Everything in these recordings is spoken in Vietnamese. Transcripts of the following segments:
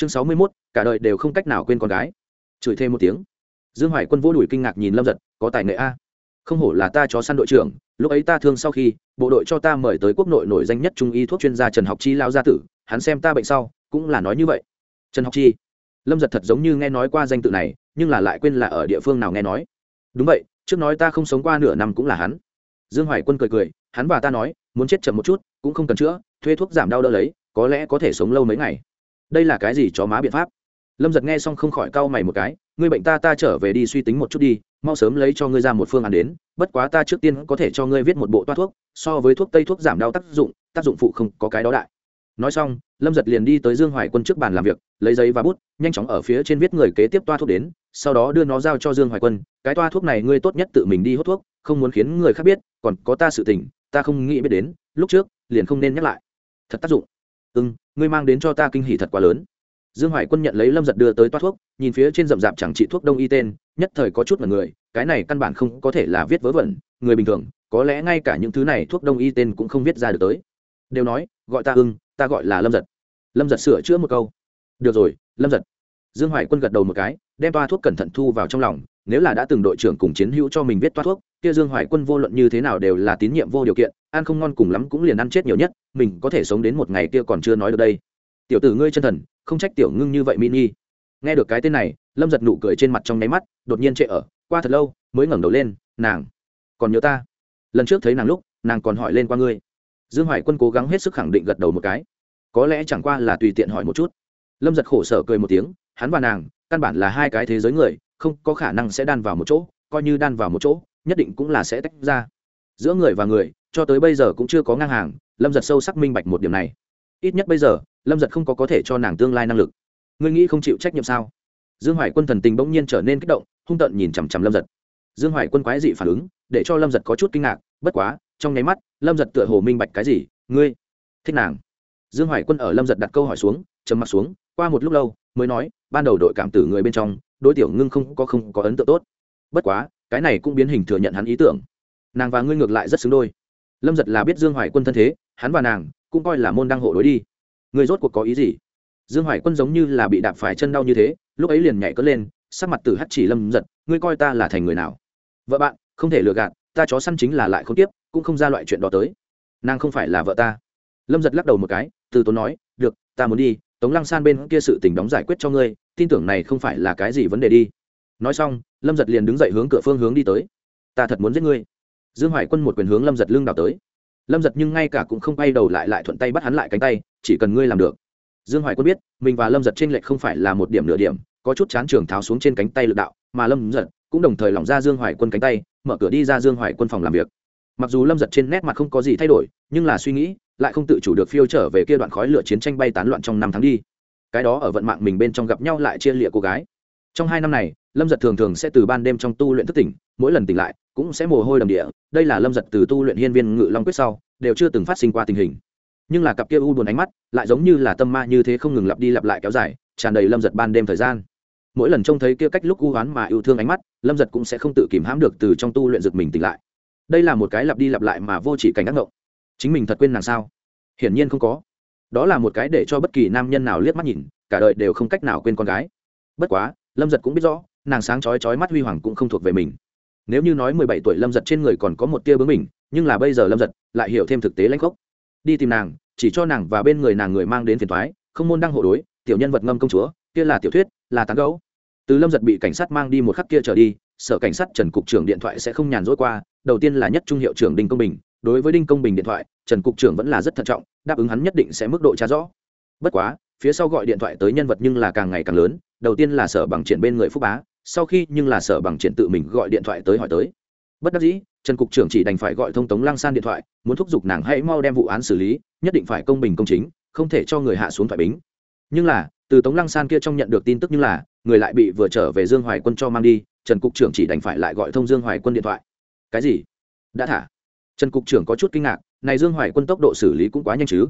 chương sáu mươi mốt, cả đời đều không cách nào quên con gái. Chửi thêm một tiếng. Dương hoài quân vô đùi kinh ngạc nhìn lâm giật, có tài nghệ a. Không hổ là ta chó săn đội trưởng, lúc ấy ta thương sau khi, bộ đội cho ta mời tới quốc nội nổi danh nhất trung y thuốc chuyên gia trần học chi lao gia tử, hắn xem ta bệnh sau, cũng là nói như vậy. Trần học chi. Lâm giật thật giống như nghe nói qua danh tự này, nhưng là lại quên là ở địa phương nào nghe nói. Đúng vậy, trước nói ta không sống qua nửa năm cũng là hắn. Dương hoài quân cười cười, hắn và ta nói, muốn chết chậm một chút, cũng không cần chữa, thuê thuốc giảm đau đỡ lấy, có lẽ có thể sống lâu mấy ngày đây là cái gì chó má biện pháp? Lâm giật nghe xong không khỏi cau mày một cái, ngươi bệnh ta ta trở về đi suy tính một chút đi, mau sớm lấy cho ngươi ra một phương án đến, bất quá ta trước tiên có thể cho ngươi viết một bộ toa thuốc, so với thuốc tây thuốc giảm đau tác dụng tác dụng phụ không có cái đó đại. Nói xong, lâm giật liền đi tới dương hoài quân trước bàn làm việc, lấy giấy và bút, nhanh chóng ở phía trên viết người kế tiếp toa thuốc đến, sau đó đưa nó giao cho dương hoài quân, cái toa thuốc này ngươi tốt nhất tự mình đi hút thuốc, không muốn khiến người khác biết, còn có ta sự tình, ta không nghĩ biết đến, lúc trước, liền không nên nhắc lại. Thật tác dụng ừ ngươi mang đến cho ta kinh hỷ thật quá lớn. Dương hoài quân nhận lấy lâm giật đưa tới toa thuốc, nhìn phía trên rậm rạp chẳng trị thuốc đông y tên, nhất thời có chút mật người, cái này căn bản không có thể là viết vớ vẩn, người bình thường, có lẽ ngay cả những thứ này thuốc đông y tên cũng không viết ra được tới. Đều nói, gọi ta ưng, ta gọi là lâm giật. Lâm giật sửa chữa một câu. Được rồi, lâm giật. Dương hoài quân gật đầu một cái, đem toa thuốc cẩn thận thu vào trong lòng, nếu là đã từng đội trưởng cùng chiến hữu cho mình viết toa thuốc, kia dương hoài quân vô luận như thế nào đều là tín nhiệm vô điều kiện ăn không ngon cùng lắm cũng liền ăn chết nhiều nhất, mình có thể sống đến một ngày kia còn chưa nói được đây. Tiểu tử ngươi chân thần, không trách tiểu ngưng như vậy mini. Nghe được cái tên này, lâm giật nụ cười trên mặt trong nháy mắt, đột nhiên trệ ở, qua thật lâu, mới ngẩng đầu lên, nàng, còn nhớ ta? Lần trước thấy nàng lúc, nàng còn hỏi lên qua ngươi. Dương hoài quân cố gắng hết sức khẳng định gật đầu một cái. Có lẽ chẳng qua là tùy tiện hỏi một chút. Lâm giật khổ sở cười một tiếng, hắn và nàng, căn bản là hai cái thế giới người, không có khả năng sẽ đan vào một chỗ, coi như đan vào một chỗ, nhất định cũng là sẽ tách ra. Giữa người và người cho tới bây giờ cũng chưa có ngang hàng, lâm giật sâu sắc minh bạch một điểm này. Ít nhất bây giờ, lâm giật không có có thể cho nàng tương lai năng lực. Ngươi nghĩ không chịu trách nhiệm sao? Dương hoài quân thần tình bỗng nhiên trở nên kích động, hung tợn nhìn chằm chằm lâm giật. Dương hoài quân quái dị phản ứng, để cho lâm giật có chút kinh ngạc, bất quá, trong nháy mắt, lâm giật tựa hồ minh bạch cái gì? Ngươi thích nàng. Dương hoài quân ở lâm giật đặt câu hỏi xuống, trầm mặt xuống, qua một lúc lâu, mới nói, ban đầu đội cảm tử người bên trong, đối tiểu ngưng không có không có ấn tượng tốt. Bất quá, cái này cũng biến hình thừa nhận hắn ý tưởng. Nàng và ngươi ngược lại rất xứng đôi lâm giật là biết dương hoài quân thân thế, hắn và nàng cũng coi là môn đăng hộ đối đi. Người rốt cuộc có ý gì? Dương hoài quân giống như là bị đạp phải chân đau như thế, lúc ấy liền nhảy cất lên, sắc mặt tử hắt chỉ lâm giật, ngươi coi ta là thành người nào? Vợ bạn, không thể lừa gạt, ta chó săn chính là lại không tiếp cũng không ra loại chuyện đó tới. Nàng không phải là vợ ta. Lâm giật lắc đầu một cái, từ tốn nói, được, ta muốn đi, tống lăng san bên kia sự tình đóng giải quyết cho ngươi, tin tưởng này không phải là cái gì vấn đề đi. Nói xong, lâm giật liền đứng dậy hướng cửa phương hướng đi tới. Ta thật muốn giết ngươi dương hoài quân một quyền hướng lâm giật lưng đào tới. Lâm giật nhưng ngay cả cũng không bay đầu lại lại thuận tay bắt hắn lại cánh tay, chỉ cần ngươi làm được. Dương hoài quân biết, mình và lâm giật t r ê n lệch không phải là một điểm nửa điểm, có chút chán trường tháo xuống trên cánh tay lực đạo, mà lâm giật cũng đồng thời lỏng ra dương hoài quân cánh tay, mở cửa đi ra dương hoài quân phòng làm việc. Mặc dù lâm giật trên nét mặt không có gì thay đổi, nhưng là suy nghĩ, lại không tự chủ được phiêu trở về kia đoạn khói lửa chiến tranh bay tán loạn trong năm tháng đi. Cái đó ở vận mạng mình bên trong gặp nhau lại chia lịa cô gái. Trong hai năm này, lâm giật thường thường sẽ từ ban đêm trong tu luyện thức tỉnh, mỗi lần tỉnh lại cũng sẽ mồ hôi đầm địa, đây là lâm giật từ tu luyện hiên viên ngự long quyết sau, đều chưa từng phát sinh qua tình hình. Nhưng là cặp kia u buồn ánh mắt, lại giống như là tâm ma như thế không ngừng lặp đi lặp lại kéo dài, tràn đầy lâm giật ban đêm thời gian. Mỗi lần trông thấy kia cách lúc u oán mà yêu thương ánh mắt, lâm giật cũng sẽ không tự kìm hãm được từ trong tu luyện giật mình tỉnh lại. Đây là một cái lặp đi lặp lại mà vô chỉ cảnh ác ngộng. Chính mình thật quên nàng sao? Hiển nhiên không có. Đó là một cái để cho bất kỳ nam nhân nào liếc mắt nhìn, cả đời đều không cách nào quên con gái. Bất quá, lâm giật cũng biết rõ, nàng sáng chói chói mắt huy hoàng cũng không thuộc về mình nếu như nói mười bảy tuổi lâm giật trên người còn có một tia bướng mình nhưng là bây giờ lâm giật lại hiểu thêm thực tế lãnh gốc đi tìm nàng, chỉ cho nàng và bên người nàng người mang đến phiền thoái không môn đăng hộ đối, tiểu nhân vật ngâm công chúa, kia là tiểu thuyết, là tán gấu từ lâm giật bị cảnh sát mang đi một khắc kia trở đi, sở cảnh sát trần cục trưởng điện thoại sẽ không nhàn rỗi qua, đầu tiên là nhất trung hiệu trưởng đinh công bình, đối với đinh công bình điện thoại, trần cục trưởng vẫn là rất thận trọng, đáp ứng hắn nhất định sẽ mức độ tra rõ. Bất quá, phía sau gọi điện thoại tới nhân vật nhưng là càng ngày càng lớn, đầu tiên là sở bằng triển bên người phúc bá sau khi nhưng là sở bằng triển tự mình gọi điện thoại tới hỏi tới. Bất đắc dĩ, trần cục trưởng chỉ đành phải gọi thông tống lang san điện thoại, muốn thúc giục nàng hãy mau đem vụ án xử lý, nhất định phải công bình công chính, không thể cho người hạ xuống thoại bính. Nhưng là, từ tống lăng san kia trong nhận được tin tức như là, người lại bị vừa trở về dương hoài quân cho mang đi, trần cục trưởng chỉ đành phải lại gọi thông dương hoài quân điện thoại. Cái gì? Đã thả. Trần cục trưởng có chút kinh ngạc, này dương hoài quân tốc độ xử lý cũng quá nhanh chứ.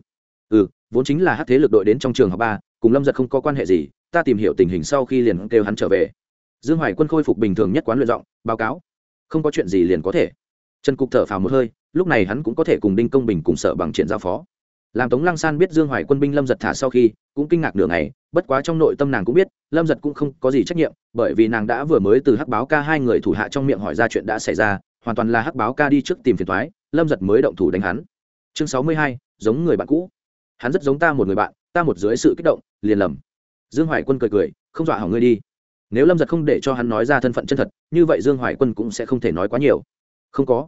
Ừ vốn chính là hát thế lực đội đến trong trường học ba, cùng lâm giật không có quan hệ gì, ta tìm hiểu tình hình sau khi liền kêu hắn trở về dương hoài quân khôi phục bình thường nhất quán luyện giọng, báo cáo. Không có chuyện gì liền có thể. Trần cục thở phào một hơi, lúc này hắn cũng có thể cùng đinh công bình cùng sở bằng triển giao phó. Làm tống lăng san biết dương hoài quân binh lâm giật thả sau khi, cũng kinh ngạc nửa ngày, bất quá trong nội tâm nàng cũng biết, lâm giật cũng không có gì trách nhiệm, bởi vì nàng đã vừa mới từ hắc báo ca hai người thủ hạ trong miệng hỏi ra chuyện đã xảy ra, hoàn toàn là hắc báo ca đi trước tìm phiền thoái lâm giật mới động thủ đánh hắn. Chương sáu mươi hai, giống người bạn cũ. Hắn rất giống ta một người bạn, ta một dưới sự kích động, liền lầm. Dương hoài quân cười cười, không dọa hỏng ngươi đi nếu lâm giật không để cho hắn nói ra thân phận chân thật, như vậy dương hoài quân cũng sẽ không thể nói quá nhiều. Không có.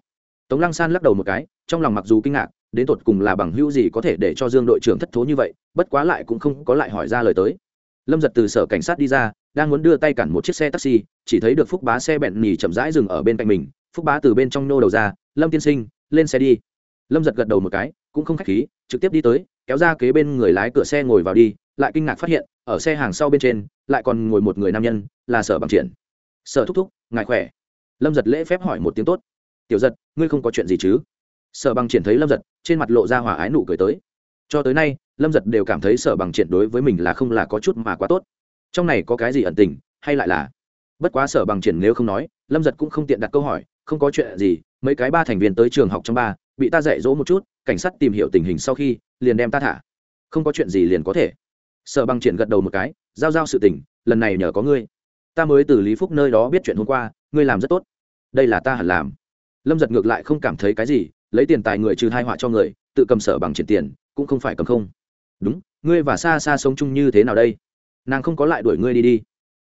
Tống lăng san lắc đầu một cái, trong lòng mặc dù kinh ngạc, đến tột cùng là bằng hữu gì có thể để cho dương đội trưởng thất thố như vậy, bất quá lại cũng không có lại hỏi ra lời tới. Lâm giật từ sở cảnh sát đi ra, đang muốn đưa tay cản một chiếc xe taxi, chỉ thấy được phúc bá xe bẹn nhì chậm rãi dừng ở bên cạnh mình. Phúc bá từ bên trong nô đầu ra, lâm tiên sinh, lên xe đi. Lâm giật gật đầu một cái, cũng không k h á c h khí, trực tiếp đi tới, kéo ra kế bên người lái cửa xe ngồi vào đi lại kinh ngạc phát hiện, ở xe hàng sau bên trên, lại còn ngồi một người nam nhân, là sở bằng triển. Sở thúc thúc, ngài khỏe? Lâm giật lễ phép hỏi một tiếng tốt. Tiểu giật, ngươi không có chuyện gì chứ? Sở bằng triển thấy lâm giật, trên mặt lộ ra hòa ái nụ cười tới. Cho tới nay, lâm giật đều cảm thấy sở bằng triển đối với mình là không là có chút mà quá tốt. Trong này có cái gì ẩn tình, hay lại là? Bất quá sở bằng triển nếu không nói, lâm giật cũng không tiện đặt câu hỏi, không có chuyện gì, mấy cái ba thành viên tới trường học trong ba, bị ta dạy dỗ một chút, cảnh sát tìm hiểu tình hình sau khi, liền đem ta thả. Không có chuyện gì liền có thể sở bằng triển gật đầu một cái, giao giao sự tình, lần này nhờ có ngươi. Ta mới từ lý phúc nơi đó biết chuyện hôm qua, ngươi làm rất tốt. Đây là ta hẳn làm. Lâm giật ngược lại không cảm thấy cái gì, lấy tiền tài người trừ hai họa cho người, tự cầm sở bằng triển tiền, cũng không phải cầm không. Đúng, ngươi và xa xa sống chung như thế nào đây? Nàng không có lại đuổi ngươi đi đi.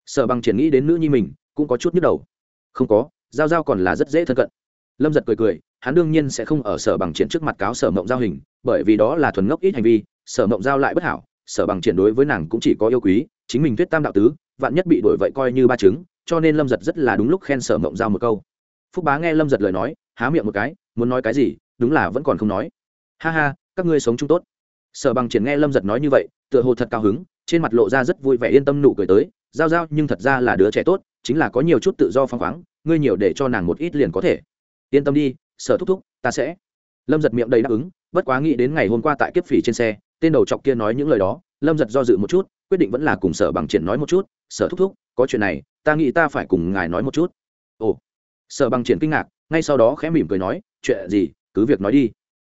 Sở bằng triển nghĩ đến nữ nhi mình, cũng có chút nhức đầu. Không có, giao giao còn là rất dễ thân cận. Lâm giật cười cười, hắn đương nhiên sẽ không ở sở bằng triển trước mặt cáo sở mộng giao hình, bởi vì đó là thuần ngốc ít hành vi, sở mộng giao lại bất hảo sở bằng triển đối với nàng cũng chỉ có yêu quý, chính mình thuyết tam đạo tứ, vạn nhất bị đổi vậy coi như ba chứng, cho nên lâm giật rất là đúng lúc khen sở mộng giao một câu. Phúc bá nghe lâm giật lời nói, há miệng một cái, muốn nói cái gì, đúng là vẫn còn không nói. Ha ha, các ngươi sống chung tốt. Sở bằng triển nghe lâm giật nói như vậy, tựa hồ thật cao hứng, trên mặt lộ ra rất vui vẻ yên tâm nụ cười tới, giao giao, nhưng thật ra là đứa trẻ tốt, chính là có nhiều chút tự do phăng khoáng, ngươi nhiều để cho nàng một ít liền có thể. Yên tâm đi, sở thúc thúc, ta sẽ. Lâm giật miệng đầy đáp ứng, bất quá nghĩ đến ngày hôm qua tại kiếp phỉ trên xe tên đầu chọc kia nói những lời đó, lâm giật do dự một chút, quyết định vẫn là cùng sở bằng triển nói một chút, sở thúc thúc, có chuyện này, ta nghĩ ta phải cùng ngài nói một chút. Ồ. Sở bằng triển kinh ngạc, ngay sau đó khẽ mỉm cười nói, chuyện gì, cứ việc nói đi.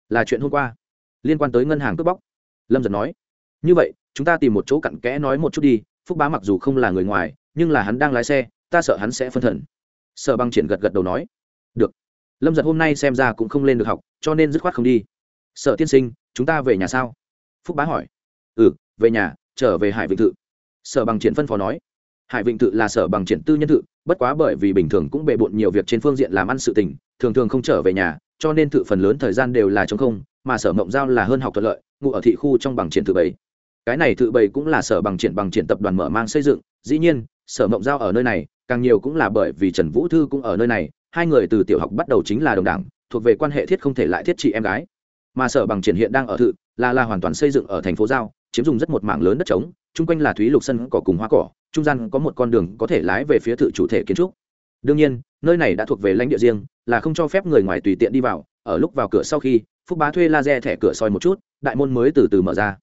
Là chuyện hôm qua, liên quan tới ngân hàng cướp bóc. Lâm giật nói, như vậy, chúng ta tìm một chỗ cặn kẽ nói một chút đi, phúc bá mặc dù không là người ngoài, nhưng là hắn đang lái xe, ta sợ hắn sẽ phân thần. Sở bằng triển gật gật đầu nói, được. Lâm giật hôm nay xem ra cũng không lên được học, cho nên dứt khoát không đi. Sở tiên sinh, chúng ta về nhà sao? Phúc bá hỏi. Ừ về nhà trở về hải vịnh Tự. sở bằng triển phân phó nói. Hải vịnh Tự là sở bằng triển tư nhân Tự, bất quá bởi vì bình thường cũng bề bộn nhiều việc trên phương diện làm ăn sự tình thường thường không trở về nhà cho nên tự phần lớn thời gian đều là chống không mà sở mộng giao là hơn học thuận lợi ngụ ở thị khu trong bằng triển Tự bảy. Cái này Tự bảy cũng là sở bằng triển bằng triển tập đoàn mở mang xây dựng dĩ nhiên sở mộng giao ở nơi này càng nhiều cũng là bởi vì trần vũ thư cũng ở nơi này hai người từ tiểu học bắt đầu chính là đồng đảng thuộc về quan hệ thiết không thể lại thiết chị em gái mà sở bằng triển hiện đang ở thự, là là hoàn toàn xây dựng ở thành phố giao, chiếm dùng rất một mảng lớn đất trống, chung quanh là thúy lục sân cỏ cùng hoa cỏ, trung gian có một con đường có thể lái về phía thự chủ thể kiến trúc. Đương nhiên, nơi này đã thuộc về lãnh địa riêng, là không cho phép người ngoài tùy tiện đi vào, ở lúc vào cửa sau khi, phúc bá thuê laser thẻ cửa soi một chút, đại môn mới từ từ mở ra.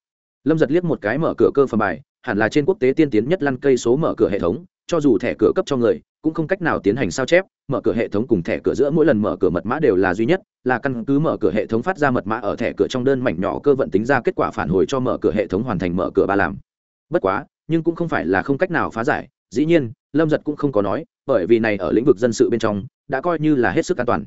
Lâm giật liếc một cái mở cửa cơ phẩm bài, hẳn là trên quốc tế tiên tiến nhất lăn cây số mở cửa hệ thống, cho dù thẻ cửa cấp cho người cũng không cách nào tiến hành sao chép, mở cửa hệ thống cùng thẻ cửa giữa mỗi lần mở cửa mật mã đều là duy nhất, là căn cứ mở cửa hệ thống phát ra mật mã ở thẻ cửa trong đơn mảnh nhỏ cơ vận tính ra kết quả phản hồi cho mở cửa hệ thống hoàn thành mở cửa ba làm. Bất quá, nhưng cũng không phải là không cách nào phá giải, dĩ nhiên, lâm giật cũng không có nói, bởi vì này ở lĩnh vực dân sự bên trong, đã coi như là hết sức an toàn.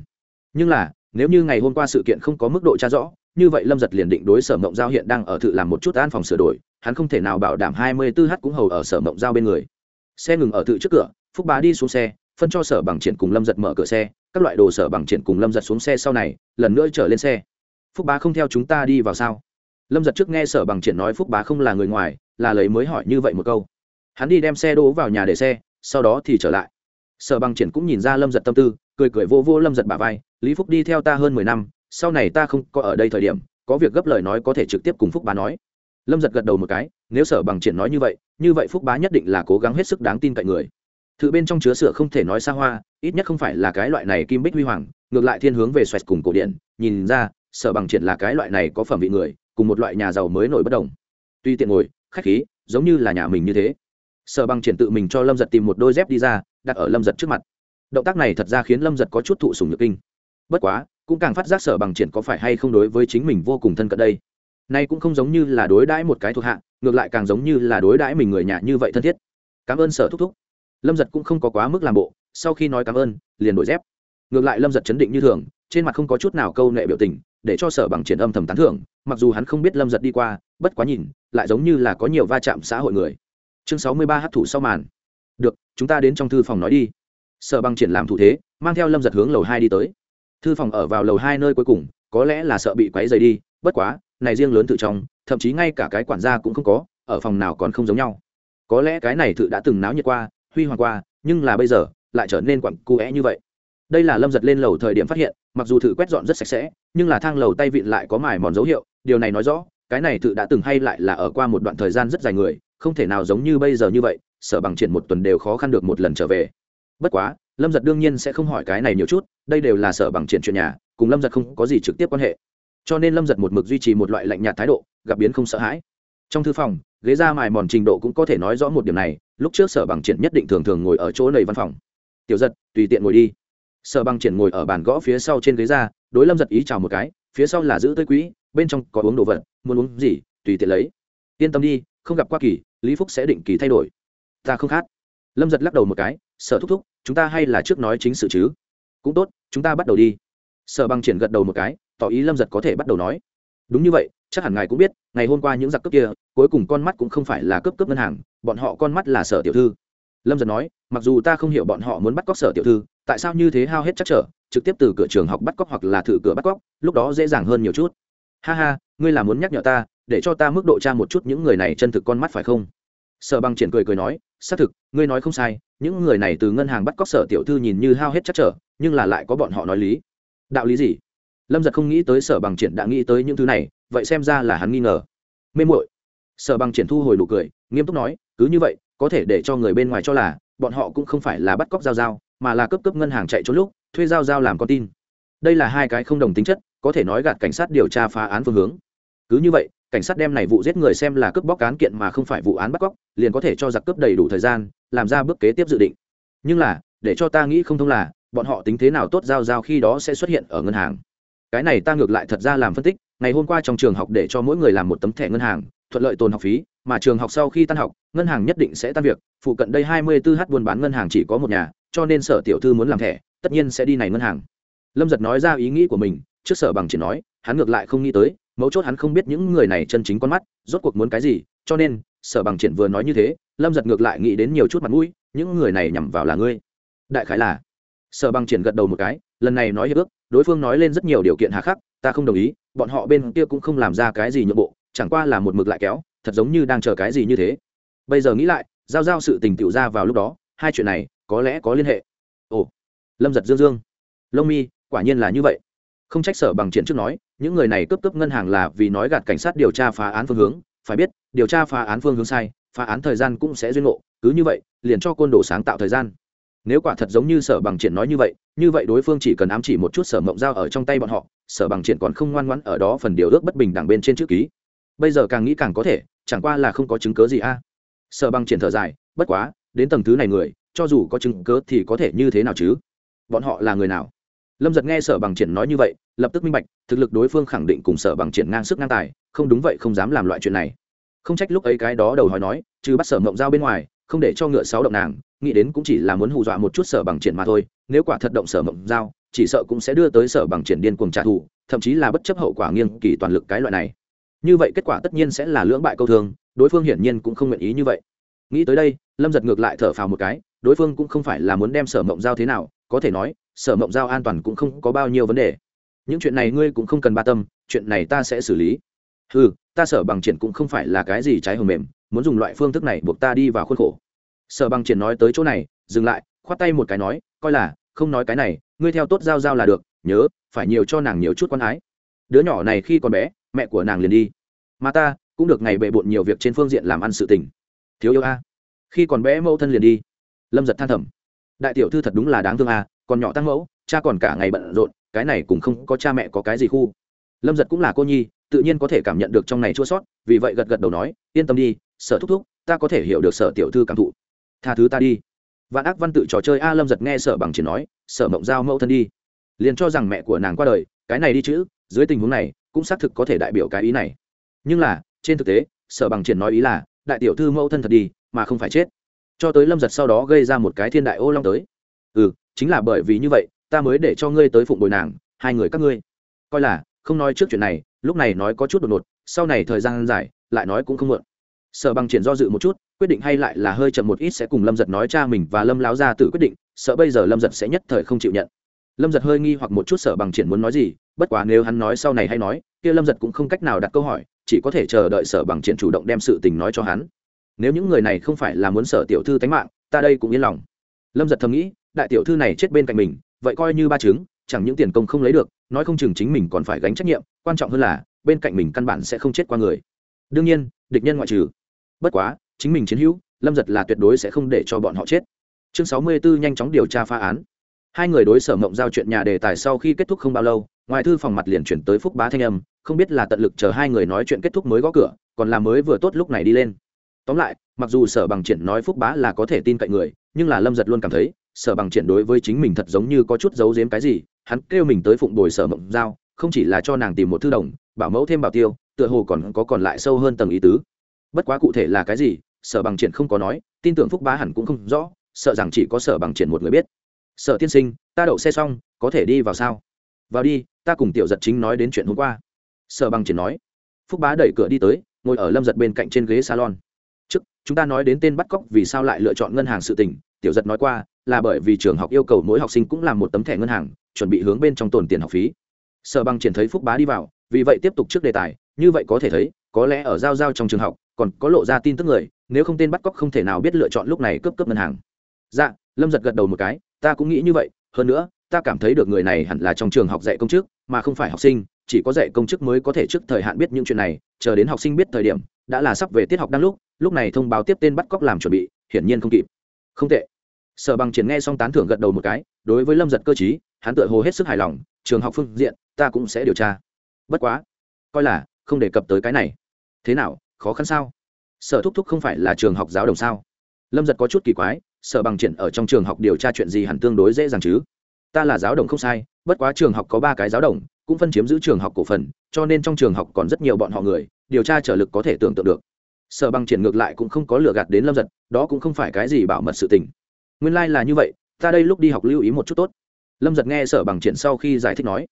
Nhưng là, nếu như ngày hôm qua sự kiện không có mức độ tra rõ, như vậy lâm giật liền định đối sở mộng giao hiện đang ở thự làm một chút an phòng sửa đổi, hắn không thể nào bảo đảm hai mươi 24 h cũng hầu ở sở mộng giao bên người. Xe ngừng ở thự trước cửa phúc bá đi xuống xe, phân cho sở bằng triển cùng lâm giật mở cửa xe. Các loại đồ sở bằng triển cùng lâm giật xuống xe sau này, lần nữa trở lên xe. Phúc bá không theo chúng ta đi vào sao? Lâm giật trước nghe sở bằng triển nói phúc bá không là người ngoài, là lấy mới hỏi như vậy một câu. Hắn đi đem xe đỗ vào nhà để xe, sau đó thì trở lại. Sở bằng triển cũng nhìn ra lâm giật tâm tư, cười cười vô vô lâm giật bà vai. Lý phúc đi theo ta hơn mười năm, sau này ta không có ở đây thời điểm, có việc gấp lời nói có thể trực tiếp cùng phúc bá nói. Lâm giật gật đầu một cái, nếu sở bằng triển nói như vậy như vậy phúc bá nhất định là cố gắng hết sức đáng tin cậy người thự bên trong chứa sữa không thể nói xa hoa, ít nhất không phải là cái loại này kim bích huy hoàng, ngược lại thiên hướng về xoẹt cùng cổ điển, nhìn ra, sở bằng triển là cái loại này có phẩm vị người, cùng một loại nhà giàu mới nổi bất đồng. Tuy tiện ngồi, khách khí, giống như là nhà mình như thế. Sở bằng triển tự mình cho lâm giật tìm một đôi dép đi ra, đặt ở lâm giật trước mặt. Động tác này thật ra khiến lâm giật có chút thụ sùng nhược kinh. Bất quá, cũng càng phát giác sở bằng triển có phải hay không đối với chính mình vô cùng thân cận đây. Nay cũng không giống như là đối đãi một cái thuộc hạ, ngược lại càng giống như là đối đãi mình người nhà như vậy thân thiết. Cảm ơn sở thúc thúc lâm giật cũng không có quá mức làm bộ, sau khi nói cảm ơn, liền đổi dép. Ngược lại lâm giật chấn định như thường, trên mặt không có chút nào câu nệ biểu tình, để cho sở bằng triển âm thầm tán thưởng, mặc dù hắn không biết lâm giật đi qua, bất quá nhìn, lại giống như là có nhiều va chạm xã hội người. Chương sáu mươi ba hát thủ sau màn. Được, chúng ta đến trong thư phòng nói đi. Sở bằng triển làm thủ thế, mang theo lâm giật hướng lầu hai đi tới. Thư phòng ở vào lầu hai nơi cuối cùng, có lẽ là sợ bị quấy dày đi, bất quá, này riêng lớn tự trong thậm chí ngay cả cái quản gia cũng không có, ở phòng nào còn không giống nhau. Có lẽ cái này thự đã từng náo nhiệt qua huy hoàng qua, nhưng là bây giờ, lại trở nên quặn cu é như vậy. Đây là lâm giật lên lầu thời điểm phát hiện, mặc dù thử quét dọn rất sạch sẽ, nhưng là thang lầu tay vịn lại có mài mòn dấu hiệu, điều này nói rõ, cái này thử đã từng hay lại là ở qua một đoạn thời gian rất dài người, không thể nào giống như bây giờ như vậy, sở bằng triển một tuần đều khó khăn được một lần trở về. Bất quá, lâm giật đương nhiên sẽ không hỏi cái này nhiều chút, đây đều là sở bằng triển chuyện nhà, cùng lâm giật không có gì trực tiếp quan hệ. Cho nên lâm giật một mực duy trì một loại lạnh nhạt thái độ, gặp biến không sợ hãi. Trong thư phòng, ghế ra mài mòn trình độ cũng có thể nói rõ một điểm này lúc trước sở bằng triển nhất định thường thường ngồi ở chỗ nầy văn phòng. Tiểu giật, tùy tiện ngồi đi. Sở bằng triển ngồi ở bàn gõ phía sau trên ghế ra, đối lâm giật ý chào một cái, phía sau là giữ tới quỹ bên trong có uống đồ vật, muốn uống gì, tùy tiện lấy. Yên tâm đi, không gặp qua kỳ, lý phúc sẽ định kỳ thay đổi. Ta không khát lâm giật lắc đầu một cái, sở thúc thúc, chúng ta hay là trước nói chính sự chứ? Cũng tốt, chúng ta bắt đầu đi. Sở bằng triển gật đầu một cái, tỏ ý lâm giật có thể bắt đầu nói. Đúng như vậy chắc hẳn ngài cũng biết, ngày hôm qua những giặc cướp kia, cuối cùng con mắt cũng không phải là cướp cướp ngân hàng, bọn họ con mắt là sở tiểu thư. Lâm dần nói, mặc dù ta không hiểu bọn họ muốn bắt cóc sở tiểu thư, tại sao như thế hao hết chắc trở, trực tiếp từ cửa trường học bắt cóc hoặc là thử cửa bắt cóc, lúc đó dễ dàng hơn nhiều chút. Ha ha, ngươi là muốn nhắc nhở ta, để cho ta mức độ tra một chút những người này chân thực con mắt phải không? Sở bằng triển cười cười nói, xác thực, ngươi nói không sai, những người này từ ngân hàng bắt cóc sở tiểu thư nhìn như hao hết chắc trở, nhưng là lại có bọn họ nói lý. Đạo lý gì? Lâm giật không nghĩ tới sở bằng triển đã nghĩ tới những thứ này, vậy xem ra là hắn nghi ngờ. Mê mội sở bằng triển thu hồi nụ cười, nghiêm túc nói, cứ như vậy, có thể để cho người bên ngoài cho là, bọn họ cũng không phải là bắt cóc giao giao, mà là cấp cấp ngân hàng chạy trốn lúc, thuê giao giao làm con tin. Đây là hai cái không đồng tính chất, có thể nói gạt cảnh sát điều tra phá án phương hướng. Cứ như vậy, cảnh sát đem này vụ giết người xem là cướp bóc án kiện mà không phải vụ án bắt cóc, liền có thể cho giặc cướp đầy đủ thời gian, làm ra bước kế tiếp dự định. Nhưng là, để cho ta nghĩ không thông là, bọn họ tính thế nào tốt giao giao khi đó sẽ xuất hiện ở ngân hàng cái này ta ngược lại thật ra làm phân tích, ngày hôm qua trong trường học để cho mỗi người làm một tấm thẻ ngân hàng, thuận lợi tồn học phí, mà trường học sau khi tan học, ngân hàng nhất định sẽ tan việc, phụ cận đây hai mươi 24h buôn bán ngân hàng chỉ có một nhà, cho nên sở tiểu thư muốn làm thẻ, tất nhiên sẽ đi này ngân hàng. Lâm giật nói ra ý nghĩ của mình, trước sở bằng chỉ nói, hắn ngược lại không nghĩ tới, mấu chốt hắn không biết những người này chân chính con mắt, rốt cuộc muốn cái gì, cho nên, sở bằng triển vừa nói như thế, lâm giật ngược lại nghĩ đến nhiều chút mặt mũi, những người này nhằm vào là ngươi. Đại khái là, sở bằng triển gật đầu một cái lần này nói hiệp ước, đối phương nói lên rất nhiều điều kiện hà khắc, ta không đồng ý, bọn họ bên kia cũng không làm ra cái gì nhượng bộ, chẳng qua là một mực lại kéo, thật giống như đang chờ cái gì như thế. Bây giờ nghĩ lại, giao giao sự tình tiểu ra vào lúc đó, hai chuyện này, có lẽ có liên hệ. Ồ, lâm giật dương dương. Lông mi, quả nhiên là như vậy. Không trách sở bằng triển trước nói, những người này cướp cướp ngân hàng là vì nói gạt cảnh sát điều tra phá án phương hướng. Phải biết, điều tra phá án phương hướng sai, phá án thời gian cũng sẽ duyên ngộ, cứ như vậy, liền cho côn đồ sáng tạo thời gian nếu quả thật giống như sở bằng triển nói như vậy như vậy đối phương chỉ cần ám chỉ một chút sở mộng dao ở trong tay bọn họ, sở bằng triển còn không ngoan ngoãn ở đó phần điều ước bất bình đẳng bên trên chữ ký. Bây giờ càng nghĩ càng có thể, chẳng qua là không có chứng cớ gì a. À. Sở bằng triển thở dài, bất quá, đến tầng thứ này người, cho dù có chứng cớ thì có thể như thế nào chứ? Bọn họ là người nào? Lâm giật nghe sở bằng triển nói như vậy, lập tức minh bạch, thực lực đối phương khẳng định cùng sở bằng triển ngang sức ngang tài, không đúng vậy không dám làm loại chuyện này. Không trách lúc ấy cái đó đầu hỏi nói chứ bắt sở mộng dao bên ngoài, không để cho ngựa sáu động nàng nghĩ đến cũng chỉ là muốn hù dọa một chút sở bằng triển mà thôi nếu quả thật động sở mộng giao, chỉ sợ cũng sẽ đưa tới sở bằng triển điên cuồng trả thù thậm chí là bất chấp hậu quả nghiêng kỳ toàn lực cái loại này. Như vậy kết quả tất nhiên sẽ là lưỡng bại câu thương đối phương hiển nhiên cũng không nguyện ý như vậy. Nghĩ tới đây lâm giật ngược lại thở phào một cái đối phương cũng không phải là muốn đem sở mộng giao thế nào có thể nói sở mộng giao an toàn cũng không có bao nhiêu vấn đề. Những chuyện này ngươi cũng không cần ba tâm chuyện này ta sẽ xử lý. Ừ ta sở bằng triển cũng không phải là cái gì trái hồng mềm muốn dùng loại phương thức này buộc ta đi vào khuôn khổ sở bằng triển nói tới chỗ này, dừng lại, khoát tay một cái nói, coi là, không nói cái này, ngươi theo tốt giao giao là được, nhớ, phải nhiều cho nàng nhiều chút quan ái. Đứa nhỏ này khi còn bé, mẹ của nàng liền đi. Mà ta, cũng được ngày bệ bộn nhiều việc trên phương diện làm ăn sự tình. Thiếu yêu a. Khi còn bé mẫu thân liền đi. Lâm giật than thầm. Đại tiểu thư thật đúng là đáng thương a, còn nhỏ tăng mẫu, cha còn cả ngày bận rộn, cái này cũng không có cha mẹ có cái gì khu. Lâm giật cũng là cô nhi, tự nhiên có thể cảm nhận được trong này chua sót, vì vậy gật gật đầu nói, yên tâm đi, sở thúc thúc, ta có thể hiểu được sở tiểu thư cảm thụ tha thứ ta đi. Vạn ác văn tự trò chơi a lâm giật nghe sở bằng chỉ nói, sở mộng giao mẫu thân đi. Liền cho rằng mẹ của nàng qua đời, cái này đi chữ dưới tình huống này, cũng xác thực có thể đại biểu cái ý này. Nhưng là, trên thực tế, sở bằng triển nói ý là, đại tiểu thư mẫu thân thật đi, mà không phải chết. Cho tới lâm giật sau đó gây ra một cái thiên đại ô long tới. Ừ chính là bởi vì như vậy, ta mới để cho ngươi tới phụng bồi nàng, hai người các ngươi. Coi là, không nói trước chuyện này, lúc này nói có chút đột ngột, sau này thời gian dài, lại nói cũng không muộn. Sở bằng triển do dự một chút quyết định hay lại là hơi chậm một ít sẽ cùng lâm giật nói cha mình và lâm láo ra tự quyết định, sợ bây giờ lâm giật sẽ nhất thời không chịu nhận. Lâm giật hơi nghi hoặc một chút sở bằng triển muốn nói gì, bất quá nếu hắn nói sau này hay nói, kia lâm giật cũng không cách nào đặt câu hỏi, chỉ có thể chờ đợi sở bằng triển chủ động đem sự tình nói cho hắn. Nếu những người này không phải là muốn sở tiểu thư tánh mạng, ta đây cũng yên lòng. Lâm giật thầm nghĩ, đại tiểu thư này chết bên cạnh mình, vậy coi như ba chứng, chẳng những tiền công không lấy được, nói không chừng chính mình còn phải gánh trách nhiệm, quan trọng hơn là, bên cạnh mình căn bản sẽ không chết qua người. Đương nhiên, địch nhân ngoại trừ. Bất quá chính mình chiến hữu, lâm giật là tuyệt đối sẽ không để cho bọn họ chết. Chương sáu mươi 64 nhanh chóng điều tra phá án. Hai người đối sở mộng giao chuyện nhà đề tài sau khi kết thúc không bao lâu, ngoài thư phòng mặt liền chuyển tới phúc bá thanh âm, không biết là tận lực chờ hai người nói chuyện kết thúc mới gõ cửa, còn là mới vừa tốt lúc này đi lên. Tóm lại, mặc dù sở bằng triển nói phúc bá là có thể tin cậy người, nhưng là lâm giật luôn cảm thấy, sở bằng triển đối với chính mình thật giống như có chút giấu giếm cái gì, hắn kêu mình tới phụng bồi sở mộng giao, không chỉ là cho nàng tìm một thư đồng, bảo mẫu thêm bảo tiêu, tựa hồ còn có còn lại sâu hơn tầng ý tứ. Bất quá cụ thể là cái gì sở bằng triển không có nói, tin tưởng phúc bá hẳn cũng không rõ, sợ rằng chỉ có sở bằng triển một người biết. Sở tiên sinh, ta đậu xe xong, có thể đi vào sao? Vào đi, ta cùng tiểu giật chính nói đến chuyện hôm qua. Sở bằng triển nói. Phúc bá đẩy cửa đi tới, ngồi ở lâm giật bên cạnh trên ghế salon. Trước, chúng ta nói đến tên bắt cóc vì sao lại lựa chọn ngân hàng sự tỉnh tiểu giật nói qua, là bởi vì trường học yêu cầu mỗi học sinh cũng làm một tấm thẻ ngân hàng, chuẩn bị hướng bên trong tồn tiền học phí. Sở bằng triển thấy phúc bá đi vào, vì vậy tiếp tục trước đề tài, như vậy có thể thấy, có lẽ ở giao giao trong trường học, còn có lộ ra tin tức người nếu không tên bắt cóc không thể nào biết lựa chọn lúc này cướp cướp ngân hàng. Dạ lâm giật gật đầu một cái, ta cũng nghĩ như vậy, hơn nữa, ta cảm thấy được người này hẳn là trong trường học dạy công chức, mà không phải học sinh, chỉ có dạy công chức mới có thể trước thời hạn biết những chuyện này, chờ đến học sinh biết thời điểm, đã là sắp về tiết học đang lúc lúc này thông báo tiếp tên bắt cóc làm chuẩn bị, hiển nhiên không kịp. Không tệ. Sở bằng triển nghe xong tán thưởng gật đầu một cái, đối với lâm giật cơ chí hắn tự hồ hết sức hài lòng, trường học phương diện, ta cũng sẽ điều tra. Bất quá, coi là không đề cập tới cái này. Thế nào, khó khăn sao? Sở thúc thúc không phải là trường học giáo đồng sao? Lâm giật có chút kỳ quái, sở bằng triển ở trong trường học điều tra chuyện gì hẳn tương đối dễ dàng chứ? Ta là giáo đồng không sai, bất quá trường học có ba cái giáo đồng, cũng phân chiếm giữ trường học cổ phần, cho nên trong trường học còn rất nhiều bọn họ người, điều tra trở lực có thể tưởng tượng được. Sở bằng triển ngược lại cũng không có lừa gạt đến lâm giật, đó cũng không phải cái gì bảo mật sự tình. Nguyên lai、like、là như vậy, ta đây lúc đi học lưu ý một chút tốt. Lâm giật nghe sở bằng triển sau khi giải thích nói.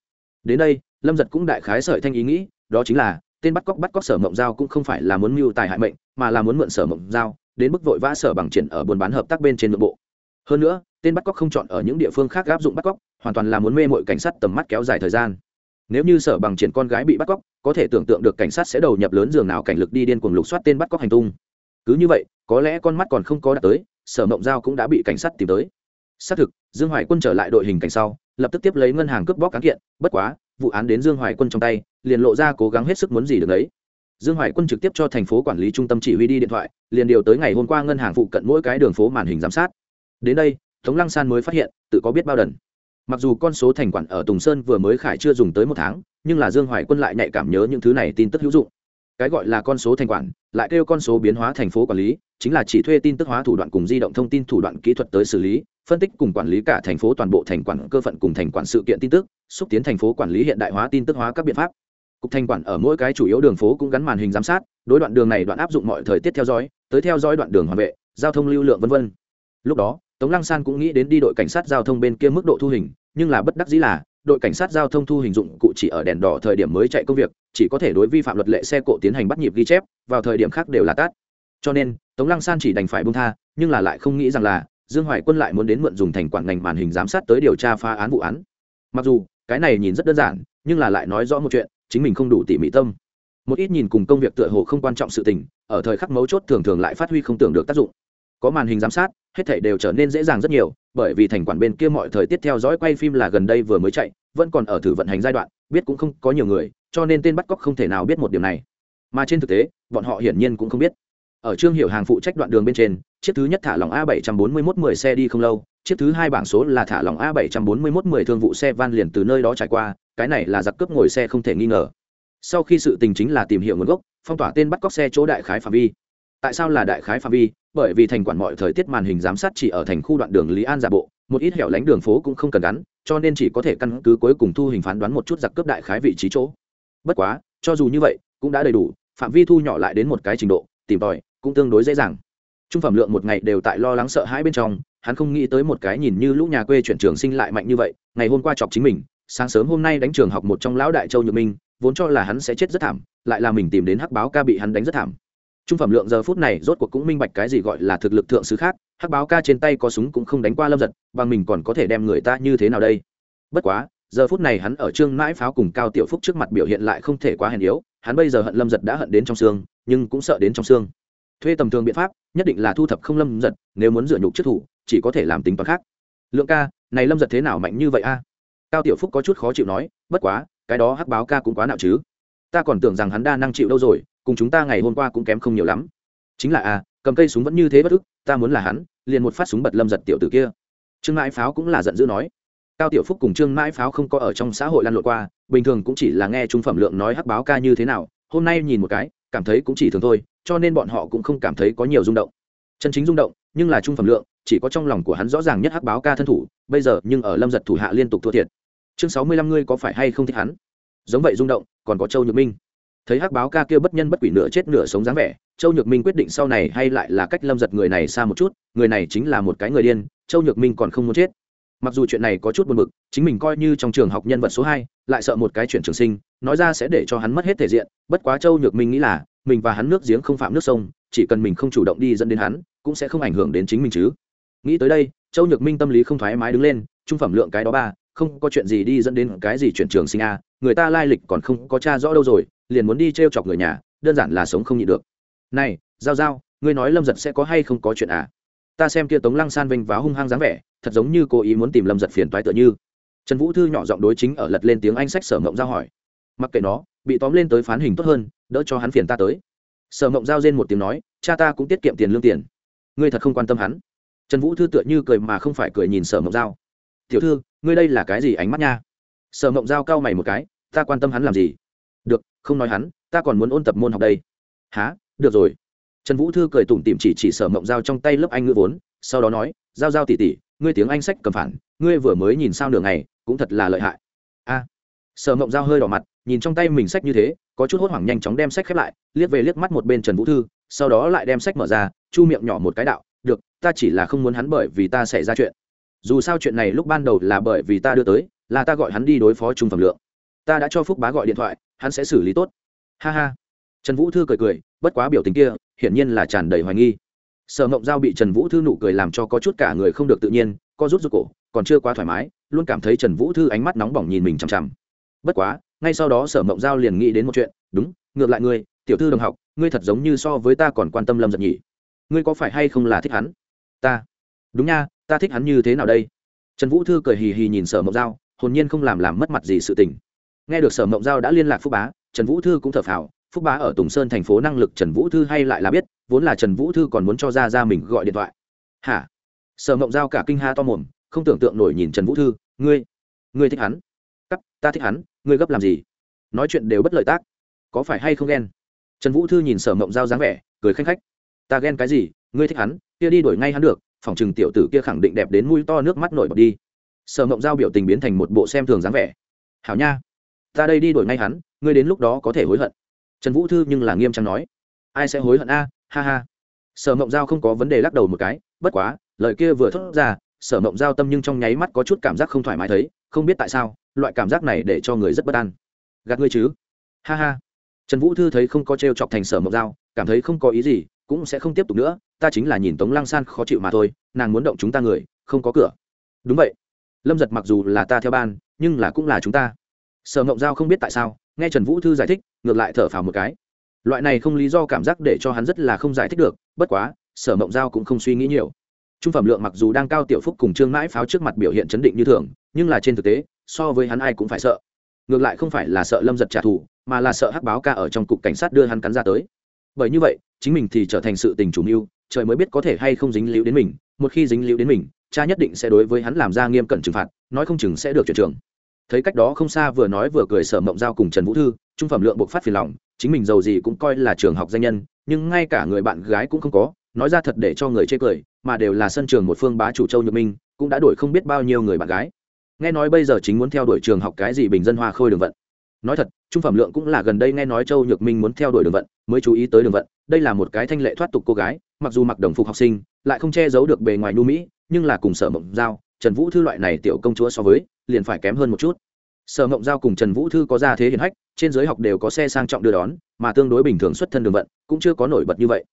Đến đây, lâm giật cũng đại khái sợi thanh ý nghĩ, đó chính là tên bắt cóc bắt cóc sở mộng giao cũng không phải là muốn mưu tài hại mệnh, mà là muốn mượn sở mộng giao, đến mức vội vã sở bằng triển ở buôn bán hợp tác bên trên nội bộ. Hơn nữa, tên bắt cóc không chọn ở những địa phương khác áp dụng bắt cóc, hoàn toàn là muốn mê mội cảnh sát tầm mắt kéo dài thời gian. Nếu như sở bằng triển con gái bị bắt cóc, có thể tưởng tượng được cảnh sát sẽ đầu nhập lớn giường nào cảnh lực đi điên cuồng lục soát tên bắt cóc hành tung. Cứ như vậy, có lẽ con mắt còn không có đạt tới, sở mộng giao cũng đã bị cảnh sát tìm tới. Xác thực, dương hoài quân trở lại đội hình cảnh sau, lập tức tiếp lấy ngân hàng cướp bóc cán kiện, bất quá, vụ án đến dương hoài quân trong tay liền lộ ra cố gắng hết sức muốn gì được đấy dương hoài quân trực tiếp cho thành phố quản lý trung tâm chỉ huy đi điện thoại, liền điều tới ngày hôm qua ngân hàng phụ cận mỗi cái đường phố màn hình giám sát. Đến đây, tống lăng san mới phát hiện, tự có biết bao đần. Mặc dù con số thành quản ở tùng sơn vừa mới khải chưa dùng tới một tháng, nhưng là dương hoài quân lại nhạy cảm nhớ những thứ này tin tức hữu dụng. Cái gọi là con số thành quản, lại kêu con số biến hóa thành phố quản lý, chính là chỉ thuê tin tức hóa thủ đoạn cùng di động thông tin thủ đoạn kỹ thuật tới xử lý, phân tích cùng quản lý cả thành phố toàn bộ thành quản, cơ phận cùng thành quản sự kiện tin tức, xúc tiến thành phố quản lý hiện đại hóa tin tức hóa các biện pháp cục thanh quản ở mỗi cái chủ yếu đường phố cũng gắn màn hình giám sát, đối đoạn đường này đoạn áp dụng mọi thời tiết theo dõi, tới theo dõi đoạn đường hoàn vệ, giao thông lưu lượng v v lúc đó, tống lăng san cũng nghĩ đến đi đội cảnh sát giao thông bên kia mức độ thu hình, nhưng là bất đắc dĩ là, đội cảnh sát giao thông thu hình dụng cụ chỉ ở đèn đỏ thời điểm mới chạy công việc, chỉ có thể đối vi phạm luật lệ xe cộ tiến hành bắt nhịp ghi chép, vào thời điểm khác đều là tát cho nên, tống lăng san chỉ đành phải bung tha, nhưng là lại không nghĩ rằng là, dương hoài quân lại muốn đến mượn dùng thành quản ngành màn hình giám sát tới điều tra phá án vụ án. Mặc dù, cái này nhìn rất đơn giản, nhưng là lại nói rõ một chuyện chính mình không đủ tỉ mỉ tâm. Một ít nhìn cùng công việc tựa hồ không quan trọng sự tình, ở thời khắc mấu chốt thường thường lại phát huy không tưởng được tác dụng. Có màn hình giám sát, hết thảy đều trở nên dễ dàng rất nhiều, bởi vì thành quản bên kia mọi thời tiết theo dõi quay phim là gần đây vừa mới chạy, vẫn còn ở thử vận hành giai đoạn, biết cũng không có nhiều người, cho nên tên bắt cóc không thể nào biết một điều này. Mà trên thực tế, bọn họ hiển nhiên cũng không biết. Ở trương hiệu hàng phụ trách đoạn đường bên trên, chiếc thứ nhất thả lỏng a 741 10 xe đi không lâu, chiếc thứ hai bảng số là thả lỏng a 741 10 thương vụ xe van liền từ nơi đó trải qua cái này là giặc cướp ngồi xe không thể nghi ngờ. Sau khi sự tình chính là tìm hiểu nguồn gốc, phong tỏa tên bắt cóc xe chỗ đại khái phạm vi. Tại sao là đại khái phạm vi? Bởi vì thành quản mọi thời tiết màn hình giám sát chỉ ở thành khu đoạn đường lý an giả bộ, một ít hẻo lánh đường phố cũng không cần gắn, cho nên chỉ có thể căn cứ cuối cùng thu hình phán đoán một chút giặc cướp đại khái vị trí chỗ. Bất quá, cho dù như vậy, cũng đã đầy đủ, phạm vi thu nhỏ lại đến một cái trình độ, tìm tòi cũng tương đối dễ dàng. Trung phẩm lượng một ngày đều tại lo lắng sợ hãi bên trong, hắn không nghĩ tới một cái nhìn như lũ nhà quê chuyển trường sinh lại mạnh như vậy, ngày hôm qua chọc chính mình sáng sớm hôm nay đánh trường học một trong lão đại châu nhược minh, vốn cho là hắn sẽ chết rất thảm, lại là mình tìm đến hắc báo ca bị hắn đánh rất thảm. Trung phẩm lượng giờ phút này rốt cuộc cũng minh bạch cái gì gọi là thực lực thượng sứ khác, hắc báo ca trên tay có súng cũng không đánh qua lâm giật, bằng mình còn có thể đem người ta như thế nào đây? Bất quá, giờ phút này hắn ở trương mãi pháo cùng cao tiểu phúc trước mặt biểu hiện lại không thể quá hèn yếu, hắn bây giờ hận lâm giật đã hận đến trong xương, nhưng cũng sợ đến trong xương. Thuê tầm thường biện pháp, nhất định là thu thập không lâm giật, nếu muốn dựa nhục chức thủ, chỉ có thể làm tính toán khác. Lượng ca, này lâm giật thế nào mạnh như vậy a? Cao tiểu phúc có chút khó chịu nói, bất quá, cái đó hắc báo ca cũng quá nạo chứ. Ta còn tưởng rằng hắn đa năng chịu đâu rồi, cùng chúng ta ngày hôm qua cũng kém không nhiều lắm. Chính là a cầm cây súng vẫn như thế bất ức, ta muốn là hắn, liền một phát súng bật lâm giật tiểu tử kia. Trương mãi pháo cũng là giận dữ nói. Cao tiểu phúc cùng trương mãi pháo không có ở trong xã hội lan lộn qua, bình thường cũng chỉ là nghe trung phẩm lượng nói hắc báo ca như thế nào, hôm nay nhìn một cái, cảm thấy cũng chỉ thường thôi, cho nên bọn họ cũng không cảm thấy có nhiều rung động. Chân chính rung động, nhưng là trung phẩm lượng chỉ có trong lòng của hắn rõ ràng nhất hắc báo ca thân thủ, bây giờ nhưng ở lâm giật thủ hạ liên tục thua thiệt. Chương sáu mươi lăm ngươi có phải hay không thích hắn? Giống vậy rung động, còn có châu nhược minh. Thấy hắc báo ca kia bất nhân bất quỷ nửa chết nửa sống dáng vẻ, châu nhược minh quyết định sau này hay lại là cách lâm giật người này xa một chút, người này chính là một cái người điên, châu nhược minh còn không muốn chết. Mặc dù chuyện này có chút buồn bực, chính mình coi như trong trường học nhân vật số hai, lại sợ một cái chuyện trường sinh, nói ra sẽ để cho hắn mất hết thể diện, bất quá châu nhược minh nghĩ là, mình và hắn nước giếng không phạm nước sông, chỉ cần mình không chủ động đi dẫn đến hắn, cũng sẽ không ảnh hưởng đến chính mình chứ nghĩ tới đây, châu nhược minh tâm lý không thoải mái đứng lên, trung phẩm lượng cái đó ba, không có chuyện gì đi dẫn đến cái gì chuyển trường sinh a, người ta lai lịch còn không có cha rõ đâu rồi, liền muốn đi t r e o chọc người nhà, đơn giản là sống không nhịn được. Này, giao giao, ngươi nói lâm giật sẽ có hay không có chuyện à? Ta xem kia tống lăng san vinh váo hung hăng dáng vẻ, thật giống như cố ý muốn tìm lâm giật phiền toái tựa như. Trần vũ thư nhỏ giọng đối chính ở lật lên tiếng anh sách sở mộng giao hỏi. Mặc kệ nó, bị tóm lên tới phán hình tốt hơn, đỡ cho hắn phiền ta tới. Sở mộng giao rên một tiếng nói, cha ta cũng tiết kiệm tiền lương tiền. Ngươi thật không quan tâm hắn trần vũ thư tựa như cười mà không phải cười nhìn sở mộng giao. Tiểu thư, ngươi đây là cái gì ánh mắt nha? Sở mộng giao cau mày một cái, ta quan tâm hắn làm gì? Được, không nói hắn, ta còn muốn ôn tập môn học đây. Há được rồi. Trần vũ thư cười tủm tỉm chỉ chỉ sở mộng giao trong tay lớp anh ngữ vốn, sau đó nói, giao giao tỉ tỉ ngươi tiếng anh sách cầm phản, ngươi vừa mới nhìn sao nửa ngày, cũng thật là lợi hại. A. Sở mộng giao hơi đỏ mặt, nhìn trong tay mình sách như thế, có chút hốt hoảng nhanh chóng đem sách khép lại, liếc về liếc mắt một bên trần vũ thư, sau đó lại đem sách mở ra, chu miệng nhỏ một cái đạo được, ta chỉ là không muốn hắn bởi vì ta xảy ra chuyện. Dù sao chuyện này lúc ban đầu là bởi vì ta đưa tới, là ta gọi hắn đi đối phó trung phẩm lượng. Ta đã cho phúc bá gọi điện thoại, hắn sẽ xử lý tốt. Ha ha. Trần vũ thư cười cười, bất quá biểu tình kia, hiển nhiên là tràn đầy hoài nghi. Sở mộng giao bị trần vũ thư nụ cười làm cho có chút cả người không được tự nhiên co rút rút cổ, còn chưa quá thoải mái, luôn cảm thấy trần vũ thư ánh mắt nóng bỏng nhìn mình chằm chằm. Bất quá, ngay sau đó sở mộng giao liền nghĩ đến một chuyện, đúng, ngược lại ngươi, tiểu thư đồng học, ngươi thật giống như so với ta còn quan tâm lâm giật nhỉ ngươi có phải hay không là thích hắn? Ta. Đúng nha, ta thích hắn như thế nào đây? Trần vũ thư cười hì hì nhìn sở mộng giao, hồn nhiên không làm làm mất mặt gì sự tình. Nghe được sở mộng giao đã liên lạc phúc bá, trần vũ thư cũng thở phào. Phúc bá ở tùng sơn thành phố năng lực trần vũ thư hay lại là biết, vốn là trần vũ thư còn muốn cho ra ra mình gọi điện thoại. Hả? Sở mộng giao cả kinh ha to mồm, không tưởng tượng nổi nhìn trần vũ thư. Ngươi ngươi thích hắn? Cắp ta thích hắn, ngươi gấp làm gì? Nói chuyện đều bất lợi tác. Có phải hay không ghen? Trần vũ thư nhìn sở mộng giao dáng vẻ, cười khanh khách ta ghen cái gì, ngươi thích hắn, kia đi đổi ngay hắn được, phòng trừng tiểu tử kia khẳng định đẹp đến mũi to nước mắt nổi bật đi. Sở mộng giao biểu tình biến thành một bộ xem thường dáng vẻ. Hảo nha, ta đây đi đổi ngay hắn, ngươi đến lúc đó có thể hối hận. Trần vũ thư nhưng là nghiêm trang nói. Ai sẽ hối hận a? Ha ha. Sở mộng giao không có vấn đề lắc đầu một cái, bất quá, lời kia vừa thốt ra, sở mộng giao tâm nhưng trong nháy mắt có chút cảm giác không thoải mái thấy, không biết tại sao, loại cảm giác này để cho người rất bất an. Gạt ngươi chứ. Ha ha. Trần vũ thư thấy không có t r e o chọc thành sở mộng giao, cảm thấy không có ý gì cũng sẽ không tiếp tục nữa, ta chính là nhìn tống lăng san khó chịu mà thôi, nàng muốn động chúng ta người, không có cửa. Đúng vậy. Lâm giật mặc dù là ta theo ban, nhưng là cũng là chúng ta. Sở ngộng giao không biết tại sao, nghe trần vũ thư giải thích, ngược lại thở phào một cái. Loại này không lý do cảm giác để cho hắn rất là không giải thích được, bất quá, sở mộng giao cũng không suy nghĩ nhiều. Trung phẩm lượng mặc dù đang cao tiểu phúc cùng trương mãi pháo trước mặt biểu hiện chấn định như thường, nhưng là trên thực tế, so với hắn ai cũng phải sợ. Ngược lại không phải là sợ lâm giật trả thù, mà là sợ hắc báo ca ở trong cục cảnh sát đưa hắn cắn ra tới bởi như vậy, chính mình thì trở thành sự tình chủ mưu, trời mới biết có thể hay không dính líu đến mình, một khi dính líu đến mình, cha nhất định sẽ đối với hắn làm ra nghiêm cẩn trừng phạt, nói không chừng sẽ được chuyển trường. Thấy cách đó không xa vừa nói vừa cười sở mộng giao cùng trần vũ thư, trung phẩm lượng buộc phát phiền lòng, chính mình giàu gì cũng coi là trường học danh nhân, nhưng ngay cả người bạn gái cũng không có, nói ra thật để cho người chê cười, mà đều là sân trường một phương bá chủ châu nhược minh, cũng đã đổi không biết bao nhiêu người bạn gái. Nghe nói bây giờ chính muốn theo đuổi trường học cái gì bình dân hoa khôi đường vận nói thật, trung phẩm lượng cũng là gần đây nghe nói châu nhược minh muốn theo đuổi đường vận, mới chú ý tới đường vận, đây là một cái thanh lệ thoát tục cô gái, mặc dù mặc đồng phục học sinh, lại không che giấu được bề ngoài nu mỹ, nhưng là cùng sở mộng giao, trần vũ thư loại này tiểu công chúa so với, liền phải kém hơn một chút. Sở mộng giao cùng trần vũ thư có gia thế hiển hách, trên giới học đều có xe sang trọng đưa đón, mà tương đối bình thường xuất thân đường vận, cũng chưa có nổi bật như vậy.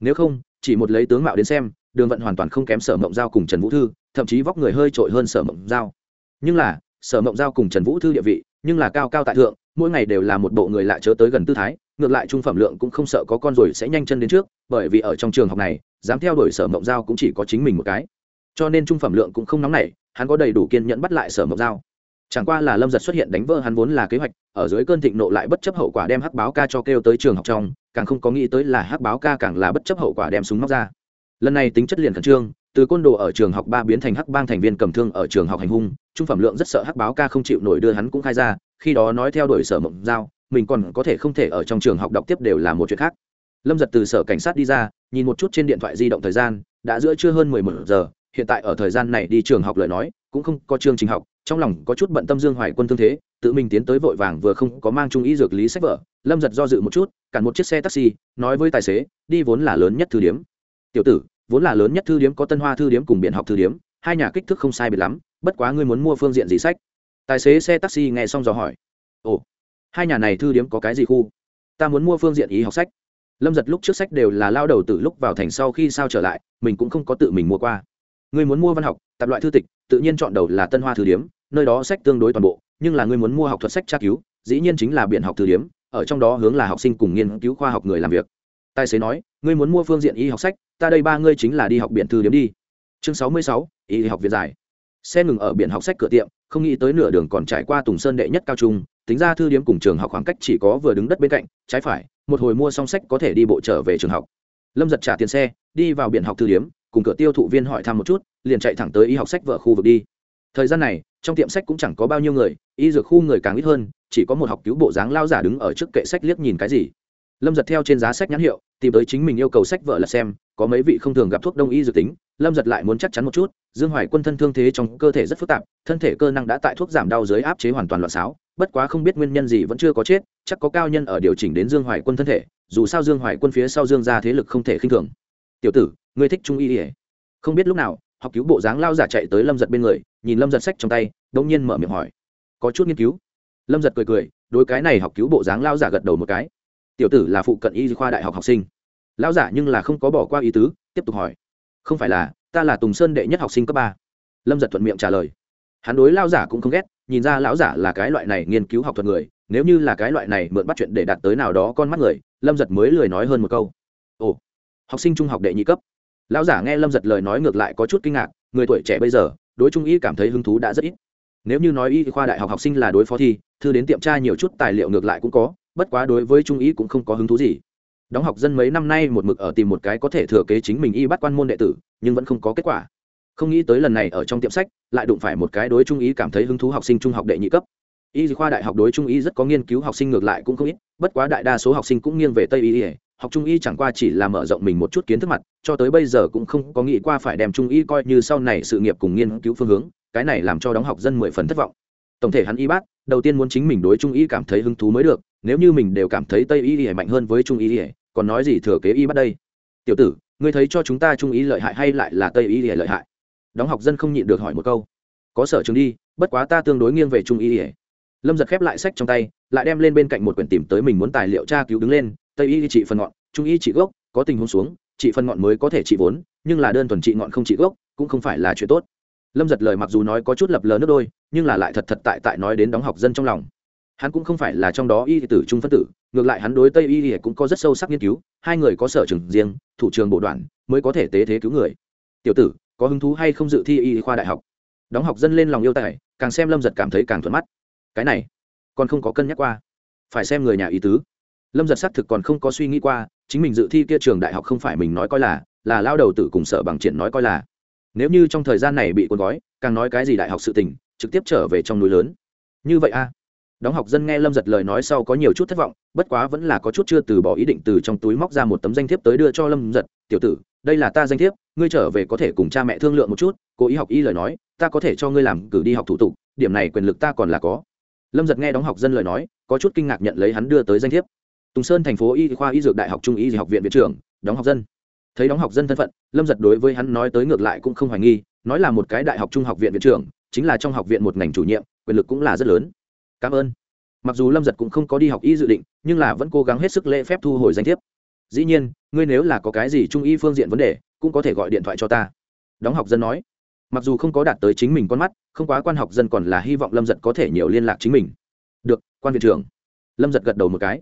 Nếu không, chỉ một lấy tướng mạo đến xem, đường vận hoàn toàn không kém sở mộng giao cùng trần vũ thư, thậm chí vóc người hơi trội hơn sở mộng giao. Nhưng là, sở mộng giao cùng trần vũ thư địa vị nhưng là cao cao tại thượng, mỗi ngày đều là một bộ người lạ chớ tới gần tư thái, ngược lại trung phẩm lượng cũng không sợ có con rồi sẽ nhanh chân đến trước, bởi vì ở trong trường học này, dám theo đuổi sở mộng giao cũng chỉ có chính mình một cái. Cho nên trung phẩm lượng cũng không nóng nảy, hắn có đầy đủ kiên nhẫn bắt lại sở mộng giao. Chẳng qua là lâm giật xuất hiện đánh vỡ hắn vốn là kế hoạch, ở dưới cơn thịnh nộ lại bất chấp hậu quả đem hắc báo ca cho kêu tới trường học trong, càng không có nghĩ tới là hắc báo ca càng là bất chấp hậu quả đem súng móc ra. Lần này tính chất liền khẩn trương từ côn đồ ở trường học ba biến thành hắc bang thành viên cầm thương ở trường học hành hung, trung phẩm lượng rất sợ hắc báo ca không chịu nổi đưa hắn cũng khai ra, khi đó nói theo đuổi sở mộng giao, mình còn có thể không thể ở trong trường học đọc tiếp đều là một chuyện khác. Lâm giật từ sở cảnh sát đi ra, nhìn một chút trên điện thoại di động thời gian, đã giữa chưa hơn mười một giờ, hiện tại ở thời gian này đi trường học lời nói, cũng không có chương trình học, trong lòng có chút bận tâm dương hoài quân thương thế, tự mình tiến tới vội vàng vừa không có mang trung ý dược lý sách vở, lâm giật do dự một chút, cản một chiếc xe taxi, nói với tài xế, đi vốn là lớn nhất thư điếm tiểu tử vốn là lớn nhất thư điếm có tân hoa thư điếm cùng biện học thư điếm, hai nhà kích thước không sai biệt lắm, bất quá ngươi muốn mua phương diện gì sách? Tài xế xe taxi nghe xong dò hỏi. Ồ, hai nhà này thư điếm có cái gì khu? Ta muốn mua phương diện ý học sách. Lâm giật lúc trước sách đều là lao đầu từ lúc vào thành sau khi sao trở lại, mình cũng không có tự mình mua qua. Ngươi muốn mua văn học tạp loại thư tịch, tự nhiên chọn đầu là tân hoa thư điếm, nơi đó sách tương đối toàn bộ, nhưng là ngươi muốn mua học thuật sách tra cứu, dĩ nhiên chính là biện học thư điếm, ở trong đó hướng là học sinh cùng nghiên cứu khoa học người làm việc tài xế nói, ngươi muốn mua phương diện y học sách, ta đây ba ngươi chính là đi học biển thư điếm đi. Chương sáu mươi sáu, y học viện giải xe ngừng ở biển học sách cửa tiệm, không nghĩ tới nửa đường còn trải qua tùng sơn đệ nhất cao trung, tính ra thư điếm cùng trường học khoảng cách chỉ có vừa đứng đất bên cạnh, trái phải, một hồi mua xong sách có thể đi bộ trở về trường học. Lâm giật trả tiền xe, đi vào biển học thư điếm cùng cửa tiêu thụ viên hỏi thăm một chút, liền chạy thẳng tới y học sách vợ khu vực đi. Thời gian này, trong tiệm sách cũng chẳng có bao nhiêu người, y dược khu người càng ít hơn, chỉ có một học cứu bộ dáng lao giả đứng ở trước kệ sách liếc nhìn cái gì lâm giật theo trên giá sách nhãn hiệu, tìm tới chính mình yêu cầu sách vợ là xem, có mấy vị không thường gặp thuốc đông y dự tính. Lâm giật lại muốn chắc chắn một chút, dương hoài quân thân thương thế trong cơ thể rất phức tạp, thân thể cơ năng đã tại thuốc giảm đau dưới áp chế hoàn toàn loạn xáo, bất quá không biết nguyên nhân gì vẫn chưa có chết, chắc có cao nhân ở điều chỉnh đến dương hoài quân thân thể, dù sao dương hoài quân phía sau dương ra thế lực không thể khinh thường. Tiểu tử, ngươi thích trung y ỉa không biết lúc nào, học cứu bộ dáng lao giả chạy tới lâm giật bên người, nhìn lâm giật sách trong tay đ ỗ n g nhiên mở miệng hỏi, có chút nghiên cứu? Lâm giật cười cười, đối cái này học cứu bộ dáng lao giả gật đầu một cái tiểu tử là phụ cận y khoa đại học học sinh. Lão giả nhưng là không có bỏ qua ý tứ, tiếp tục hỏi. Không phải là, ta là tùng sơn đệ nhất học sinh cấp ba. Lâm giật thuận miệng trả lời. Hắn đối lao giả cũng không ghét, nhìn ra lão giả là cái loại này nghiên cứu học thuật người, nếu như là cái loại này mượn bắt chuyện để đạt tới nào đó con mắt người, lâm giật mới lười nói hơn một câu. Ồ, học sinh trung học đệ nhị cấp. Lão giả nghe lâm giật lời nói ngược lại có chút kinh ngạc, người tuổi trẻ bây giờ, đối trung y cảm thấy hứng thú đã rất ít. Nếu như nói y khoa đại học học sinh là đối phó thi thư đến tiệm tra nhiều chút tài liệu ngược lại cũng có bất quá đối với trung y cũng không có hứng thú gì. Đóng học dân mấy năm nay một mực ở tìm một cái có thể thừa kế chính mình y bắt quan môn đệ tử, nhưng vẫn không có kết quả. Không nghĩ tới lần này ở trong tiệm sách, lại đụng phải một cái đối trung ý cảm thấy hứng thú học sinh trung học đệ nhị cấp. Y khoa đại học đối trung y rất có nghiên cứu, học sinh ngược lại cũng không ít, bất quá đại đa số học sinh cũng nghiêng về tây y học trung y chẳng qua chỉ là mở rộng mình một chút kiến thức mặt, cho tới bây giờ cũng không có nghĩ qua phải đem trung y coi như sau này sự nghiệp cùng nghiên cứu phương hướng, cái này làm cho đóng học dân mười phần thất vọng. Tổng thể hắn y bác đầu tiên muốn chính mình đối trung y cảm thấy hứng thú mới được nếu như mình đều cảm thấy tây y mạnh hơn với trung y còn nói gì thừa kế y bắt đây? Tiểu tử, ngươi thấy cho chúng ta trung y lợi hại hay lại là tây y lợi hại? Đóng học dân không nhịn được hỏi một câu. Có sở trường đi, bất quá ta tương đối nghiêng về trung y lâm giật khép lại sách trong tay, lại đem lên bên cạnh một quyển tìm tới mình muốn tài liệu tra cứu đứng lên. Tây y trị phần ngọn, trung y trị gốc, có tình huống xuống, trị phần ngọn mới có thể trị vốn, nhưng là đơn thuần trị ngọn không trị gốc, cũng không phải là chuyện tốt. Lâm giật lời mặc dù nói có chút lập lờ nước đôi, nhưng là lại thật thật tại tại nói đến đóng học dân trong lòng hắn cũng không phải là trong đó y tử trung phân tử, ngược lại hắn đối tây y cũng có rất sâu sắc nghiên cứu, hai người có sở trường riêng, thủ trường bộ đoàn mới có thể tế thế cứu người. Tiểu tử, có hứng thú hay không dự thi y khoa đại học? Đóng học dân lên lòng yêu tài, càng xem lâm giật cảm thấy càng thuận mắt. Cái này, còn không có cân nhắc qua. Phải xem người nhà ý tứ. Lâm giật xác thực còn không có suy nghĩ qua, chính mình dự thi kia trường đại học không phải mình nói coi là là lao đầu tử cùng sở bằng triển nói coi là. Nếu như trong thời gian này bị cuốn gói, càng nói cái gì đại học sự tình, trực tiếp trở về trong núi lớn. Như vậy a đóng học dân nghe lâm giật lời nói sau có nhiều chút thất vọng, bất quá vẫn là có chút chưa từ bỏ ý định từ trong túi móc ra một tấm danh thiếp tới đưa cho lâm giật. Tiểu tử, đây là ta danh thiếp, ngươi trở về có thể cùng cha mẹ thương lượng một chút, cố ý học y lời nói, ta có thể cho ngươi làm cử đi học thủ tục, điểm này quyền lực ta còn là có. Lâm giật nghe đóng học dân lời nói, có chút kinh ngạc nhận lấy hắn đưa tới danh thiếp. Tùng sơn thành phố y khoa y dược đại học trung y học viện viện trưởng, đóng học dân. Thấy đóng học dân thân phận, lâm giật đối với hắn nói tới ngược lại cũng không hoài nghi, nói là một cái đại học trung học viện viện trưởng, chính là trong học viện một ngành chủ nhiệm, quyền lực cũng là rất lớn cảm ơn. Mặc dù lâm giật cũng không có đi học y dự định, nhưng là vẫn cố gắng hết sức lễ phép thu hồi danh thiếp. Dĩ nhiên, ngươi nếu là có cái gì trung y phương diện vấn đề, cũng có thể gọi điện thoại cho ta. Đóng học dân nói. Mặc dù không có đạt tới chính mình con mắt, không quá quan học dân còn là hy vọng lâm giật có thể nhiều liên lạc chính mình. Được, quan viện trưởng. Lâm giật gật đầu một cái.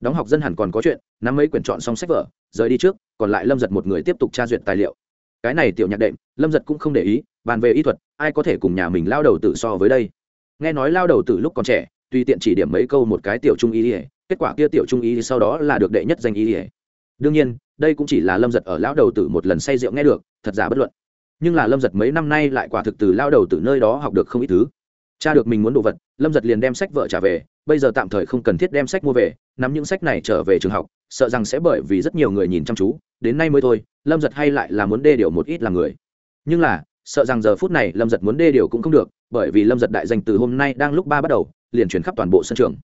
Đóng học dân hẳn còn có chuyện, nắm mấy quyển chọn xong sách vở, rời đi trước, còn lại lâm giật một người tiếp tục tra duyệt tài liệu. Cái này tiểu nhạc đệm, lâm giật cũng không để ý, bàn về y thuật, ai có thể cùng nhà mình lao đầu tự so với đây? Nghe nói lao đầu từ lúc còn trẻ, tùy tiện chỉ điểm mấy câu một cái tiểu trung y ỉa kết quả kia tiểu trung y sau đó là được đệ nhất danh y ỉa đương nhiên, đây cũng chỉ là lâm giật ở lão đầu tử một lần say rượu nghe được, thật giả bất luận. Nhưng là lâm giật mấy năm nay lại quả thực từ lao đầu từ nơi đó học được không ít thứ. Cha được mình muốn đồ vật, lâm giật liền đem sách vợ trả về, bây giờ tạm thời không cần thiết đem sách mua về, nắm những sách này trở về trường học, sợ rằng sẽ bởi vì rất nhiều người nhìn chăm chú, đến nay mới thôi, lâm giật hay lại là muốn đê điều một ít là người. Nhưng là sợ rằng giờ phút này lâm giật muốn đê điều cũng không được, bởi vì lâm giật đại danh từ hôm nay đang lúc ba bắt đầu, liền chuyển khắp toàn bộ sân trường.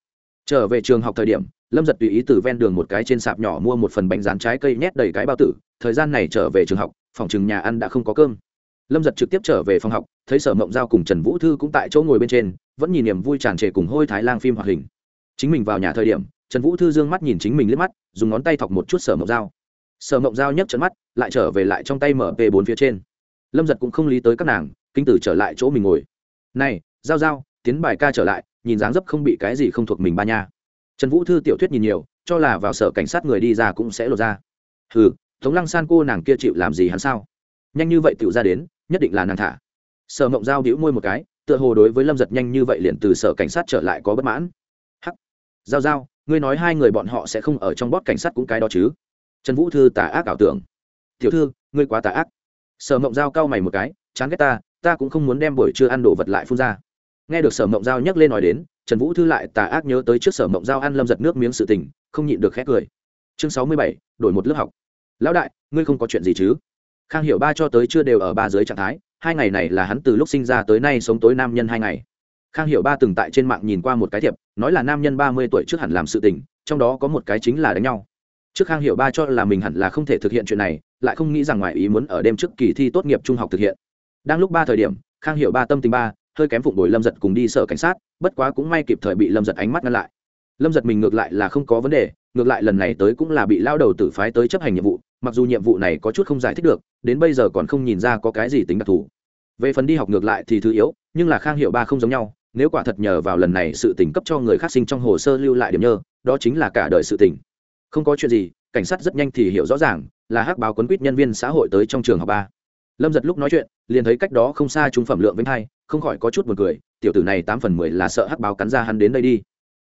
Trở về trường học thời điểm, lâm giật tùy ý từ ven đường một cái trên sạp nhỏ mua một phần bánh rán trái cây nhét đầy cái bao tử, thời gian này trở về trường học, phòng chừng nhà ăn đã không có cơm. Lâm giật trực tiếp trở về phòng học, thấy sở mộng giao cùng trần vũ thư cũng tại chỗ ngồi bên trên, vẫn nhìn niềm vui tràn trề cùng hôi thái lang phim hoạt hình. Chính mình vào nhà thời điểm, trần vũ thư d ư ơ n g mắt nhìn chính mình liếc mắt, dùng ngón tay thọc một chút sở mộng giao. Sở mộng giao nhấc trận mắt, lại trở về lại trong tay mở p bốn phía trên lâm giật cũng không lý tới các nàng kinh tử trở lại chỗ mình ngồi. Này, giao giao, tiến bài ca trở lại, nhìn dáng dấp không bị cái gì không thuộc mình ba nha. Trần vũ thư tiểu thuyết nhìn nhiều, cho là vào sở cảnh sát người đi ra cũng sẽ lột ra. Hừ, tống lăng san cô nàng kia chịu làm gì hắn sao? Nhanh như vậy tiểu ra đến, nhất định là nàng thả. Sở mộng giao đĩu môi một cái, tựa hồ đối với lâm giật nhanh như vậy liền từ sở cảnh sát trở lại có bất mãn. Hắc, giao giao, ngươi nói hai người bọn họ sẽ không ở trong bót cảnh sát cũng cái đó chứ? Trần vũ thư tà ác ảo tưởng. Tiểu thư, ngươi quá tà ác sở mộng giao cau mày một cái, chán ghét ta ta cũng không muốn đem buổi trưa ăn đồ vật lại phun ra. Nghe được sở mộng giao nhắc lên nói đến, trần vũ thư lại tà ác nhớ tới trước sở mộng giao ăn lâm giật nước miếng sự tình, không nhịn được khét cười. Chương sáu mươi bảy, đổi một lớp học. Lão đại, ngươi không có chuyện gì chứ? Khang hiểu ba cho tới chưa đều ở ba dưới trạng thái, hai ngày này là hắn từ lúc sinh ra tới nay sống tối nam nhân hai ngày. Khang hiểu ba từng tại trên mạng nhìn qua một cái thiệp, nói là nam nhân ba mươi tuổi trước hẳn làm sự tình, trong đó có một cái chính là đánh nhau trước khang hiểu ba cho là mình hẳn là không thể thực hiện chuyện này, lại không nghĩ rằng ngoài ý muốn ở đêm trước kỳ thi tốt nghiệp trung học thực hiện. Đang lúc ba thời điểm, khang hiểu ba tâm tình ba, hơi kém phụng bồi lâm giật cùng đi sở cảnh sát, bất quá cũng may kịp thời bị lâm giật ánh mắt ngăn lại. Lâm giật mình ngược lại là không có vấn đề, ngược lại lần này tới cũng là bị lao đầu tử phái tới chấp hành nhiệm vụ, mặc dù nhiệm vụ này có chút không giải thích được, đến bây giờ còn không nhìn ra có cái gì tính đặc thù. Về phần đi học ngược lại thì thứ yếu, nhưng là khang hiệu ba không giống nhau, nếu quả thật nhờ vào lần này sự tỉnh cấp cho người khác sinh trong hồ sơ lưu lại điểm nhơ, đó chính là cả đời sự tỉnh không có chuyện gì, cảnh sát rất nhanh thì hiểu rõ ràng là hắc báo quấn quýt nhân viên xã hội tới trong trường học ba. Lâm giật lúc nói chuyện, liền thấy cách đó không xa trung phẩm lượng vĩnh hai, không khỏi có chút một cười, tiểu tử này tám phần mười là sợ hắc báo cắn ra hắn đến đây đi.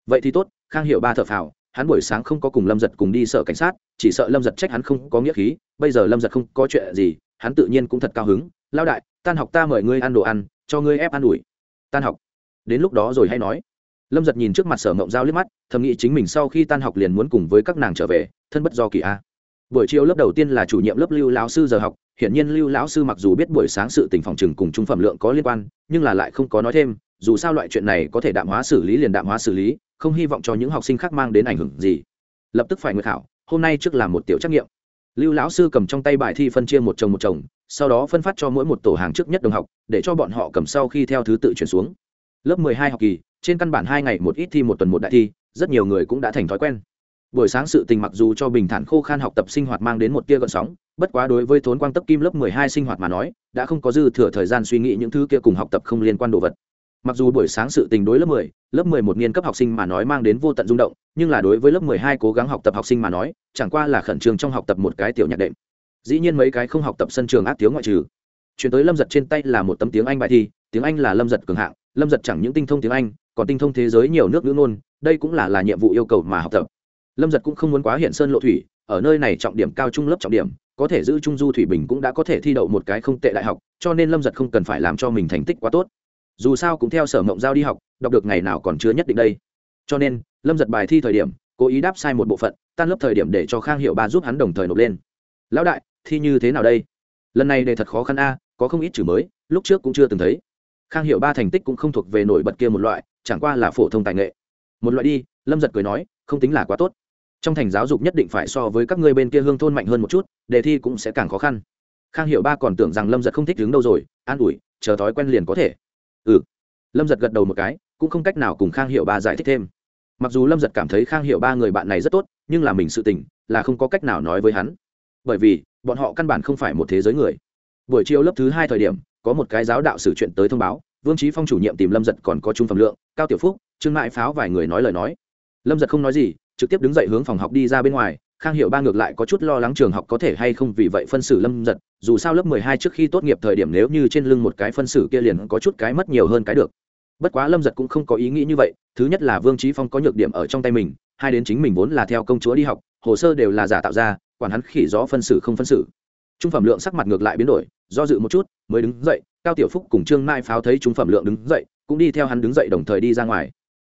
Vậy thì tốt, khang hiệu ba thợ phào, hắn buổi sáng không có cùng lâm giật cùng đi sợ cảnh sát, chỉ sợ lâm giật trách hắn không có nghĩa khí, bây giờ lâm giật không có chuyện gì, hắn tự nhiên cũng thật cao hứng lao đại, tan học ta mời ngươi ăn đồ ăn, cho ngươi ép ăn ủi. Tan học. Đến lúc đó rồi hay nói lâm giật nhìn trước mặt sở mộng giao liếc mắt, thầm nghĩ chính mình sau khi tan học liền muốn cùng với các nàng trở về, thân bất do kỳ a. Buổi chiều lớp đầu tiên là chủ nhiệm lớp lưu lão sư giờ học, hiển nhiên lưu lão sư mặc dù biết buổi sáng sự tình phòng trừng cùng trung phẩm lượng có liên quan, nhưng là lại không có nói thêm, dù sao loại chuyện này có thể đạm hóa xử lý liền đạm hóa xử lý, không hy vọng cho những học sinh khác mang đến ảnh hưởng gì. Lập tức phải nguyệt khảo, hôm nay trước làm một tiểu trắc nghiệm. Lưu lão sư cầm trong tay bài thi phân chia một chồng một chồng, sau đó phân phát cho mỗi một tổ hàng trước nhất đồng học, để cho bọn họ cầm sau khi theo thứ tự chuyển xuống. Lớp mười hai học kỳ trên căn bản hai ngày một ít thi một tuần một đại thi rất nhiều người cũng đã thành thói quen. Buổi sáng sự tình mặc dù cho bình thản khô khan học tập sinh hoạt mang đến một tia gợn sóng bất quá đối với thốn quang tấp kim lớp mười hai sinh hoạt mà nói đã không có dư thừa thời gian suy nghĩ những thứ kia cùng học tập không liên quan đồ vật. Mặc dù buổi sáng sự tình đối lớp 10, lớp 11 niên cấp học sinh mà nói mang đến vô tận rung động nhưng là đối với lớp 12 cố gắng học tập học sinh mà nói chẳng qua là khẩn trương trong học tập một cái tiểu nhạc đệm. Dĩ nhiên mấy cái không học tập sân trường ác tiếng ngoại trừ. Chuyển tới lâm giật trên tay là một tấm tiếng anh bài thi tiếng anh là lâm giật cường hạng lâm giật chẳng những tinh thông tiếng anh còn tinh thông thế giới nhiều nước ngữ ngôn, đây cũng là là nhiệm vụ yêu cầu mà học tập. Lâm giật cũng không muốn quá hiện sơn lộ thủy, ở nơi này trọng điểm cao trung lớp trọng điểm, có thể giữ trung du thủy bình cũng đã có thể thi đậu một cái không tệ đại học, cho nên lâm giật không cần phải làm cho mình thành tích quá tốt. Dù sao cũng theo sở mộng giao đi học, đọc được ngày nào còn chưa nhất định đây. Cho nên, lâm giật bài thi thời điểm, cố ý đáp sai một bộ phận, tan lớp thời điểm để cho khang hiệu ba giúp hắn đồng thời nộp lên. Lão đại, thi như thế nào đây? Lần này đề thật khó khăn a, có không ít chữ mới, lúc trước cũng chưa từng thấy. Khang hiệu ba thành tích cũng không thuộc về nổi bật kia một loại chẳng qua là phổ thông tài nghệ. Một loại đi, lâm giật cười nói, không tính là quá tốt. Trong thành giáo dục nhất định phải so với các ngươi bên kia hương thôn mạnh hơn một chút, đề thi cũng sẽ càng khó khăn. Khang hiệu ba còn tưởng rằng lâm giật không thích đứng đâu rồi, an ủi, chờ thói quen liền có thể. Ừ. Lâm giật gật đầu một cái, cũng không cách nào cùng khang hiệu ba giải thích thêm. Mặc dù lâm giật cảm thấy khang hiệu ba người bạn này rất tốt, nhưng là mình sự tình, là không có cách nào nói với hắn. Bởi vì, bọn họ căn bản không phải một thế giới người. Buổi chiều lớp thứ hai thời điểm, có một cái giáo đạo sử chuyện tới thông báo vương trí phong chủ nhiệm tìm lâm giật còn có trung phẩm lượng, cao tiểu phúc, trương mại pháo vài người nói lời nói. Lâm giật không nói gì, trực tiếp đứng dậy hướng phòng học đi ra bên ngoài, khang hiệu ba ngược lại có chút lo lắng trường học có thể hay không vì vậy phân xử lâm giật, dù sao lớp mười hai trước khi tốt nghiệp thời điểm nếu như trên lưng một cái phân xử kia liền có chút cái mất nhiều hơn cái được. Bất quá lâm giật cũng không có ý nghĩ như vậy, thứ nhất là vương trí phong có nhược điểm ở trong tay mình, hai đến chính mình vốn là theo công chúa đi học, hồ sơ đều là giả tạo ra, quản hắn khỉ gió phân xử không phân xử. Trung phẩm lượng sắc mặt ngược lại biến đổi, do dự một chút, mới đứng dậy cao tiểu phúc cùng trương mai pháo thấy trung phẩm lượng đứng dậy, cũng đi theo hắn đứng dậy đồng thời đi ra ngoài.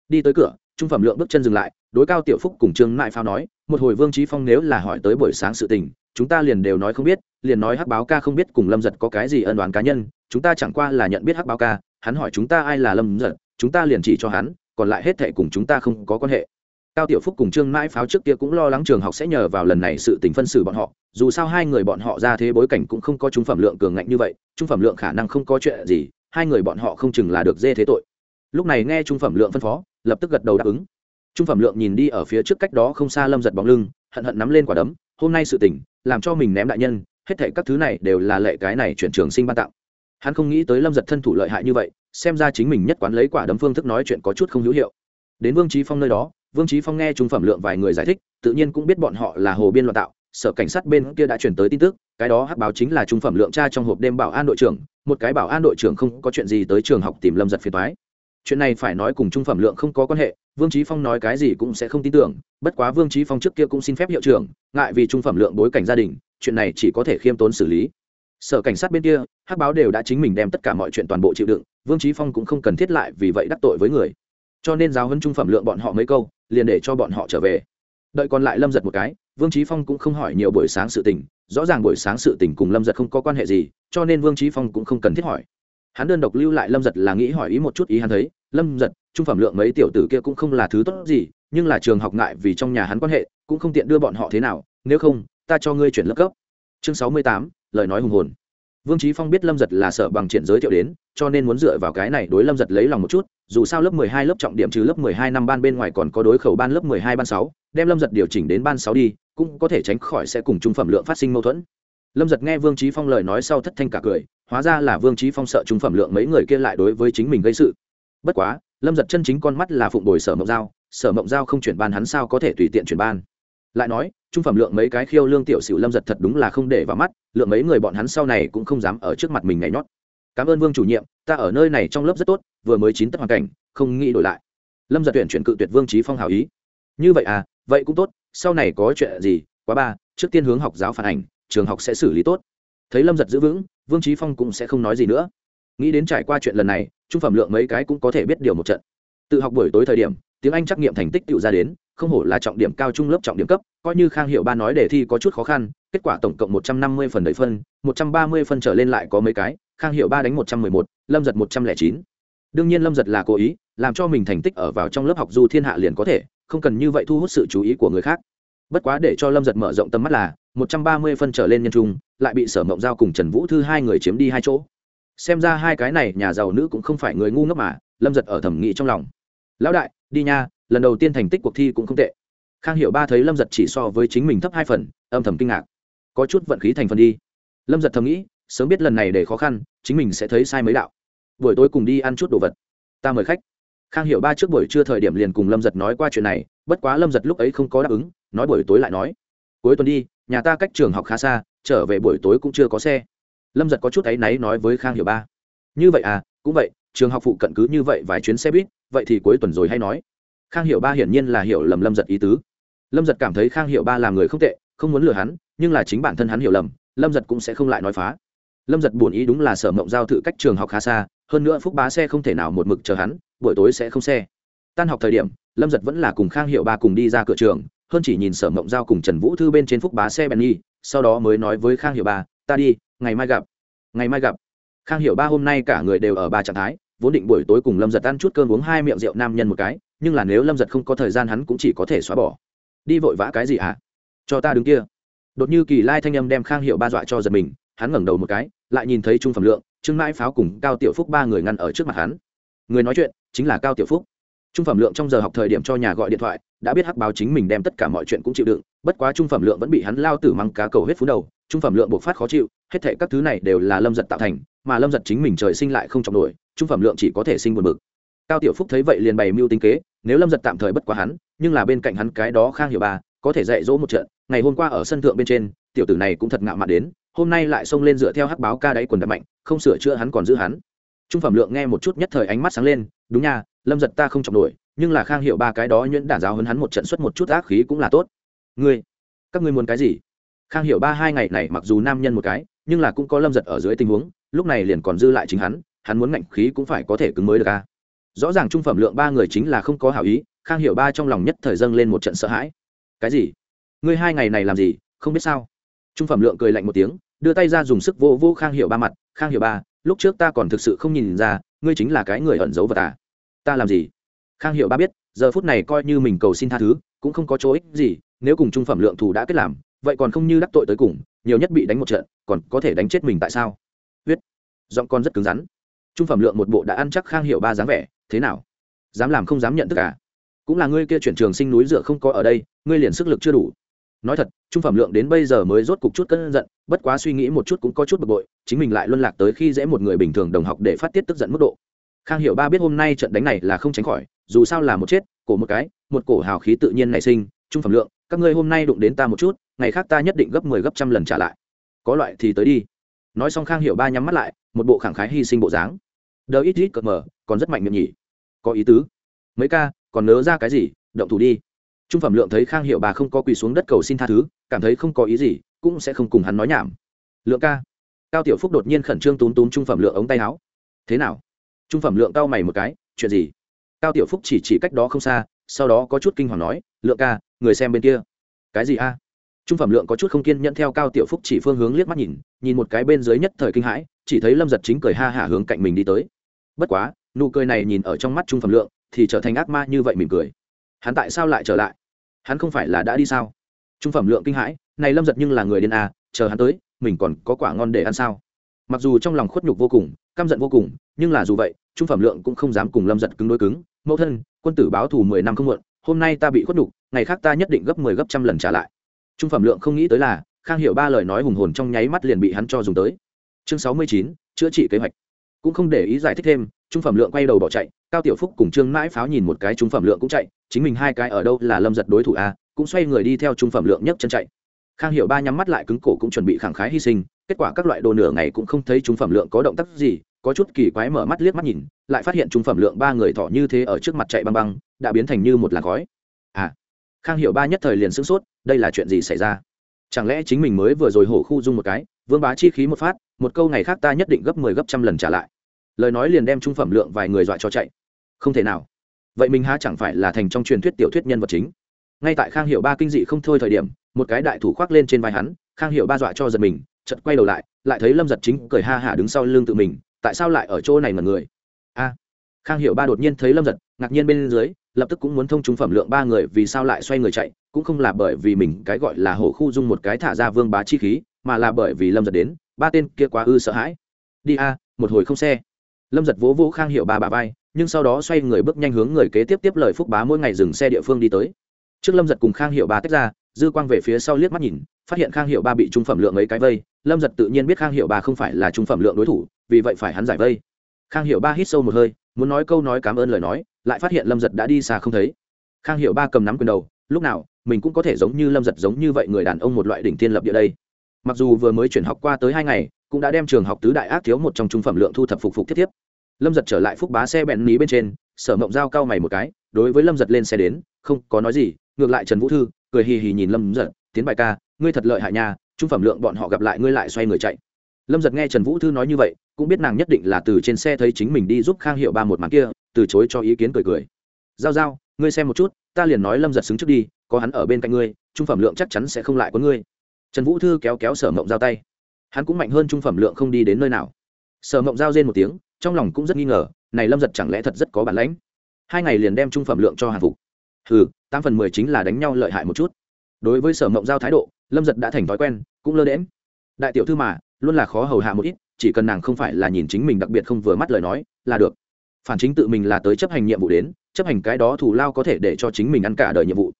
Đi tới cửa, trung phẩm lượng bước chân dừng lại, đối cao tiểu phúc cùng trương mai pháo nói, một hồi vương trí phong nếu là hỏi tới buổi sáng sự tình, chúng ta liền đều nói không biết, liền nói hắc báo ca không biết cùng lâm giật có cái gì ân đoán cá nhân, chúng ta chẳng qua là nhận biết hắc báo ca, hắn hỏi chúng ta ai là lâm giật, chúng ta liền chỉ cho hắn, còn lại hết thệ cùng chúng ta không có quan hệ cao tiểu phúc cùng trương mãi pháo trước kia cũng lo lắng trường học sẽ nhờ vào lần này sự tình phân xử bọn họ, dù sao hai người bọn họ ra thế bối cảnh cũng không có trung phẩm lượng cường ngạnh như vậy, trung phẩm lượng khả năng không có chuyện gì, hai người bọn họ không chừng là được dê thế tội. Lúc này nghe trung phẩm lượng phân phó, lập tức gật đầu đáp ứng. Trung phẩm lượng nhìn đi ở phía trước cách đó không xa lâm giật bóng lưng, hận hận nắm lên quả đấm, hôm nay sự tình, làm cho mình ném đại nhân, hết thể các thứ này đều là lệ cái này chuyển trường sinh ban tặng. Hắn không nghĩ tới lâm giật thân thủ lợi hại như vậy, xem ra chính mình nhất quán lấy quả đấm phương thức nói chuyện có chút không hữu hiệu. Đến vương trí phong nơi đó vương trí phong nghe trung phẩm lượng vài người giải thích, tự nhiên cũng biết bọn họ là hồ biên loạn tạo, sở cảnh sát bên kia đã chuyển tới tin tức, cái đó hắc báo chính là trung phẩm lượng tra trong hộp đêm bảo an đội trưởng, một cái bảo an đội trưởng không có chuyện gì tới trường học tìm lâm giật phiền toái. chuyện này phải nói cùng trung phẩm lượng không có quan hệ, vương trí phong nói cái gì cũng sẽ không tin tưởng, bất quá vương trí phong trước kia cũng xin phép hiệu trưởng, ngại vì trung phẩm lượng bối cảnh gia đình, chuyện này chỉ có thể khiêm tốn xử lý sở cảnh sát bên kia, hắc báo đều đã chính mình đem tất cả mọi chuyện toàn bộ chịu đựng, vương trí phong cũng không cần thiết lại vì vậy đắc tội với người cho nên giáo huấn trung phẩm lượng bọn họ mấy câu liền để cho bọn họ trở về. Đợi còn lại lâm giật một cái, vương trí phong cũng không hỏi nhiều buổi sáng sự tình, rõ ràng buổi sáng sự tình cùng lâm giật không có quan hệ gì, cho nên vương trí phong cũng không cần thiết hỏi. Hắn đơn độc lưu lại lâm giật là nghĩ hỏi ý một chút ý hắn thấy, lâm giật, trung phẩm lượng mấy tiểu tử kia cũng không là thứ tốt gì, nhưng là trường học ngại vì trong nhà hắn quan hệ, cũng không tiện đưa bọn họ thế nào, nếu không, ta cho ngươi chuyển lớp cấp. Chương sáu mươi tám, lời nói hùng hồn. Vương trí phong biết lâm giật là sợ bằng triển giới thiệu đến, cho nên muốn dựa vào cái này đối lâm giật lấy lòng một chút dù sao lớp mười hai lớp trọng điểm trừ lớp mười hai năm ban bên ngoài còn có đối khẩu ban lớp mười hai ban 6. đem lâm giật điều chỉnh đến ban 6 đi, cũng có thể tránh khỏi sẽ cùng trung phẩm lượng phát sinh mâu thuẫn. Lâm giật nghe vương trí phong lời nói sau thất thanh cả cười, hóa ra là vương trí phong sợ trung phẩm lượng mấy người kia lại đối với chính mình gây sự. Bất quá, lâm giật chân chính con mắt là phụng bồi sở mộng giao, sở mộng giao không chuyển ban hắn sao có thể tùy tiện chuyển ban. Lại nói, trung phẩm lượng mấy cái khiêu lương tiểu sửu lâm giật thật đúng là không để vào mắt, lượng mấy người bọn hắn sau này cũng không dám ở trước mặt mình nhảy nhót. Cảm ơn vương chủ nhiệm ta ở nơi này trong lớp rất tốt, vừa mới chín tất hoàn cảnh, không nghĩ đổi lại. Lâm giật tuyển chuyển cự tuyệt vương trí phong hảo ý. Như vậy à vậy cũng tốt, sau này có chuyện gì, quá ba, trước tiên hướng học giáo phản ảnh, trường học sẽ xử lý tốt. Thấy lâm giật giữ vững, vương trí phong cũng sẽ không nói gì nữa. Nghĩ đến trải qua chuyện lần này, trung phẩm lượng mấy cái cũng có thể biết điều một trận. Tự học buổi tối thời điểm, tiếng anh trắc nghiệm thành tích tự ra đến, không hổ là trọng điểm cao trung lớp trọng điểm cấp, coi như khang hiệu ba nói đề thi có chút khó khăn, kết quả tổng cộng một trăm năm mươi phần đầy phân, một trăm ba mươi phân trở lên lại có mấy cái khang hiệu ba đánh một trăm mười một, lâm giật một trăm lẻ chín. Đương nhiên lâm giật là cố ý, làm cho mình thành tích ở vào trong lớp học du thiên hạ liền có thể, không cần như vậy thu hút sự chú ý của người khác. Bất quá để cho lâm giật mở rộng tầm mắt là, một trăm ba mươi phân trở lên nhân trung, lại bị sở mộng giao cùng trần vũ thư hai người chiếm đi hai chỗ. Xem ra hai cái này nhà giàu nữ cũng không phải người ngu ngốc mà, lâm giật ở thẩm nghị trong lòng. Lão đại, đi nha, lần đầu tiên thành tích cuộc thi cũng không tệ. Khang hiệu ba thấy lâm giật chỉ so với chính mình thấp hai phần, âm thầm kinh ngạc. Có chút vận khí thành phần đi. Lâm giật thầm nghĩ sớm biết lần này để khó khăn, chính mình sẽ thấy sai mấy đạo. Buổi tối cùng đi ăn chút đồ vật. Ta mời khách. Khang hiểu ba trước buổi trưa thời điểm liền cùng lâm giật nói qua chuyện này, bất quá lâm giật lúc ấy không có đáp ứng, nói buổi tối lại nói. Cuối tuần đi, nhà ta cách trường học khá xa, trở về buổi tối cũng chưa có xe. Lâm giật có chút áy náy nói với khang hiểu ba. Như vậy à cũng vậy, trường học phụ cận cứ như vậy vài chuyến xe buýt, vậy thì cuối tuần rồi hay nói. Khang hiểu ba hiển nhiên là hiểu lầm lâm giật ý tứ. Lâm giật cảm thấy khang hiểu ba là người không tệ, không muốn lừa hắn, nhưng là chính bản thân hắn hiểu lầm, lâm giật cũng sẽ không lại nói phá lâm giật buồn ý đúng là sở mộng giao thự cách trường học khá xa, hơn nữa phúc bá xe không thể nào một mực chờ hắn, buổi tối sẽ không xe. Tan học thời điểm, lâm giật vẫn là cùng khang hiệu ba cùng đi ra cửa trường, hơn chỉ nhìn sở mộng giao cùng trần vũ thư bên trên phúc bá xe bèn nhi sau đó mới nói với khang hiệu ba, ta đi, ngày mai gặp. Ngày mai gặp. Khang hiệu ba hôm nay cả người đều ở ba trạng thái, vốn định buổi tối cùng lâm giật ăn chút cơm uống hai miệng rượu nam nhân một cái, nhưng là nếu lâm giật không có thời gian hắn cũng chỉ có thể xóa bỏ. Đi vội vã cái gì hả cho ta đứng kia. Đột như kỳ lai thanh âm đem khang hiệu ba dọa cho giật mình hắn ngẩng đầu một cái, lại nhìn thấy trung phẩm lượng, trương mãi pháo cùng cao tiểu phúc ba người ngăn ở trước mặt hắn. Người nói chuyện chính là cao tiểu phúc. Trung phẩm lượng trong giờ học thời điểm cho nhà gọi điện thoại, đã biết hắc báo chính mình đem tất cả mọi chuyện cũng chịu đựng, bất quá trung phẩm lượng vẫn bị hắn lao tử măng cá cầu hết phú đầu, trung phẩm lượng buộc phát khó chịu, hết thệ các thứ này đều là lâm giật tạo thành, mà lâm giật chính mình trời sinh lại không trọng nổi, trung phẩm lượng chỉ có thể sinh buồn bực. Cao tiểu phúc thấy vậy liền bày mưu tính kế, nếu lâm giật tạm thời bất quá hắn, nhưng là bên cạnh hắn cái đó khang hiểu ba có thể dạy dỗ một trận, ngày hôm qua ở sân thượng bên trên, tiểu tử này cũng thật ngạo mạn đến hôm nay lại xông lên dựa theo hắc báo ca đáy quần đập mạnh, không sửa chữa hắn còn giữ hắn. Trung phẩm lượng nghe một chút nhất thời ánh mắt sáng lên, đúng nha, lâm giật ta không chọc nổi, nhưng là khang hiệu ba cái đó nhuyễn đản giáo hơn hắn một trận xuất một chút ác khí cũng là tốt. Ngươi, các ngươi muốn cái gì? Khang hiệu ba hai ngày này mặc dù nam nhân một cái, nhưng là cũng có lâm giật ở dưới tình huống, lúc này liền còn dư lại chính hắn hắn muốn ngạnh khí cũng phải có thể cứng mới được a. Rõ ràng trung phẩm lượng ba người chính là không có hảo ý, khang hiệu ba trong lòng nhất thời dâng lên một trận sợ hãi. Cái gì? Ngươi hai ngày này làm gì, không biết sao? Trung phẩm lượng cười lạnh một tiếng, đưa tay ra dùng sức vô vô khang hiệu ba mặt. Khang hiệu ba, lúc trước ta còn thực sự không nhìn ra, ngươi chính là cái người ẩn giấu vật à? Ta làm gì? Khang hiệu ba biết, giờ phút này coi như mình cầu xin tha thứ, cũng không có chỗ ích gì, nếu cùng trung phẩm lượng thù đã kết làm, vậy còn không như đắc tội tới cùng, nhiều nhất bị đánh một trận, còn có thể đánh chết mình tại sao? Huyết, giọng con rất cứng rắn. Trung phẩm lượng một bộ đã ăn chắc khang hiệu ba dáng vẻ, thế nào? Dám làm không dám nhận tất cả à? cũng là ngươi kia chuyển trường sinh núi dựa không có ở đây, ngươi liền sức lực chưa đủ nói thật, trung phẩm lượng đến bây giờ mới rốt cục chút cân giận, bất quá suy nghĩ một chút cũng có chút bực bội, chính mình lại luân lạc tới khi dễ một người bình thường đồng học để phát tiết tức giận mức độ. Khang hiểu ba biết hôm nay trận đánh này là không tránh khỏi, dù sao là một chết, cổ một cái, một cổ hào khí tự nhiên nảy sinh, trung phẩm lượng, các ngươi hôm nay đụng đến ta một chút, ngày khác ta nhất định gấp mười 10 gấp trăm lần trả lại. Có loại thì tới đi. Nói xong khang hiểu ba nhắm mắt lại, một bộ khẳng khái hy sinh bộ dáng. Đờ ít ít cợt mờ, còn rất mạnh miệng nhỉ. Có ý tứ. Mấy ca, còn nớ ra cái gì, động thủ đi trung phẩm lượng thấy khang hiệu bà không có quỳ xuống đất cầu xin tha thứ, cảm thấy không có ý gì, cũng sẽ không cùng hắn nói nhảm. Lượng ca. Cao tiểu phúc đột nhiên khẩn trương túm túm trung phẩm lượng ống tay áo. Thế nào? Trung phẩm lượng cao mày một cái, chuyện gì? Cao tiểu phúc chỉ chỉ cách đó không xa, sau đó có chút kinh hoàng nói, lượng ca, người xem bên kia. Cái gì a? Trung phẩm lượng có chút không kiên nhẫn theo cao tiểu phúc chỉ phương hướng liếc mắt nhìn nhìn một cái bên dưới nhất thời kinh hãi, chỉ thấy lâm giật chính cười ha hả hướng cạnh mình đi tới. Bất quá, nụ cười này nhìn ở trong mắt trung phẩm lượng, thì trở thành ác ma như vậy mỉm cười hắn tại sao lại trở lại? Hắn không phải là đã đi sao? Trung phẩm lượng kinh hãi, này lâm giật nhưng là người điên à chờ hắn tới, mình còn có quả ngon để ăn sao? Mặc dù trong lòng khuất nhục vô cùng, căm giận vô cùng, nhưng là dù vậy, trung phẩm lượng cũng không dám cùng lâm giật cứng đối cứng. Mẫu thân, quân tử báo thù mười năm không muộn, hôm nay ta bị khuất nhục, ngày khác ta nhất định gấp mười 10 gấp trăm lần trả lại. Trung phẩm lượng không nghĩ tới là, khang hiểu ba lời nói hùng hồn trong nháy mắt liền bị hắn cho dùng tới. Chương sáu mươi chín, chữa trị kế hoạch. Cũng không để ý giải thích thêm, trung phẩm lượng quay đầu bỏ chạy cao tiểu phúc cùng trương mãi pháo nhìn một cái trung phẩm lượng cũng chạy, chính mình hai cái ở đâu là lâm giật đối thủ a, cũng xoay người đi theo trung phẩm lượng nhấc chân chạy. Khang hiểu ba nhắm mắt lại cứng cổ cũng chuẩn bị khẳng khái hy sinh, kết quả các loại đồ nửa ngày cũng không thấy trung phẩm lượng có động tác gì, có chút kỳ quái mở mắt liếc mắt nhìn, lại phát hiện trung phẩm lượng ba người thỏ như thế ở trước mặt chạy băng băng, đã biến thành như một làn khói. À khang hiểu ba nhất thời liền sửng sốt, đây là chuyện gì xảy ra? Chẳng lẽ chính mình mới vừa rồi hổ khu dung một cái, vương bá chi khí một phát, một câu này khác ta nhất định gấp mười 10 gấp trăm lần trả lại. Lời nói liền đem trung phẩm lượng vài người dọa cho chạy không thể nào. Vậy mình há chẳng phải là thành trong truyền thuyết tiểu thuyết nhân vật chính? Ngay tại khang hiệu ba kinh dị không thôi thời điểm, một cái đại thủ khoác lên trên vai hắn, khang hiệu ba dọa cho giật mình chật quay đầu lại lại thấy lâm giật chính cười ha hả đứng sau lưng tự mình, tại sao lại ở chỗ này mà người? A! Khang hiệu ba đột nhiên thấy lâm giật, ngạc nhiên bên dưới, lập tức cũng muốn thông chúng phẩm lượng ba người vì sao lại xoay người chạy, cũng không là bởi vì mình cái gọi là hổ khu dung một cái thả ra vương bá chi khí, mà là bởi vì lâm giật đến, ba tên kia quá ư sợ hãi. Đi a, một hồi không xe. Lâm giật vỗ vỗ khang hiệu ba bà vai nhưng sau đó xoay người bước nhanh hướng người kế tiếp tiếp lời phúc bá mỗi ngày dừng xe địa phương đi tới. Trước lâm giật cùng khang hiệu ba tách ra, dư quang về phía sau liếc mắt nhìn, phát hiện khang hiệu ba bị trung phẩm lượng ấy cái vây. Lâm giật tự nhiên biết khang hiệu ba không phải là trung phẩm lượng đối thủ, vì vậy phải hắn giải vây. Khang hiệu ba hít sâu một hơi, muốn nói câu nói cảm ơn lời nói, lại phát hiện lâm giật đã đi xa không thấy. Khang hiệu ba cầm nắm quyền đầu, lúc nào, mình cũng có thể giống như lâm giật giống như vậy người đàn ông một loại đỉnh tiên lập địa đây. Mặc dù vừa mới chuyển học qua tới hai ngày, cũng đã đem trường học tứ đại ác thiếu một trong trung phẩm lượng thu thập phục phục thiết thiếp lâm giật trở lại phúc bá xe bẹn ní bên trên, sở mộng Giao cao mày một cái, đối với lâm giật lên xe đến, không có nói gì, ngược lại trần vũ thư, cười hì hì nhìn lâm giật, tiến bài ca, ngươi thật lợi hại nhà trung phẩm lượng bọn họ gặp lại ngươi lại xoay người chạy. Lâm giật nghe trần vũ thư nói như vậy, cũng biết nàng nhất định là từ trên xe thấy chính mình đi giúp khang hiệu ba một màn kia, từ chối cho ý kiến cười cười. Giao giao, ngươi xem một chút, ta liền nói lâm giật xứng trước đi, có hắn ở bên cạnh ngươi, trung phẩm lượng chắc chắn sẽ không lại có ngươi. Trần vũ thư kéo kéo sở mộng giao tay. Hắn cũng mạnh hơn trung phẩm lượng không đi đến nơi nào sở mộng giao rên một tiếng, trong lòng cũng rất nghi ngờ, này lâm giật chẳng lẽ thật rất có bản lãnh? Hai ngày liền đem trung phẩm lượng cho hàng phục. Ừ tám phần mười chính là đánh nhau lợi hại một chút. Đối với sở mộng giao thái độ, lâm giật đã thành thói quen, cũng lơ đễm đại tiểu thư mà, luôn là khó hầu hạ một ít, chỉ cần nàng không phải là nhìn chính mình đặc biệt không vừa mắt lời nói, là được. Phản chính tự mình là tới chấp hành nhiệm vụ đến, chấp hành cái đó thù lao có thể để cho chính mình ăn cả đời nhiệm vụ.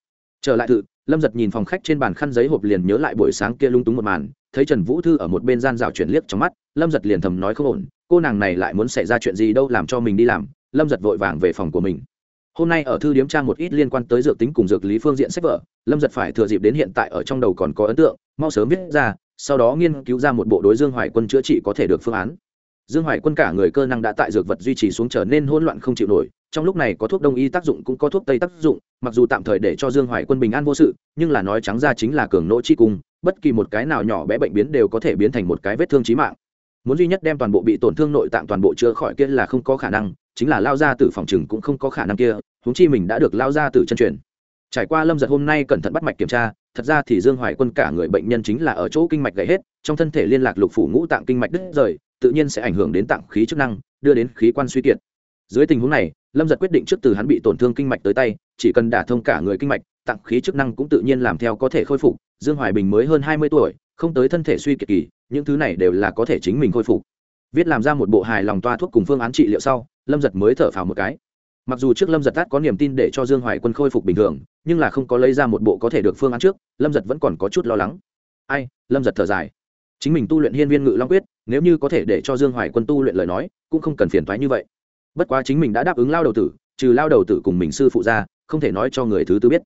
Trở lại tự lâm giật nhìn phòng khách trên bàn khăn giấy hộp liền nhớ lại buổi sáng kia lung túng một màn, thấy trần vũ thư ở một bên gian rào chuyển liếc trong mắt, lâm giật liền thầm nói không ổn, cô nàng này lại muốn xảy ra chuyện gì đâu làm cho mình đi làm. Lâm giật vội vàng về phòng của mình. Hôm nay ở thư điếm trang một ít liên quan tới dược tính cùng dược lý phương diện sách vở, lâm giật phải thừa dịp đến hiện tại ở trong đầu còn có ấn tượng, mau sớm viết ra, sau đó nghiên cứu ra một bộ đối dương hoài quân chữa trị có thể được phương án. Dương hoài quân cả người cơ năng đã tại dược vật duy trì xuống trở nên hỗn loạn không chịu nổi, trong lúc này có thuốc đông y tác dụng cũng có thuốc tây tác dụng mặc dù tạm thời để cho dương hoài quân bình an vô sự, nhưng là nói trắng ra chính là cường nỗ chi cung bất kỳ một cái nào nhỏ bé bệnh biến đều có thể biến thành một cái vết thương chí mạng. Muốn duy nhất đem toàn bộ bị tổn thương nội tạng toàn bộ chữa khỏi kia là không có khả năng, chính là lao ra từ phòng chừng cũng không có khả năng kia, huống chi mình đã được lao ra từ chân truyền. Trải qua lâm giật hôm nay cẩn thận bắt mạch kiểm tra, thật ra thì dương hoài quân cả người bệnh nhân chính là ở chỗ kinh mạch gãy hết, trong thân thể liên lạc lục phủ ngũ tạng kinh mạch đứt rời, tự nhiên sẽ ảnh hưởng đến tạng khí chức năng, đưa đến khí quan suy kiệt. Dưới tình huống này lâm giật quyết định trước từ hắn bị tổn thương kinh mạch tới tay, chỉ cần đả thông cả người kinh mạch, tặng khí chức năng cũng tự nhiên làm theo có thể khôi phục. Dương hoài bình mới hơn hai mươi tuổi, không tới thân thể suy kiệt kỳ, những thứ này đều là có thể chính mình khôi phục. Viết làm ra một bộ hài lòng toa thuốc cùng phương án trị liệu sau, lâm giật mới thở phào một cái. Mặc dù trước lâm giật tát có niềm tin để cho dương hoài quân khôi phục bình thường, nhưng là không có lấy ra một bộ có thể được phương án trước, lâm giật vẫn còn có chút lo lắng. Ai? Lâm giật thở dài. Chính mình tu luyện hiên viên ngự long quyết, nếu như có thể để cho dương hoài quân tu luyện lời nói, cũng không cần phiền thoái như vậy bất quá chính mình đã đáp ứng lao đầu tử, trừ lao đầu tử cùng mình sư phụ ra, không thể nói cho người thứ tư biết.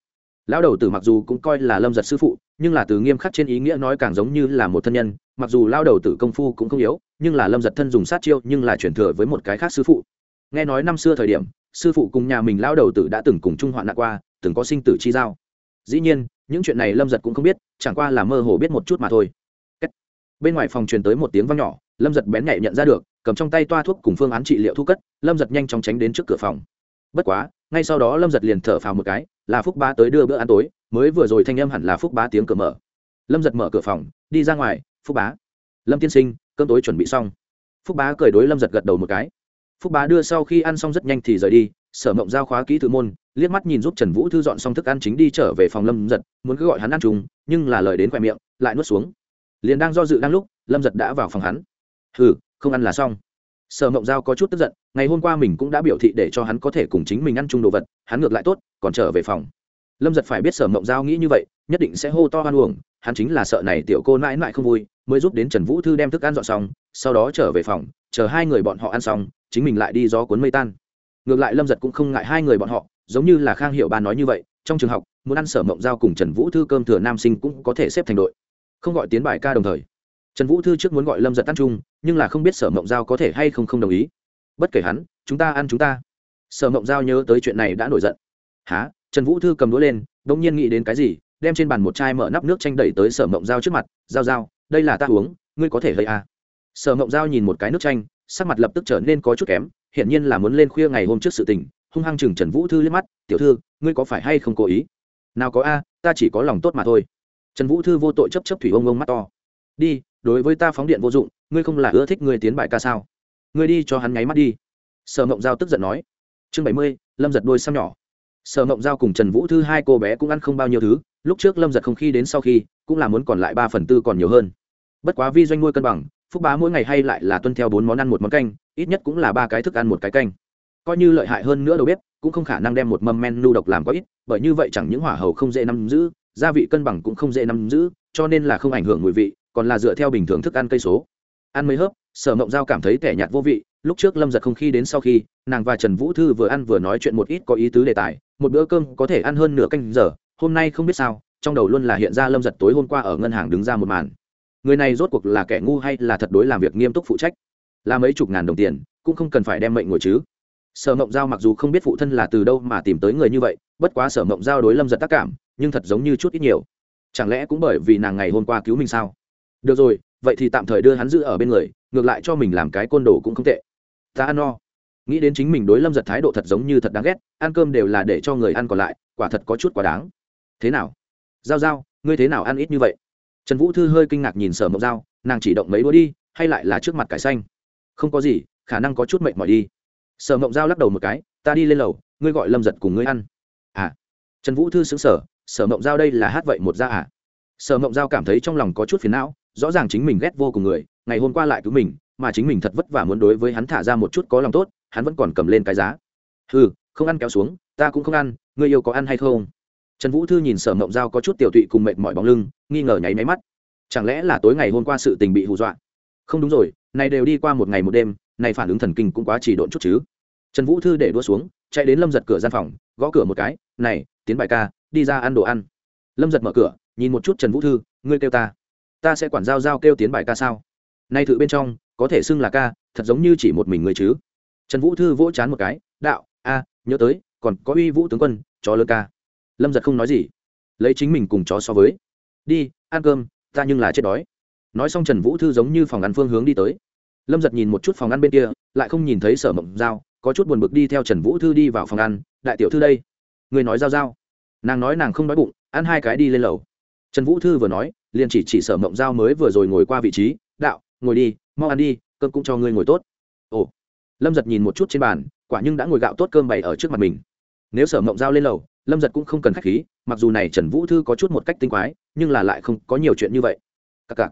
Lao đầu tử mặc dù cũng coi là lâm giật sư phụ, nhưng là từ nghiêm khắc trên ý nghĩa nói càng giống như là một thân nhân, mặc dù lao đầu tử công phu cũng không yếu, nhưng là lâm giật thân dùng sát chiêu nhưng là chuyển thừa với một cái khác sư phụ. Nghe nói năm xưa thời điểm, sư phụ cùng nhà mình lao đầu tử đã từng cùng chung hoạn nạn qua, từng có sinh tử chi giao. Dĩ nhiên, những chuyện này lâm giật cũng không biết, chẳng qua là mơ hồ biết một chút mà thôi. Bên ngoài phòng truyền tới một tiếng vang nhỏ, lâm giật bén nhạy nhận ra được cầm trong tay toa thuốc cùng phương án trị liệu thu cất, lâm giật nhanh chóng tránh đến trước cửa phòng. Bất quá, ngay sau đó lâm giật liền thở phào một cái, là phúc bá tới đưa bữa ăn tối, mới vừa rồi thanh âm hẳn là phúc bá tiếng cửa mở. Lâm giật mở cửa phòng, đi ra ngoài, phúc bá, lâm tiên sinh, cơm tối chuẩn bị xong. Phúc bá cười đối lâm giật gật đầu một cái. Phúc bá đưa sau khi ăn xong rất nhanh thì rời đi, sở mộng giao khóa kỹ thư môn, liếc mắt nhìn giúp trần vũ thư dọn xong thức ăn chính đi trở về phòng lâm giật, muốn cứ gọi hắn ăn chung, nhưng là lời đến khoe miệng, lại nuốt xuống. Liền đang do dự đang lúc, lâm giật đã vào phòng hắn. Hừ không ăn là xong. Sở mộng giao có chút tức giận, ngày hôm qua mình cũng đã biểu thị để cho hắn có thể cùng chính mình ăn chung đồ vật, hắn ngược lại tốt, còn trở về phòng. Lâm giật phải biết sở mộng giao nghĩ như vậy, nhất định sẽ hô to hoan uổng, hắn chính là sợ này tiểu cô mãi mãi không vui, mới giúp đến trần vũ thư đem thức ăn dọn xong, sau đó trở về phòng, chờ hai người bọn họ ăn xong, chính mình lại đi gió cuốn mây tan. Ngược lại lâm giật cũng không ngại hai người bọn họ, giống như là khang hiệu bà nói như vậy, trong trường học, muốn ăn sở mộng giao cùng trần vũ thư cơm thừa nam sinh cũng có thể xếp thành đội. Không gọi tiến bài ca đồng thời. Trần vũ thư trước muốn gọi lâm giật ăn chung nhưng là không biết sở mộng giao có thể hay không không đồng ý. Bất kể hắn, chúng ta ăn chúng ta. Sở mộng giao nhớ tới chuyện này đã nổi giận. Há trần vũ thư cầm đũa lên đ ỗ n g nhiên nghĩ đến cái gì, đem trên bàn một chai mở nắp nước chanh đẩy tới sở mộng giao trước mặt, giao giao, đây là ta uống, ngươi có thể hơi à. sở mộng giao nhìn một cái nước chanh, sắc mặt lập tức trở nên có chút kém, hiển nhiên là muốn lên khuya ngày hôm trước sự tình, hung hăng chừng trần vũ thư liếc mắt, tiểu thư, ngươi có phải hay không cố ý? Nào có a, ta chỉ có lòng tốt mà thôi. Trần vũ thư vô tội chấp chấp thủy ông ông mắt to. Đi đối với ta phóng điện vô dụng, ngươi không là ưa thích ngươi tiến bại ca sao? Ngươi đi cho hắn nháy mắt đi. Sở mộng giao tức giận nói. Chương bảy mươi, lâm giật đôi xăm nhỏ. Sở mộng giao cùng trần vũ thư hai cô bé cũng ăn không bao nhiêu thứ, lúc trước lâm giật không khi đến sau khi, cũng là muốn còn lại ba phần tư còn nhiều hơn. Bất quá vi doanh nuôi cân bằng, phúc bá mỗi ngày hay lại là tuân theo bốn món ăn một món canh, ít nhất cũng là ba cái thức ăn một cái canh. Coi như lợi hại hơn nữa đâu biết cũng không khả năng đem một mâm men nu độc làm có ít, bởi như vậy chẳng những hỏa hầu không dễ nắm giữ, gia vị cân bằng cũng không dễ nắm giữ, cho nên là không ảnh hưởng mùi vị còn là dựa theo bình thường thức ăn cây số. Ăn mấy hớp, sở mộng giao cảm thấy tẻ nhạt vô vị, lúc trước lâm giật không khi đến sau khi, nàng và trần vũ thư vừa ăn vừa nói chuyện một ít có ý tứ đề tài, một bữa cơm có thể ăn hơn nửa canh giờ, hôm nay không biết sao, trong đầu luôn là hiện ra lâm giật tối hôm qua ở ngân hàng đứng ra một màn. Người này rốt cuộc là kẻ ngu hay là thật đối làm việc nghiêm túc phụ trách? Là mấy chục ngàn đồng tiền, cũng không cần phải đem mệnh ngồi chứ. Sở mộng giao mặc dù không biết phụ thân là từ đâu mà tìm tới người như vậy, bất quá sở mộng giao đối lâm giật tác cảm, nhưng thật giống như chút ít nhiều. Chẳng lẽ cũng bởi vì nàng ngày hôm qua cứu mình sao? Được rồi, vậy thì tạm thời đưa hắn giữ ở bên người, ngược lại cho mình làm cái côn đồ cũng không tệ. Ta ăn no. Nghĩ đến chính mình đối lâm giật thái độ thật giống như thật đáng ghét, ăn cơm đều là để cho người ăn còn lại, quả thật có chút quá đáng. Thế nào? Giao giao, ngươi thế nào ăn ít như vậy? Trần vũ thư hơi kinh ngạc nhìn sở mộng giao, nàng chỉ động mấy đũa đi, hay lại là trước mặt cải xanh? Không có gì, khả năng có chút mệt mỏi đi. Sở mộng giao lắc đầu một cái, ta đi lên lầu, ngươi gọi lâm giật cùng ngươi ăn. À. Trần vũ thư xứng sở sở mộng giao đây là hát vậy một da à? Sở mộng giao cảm thấy trong lòng có chút phiền não rõ ràng chính mình ghét vô cùng người, ngày hôm qua lại cứu mình, mà chính mình thật vất vả muốn đối với hắn thả ra một chút có lòng tốt, hắn vẫn còn cầm lên cái giá. Ừ không ăn kéo xuống, ta cũng không ăn, ngươi yêu có ăn hay không? Trần vũ thư nhìn sở mộng dao có chút tiểu tụy cùng mệt mỏi bóng lưng, nghi ngờ nháy máy mắt. Chẳng lẽ là tối ngày hôm qua sự tình bị hù dọa? Không đúng rồi, này đều đi qua một ngày một đêm, này phản ứng thần kinh cũng quá chỉ độn chút chứ. Trần vũ thư để đua xuống, chạy đến lâm giật cửa gian phòng, gõ cửa một cái, này, tiến bài ca, đi ra ăn đồ ăn. Lâm giật mở cửa, nhìn một chút trần vũ thư, ngươi kêu ta ta sẽ quản giao giao kêu tiến bài ca sao? Nay thử bên trong, có thể xưng là ca, thật giống như chỉ một mình người chứ. Trần vũ thư vỗ chán một cái, đạo, a, nhớ tới, còn có uy vũ tướng quân, chó lớn ca. Lâm giật không nói gì. Lấy chính mình cùng chó so với. Đi, ăn cơm, ta nhưng là chết đói. Nói xong trần vũ thư giống như phòng ăn phương hướng đi tới. Lâm giật nhìn một chút phòng ăn bên kia, lại không nhìn thấy sở mộng giao, có chút buồn bực đi theo trần vũ thư đi vào phòng ăn. Đại tiểu thư đây. Người nói giao giao. Nàng nói nàng không đói bụng, ăn hai cái đi lên lầu. Trần vũ thư vừa nói liền chỉ chỉ sở mộng giao mới vừa rồi ngồi qua vị trí, đạo, ngồi đi, mau ăn đi, cơm cũng cho ngươi ngồi tốt. Ồ. Lâm giật nhìn một chút trên bàn, quả nhưng đã ngồi gạo tốt cơm bày ở trước mặt mình. Nếu sở mộng giao lên lầu, lâm giật cũng không cần k h á c h khí, mặc dù này trần vũ thư có chút một cách tinh quái, nhưng là lại không có nhiều chuyện như vậy. Cặc cặc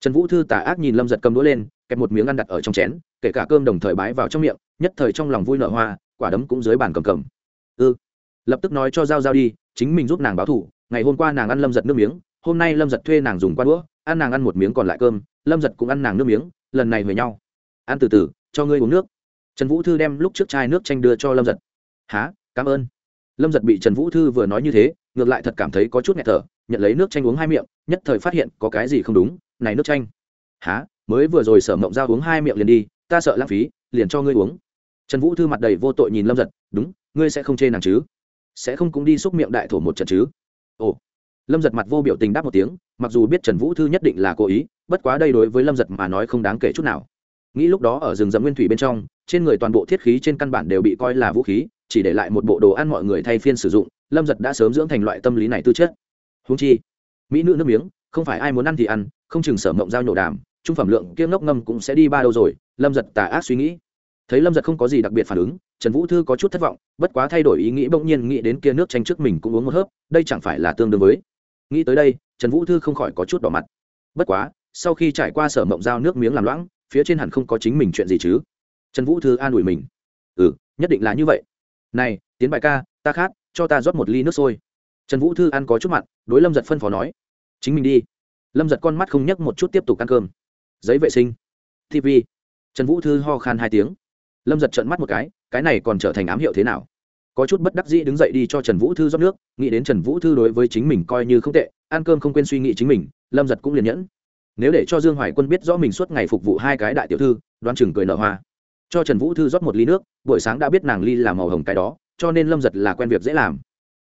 trần vũ thư tà ác nhìn lâm giật cầm đũa lên, kẹp một miếng ăn đặt ở trong chén, kể cả cơm đồng thời bái vào trong miệng, nhất thời trong lòng vui nở hoa, quả đấm cũng dưới bàn cầm cầm. Ư ừ. lập tức nói cho g i a o g i a o đi, chính mình giúp nàng báo thủ, ngày hôm qua nàng ăn lâm giật nước miếng hôm nay lâm giật thuê nàng dùng qua đũa, ăn nàng ăn một miếng còn lại cơm, lâm giật cũng ăn nàng nước miếng, lần này về nhau. Ăn từ từ, cho ngươi uống nước. Trần vũ thư đem lúc trước chai nước tranh đưa cho lâm giật. Há cảm ơn. Lâm giật bị trần vũ thư vừa nói như thế, ngược lại thật cảm thấy có chút nghẹt thở, nhận lấy nước chanh uống hai miệng, nhất thời phát hiện có cái gì không đúng, này nước chanh. Há mới vừa rồi sở mộng ra uống hai miệng liền đi, ta sợ lãng phí, liền cho ngươi uống. Trần vũ thư mặt đầy vô tội nhìn lâm giật, đúng, ngươi sẽ không chê nàng chứ? Sẽ không cũng đi xúc miệng đại thổ một trận chứ? Ồ lâm giật mặt vô biểu tình đáp một tiếng, mặc dù biết trần vũ thư nhất định là cố ý, bất quá đây đối với lâm giật mà nói không đáng kể chút nào. Nghĩ lúc đó ở rừng rậm nguyên thủy bên trong, trên người toàn bộ thiết khí trên căn bản đều bị coi là vũ khí, chỉ để lại một bộ đồ ăn mọi người thay phiên sử dụng, lâm giật đã sớm dưỡng thành loại tâm lý này tư chất. Húng chi, mỹ nữ nước miếng, không phải ai muốn ăn thì ăn, không chừng sở mộng giao nhổ đàm, trung phẩm lượng kiêng ngốc ngâm cũng sẽ đi ba đâu rồi, lâm giật tà ác suy nghĩ. Thấy lâm giật không có gì đặc biệt phản ứng, trần vũ thư có chút thất vọng, bất quá thay đổi ý nghĩ bỗng nhiên nghĩ đến kia nước tranh trước mình cũng uống một hớp, đây chẳng phải là tương đương với nghĩ tới đây, trần vũ thư không khỏi có chút đỏ mặt. Bất quá, sau khi trải qua sở mộng giao nước miếng làm loãng, phía trên hẳn không có chính mình chuyện gì chứ. Trần vũ thư an ủi mình. Ừ nhất định là như vậy. Này, tiến bài ca, ta khát, cho ta rót một ly nước sôi. Trần vũ thư ăn có chút mặn, đối lâm giật phân phó nói. Chính mình đi. Lâm giật con mắt không nhấc một chút tiếp tục ăn cơm. Giấy vệ sinh. Tv trần vũ thư ho khan hai tiếng. Lâm giật trợn mắt một cái cái này còn trở thành ám hiệu thế nào? Có chút bất đắc dĩ đứng dậy đi cho trần vũ thư rót nước, nghĩ đến trần vũ thư đối với chính mình coi như không tệ, ăn cơm không quên suy nghĩ chính mình, lâm giật cũng liền nhẫn. Nếu để cho dương hoài quân biết rõ mình suốt ngày phục vụ hai cái đại tiểu thư Đoan chừng cười nở hoa. Cho trần vũ thư rót một ly nước, buổi sáng đã biết nàng ly là màu hồng cái đó, cho nên lâm giật là quen việc dễ làm.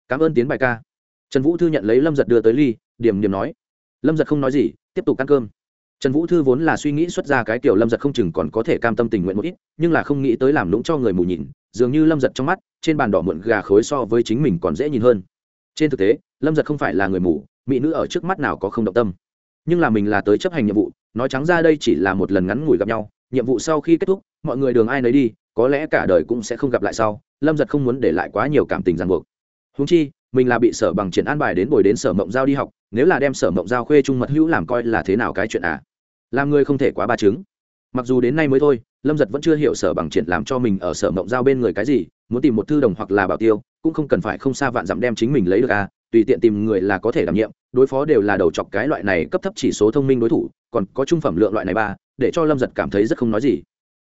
Cảm ơn tiến bài ca. Trần vũ thư nhận lấy lâm giật đưa tới ly điểm điểm nói. Lâm giật không nói gì, tiếp tục ăn cơm trần vũ thư vốn là suy nghĩ xuất ra cái kiểu lâm giật không chừng còn có thể cam tâm tình nguyện một ít, nhưng là không nghĩ tới làm lũng cho người mù nhìn, dường như lâm giật trong mắt, trên bàn đỏ mượn gà khối so với chính mình còn dễ nhìn hơn. Trên thực tế, lâm giật không phải là người mù, mỹ nữ ở trước mắt nào có không động tâm. Nhưng là mình là tới chấp hành nhiệm vụ, nói trắng ra đây chỉ là một lần ngắn ngủi gặp nhau, nhiệm vụ sau khi kết thúc, mọi người đường ai nấy đi, có lẽ cả đời cũng sẽ không gặp lại sau, lâm giật không muốn để lại quá nhiều cảm tình ràng buộc. Húng chi, mình là bị sở bằng triển an bài đến bồi đến sở mộng giao đi học, nếu là đem sở mộng giao khuê trung mật hữu làm coi là thế nào cái chuyện à? Làm người không thể quá ba chứng. Mặc dù đến nay mới thôi, lâm giật vẫn chưa hiểu sở bằng triển làm cho mình ở sở mộng giao bên người cái gì, muốn tìm một thư đồng hoặc là bảo tiêu, cũng không cần phải không xa vạn dặm đem chính mình lấy được à tùy tiện tìm người là có thể đảm nhiệm, đối phó đều là đầu chọc cái loại này cấp thấp chỉ số thông minh đối thủ, còn có trung phẩm lượng loại này ba, để cho lâm giật cảm thấy rất không nói gì.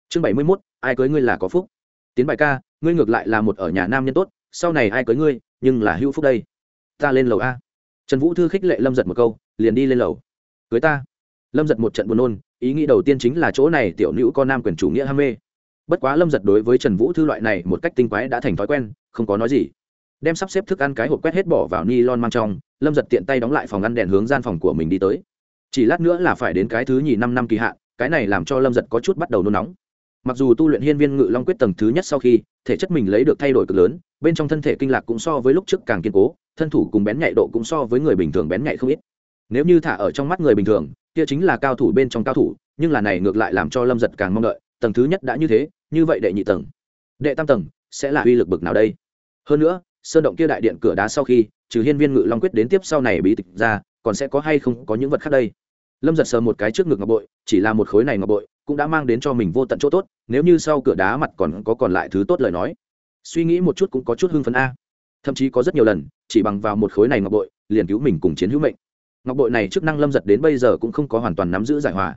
Chương bảy mươi mốt, ai cưới ngươi là có phúc? Tiến bài ca, ngươi ngược lại là một ở nhà nam nhân tốt, sau này ai cưới ngươi, nhưng là hữu phúc đây. Ta lên lầu a. Trần vũ thư khích lệ lâm giật một câu, liền đi lên lầu. Cưới ta lâm giật một trận buồn nôn, ý nghĩ đầu tiên chính là chỗ này tiểu nữ con nam quyền chủ nghĩa ham mê. Bất quá lâm giật đối với trần vũ thư loại này một cách tinh quái đã thành thói quen, không có nói gì. Đem sắp xếp thức ăn cái hộp quét hết bỏ vào ni lon mang trong, lâm giật tiện tay đóng lại phòng ngăn đèn hướng gian phòng của mình đi tới. Chỉ lát nữa là phải đến cái thứ nhì năm năm kỳ hạn, cái này làm cho lâm giật có chút bắt đầu nôn nóng. Mặc dù tu luyện hiên viên ngự long quyết tầng thứ nhất sau khi, thể chất mình lấy được thay đổi cực lớn, bên trong thân thể kinh lạc cũng so với lúc trước càng kiên cố, thân thủ cùng bén nhạy độ cũng so với người bình thường bén nhạy không ít. Nếu như thả ở trong mắt người bình thường kia chính là cao thủ bên trong cao thủ, nhưng là này ngược lại làm cho lâm giật càng mong đợi, tầng thứ nhất đã như thế, như vậy đệ nhị tầng. Đệ tam tầng, sẽ là uy lực bực nào đây? Hơn nữa, sơn động kia đại điện cửa đá sau khi, trừ hiên viên ngự long quyết đến tiếp sau này bí tịch ra, còn sẽ có hay không có những vật khác đây? Lâm giật sờ một cái trước ngực ngọc bội, chỉ là một khối này ngọc bội, cũng đã mang đến cho mình vô tận chỗ tốt, nếu như sau cửa đá mặt còn có còn lại thứ tốt lời nói. Suy nghĩ một chút cũng có chút hưng phấn a. Thậm chí có rất nhiều lần, chỉ bằng vào một khối này ngọc bội, liền cứu mình cùng chiến hữu mệnh ngọc bội này chức năng lâm giật đến bây giờ cũng không có hoàn toàn nắm giữ giải hòa.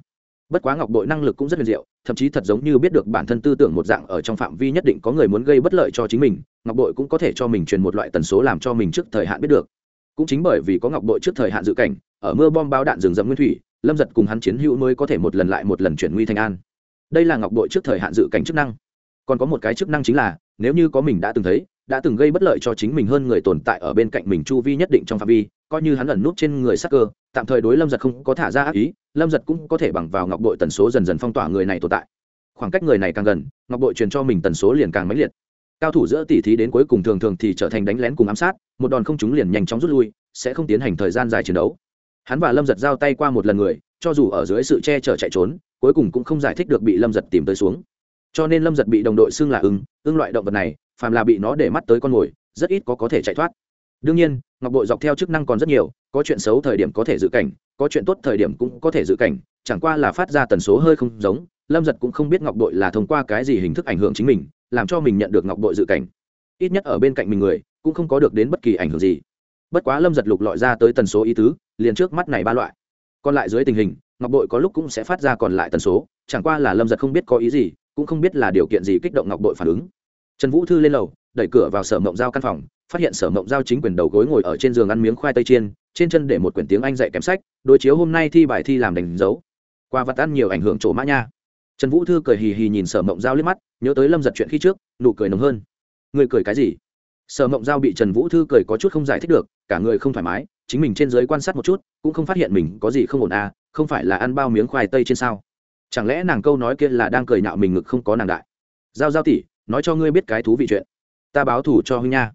Bất quá ngọc bội năng lực cũng rất huyền diệu, thậm chí thật giống như biết được bản thân tư tưởng một dạng ở trong phạm vi nhất định có người muốn gây bất lợi cho chính mình, ngọc bội cũng có thể cho mình truyền một loại tần số làm cho mình trước thời hạn biết được. Cũng chính bởi vì có ngọc bội trước thời hạn dự cảnh, ở mưa bom bao đạn rừng rậm nguyên thủy, lâm giật cùng hắn chiến hữu mới có thể một lần lại một lần chuyển nguy thành an. Đây là ngọc bội trước thời hạn dự cảnh chức năng. Còn có một cái chức năng chính là, nếu như có mình đã từng thấy đã từng gây bất lợi cho chính mình hơn người tồn tại ở bên cạnh mình chu vi nhất định trong phạm vi, coi như hắn ẩn nút trên người sắc cơ, tạm thời đối lâm giật không có thả ra ác ý, lâm giật cũng có thể bằng vào ngọc bội tần số dần dần phong tỏa người này tồn tại. Khoảng cách người này càng gần, ngọc bội truyền cho mình tần số liền càng mãnh liệt. Cao thủ giữa tỉ thí đến cuối cùng thường thường thì trở thành đánh lén cùng ám sát, một đòn không trúng liền nhanh chóng rút lui, sẽ không tiến hành thời gian dài chiến đấu. Hắn và lâm giật giao tay qua một lần người, cho dù ở dưới sự che chở chạy trốn, cuối cùng cũng không giải thích được bị lâm giật tìm tới xuống. Cho nên lâm giật bị đồng đội xưng là ưng ưng loại động vật này phàm là bị nó để mắt tới con mồi, rất ít có có thể chạy thoát. Đương nhiên, ngọc bội dọc theo chức năng còn rất nhiều, có chuyện xấu thời điểm có thể dự cảnh, có chuyện tốt thời điểm cũng có thể dự cảnh, chẳng qua là phát ra tần số hơi không giống, lâm giật cũng không biết ngọc bội là thông qua cái gì hình thức ảnh hưởng chính mình, làm cho mình nhận được ngọc bội dự cảnh. Ít nhất ở bên cạnh mình người, cũng không có được đến bất kỳ ảnh hưởng gì. Bất quá lâm giật lục lọi ra tới tần số ý tứ, liền trước mắt này ba loại. Còn lại dưới tình hình, ngọc bội có lúc cũng sẽ phát ra còn lại tần số, chẳng qua là lâm giật không biết có ý gì, cũng không biết là điều kiện gì kích động ngọc bội phản ứng trần vũ thư lên lầu, đẩy cửa vào sở mộng giao căn phòng, phát hiện sở mộng giao chính quyền đầu gối ngồi ở trên giường ăn miếng khoai tây chiên, trên chân để một quyển tiếng anh dạy kèm sách, đối chiếu hôm nay thi bài thi làm đánh dấu. Qua vật ăn nhiều ảnh hưởng chỗ mã nha. Trần vũ thư cười hì hì nhìn sở mộng giao liếc mắt, nhớ tới lâm giật chuyện khi trước, nụ cười nồng hơn. Người cười cái gì? Sở mộng giao bị trần vũ thư cười có chút không giải thích được, cả người không thoải mái, chính mình trên giới quan sát một chút, cũng không phát hiện mình có gì không ổn à không phải là ăn bao miếng khoai tây trên sao? Chẳng lẽ nàng câu nói kia là đang cười nhạo mình ngực không có nàng đại? Giao giao tỉ nói cho ngươi biết cái thú vị chuyện. Ta báo thủ cho huynh nha.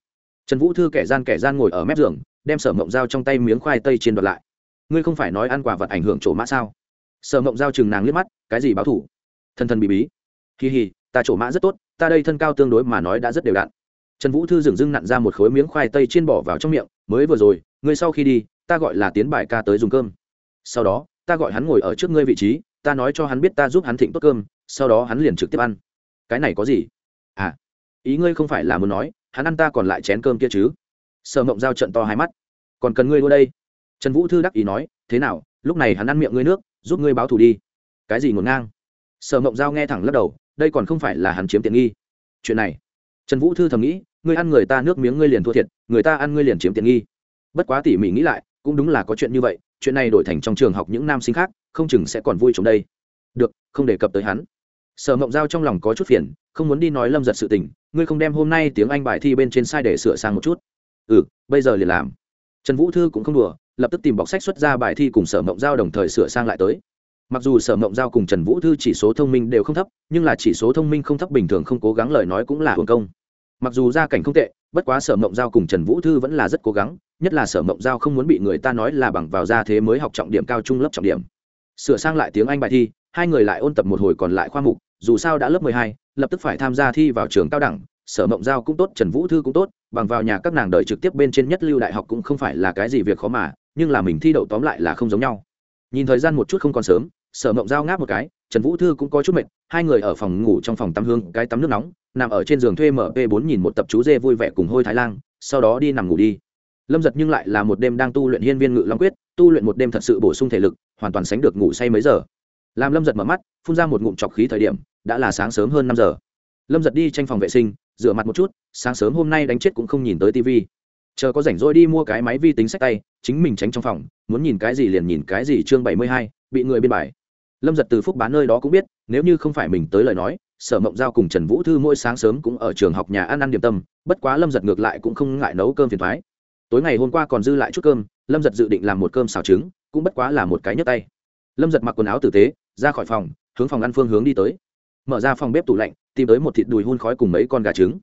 Trần vũ thư kẻ gian kẻ gian ngồi ở mép giường, đem sở mộng dao trong tay miếng khoai tây trên đoạt lại. Ngươi không phải nói ăn quả vật ảnh hưởng chỗ mã sao? Sở mộng dao chừng nàng liếc mắt, cái gì báo thủ thân thân bị bí. Kỳ hì ta chỗ mã rất tốt, ta đây thân cao tương đối mà nói đã rất đều đặn. Trần vũ thư dừng dưng nặn ra một khối miếng khoai tây chiên bỏ vào trong miệng, mới vừa rồi, ngươi sau khi đi, ta gọi là tiến bài ca tới dùng cơm. Sau đó, ta gọi hắn ngồi ở trước ngươi vị trí, ta nói cho hắn biết ta giúp hắn thịnh tốt cơm, sau đó hắn liền trực tiếp ăn. Cái này có gì? À ý ngươi không phải là muốn nói, hắn ăn ta còn lại chén cơm kia chứ? Sở mộng giao trận to hai mắt. Còn cần ngươi đua đây? Trần vũ thư đắc ý nói, thế nào, lúc này hắn ăn miệng ngươi nước, giúp ngươi báo thù đi. Cái gì ngổn ngang? Sở mộng giao nghe thẳng lắc đầu, đây còn không phải là hắn chiếm tiện nghi. Chuyện này, trần vũ thư thầm nghĩ, ngươi ăn người ta nước miếng ngươi liền thua thiệt, người ta ăn ngươi liền chiếm tiện nghi. Bất quá tỉ mỉ nghĩ lại, cũng đúng là có chuyện như vậy, chuyện này đổi thành trong trường học những nam sinh khác, không chừng sẽ còn vui trong đây. Được, không đề cập tới hắn. Sở mộng giao trong lòng có chút phiền không muốn đi nói lâm giật sự tình, ngươi không đem hôm nay tiếng anh bài thi bên trên sai để sửa sang một chút. Ừ bây giờ liền làm. Trần vũ thư cũng không đùa, lập tức tìm bọc sách xuất ra bài thi cùng sở mộng giao đồng thời sửa sang lại tới. Mặc dù sở mộng giao cùng trần vũ thư chỉ số thông minh đều không thấp, nhưng là chỉ số thông minh không thấp bình thường không cố gắng lời nói cũng là hưởng công. Mặc dù gia cảnh không tệ, bất quá sở mộng giao cùng trần vũ thư vẫn là rất cố gắng, nhất là sở mộng giao không muốn bị người ta nói là bằng vào gia thế mới học trọng điểm cao trung lớp trọng điểm. Sửa sang lại tiếng anh bài thi, hai người lại ôn tập một hồi còn lại khoa mục, dù sao đã lớp mười hai lập tức phải tham gia thi vào trường cao đẳng, sở mộng giao cũng tốt, trần vũ thư cũng tốt, bằng vào nhà các nàng đợi trực tiếp bên trên nhất lưu đại học cũng không phải là cái gì việc khó mà, nhưng là mình thi đậu tóm lại là không giống nhau. Nhìn thời gian một chút không còn sớm, sở mộng giao ngáp một cái, trần vũ thư cũng có chút mệt, hai người ở phòng ngủ trong phòng tắm hương, cái tắm nước nóng, nằm ở trên giường thuê mp bốn nhìn một tập chú dê vui vẻ cùng hôi thái lan, sau đó đi nằm ngủ đi. Lâm giật nhưng lại là một đêm đang tu luyện hiên viên ngự long quyết, tu luyện một đêm thật sự bổ sung thể lực, hoàn toàn sánh được ngủ say mấy giờ. Làm lâm giật mở mắt phun ra một ngụm chọc khí thời điểm, đã là sáng sớm hơn năm giờ. Lâm giật đi tranh phòng vệ sinh, rửa mặt một chút, sáng sớm hôm nay đánh chết cũng không nhìn tới tv chờ có rảnh rỗi đi mua cái máy vi tính sách tay, chính mình tránh trong phòng, muốn nhìn cái gì liền nhìn cái gì chương bảy mươi hai, bị người biên bài. Lâm giật từ phúc bán nơi đó cũng biết, nếu như không phải mình tới lời nói, sở mộng giao cùng trần vũ thư mỗi sáng sớm cũng ở trường học nhà ăn ăn điểm tâm, bất quá lâm giật ngược lại cũng không ngại nấu cơm phiền thoái. Tối ngày hôm qua còn dư lại chút cơm, lâm giật dự định làm một cơm xào trứng, cũng bất quá là một cái nhấp tay. Lâm giật mặc quần áo tử tế, ra khỏi phòng hướng phòng ăn phương hướng đi tới. Mở ra phòng bếp tủ lạnh, tìm tới một thịt đùi hun khói cùng mấy con gà trứng.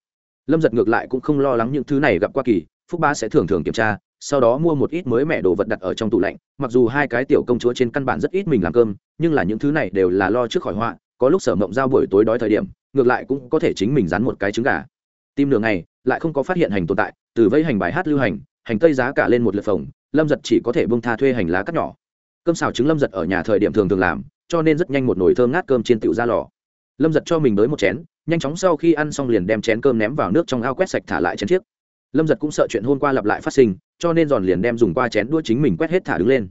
Lâm giật ngược lại cũng không lo lắng những thứ này gặp qua kỳ, phúc ba sẽ thường thường kiểm tra, sau đó mua một ít mới mẹ đồ vật đặt ở trong tủ lạnh, mặc dù hai cái tiểu công chúa trên căn bản rất ít mình làm cơm, nhưng là những thứ này đều là lo trước khỏi họa, có lúc sở mộng giao buổi tối đói thời điểm, ngược lại cũng có thể chính mình dán một cái trứng gà. Tìm đường này lại không có phát hiện hành tồn tại, từ vây hành bài hát lưu hành hành tây giá cả lên một lượt phòng lâm giật chỉ có thể bông tha thuê hành lá cắt nhỏ. Cơm xào trứng lâm giật ở nhà thời điểm thường thường làm cho nên rất nhanh một nồi thơm ngát cơm trên tiểu ra lò. Lâm giật cho mình tới một chén, nhanh chóng sau khi ăn xong liền đem chén cơm ném vào nước trong ao quét sạch thả lại chén chiếc. Lâm giật cũng sợ chuyện hôm qua lặp lại phát sinh, cho nên giòn liền đem dùng qua chén đua chính mình quét hết thả đứng lên.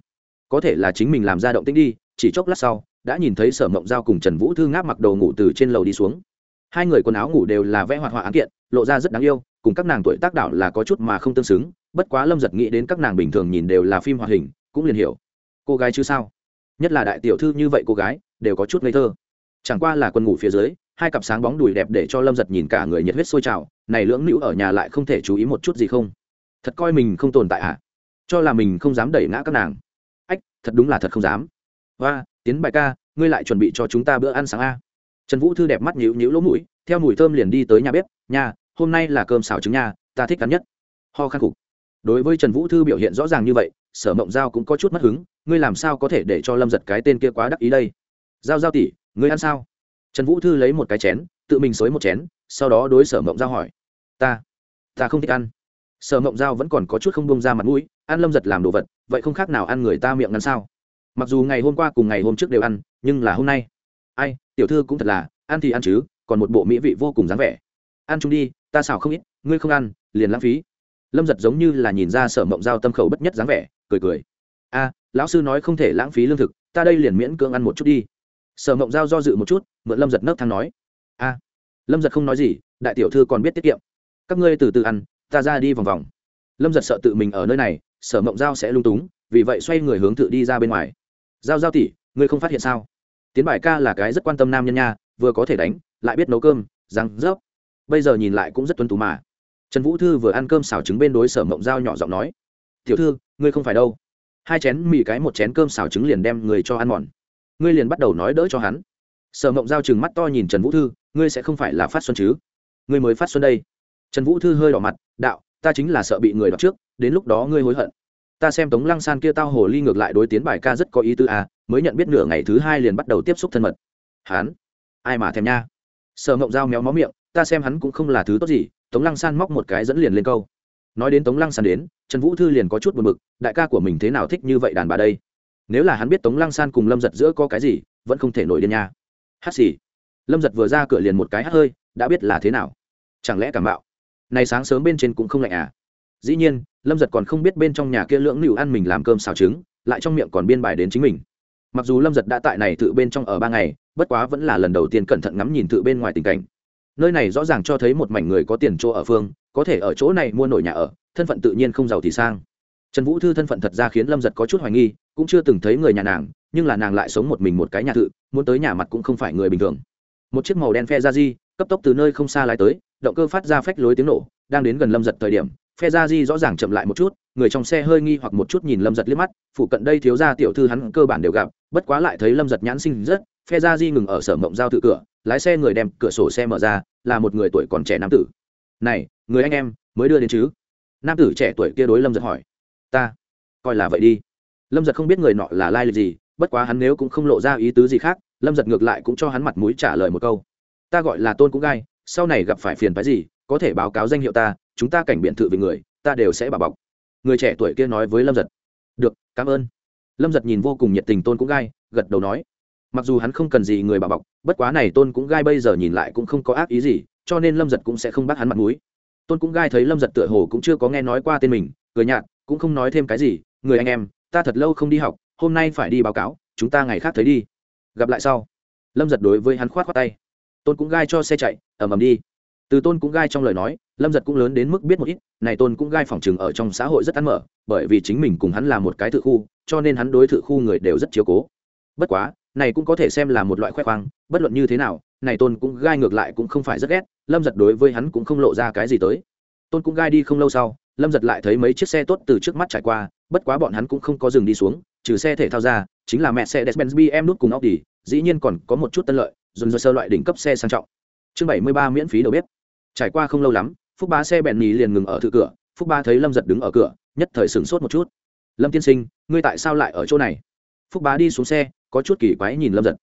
Có thể là chính mình làm ra động tĩnh đi, chỉ chốc lát sau, đã nhìn thấy sở mộng giao cùng trần vũ thư ngáp mặc đồ ngủ từ trên lầu đi xuống. Hai người quần áo ngủ đều là vẽ hoạt họa án kiện, lộ ra rất đáng yêu, cùng các nàng tuổi tác đạo là có chút mà không tương xứng, bất quá lâm giật nghĩ đến các nàng bình thường nhìn đều là phim hoạt hình, cũng liền hiểu. Cô gái chứ sao? Nhất là đại tiểu thư như vậy cô gái, đều có chút ngây thơ. Chẳng qua là quân ngủ phía dưới, hai cặp sáng bóng đùi đẹp để cho lâm giật nhìn cả người nhiệt huyết sôi trào, này lưỡng nữ ở nhà lại không thể chú ý một chút gì không? Thật coi mình không tồn tại à cho là mình không dám đẩy ngã các nàng. Ách, thật đúng là thật không dám. Và tiến bài ca, ngươi lại chuẩn bị cho chúng ta bữa ăn sáng a. Trần vũ thư đẹp mắt nhíu nhíu lỗ mũi, theo mùi thơm liền đi tới nhà bếp. Nhà hôm nay là cơm xào trứng nha, ta thích cắn nhất. Ho khăn cục. Đối với trần vũ thư biểu hiện rõ ràng như vậy, sở mộng giao cũng có chút mất hứng ngươi làm sao có thể để cho lâm giật cái tên kia quá đắc ý đây? Giao giao tỉ ngươi ăn sao? Trần vũ thư lấy một cái chén, tự mình xới một chén, sau đó đối sở mộng giao hỏi. Ta ta không thích ăn. Sở mộng giao vẫn còn có chút không bông ra mặt mũi, ăn lâm giật làm đồ vật, vậy không khác nào ăn người ta miệng ngắn sao? Mặc dù ngày hôm qua cùng ngày hôm trước đều ăn, nhưng là hôm nay. Ai, tiểu thư cũng thật là, ăn thì ăn chứ, còn một bộ mỹ vị vô cùng dáng vẻ. Ăn chúng đi, ta xào không ít, ngươi không ăn, liền lãng phí. Lâm giật giống như là nhìn ra sở mộng giao tâm khẩu bất nhất dáng vẻ, cười cười. A lão sư nói không thể lãng phí lương thực, ta đây liền miễn cưỡng ăn một chút đi. Sở mộng giao do dự một chút, mượn lâm giật nấc thang nói. A, lâm giật không nói gì, đại tiểu thư còn biết tiết kiệm. Các ngươi từ từ ăn, ta ra đi vòng vòng. Lâm giật sợ tự mình ở nơi này, sở mộng giao sẽ lung túng, vì vậy xoay người hướng tự đi ra bên ngoài. Giao giao tỉ ngươi không phát hiện sao? Tiến bài ca là cái rất quan tâm nam nhân nha, vừa có thể đánh, lại biết nấu cơm, răng rớp. Bây giờ nhìn lại cũng rất tuân tú mà. Trần vũ thư vừa ăn cơm xào trứng bên đối sở mộng giao nhỏ giọng nói. Tiểu thư, ngươi không phải đâu hai chén mì cái một chén cơm xào trứng liền đem người cho ăn mòn. Ngươi liền bắt đầu nói đỡ cho hắn. Sở mộng giao chừng mắt to nhìn trần vũ thư, ngươi sẽ không phải là phát xuân chứ? Ngươi mới phát xuân đây. Trần vũ thư hơi đỏ mặt, đạo, ta chính là sợ bị người đọc trước, đến lúc đó ngươi hối hận. Ta xem tống lăng san kia tao hồ ly ngược lại đối tiến bài ca rất có ý tư à mới nhận biết nửa ngày thứ hai liền bắt đầu tiếp xúc thân mật. Hắn? Ai mà thèm nha? Sở mộng Giao méo mó miệng, ta xem hắn cũng không là thứ tốt gì, tống lăng san móc một cái dẫn liền lên câu nói đến tống lăng san đến, trần vũ thư liền có chút buồn b ự c đại ca của mình thế nào thích như vậy đàn bà đây? Nếu là hắn biết tống lăng san cùng lâm giật giữa có cái gì, vẫn không thể nổi điên nha. Hát xì. Lâm giật vừa ra cửa liền một cái hát hơi, đã biết là thế nào? Chẳng lẽ cảm bạo? Này sáng sớm bên trên cũng không lạnh à? Dĩ nhiên, lâm giật còn không biết bên trong nhà kia lưỡng nịu ăn mình làm cơm xào trứng, lại trong miệng còn biên bài đến chính mình. Mặc dù lâm giật đã tại này tự bên trong ở ba ngày, bất quá vẫn là lần đầu tiên cẩn thận ngắm nhìn tự bên ngoài tình cảnh. Nơi này rõ ràng cho thấy một mảnh người có tiền chỗ ở phương có thể ở chỗ này mua nổi nhà ở, thân phận tự nhiên không giàu thì sang. Trần vũ thư thân phận thật ra khiến lâm giật có chút hoài nghi, cũng chưa từng thấy người nhà nàng, nhưng là nàng lại sống một mình một cái nhà thự, muốn tới nhà mặt cũng không phải người bình thường. Một chiếc màu đen phe ra di, cấp tốc từ nơi không xa lái tới, động cơ phát ra phách lối tiếng nổ, đang đến gần lâm giật thời điểm, phe ra di rõ ràng chậm lại một chút, người trong xe hơi nghi hoặc một chút nhìn lâm giật liếc mắt phụ cận đây thiếu ra tiểu thư hắn cơ bản đều gặp, bất quá lại thấy lâm giật nhãn sinh rất, phe ra di ngừng ở sở mộng giao tự cửa, lái xe người đem cửa sổ xe mở ra, là một người tuổi còn trẻ nam tử này, người anh em, mới đưa đến chứ? Nam tử trẻ tuổi kia đối lâm giật hỏi. Ta, coi là vậy đi. Lâm giật không biết người nọ là lai lịch gì, bất quá hắn nếu cũng không lộ ra ý tứ gì khác, lâm giật ngược lại cũng cho hắn mặt mũi trả lời một câu. Ta gọi là tôn cũng gai, sau này gặp phải phiền phái gì, có thể báo cáo danh hiệu ta, chúng ta cảnh biện thự về người, ta đều sẽ bảo bọc. Người trẻ tuổi kia nói với lâm giật. Được, cảm ơn. Lâm giật nhìn vô cùng nhiệt tình tôn cũng gai, gật đầu nói. Mặc dù hắn không cần gì người bảo bọc, bất quá này tôn cũng gai bây giờ nhìn lại cũng không có ác ý gì cho nên lâm giật cũng sẽ không bắt hắn mặt mũi. Tôn cũng gai thấy lâm giật tựa hồ cũng chưa có nghe nói qua tên mình, cười nhạt, cũng không nói thêm cái gì, người anh em, ta thật lâu không đi học, hôm nay phải đi báo cáo, chúng ta ngày khác thấy đi. Gặp lại sau. Lâm giật đối với hắn khoát khoát tay. Tôn cũng gai cho xe chạy ẩm ẩm đi. Từ tôn cũng gai trong lời nói, lâm giật cũng lớn đến mức biết một ít, này tôn cũng gai phòng chừng ở trong xã hội rất ăn mở, bởi vì chính mình cùng hắn là một cái thự khu, cho nên hắn đối thự khu người đều rất chiếu cố. Bất quá, này cũng có thể xem là một loại khoe khoang, bất luận như thế nào này tôn cũng gai ngược lại cũng không phải rất ghét, lâm giật đối với hắn cũng không lộ ra cái gì tới. Tôn cũng gai đi không lâu sau, lâm giật lại thấy mấy chiếc xe tốt từ trước mắt trải qua, bất quá bọn hắn cũng không có dừng đi xuống, trừ xe thể thao ra, chính là mẹ xe despenz bm nút cùng audi, dĩ nhiên còn có một chút tân lợi, dồn dơ sơ loại đỉnh cấp xe sang trọng. Chương bảy mươi ba miễn phí đầu bếp. Trải qua không lâu lắm, phúc ba xe bẹn nhì liền ngừng ở thự cửa, phúc ba thấy lâm giật đứng ở cửa, nhất thời sửng sốt một chút. Lâm tiên sinh, ngươi tại sao lại ở chỗ này? Phúc bá đi xuống xe, có chút kỳ quái nhìn lâm giật.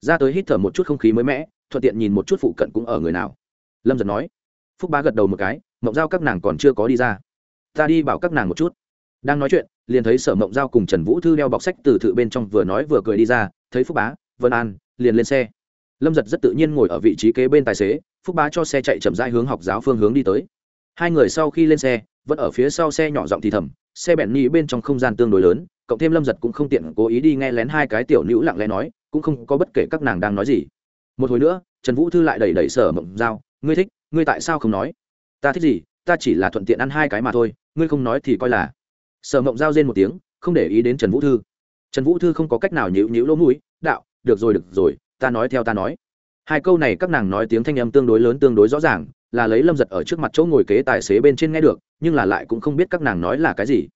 Ra tới hít thở một chút không khí mới mẻ thuận tiện nhìn một chút phụ cận cũng ở người nào. Lâm giật nói. Phúc bá gật đầu một cái, mộng giao các nàng còn chưa có đi ra. Ta đi bảo các nàng một chút. Đang nói chuyện, liền thấy sở mộng giao cùng trần vũ thư đeo bọc sách từ thự bên trong vừa nói vừa cười đi ra, thấy phúc bá, vân an, liền lên xe. Lâm giật rất tự nhiên ngồi ở vị trí kế bên tài xế, phúc bá cho xe chạy chậm rãi hướng học giáo phương hướng đi tới. Hai người sau khi lên xe, vẫn ở phía sau xe nhỏ giọng thì thầm, xe bẹn nhị bên trong không gian tương đối lớn, cộng thêm lâm giật cũng không tiện cố ý đi nghe lén hai cái tiểu nữ lặng lẽ nói, cũng không có bất kể các nàng đang nói gì một hồi nữa, trần vũ thư lại đẩy đẩy sở mộng giao, ngươi thích, ngươi tại sao không nói? Ta thích gì, ta chỉ là thuận tiện ăn hai cái mà thôi, ngươi không nói thì coi là. Sở mộng giao rên một tiếng, không để ý đến trần vũ thư. Trần vũ thư không có cách nào nhịu nhịu lỗ mũi, đạo, được rồi được rồi, ta nói theo ta nói. Hai câu này các nàng nói tiếng thanh âm tương đối lớn, tương đối rõ ràng, là lấy lâm giật ở trước mặt chỗ ngồi kế tài xế bên trên nghe được, nhưng là lại cũng không biết các nàng nói là cái gì.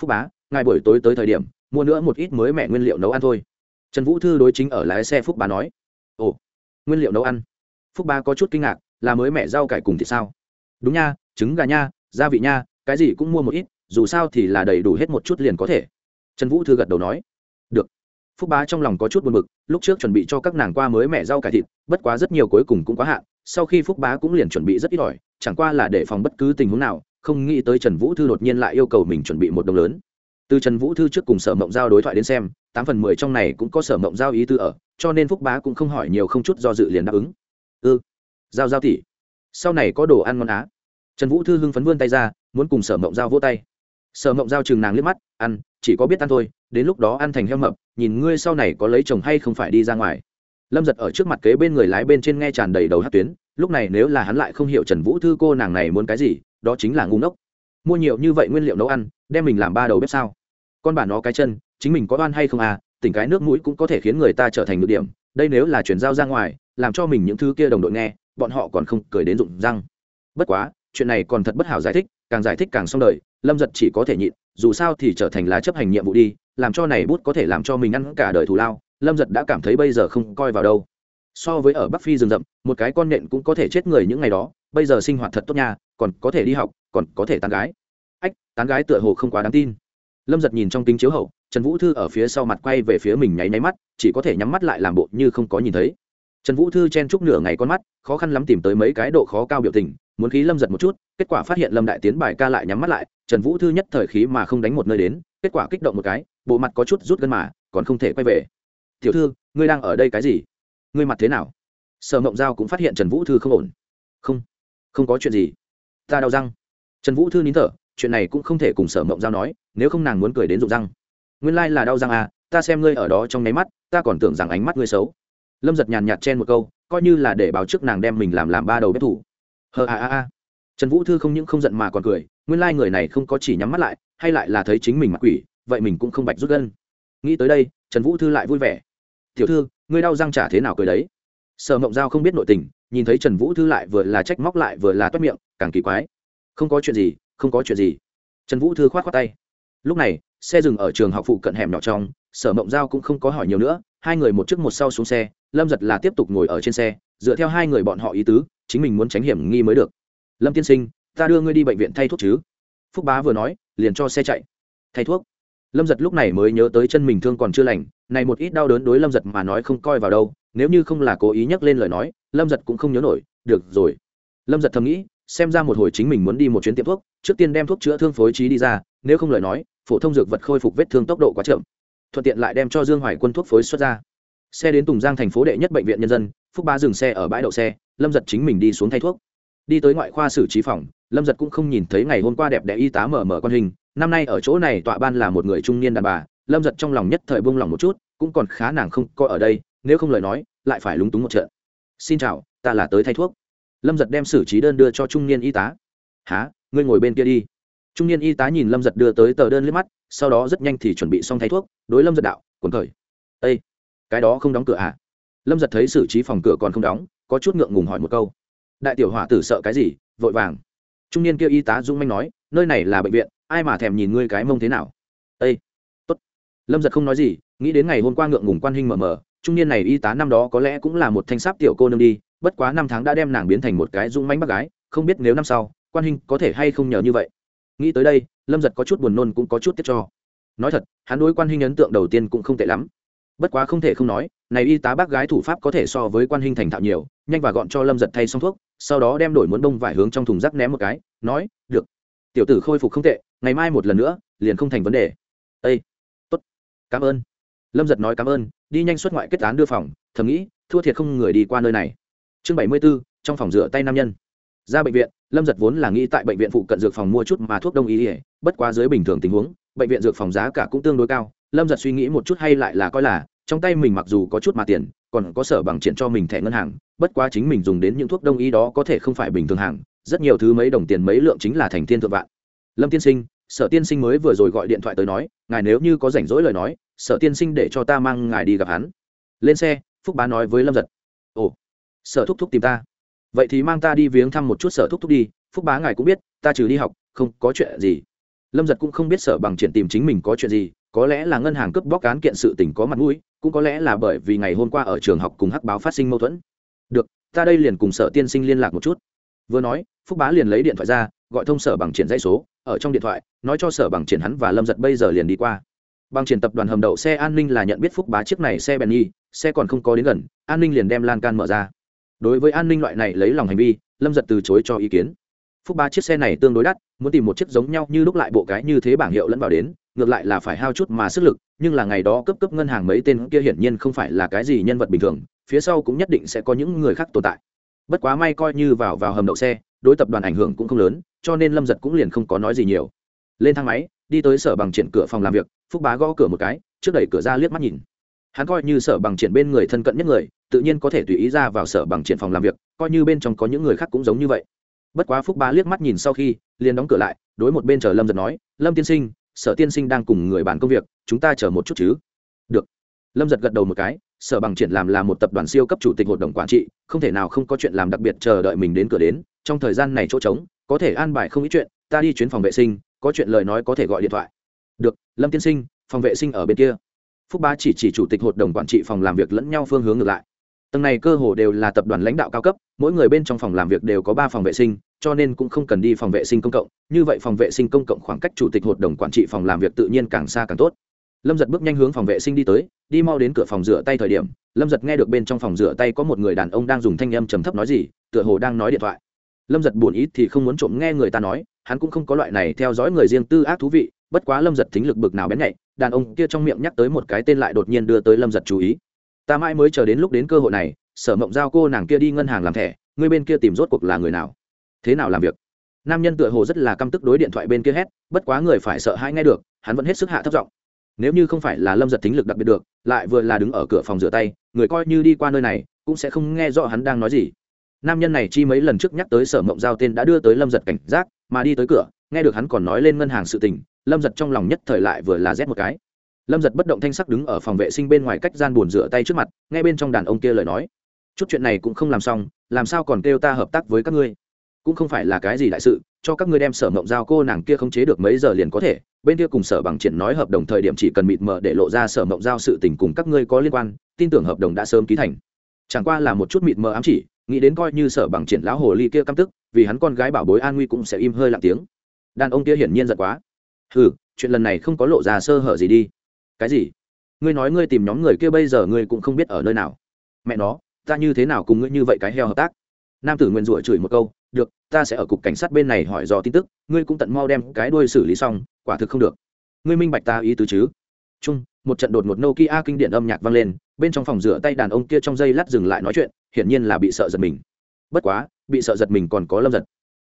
Phúc bá, ngài buổi tối tới thời điểm, mua nữa một ít mới mẹ nguyên liệu nấu ăn thôi. Trần vũ thư đối chính ở lái xe phúc bá nói nguyên liệu nấu ăn. Phúc bá có chút kinh ngạc, là mới mẹ rau cải cùng thì sao? Đúng nha, trứng gà nha, gia vị nha, cái gì cũng mua một ít, dù sao thì là đầy đủ hết một chút liền có thể. Trần vũ thư gật đầu nói. Được. Phúc bá trong lòng có chút buồn b ự c lúc trước chuẩn bị cho các nàng qua mới mẹ rau cải thịt, bất quá rất nhiều cuối cùng cũng quá hạn, sau khi phúc bá cũng liền chuẩn bị rất ít ỏi, chẳng qua là để phòng bất cứ tình huống nào, không nghĩ tới trần vũ thư đột nhiên lại yêu cầu mình chuẩn bị một đồng lớn. Từ trần vũ thư trước cùng sở mộng giao đối thoại đến xem, tám phần mười trong này cũng có sở mộng giao ý tư ở cho nên phúc bá cũng không hỏi nhiều không chút do dự liền đáp ứng. Ư ừ. giao giao tỉ sau này có đồ ăn ngon á. Trần vũ thư hưng phấn vươn tay ra, muốn cùng sở mộng giao vỗ tay. Sở mộng giao chừng nàng liếc mắt, ăn, chỉ có biết ăn thôi, đến lúc đó ăn thành heo mập, nhìn ngươi sau này có lấy chồng hay không phải đi ra ngoài. Lâm giật ở trước mặt kế bên người lái bên trên nghe tràn đầy đầu hát tuyến, lúc này nếu là hắn lại không hiểu trần vũ thư cô nàng này muốn cái gì, đó chính là ngu ngốc. Mua nhiều như vậy nguyên liệu nấu ăn, đem mình làm ba đầu bếp sao? Con bà nó cái chân, chính mình có oan hay không à tỉnh cái nước mũi cũng có thể khiến người ta trở thành ngược điểm, đây nếu là chuyển giao ra ngoài, làm cho mình những thứ kia đồng đội nghe, bọn họ còn không cười đến rụng răng. Bất quá, chuyện này còn thật bất hảo giải thích, càng giải thích càng xong đời, lâm giật chỉ có thể nhịn, dù sao thì trở thành là chấp hành nhiệm vụ đi, làm cho này bút có thể làm cho mình ăn cả đời thù lao, lâm giật đã cảm thấy bây giờ không coi vào đâu. So với ở bắc phi rừng rậm, một cái con nện cũng có thể chết người những ngày đó, bây giờ sinh hoạt thật tốt nha, còn có thể đi học, còn có thể tán gái. Ách, tán gái tựa hồ không quá đáng tin. Lâm giật nhìn trong kính chiếu hậu trần vũ thư ở phía sau mặt quay về phía mình nháy nháy mắt, chỉ có thể nhắm mắt lại làm bộ như không có nhìn thấy. Trần vũ thư chen chúc nửa ngày con mắt, khó khăn lắm tìm tới mấy cái độ khó cao biểu tình, muốn khí lâm giật một chút, kết quả phát hiện lâm đại tiến bài ca lại nhắm mắt lại, trần vũ thư nhất thời khí mà không đánh một nơi đến, kết quả kích động một cái, bộ mặt có chút rút gân mà, còn không thể quay về. Tiểu thư, ngươi đang ở đây cái gì? Ngươi mặt thế nào? Sở mộng giao cũng phát hiện trần vũ thư không ổn. Không không có chuyện gì. Ta đau răng. Trần vũ thư nín thở, chuyện này cũng không thể cùng sở mộng giao nói, nếu không nàng muốn cười đến rụng răng nguyên lai là đau răng à ta xem ngươi ở đó trong nháy mắt, ta còn tưởng rằng ánh mắt ngươi xấu. Lâm giật nhàn nhạt chen một câu, coi như là để báo trước nàng đem mình làm làm ba đầu bếp thủ. Hờ a a a. Trần vũ thư không những không giận mà còn cười, nguyên lai người này không có chỉ nhắm mắt lại, hay lại là thấy chính mình mặc quỷ, vậy mình cũng không bạch rút gân. Nghĩ tới đây, trần vũ thư lại vui vẻ. Tiểu thư, ngươi đau răng trả thế nào cười đấy? Sở mộng giao không biết nội tình, nhìn thấy trần vũ thư lại vừa là trách móc lại vừa là toét miệng, càng kỳ quái. Không có chuyện gì, không có chuyện gì. Trần vũ thư k h o á t khoác tay. Lúc này xe dừng ở trường học phụ cận hẻm nhỏ trong, sở mộng giao cũng không có hỏi nhiều nữa, hai người một trước một sau xuống xe, lâm giật là tiếp tục ngồi ở trên xe, dựa theo hai người bọn họ ý tứ, chính mình muốn tránh hiểm nghi mới được. Lâm tiên sinh, ta đưa ngươi đi bệnh viện thay thuốc chứ. Phúc bá vừa nói, liền cho xe chạy. Thay thuốc? Lâm giật lúc này mới nhớ tới chân mình thương còn chưa lành, này một ít đau đớn đối lâm giật mà nói không coi vào đâu, nếu như không là cố ý nhắc lên lời nói, lâm giật cũng không nhớ nổi, được rồi. Lâm giật thầm nghĩ, xem ra một hồi chính mình muốn đi một chuyến tiệm thuốc, trước tiên đem thuốc chữa thương phối trí đi ra, nếu không lời nói phổ thông dược vật khôi phục vết thương tốc độ quá chậm. Thuận tiện lại đem cho dương hoài quân thuốc phối xuất ra. Xe đến tùng giang thành phố đệ nhất bệnh viện nhân dân, phúc ba dừng xe ở bãi đậu xe, lâm giật chính mình đi xuống thay thuốc. Đi tới ngoại khoa xử trí phòng, lâm giật cũng không nhìn thấy ngày hôm qua đẹp đẽ y tá mở mở con hình. Năm nay ở chỗ này tọa ban là một người trung niên đàn bà, lâm giật trong lòng nhất thời buông lòng một chút, cũng còn khá nàng không coi ở đây, nếu không lời nói, lại phải lúng túng một trận. Xin chào, ta là tới thay thuốc. Lâm giật đem xử trí đơn đưa cho trung niên y tá. Há ngươi ngồi bên kia đi trung niên y tá nhìn lâm giật đưa tới tờ đơn liếc mắt, sau đó rất nhanh thì chuẩn bị xong thay thuốc, đối lâm giật đạo quần khởi ây cái đó không đóng cửa à? Lâm giật thấy xử trí phòng cửa còn không đóng, có chút ngượng ngùng hỏi một câu. Đại tiểu hỏa tử sợ cái gì? Vội vàng. Trung niên kia y tá dung manh nói, nơi này là bệnh viện, ai mà thèm nhìn ngươi cái mông thế nào? Ây tốt. Lâm giật không nói gì, nghĩ đến ngày hôm qua ngượng ngùng quan hình mờ mờ, trung niên này y tá năm đó có lẽ cũng là một thanh sáp tiểu cô nương đi, bất quá năm tháng đã đem nàng biến thành một cái dung manh bác gái, không biết nếu năm sau, quan hình có thể hay không nhờ như vậy nghĩ tới đây, lâm giật có chút buồn nôn cũng có chút tiếc cho. Nói thật, hắn đối quan hình ấn tượng đầu tiên cũng không tệ lắm. Bất quá không thể không nói, này y tá bác gái thủ pháp có thể so với quan hình thành thạo nhiều, nhanh và gọn cho lâm giật thay xong thuốc, sau đó đem đổi muốn bông vải hướng trong thùng rác ném một cái, nói, được. Tiểu tử khôi phục không tệ, ngày mai một lần nữa, liền không thành vấn đề. Â tốt, cảm ơn. Lâm giật nói cảm ơn, đi nhanh xuất ngoại kết án đưa phòng, thầm nghĩ, thua thiệt không người đi qua nơi này. Chương bảy mươi b ố trong phòng rửa tay nam nhân ra bệnh viện, lâm giật vốn là nghĩ tại bệnh viện phụ cận dược phòng mua chút mà thuốc đông y ỉa bất quá dưới bình thường tình huống, bệnh viện dược phòng giá cả cũng tương đối cao, lâm giật suy nghĩ một chút hay lại là coi là, trong tay mình mặc dù có chút mà tiền, còn có sở bằng triển cho mình thẻ ngân hàng, bất quá chính mình dùng đến những thuốc đông y đó có thể không phải bình thường hàng, rất nhiều thứ mấy đồng tiền mấy lượng chính là thành thiên thượng vạn. Lâm tiên sinh, sở tiên sinh mới vừa rồi gọi điện thoại tới nói, ngài nếu như có rảnh rỗi lời nói, sở tiên sinh để cho ta mang ngài đi gặp hắn. Lên xe, phúc bá nói với lâm giật. Ồ, sở thúc thúc tìm ta vậy thì mang ta đi viếng thăm một chút sở thúc thúc đi, phúc bá ngài cũng biết, ta trừ đi học, không có chuyện gì. Lâm giật cũng không biết sở bằng triển tìm chính mình có chuyện gì, có lẽ là ngân hàng cướp bóc cán kiện sự tình có mặt mũi, cũng có lẽ là bởi vì ngày hôm qua ở trường học cùng hắc báo phát sinh mâu thuẫn. Được, ta đây liền cùng sở tiên sinh liên lạc một chút. Vừa nói, phúc bá liền lấy điện thoại ra, gọi thông sở bằng triển dãy số, ở trong điện thoại, nói cho sở bằng triển hắn và lâm giật bây giờ liền đi qua. Bằng triển tập đoàn hầm đậu xe an ninh là nhận biết phúc bá chiếc này xe bèn nhi xe còn không có đến gần, an ninh liền đem lan can mở ra đối với an ninh loại này lấy lòng hành vi, lâm giật từ chối cho ý kiến. Phúc ba chiếc xe này tương đối đắt, muốn tìm một chiếc giống nhau như lúc lại bộ cái như thế bảng hiệu lẫn vào đến, ngược lại là phải hao chút mà sức lực, nhưng là ngày đó cấp cấp ngân hàng mấy tên kia hiển nhiên không phải là cái gì nhân vật bình thường, phía sau cũng nhất định sẽ có những người khác tồn tại. Bất quá may coi như vào vào hầm đậu xe, đối tập đoàn ảnh hưởng cũng không lớn, cho nên lâm giật cũng liền không có nói gì nhiều. Lên thang máy, đi tới sở bằng triển cửa phòng làm việc, phúc bá gõ cửa một cái, trước đẩy cửa ra liếc mắt nhìn. Hắn coi như sở bằng triển bên người thân cận nhất người tự nhiên có thể tùy ý ra vào sở bằng triển phòng làm việc, coi như bên trong có những người khác cũng giống như vậy. Bất quá phúc bá liếc mắt nhìn sau khi, liền đóng cửa lại, đối một bên chờ lâm giật nói, lâm tiên sinh, sở tiên sinh đang cùng người bàn công việc, chúng ta chờ một chút chứ. Được. Lâm giật gật đầu một cái, sở bằng triển làm là một tập đoàn siêu cấp chủ tịch hội đồng quản trị, không thể nào không có chuyện làm đặc biệt chờ đợi mình đến cửa đến, trong thời gian này chỗ trống, có thể an bài không ít chuyện, ta đi chuyến phòng vệ sinh, có chuyện lời nói có thể gọi điện thoại. Được, lâm tiên sinh, phòng vệ sinh ở bên kia. Phúc bá chỉ chỉ chủ tịch hội đồng quản trị phòng làm việc lẫn nhau phương hướng ngược lại tầng này cơ hồ đều là tập đoàn lãnh đạo cao cấp, mỗi người bên trong phòng làm việc đều có ba phòng vệ sinh, cho nên cũng không cần đi phòng vệ sinh công cộng. Như vậy phòng vệ sinh công cộng khoảng cách chủ tịch hội đồng quản trị phòng làm việc tự nhiên càng xa càng tốt. Lâm giật bước nhanh hướng phòng vệ sinh đi tới, đi mau đến cửa phòng rửa tay thời điểm, lâm giật nghe được bên trong phòng rửa tay có một người đàn ông đang dùng thanh âm trầm thấp nói gì, tựa hồ đang nói điện thoại. Lâm giật buồn ít thì không muốn trộm nghe người ta nói, hắn cũng không có loại này theo dõi người riêng tư ác thú vị, bất quá lâm giật thính lực bực nào bén nhạy, đàn ông kia trong miệng nhắc tới một cái tên lại đột nhiên đưa tới lâm giật chú ý ta mãi mới chờ đến lúc đến cơ hội này, sở mộng giao cô nàng kia đi ngân hàng làm thẻ người bên kia tìm rốt cuộc là người nào? Thế nào làm việc? Nam nhân tựa hồ rất là căm tức đối điện thoại bên kia hét, bất quá người phải sợ hãi nghe được, hắn vẫn hết sức hạ thấp giọng. Nếu như không phải là lâm giật thính lực đặc biệt được, lại vừa là đứng ở cửa phòng rửa tay, người coi như đi qua nơi này, cũng sẽ không nghe rõ hắn đang nói gì. Nam nhân này chi mấy lần trước nhắc tới sở mộng giao tên đã đưa tới lâm giật cảnh giác, mà đi tới cửa, nghe được hắn còn nói lên ngân hàng sự tình, lâm giật trong lòng nhất thời lại vừa là rét một cái lâm giật bất động thanh sắc đứng ở phòng vệ sinh bên ngoài cách gian bồn rửa tay trước mặt, nghe bên trong đàn ông kia lời nói. Chút chuyện này cũng không làm xong, làm sao còn kêu ta hợp tác với các ngươi? Cũng không phải là cái gì đại sự, cho các ngươi đem sở mộng giao cô nàng kia không chế được mấy giờ liền có thể. Bên kia cùng sở bằng triển nói hợp đồng thời điểm chỉ cần mịt mờ để lộ ra sở mộng giao sự tình cùng các ngươi có liên quan, tin tưởng hợp đồng đã sớm ký thành. Chẳng qua là một chút mịt mờ ám chỉ, nghĩ đến coi như sở bằng triển lão hồ ly kia căm tức, vì hắn con gái bảo bối an nguy cũng sẽ im hơi lặng tiếng. Đàn ông kia hiển nhiên giận quá. Ừ chuyện lần này không có lộ ra sơ hở gì đi cái gì? Ngươi nói ngươi tìm nhóm người kia bây giờ ngươi cũng không biết ở nơi nào. Mẹ nó, ta như thế nào cùng ngươi như vậy cái heo hợp tác? Nam tử nguyên rủa chửi một câu, được, ta sẽ ở cục cảnh sát bên này hỏi dò tin tức, ngươi cũng tận mau đem cái đuôi xử lý xong, quả thực không được. Ngươi minh bạch ta ý tứ chứ? Chung, một trận đột một nokia kinh điện âm nhạc vang lên, bên trong phòng rửa tay đàn ông kia trong dây lát dừng lại nói chuyện, hiển nhiên là bị sợ giật mình. Bất quá, bị sợ giật mình còn có lâm giật.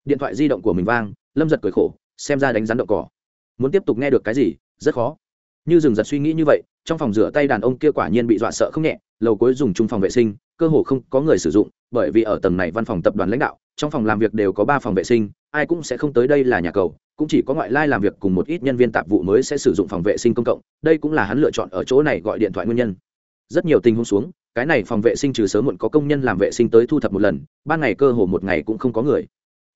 Điện thoại di động của mình vang, lâm giật cười khổ, xem ra đánh rắn đậu cỏ. Muốn tiếp tục nghe được cái gì, rất khó như dừng giật suy nghĩ như vậy, trong phòng rửa tay đàn ông kia quả nhiên bị dọa sợ không nhẹ, lầu cuối dùng chung phòng vệ sinh, cơ hồ không có người sử dụng, bởi vì ở tầng này văn phòng tập đoàn lãnh đạo, trong phòng làm việc đều có ba phòng vệ sinh, ai cũng sẽ không tới đây là nhà cầu, cũng chỉ có ngoại lai làm việc cùng một ít nhân viên tạp vụ mới sẽ sử dụng phòng vệ sinh công cộng, đây cũng là hắn lựa chọn ở chỗ này gọi điện thoại nguyên nhân. Rất nhiều tình huống xuống, cái này phòng vệ sinh trừ sớm muộn có công nhân làm vệ sinh tới thu thập một lần, ban ngày cơ hồ một ngày cũng không có người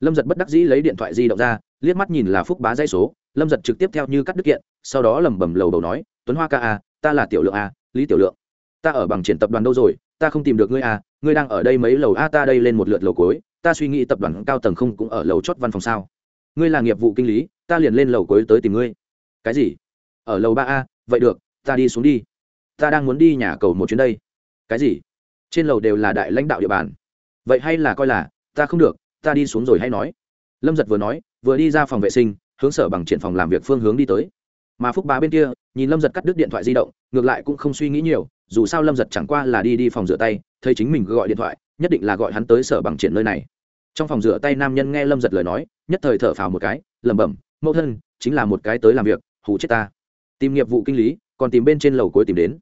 lâm giật bất đắc dĩ lấy điện thoại di động ra, liếc mắt nhìn là phúc bá dây số. Lâm giật trực tiếp theo như cắt đứt kiện, sau đó lẩm bẩm lầu đầu nói, tuấn hoa ca a ta là tiểu lượng a lý tiểu lượng. Ta ở bằng triển tập đoàn đâu rồi, ta không tìm được ngươi a ngươi đang ở đây mấy lầu a, ta đây lên một lượt lầu cuối, ta suy nghĩ tập đoàn cao tầng không cũng ở lầu chót văn phòng sao? Ngươi là nghiệp vụ kinh lý, ta liền lên lầu cuối tới tìm ngươi. Cái gì? Ở lầu ba a, vậy được, ta đi xuống đi. Ta đang muốn đi nhà cầu một chuyến đây. Cái gì? Trên lầu đều là đại lãnh đạo địa bàn. Vậy hay là coi là, ta không được ta đi xuống rồi hay nói. Lâm giật vừa nói, vừa đi ra phòng vệ sinh, hướng sở bằng triển phòng làm việc phương hướng đi tới. Mà phúc bá bên kia, nhìn lâm giật cắt đứt điện thoại di động, ngược lại cũng không suy nghĩ nhiều, dù sao lâm giật chẳng qua là đi đi phòng rửa tay, thấy chính mình gọi điện thoại, nhất định là gọi hắn tới sở bằng triển nơi này. Trong phòng rửa tay nam nhân nghe lâm giật lời nói, nhất thời thở phào một cái, lẩm bẩm, mẫu thân, chính là một cái tới làm việc, hù chết ta. Tìm nghiệp vụ kinh lý, còn tìm bên trên lầu cuối tìm đến.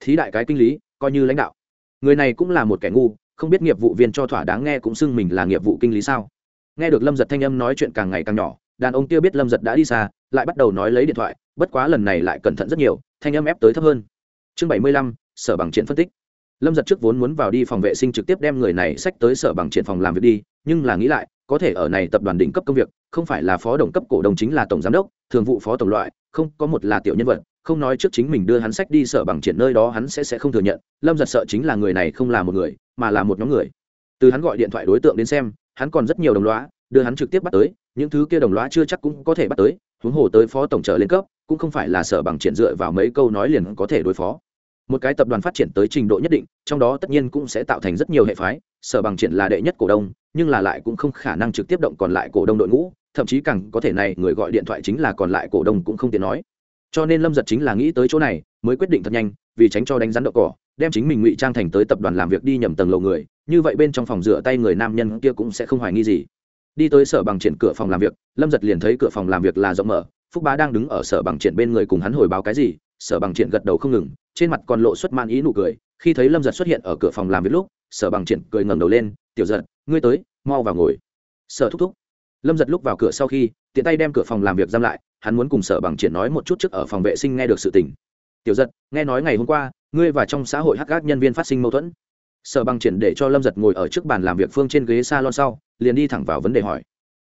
Thí đại cái kinh lý, coi như lãnh đạo. Người này cũng là một kẻ ngu không biết nghiệp vụ viên cho thỏa đáng nghe cũng xưng mình là nghiệp vụ kinh lý sao? Nghe được lâm giật thanh âm nói chuyện càng ngày càng nhỏ, đàn ông kia biết lâm giật đã đi xa, lại bắt đầu nói lấy điện thoại, bất quá lần này lại cẩn thận rất nhiều, thanh âm ép tới thấp hơn. Chương bảy mươi lăm, sở bằng triển phân tích. Lâm giật trước vốn muốn vào đi phòng vệ sinh trực tiếp đem người này sách tới sở bằng triển phòng làm việc đi, nhưng là nghĩ lại, có thể ở này tập đoàn đỉnh cấp công việc, không phải là phó đồng cấp cổ đồng chính là tổng giám đốc, thường vụ phó tổng loại, không có một là tiểu nhân vật không nói trước chính mình đưa hắn sách đi sở bằng triển nơi đó hắn sẽ sẽ không thừa nhận, lâm giật sợ chính là người này không là một người, mà là một nhóm người. Từ hắn gọi điện thoại đối tượng đến xem, hắn còn rất nhiều đồng loá đưa hắn trực tiếp bắt tới, những thứ kia đồng loá chưa chắc cũng có thể bắt tới, huống hồ tới phó tổng trợ lên cấp, cũng không phải là sở bằng triển dựa vào mấy câu nói liền có thể đối phó. Một cái tập đoàn phát triển tới trình độ nhất định, trong đó tất nhiên cũng sẽ tạo thành rất nhiều hệ phái, sở bằng triển là đệ nhất cổ đông, nhưng là lại cũng không khả năng trực tiếp động còn lại cổ đông đội ngũ, thậm chí càng có thể này, người gọi điện thoại chính là còn lại cổ đông cũng không tiện nói cho nên lâm giật chính là nghĩ tới chỗ này, mới quyết định thật nhanh, vì tránh cho đánh rắn đậu cỏ, đem chính mình ngụy trang thành tới tập đoàn làm việc đi nhầm tầng lầu người. Như vậy bên trong phòng rửa tay người nam nhân kia cũng sẽ không hoài nghi gì. Đi tới sở bằng triển cửa phòng làm việc, lâm giật liền thấy cửa phòng làm việc là rộng mở, phúc bá đang đứng ở sở bằng triển bên người cùng hắn hồi báo cái gì, sở bằng triển gật đầu không ngừng, trên mặt còn lộ xuất man ý nụ cười. Khi thấy lâm giật xuất hiện ở cửa phòng làm việc lúc, sở bằng triển cười ngầm đầu lên, tiểu giật, ngươi tới, mau vào ngồi. Sở thúc thúc. Lâm giật lúc vào cửa sau khi, tiện tay đem cửa phòng làm việc giam lại hắn muốn cùng sở bằng triển nói một chút trước ở phòng vệ sinh nghe được sự tình. Tiểu giật, nghe nói ngày hôm qua, ngươi và trong xã hội hắc gác nhân viên phát sinh mâu thuẫn. Sở bằng triển để cho lâm giật ngồi ở trước bàn làm việc phương trên ghế s a lon sau, liền đi thẳng vào vấn đề hỏi.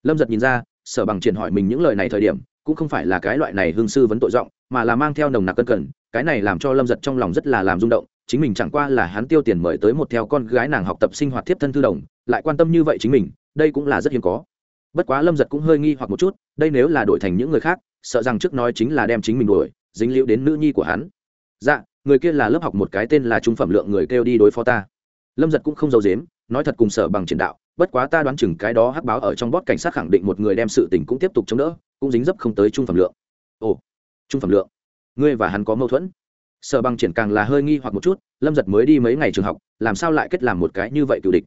Lâm giật nhìn ra, sở bằng triển hỏi mình những lời này thời điểm, cũng không phải là cái loại này hương sư vấn tội giọng, mà là mang theo nồng nặc cân cẩn, cái này làm cho lâm giật trong lòng rất là làm rung động, chính mình chẳng qua là hắn tiêu tiền mời tới một theo con gái nàng học tập sinh hoạt tiếp thân thư đồng, lại quan tâm như vậy chính mình, đây cũng là rất hiếm có bất quá lâm giật cũng hơi nghi hoặc một chút, đây nếu là đổi thành những người khác, sợ rằng trước nói chính là đem chính mình đuổi, dính liễu đến nữ nhi của hắn. Dạ người kia là lớp học một cái tên là trung phẩm lượng người kêu đi đối phó ta. Lâm giật cũng không giấu dếm nói thật cùng sở bằng triển đạo, bất quá ta đoán chừng cái đó hắc báo ở trong bót cảnh sát khẳng định một người đem sự tình cũng tiếp tục chống đỡ, cũng dính dấp không tới trung phẩm lượng. Ồ, trung phẩm lượng, ngươi và hắn có mâu thuẫn. Sở bằng triển càng là hơi nghi hoặc một chút, lâm giật mới đi mấy ngày trường học, làm sao lại kết làm một cái như vậy cựu địch?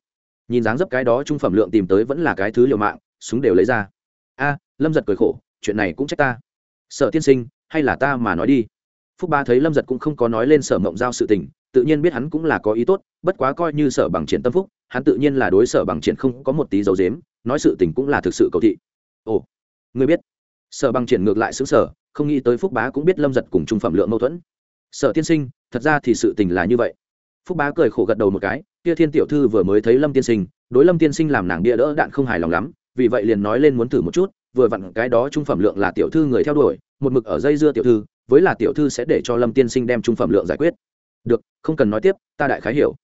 Nhìn dáng dấp cái đó trung phẩm lượng tìm tới vẫn là cái thứ liều mạng súng đều lấy ra. A, lâm giật cười khổ, chuyện này cũng trách ta. Sở tiên sinh, hay là ta mà nói đi. Phúc ba thấy lâm giật cũng không có nói lên sở mộng giao sự tình, tự nhiên biết hắn cũng là có ý tốt, bất quá coi như sở bằng triển tâm phúc, hắn tự nhiên là đối sở bằng triển không có một tí dấu dếm, nói sự tình cũng là thực sự cầu thị. Ồ ngươi biết. Sở bằng triển ngược lại xứng sở không nghĩ tới phúc bá cũng biết lâm giật cùng trung phẩm lượng mâu thuẫn. Sở tiên sinh, thật ra thì sự tình là như vậy. Phúc bá cười khổ gật đầu một cái, kia thiên tiểu thư vừa mới thấy lâm tiên sinh, đối lâm tiên sinh làm nàng bia đỡ đạn không hài lòng lắm vì vậy liền nói lên muốn thử một chút, vừa vặn cái đó trung phẩm lượng là tiểu thư người theo đuổi, một mực ở dây dưa tiểu thư, với là tiểu thư sẽ để cho lâm tiên sinh đem trung phẩm lượng giải quyết. Được, không cần nói tiếp, ta đại khái hiểu.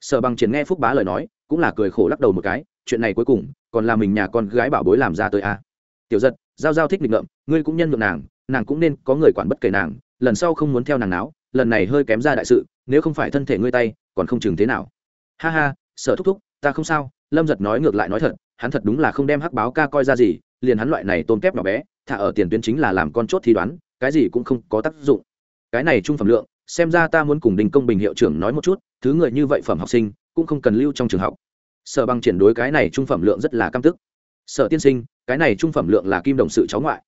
Sở bằng triển nghe phúc bá lời nói, cũng là cười khổ lắc đầu một cái, chuyện này cuối cùng, còn là mình nhà con gái bảo bối làm ra tới a à. tiểu giật, giao giao thích định ngậm ngươi cũng nhân nhượng nàng nàng cũng nên có người quản bất kể nàng, lần sau không muốn theo nàng náo, lần này hơi kém ra đại sự, nếu không phải thân thể ngươi tay, còn không chừng thế nào. Ha ha, sở thúc thúc, ta không sao, lâm giật nói ngược lại nói thật hắn thật đúng là không đem hắc báo ca coi ra gì, liền hắn loại này tôn kép nhỏ bé, thả ở tiền tuyến chính là làm con chốt thi đoán, cái gì cũng không có tác dụng. Cái này trung phẩm lượng, xem ra ta muốn cùng đình công bình hiệu trưởng nói một chút, thứ người như vậy phẩm học sinh, cũng không cần lưu trong trường học. Sở bằng triển đối cái này trung phẩm lượng rất là căm tức. Sở tiên sinh, cái này trung phẩm lượng là kim đồng sự cháu ngoại.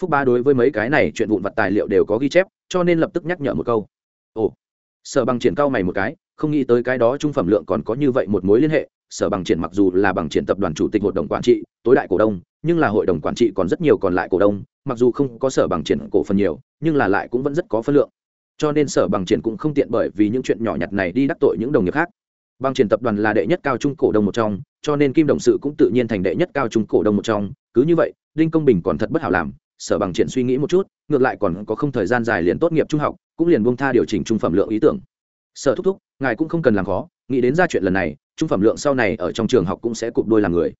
Phúc ba đối với mấy cái này chuyện vụn vặt tài liệu đều có ghi chép, cho nên lập tức nhắc nhở một câu. Ồ. Sở bằng triển cao mày một cái, không nghĩ tới cái đó trung phẩm lượng còn có như vậy một mối liên hệ sở bằng triển mặc dù là bằng triển tập đoàn chủ tịch hội đồng quản trị, tối đại cổ đông, nhưng là hội đồng quản trị còn rất nhiều còn lại cổ đông, mặc dù không có sở bằng triển cổ phần nhiều, nhưng là lại cũng vẫn rất có phân lượng. Cho nên sở bằng triển cũng không tiện bởi vì những chuyện nhỏ nhặt này đi đắc tội những đồng nghiệp khác. Bằng triển tập đoàn là đệ nhất cao trung cổ đông một trong, cho nên kim đồng sự cũng tự nhiên thành đệ nhất cao trung cổ đông một trong. Cứ như vậy, đinh công bình còn thật bất hảo làm, sở bằng triển suy nghĩ một chút, ngược lại còn có không thời gian dài liền tốt nghiệp trung học, cũng liền buông tha điều chỉnh trung phẩm lượng ý tưởng. Sở thúc thúc, ngài cũng không cần làm khó nghĩ đến ra chuyện lần này, trung phẩm lượng sau này ở trong trường học cũng sẽ cụp đôi làm người.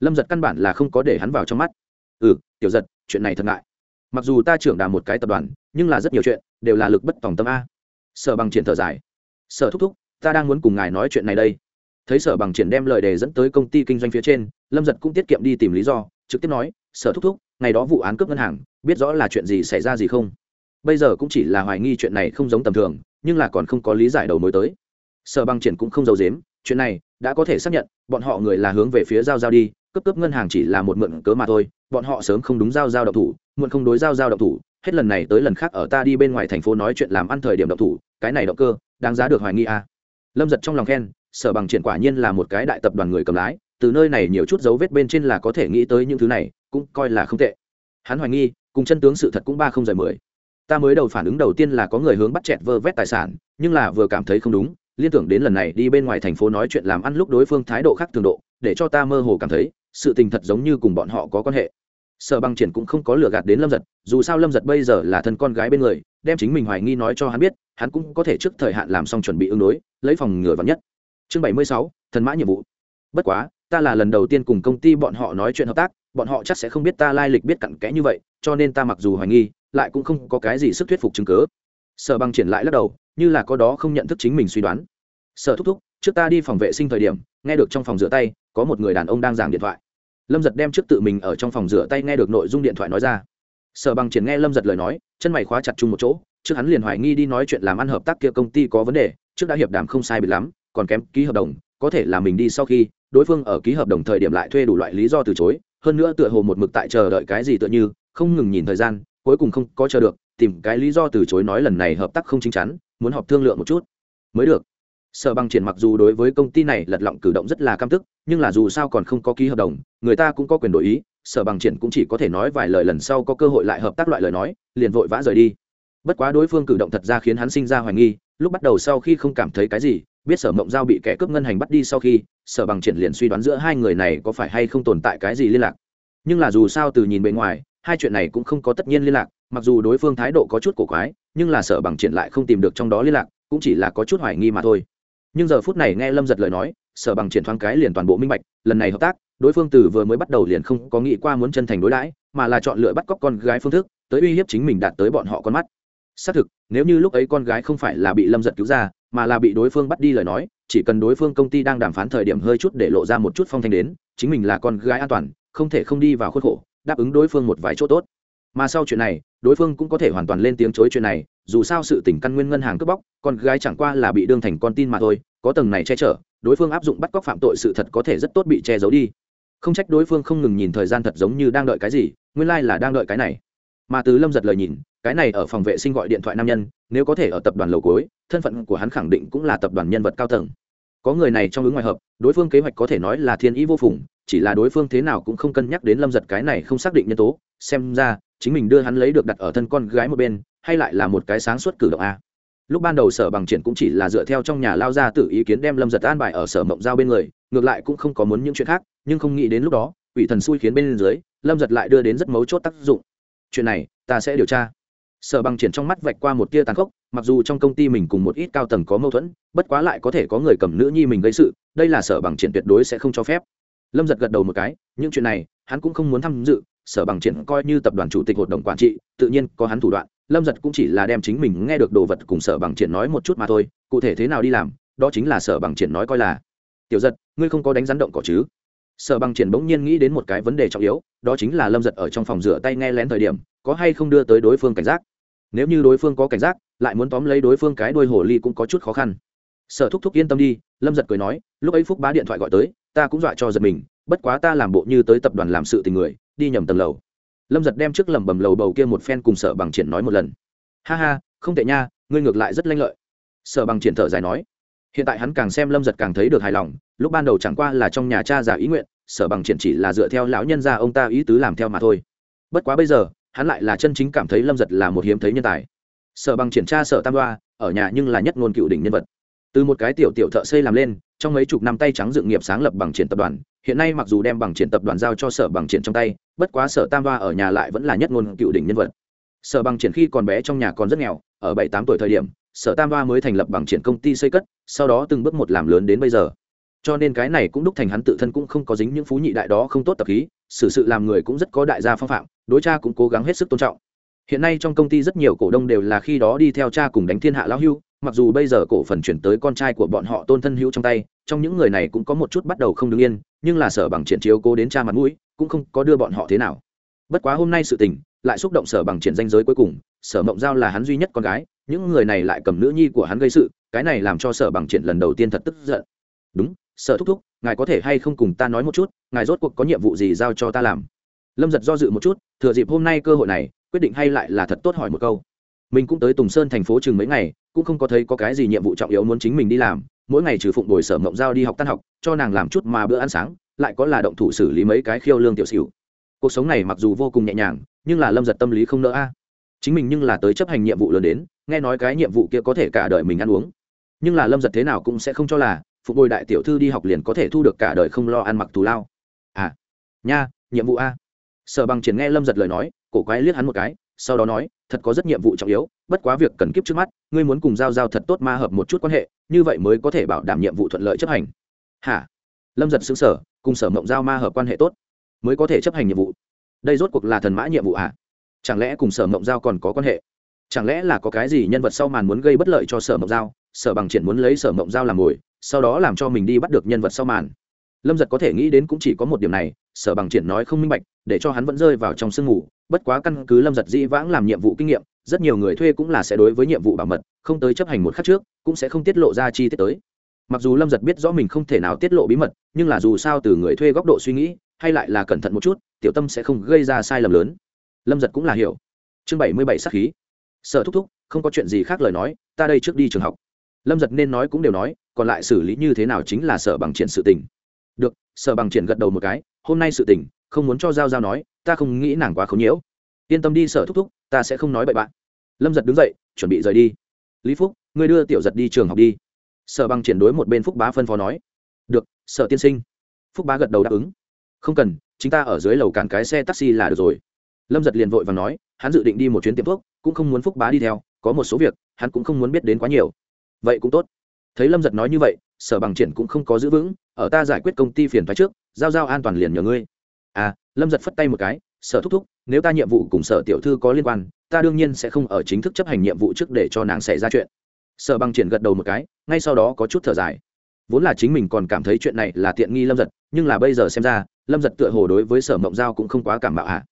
Lâm giật căn bản là không có để hắn vào trong mắt. Ừ tiểu giật, chuyện này thật ngại. Mặc dù ta trưởng đà một cái tập đoàn, nhưng là rất nhiều chuyện đều là lực bất tòng tâm a. Sở bằng triển thở dài. Sở thúc thúc, ta đang muốn cùng ngài nói chuyện này đây. Thấy sở bằng triển đem lời đề dẫn tới công ty kinh doanh phía trên, lâm giật cũng tiết kiệm đi tìm lý do, trực tiếp nói, sở thúc thúc, ngày đó vụ án cướp ngân hàng, biết rõ là chuyện gì xảy ra gì không? Bây giờ cũng chỉ là hoài nghi chuyện này không giống tầm thường, nhưng là còn không có lý giải đầu mối tới sở bằng triển cũng không giàu dếm chuyện này đã có thể xác nhận, bọn họ người là hướng về phía giao giao đi cấp cấp ngân hàng chỉ là một mượn cớ mà thôi, bọn họ sớm không đúng giao giao động thủ, muộn không đối giao giao động thủ, hết lần này tới lần khác ở ta đi bên ngoài thành phố nói chuyện làm ăn thời điểm động thủ, cái này động cơ, đáng giá được hoài nghi à. lâm giật trong lòng khen, sở bằng triển quả nhiên là một cái đại tập đoàn người cầm lái, từ nơi này nhiều chút dấu vết bên trên là có thể nghĩ tới những thứ này, cũng coi là không tệ hắn hoài nghi, cùng chân tướng sự thật cũng ba không rời mười ta mới đầu phản ứng đầu tiên là có người hướng bắt chẹt vơ vét tài sản, nhưng là vừa cảm thấy không đúng liên tưởng đến lần này đi bên ngoài thành phố nói chuyện làm ăn lúc đối phương thái độ khác thường độ, để cho ta mơ hồ cảm thấy, sự tình thật giống như cùng bọn họ có quan hệ. Sở bằng triển cũng không có lừa gạt đến lâm giật, dù sao lâm giật bây giờ là thân con gái bên người, đem chính mình hoài nghi nói cho hắn biết, hắn cũng có thể trước thời hạn làm xong chuẩn bị ứng đối, lấy phòng ngừa vắng nhất. Chương bảy mươi sáu, thần mã nhiệm vụ. Bất quá, ta là lần đầu tiên cùng công ty bọn họ nói chuyện hợp tác, bọn họ chắc sẽ không biết ta lai lịch biết cặn kẽ như vậy, cho nên ta mặc dù hoài nghi, lại cũng không có cái gì sức thuyết phục chứng cớ sở bằng triển lại lắc đầu như là có đó không nhận thức chính mình suy đoán. Sở thúc thúc, trước ta đi phòng vệ sinh thời điểm, nghe được trong phòng rửa tay, có một người đàn ông đang giảng điện thoại. Lâm giật đem trước tự mình ở trong phòng rửa tay nghe được nội dung điện thoại nói ra. Sở bằng triển nghe lâm giật lời nói, chân mày khóa chặt chung một chỗ, trước hắn liền hoài nghi đi nói chuyện làm ăn hợp tác kia công ty có vấn đề, trước đã hiệp đàm không sai bị lắm, còn kém ký hợp đồng, có thể là mình đi sau khi, đối phương ở ký hợp đồng thời điểm lại thuê đủ loại lý do từ chối, hơn nữa tựa hồ một mực tại chờ đợi cái gì tựa như, không ngừng nhìn thời gian, cuối cùng không có chờ được tìm cái lý do từ chối nói lần này hợp tác không chính chắn, muốn họp thương lượng một chút. Mới được. Sở bằng triển mặc dù đối với công ty này lật lọng cử động rất là căm tức, nhưng là dù sao còn không có ký hợp đồng, người ta cũng có quyền đổi ý, sở bằng triển cũng chỉ có thể nói vài lời lần sau có cơ hội lại hợp tác loại lời nói, liền vội vã rời đi. Bất quá đối phương cử động thật ra khiến hắn sinh ra hoài nghi, lúc bắt đầu sau khi không cảm thấy cái gì, biết sở mộng giao bị kẻ cướp ngân hành bắt đi sau khi, sở bằng triển liền suy đoán giữa hai người này có phải hay không tồn tại cái gì liên lạc. Nhưng là dù sao từ nhìn bề ngoài hai chuyện này cũng không có tất nhiên liên lạc, mặc dù đối phương thái độ có chút cổ quái, nhưng là sở bằng triển lại không tìm được trong đó liên lạc, cũng chỉ là có chút hoài nghi mà thôi. Nhưng giờ phút này nghe lâm giật lời nói, sở bằng triển thoáng cái liền toàn bộ minh bạch, lần này hợp tác, đối phương từ vừa mới bắt đầu liền không có nghĩ qua muốn chân thành đối đãi, mà là chọn lựa bắt cóc con gái phương thức, tới uy hiếp chính mình đạt tới bọn họ con mắt. Xác thực, nếu như lúc ấy con gái không phải là bị lâm giật cứu ra, mà là bị đối phương bắt đi lời nói, chỉ cần đối phương công ty đang đàm phán thời điểm hơi chút để lộ ra một chút phong thanh đến, chính mình là con gái an toàn, không thể không đi vào khuất khổ đáp ứng đối phương một vài chỗ tốt. Mà sau chuyện này, đối phương cũng có thể hoàn toàn lên tiếng chối chuyện này, dù sao sự tỉnh căn nguyên ngân hàng cướp bóc, con gái chẳng qua là bị đương thành con tin mà thôi, có tầng này che chở, đối phương áp dụng bắt cóc phạm tội sự thật có thể rất tốt bị che giấu đi. Không trách đối phương không ngừng nhìn thời gian thật giống như đang đợi cái gì, nguyên lai、like、là đang đợi cái này. Mà từ lâm giật lời nhìn, cái này ở phòng vệ sinh gọi điện thoại nam nhân, nếu có thể ở tập đoàn lầu cối thân phận của hắn khẳng định cũng là tập đoàn nhân vật cao tầng. Có người này trong ứng ngoài hợp, đối phương kế hoạch có thể nói là thiên ý vô phùng chỉ là đối phương thế nào cũng không cân nhắc đến lâm giật cái này không xác định nhân tố, xem ra, chính mình đưa hắn lấy được đặt ở thân con gái một bên, hay lại là một cái sáng suốt cử động a. Lúc ban đầu sở bằng triển cũng chỉ là dựa theo trong nhà lao ra tự ý kiến đem lâm giật an bài ở sở mộng giao bên người, ngược lại cũng không có muốn những chuyện khác, nhưng không nghĩ đến lúc đó ủy thần xui khiến bên dưới, lâm giật lại đưa đến rất mấu chốt tác dụng. Chuyện này, ta sẽ điều tra. Sở bằng triển trong mắt vạch qua một tia tàn khốc, mặc dù trong công ty mình cùng một ít cao tầng có mâu thuẫn, bất quá lại có thể có người cầm nữ nhi mình gây sự, đây là sở bằng triển tuyệt đối sẽ không cho phép lâm giật gật đầu một cái, những chuyện này, hắn cũng không muốn tham dự, sở bằng triển coi như tập đoàn chủ tịch hội đồng quản trị, tự nhiên có hắn thủ đoạn, lâm giật cũng chỉ là đem chính mình nghe được đồ vật cùng sở bằng triển nói một chút mà thôi, cụ thể thế nào đi làm, đó chính là sở bằng triển nói coi là. Tiểu giật, ngươi không có đánh rắn động cỏ chứ? Sở bằng triển bỗng nhiên nghĩ đến một cái vấn đề trọng yếu, đó chính là lâm giật ở trong phòng rửa tay nghe lén thời điểm, có hay không đưa tới đối phương cảnh giác. Nếu như đối phương có cảnh giác, lại muốn tóm lấy đối phương cái đuôi hồ ly cũng có chút khó khăn sở thúc thúc yên tâm đi, lâm giật cười nói, lúc ấy phúc bá điện thoại gọi tới, ta cũng dọa cho giật mình, bất quá ta làm bộ như tới tập đoàn làm sự tình người, đi nhầm tầng lầu. Lâm giật đem trước lầm bầm lầu bầu kia một phen cùng sở bằng triển nói một lần. Ha ha, không tệ nha, ngươi ngược lại rất lanh lợi. Sở bằng triển thở dài nói. Hiện tại hắn càng xem lâm giật càng thấy được hài lòng, lúc ban đầu chẳng qua là trong nhà cha giả ý nguyện, sở bằng triển chỉ là dựa theo lão nhân gia ông ta ý tứ làm theo mà thôi. Bất quá bây giờ, hắn lại là chân chính cảm thấy lâm giật là một hiếm thấy nhân tài. Sở bằng triển tra sở tam đoa, ở nhà nhưng là nhất ngôn cựu đỉnh nhân vật từ một cái tiểu tiểu thợ xây làm lên, trong mấy chục năm tay trắng dựng nghiệp sáng lập bằng triển tập đoàn, hiện nay mặc dù đem bằng triển tập đoàn giao cho sở bằng triển trong tay, bất quá sở tam Va ở nhà lại vẫn là nhất ngôn cựu đỉnh nhân vật. Sở bằng triển khi còn bé trong nhà còn rất nghèo, ở bảy tám tuổi thời điểm, sở tam Va mới thành lập bằng triển công ty xây cất, sau đó từng bước một làm lớn đến bây giờ. Cho nên cái này cũng đúc thành hắn tự thân cũng không có dính những phú nhị đại đó không tốt tập khí, xử sự làm người cũng rất có đại gia phong phạm, đối cha cũng cố gắng hết sức tôn trọng. Hiện nay trong công ty rất nhiều cổ đông đều là khi đó đi theo cha cùng đánh thiên hạ lão hưu mặc dù bây giờ cổ phần chuyển tới con trai của bọn họ tôn thân hữu trong tay, trong những người này cũng có một chút bắt đầu không đứng yên, nhưng là sở bằng triển chiếu cố đến cha mặt mũi, cũng không có đưa bọn họ thế nào. Bất quá hôm nay sự tình, lại xúc động sở bằng triển danh giới cuối cùng, sở mộng giao là hắn duy nhất con gái, những người này lại cầm nữ nhi của hắn gây sự, cái này làm cho sở bằng triển lần đầu tiên thật tức giận. Đúng, sở thúc thúc, ngài có thể hay không cùng ta nói một chút, ngài rốt cuộc có nhiệm vụ gì giao cho ta làm? Lâm giật do dự một chút, thừa dịp hôm nay cơ hội này, quyết định hay lại là thật tốt hỏi một câu mình cũng tới tùng sơn thành phố chừng mấy ngày, cũng không có thấy có cái gì nhiệm vụ trọng yếu muốn chính mình đi làm. Mỗi ngày trừ phụng bồi sở mộng giao đi học tan học, cho nàng làm chút mà bữa ăn sáng, lại có là động thủ xử lý mấy cái khiêu lương tiểu xỉu. Cuộc sống này mặc dù vô cùng nhẹ nhàng, nhưng là lâm giật tâm lý không nỡ a. À. Chính mình nhưng là tới chấp hành nhiệm vụ lớn đến, nghe nói cái nhiệm vụ kia có thể cả đời mình ăn uống. Nhưng là lâm giật thế nào cũng sẽ không cho là phục bồi đại tiểu thư đi học liền có thể thu được cả đời không lo ăn mặc tù lao. À nha, nhiệm vụ a. Sở bằng triển nghe lâm giật lời nói, cổ quái liếc hắn một cái, sau đó nói thật có rất nhiệm vụ trọng yếu, bất quá việc cần kiếp trước mắt, ngươi muốn cùng giao giao thật tốt ma hợp một chút quan hệ, như vậy mới có thể bảo đảm nhiệm vụ thuận lợi chấp hành. Hả? Lâm giật xứng sở cùng sở mộng giao ma hợp quan hệ tốt, mới có thể chấp hành nhiệm vụ. Đây rốt cuộc là thần mã nhiệm vụ à? chẳng lẽ cùng sở mộng giao còn có quan hệ? Chẳng lẽ là có cái gì nhân vật sau màn muốn gây bất lợi cho sở mộng giao, sở bằng triển muốn lấy sở mộng giao làm mồi sau đó làm cho mình đi bắt được nhân vật sau màn. Lâm giật có thể nghĩ đến cũng chỉ có một điểm này, sở bằng triển nói không minh bạch, để cho hắn vẫn rơi vào trong sương mù bất quá căn cứ lâm giật dĩ vãng làm nhiệm vụ kinh nghiệm, rất nhiều người thuê cũng là sẽ đối với nhiệm vụ bảo mật, không tới chấp hành một khắc trước, cũng sẽ không tiết lộ ra chi tiết tới. Mặc dù lâm giật biết rõ mình không thể nào tiết lộ bí mật, nhưng là dù sao từ người thuê góc độ suy nghĩ, hay lại là cẩn thận một chút, tiểu tâm sẽ không gây ra sai lầm lớn. Lâm giật cũng là hiểu. Chương bảy mươi bảy sắc khí. Sợ thúc thúc, không có chuyện gì khác lời nói, ta đây trước đi trường học. Lâm giật nên nói cũng đều nói, còn lại xử lý như thế nào chính là sở bằng triển sự tình. Được, sở bằng triển gật đầu một cái, hôm nay sự tình không muốn cho giao giao nói, ta không nghĩ nàng quá khốn nhiễu. Yên tâm đi, sở thúc thúc, ta sẽ không nói bậy bạn. Lâm giật đứng dậy, chuẩn bị rời đi. Lý phúc, ngươi đưa tiểu giật đi trường học đi. Sở bằng triển đối một bên phúc bá phân phó nói. Được, sở tiên sinh. Phúc bá gật đầu đáp ứng. Không cần, chúng ta ở dưới lầu cản cái xe taxi là được rồi. Lâm giật liền vội và nói, hắn dự định đi một chuyến tiệm thuốc, cũng không muốn phúc bá đi theo, có một số việc, hắn cũng không muốn biết đến quá nhiều. Vậy cũng tốt. Thấy lâm giật nói như vậy, sở bằng triển cũng không có giữ vững, ở ta giải quyết công ty phiền thoái trước, giao giao an toàn liền nhờ ngươi à lâm giật phất tay một cái, sở thúc thúc, nếu ta nhiệm vụ cùng sở tiểu thư có liên quan, ta đương nhiên sẽ không ở chính thức chấp hành nhiệm vụ trước để cho nàng xảy ra chuyện. Sở bằng triển gật đầu một cái, ngay sau đó có chút thở dài. Vốn là chính mình còn cảm thấy chuyện này là tiện nghi lâm giật, nhưng là bây giờ xem ra, lâm giật tựa hồ đối với sở mộng giao cũng không quá cảm bạo hạ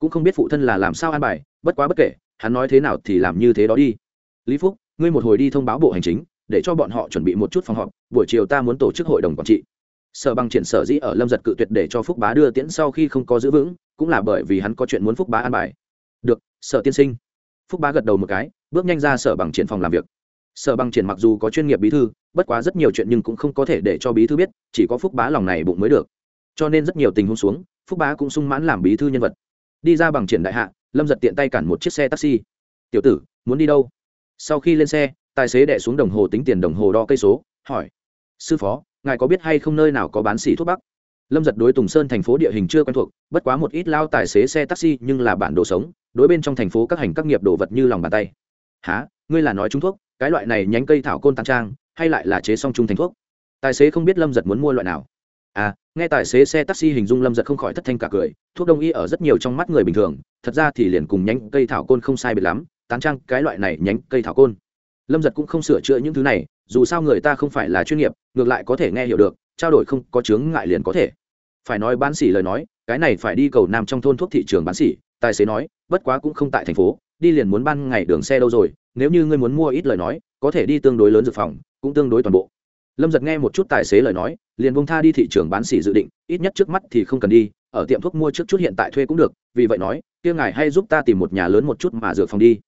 cũng không biết phụ thân là làm sao an bài, bất quá bất kể, hắn nói thế nào thì làm như thế đó đi. Lý phúc, ngươi một hồi đi thông báo bộ hành chính, để cho bọn họ chuẩn bị một chút phòng họp, buổi chiều ta muốn tổ chức hội đồng quản trị sở bằng triển sở dĩ ở lâm giật cự tuyệt để cho phúc bá đưa tiễn sau khi không có giữ vững, cũng là bởi vì hắn có chuyện muốn phúc bá an bài. Được, sở tiên sinh. Phúc bá gật đầu một cái, bước nhanh ra sở bằng triển phòng làm việc. Sở bằng triển mặc dù có chuyên nghiệp bí thư, bất quá rất nhiều chuyện nhưng cũng không có thể để cho bí thư biết, chỉ có phúc bá lòng này bụng mới được. Cho nên rất nhiều tình huống xuống, phúc bá cũng sung mãn làm bí thư nhân vật. Đi ra bằng triển đại hạ, lâm giật tiện tay cản một chiếc xe taxi. Tiểu tử, muốn đi đâu? Sau khi lên xe, tài xế đẻ xuống đồng hồ tính tiền đồng hồ đo cây số, hỏi, sư phó ngài có biết hay không nơi nào có bán xỉ thuốc bắc? Lâm giật đối tùng sơn thành phố địa hình chưa quen thuộc, bất quá một ít lao tài xế xe taxi nhưng là bản đồ sống, đối bên trong thành phố các hành các nghiệp đồ vật như lòng bàn tay. Há ngươi là nói trung thuốc? Cái loại này nhánh cây thảo côn tăng trang, hay lại là chế song trung thành thuốc? Tài xế không biết lâm giật muốn mua loại nào. À nghe tài xế xe taxi hình dung lâm giật không khỏi thất thanh cả cười, thuốc đông y ở rất nhiều trong mắt người bình thường, thật ra thì liền cùng nhánh cây thảo côn không sai biệt lắm, tán trang cái loại này nhánh cây thảo côn. Lâm giật cũng không sửa chữa những thứ này dù sao người ta không phải là chuyên nghiệp, ngược lại có thể nghe hiểu được, trao đổi không có chướng ngại liền có thể. Phải nói bán xỉ lời nói, cái này phải đi cầu nam trong thôn thuốc thị trường bán xỉ tài xế nói, bất quá cũng không tại thành phố, đi liền muốn ban ngày đường xe đâu rồi, nếu như ngươi muốn mua ít lời nói, có thể đi tương đối lớn dự phòng, cũng tương đối toàn bộ. Lâm giật nghe một chút tài xế lời nói, liền bông tha đi thị trường bán xỉ dự định, ít nhất trước mắt thì không cần đi, ở tiệm thuốc mua trước chút hiện tại thuê cũng được, vì vậy nói, kia ngài hay giúp ta tìm một nhà lớn một chút mà dược phòng đi.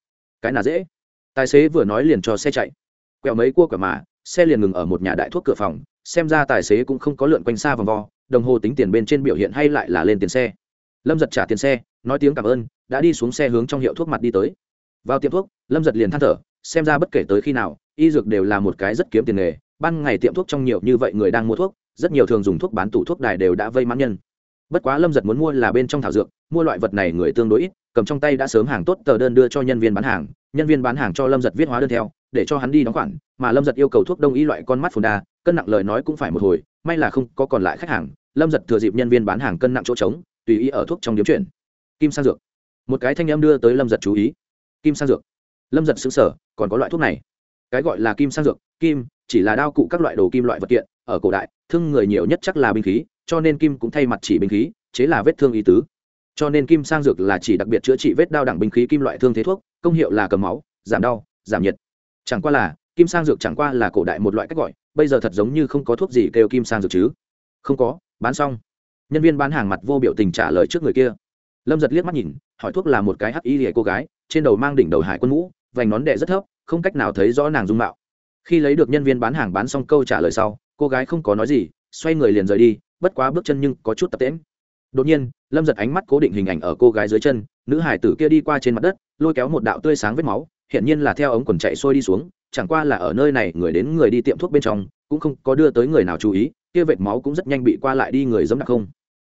Cái nào dễ? Tài xế vừa nói liền cho xe chạy quẹo mấy cua quẹo mà, xe liền ngừng ở một nhà đại thuốc cửa phòng, xem ra tài xế cũng không có lượn quanh xa vòng vo, đồng hồ tính tiền bên trên biểu hiện hay lại là lên tiền xe. Lâm giật trả tiền xe, nói tiếng cảm ơn, đã đi xuống xe hướng trong hiệu thuốc mặt đi tới. Vào tiệm thuốc, lâm giật liền than thở, xem ra bất kể tới khi nào, y dược đều là một cái rất kiếm tiền nghề, ban ngày tiệm thuốc trong nhiều như vậy người đang mua thuốc, rất nhiều thường dùng thuốc bán tủ thuốc đài đều đã vây mãn nhân. Bất quá lâm giật muốn mua là bên trong thảo dược, mua loại vật này người tương đối ít cầm trong tay đã sớm hàng tốt tờ đơn đưa cho nhân viên bán hàng, nhân viên bán hàng cho lâm giật viết hóa đơn theo, để cho hắn đi đóng khoản, mà lâm giật yêu cầu thuốc đông y loại con mắt phồn đa, cân nặng lời nói cũng phải một hồi, may là không có còn lại khách hàng, lâm giật thừa dịp nhân viên bán hàng cân nặng chỗ trống, tùy ý ở thuốc trong điếm chuyển. Kim sang dược. Một cái thanh em đưa tới lâm giật chú ý. Kim sang dược. Lâm giật xứng sở còn có loại thuốc này. Cái gọi là kim sang dược, kim, chỉ là đao cụ các loại đồ kim loại vật kiện, ở cổ đại, thương người nhiều nhất chắc là binh khí, cho nên kim cũng thay mặt chỉ binh khí, chế là vết thương y tứ cho nên kim sang dược là chỉ đặc biệt chữa trị vết đao đẳng binh khí kim loại thương thế thuốc, công hiệu là cầm máu, giảm đau, giảm nhiệt. Chẳng qua là, kim sang dược chẳng qua là cổ đại một loại cách gọi, bây giờ thật giống như không có thuốc gì kêu kim sang dược chứ. Không có, bán xong. Nhân viên bán hàng mặt vô biểu tình trả lời trước người kia. Lâm giật liếc mắt nhìn, hỏi thuốc là một cái hắc y lìa cô gái, trên đầu mang đỉnh đầu hải quân mũ, vành nón đệ rất thấp, không cách nào thấy rõ nàng dung mạo. Khi lấy được nhân viên bán hàng bán xong câu trả lời sau, cô gái không có nói gì, xoay người liền rời đi, bất quá bước chân nhưng có chút tập tễm đột nhiên, lâm giật ánh mắt cố định hình ảnh ở cô gái dưới chân, nữ hải tử kia đi qua trên mặt đất, lôi kéo một đạo tươi sáng vết máu hiện nhiên là theo ống quần chạy sôi đi xuống, chẳng qua là ở nơi này người đến người đi tiệm thuốc bên trong, cũng không có đưa tới người nào chú ý, kia vệt máu cũng rất nhanh bị qua lại đi người giống đặc không.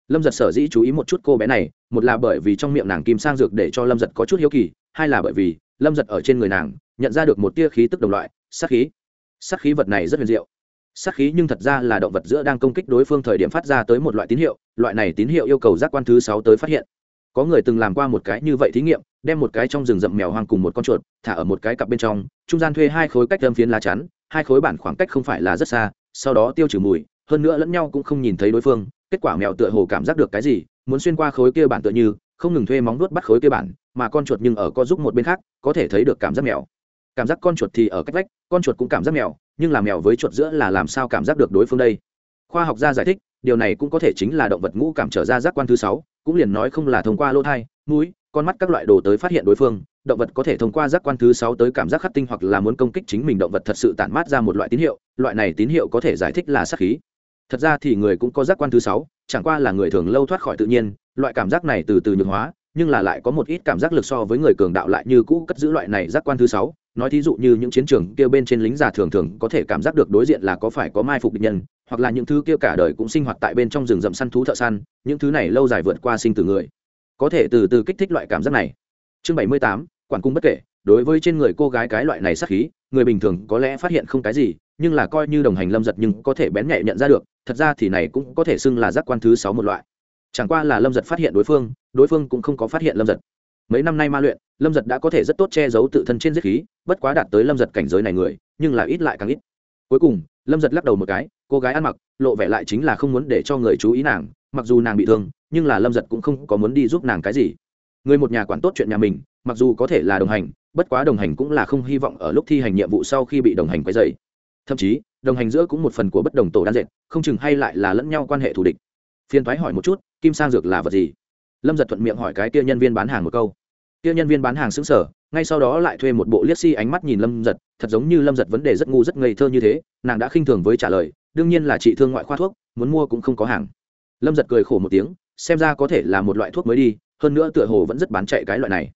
Lâm giật sở dĩ chú ý một chút cô bé này, một là bởi vì trong miệng nàng kim sang dược để cho lâm giật có chút hiếu kỳ, hai là bởi vì lâm giật ở trên người nàng, nhận ra được một tia khí tức đồng loại, sát khí. Sát khí vật này rất huyền diệu. Sát khí nhưng thật ra là động vật giữa đang công kích đối phương thời điểm phát ra tới một loại tín hiệu loại này tín hiệu yêu cầu giác quan thứ sáu tới phát hiện. Có người từng làm qua một cái như vậy thí nghiệm, đem một cái trong rừng rậm mèo hoang cùng một con chuột, thả ở một cái cặp bên trong, trung gian thuê hai khối cách đâm phiến lá chắn, hai khối bản khoảng cách không phải là rất xa, sau đó tiêu trừ mùi, hơn nữa lẫn nhau cũng không nhìn thấy đối phương, kết quả mèo tựa hồ cảm giác được cái gì, muốn xuyên qua khối kia bản tựa như, không ngừng thuê móng vuốt bắt khối kia bản, mà con chuột nhưng ở co giúp một bên khác, có thể thấy được cảm giác mèo. Cảm giác con chuột thì ở cách vách, con chuột cũng cảm giác mèo, nhưng là mèo với chuột giữa là làm sao cảm giác được đối phương đây? Khoa học gia giải thích điều này cũng có thể chính là động vật ngũ cảm trở ra giác quan thứ sáu, cũng liền nói không là thông qua lỗ thai, mũi, con mắt các loại đồ tới phát hiện đối phương, động vật có thể thông qua giác quan thứ sáu tới cảm giác khắc tinh hoặc là muốn công kích chính mình động vật thật sự tản mát ra một loại tín hiệu, loại này tín hiệu có thể giải thích là sát khí. Thật ra thì người cũng có giác quan thứ sáu, chẳng qua là người thường lâu thoát khỏi tự nhiên, loại cảm giác này từ từ nhược hóa, nhưng là lại có một ít cảm giác lực so với người cường đạo lại như cũ cất giữ loại này giác quan thứ sáu. Nói thí dụ như những chiến trường kia bên trên lính già thường thường có thể cảm giác được đối diện là có phải có mai phục địch nhân hoặc là những thứ kia cả đời cũng sinh hoạt tại bên trong rừng rậm săn thú thợ săn, những thứ này lâu dài vượt qua sinh từ người. Có thể từ từ kích thích loại cảm giác này. Chương bảy mươi tám, quản cung bất kể. Đối với trên người cô gái cái loại này sắc khí, người bình thường có lẽ phát hiện không cái gì, nhưng là coi như đồng hành lâm giật nhưng có thể bén nhẹ nhận ra được, thật ra thì này cũng có thể xưng là giác quan thứ sáu một loại. Chẳng qua là lâm giật phát hiện đối phương đối phương cũng không có phát hiện lâm giật. Mấy năm nay ma luyện, lâm giật đã có thể rất tốt che giấu tự thân trên giết khí, bất quá đạt tới lâm giật cảnh giới này người, nhưng là ít lại càng ít. Cuối cùng, lâm giật lắc đầu một cái cô gái ăn mặc, lộ vẻ lại chính là không muốn để cho người chú ý nàng, mặc dù nàng bị thương, nhưng là lâm giật cũng không có muốn đi giúp nàng cái gì. Người một nhà quản tốt chuyện nhà mình, mặc dù có thể là đồng hành, bất quá đồng hành cũng là không hy vọng ở lúc thi hành nhiệm vụ sau khi bị đồng hành quấy dày thậm chí, đồng hành giữa cũng một phần của bất đồng tổ đan dệt, không chừng hay lại là lẫn nhau quan hệ thù địch. Phiên thoái hỏi một chút, kim sang dược là vật gì? Lâm giật thuận miệng hỏi cái kia nhân viên bán hàng một câu. Kia nhân viên bán hàng xứng sở ngay sau đó lại thuê một bộ liếc si ánh mắt nhìn lâm giật, thật giống như lâm giật vấn đề rất ngu rất ngây thơ như thế, nàng đã khinh thường với trả lời đương nhiên là trị thương ngoại khoa thuốc, muốn mua cũng không có hàng. Lâm giật cười khổ một tiếng, xem ra có thể là một loại thuốc mới đi, hơn nữa tựa hồ vẫn rất bán chạy cái loại này.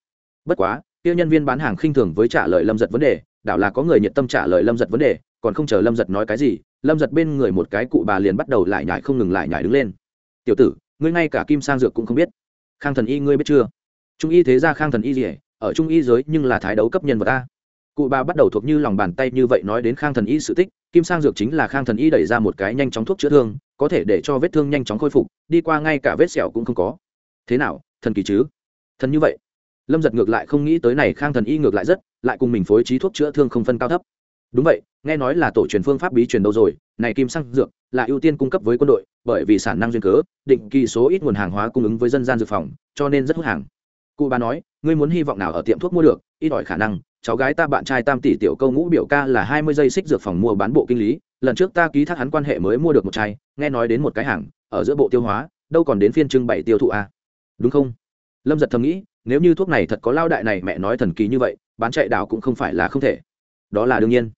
Bất quá tiêu nhân viên bán hàng khinh thường với trả lời lâm giật vấn đề, đảo là có người nhiệt tâm trả lời lâm giật vấn đề, còn không chờ lâm giật nói cái gì, lâm giật bên người một cái cụ bà liền bắt đầu lại nhải không ngừng lại nhải đứng lên. Tiểu tử, ngươi ngay cả kim sang dược cũng không biết. Khang thần y ngươi biết chưa? Trung y thế ra khang thần y gì ở trung y giới nhưng là thái đấu cấp nhân vật ta. Cụ bà bắt đầu thuộc như lòng bàn tay như vậy nói đến khang thần y sự tích kim sang dược chính là khang thần y đẩy ra một cái nhanh chóng thuốc chữa thương, có thể để cho vết thương nhanh chóng khôi phục, đi qua ngay cả vết sẹo cũng không có. Thế nào, thần kỳ chứ? Thần như vậy. Lâm giật ngược lại không nghĩ tới này, khang thần y ngược lại rất, lại cùng mình phối trí thuốc chữa thương không phân cao thấp. Đúng vậy, nghe nói là tổ truyền phương pháp bí truyền đâu rồi, này kim sang dược là ưu tiên cung cấp với quân đội, bởi vì sản năng duyên cớ, định kỳ số ít nguồn hàng hóa cung ứng với dân gian dược phòng, cho nên rất hút hàng cụ bà nói, ngươi muốn hy vọng nào ở tiệm thuốc mua được, ít ỏi khả năng, cháu gái ta bạn trai tam tỷ tiểu câu ngũ biểu ca là hai mươi giây xích dược phòng mua bán bộ kinh lý, lần trước ta ký thác hắn quan hệ mới mua được một chai, nghe nói đến một cái hàng, ở giữa bộ tiêu hóa, đâu còn đến phiên trưng bày tiêu thụ a à? đúng không? Lâm giật thầm nghĩ, nếu như thuốc này thật có lao đại này mẹ nói thần kỳ như vậy, bán chạy đảo cũng không phải là không thể. Đó là đương nhiên.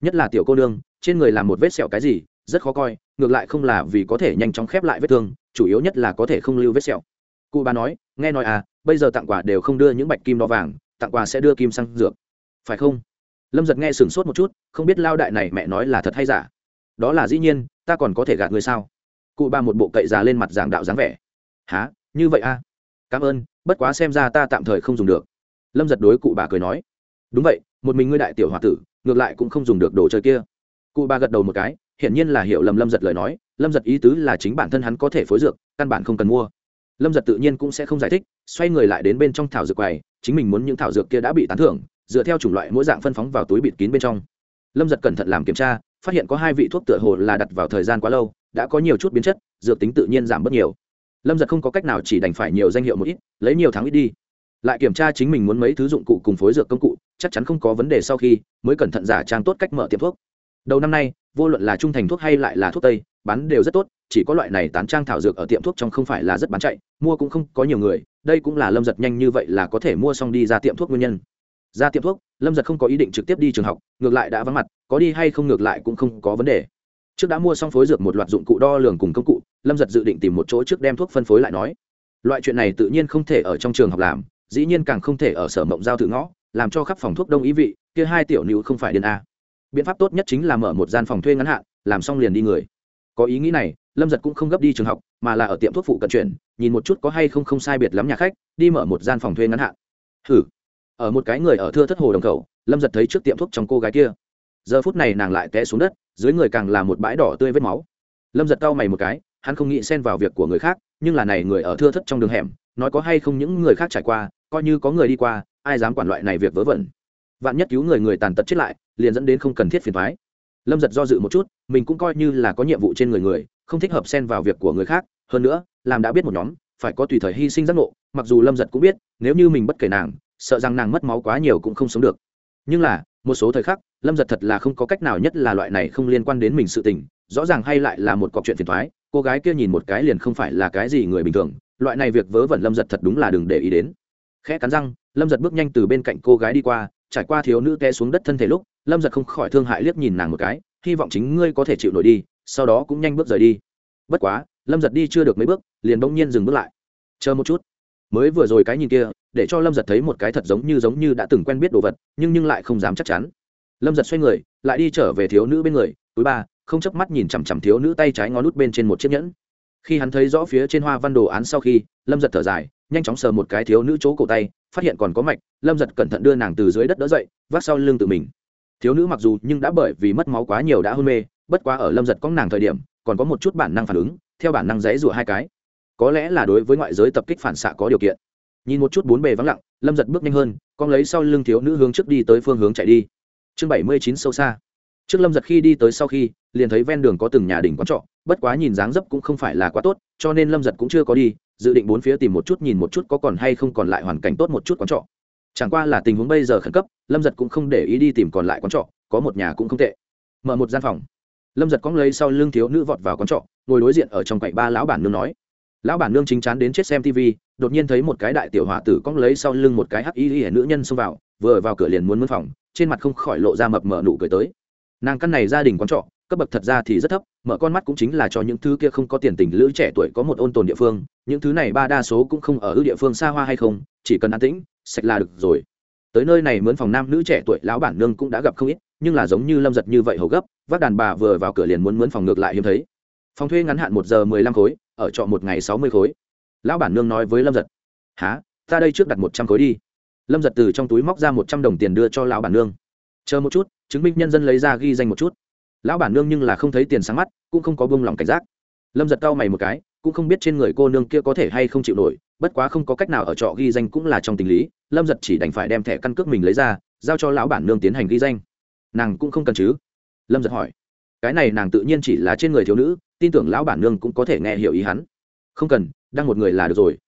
Nhất là tiểu cô nương, trên người làm một vết sẹo cái gì, rất khó coi, ngược lại không là vì có thể nhanh chóng khép lại vết thương, chủ yếu nhất là có thể không lưu vết sẹo. Cụ bà nói, nghe nói à bây giờ tặng quà đều không đưa những bạch kim đo vàng, tặng quà sẽ đưa kim sang dược. Phải không? Lâm giật nghe sửng sốt một chút, không biết lao đại này mẹ nói là thật hay giả. Đó là dĩ nhiên, ta còn có thể gạt người sao? Cụ bà một bộ cậy già lên mặt giảng đạo dáng vẻ. Há như vậy à? Cảm ơn, bất quá xem ra ta tạm thời không dùng được. Lâm giật đối cụ bà cười nói. Đúng vậy, một mình ngươi đại tiểu h o a tử, ngược lại cũng không dùng được đồ chơi kia. Cụ bà gật đầu một cái, hiển nhiên là hiểu lầm lâm giật lời nói. Lâm giật ý tứ là chính bản thân hắn có thể phối dược, căn bản không cần mua lâm giật tự nhiên cũng sẽ không giải thích, xoay người lại đến bên trong thảo dược quầy, chính mình muốn những thảo dược kia đã bị tán thưởng, dựa theo chủng loại mỗi dạng phân phóng vào túi bịt kín bên trong. Lâm giật cẩn thận làm kiểm tra, phát hiện có hai vị thuốc tựa hồ là đặt vào thời gian quá lâu, đã có nhiều chút biến chất, dược tính tự nhiên giảm bớt nhiều. Lâm giật không có cách nào chỉ đành phải nhiều danh hiệu một ít, lấy nhiều tháng ít đi. Lại kiểm tra chính mình muốn mấy thứ dụng cụ cùng phối dược công cụ, chắc chắn không có vấn đề sau khi mới cẩn thận giả trang tốt cách mở tiệm thuốc. Đầu năm nay, vô luận là trung thành thuốc hay lại là thuốc tây bán đều rất tốt, chỉ có loại này tán trang thảo dược ở tiệm thuốc trong không phải là rất bán chạy, mua cũng không có nhiều người, đây cũng là lâm giật nhanh như vậy là có thể mua xong đi ra tiệm thuốc nguyên nhân. Ra tiệm thuốc, lâm giật không có ý định trực tiếp đi trường học, ngược lại đã vắng mặt, có đi hay không ngược lại cũng không có vấn đề. Trước đã mua xong phối dược một loạt dụng cụ đo lường cùng công cụ, lâm giật dự định tìm một chỗ trước đem thuốc phân phối lại nói. Loại chuyện này tự nhiên không thể ở trong trường học làm, dĩ nhiên càng không thể ở sở mộng giao thử ngõ, làm cho khắp phòng thuốc đông ý vị, kia hai tiểu nữ không phải điên a. Biện pháp tốt nhất chính là mở một gian phòng thuê ngắn hạn, làm xong liền đi người có ý nghĩ này, lâm giật cũng không gấp đi trường học, mà là ở tiệm thuốc phụ cận chuyển, nhìn một chút có hay không không sai biệt lắm nhà khách, đi mở một gian phòng thuê ngắn hạn. Hử ở một cái người ở thưa thất hồ đồng khẩu, lâm giật thấy trước tiệm thuốc trong cô gái kia. Giờ phút này nàng lại té xuống đất, dưới người càng là một bãi đỏ tươi vết máu. Lâm giật cau mày một cái, hắn không nghĩ xen vào việc của người khác, nhưng là này người ở thưa thất trong đường hẻm, nói có hay không những người khác trải qua, coi như có người đi qua, ai dám quản loại này việc vớ vẩn. Vạn nhất cứu người người tàn tật chết lại, liền dẫn đến không cần thiết phiền thoái lâm giật do dự một chút, mình cũng coi như là có nhiệm vụ trên người người, không thích hợp xen vào việc của người khác. Hơn nữa, làm đã biết một nhóm, phải có tùy thời hy sinh giác ngộ, mặc dù lâm giật cũng biết, nếu như mình bất kể nàng, sợ rằng nàng mất máu quá nhiều cũng không sống được. Nhưng là, một số thời khắc, lâm giật thật là không có cách nào nhất là loại này không liên quan đến mình sự tình, rõ ràng hay lại là một cọc chuyện phiền thoái cô gái kia nhìn một cái liền không phải là cái gì người bình thường, loại này việc vớ vẩn lâm giật thật đúng là đừng để ý đến. Khẽ cắn răng, lâm giật bước nhanh từ bên cạnh cô gái đi qua, trải qua thiếu nữ té xuống đất thân thể lúc lâm giật không khỏi thương hại liếc nhìn nàng một cái, hy vọng chính ngươi có thể chịu nổi đi, sau đó cũng nhanh bước rời đi. Bất quá, lâm giật đi chưa được mấy bước, liền bỗng nhiên dừng bước lại. Chờ một chút. Mới vừa rồi cái nhìn kia, để cho lâm giật thấy một cái thật giống như giống như đã từng quen biết đồ vật, nhưng nhưng lại không dám chắc chắn. Lâm giật xoay người, lại đi trở về thiếu nữ bên người, túi ba, không chớp mắt nhìn chằm chằm thiếu nữ tay trái ngón nút bên trên một chiếc nhẫn. Khi hắn thấy rõ phía trên hoa văn đồ án sau khi, lâm giật thở dài, nhanh chóng sờ một cái thiếu nữ chỗ cổ tay, phát hiện còn có mạch, lâm giật cẩn thận đưa nàng từ dưới đất đỡ dậy, vác sau lưng tự mình thiếu nữ mặc dù nhưng đã bởi vì mất máu quá nhiều đã hôn mê, bất quá ở lâm giật có nàng thời điểm, còn có một chút bản năng phản ứng, theo bản năng dãy rủa hai cái. Có lẽ là đối với ngoại giới tập kích phản xạ có điều kiện. Nhìn một chút bốn bề vắng lặng, lâm giật bước nhanh hơn, con lấy sau lưng thiếu nữ hướng trước đi tới phương hướng chạy đi. Chương bảy mươi chín sâu xa. Trước lâm giật khi đi tới sau khi, liền thấy ven đường có từng nhà đỉnh quán trọ, bất quá nhìn dáng dấp cũng không phải là quá tốt, cho nên lâm giật cũng chưa có đi, dự định bốn phía tìm một chút nhìn một chút có còn hay không còn lại hoàn cảnh tốt một chút quán trọ chẳng qua là tình huống bây giờ khẩn cấp, lâm giật cũng không để ý đi tìm còn lại quán trọ, có một nhà cũng không tệ. Mở một gian phòng. Lâm giật cóng lấy sau lưng thiếu nữ vọt vào quán trọ, ngồi đối diện ở trong quậy ba lão bản nương nói. Lão bản nương chính chắn đến chết xem tv đột nhiên thấy một cái đại tiểu hòa tử cóng lấy sau lưng một cái hắc y y nữ nhân xông vào, vừa vào cửa liền muốn mướn phòng, trên mặt không khỏi lộ ra mập mờ nụ cười tới. Nàng căn này gia đình quán trọ, cấp bậc thật ra thì rất thấp, mở con mắt cũng chính là cho những thứ kia không có tiền tình lữ trẻ tuổi có một ôn tồn địa phương, những thứ này ba đa số cũng không ở ư địa phương xa hoa hay không, chỉ cần an tĩnh sạch là được rồi. Tới nơi này mướn phòng nam nữ trẻ tuổi lão bản nương cũng đã gặp không ít, nhưng là giống như lâm giật như vậy hầu gấp, vác đàn bà vừa vào cửa liền muốn mướn phòng ngược lại hiếm thấy. Phòng thuê ngắn hạn một giờ mười lăm khối, ở trọ một ngày sáu mươi khối. Lão bản nương nói với lâm giật há ta đây trước đặt một trăm khối đi. Lâm giật từ trong túi móc ra một trăm đồng tiền đưa cho lão bản nương. Chờ một chút, chứng minh nhân dân lấy ra ghi danh một chút. Lão bản nương nhưng là không thấy tiền sáng mắt, cũng không có bông lòng cảnh giác. Lâm giật cau mày một cái, cũng không biết trên người cô nương kia có thể hay không chịu nổi bất quá không có cách nào ở trọ ghi danh cũng là trong tình lý, lâm giật chỉ đành phải đem thẻ căn cước mình lấy ra, giao cho lão bản nương tiến hành ghi danh. Nàng cũng không cần chứ? Lâm giật hỏi. Cái này nàng tự nhiên chỉ là trên người thiếu nữ, tin tưởng lão bản nương cũng có thể nghe hiểu ý hắn. Không cần, đăng một người là được rồi.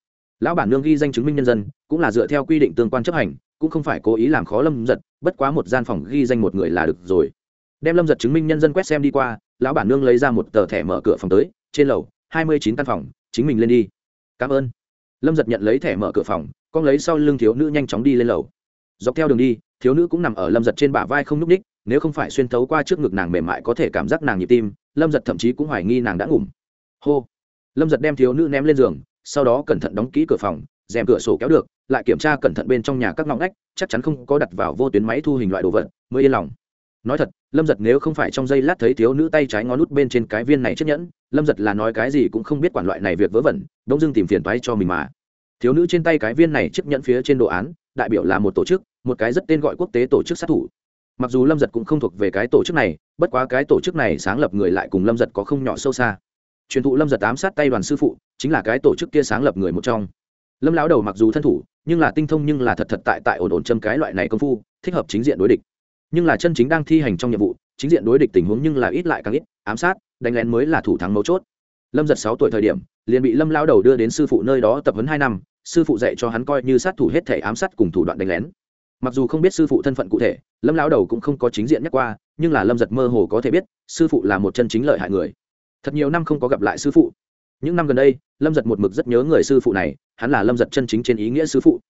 Lão bản nương ghi danh chứng minh nhân dân, cũng là dựa theo quy định tương quan chấp hành, cũng không phải cố ý làm khó lâm giật, bất quá một gian phòng ghi danh một người là được rồi. Đem lâm giật chứng minh nhân dân quét xem đi qua, lão bản nương lấy ra một tờ thẻ mở cửa phòng tới, trên lầu, hai mươi chín căn phòng, chính mình lên đi. Cảm ơn lâm giật nhận lấy thẻ mở cửa phòng, con lấy sau lưng thiếu nữ nhanh chóng đi lên lầu. Dọc theo đường đi, thiếu nữ cũng nằm ở lâm giật trên bả vai không n ú c ních nếu không phải xuyên thấu qua trước ngực nàng mềm mại có thể cảm giác nàng nhịp tim, lâm giật thậm chí cũng hoài nghi nàng đã ngủm hô. Lâm giật đem thiếu nữ ném lên giường, sau đó cẩn thận đóng kỹ cửa phòng, rèm cửa sổ kéo được, lại kiểm tra cẩn thận bên trong nhà các ngõ ngách, chắc chắn không có đặt vào vô tuyến máy thu hình loại đồ vật, mới yên lòng nói thật, lâm giật nếu không phải trong giây lát thấy thiếu nữ tay trái ngón nút bên trên cái viên này chiếc nhẫn, lâm giật là nói cái gì cũng không biết quản loại này việc vớ vẩn, đông dưng tìm phiền toái cho mình mà. Thiếu nữ trên tay cái viên này chiếc nhẫn phía trên đồ án, đại biểu là một tổ chức, một cái rất tên gọi quốc tế tổ chức sát thủ. Mặc dù lâm giật cũng không thuộc về cái tổ chức này, bất quá cái tổ chức này sáng lập người lại cùng lâm giật có không nhỏ sâu xa. Truyền thụ lâm giật ám sát tay đoàn sư phụ, chính là cái tổ chức kia sáng lập người một trong. Lâm lão đầu mặc dù thân thủ, nhưng là tinh thông nhưng là thật thật tại tại ổn ổn châm cái loại này công phu, thích hợp chính diện đối địch nhưng là chân chính đang thi hành trong nhiệm vụ, chính diện đối địch tình huống nhưng là ít lại càng ít, ám sát, đánh lén mới là thủ thắng mấu chốt. Lâm giật sáu tuổi thời điểm, liền bị lâm lao đầu đưa đến sư phụ nơi đó tập huấn hai năm, sư phụ dạy cho hắn coi như sát thủ hết thể ám sát cùng thủ đoạn đánh lén. Mặc dù không biết sư phụ thân phận cụ thể, lâm lao đầu cũng không có chính diện nhắc qua, nhưng là lâm giật mơ hồ có thể biết, sư phụ là một chân chính lợi hại người. Thật nhiều năm không có gặp lại sư phụ. Những năm gần đây, lâm giật một mực rất nhớ người sư phụ này, hắn là lâm giật chân chính trên ý nghĩa sư phụ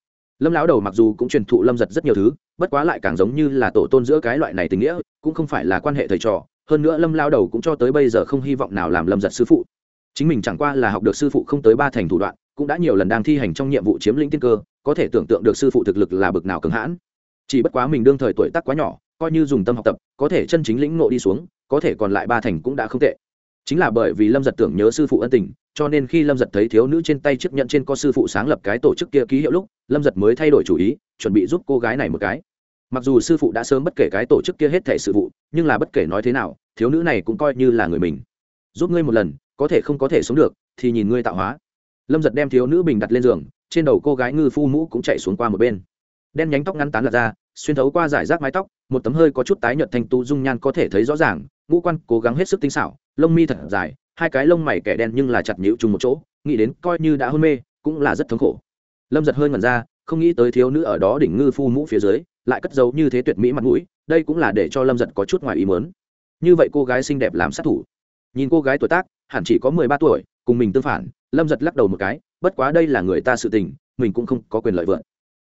lâm lão đầu mặc dù cũng truyền thụ lâm giật rất nhiều thứ, bất quá lại càng giống như là tổ tôn giữa cái loại này tình nghĩa, cũng không phải là quan hệ thầy trò. Hơn nữa lâm lao đầu cũng cho tới bây giờ không hy vọng nào làm lâm giật sư phụ. Chính mình chẳng qua là học được sư phụ không tới ba thành thủ đoạn, cũng đã nhiều lần đang thi hành trong nhiệm vụ chiếm lĩnh tiên cơ, có thể tưởng tượng được sư phụ thực lực là bực nào cứng hãn. Chỉ bất quá mình đương thời tuổi tác quá nhỏ, coi như dùng tâm học tập, có thể chân chính lĩnh ngộ đi xuống, có thể còn lại ba thành cũng đã không tệ chính là bởi vì lâm giật tưởng nhớ sư phụ ân tình, cho nên khi lâm giật thấy thiếu nữ trên tay chiếc nhận trên có sư phụ sáng lập cái tổ chức kia ký hiệu lúc, lâm giật mới thay đổi chủ ý, chuẩn bị giúp cô gái này một cái. Mặc dù sư phụ đã sớm bất kể cái tổ chức kia hết thẻ sự vụ, nhưng là bất kể nói thế nào, thiếu nữ này cũng coi như là người mình. Giúp ngươi một lần, có thể không có thể sống được, thì nhìn ngươi tạo hóa. Lâm giật đem thiếu nữ bình đặt lên giường, trên đầu cô gái ngư phu mũ cũng chạy xuống qua một bên. Đen nhánh tóc ngắn tán lật ra, xuyên thấu qua giải rác mái tóc, một tấm hơi có chút tái nhợt thanh tu dung nhan có thể thấy rõ ràng, ngũ quan cố gắng hết sức tinh xảo lông mi thật dài, hai cái lông mày kẻ đen nhưng là chặt nhịu chung một chỗ, nghĩ đến coi như đã hôn mê, cũng là rất thống khổ. Lâm giật hơi ngẩn ra, không nghĩ tới thiếu nữ ở đó đỉnh ngư phu mũ phía dưới, lại cất giấu như thế tuyệt mỹ mặt mũi, đây cũng là để cho lâm giật có chút ngoài ý mớn như vậy cô gái xinh đẹp làm sát thủ. Nhìn cô gái tuổi tác, hẳn chỉ có mười ba tuổi, cùng mình tương phản, lâm giật lắc đầu một cái, bất quá đây là người ta sự tình, mình cũng không có quyền lợi vượn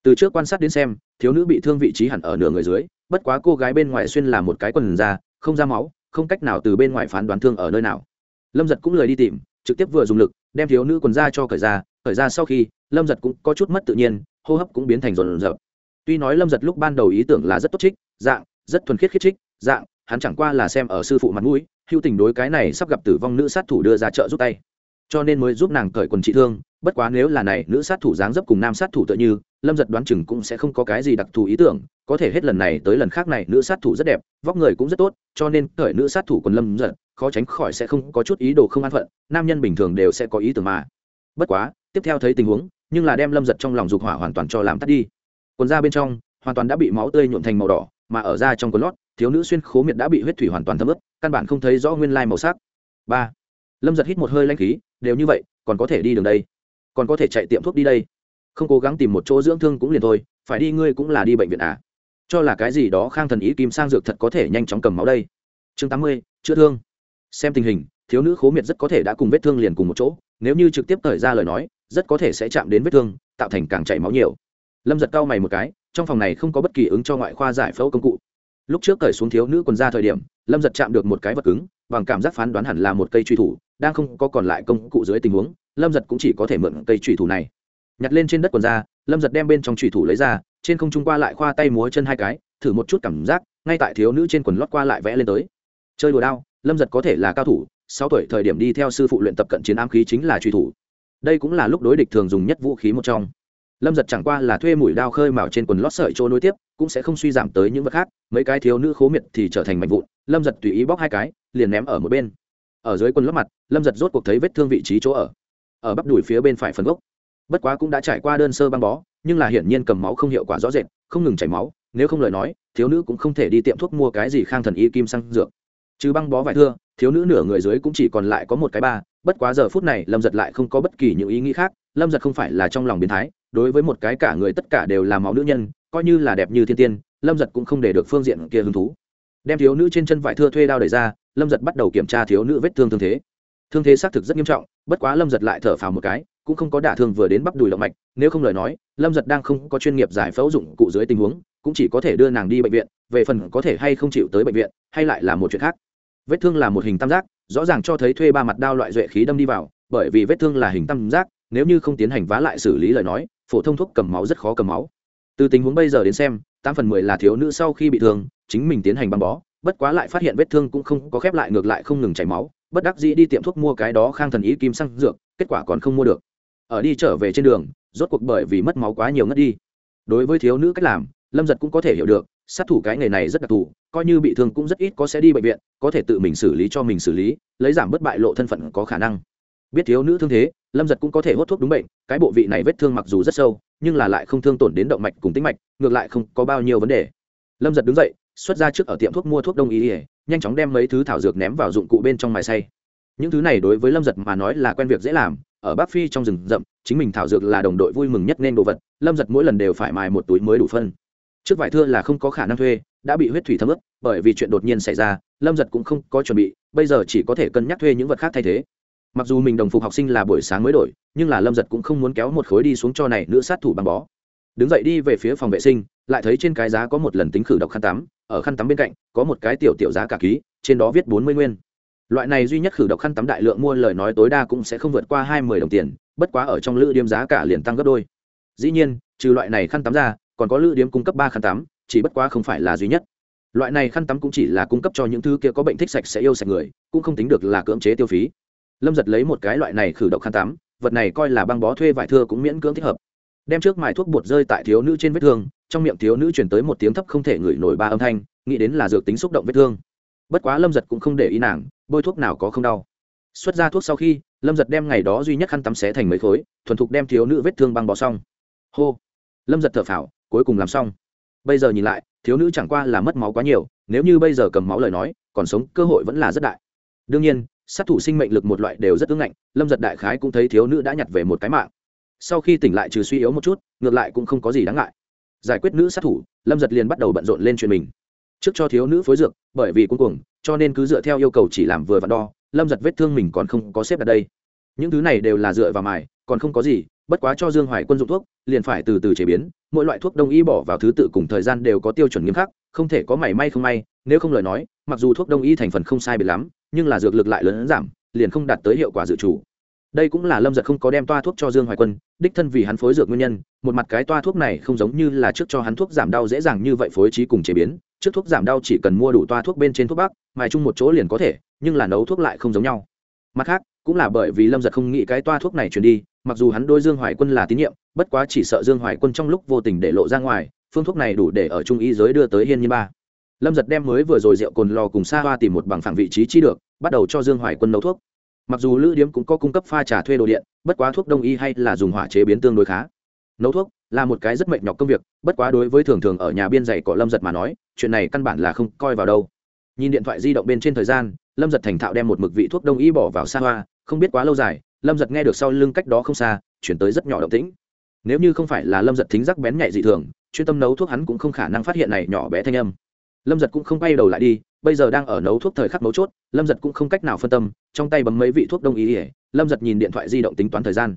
từ trước quan sát đến xem, thiếu nữ bị thương vị trí hẳn ở nửa người dưới, bất quá cô gái bên ngoài xuyên là một cái quần da, không ra máu không cách nào từ bên ngoài phán đoán thương ở nơi nào. Lâm giật cũng lời đi tìm, trực tiếp vừa dùng lực, đem thiếu nữ quần da cho cởi ra cởi ra sau khi, lâm giật cũng có chút mất tự nhiên, hô hấp cũng biến thành rồn rập tuy nói lâm giật lúc ban đầu ý tưởng là rất tốt trích, dạng, rất thuần khiết khiết trích, dạng, hắn chẳng qua là xem ở sư phụ mặt mũi, hữu tình đối cái này sắp gặp tử vong nữ sát thủ đưa ra chợ giúp tay. Cho nên mới giúp nàng cởi quần trị thương, bất quá nếu là này nữ sát thủ dáng dấp cùng nam sát thủ tựa như lâm giật đoán chừng cũng sẽ không có cái gì đặc thù ý tưởng, có thể hết lần này tới lần khác này nữ sát thủ rất đẹp, vóc người cũng rất tốt, cho nên cởi nữ sát thủ còn lâm giật, khó tránh khỏi sẽ không có chút ý đồ không an phận, nam nhân bình thường đều sẽ có ý tưởng mà. Bất quá, tiếp theo thấy tình huống, nhưng là đem lâm giật trong lòng dục hỏa hoàn toàn cho làm tắt đi. Quần da bên trong, hoàn toàn đã bị máu tươi nhuộm thành màu đỏ, mà ở da trong quần lót, thiếu nữ xuyên khố miệt đã bị huyết thủy hoàn toàn thấm ướt, căn bản không thấy rõ nguyên lai màu sắc. Ba. Lâm giật hít một hơi lanh khí, đều như vậy, còn có thể đi đường đây. Còn có thể chạy tiệm thuốc đi đây không cố gắng tìm một chỗ dưỡng thương cũng liền thôi, phải đi ngươi cũng là đi bệnh viện à? Cho là cái gì đó khang thần ý kim sang dược thật có thể nhanh chóng cầm máu đây? Chương tám mươi, chữa thương. Xem tình hình, thiếu nữ khố miệt rất có thể đã cùng vết thương liền cùng một chỗ, nếu như trực tiếp thời ra lời nói, rất có thể sẽ chạm đến vết thương, tạo thành càng chảy máu nhiều. Lâm giật cau mày một cái, trong phòng này không có bất kỳ ứng cho ngoại khoa giải phẫu công cụ. Lúc trước cởi xuống thiếu nữ quần ra thời điểm, lâm giật chạm được một cái vật cứng, bằng cảm giác phán đoán hẳn là một cây truy thủ, đang không có còn lại công cụ dưới tình huống, lâm giật cũng chỉ có thể mượn cây truy thủ này nhặt lên trên đất quần ra, lâm giật đem bên trong truy thủ lấy ra, trên không trung qua lại khoa tay múa chân hai cái, thử một chút cảm giác, ngay tại thiếu nữ trên quần lót qua lại vẽ lên tới. Chơi đùa đao, lâm giật có thể là cao thủ, sáu tuổi thời điểm đi theo sư phụ luyện tập cận chiến ám khí chính là truy thủ. Đây cũng là lúc đối địch thường dùng nhất vũ khí một trong. Lâm giật chẳng qua là thuê mũi đao khơi mào trên quần lót sợi chỗ nối tiếp, cũng sẽ không suy giảm tới những vật khác, mấy cái thiếu nữ khố miệt thì trở thành mạnh vụn, lâm giật tùy ý bóc hai cái, liền ném ở một bên. Ở dưới quần lót mặt, lâm giật rốt cuộc thấy vết thương vị trí chỗ ở. Ở bắp đùi phía bên phải phần gốc bất quá cũng đã trải qua đơn sơ băng bó, nhưng là hiển nhiên cầm máu không hiệu quả rõ rệt, không ngừng chảy máu, nếu không lời nói, thiếu nữ cũng không thể đi tiệm thuốc mua cái gì khang thần y kim xăng dược. Chứ băng bó vải thưa, thiếu nữ nửa người dưới cũng chỉ còn lại có một cái ba, bất quá giờ phút này lâm giật lại không có bất kỳ những ý nghĩ khác, lâm giật không phải là trong lòng biến thái, đối với một cái cả người tất cả đều là máu nữ nhân, coi như là đẹp như thiên tiên, lâm giật cũng không để được phương diện kia hứng thú. Đem thiếu nữ trên chân vải thưa thuê đao đẩy ra, lâm giật bắt đầu kiểm tra thiếu nữ vết thương thương thế. Thương thế xác thực rất nghiêm trọng, bất quá lâm giật lại thở phào một cái cũng không có đả thương vừa đến bắp đùi động mạch, nếu không lời nói, lâm giật đang không có chuyên nghiệp giải phẫu dụng cụ dưới tình huống, cũng chỉ có thể đưa nàng đi bệnh viện, về phần có thể hay không chịu tới bệnh viện, hay lại là một chuyện khác. Vết thương là một hình tam giác, rõ ràng cho thấy thuê ba mặt đao loại duệ khí đâm đi vào, bởi vì vết thương là hình tam giác, nếu như không tiến hành vá lại xử lý lời nói, phổ thông thuốc cầm máu rất khó cầm máu. Từ tình huống bây giờ đến xem, tám phần mười là thiếu nữ sau khi bị thương, chính mình tiến hành băng bó, bất quá lại phát hiện vết thương cũng không có khép lại ngược lại không ngừng chảy máu, bất đắc dĩ đi tiệm thuốc mua cái đó khang thần ý kim xăng dược, kết quả còn không mua được ở đi trở về trên đường, rốt cuộc bởi vì mất máu quá nhiều ngất đi. Đối với thiếu nữ cách làm, lâm giật cũng có thể hiểu được, sát thủ cái nghề này rất đặc thù, coi như bị thương cũng rất ít có sẽ đi bệnh viện, có thể tự mình xử lý cho mình xử lý, lấy giảm bất bại lộ thân phận có khả năng. Biết thiếu nữ thương thế, lâm giật cũng có thể hốt thuốc đúng bệnh, cái bộ vị này vết thương mặc dù rất sâu, nhưng là lại không thương tổn đến động mạch cùng tính mạch, ngược lại không có bao nhiêu vấn đề. Lâm giật đứng dậy, xuất ra trước ở tiệm thuốc mua thuốc đông y ỉa nhanh chóng đem mấy thứ thảo dược ném vào dụng cụ bên trong mài xay. Những thứ này đối với lâm giật mà nói là quen việc dễ làm ở bắc phi trong rừng rậm, chính mình thảo dược là đồng đội vui mừng nhất nên đồ vật, lâm giật mỗi lần đều phải mài một túi mới đủ phân. Trước vải thưa là không có khả năng thuê, đã bị huyết thủy thấm ướt, bởi vì chuyện đột nhiên xảy ra, lâm giật cũng không có chuẩn bị, bây giờ chỉ có thể cân nhắc thuê những vật khác thay thế. Mặc dù mình đồng phục học sinh là buổi sáng mới đổi, nhưng là lâm giật cũng không muốn kéo một khối đi xuống cho này nữ sát thủ bằng bó. Đứng dậy đi về phía phòng vệ sinh, lại thấy trên cái giá có một lần tính khử độc khăn tắm, ở khăn tắm bên cạnh, có một cái tiểu tiểu giá cả ký, trên đó viết bốn mươi nguyên loại này duy nhất khử độc khăn tắm đại lượng mua lời nói tối đa cũng sẽ không vượt qua hai mươi đồng tiền, bất quá ở trong lữ điếm giá cả liền tăng gấp đôi. Dĩ nhiên, trừ loại này khăn tắm ra, còn có lữ điếm cung cấp ba khăn tắm, chỉ bất quá không phải là duy nhất. Loại này khăn tắm cũng chỉ là cung cấp cho những thứ kia có bệnh thích sạch sẽ yêu sạch người, cũng không tính được là cưỡng chế tiêu phí. Lâm giật lấy một cái loại này khử độc khăn tắm, vật này coi là băng bó thuê vải thưa cũng miễn cưỡng thích hợp. Đem trước mài thuốc bột rơi tại thiếu nữ trên vết thương, trong miệng thiếu nữ chuyển tới một tiếng thấp không thể ngửi nổi ba âm thanh, nghĩ đến là dược tính xúc động vết thương bất quá lâm giật cũng không để ý nàng, bôi thuốc nào có không đau. Xuất ra thuốc sau khi, lâm giật đem ngày đó duy nhất khăn tắm xé thành mấy khối, thuần thục đem thiếu nữ vết thương băng bó xong. Hô! Lâm giật thở phào, cuối cùng làm xong. Bây giờ nhìn lại, thiếu nữ chẳng qua là mất máu quá nhiều, nếu như bây giờ cầm máu lời nói, còn sống cơ hội vẫn là rất đại. Đương nhiên, sát thủ sinh mệnh lực một loại đều rất ưng ngạnh, lâm giật đại khái cũng thấy thiếu nữ đã nhặt về một cái mạng. Sau khi tỉnh lại trừ suy yếu một chút, ngược lại cũng không có gì đáng ngại. Giải quyết nữ sát thủ, lâm giật liền bắt đầu bận rộn lên chuyện mình trước cho thiếu nữ phối dược, bởi vì cuối cùng cho nên cứ dựa theo yêu cầu chỉ làm vừa vặn đo, lâm giật vết thương mình còn không có xếp đặt đây. Những thứ này đều là dựa vào mài, còn không có gì, bất quá cho dương hoài quân dụng thuốc, liền phải từ từ chế biến, mỗi loại thuốc đông y bỏ vào thứ tự cùng thời gian đều có tiêu chuẩn nghiêm khắc, không thể có mảy may không may, nếu không lời nói, mặc dù thuốc đông y thành phần không sai biệt lắm, nhưng là dược lực lại lớn giảm, liền không đạt tới hiệu quả dự trù. Đây cũng là lâm giật không có đem toa thuốc cho dương hoài quân, đích thân vì hắn phối dược nguyên nhân, một mặt cái toa thuốc này không giống như là trước cho hắn thuốc giảm đau dễ dàng như vậy phối trí cùng chế biến trước thuốc giảm đau chỉ cần mua đủ toa thuốc bên trên thuốc bắc, mài chung một chỗ liền có thể, nhưng là nấu thuốc lại không giống nhau. Mặt khác, cũng là bởi vì lâm giật không nghĩ cái toa thuốc này chuyển đi, mặc dù hắn đôi dương hoài quân là tín nhiệm, bất quá chỉ sợ dương hoài quân trong lúc vô tình để lộ ra ngoài, phương thuốc này đủ để ở trung y giới đưa tới hiên như ba. Lâm giật đem mới vừa rồi rượu cồn lò cùng xa hoa tìm một bằng phẳng vị trí chi được, bắt đầu cho dương hoài quân nấu thuốc. Mặc dù lữ điếm cũng có cung cấp pha trà thuê đồ điện, bất quá thuốc đông y hay là dùng hỏa chế biến tương đối khá. Nấu thuốc là một cái rất mệt nhọc công việc, bất quá đối với thường thường ở nhà biên dạy của lâm giật mà nói chuyện này căn bản là không coi vào đâu. Nhìn điện thoại di động bên trên thời gian, lâm giật thành thạo đem một mực vị thuốc đông y bỏ vào xa hoa, không biết quá lâu dài, lâm giật nghe được sau lưng cách đó không xa, chuyển tới rất nhỏ động tĩnh. Nếu như không phải là lâm giật thính giác bén nhạy dị thường, chuyên tâm nấu thuốc hắn cũng không khả năng phát hiện này nhỏ bé thanh âm. Lâm giật cũng không quay đầu lại đi, bây giờ đang ở nấu thuốc thời khắc mấu chốt, lâm giật cũng không cách nào phân tâm, trong tay bấm mấy vị thuốc đông y ỉa lâm giật nhìn điện thoại di động tính toán thời gian.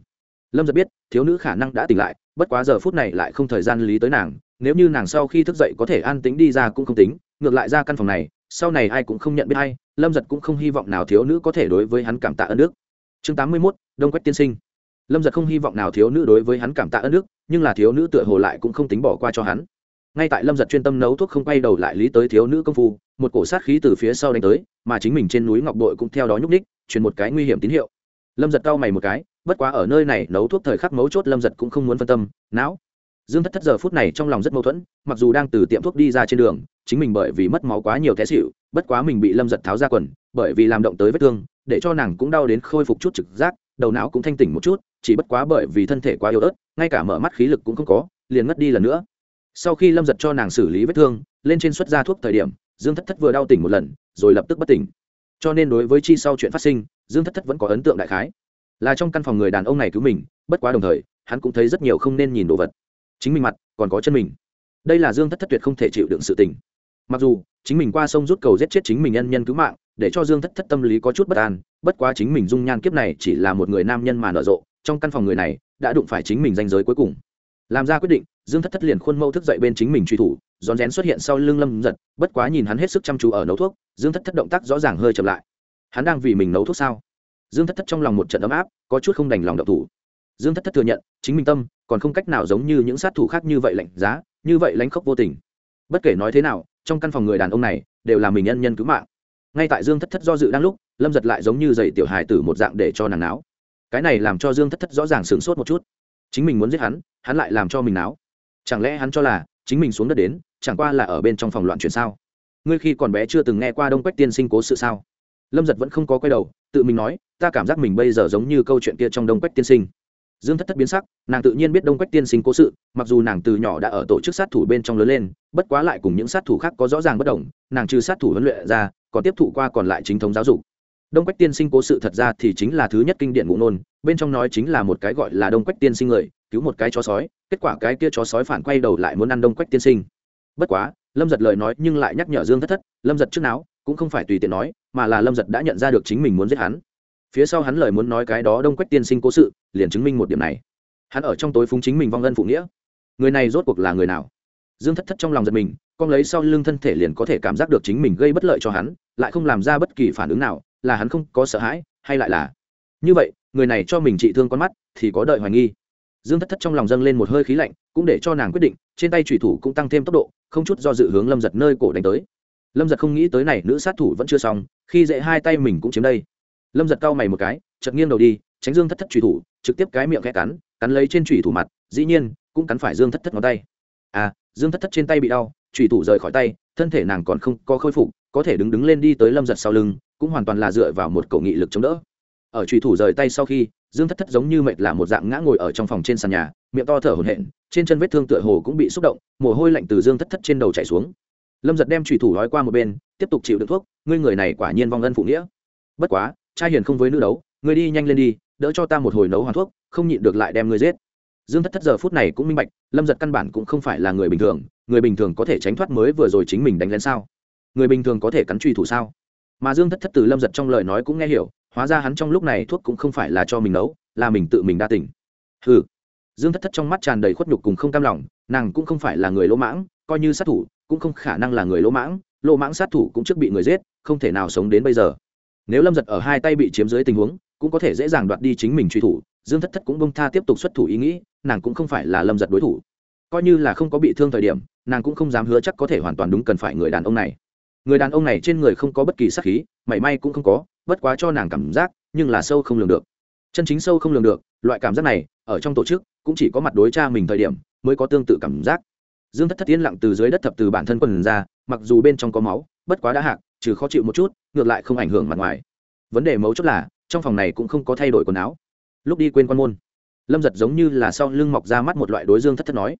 Lâm giật biết, thiếu nữ khả năng đã tỉnh lại, bất quá giờ phút này lại không thời gian lý tới nàng nếu như nàng sau khi thức dậy có thể an tính đi ra cũng không tính, ngược lại ra căn phòng này, sau này ai cũng không nhận biết hay lâm giật cũng không hy vọng nào thiếu nữ có thể đối với hắn cảm tạ ơn đức chương tám mươi mốt, đông quách tiên sinh. Lâm giật không hy vọng nào thiếu nữ đối với hắn cảm tạ ơn đức nhưng là thiếu nữ tựa hồ lại cũng không tính bỏ qua cho hắn. Ngay tại lâm giật chuyên tâm nấu thuốc không quay đầu lại lý tới thiếu nữ công phu, một cổ sát khí từ phía sau đánh tới, mà chính mình trên núi ngọc đội cũng theo đó nhúc ních truyền một cái nguy hiểm tín hiệu. Lâm giật cau mày một cái, bất quá ở nơi này nấu thuốc thời khắc mấu chốt lâm giật cũng không muốn phân tâm, não dương thất thất giờ phút này trong lòng rất mâu thuẫn, mặc dù đang từ tiệm thuốc đi ra trên đường, chính mình bởi vì mất máu quá nhiều té xịu bất quá mình bị lâm giật tháo ra quần, bởi vì làm động tới vết thương, để cho nàng cũng đau đến khôi phục chút trực giác, đầu não cũng thanh tỉnh một chút, chỉ bất quá bởi vì thân thể quá yếu ớt, ngay cả mở mắt khí lực cũng không có, liền ngất đi lần nữa. Sau khi lâm giật cho nàng xử lý vết thương, lên trên xuất ra thuốc thời điểm, dương thất thất vừa đau tỉnh một lần, rồi lập tức bất tỉnh. Cho nên đối với chi sau chuyện phát sinh, dương thất thất vẫn có ấn tượng đại khái. Là trong căn phòng người đàn ông này cứu mình, bất quá đồng thời, hắn cũng thấy rất nhiều không nên nhìn đồ vật chính mình mặt còn có chân mình. Đây là dương thất thất tuyệt không thể chịu đựng sự tình. Mặc dù chính mình qua sông rút cầu giết chết chính mình nhân nhân cứu mạng, để cho dương thất thất tâm lý có chút bất an, bất quá chính mình dung nhan kiếp này chỉ là một người nam nhân mà nở rộ, trong căn phòng người này đã đụng phải chính mình danh giới cuối cùng. Làm ra quyết định, dương thất thất liền khuôn mẫu thức dậy bên chính mình truy thủ, rón rén xuất hiện sau lưng lâm giật bất quá nhìn hắn hết sức chăm chú ở nấu thuốc, dương thất thất động tác rõ ràng hơi chậm lại. Hắn đang vì mình nấu thuốc sao? Dương thất thất trong lòng một trận ấm áp, có chút không đành lòng đậu thủ dương thất thất thừa nhận, chính mình tâm còn không cách nào giống như những sát thủ khác như vậy lạnh giá, như vậy lánh khóc vô tình. Bất kể nói thế nào, trong căn phòng người đàn ông này đều là mình nhân nhân cứu mạng. Ngay tại dương thất thất do dự đang lúc, lâm giật lại giống như giày tiểu hài tử một dạng để cho nàng náo. Cái này làm cho dương thất thất rõ ràng sửng sốt một chút. Chính mình muốn giết hắn hắn lại làm cho mình náo. Chẳng lẽ hắn cho là chính mình xuống đất đến, chẳng qua là ở bên trong phòng loạn chuyển sao? Ngươi khi còn bé chưa từng nghe qua đông quách tiên sinh cố sự sao? Lâm giật vẫn không có quay đầu, tự mình nói, ta cảm giác mình bây giờ giống như câu chuyện kia trong đông quách tiên sinh dương thất thất biến sắc, nàng tự nhiên biết đông quách tiên sinh cố sự, mặc dù nàng từ nhỏ đã ở tổ chức sát thủ bên trong lớn lên, bất quá lại cùng những sát thủ khác có rõ ràng bất đồng, nàng trừ sát thủ huấn luyện ra, còn tiếp thụ qua còn lại chính thống giáo dục. Đông quách tiên sinh cố sự thật ra thì chính là thứ nhất kinh điển ngụ nôn bên trong nói chính là một cái gọi là đông quách tiên sinh người, cứu một cái chó sói, kết quả cái kia chó sói phản quay đầu lại muốn ăn đông quách tiên sinh. Bất quá, lâm giật lời nói nhưng lại nhắc nhở dương thất thất, lâm giật trước não cũng không phải tùy tiện nói, mà là lâm giật đã nhận ra được chính mình muốn giết hắn phía sau hắn lời muốn nói cái đó đông quách tiên sinh cố sự, liền chứng minh một điểm này. Hắn ở trong tối phúng chính mình vong ân phụ nghĩa. Người này rốt cuộc là người nào? Dương thất thất trong lòng giật mình, con lấy sau lưng thân thể liền có thể cảm giác được chính mình gây bất lợi cho hắn, lại không làm ra bất kỳ phản ứng nào, là hắn không có sợ hãi, hay lại là như vậy, người này cho mình trị thương con mắt, thì có đợi hoài nghi. Dương thất thất trong lòng dâng lên một hơi khí lạnh, cũng để cho nàng quyết định, trên tay thủy thủ cũng tăng thêm tốc độ, không chút do dự hướng lâm giật nơi cổ đánh tới. Lâm giật không nghĩ tới này, nữ sát thủ vẫn chưa xong, khi dễ hai tay mình cũng chiếm đây lâm giật cau mày một cái chật nghiêng đầu đi, tránh dương thất thất trùy thủ, trực tiếp cái miệng khẽ cắn cắn lấy trên trùy thủ mặt, dĩ nhiên, cũng cắn phải dương thất thất ngón tay. À dương thất thất trên tay bị đau trùy thủ rời khỏi tay, thân thể nàng còn không có khôi phục, có thể đứng đứng lên đi tới lâm giật sau lưng, cũng hoàn toàn là dựa vào một cầu nghị lực chống đỡ. Ở trùy thủ rời tay sau khi, dương thất thất giống như mệt là một dạng ngã ngồi ở trong phòng trên sàn nhà, miệng to thở hổn hển, trên chân vết thương tựa hồ cũng bị xúc động, mồ hôi lạnh từ dương thất thất trên đầu chảy xuống. Lâm giật đem trùy thủ nói qua một bên, tiếp tục chịu đựng thuốc, ngươi người này quả nhiên vong ân phụ nghĩa. Bất quá trai hiền không với nữ đấu người đi nhanh lên đi, đỡ cho ta một hồi nấu hoàn thuốc, không nhịn được lại đem người giết. Dương thất thất giờ phút này cũng minh bạch, lâm giật căn bản cũng không phải là người bình thường, người bình thường có thể tránh thoát mới vừa rồi chính mình đánh lên sao? Người bình thường có thể cắn truy thủ sao? Mà dương thất thất từ lâm giật trong lời nói cũng nghe hiểu, hóa ra hắn trong lúc này thuốc cũng không phải là cho mình nấu, là mình tự mình đa tỉnh ừ dương thất thất trong mắt tràn đầy khuất nhục cùng không cam lòng, nàng cũng không phải là người lỗ mãng, coi như sát thủ, cũng không khả năng là người lỗ mãng lỗ mãng sát thủ cũng trước bị người giết, không thể nào sống đến bây giờ nếu lâm giật ở hai tay bị chiếm dưới tình huống, cũng có thể dễ dàng đoạt đi chính mình truy thủ, dương thất thất cũng bông tha tiếp tục xuất thủ ý nghĩ, nàng cũng không phải là lâm giật đối thủ. Coi như là không có bị thương thời điểm, nàng cũng không dám hứa chắc có thể hoàn toàn đúng cần phải người đàn ông này. Người đàn ông này trên người không có bất kỳ sắc khí, mảy may cũng không có, bất quá cho nàng cảm giác, nhưng là sâu không lường được. Chân chính sâu không lường được, loại cảm giác này, ở trong tổ chức, cũng chỉ có mặt đối cha mình thời điểm, mới có tương tự cảm giác. Dương thất thất yên lặng từ dưới đất thập từ bản thân quần ra, mặc dù bên trong có máu, bất quá đã hạc trừ khó chịu một chút, ngược lại không ảnh hưởng mặt ngoài. Vấn đề mấu chốt là, trong phòng này cũng không có thay đổi quần áo. Lúc đi quên quan môn, lâm giật giống như là sau lưng mọc ra mắt một loại đối dương thất thất nói.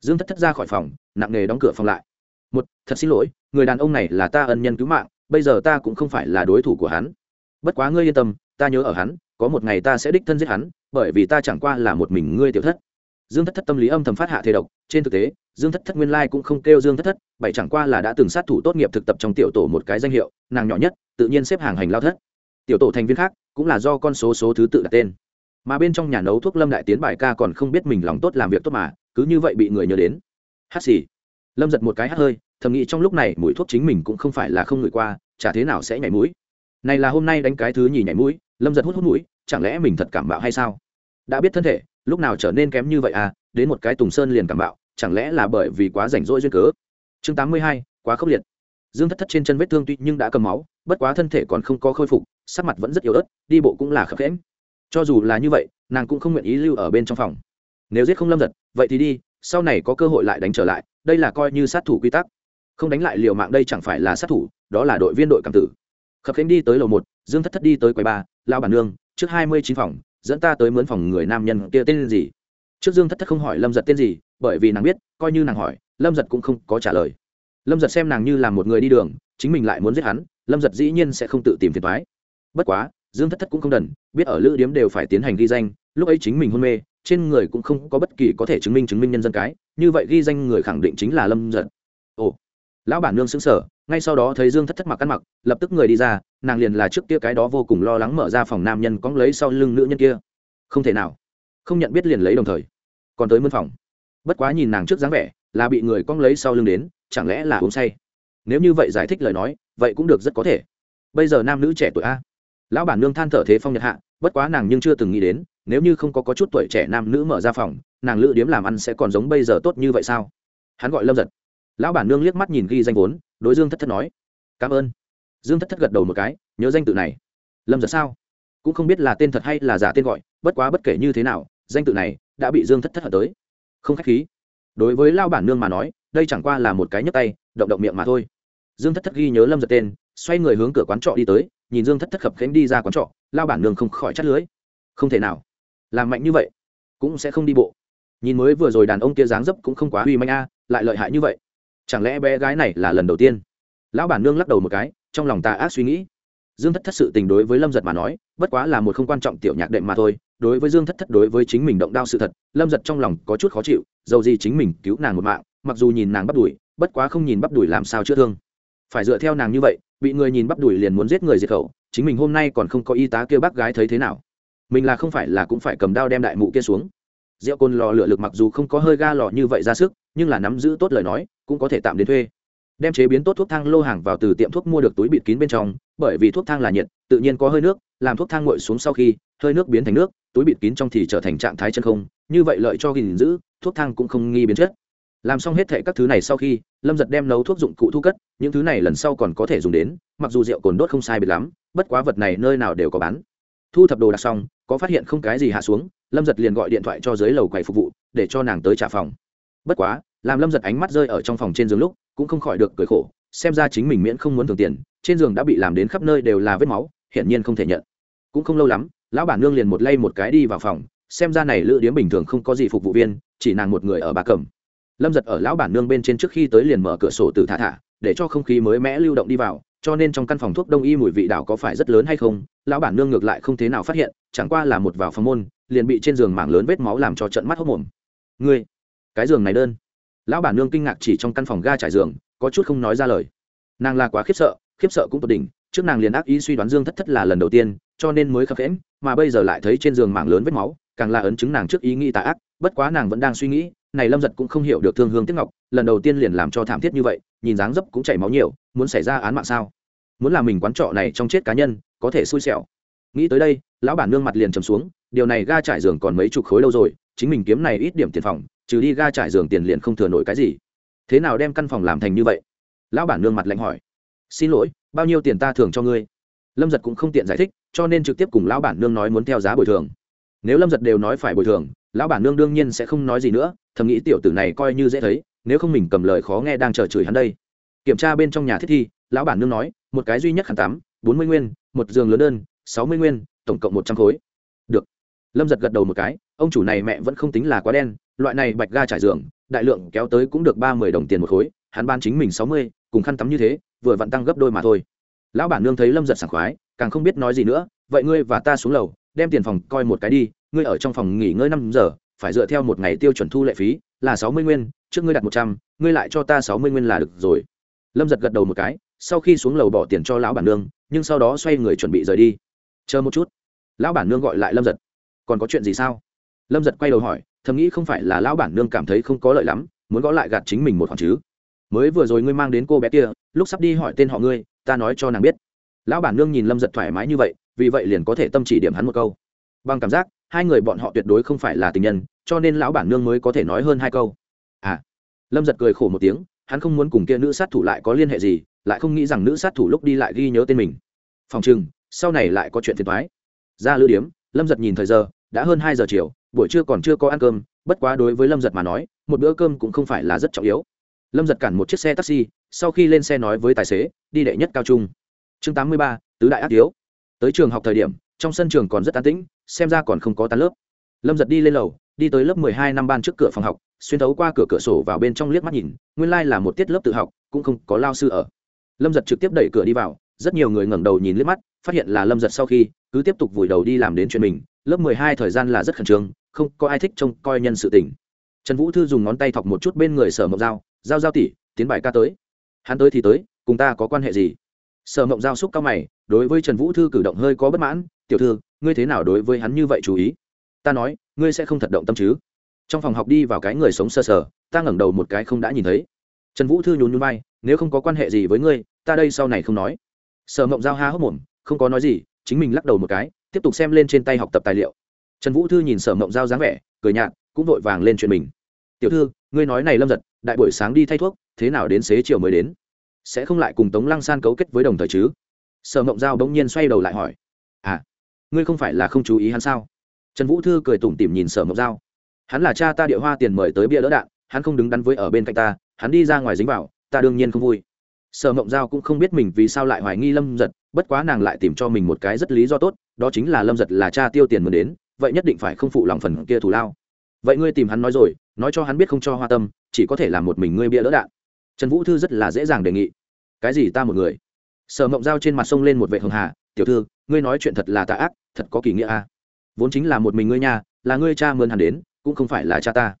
Dương thất thất ra khỏi phòng, nặng nề đóng cửa phòng lại. Một, thật xin lỗi, người đàn ông này là ta ân nhân cứu mạng, bây giờ ta cũng không phải là đối thủ của hắn. Bất quá ngươi yên tâm, ta nhớ ở hắn, có một ngày ta sẽ đích thân giết hắn, bởi vì ta chẳng qua là một mình ngươi tiểu thất dương thất thất tâm lý âm thầm phát hạ thế độc, trên thực tế, dương thất thất nguyên lai cũng không kêu dương thất thất, bảy chẳng qua là đã từng sát thủ tốt nghiệp thực tập trong tiểu tổ một cái danh hiệu, nàng nhỏ nhất, tự nhiên xếp hàng hành lao thất. Tiểu tổ thành viên khác, cũng là do con số số thứ tự đặt tên. Mà bên trong nhà nấu thuốc lâm đại tiến bài ca còn không biết mình lòng tốt làm việc tốt mà, cứ như vậy bị người nhớ đến. Hát xì. Lâm giật một cái hát hơi, thầm nghĩ trong lúc này mũi thuốc chính mình cũng không phải là không ngửi qua, chả thế nào sẽ nhảy mũi. Này là hôm nay đánh cái thứ nhì nhảy mũi, lâm giật hút hút mũi, chẳng lẽ mình thật cảm bạo hay sao? Đã biết thân thể lúc nào trở nên kém như vậy à? Đến một cái tùng sơn liền cảm bạo, chẳng lẽ là bởi vì quá rảnh rỗi duyên cớ? Chương tám mươi hai, quá khốc liệt. Dương thất thất trên chân vết thương tuy nhưng đã cầm máu, bất quá thân thể còn không có khôi phục, sắc mặt vẫn rất yếu ớt, đi bộ cũng là khập khẽm. Cho dù là như vậy, nàng cũng không nguyện ý lưu ở bên trong phòng. Nếu giết không lâm giật, vậy thì đi, sau này có cơ hội lại đánh trở lại, đây là coi như sát thủ quy tắc. Không đánh lại liều mạng đây chẳng phải là sát thủ, đó là đội viên đội cảm tử. Khập khẽm đi tới lầu một, dương thất thất đi tới quầy ba lao bản nương, trước hai mươi chín phòng dẫn ta tới mướn phòng người nam nhân kia tên gì? Trước dương thất thất không hỏi lâm giật tên gì, bởi vì nàng biết, coi như nàng hỏi, lâm giật cũng không có trả lời. Lâm giật xem nàng như là một người đi đường, chính mình lại muốn giết hắn, lâm giật dĩ nhiên sẽ không tự tìm phiền thoái bất quá, dương thất thất cũng không đần, biết ở lữ điếm đều phải tiến hành ghi danh, lúc ấy chính mình hôn mê, trên người cũng không có bất kỳ có thể chứng minh chứng minh nhân dân cái, như vậy ghi danh người khẳng định chính là lâm giật. Ồ, lão bản nương xứng sở ngay sau đó thấy dương thất thất mặc ăn mặc lập tức người đi ra nàng liền là trước kia cái đó vô cùng lo lắng mở ra phòng nam nhân cóng lấy sau lưng nữ nhân kia. Không thể nào. Không nhận biết liền lấy đồng thời. Còn tới mân phòng. Bất quá nhìn nàng trước dáng vẻ là bị người cóng lấy sau lưng đến chẳng lẽ là uống say? Nếu như vậy giải thích lời nói vậy cũng được rất có thể. Bây giờ nam nữ trẻ tuổi a. Lão bản nương than thở thế phong nhật hạ bất quá nàng nhưng chưa từng nghĩ đến nếu như không có, có chút tuổi trẻ nam nữ mở ra phòng nàng lữ điếm làm ăn sẽ còn giống bây giờ tốt như vậy sao? Hắn gọi lâm giật lão bản nương liếc mắt nhìn ghi danh vốn, đối dương thất thất nói, cảm ơn. Dương thất thất gật đầu một cái, nhớ danh tự này. Lâm giật sao? Cũng không biết là tên thật hay là giả tên gọi, bất quá bất kể như thế nào, danh tự này đã bị dương thất thất hận tới. Không k h á c h khí. Đối với lao bản nương mà nói, đây chẳng qua là một cái nhấp tay, động động miệng mà thôi. Dương thất thất ghi nhớ lâm giật tên, xoay người hướng cửa quán trọ đi tới, nhìn dương thất thất khập khánh đi ra quán trọ lao bản nương không khỏi chắt lưới. Không thể nào, làm mạnh như vậy, cũng sẽ không đi bộ. Nhìn mới vừa rồi đàn ông kia dáng dấp cũng không quá uy manh a, lại lợi hại như vậy chẳng lẽ bé gái này là lần đầu tiên? Lão bản nương lắc đầu một cái, trong lòng ta ác suy nghĩ. Dương thất thất sự tình đối với lâm giật mà nói, bất quá là một không quan trọng tiểu nhạc đệm mà thôi. Đối với dương thất thất, đối với chính mình động đao sự thật, lâm giật trong lòng có chút khó chịu, dầu gì chính mình cứu nàng một mạng, mặc dù nhìn nàng bắt đuổi bất quá không nhìn bắp đuổi làm sao chữa thương. Phải dựa theo nàng như vậy, bị người nhìn bắp đuổi liền muốn giết người diệt khẩu, chính mình hôm nay còn không có y tá kêu bác gái thấy thế nào. Mình là không phải là cũng phải cầm đao đem đại mụ kia xuống. Rượu côn lò lửa lực mặc dù không có hơi ga lò như vậy ra sức nhưng là nắm giữ tốt lời nói, cũng có thể tạm đến thuê. Đem chế biến tốt thuốc thang lô hàng vào từ tiệm thuốc mua được túi bịt kín bên trong, bởi vì thuốc thang là nhiệt, tự nhiên có hơi nước, làm thuốc thang nguội xuống sau khi, hơi nước biến thành nước, túi bịt kín trong thì trở thành trạng thái chân không, như vậy lợi cho gìn giữ, thuốc thang cũng không nghi biến chất. Làm xong hết thệ các thứ này sau khi, lâm giật đem nấu thuốc dụng cụ thu cất, những thứ này lần sau còn có thể dùng đến, mặc dù rượu cồn đốt không sai biệt lắm, bất quá vật này nơi nào đều có bán. Thu thập đồ đặt xong, có phát hiện không cái gì hạ xuống, lâm giật liền gọi điện thoại cho dưới lầu quầy phục vụ, để cho nàng tới trả phòng bất quá, làm lâm giật ánh mắt rơi ở trong phòng trên giường lúc, cũng không khỏi được cười khổ, xem ra chính mình miễn không muốn thường tiền, trên giường đã bị làm đến khắp nơi đều là vết máu, hiển nhiên không thể nhận. Cũng không lâu lắm, lão bản nương liền một lay một cái đi vào phòng, xem ra này lữ điếm bình thường không có gì phục vụ viên, chỉ nàng một người ở bà cầm. Lâm giật ở lão bản nương bên trên trước khi tới liền mở cửa sổ từ thả thả, để cho không khí mới mẽ lưu động đi vào, cho nên trong căn phòng thuốc đông y mùi vị đảo có phải rất lớn hay không, lão bản nương ngược lại không thế nào phát hiện, chẳng qua là một vào phòng môn, liền bị trên giường mảng lớn vết máu làm cho trận mắt hốc mồm. Ngươi cái giường này đơn. Lão bản nương kinh ngạc chỉ trong căn phòng ga trải giường, có chút không nói ra lời. Nàng là quá khiếp sợ khiếp sợ cũng tột đỉnh, trước nàng liền ác ý suy đoán dương thất thất là lần đầu tiên, cho nên mới khập khẽm mà bây giờ lại thấy trên giường mảng lớn vết máu, càng là ấn chứng nàng trước ý nghĩ tà ác, bất quá nàng vẫn đang suy nghĩ, này lâm giật cũng không hiểu được thương hương tiếc ngọc, lần đầu tiên liền làm cho thảm thiết như vậy, nhìn dáng dấp cũng chảy máu nhiều, muốn xảy ra án mạng sao? Muốn làm mình quán trọ này trong chết cá nhân, có thể xui xẻo. Nghĩ tới đây, lão bản nương mặt liền trầm xuống, điều này ga trải giường còn mấy chục khối lâu rồi chính mình kiếm này ít điểm tiền phòng, trừ đi ga trải giường tiền liền không thừa nổi cái gì. Thế nào đem căn phòng làm thành như vậy? Lão bản nương mặt lạnh hỏi. Xin lỗi, bao nhiêu tiền ta thưởng cho ngươi? Lâm giật cũng không tiện giải thích, cho nên trực tiếp cùng lão bản nương nói muốn theo giá bồi thường. Nếu lâm giật đều nói phải bồi thường, lão bản nương đương nhiên sẽ không nói gì nữa, thầm nghĩ tiểu tử này coi như dễ thấy, nếu không mình cầm lời khó nghe đang chờ chửi hắn đây. Kiểm tra bên trong nhà thiết thi, lão bản nương nói, một cái duy nhất khăn tắm, bốn mươi nguyên, một giường lớn đơn, sáu mươi nguyên, tổng cộng một trăm khối lâm giật gật đầu một cái, ông chủ này mẹ vẫn không tính là quá đen, loại này bạch ga trải giường, đại lượng kéo tới cũng được ba mươi đồng tiền một khối, hắn ban chính mình sáu mươi, cùng khăn tắm như thế, vừa vặn tăng gấp đôi mà thôi. Lão bản nương thấy lâm giật sảng khoái, càng không biết nói gì nữa, vậy ngươi và ta xuống lầu, đem tiền phòng coi một cái đi, ngươi ở trong phòng nghỉ ngơi năm giờ, phải dựa theo một ngày tiêu chuẩn thu lệ phí, là sáu mươi nguyên, trước ngươi đặt một trăm, ngươi lại cho ta sáu mươi nguyên là được rồi. Lâm giật gật đầu một cái, sau khi xuống lầu bỏ tiền cho lão bản nương, nhưng sau đó xoay người chuẩn bị rời đi. Chờ một chút. Lão bản nương gọi lại lâm giật còn có chuyện gì sao? Lâm giật quay đầu hỏi, thầm nghĩ không phải là lão bản nương cảm thấy không có lợi lắm, muốn gõ lại gạt chính mình một khoản chứ. Mới vừa rồi ngươi mang đến cô bé kia, lúc sắp đi hỏi tên họ ngươi, ta nói cho nàng biết. Lão bản nương nhìn lâm giật thoải mái như vậy, vì vậy liền có thể tâm chỉ điểm hắn một câu. Bằng cảm giác, hai người bọn họ tuyệt đối không phải là tình nhân, cho nên lão bản nương mới có thể nói hơn hai câu. À. Lâm giật cười khổ một tiếng, hắn không muốn cùng kia nữ sát thủ lại có liên hệ gì, lại không nghĩ rằng nữ sát thủ lúc đi lại ghi nhớ tên mình. Phòng chừng sau này lại có chuyện phiền thoái ra lưu điếm lâm giật nhìn thời giờ, đã hơn hai giờ chiều, buổi trưa còn chưa có ăn cơm, bất quá đối với lâm giật mà nói, một bữa cơm cũng không phải là rất trọng yếu. Lâm giật cản một chiếc xe taxi, sau khi lên xe nói với tài xế, đi đệ nhất cao trung. Chương tám mươi ba, tứ đại ác tiếu tới trường học thời điểm, trong sân trường còn rất an tĩnh, xem ra còn không có tan lớp. Lâm giật đi lên lầu, đi tới lớp mười hai năm ban trước cửa phòng học, xuyên thấu qua cửa cửa sổ vào bên trong liếc mắt nhìn, nguyên lai、like、là một tiết lớp tự học, cũng không có lao sư ở. Lâm giật trực tiếp đẩy cửa đi vào, rất nhiều người ngẩng đầu nhìn liếc mắt, phát hiện là lâm giật sau khi cứ tiếp tục vùi đầu đi làm đến chuyện mình, lớp mười hai thời gian là rất khẩn trương, không có ai thích trông coi nhân sự tình. Trần vũ thư dùng ngón tay thọc một chút bên người sở mộng dao dao dao tỉ tiến bài ca tới. Hắn tới thì tới, cùng ta có quan hệ gì? Sở mộng giao xúc cao mày, đối với trần vũ thư cử động hơi có bất mãn, tiểu thư, ngươi thế nào đối với hắn như vậy chú ý? Ta nói, ngươi sẽ không thật động tâm chứ. Trong phòng học đi vào cái người sống sơ sở ta ngẩng đầu một cái không đã nhìn thấy. Trần vũ thư nhún nhún bay nếu không có quan hệ gì với ngươi, ta đây sau này không nói. Sở mộng giao ha hốc mồm, không có nói gì chính mình lắc đầu một cái, tiếp tục xem lên trên tay học tập tài liệu. Trần vũ thư nhìn sở mộng giao dáng vẻ, cười nhạt, cũng vội vàng lên chuyện mình. Tiểu thư, ngươi nói này lâm giật, đại buổi sáng đi thay thuốc, thế nào đến xế chiều mới đến? Sẽ không lại cùng tống lăng san cấu kết với đồng thời chứ? Sở mộng giao bỗng nhiên xoay đầu lại hỏi. À ngươi không phải là không chú ý hắn sao? Trần vũ thư cười tủm tỉm nhìn sở mộng giao. Hắn là cha ta địa hoa tiền mời tới bia đỡ đạn, hắn không đứng đắn với ở bên cạnh ta, hắn đi ra ngoài dính vào, ta đương nhiên không vui. Sở mộng giao cũng không biết mình vì sao lại hoài nghi lâm giật bất quá nàng lại tìm cho mình một cái rất lý do tốt, đó chính là lâm giật là cha tiêu tiền mừng đến, vậy nhất định phải không phụ lòng phần kia thù lao. Vậy ngươi tìm hắn nói rồi, nói cho hắn biết không cho hoa tâm, chỉ có thể làm một mình ngươi bia đỡ đạn. Trần vũ thư rất là dễ dàng đề nghị. Cái gì ta một người? Sở mộng dao trên mặt sông lên một vệ hường hà, tiểu thư, ngươi nói chuyện thật là tà ác, thật có kỳ nghĩa a. À? vốn chính là một mình ngươi nhà là ngươi cha mướn hắn đến, cũng không phải là cha ta.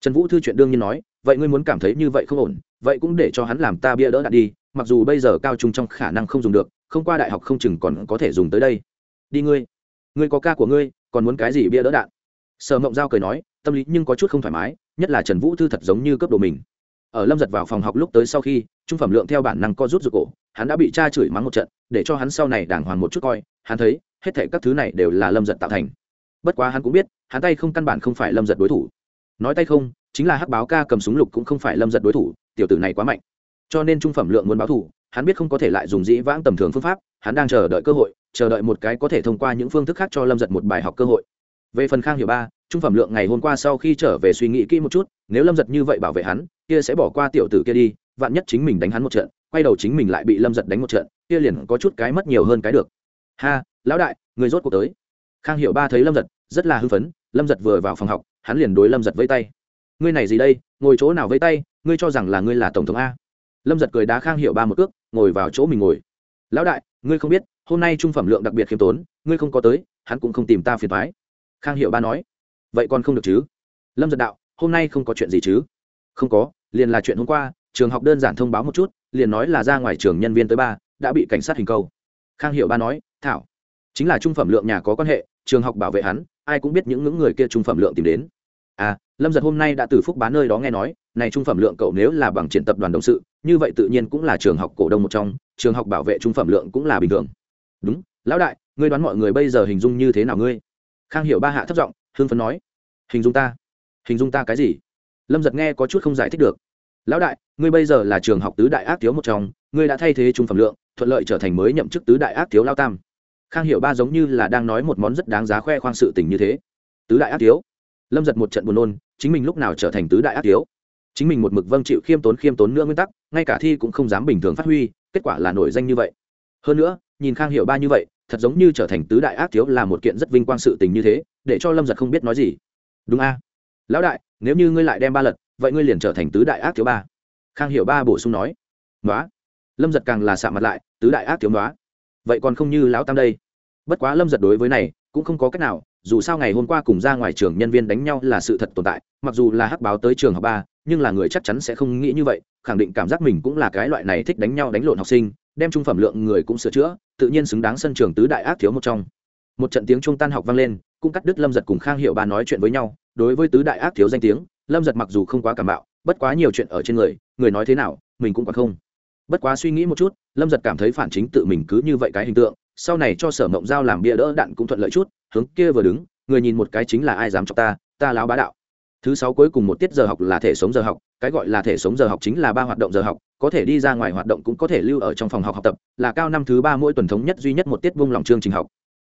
Trần vũ thư chuyện đương nhiên nói, vậy ngươi muốn cảm thấy như vậy không ổn, vậy cũng để cho hắn làm ta bia đỡ đạn đi mặc dù bây giờ cao trung trong khả năng không dùng được, không qua đại học không chừng còn có thể dùng tới đây. Đi ngươi ngươi có ca của ngươi, còn muốn cái gì bia đỡ đạn? Sở mộng giao cười nói, tâm lý nhưng có chút không thoải mái, nhất là trần vũ thư thật giống như cấp đồ mình. Ở lâm giật vào phòng học lúc tới sau khi, trung phẩm lượng theo bản năng co rút rụt cổ, hắn đã bị cha chửi mắng một trận, để cho hắn sau này đàng hoàng một chút coi, hắn thấy, hết thể các thứ này đều là lâm giật tạo thành. Bất quá hắn cũng biết, hắn tay không căn bản không phải lâm giật đối thủ. Nói tay không, chính là hắc báo ca cầm súng lục cũng không phải lâm giật đối thủ, tiểu tử này quá mạnh cho nên trung phẩm lượng muốn báo thủ hắn biết không có thể lại dùng dĩ vãng tầm thường phương pháp, hắn đang chờ đợi cơ hội, chờ đợi một cái có thể thông qua những phương thức khác cho lâm giật một bài học cơ hội. Về phần khang hiểu ba, trung phẩm lượng ngày hôm qua sau khi trở về suy nghĩ kỹ một chút, nếu lâm giật như vậy bảo vệ hắn, kia sẽ bỏ qua tiểu tử kia đi, vạn nhất chính mình đánh hắn một trận, quay đầu chính mình lại bị lâm giật đánh một trận, kia liền có chút cái mất nhiều hơn cái được. Ha, lão đại, người rốt cuộc tới. Khang hiểu ba thấy lâm giật, rất là hưng phấn, lâm giật vừa vào phòng học, hắn liền đối lâm giật vây tay. Ngươi này gì đây, ngồi chỗ nào vây tay, ngươi cho rằng là ngươi là tổng thống a? Lâm giật cười đá khang hiệu ba một cước, ngồi vào chỗ mình ngồi. Lão đại, ngươi không biết, hôm nay trung phẩm lượng đặc biệt khiêm tốn, ngươi không có tới, hắn cũng không tìm ta phiền thoái khang hiệu ba nói. Vậy còn không được chứ? Lâm giật đạo, hôm nay không có chuyện gì chứ? Không có, liền là chuyện hôm qua, trường học đơn giản thông báo một chút, liền nói là ra ngoài trường nhân viên tới ba, đã bị cảnh sát hình câu. Khang hiệu ba nói, thảo, chính là trung phẩm lượng nhà có quan hệ, trường học bảo vệ hắn, ai cũng biết những ngưỡng người kia trung phẩm lượng tìm đến. À lâm giật hôm nay đã từ phúc bán nơi đó nghe nói này trung phẩm lượng cậu nếu là bằng triển tập đoàn đồng sự, như vậy tự nhiên cũng là trường học cổ đông một trong, trường học bảo vệ trung phẩm lượng cũng là bình thường. Đúng, lão đại, ngươi đoán mọi người bây giờ hình dung như thế nào ngươi? Khang hiểu ba hạ thấp giọng hương phấn nói. Hình dung ta? Hình dung ta cái gì? Lâm giật nghe có chút không giải thích được. Lão đại, ngươi bây giờ là trường học tứ đại ác thiếu một trong, ngươi đã thay thế trung phẩm lượng, thuận lợi trở thành mới nhậm chức tứ đại ác thiếu lao tam. Khang hiệu ba giống như là đang nói một món rất đáng giá khoe khoang sự tình như thế. Tứ đại ác thiếu. Lâm giật một trận buồn nôn, chính mình lúc nào trở thành tứ đại ác thiếu? Chính mình một mực vâng chịu khiêm tốn khiêm tốn nữa nguyên tắc, ngay cả thi cũng không dám bình thường phát huy, kết quả là nổi danh như vậy. Hơn nữa, nhìn khang hiểu ba như vậy, thật giống như trở thành tứ đại ác thiếu là một kiện rất vinh quang sự tình như thế, để cho lâm giật không biết nói gì. Đúng a? Lão đại, nếu như ngươi lại đem ba lật, vậy ngươi liền trở thành tứ đại ác thiếu ba. Khang hiểu ba bổ sung nói. Nói lâm giật càng là xạ mặt lại, tứ đại ác thiếu nói vậy còn không như lão tam đây. Bất quá lâm giật đối với này, cũng không có cách nào, dù sao ngày hôm qua cùng ra ngoài trường nhân viên đánh nhau là sự thật tồn tại, mặc dù là hắc báo tới trường học ba nhưng là người chắc chắn sẽ không nghĩ như vậy, khẳng định cảm giác mình cũng là cái loại này thích đánh nhau đánh lộn học sinh, đem trung phẩm lượng người cũng sửa chữa, tự nhiên xứng đáng sân trường tứ đại ác thiếu một trong. Một trận tiếng trung tan học vang lên, cũng cắt đứt lâm giật cùng khang hiệu ba nói chuyện với nhau, đối với tứ đại ác thiếu danh tiếng, lâm giật mặc dù không quá cảm bạo, bất quá nhiều chuyện ở trên người người nói thế nào, mình cũng còn không. Bất quá suy nghĩ một chút, lâm giật cảm thấy phản chính tự mình cứ như vậy cái hình tượng, sau này cho sở mộng giao làm bia đỡ đạn cũng thuận lợi chút, hướng kia vừa đứng, người nhìn một cái chính là ai dám cho ta ta láo bá đạo thứ sáu cuối cùng một tiết giờ học là thể sống giờ học, cái gọi là thể sống giờ học chính là ba hoạt động giờ học, có thể đi ra ngoài hoạt động cũng có thể lưu ở trong phòng học học tập, là cao năm thứ ba mỗi tuần thống nhất duy nhất một tiết vung lòng chương trình học.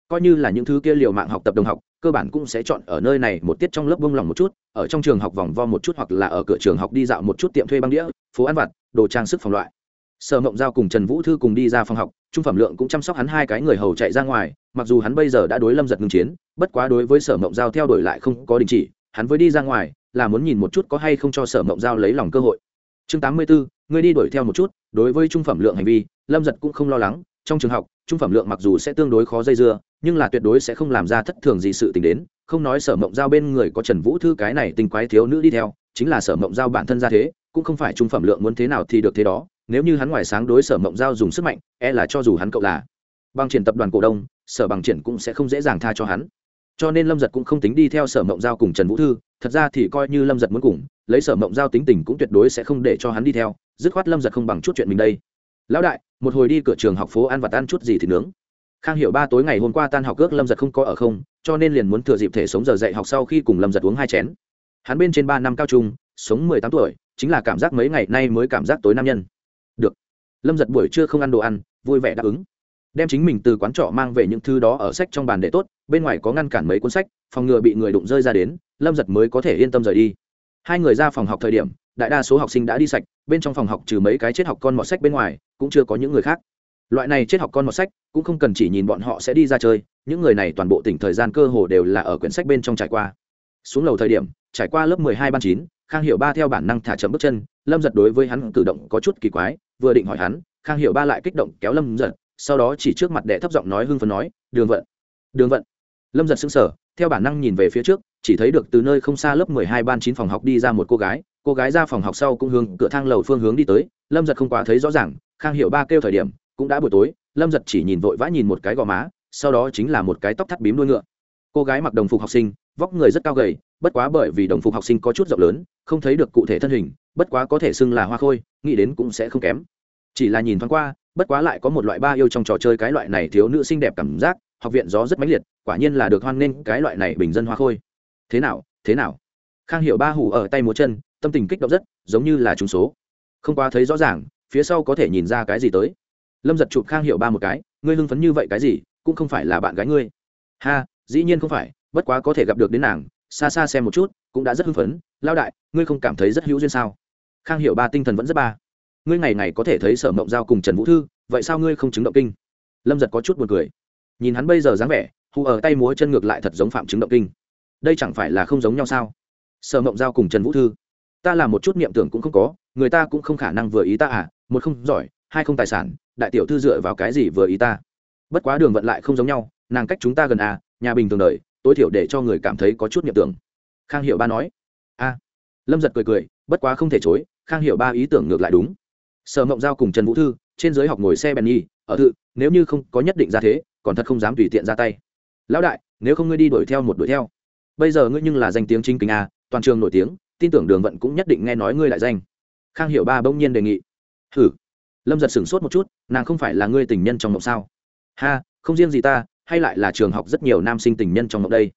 Coi như là những thứ kia liều mạng học tập đồng học, cơ bản cũng sẽ chọn ở nơi này một tiết trong lớp vung lòng một chút, ở trong trường học vòng vo một chút hoặc là ở cửa trường học đi dạo một chút tiệm thuê băng đĩa, phố ăn vặt, đồ trang sức phòng loại. Sở mộng giao cùng trần vũ thư cùng đi ra phòng học, trung phẩm lượng cũng chăm sóc hắn hai cái người hầu chạy ra ngoài, mặc dù hắn bây giờ đã đối lâm giật ngưng chiến, bất quá đối với sở mộng giao theo đuổi lại không có đình chỉ hắn với đi ra ngoài, là muốn nhìn một chút có hay không cho sở mộng giao lấy lòng cơ hội. Chương tám mươi bốn, ngươi đi đuổi theo một chút, đối với trung phẩm lượng hành vi, lâm giật cũng không lo lắng, trong trường học, trung phẩm lượng mặc dù sẽ tương đối khó dây dưa, nhưng là tuyệt đối sẽ không làm ra thất thường gì sự t ì n h đến, không nói sở mộng giao bên người có trần vũ thư cái này tình quái thiếu nữ đi theo, chính là sở mộng giao bản thân ra thế, cũng không phải trung phẩm lượng muốn thế nào thì được thế đó, nếu như hắn ngoài sáng đối sở mộng giao dùng sức mạnh e là cho dù hắn cậu là. Bằng triển tập đoàn cổ đông, sở bằng triển cũng sẽ không dễ dàng tha cho hắn cho nên lâm giật cũng không tính đi theo sở mộng giao cùng trần vũ thư, thật ra thì coi như lâm giật muốn cùng, lấy sở mộng giao tính tình cũng tuyệt đối sẽ không để cho hắn đi theo, dứt khoát lâm giật không bằng chút chuyện mình đây. Lão đại, một hồi đi cửa trường học phố ăn và tan chút gì thì nướng. Khang hiểu ba tối ngày hôm qua tan học ước lâm giật không có ở không, cho nên liền muốn thừa dịp thể sống giờ dạy học sau khi cùng lâm giật uống hai chén. Hắn bên trên ba năm cao trung, sống mười tám tuổi, chính là cảm giác mấy ngày nay mới cảm giác tối nam nhân. Được. Lâm giật buổi trưa không ăn đồ ăn, vui vẻ đáp ứng. Đem chính mình từ quán trọ mang về những thứ đó ở sách trong bàn để tốt bên ngoài có ngăn cản mấy cuốn sách, phòng ngừa bị người đụng rơi ra đến, lâm giật mới có thể yên tâm rời đi. Hai người ra phòng học thời điểm, đại đa số học sinh đã đi sạch, bên trong phòng học trừ mấy cái chết học con mọt sách bên ngoài, cũng chưa có những người khác. Loại này chết học con mọt sách, cũng không cần chỉ nhìn bọn họ sẽ đi ra chơi, những người này toàn bộ tỉnh thời gian cơ hồ đều là ở quyển sách bên trong trải qua. Xuống lầu thời điểm, trải qua lớp mười hai ban chín, khang hiệu ba theo bản năng thả chậm bước chân, lâm giật đối với hắn cử động có chút kỳ quái, vừa định hỏi hắn, khang hiệu ba lại kích động kéo lâm giật, sau đó chỉ trước mặt đệ thấp giọng nói hưng phấn nói, đường vận đường vận lâm giật xứng sở theo bản năng nhìn về phía trước, chỉ thấy được từ nơi không xa lớp mười hai ban chín phòng học đi ra một cô gái cô gái ra phòng học sau cũng hướng cửa thang lầu phương hướng đi tới, lâm giật không quá thấy rõ ràng, khang hiệu ba kêu thời điểm, cũng đã buổi tối, lâm giật chỉ nhìn vội vã nhìn một cái gò má, sau đó chính là một cái tóc thắt bím đuôi ngựa. Cô gái mặc đồng phục học sinh, vóc người rất cao gầy, bất quá bởi vì đồng phục học sinh có chút rộng lớn, không thấy được cụ thể thân hình, bất quá có thể xưng là hoa khôi, nghĩ đến cũng sẽ không kém. Chỉ là nhìn thoáng qua, bất quá lại có một loại ba yêu trong trò chơi cái loại này thiếu nữ xinh đẹp cảm giác học viện gió rất mãnh liệt, quả nhiên là được hoan nghênh cái loại này bình dân hoa khôi. Thế nào thế nào? Khang hiểu ba hủ ở tay múa chân, tâm tình kích động rất, giống như là trúng số. Không qua thấy rõ ràng, phía sau có thể nhìn ra cái gì tới. Lâm giật chụp khang hiểu ba một cái, ngươi hưng phấn như vậy cái gì, cũng không phải là bạn gái ngươi. Ha, dĩ nhiên không phải, bất quá có thể gặp được đến nàng, xa xa xem một chút, cũng đã rất hưng phấn. Lao đại, ngươi không cảm thấy rất hữu duyên sao? Khang hiểu ba tinh thần vẫn rất ba. Ngươi ngày ngày có thể thấy sở mộng giao cùng trần vũ thư, vậy sao ngươi không chứng động kinh? Lâm giật có chút buồn cười nhìn hắn bây giờ dáng vẻ, hù ở tay múa chân ngược lại thật giống phạm chứng động kinh. Đây chẳng phải là không giống nhau sao? Sở mộng giao cùng trần vũ thư. Ta làm một chút niệm tưởng cũng không có, người ta cũng không khả năng vừa ý ta à một không giỏi, hai không tài sản, đại tiểu thư dựa vào cái gì vừa ý ta? Bất quá đường vận lại không giống nhau, nàng cách chúng ta gần à nhà bình thường đời, tối thiểu để cho người cảm thấy có chút niệm tưởng. Khang hiệu ba nói. A. Lâm giật cười cười, bất quá không thể chối, khang hiệu ba ý tưởng ngược lại đúng. Sở mộng giao cùng trần vũ thư, trên giới học ngồi xe bèn nhi ở thự nếu như không có nhất định ra thế còn thật không dám tùy tiện ra tay. Lão đại, nếu không ngươi đi đuổi theo một đuổi theo. Bây giờ ngươi nhưng là danh tiếng chính kính a toàn trường nổi tiếng, tin tưởng đường vận cũng nhất định nghe nói ngươi lại danh. Khang hiệu ba bỗng nhiên đề nghị. Hử? Lâm giật sửng sốt một chút, nàng không phải là ngươi tình nhân trong mộng sao? Ha, không riêng gì ta, hay lại là trường học rất nhiều nam sinh tình nhân trong mộng đây.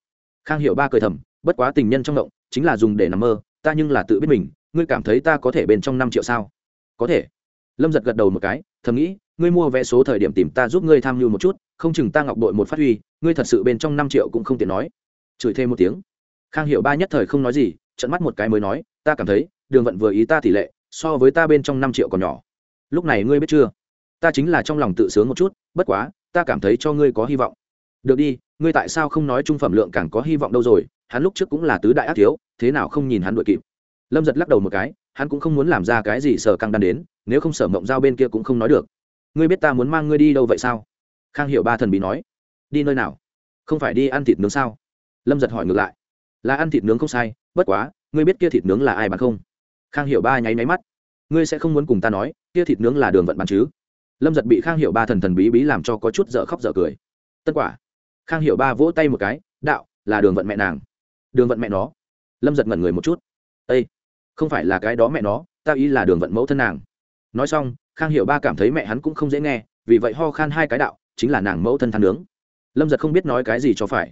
Khang hiệu ba cười thầm, bất quá tình nhân trong mộng, chính là dùng để nằm mơ, ta nhưng là tự biết mình, ngươi cảm thấy ta có thể bên trong năm triệu sao? Có thể. Lâm giật gật đầu một cái, thầm nghĩ, ngươi mua vé số thời điểm tìm ta giúp ngươi tham mưu một chút không chừng ta ngọc đội một phát huy, ngươi thật sự bên trong năm triệu cũng không tiện nói. Chửi thêm một tiếng. Khang hiệu ba nhất thời không nói gì trận mắt một cái mới nói, ta cảm thấy, đường vận vừa ý ta tỷ lệ, so với ta bên trong năm triệu còn nhỏ. Lúc này ngươi biết chưa? Ta chính là trong lòng tự sướng một chút, bất quá, ta cảm thấy cho ngươi có hy vọng. Được đi, ngươi tại sao không nói trung phẩm lượng càng có hy vọng đâu rồi, hắn lúc trước cũng là tứ đại ác thiếu, thế nào không nhìn hắn đội kịp. Lâm giật lắc đầu một cái, hắn cũng không muốn làm ra cái gì sở căng đan đến, nếu không sở mộng giao bên kia cũng không nói được. Ngươi biết ta muốn mang ngươi đi đâu vậy sao? Khang hiệu ba thần bí nói, đi nơi nào? Không phải đi ăn thịt nướng sao? Lâm giật hỏi ngược lại, là ăn thịt nướng không sai, bất quá, ngươi biết kia thịt nướng là ai bán không? Khang hiệu ba nháy máy mắt, ngươi sẽ không muốn cùng ta nói, kia thịt nướng là đường vận bán chứ? Lâm giật bị khang hiệu ba thần thần bí bí làm cho có chút dở khóc dở cười. Tất quả. Khang hiệu ba vỗ tay một cái, đạo, là đường vận mẹ nàng. Đường vận mẹ nó? Lâm giật ngẩn người một chút. Ây không phải là cái đó mẹ nó, ta ý là đường vận mẫu thân nàng. Nói xong, khang hiệu ba cảm thấy mẹ hắn cũng không dễ nghe, vì vậy ho khan hai cái đạo chính là nàng mẫu thân than nướng. Lâm giật không biết nói cái gì cho phải.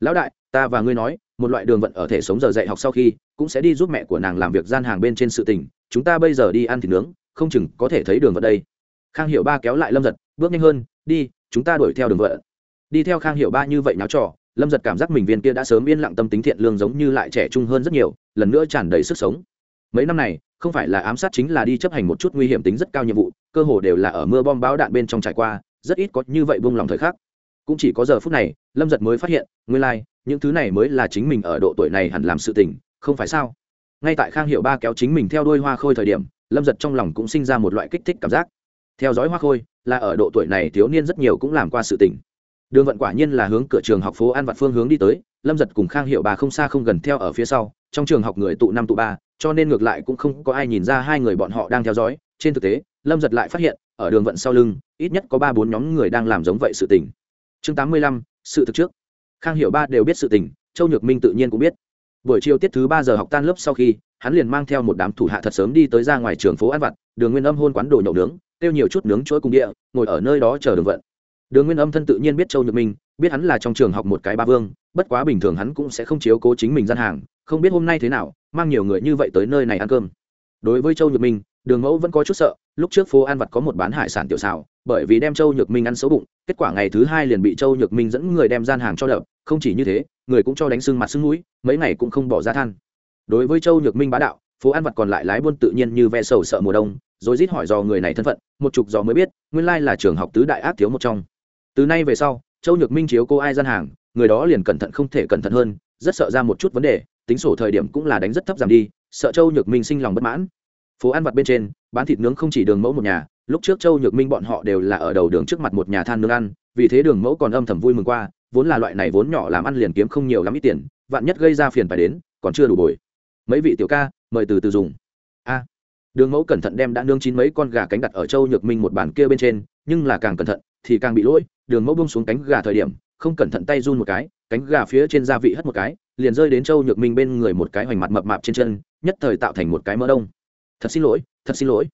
Lão đại, ta và ngươi nói, một loại đường vận ở thể sống giờ dạy học sau khi, cũng sẽ đi giúp mẹ của nàng làm việc gian hàng bên trên sự tình. Chúng ta bây giờ đi ăn thịt nướng, không chừng có thể thấy đường vận đây. Khang hiệu ba kéo lại lâm giật, bước nhanh hơn, đi, chúng ta đuổi theo đường vận. Đi theo khang hiệu ba như vậy náo trò, lâm giật cảm giác mình viên kia đã sớm yên lặng tâm tính thiện lương giống như lại trẻ trung hơn rất nhiều, lần nữa tràn đầy sức sống. Mấy năm này, không phải là ám sát chính là đi chấp hành một chút nguy hiểm tính rất cao nhiệm vụ, cơ hồ đều là ở mưa bom bão đạn bên trong trải qua rất ít có như vậy buông lòng thời khắc. Cũng chỉ có giờ phút này lâm giật mới phát hiện nguyên lai、like, những thứ này mới là chính mình ở độ tuổi này hẳn làm sự tình không phải sao? Ngay tại khang hiệu ba kéo chính mình theo đuôi hoa khôi thời điểm lâm giật trong lòng cũng sinh ra một loại kích thích cảm giác. Theo dõi hoa khôi là ở độ tuổi này thiếu niên rất nhiều cũng làm qua sự tình. Đường vận quả nhiên là hướng cửa trường học phố an vặt phương hướng đi tới lâm giật cùng khang hiệu bà không xa không gần theo ở phía sau trong trường học người tụ năm tụ ba cho nên ngược lại cũng không có ai nhìn ra hai người bọn họ đang theo dõi. Trên thực tế lâm giật lại phát hiện ở đường vận sau lưng, ít nhất có ba bốn nhóm người đang làm giống vậy sự tình. Chương tám mươi lăm, sự thực trước. Khang hiệu ba đều biết sự tình, châu nhược minh tự nhiên cũng biết. Buổi chiều tiết thứ ba giờ học tan lớp sau khi, hắn liền mang theo một đám thủ hạ thật sớm đi tới ra ngoài trường phố ăn vặt, đường nguyên âm hôn quán đồ nhậu nướng tiêu nhiều chút nướng chuỗi cùng địa, ngồi ở nơi đó chờ đường vận. Đường nguyên âm thân tự nhiên biết châu nhược minh, biết hắn là trong trường học một cái ba vương, bất quá bình thường hắn cũng sẽ không chiếu cố chính mình gian hàng, không biết hôm nay thế nào, mang nhiều người như vậy tới nơi này ăn cơm. Đối với châu nhược minh đường mẫu vẫn có chút sợ, lúc trước phố ăn vặt có một bán hải sản tiểu xào, bởi vì đem châu nhược minh ăn xấu bụng, kết quả ngày thứ hai liền bị châu nhược minh dẫn người đem gian hàng cho đập không chỉ như thế, người cũng cho đánh sưng mặt sưng mũi, mấy ngày cũng không bỏ ra than. Đối với châu nhược minh bá đạo, phố ăn vặt còn lại lái buôn tự nhiên như ve sầu sợ mùa đông, rồi rít hỏi dò người này thân phận, một chục dò mới biết, nguyên lai là trường học tứ đại ác thiếu một trong. Từ nay về sau, châu nhược minh chiếu cô ai gian hàng, người đó liền cẩn thận không thể cẩn thận hơn, rất sợ ra một chút vấn đề, tính sổ thời điểm cũng là đánh rất thấp giảm đi, sợ châu nhược minh sinh lòng bất mãn phố ăn vặt bên trên, bán thịt nướng không chỉ đường mẫu một nhà, lúc trước châu nhược minh bọn họ đều là ở đầu đường trước mặt một nhà than nướng ăn, vì thế đường mẫu còn âm thầm vui mừng qua, vốn là loại này vốn nhỏ làm ăn liền kiếm không nhiều lắm ít tiền, vạn nhất gây ra phiền phải đến, còn chưa đủ bồi. Mấy vị tiểu ca, mời từ từ dùng. A. Đường mẫu cẩn thận đem đã nướng chín mấy con gà cánh đặt ở châu nhược minh một bàn kia bên trên, nhưng là càng cẩn thận, thì càng bị lỗi, đường mẫu bông xuống cánh gà thời điểm, không cẩn thận tay run một cái, cánh gà phía trên gia vị hất một cái, liền rơi đến châu nhược minh bên người một cái hoành mặt mập mạp trên chân, nhất thời tạo thành một cái mỡ đông thật xin lỗi, thật xin lỗi.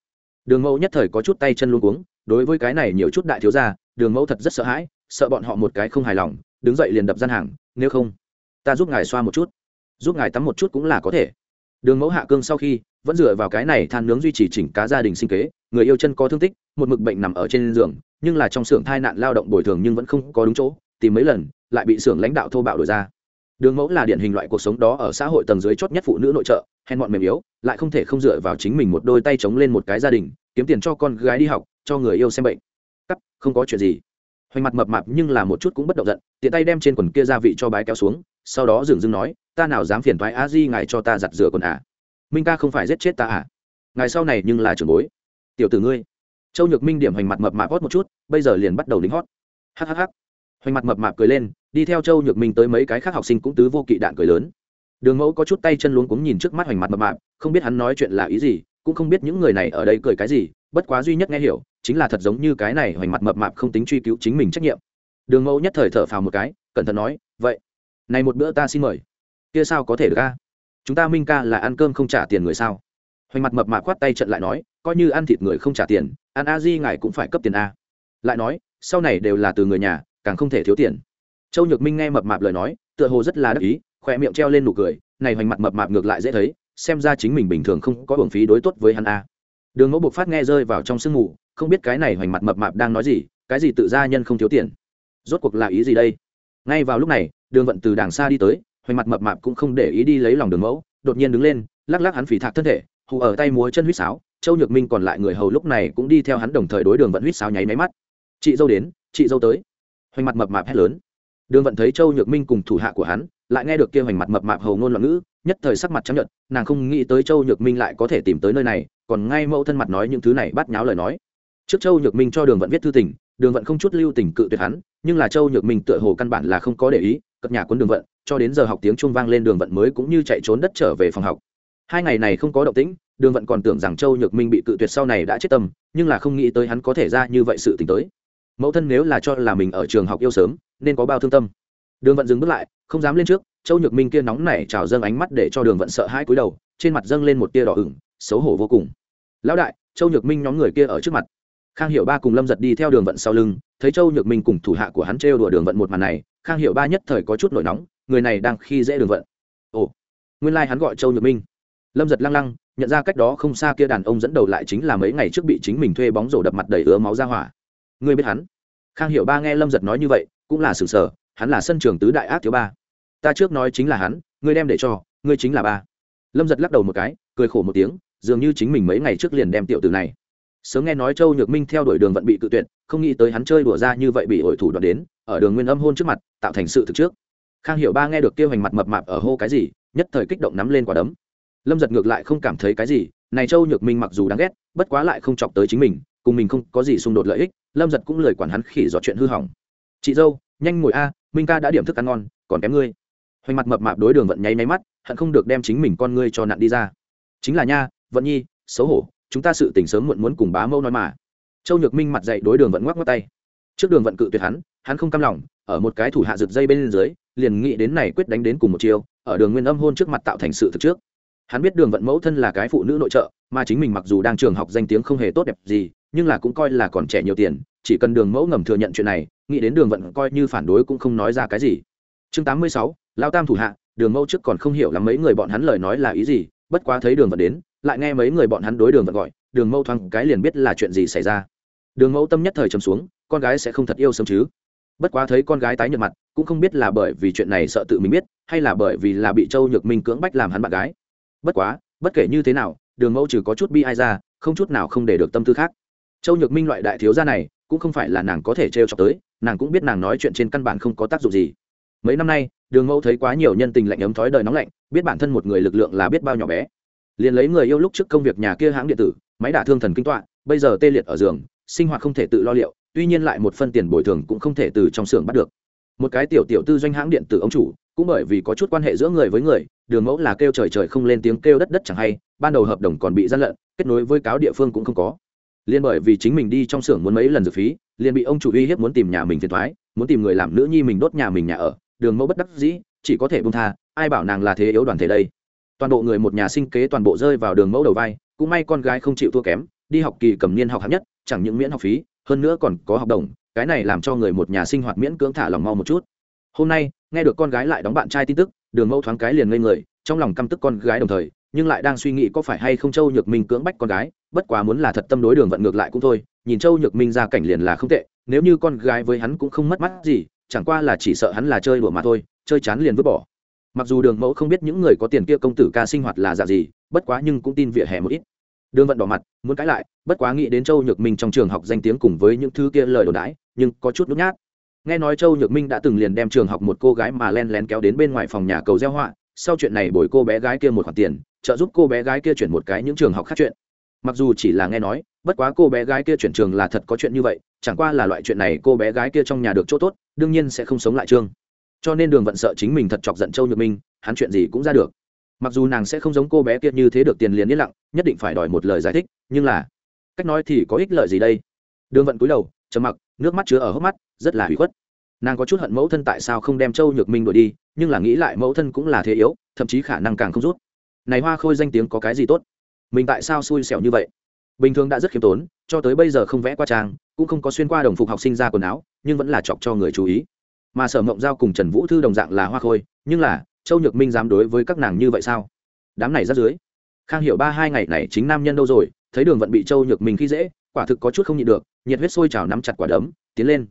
Đường mẫu nhất thời có chút tay chân luôn cuống, đối với cái này nhiều chút đại thiếu gia, đường mẫu thật rất sợ hãi, sợ bọn họ một cái không hài lòng, đứng dậy liền đập gian hàng, nếu không, ta giúp ngài xoa một chút, giúp ngài tắm một chút cũng là có thể. Đường mẫu hạ cương sau khi, vẫn dựa vào cái này than nướng duy trì chỉnh cá gia đình sinh kế, người yêu chân có thương tích, một mực bệnh nằm ở trên giường, nhưng là trong xưởng thai nạn lao động bồi thường nhưng vẫn không có đúng chỗ, tìm mấy lần, lại bị xưởng lãnh đạo thô bạo đổi ra đường mẫu là điển hình loại cuộc sống đó ở xã hội tầng dưới chót nhất phụ nữ nội trợ, hèn mọn mềm yếu, lại không thể không dựa vào chính mình một đôi tay chống lên một cái gia đình, kiếm tiền cho con gái đi học, cho người yêu xem bệnh. Cắt, không có chuyện gì. Hoành mặt mập mạp nhưng là một chút cũng bất động giận, tiện tay đem trên quần kia gia vị cho bái kéo xuống, sau đó dừng dưng nói, ta nào dám phiền thoái a di ngài cho ta giặt rửa quần à? Minh ca không phải giết chết ta à? Ngài sau này nhưng là trưởng bối. Tiểu tử ngươi. Châu nhược minh điểm hoành mặt mập mạp hót một chút, bây giờ liền bắt đầu lính hót. Hhh hoành mặt mập mạp cười lên đi theo châu nhược minh tới mấy cái khác học sinh cũng tứ vô kỵ đạn cười lớn. Đường mẫu có chút tay chân luống cuống nhìn trước mắt hoành mặt mập mạp, không biết hắn nói chuyện là ý gì, cũng không biết những người này ở đây cười cái gì, bất quá duy nhất nghe hiểu, chính là thật giống như cái này hoành mặt mập mạp không tính truy cứu chính mình trách nhiệm. Đường mẫu nhất thời thở phào một cái, cẩn thận nói, vậy, này một bữa ta xin mời. Kia sao có thể được ca chúng ta minh ca là ăn cơm không trả tiền người sao? Hoành mặt mập mạp khoát tay trận lại nói, coi như ăn thịt người không trả tiền, ăn a di ngài cũng phải cấp tiền a. Lại nói, sau này đều là từ người nhà, càng không thể thiếu tiền châu nhược minh nghe mập mạp lời nói, tựa hồ rất là đắc ý, khỏe miệng treo lên nụ cười, này hoành mặt mập mạp ngược lại dễ thấy, xem ra chính mình bình thường không có hưởng phí đối tốt với hắn a. Đường mẫu buộc phát nghe rơi vào trong sương mù, không biết cái này hoành mặt mập mạp đang nói gì, cái gì tự gia nhân không thiếu tiền. Rốt cuộc là ý gì đây? Ngay vào lúc này, đường vận từ đàng xa đi tới, hoành mặt mập mạp cũng không để ý đi lấy lòng đường mẫu, đột nhiên đứng lên, lắc lắc hắn phỉ thạc thân thể, hù ở tay múa chân huýt sáo, châu nhược minh còn lại người hầu lúc này cũng đi theo hắn đồng thời đối đường vận huýt sáo nháy máy mắt. Chị dâu đến, chị dâu tới. Hoành mặt mập mạp hét lớn đường vận thấy châu nhược minh cùng thủ hạ của hắn, lại nghe được kia hoành mặt mập mạp hầu ngôn loạn ngữ, nhất thời sắc mặt chấp nhận nàng không nghĩ tới châu nhược minh lại có thể tìm tới nơi này, còn ngay mẫu thân mặt nói những thứ này bắt nháo lời nói. Trước châu nhược minh cho đường vận viết thư tình, đường vận không chút lưu tình cự tuyệt hắn, nhưng là châu nhược minh tựa hồ căn bản là không có để ý cất nhà quân đường vận, cho đến giờ học tiếng trung vang lên đường vận mới cũng như chạy trốn đất trở về phòng học. Hai ngày này không có động tĩnh, đường vận còn tưởng rằng châu nhược minh bị cự tuyệt sau này đã chết tâm, nhưng là không nghĩ tới hắn có thể ra như vậy sự t tới mẫu thân nếu là cho là mình ở trường học yêu sớm, nên có bao thương tâm. Đường vận dừng bước lại, không dám lên trước, châu nhược minh kia nóng nảy trào dâng ánh mắt để cho đường vận sợ hai cúi đầu, trên mặt dâng lên một tia đỏ ửng, xấu hổ vô cùng. Lão đại, châu nhược minh nhóm người kia ở trước mặt. Khang hiệu ba cùng lâm giật đi theo đường vận sau lưng, thấy châu nhược minh cùng thủ hạ của hắn trêu đùa đường vận một màn này, khang hiệu ba nhất thời có chút nổi nóng, người này đang khi dễ đường vận. Ồ, nguyên lai、like、hắn gọi châu nhược minh. Lâm giật lăng lăng, nhận ra cách đó không xa kia đàn ông dẫn đầu lại chính là mấy ngày trước bị chính mình thuê bóng rổ đập mặt đầy ứa máu ra hỏa ngươi biết hắn? Khang hiệu ba nghe lâm giật nói như vậy, cũng là sừng sờ hắn là sân trường tứ đại ác thiếu ba. Ta trước nói chính là hắn, ngươi đem để cho, ngươi chính là ba. Lâm giật lắc đầu một cái, cười khổ một tiếng, dường như chính mình mấy ngày trước liền đem tiểu từ này. Sớm nghe nói châu nhược minh theo đuổi đường vận bị cự tuyệt, không nghĩ tới hắn chơi đùa ra như vậy bị ổi thủ đoạt đến, ở đường nguyên âm hôn trước mặt, tạo thành sự thực trước. Khang hiểu ba nghe được kêu hành mặt mập mạp ở hô cái gì, nhất thời kích động nắm lên quả đấm. Lâm giật ngược lại không cảm thấy cái gì, này châu nhược minh mặc dù đáng ghét, bất quá lại không chọc tới chính mình cùng mình không có gì xung đột lợi ích, lâm giật cũng lời quản hắn khỉ dọ chuyện hư hỏng. Chị dâu, nhanh ngồi a, minh ca đã điểm thức ăn ngon, còn kém ngươi. Hoành mặt mập mạp đối đường vận nháy máy mắt, hận không được đem chính mình con ngươi cho nạn đi ra. Chính là nha, vận nhi, xấu hổ, chúng ta sự tình sớm muộn muốn cùng bá mâu nói mà. Châu nhược minh mặt dậy đối đường vận ngoắc ngoắc tay. Trước đường vận cự tuyệt hắn hắn không cam lòng, ở một cái thủ hạ rực dây bên dưới, liền nghĩ đến này quyết đánh đến cùng một chiều ở đường nguyên âm hôn trước mặt tạo thành sự thực trước hắn biết đường vận mẫu thân là cái phụ nữ nội trợ, mà chính mình mặc dù đang trường học danh tiếng không hề tốt đẹp gì, nhưng là cũng coi là còn trẻ nhiều tiền, chỉ cần đường mẫu ngầm thừa nhận chuyện này, nghĩ đến đường vận coi như phản đối cũng không nói ra cái gì. Chương tám mươi sáu, lao tam thủ hạ, đường mẫu trước còn không hiểu lắm mấy người bọn hắn lời nói là ý gì, bất quá thấy đường vận đến, lại nghe mấy người bọn hắn đối đường vận gọi, đường mẫu thoáng cái liền biết là chuyện gì xảy ra. Đường mẫu tâm nhất thời trầm xuống, con gái sẽ không thật yêu sớm chứ. Bất quá thấy con gái tái nhợt mặt, cũng không biết là bởi vì chuyện này sợ tự mình biết, hay là bởi vì là bị châu nhược minh cưỡng bách làm hắn bạn gái bất quá, bất kể như thế nào, đường mẫu trừ có chút bi ai ra, không chút nào không để được tâm tư khác. Châu nhược minh loại đại thiếu gia này, cũng không phải là nàng có thể trêu chọc tới, nàng cũng biết nàng nói chuyện trên căn bản không có tác dụng gì. Mấy năm nay, đường mẫu thấy quá nhiều nhân tình lạnh ấm thói đời nóng lạnh, biết bản thân một người lực lượng là biết bao nhỏ bé. Liền lấy người yêu lúc trước công việc nhà kia hãng điện tử, máy đả thương thần kinh tọa, bây giờ tê liệt ở giường, sinh hoạt không thể tự lo liệu, tuy nhiên lại một phân tiền bồi thường cũng không thể từ trong xưởng bắt được. Một cái tiểu tiểu tư doanh hãng điện tử ông chủ cũng bởi vì có chút quan hệ giữa người với người, đường mẫu là kêu trời trời không lên tiếng kêu đất đất chẳng hay, ban đầu hợp đồng còn bị gian lận, kết nối với cáo địa phương cũng không có. Liên bởi vì chính mình đi trong xưởng muốn mấy lần dược phí, liền bị ông chủ uy hiếp muốn tìm nhà mình phiền thoái muốn tìm người làm nữ nhi mình đốt nhà mình nhà ở, đường mẫu bất đắc dĩ, chỉ có thể bung tha, ai bảo nàng là thế yếu đoàn thể đây. Toàn bộ người một nhà sinh kế toàn bộ rơi vào đường mẫu đầu vai, cũng may con gái không chịu thua kém, đi học kỳ cầm niên học hạng nhất, chẳng những miễn học phí, hơn nữa còn có học đồng, cái này làm cho người một nhà sinh hoạt miễn cưỡng thả lòng mau một chút hôm nay, nghe được con gái lại đóng bạn trai tin tức, đường mẫu thoáng cái liền ngây người, trong lòng căm tức con gái đồng thời, nhưng lại đang suy nghĩ có phải hay không châu nhược minh cưỡng bách con gái, bất quá muốn là thật tâm đối đường vận ngược lại cũng thôi, nhìn châu nhược minh ra cảnh liền là không tệ, nếu như con gái với hắn cũng không mất mắt gì, chẳng qua là chỉ sợ hắn là chơi đùa mà thôi, chơi chán liền vứt bỏ. Mặc dù đường mẫu không biết những người có tiền kia công tử ca sinh hoạt là giả gì, bất quá nhưng cũng tin vỉa hè một ít. Đường vận đỏ mặt, muốn cãi lại, bất quá nghĩ đến châu nhược minh trong trường học danh tiếng cùng với những thứ kia lời đồn đãi, nhưng có chút nút nhát nghe nói châu nhược minh đã từng liền đem trường học một cô gái mà len lén kéo đến bên ngoài phòng nhà cầu gieo họa, sau chuyện này bồi cô bé gái kia một khoản tiền, trợ giúp cô bé gái kia chuyển một cái những trường học khác chuyện. Mặc dù chỉ là nghe nói, bất quá cô bé gái kia chuyển trường là thật có chuyện như vậy, chẳng qua là loại chuyện này cô bé gái kia trong nhà được chỗ tốt, đương nhiên sẽ không sống lại trương. Cho nên đường vận sợ chính mình thật chọc giận châu nhược minh, hắn chuyện gì cũng ra được. Mặc dù nàng sẽ không giống cô bé kia như thế được tiền liền yên lặng, nhất định phải đòi một lời giải thích, nhưng là, cách nói thì có ích lợi gì đây? Đường vận cúi đầu, trầm mặc, nước mắt chứa ở hốc mắt rất là hủy khuất. Nàng có chút hận mẫu thân tại sao không đem châu nhược minh đuổi đi, nhưng là nghĩ lại mẫu thân cũng là thế yếu, thậm chí khả năng càng không rút. Này hoa khôi danh tiếng có cái gì tốt? Mình tại sao xui xẻo như vậy? Bình thường đã rất khiêm tốn, cho tới bây giờ không vẽ qua trang, cũng không có xuyên qua đồng phục học sinh ra quần áo, nhưng vẫn là chọc cho người chú ý. Mà sở mộng giao cùng trần vũ thư đồng dạng là hoa khôi, nhưng là, châu nhược minh dám đối với các nàng như vậy sao? Đám này rất dưới. Khang hiểu ba hai ngày này chính nam nhân đâu rồi, thấy đường vận bị châu nhược minh khi dễ, quả thực có chút không nhịn được, nhiệt huyết sôi trào nắm chặt quả đấm, tiến lên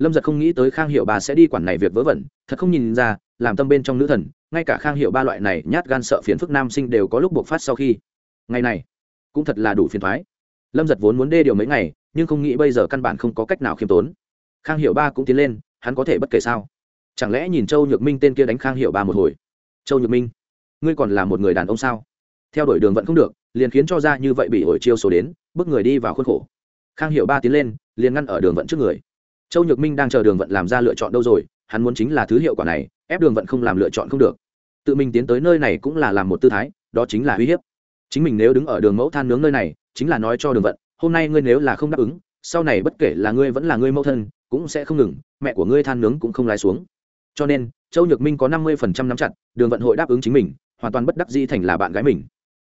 lâm giật không nghĩ tới khang hiệu bà sẽ đi quản này việc vớ vẩn, thật không nhìn ra, làm tâm bên trong nữ thần, ngay cả khang hiệu ba loại này nhát gan sợ phiền phức nam sinh đều có lúc buộc phát sau khi. Ngày này, cũng thật là đủ phiền thoái. Lâm giật vốn muốn đê điều mấy ngày, nhưng không nghĩ bây giờ căn bản không có cách nào khiêm tốn. Khang hiệu ba cũng tiến lên, hắn có thể bất kể sao. Chẳng lẽ nhìn châu nhược minh tên kia đánh khang hiệu ba một hồi? Châu nhược minh, ngươi còn là một người đàn ông sao? Theo đuổi đường vẫn không được, liền khiến cho ra như vậy bị ổi chiêu số đến bước người đi vào khuôn khổ. Khang hiệu ba tiến lên, liền ngăn ở đường vận trước người châu nhược minh đang chờ đường vận làm ra lựa chọn đâu rồi? Hắn muốn chính là thứ hiệu quả này, ép đường vận không làm lựa chọn không được. Tự mình tiến tới nơi này cũng là làm một tư thái, đó chính là uy hiếp. Chính mình nếu đứng ở đường mẫu than nướng nơi này, chính là nói cho đường vận, hôm nay ngươi nếu là không đáp ứng, sau này bất kể là ngươi vẫn là ngươi mẫu thân, cũng sẽ không ngừng, mẹ của ngươi than nướng cũng không lái xuống. Cho nên, châu nhược minh có năm mươi phần trăm nắm chặt, đường vận hội đáp ứng chính mình, hoàn toàn bất đắc di thành là bạn gái mình.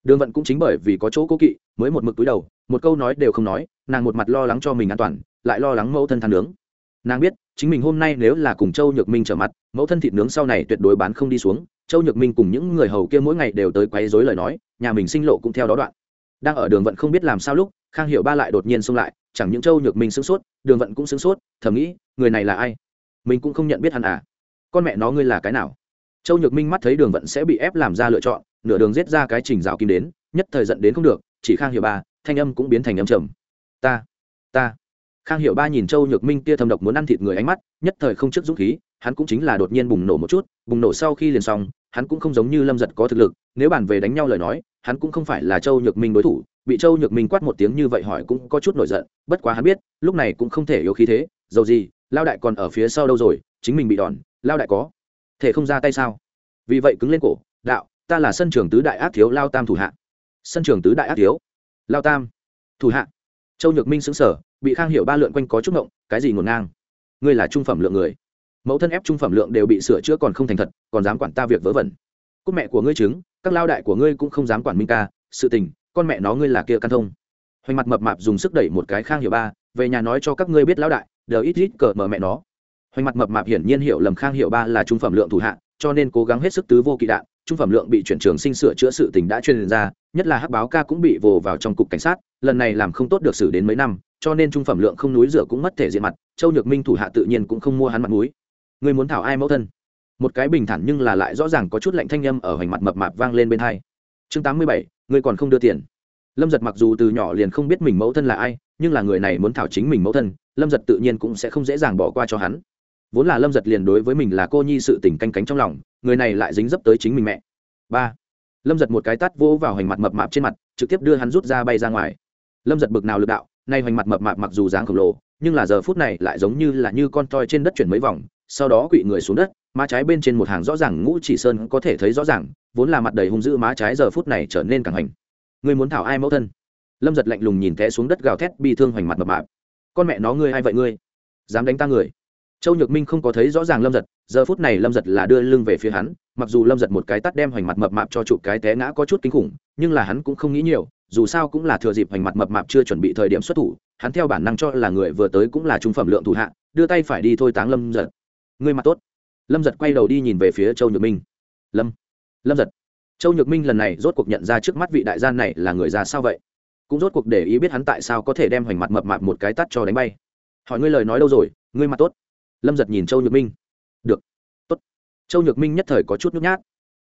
Đường vận cũng chính bởi vì có chỗ cố kỵ, mới một mực túi đầu, một câu nói đều không nói, nàng một mặt lo lắng cho mình an toàn, lại lo lắng mẫu thân than nướng nàng biết, chính mình hôm nay nếu là cùng châu nhược minh trở mặt, mẫu thân thịt nướng sau này tuyệt đối bán không đi xuống. Châu nhược minh cùng những người hầu kia mỗi ngày đều tới quấy dối lời nói, nhà mình sinh lộ cũng theo đó đoạn. Đang ở đường vận không biết làm sao lúc, khang hiệu ba lại đột nhiên xông lại, chẳng những châu nhược minh sửng sốt, đường vận cũng sửng sốt, thầm nghĩ, người này là ai? Mình cũng không nhận biết hắn à? Con mẹ nó ngươi là cái nào? Châu nhược minh mắt thấy đường vận sẽ bị ép làm ra lựa chọn, nửa đường giết ra cái trình rào kim đến, nhất thời giận đến không được, chỉ khang hiệu ba, thanh âm cũng biến thành âm trầm. Ta ta khang hiệu ba nhìn châu nhược minh kia thâm độc muốn ăn thịt người ánh mắt, nhất thời không trước dũng khí, hắn cũng chính là đột nhiên bùng nổ một chút, bùng nổ sau khi liền xong, hắn cũng không giống như lâm giật có thực lực, nếu bàn về đánh nhau lời nói, hắn cũng không phải là châu nhược minh đối thủ, bị châu nhược minh quát một tiếng như vậy hỏi cũng có chút nổi giận, bất quá hắn biết, lúc này cũng không thể yếu khí thế, dầu gì, lao đại còn ở phía sau đâu rồi, chính mình bị đòn, lao đại có thể không ra tay sao? Vì vậy cứng lên cổ, đạo, ta là sân trường tứ đại ác thiếu lao tam thủ hạ. Sân trường tứ đại ác thiếu? Lao tam thủ hạ. Châu nhược minh xứng sở bị khang hiểu ba lượn quanh có chút ngộng, cái gì ngổn ngang? Ngươi là trung phẩm lượng người. Mẫu thân ép trung phẩm lượng đều bị sửa chữa còn không thành thật, còn dám quản ta việc vớ vẩn. Cúc mẹ của ngươi chứng các lao đại của ngươi cũng không dám quản minh ca, sự tình, con mẹ nó ngươi là kia căn thông. Hoành mặt mập mạp dùng sức đẩy một cái khang hiểu ba, về nhà nói cho các ngươi biết lao đại đều ít ít cờ mở mẹ nó. Hoành mặt mập mạp hiển nhiên hiểu lầm khang hiểu ba là trung phẩm lượng thủ hạ, cho nên cố gắng hết sức tứ vô kỵ đạn, trung phẩm lượng bị chuyển trường sinh sửa chữa sự tình đã truyền ra, nhất là hắc báo ca cũng bị vồ vào trong cục cảnh sát, lần này làm không tốt được xử đến mấy năm cho nên trung phẩm lượng không núi rửa cũng mất thể diện mặt, châu nhược minh thủ hạ tự nhiên cũng không mua hắn mặt núi người muốn thảo ai mẫu thân? Một cái bình thản nhưng là lại rõ ràng có chút lạnh thanh â ở hoành mặt mập mạp vang lên bên hai. Chương tám mươi bảy người còn không đưa tiền. Lâm giật mặc dù từ nhỏ liền không biết mình mẫu thân là ai, nhưng là người này muốn thảo chính mình mẫu thân, lâm giật tự nhiên cũng sẽ không dễ dàng bỏ qua cho hắn. Vốn là lâm giật liền đối với mình là cô nhi sự tình canh cánh trong lòng, người này lại dính dấp tới chính mình mẹ. Ba, lâm giật một cái tắt vỗ vào hoành mặt mập mạp trên mặt, trực tiếp đưa hắn rút ra bay ra ngoài. Lâm giật bực nào lực đạo nay hoành mặt mập mạp mặc dù dáng khổng lồ, nhưng là giờ phút này lại giống như là như con toi trên đất chuyển mấy vòng, sau đó quỵ người xuống đất, má trái bên trên một hàng rõ ràng ngũ chỉ sơn có thể thấy rõ ràng, vốn là mặt đầy hung dữ má trái giờ phút này trở nên càng hành người muốn thảo ai mẫu thân? Lâm giật lạnh lùng nhìn té xuống đất gào thét, bi thương hoành mặt mập mạp. Con mẹ nó ngươi ai vậy ngươi? Dám đánh ta người? Châu nhược minh không có thấy rõ ràng lâm giật, giờ phút này lâm giật là đưa lưng về phía hắn, mặc dù lâm giật một cái tắt đem hoành mặt mập mạp cho chụp cái té ngã có chút kinh khủng, nhưng là hắn cũng không nghĩ nhiều dù sao cũng là thừa dịp hoành mặt mập mạp chưa chuẩn bị thời điểm xuất thủ, hắn theo bản năng cho là người vừa tới cũng là trung phẩm lượng thủ hạ, đưa tay phải đi thôi táng lâm giật. Ngươi mặt tốt. Lâm giật quay đầu đi nhìn về phía châu nhược minh. Lâm lâm giật. Châu nhược minh lần này rốt cuộc nhận ra trước mắt vị đại gia này là người ra sao vậy? Cũng rốt cuộc để ý biết hắn tại sao có thể đem hoành mặt mập mạp một cái tắt cho đánh bay. Hỏi ngươi lời nói đâu rồi, ngươi mặt tốt. Lâm giật nhìn châu nhược minh. Được. Tốt. Châu nhược minh nhất thời có chút nhút nhát.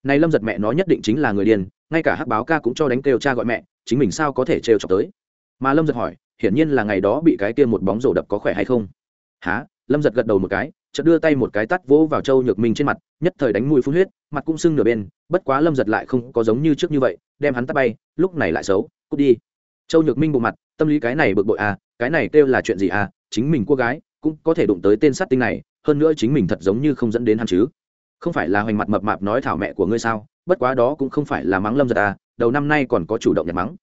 Này lâm giật mẹ nó nhất định chính là người điên ngay cả hắc báo ca cũng cho đánh kêu cha gọi mẹ chính mình sao có thể trêu chọc tới? Mà lâm giật hỏi, hiển nhiên là ngày đó bị cái kia một bóng rổ đập có khỏe hay không? Há lâm giật gật đầu một cái, chợt đưa tay một cái tắt vỗ vào châu nhược minh trên mặt, nhất thời đánh mùi phun huyết, mặt cũng sưng nửa bên, bất quá lâm giật lại không có giống như trước như vậy, đem hắn tắt bay, lúc này lại xấu, cút đi. Châu nhược minh bộ mặt, tâm lý cái này bực bội à cái này kêu là chuyện gì à chính mình cô gái cũng có thể đụng tới tên sát tinh này, hơn nữa chính mình thật giống như không dẫn đến hắn chứ. Không phải là hoành mặt mập mạp nói thảo mẹ của ngươi sao, bất quá đó cũng không phải là mắng lâm giật à đầu năm nay còn có chủ động nhặt mắng.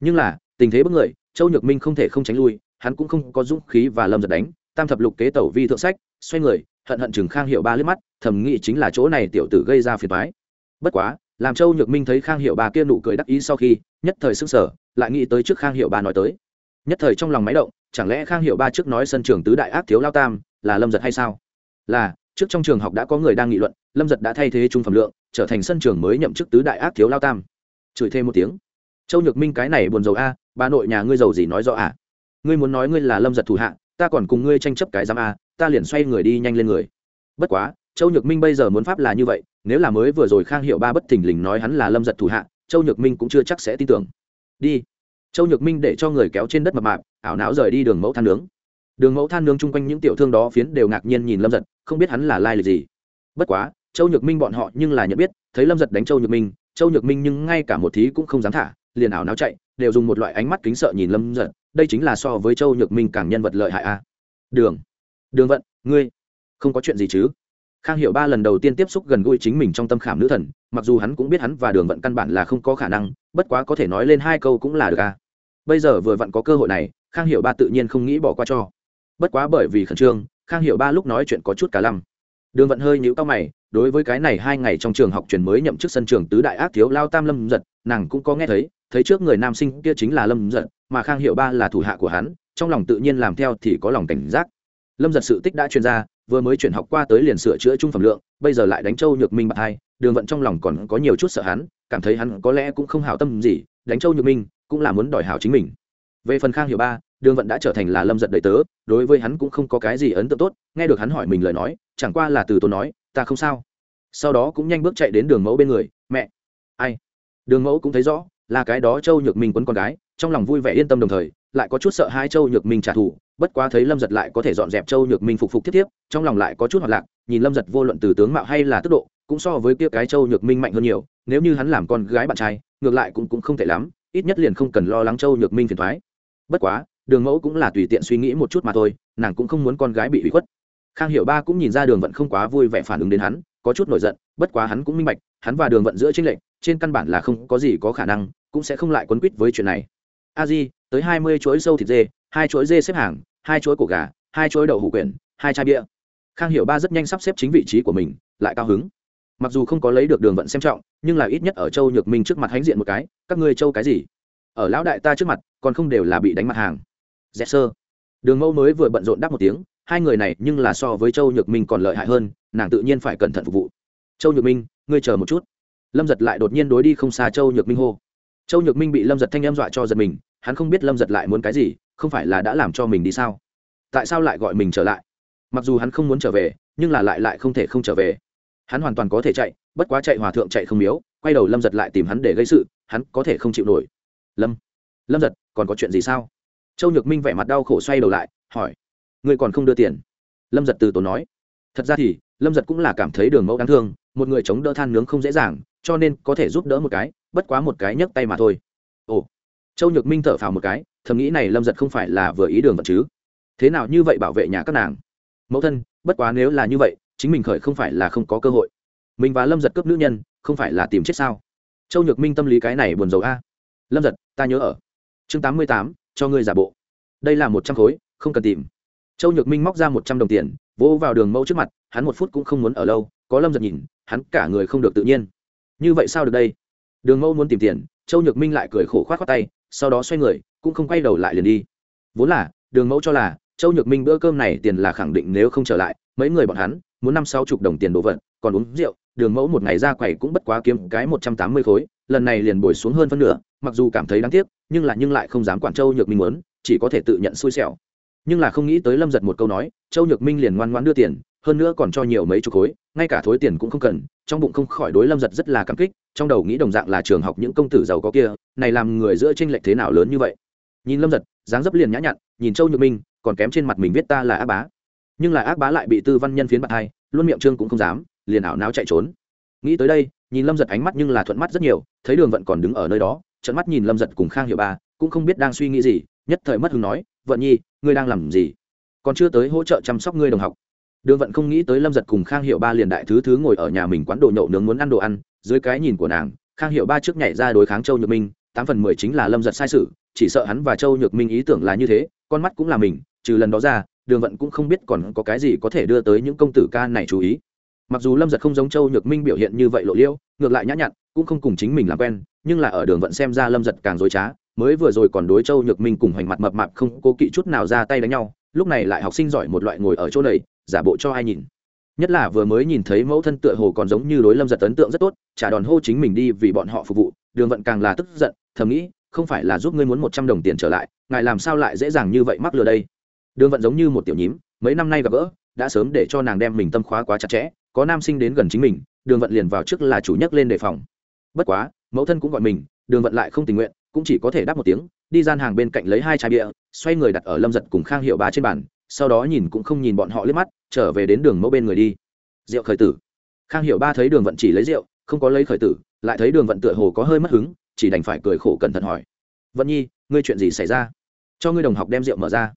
Nhưng là, tình thế bất người, châu nhược minh không thể không tránh lui, hắn cũng không có dũng khí và lâm giật đánh. Tam thập lục kế tẩu vi thượng sách, xoay người, hận hận chừng khang hiệu ba liếc mắt, thầm nghĩ chính là chỗ này tiểu tử gây ra phiền toái. Bất quá, làm châu nhược minh thấy khang hiệu ba kia nụ cười đắc ý sau khi, nhất thời sức sở lại nghĩ tới trước khang hiệu ba nói tới. Nhất thời trong lòng máy động, chẳng lẽ khang hiệu ba trước nói sân trường tứ đại ác thiếu lao tam, là lâm giật hay sao? Là, trước trong trường học đã có người đang nghị luận, lâm giật đã thay thế trung phẩm lượng, trở thành sân trường mới nhậm chức tứ đại ác thiếu lao tam chửi thêm một tiếng. Châu nhược minh cái này buồn rầu a, bà nội nhà ngươi giàu gì nói rõ à? Ngươi muốn nói ngươi là lâm giật thủ hạ, ta còn cùng ngươi tranh chấp cái giám a, ta liền xoay người đi nhanh lên người. Bất quá, châu nhược minh bây giờ muốn pháp là như vậy, nếu là mới vừa rồi khang hiệu ba bất thình lình nói hắn là lâm giật thủ hạ, châu nhược minh cũng chưa chắc sẽ tin tưởng. Đi. Châu nhược minh để cho người kéo trên đất mập mạp, ảo não rời đi đường mẫu than nướng. Đường mẫu than nướng chung quanh những tiểu thương đó phiến đều ngạc nhiên nhìn lâm giật, không biết hắn là lai lịch gì. Bất quá, châu nhược minh bọn họ nhưng là nhận biết, thấy lâm giật đánh châu nhược minh châu nhược minh nhưng ngay cả một thí cũng không dám thả, liền ảo não chạy, đều dùng một loại ánh mắt kính sợ nhìn lâm giật đây chính là so với châu nhược minh càng nhân vật lợi hại a. Đường đường vận, ngươi, không có chuyện gì chứ? Khang hiệu ba lần đầu tiên tiếp xúc gần gũi chính mình trong tâm khảm nữ thần, mặc dù hắn cũng biết hắn và đường vận căn bản là không có khả năng, bất quá có thể nói lên hai câu cũng là được a. Bây giờ vừa vặn có cơ hội này, khang hiệu ba tự nhiên không nghĩ bỏ qua cho. Bất quá bởi vì khẩn trương, khang hiệu ba lúc nói chuyện có chút cả lăm đường vận hơi nhũ cao mày, đối với cái này hai ngày trong trường học truyền mới nhậm chức sân trường tứ đại ác thiếu lao tam lâm giật, nàng cũng có nghe thấy thấy trước người nam sinh kia chính là lâm giật, mà khang hiệu ba là thủ hạ của hắn, trong lòng tự nhiên làm theo thì có lòng cảnh giác. Lâm giật sự tích đã chuyên ra, vừa mới chuyển học qua tới liền sửa chữa trung phẩm lượng, bây giờ lại đánh châu nhược minh bạc hai, đường vận trong lòng còn có nhiều chút sợ hắn, cảm thấy hắn có lẽ cũng không hảo tâm gì, đánh châu nhược minh cũng là muốn đòi hảo chính mình. Về phần khang hiệu ba đường vận đã trở thành là lâm giật đầy tớ, đối với hắn cũng không có cái gì ấn tượng tốt, nghe được hắn hỏi mình lời nói, chẳng qua là từ tôi nói, ta không sao. Sau đó cũng nhanh bước chạy đến đường mẫu bên người, mẹ. Ai? Đường mẫu cũng thấy rõ, là cái đó châu nhược minh quấn con gái, trong lòng vui vẻ yên tâm đồng thời, lại có chút sợ hai châu nhược minh trả thù, bất quá thấy lâm giật lại có thể dọn dẹp châu nhược minh phục phục tiếp tiếp trong lòng lại có chút hoạt lạc nhìn lâm giật vô luận từ tướng mạo hay là tốc độ, cũng so với kia cái châu nhược minh mạnh hơn nhiều, nếu như hắn làm con gái bạn trai, ngược lại cũng cũng không tệ lắm, ít nhất liền không cần lo lắng châu nhược minh phiền thoái bất quá đường mẫu cũng là tùy tiện suy nghĩ một chút mà thôi, nàng cũng không muốn con gái bị hủy khuất. Khang hiệu ba cũng nhìn ra đường vận không quá vui vẻ phản ứng đến hắn, có chút nổi giận, bất quá hắn cũng minh bạch, hắn và đường vận giữa tranh lệch, trên căn bản là không có gì có khả năng, cũng sẽ không lại quấn quýt với chuyện này. A di, tới hai mươi chuỗi sâu thịt dê, hai chuỗi dê xếp hàng, hai chuỗi cổ gà, hai chuỗi đậu hủ quyển, hai chai bia. Khang hiểu ba rất nhanh sắp xếp chính vị trí của mình, lại cao hứng. Mặc dù không có lấy được đường vận xem trọng, nhưng là ít nhất ở châu nhược minh trước mặt hãnh diện một cái, các ngươi châu cái gì? Ở lão đại ta trước mặt, còn không đều là bị đánh mặt hàng dẹp sơ. Đường mẫu mới vừa bận rộn đáp một tiếng, hai người này nhưng là so với châu nhược minh còn lợi hại hơn, nàng tự nhiên phải cẩn thận phục vụ. Châu nhược minh, ngươi chờ một chút. Lâm giật lại đột nhiên đối đi không xa châu nhược minh hô. Châu nhược minh bị lâm giật thanh em dọa cho giật mình, hắn không biết lâm giật lại muốn cái gì, không phải là đã làm cho mình đi sao? Tại sao lại gọi mình trở lại? Mặc dù hắn không muốn trở về, nhưng là lại lại không thể không trở về. Hắn hoàn toàn có thể chạy, bất quá chạy hòa thượng chạy không miếu, quay đầu lâm giật lại tìm hắn để gây sự, hắn có thể không chịu nổi. Lâm lâm giật, còn có chuyện gì sao? Châu nhược minh vẻ mặt đau khổ xoay đầu lại, hỏi, ngươi còn không đưa tiền? Lâm giật từ tốn nói, thật ra thì, lâm giật cũng là cảm thấy đường mẫu đáng thương, một người chống đỡ than nướng không dễ dàng, cho nên có thể giúp đỡ một cái, bất quá một cái nhấc tay mà thôi. Ồ. Châu nhược minh thở phào một cái, thầm nghĩ này lâm giật không phải là vừa ý đường vật chứ? Thế nào như vậy bảo vệ nhà các nàng? Mẫu thân, bất quá nếu là như vậy, chính mình khởi không phải là không có cơ hội. Mình và lâm giật cướp nữ nhân, không phải là tìm chết sao? Châu nhược minh tâm lý cái này buồn rầu a. Lâm giật, ta nhớ ở chương tám mươi tám cho ngươi giả bộ. Đây là một trăm khối, không cần tìm. Châu nhược minh móc ra một trăm đồng tiền, vỗ vào đường mẫu trước mặt, hắn một phút cũng không muốn ở lâu, có lâm giật nhìn, hắn cả người không được tự nhiên. Như vậy sao được đây? Đường mẫu muốn tìm tiền, châu nhược minh lại cười khổ k h o á t khoác tay, sau đó xoay người, cũng không quay đầu lại liền đi. Vốn là, đường mẫu cho là, châu nhược minh bữa cơm này tiền là khẳng định nếu không trở lại, mấy người bọn hắn, muốn năm sáu chục đồng tiền đồ vật, còn uống rượu, đường mẫu một ngày ra quầy cũng bất quá kiếm cái một trăm tám mươi khối lần này liền bồi xuống hơn phân nửa, mặc dù cảm thấy đáng tiếc, nhưng là nhưng lại không dám quản châu nhược minh muốn, chỉ có thể tự nhận xui xẻo. Nhưng là không nghĩ tới lâm giật một câu nói, châu nhược minh liền ngoan ngoan đưa tiền, hơn nữa còn cho nhiều mấy chục khối, ngay cả thối tiền cũng không cần, trong bụng không khỏi đối lâm giật rất là cảm kích, trong đầu nghĩ đồng dạng là trường học những công tử giàu có kia, này làm người giữa tranh lệch thế nào lớn như vậy. Nhìn lâm giật, dáng dấp liền nhã nhặn, nhìn châu nhược minh, còn kém trên mặt mình viết ta là ác bá. Nhưng là ác bá lại bị tư văn nhân phiến bạc hai, luôn miệng trương cũng không dám, liền ảo não chạy trốn. Nghĩ tới đây nhìn lâm giật ánh mắt nhưng là thuận mắt rất nhiều, thấy đường vận còn đứng ở nơi đó trận mắt nhìn lâm giật cùng khang hiệu ba, cũng không biết đang suy nghĩ gì, nhất thời mất hứng nói, vận nhi, ngươi đang làm gì? Còn chưa tới hỗ trợ chăm sóc ngươi đồng học. Đường vận không nghĩ tới lâm giật cùng khang hiệu ba liền đại thứ thứ ngồi ở nhà mình quán đồ nhậu nướng muốn ăn đồ ăn, dưới cái nhìn của nàng, khang hiệu ba trước nhảy ra đối kháng châu nhược minh, tám phần mười chính là lâm giật sai sự, chỉ sợ hắn và châu nhược minh ý tưởng là như thế, con mắt cũng là mình, trừ lần đó ra, đường vận cũng không biết còn có cái gì có thể đưa tới những công tử ca này chú ý. Mặc dù lâm giật không giống châu nhược minh biểu hiện như vậy lộ liễu ngược lại nhã nhặn, cũng không cùng chính mình làm quen, nhưng là ở đường vận xem ra lâm giật càng dối trá, mới vừa rồi còn đối châu nhược minh cùng hoành mặt mập mạp không cố kỵ chút nào ra tay đánh nhau, lúc này lại học sinh giỏi một loại ngồi ở chỗ này, giả bộ cho ai nhìn. Nhất là vừa mới nhìn thấy mẫu thân tựa hồ còn giống như đối lâm giật ấn tượng rất tốt trả đòn hô chính mình đi vì bọn họ phục vụ, đường vận càng là tức giận, thầm nghĩ, không phải là giúp ngươi muốn một trăm đồng tiền trở lại, ngài làm sao lại dễ dàng như vậy mắc lừa đây. Đường vận giống như một tiểu nhím, mấy năm nay gặp gỡ, đã sớm để cho nàng đem mình tâm khóa quá chặt chẽ có nam sinh đến gần chính mình, đường vận liền vào trước là chủ nhắc lên đề phòng. Bất quá, mẫu thân cũng gọi mình, đường vận lại không tình nguyện, cũng chỉ có thể đáp một tiếng, đi gian hàng bên cạnh lấy hai chai bia, xoay người đặt ở lâm giật cùng khang hiệu bà trên bàn, sau đó nhìn cũng không nhìn bọn họ liếc mắt, trở về đến đường mẫu bên người đi. Rượu khởi tử. Khang hiệu ba thấy đường vận chỉ lấy rượu, không có lấy khởi tử, lại thấy đường vận tựa hồ có hơi mất hứng, chỉ đành phải cười khổ cẩn thận hỏi. Vận nhi, ngươi chuyện gì xảy ra? Cho ngươi đồng học đem rượu mở ra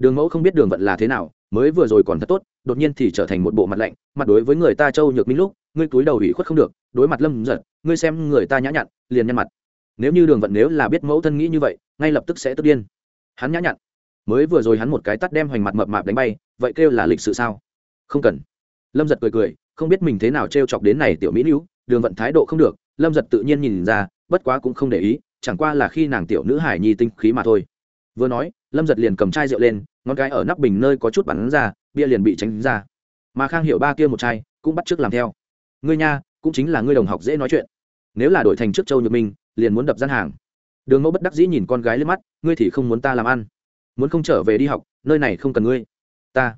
đường mẫu không biết đường vận là thế nào, mới vừa rồi còn thật tốt, đột nhiên thì trở thành một bộ mặt lạnh, mặt đối với người ta châu nhược minh lúc, ngươi túi đầu ủy khuất không được, đối mặt lâm giật ngươi xem người ta nhã nhặn, liền nhăn mặt. Nếu như đường vận nếu là biết mẫu thân nghĩ như vậy, ngay lập tức sẽ tức điên. Hắn nhã nhặn. Mới vừa rồi hắn một cái tắt đem hoành mặt mập mạp đánh bay, vậy kêu là lịch sự sao? Không cần. Lâm giật cười cười, không biết mình thế nào t r e o chọc đến này tiểu mỹ nữ, đường vận thái độ không được, lâm giật tự nhiên nhìn ra, bất quá cũng không để ý, chẳng qua là khi nàng tiểu nữ hải nhi tinh khí mà thôi. Vừa nói lâm giật liền cầm chai rượu lên, ngón cái ở nắp bình nơi có chút bắn ra, bia liền bị tránh ra. Mà khang hiểu ba kia một chai, cũng bắt t r ư ớ c làm theo. Ngươi nha, cũng chính là ngươi đồng học dễ nói chuyện. Nếu là đổi thành trước châu nhược minh, liền muốn đập gian hàng. Đường mẫu bất đắc dĩ nhìn con gái lên mắt, ngươi thì không muốn ta làm ăn. Muốn không trở về đi học, nơi này không cần ngươi. Ta.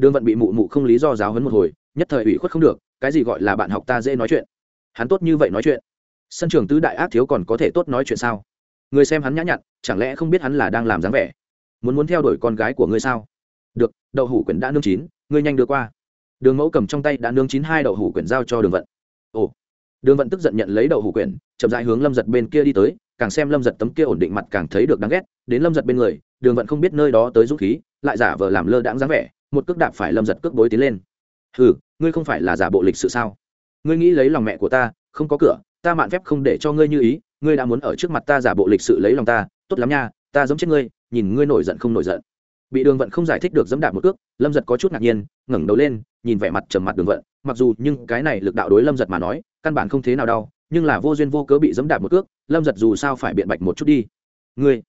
Đường vận bị mụ mụ không lý do giáo hấn một hồi, nhất thời ủy khuất không được, cái gì gọi là bạn học ta dễ nói chuyện? Hắn tốt như vậy nói chuyện? Sân trường tứ đại ác thiếu còn có thể tốt nói chuyện sao? Người xem hắn nhã nhặn, chẳng lẽ không biết hắn là đang làm dáng vẻ? Muốn muốn theo đuổi con gái của ngươi sao? Được đậu hủ quyển đã nương chín ngươi nhanh đưa qua. Đường mẫu cầm trong tay đã nương chín hai đậu hủ quyển giao cho đường vận. Ồ. Đường vận tức giận nhận lấy đậu hủ quyển chậm rãi hướng lâm giật bên kia đi tới càng xem lâm giật tấm kia ổn định mặt càng thấy được đáng ghét đến lâm giật bên người đường vận không biết nơi đó tới dũng khí lại giả vờ làm lơ đãng dáng vẻ một cước đạp phải lâm giật cước bối tiến lên. Ừ, ngươi không phải là giả bộ lịch sự sao? Ngươi nghĩ lấy lòng mẹ của ta không có cửa ta mạn phép không để cho ngươi như ý ngươi đã muốn ở trước mặt ta giả bộ lịch sự lấy lòng ta tốt lắm nha ta giống chết ngươi nhìn ngươi nổi giận không nổi giận. Bị đường vận không giải thích được dẫm đạp một cước, lâm giật có chút ngạc nhiên, ngẩng đầu lên, nhìn vẻ mặt trầm mặt đường vận, mặc dù nhưng cái này lực đạo đối lâm giật mà nói, căn bản không thế nào đau, nhưng là vô duyên vô cớ bị dẫm đạp một cước, lâm giật dù sao phải biện bạch một chút đi. Ngươi,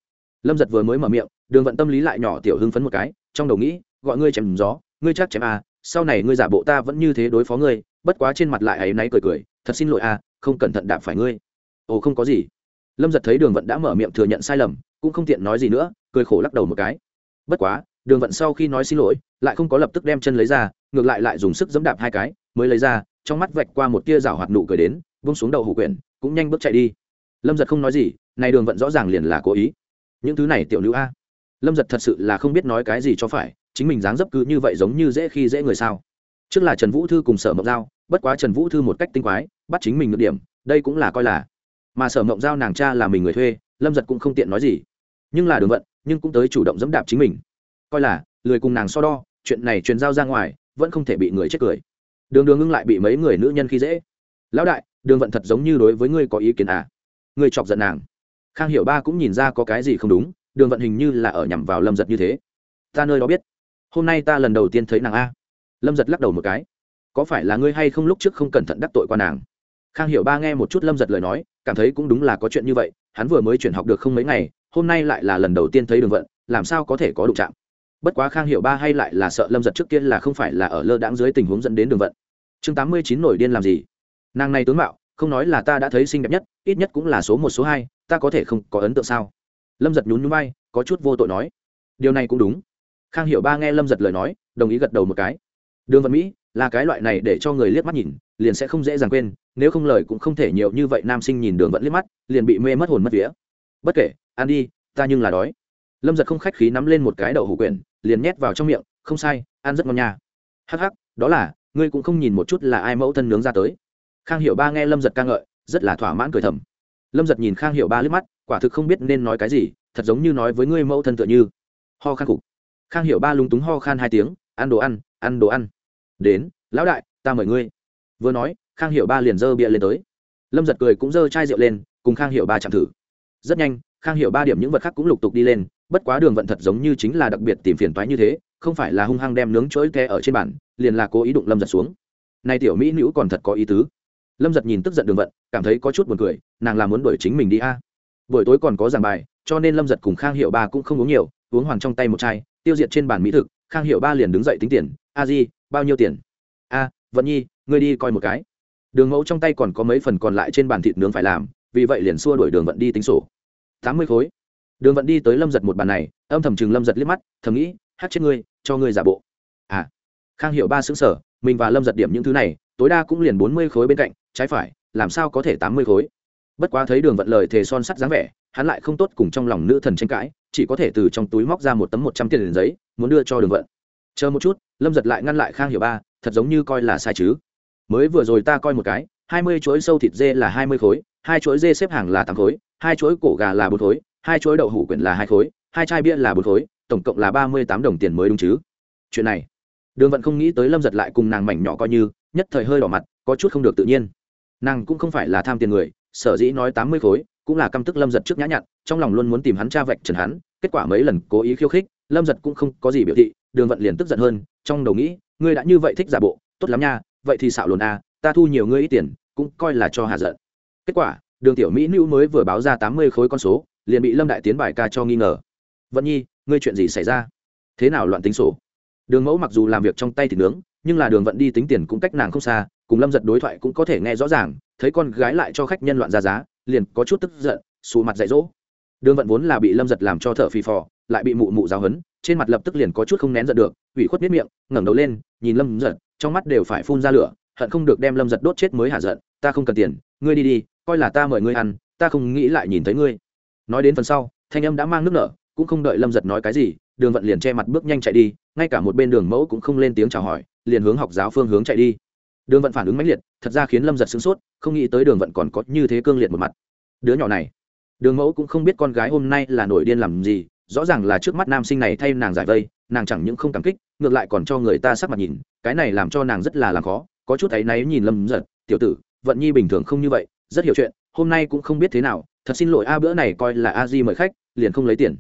lâm giật vừa mới mở miệng, đường vận tâm lý lại nhỏ tiểu hưng phấn một cái, trong đầu nghĩ, gọi ngươi chém gió, ngươi chắc chém à sau này ngươi giả bộ ta vẫn như thế đối phó ngươi, bất quá trên mặt lại ấy náy cười cười, thật xin lỗi à không cẩn thận đạp phải ngươi. Ồ, không có gì. Lâm giật thấy đường vận đã mở miệng thừa nhận sai lầm, cũng không tiện nói gì nữa cười khổ lắc đầu một cái. Bất quá, đường vận sau khi nói xin lỗi, lại không có lập tức đem chân lấy ra, ngược lại lại dùng sức giẫm đạp hai cái, mới lấy ra, trong mắt vạch qua một tia rào hoạt nụ cười đến vung xuống đầu hủ quyển, cũng nhanh bước chạy đi. Lâm giật không nói gì, này đường vận rõ ràng liền là cố ý. Những thứ này tiểu nữ a. Lâm giật thật sự là không biết nói cái gì cho phải, chính mình dáng dấp cứ như vậy giống như dễ khi dễ người sao. Trước là trần vũ thư cùng sở mộng giao, bất quá trần vũ thư một cách tinh quái, bắt chính mình được điểm, đây cũng là coi là. Mà sở mộng giao nàng cha là mình người thuê, lâm giật cũng không tiện nói gì. Nhưng là đường vận nhưng cũng tới chủ động dẫm đạp chính mình. Coi là, lười cùng nàng so đo, chuyện này truyền giao ra ngoài, vẫn không thể bị người chết cười. Đường đường ngưng lại bị mấy người nữ nhân khi dễ. Lão đại, đường vận thật giống như đối với ngươi có ý kiến à? Ngươi chọc giận nàng. Khang hiểu ba cũng nhìn ra có cái gì không đúng, đường vận hình như là ở nhằm vào lâm giật như thế. Ta nơi đó biết. Hôm nay ta lần đầu tiên thấy nàng a. Lâm giật lắc đầu một cái. Có phải là ngươi hay không lúc trước không cẩn thận đắc tội qua nàng? Khang hiểu ba nghe một chút lâm giật lời nói, cảm thấy cũng đúng là có chuyện như vậy, hắn vừa mới chuyển học được không mấy ngày hôm nay lại là lần đầu tiên thấy đường vận, làm sao có thể có đụng chạm? Bất quá khang Hiệu ba hay lại là sợ lâm giật trước kia là không phải là ở lơ đãng dưới tình huống dẫn đến đường vận. Chương tám mươi chín nổi điên làm gì? Nàng này tướng mạo, không nói là ta đã thấy xinh đẹp nhất, ít nhất cũng là số một, số hai, ta có thể không có ấn tượng sao? Lâm giật nhún nhún bay có chút vô tội nói. Điều này cũng đúng. Khang Hiệu ba nghe lâm giật lời nói, đồng ý gật đầu một cái. Đường vận mỹ, là cái loại này để cho người liếc mắt nhìn, liền sẽ không dễ dàng quên, nếu không lời cũng không thể nhiều như vậy nam sinh nhìn đường Vận liếc mắt, liền bị mê mất hồn mất vía. Bất kể ăn đi, ta nhưng là đói. Lâm giật không khách khí nắm lên một cái đậu hủ quyển, liền nhét vào trong miệng, không sai, ăn rất ngon nha. Hắc hắc, đó là, ngươi cũng không nhìn một chút là ai mẫu thân nướng ra tới. Khang hiệu ba nghe lâm giật ca ngợi, rất là thỏa mãn cười thầm. Lâm giật nhìn khang hiệu ba liếc mắt, quả thực không biết nên nói cái gì, thật giống như nói với ngươi mẫu thân tựa như. Ho khan cục. Khang hiệu ba lúng túng ho khan hai tiếng, ăn đồ ăn ăn đồ ăn. Đến, lão đại, ta mời ngươi. Vừa nói, khang hiệu ba liền dơ bịa lên tới. Lâm giật cười cũng dơ chai rượu lên, cùng khang hiệu ba chạm thử. Rất nhanh khang hiệu ba điểm những vật khác cũng lục tục đi lên, bất quá đường vận thật giống như chính là đặc biệt tìm phiền toái như thế, không phải là hung hăng đem nướng chuỗi the ở trên bản liền là cố ý đụng lâm giật xuống. Này tiểu mỹ nữ còn thật có ý tứ. Lâm giật nhìn tức giận đường vận, cảm thấy có chút buồn cười, nàng là muốn đuổi chính mình đi a. Buổi tối còn có giảng bài, cho nên lâm giật cùng khang hiệu ba cũng không uống nhiều, uống hoàng trong tay một chai, tiêu diệt trên bàn mỹ thực, khang hiệu ba liền đứng dậy tính tiền, a di, bao nhiêu tiền? A, vận nhi, ngươi đi coi một cái. Đường mẫu trong tay còn có mấy phần còn lại trên bàn thịt nướng phải làm, vì vậy liền xua đuổi đường vận đi tính sổ tám mươi khối. Đường vận đi tới lâm giật một bàn này, âm thầm chừng lâm giật liếc mắt, thầm nghĩ hát chết ngươi, cho ngươi giả bộ. À khang hiểu ba xứng sở mình và lâm giật điểm những thứ này, tối đa cũng liền bốn mươi khối bên cạnh, trái phải, làm sao có thể tám mươi khối? Bất quá thấy đường vận lời thề son sắt dáng vẻ, hắn lại không tốt cùng trong lòng nữ thần tranh cãi, chỉ có thể từ trong túi móc ra một tấm một trăm tiền liền giấy, muốn đưa cho đường vận. Chờ một chút, lâm giật lại ngăn lại khang hiểu ba, thật giống như coi là sai chứ. Mới vừa rồi ta coi một cái, hai mươi chuỗi sâu thịt dê là hai mươi khối, hai chuỗi dê xếp hàng là tám khối hai chuỗi cổ gà là bốn khối, hai chuỗi đậu hủ quyển là hai khối, hai chai bia là bốn khối, tổng cộng là ba mươi tám đồng tiền mới đúng chứ? Chuyện này, đường vận không nghĩ tới lâm giật lại cùng nàng mảnh nhỏ coi như, nhất thời hơi đỏ mặt, có chút không được tự nhiên. Nàng cũng không phải là tham tiền người, sở dĩ nói tám mươi khối, cũng là căm tức lâm giật trước nhã nhặn, trong lòng luôn muốn tìm hắn tra vạch trần hắn, kết quả mấy lần cố ý khiêu khích, lâm giật cũng không có gì biểu thị, đường vận liền tức giận hơn, trong đầu nghĩ, ngươi đã như vậy thích giả bộ, tốt lắm nha, vậy thì xạo lồn a, ta thu nhiều ngươi ít tiền, cũng coi là cho hạ giận. Kết quả đường tiểu mỹ nữ mới vừa báo ra tám mươi khối con số, liền bị lâm đại tiến bài ca cho nghi ngờ. Vận nhi, ngươi chuyện gì xảy ra? Thế nào loạn tính sổ? Đường mẫu mặc dù làm việc trong tay thì nướng, nhưng là đường vận đi tính tiền cũng cách nàng không xa, cùng lâm giật đối thoại cũng có thể nghe rõ ràng, thấy con gái lại cho khách nhân loạn ra giá, liền có chút tức giận xù mặt dạy dỗ. Đường vận vốn là bị lâm giật làm cho thở phì phò, lại bị mụ mụ giáo hấn trên mặt lập tức liền có chút không nén giận được, ủy khuất biết miệng, ngẩng đầu lên, nhìn lâm giật, trong mắt đều phải phun ra lửa, hận không được đem lâm giật đốt chết mới hạ giận, ta không cần tiền, ngươi đi đi coi là ta mời ngươi ăn, ta không nghĩ lại nhìn thấy ngươi. Nói đến phần sau, thanh âm đã mang nước nở, cũng không đợi lâm giật nói cái gì, đường vận liền che mặt bước nhanh chạy đi, ngay cả một bên đường mẫu cũng không lên tiếng chào hỏi, liền hướng học giáo phương hướng chạy đi. Đường vận phản ứng mãnh liệt, thật ra khiến lâm giật sửng sốt, không nghĩ tới đường vận còn có như thế cương liệt một mặt. Đứa nhỏ này, đường mẫu cũng không biết con gái hôm nay là nổi điên làm gì, rõ ràng là trước mắt nam sinh này thay nàng giải vây, nàng chẳng những không cảm kích, ngược lại còn cho người ta sắc mặt nhìn, cái này làm cho nàng rất là làm khó, có chút áy náy nhìn lâm giật, tiểu tử, vận nhi bình thường không như vậy rất hiểu chuyện, hôm nay cũng không biết thế nào, thật xin lỗi a bữa này coi là a di mời khách, liền không lấy tiền.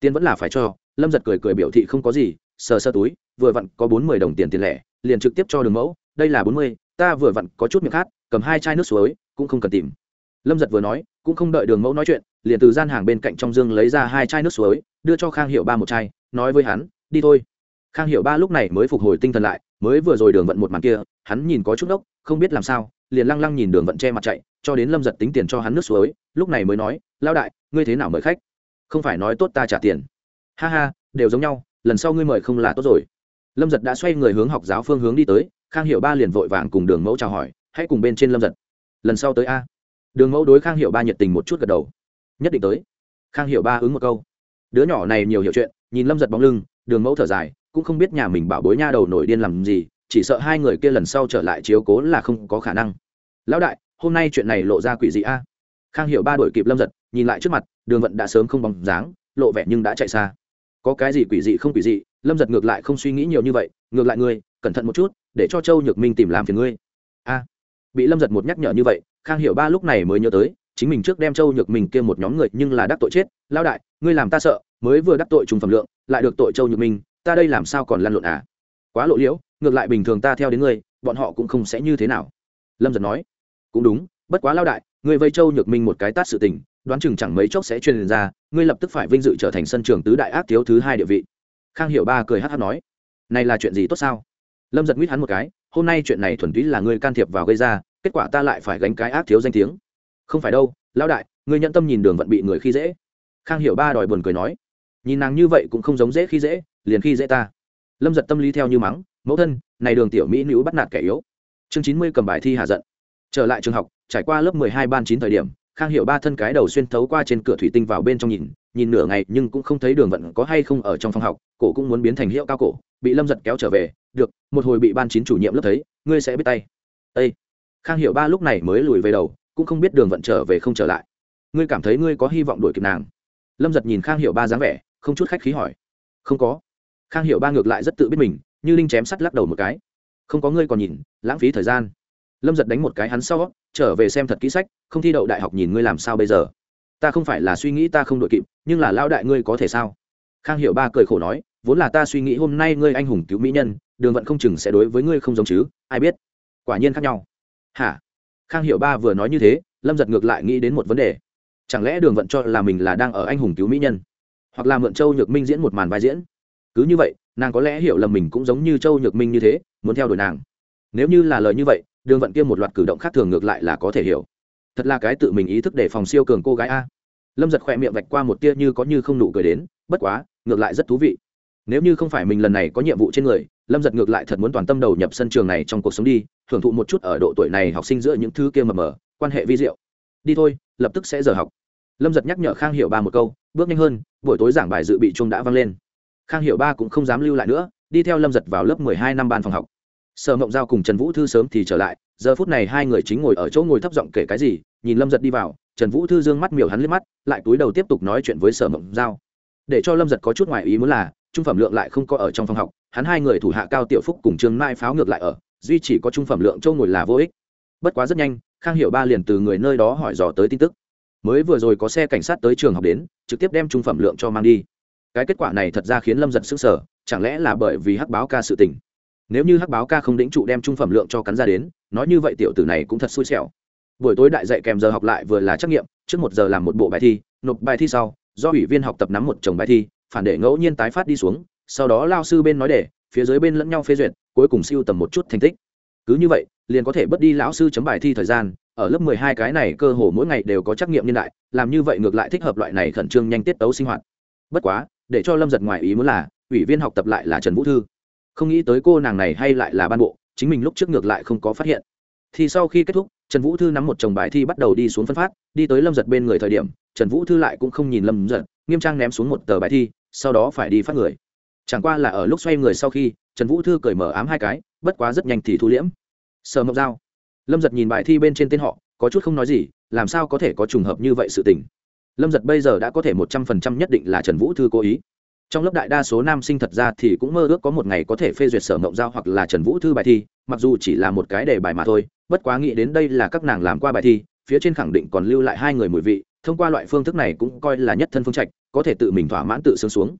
Tiền vẫn là phải cho, lâm giật cười cười biểu thị không có gì, sờ sơ túi, vừa vặn có bốn mươi đồng tiền tiền lẻ, liền trực tiếp cho đường mẫu, đây là bốn mươi, ta vừa vặn có chút miệng khát, cầm hai chai nước suối, cũng không cần tìm. Lâm giật vừa nói, cũng không đợi đường mẫu nói chuyện, liền từ gian hàng bên cạnh trong dương lấy ra hai chai nước suối, đưa cho khang hiệu ba một chai, nói với hắn, đi thôi. Khang hiệu ba lúc này mới phục hồi tinh thần lại mới vừa rồi đường vận một màn kia, hắn nhìn có chút ốc không biết làm sao, liền lăng lăng nhìn đường vận che mặt chạy, cho đến lâm giật tính tiền cho hắn nước suối, lúc này mới nói lao đại, ngươi thế nào mời khách? Không phải nói tốt ta trả tiền. Ha ha, đều giống nhau, lần sau ngươi mời không là tốt rồi. Lâm giật đã xoay người hướng học giáo phương hướng đi tới, khang hiệu ba liền vội vàng cùng đường mẫu chào hỏi, hãy cùng bên trên lâm giật. Lần sau tới a. Đường mẫu đối khang hiệu ba nhiệt tình một chút gật đầu. Nhất định tới. Khang hiệu ba ứng một câu. Đứa nhỏ này nhiều hiểu chuyện, nhìn lâm giật bóng lưng, đường mẫu thở dài cũng không biết nhà mình bảo bối nha đầu nổi điên làm gì, chỉ sợ hai người kia lần sau trở lại chiếu cố là không có khả năng. Lão đại, hôm nay chuyện này lộ ra quỷ dị a. Khang hiểu ba đổi kịp lâm giật, nhìn lại trước mặt, đường vận đã sớm không bóng dáng, lộ vẻ nhưng đã chạy xa. Có cái gì quỷ dị không quỷ dị, lâm giật ngược lại không suy nghĩ nhiều như vậy, ngược lại ngươi, cẩn thận một chút, để cho châu nhược minh tìm làm phiền ngươi. A. Bị lâm giật một nhắc nhở như vậy, khang hiểu ba lúc này mới nhớ tới, chính mình trước đem châu nhược minh kia một nhóm người nhưng là đắc tội chết. Lao đại, ngươi làm ta sợ, mới vừa đắc tội trùng phẩm lượng, lại được tội châu nhược minh ta đây làm sao còn lăn lộn à? Quá lộ liễu, ngược lại bình thường ta theo đến ngươi, bọn họ cũng không sẽ như thế nào. Lâm giật nói, cũng đúng, bất quá lao đại, ngươi vây châu nhược minh một cái tát sự tình, đoán chừng chẳng mấy chốc sẽ truyền ra, ngươi lập tức phải vinh dự trở thành sân trường tứ đại ác thiếu thứ hai địa vị. Khang hiểu ba cười hát hát nói, này là chuyện gì tốt sao? Lâm giật nguyết hắn một cái, hôm nay chuyện này thuần túy là ngươi can thiệp vào gây ra, kết quả ta lại phải gánh cái ác thiếu danh tiếng. Không phải đâu lão đại, ngươi nhận tâm nhìn đường vận bị người khi dễ. Khang hiểu ba đòi buồn cười nói nhìn nàng như vậy cũng không giống dễ khi dễ, liền khi dễ ta. Lâm giật tâm lý theo như mắng, mẫu thân, này đường tiểu mỹ nữ bắt nạt kẻ yếu. Chương chín mươi cầm bài thi hạ giận. Trở lại trường học, trải qua lớp mười hai ban chín thời điểm, khang hiểu ba thân cái đầu xuyên thấu qua trên cửa thủy tinh vào bên trong nhìn nhìn nửa ngày nhưng cũng không thấy đường vận có hay không ở trong phòng học, cổ cũng muốn biến thành hiệu cao cổ, bị lâm giật kéo trở về, được, một hồi bị ban chín chủ nhiệm lớp thấy, ngươi sẽ biết tay. Ây khang hiểu ba lúc này mới lùi về đầu, cũng không biết đường vận trở về không trở lại. Ngươi cảm thấy ngươi có hy vọng đuổi kịp nàng? Lâm giật nhìn khang hiểu ba dáng vẻ không chút khách khí hỏi. Không có. Khang hiểu ba ngược lại rất tự biết mình, như linh chém sắt lắc đầu một cái. Không có ngươi còn nhìn, lãng phí thời gian. Lâm giật đánh một cái hắn sau, trở về xem thật kỹ sách, không thi đậu đại học nhìn ngươi làm sao bây giờ. Ta không phải là suy nghĩ ta không đội kịp, nhưng là lao đại ngươi có thể sao? Khang hiểu ba cười khổ nói, vốn là ta suy nghĩ hôm nay ngươi anh hùng cứu mỹ nhân, đường vận không chừng sẽ đối với ngươi không giống chứ, ai biết? Quả nhiên khác nhau. Hả? Khang hiểu ba vừa nói như thế, lâm giật ngược lại nghĩ đến một vấn đề. Chẳng lẽ đường vận cho là mình là đang ở anh hùng cứu mỹ nhân? Hoặc là mượn châu nhược minh diễn một màn vai diễn. Cứ như vậy, nàng có lẽ hiểu lầm mình cũng giống như châu nhược minh như thế, muốn theo đuổi nàng. Nếu như là lời như vậy, đường vận kia một loạt cử động khác thường ngược lại là có thể hiểu. Thật là cái tự mình ý thức để phòng siêu cường cô gái a. Lâm giật khỏe miệng vạch qua một tia như có như không nụ cười đến, bất quá, ngược lại rất thú vị. Nếu như không phải mình lần này có nhiệm vụ trên người, lâm giật ngược lại thật muốn toàn tâm đầu nhập sân trường này trong cuộc sống đi hưởng thụ một chút ở độ tuổi này học sinh giữa những thứ kia mờ mờ, quan hệ vi diệu. Đi thôi, lập tức sẽ giờ học. Lâm giật nhắc nhở khang hiểu ba một câu bước nhanh hơn, buổi tối giảng bài dự bị chung đã vang lên. Khang hiệu ba cũng không dám lưu lại nữa, đi theo lâm giật vào lớp mười hai năm ban phòng học. Sở mộng giao cùng trần vũ thư sớm thì trở lại, giờ phút này hai người chính ngồi ở chỗ ngồi thấp giọng kể cái gì, nhìn lâm giật đi vào, trần vũ thư dương mắt miểu hắn liếc mắt, lại túi đầu tiếp tục nói chuyện với sở mộng giao. Để cho lâm giật có chút ngoài ý muốn là, trung phẩm lượng lại không có ở trong phòng học, hắn hai người thủ hạ cao tiểu phúc cùng trương mai pháo ngược lại ở, duy chỉ có trung phẩm lượng châu ngồi là vô ích. Bất quá rất nhanh, khang hiểu ba liền từ người nơi đó hỏi dò tới tin tức mới vừa rồi có xe cảnh sát tới trường học đến, trực tiếp đem trung phẩm lượng cho mang đi. Cái kết quả này thật ra khiến lâm giật sức sở chẳng lẽ là bởi vì hắc báo ca sự tình? Nếu như hắc báo ca không đĩnh trụ đem trung phẩm lượng cho cắn ra đến, nói như vậy tiểu tử này cũng thật xui xẻo. Buổi tối đại dạy kèm giờ học lại vừa là trắc nghiệm, trước một giờ làm một bộ bài thi, nộp bài thi sau, do ủy viên học tập nắm một chồng bài thi, phản để ngẫu nhiên tái phát đi xuống, sau đó lao sư bên nói để, phía dưới bên lẫn nhau phê duyệt, cuối cùng siêu tầm một chút thành tích. Cứ như vậy, liền có thể bớt đi lão sư chấm bài thi thời gian ở lớp mười hai cái này cơ hồ mỗi ngày đều có trắc nghiệm nhân đại, làm như vậy ngược lại thích hợp loại này khẩn trương nhanh tiết tấu sinh hoạt. Bất quá, để cho lâm giật ngoài ý muốn là, ủy viên học tập lại là trần vũ thư. Không nghĩ tới cô nàng này hay lại là ban bộ, chính mình lúc trước ngược lại không có phát hiện. Thì sau khi kết thúc, trần vũ thư nắm một chồng bài thi bắt đầu đi xuống phân phát, đi tới lâm giật bên người thời điểm, trần vũ thư lại cũng không nhìn lâm giật, nghiêm trang ném xuống một tờ bài thi, sau đó phải đi phát người. Chẳng qua là ở lúc xoay người sau khi, trần vũ thư cởi mở ám hai cái, bất quá rất nhanh thì thu liễm. Sở mộc dao lâm giật nhìn bài thi bên trên tên họ, có chút không nói gì, làm sao có thể có trùng hợp như vậy sự tình? Lâm giật bây giờ đã có thể một trăm phần trăm nhất định là trần vũ thư cố ý. Trong lớp đại đa số nam sinh thật ra thì cũng mơ ước có một ngày có thể phê duyệt sở mộng giao hoặc là trần vũ thư bài thi, mặc dù chỉ là một cái đề bài mà thôi, bất quá nghĩ đến đây là các nàng làm qua bài thi, phía trên khẳng định còn lưu lại hai người mùi vị, thông qua loại phương thức này cũng coi là nhất thân phương trạch, có thể tự mình thỏa mãn tự sướng xuống.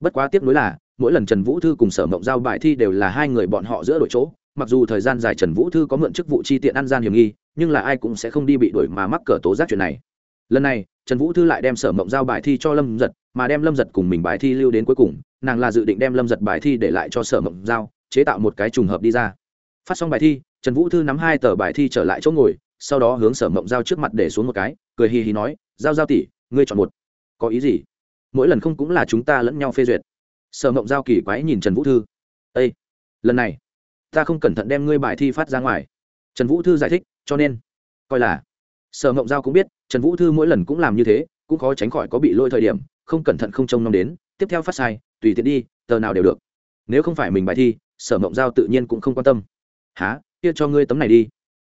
Bất quá tiếp nối là, mỗi lần trần vũ thư cùng sở mộng giao bài thi đều là hai người bọn họ giữa đội chỗ mặc dù thời gian dài trần vũ thư có mượn chức vụ chi tiện ăn gian hiểm nghi, nhưng là ai cũng sẽ không đi bị đuổi mà mắc cờ tố giác chuyện này. Lần này, trần vũ thư lại đem sở mộng giao bài thi cho lâm giật, mà đem lâm giật cùng mình bài thi lưu đến cuối cùng, nàng là dự định đem lâm giật bài thi để lại cho sở mộng giao, chế tạo một cái trùng hợp đi ra. Phát xong bài thi, trần vũ thư nắm hai tờ bài thi trở lại chỗ ngồi, sau đó hướng sở mộng giao trước mặt để xuống một cái, cười hì hì nói, giao giao tỉ ngươi chọn một. Có ý gì? Mỗi lần không cũng là chúng ta lẫn nhau phê duyệt. Sở mộng giao kỳ quái nhìn trần vũ thư. Â lần này ta không cẩn thận đem ngươi bài thi phát ra ngoài. Trần vũ thư giải thích, cho nên, coi là, sở ngộng giao cũng biết, trần vũ thư mỗi lần cũng làm như thế, cũng khó tránh khỏi có bị lôi thời điểm, không cẩn thận không trông nom đến, tiếp theo phát sai, tùy tiện đi, tờ nào đều được. Nếu không phải mình bài thi, sở ngộng giao tự nhiên cũng không quan tâm. Há kia cho ngươi tấm này đi.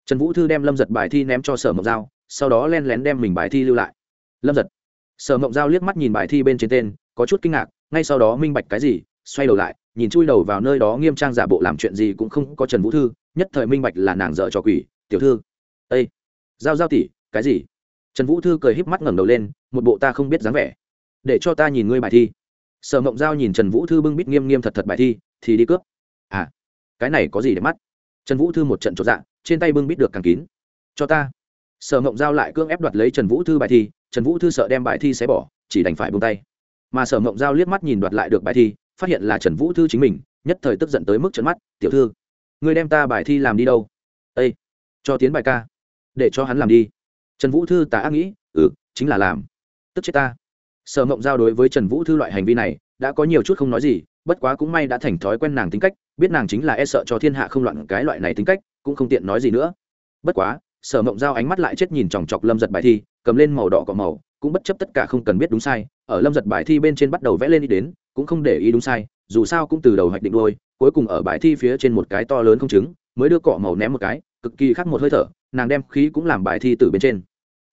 Trần vũ thư đem lâm giật bài thi ném cho sở ngộng giao, sau đó len lén đem mình bài thi lưu lại. Lâm giật. Sở ngộng giao liếc mắt nhìn bài thi bên trên tên, có chút kinh ngạc, ngay sau đó minh bạch cái gì xoay đầu lại, nhìn chui đầu vào nơi đó nghiêm trang giả bộ làm chuyện gì cũng không có trần vũ thư, nhất thời minh bạch là nàng dợ cho quỷ, tiểu thư. Ây giao giao tỷ, cái gì? Trần vũ thư cười híp mắt ngẩng đầu lên, một bộ ta không biết dáng vẻ. Để cho ta nhìn ngươi bài thi. Sở mộng giao nhìn trần vũ thư bưng bít nghiêm nghiêm thật thật bài thi, thì đi cướp. À cái này có gì để mắt? Trần vũ thư một trận chột dạ trên tay bưng bít được càng kín. Cho ta. Sở mộng giao lại cưỡng ép đoạt lấy trần vũ thư bài thi, trần vũ thư sợ đem bài thi xé bỏ, chỉ đành phải bông tay. Mà sở mộng giao liếc mắt nhìn đoạt lại được bài thi phát hiện là trần vũ thư chính mình, nhất thời tức giận tới mức trận mắt, tiểu thư người đem ta bài thi làm đi đâu? Â cho tiến bài ca, để cho hắn làm đi. Trần vũ thư tả ác nghĩ ừ chính là làm. Tức chết ta. Sở mộng giao đối với trần vũ thư loại hành vi này, đã có nhiều chút không nói gì, bất quá cũng may đã thành thói quen nàng tính cách, biết nàng chính là e sợ cho thiên hạ không loạn cái loại này tính cách, cũng không tiện nói gì nữa. Bất quá, sở mộng giao ánh mắt lại chết nhìn chòng chọc lâm giật bài thi, cầm lên màu đỏ cọ màu, cũng bất chấp tất cả không cần biết đúng sai, ở lâm giật bài thi bên trên bắt đầu vẽ lên đi đến cũng không để ý đúng sai, dù sao cũng từ đầu hoạch định đôi cuối cùng ở bài thi phía trên một cái to lớn không chứng mới đưa cọ màu ném một cái, cực kỳ khắc một hơi thở, nàng đem khí cũng làm bài thi từ bên trên.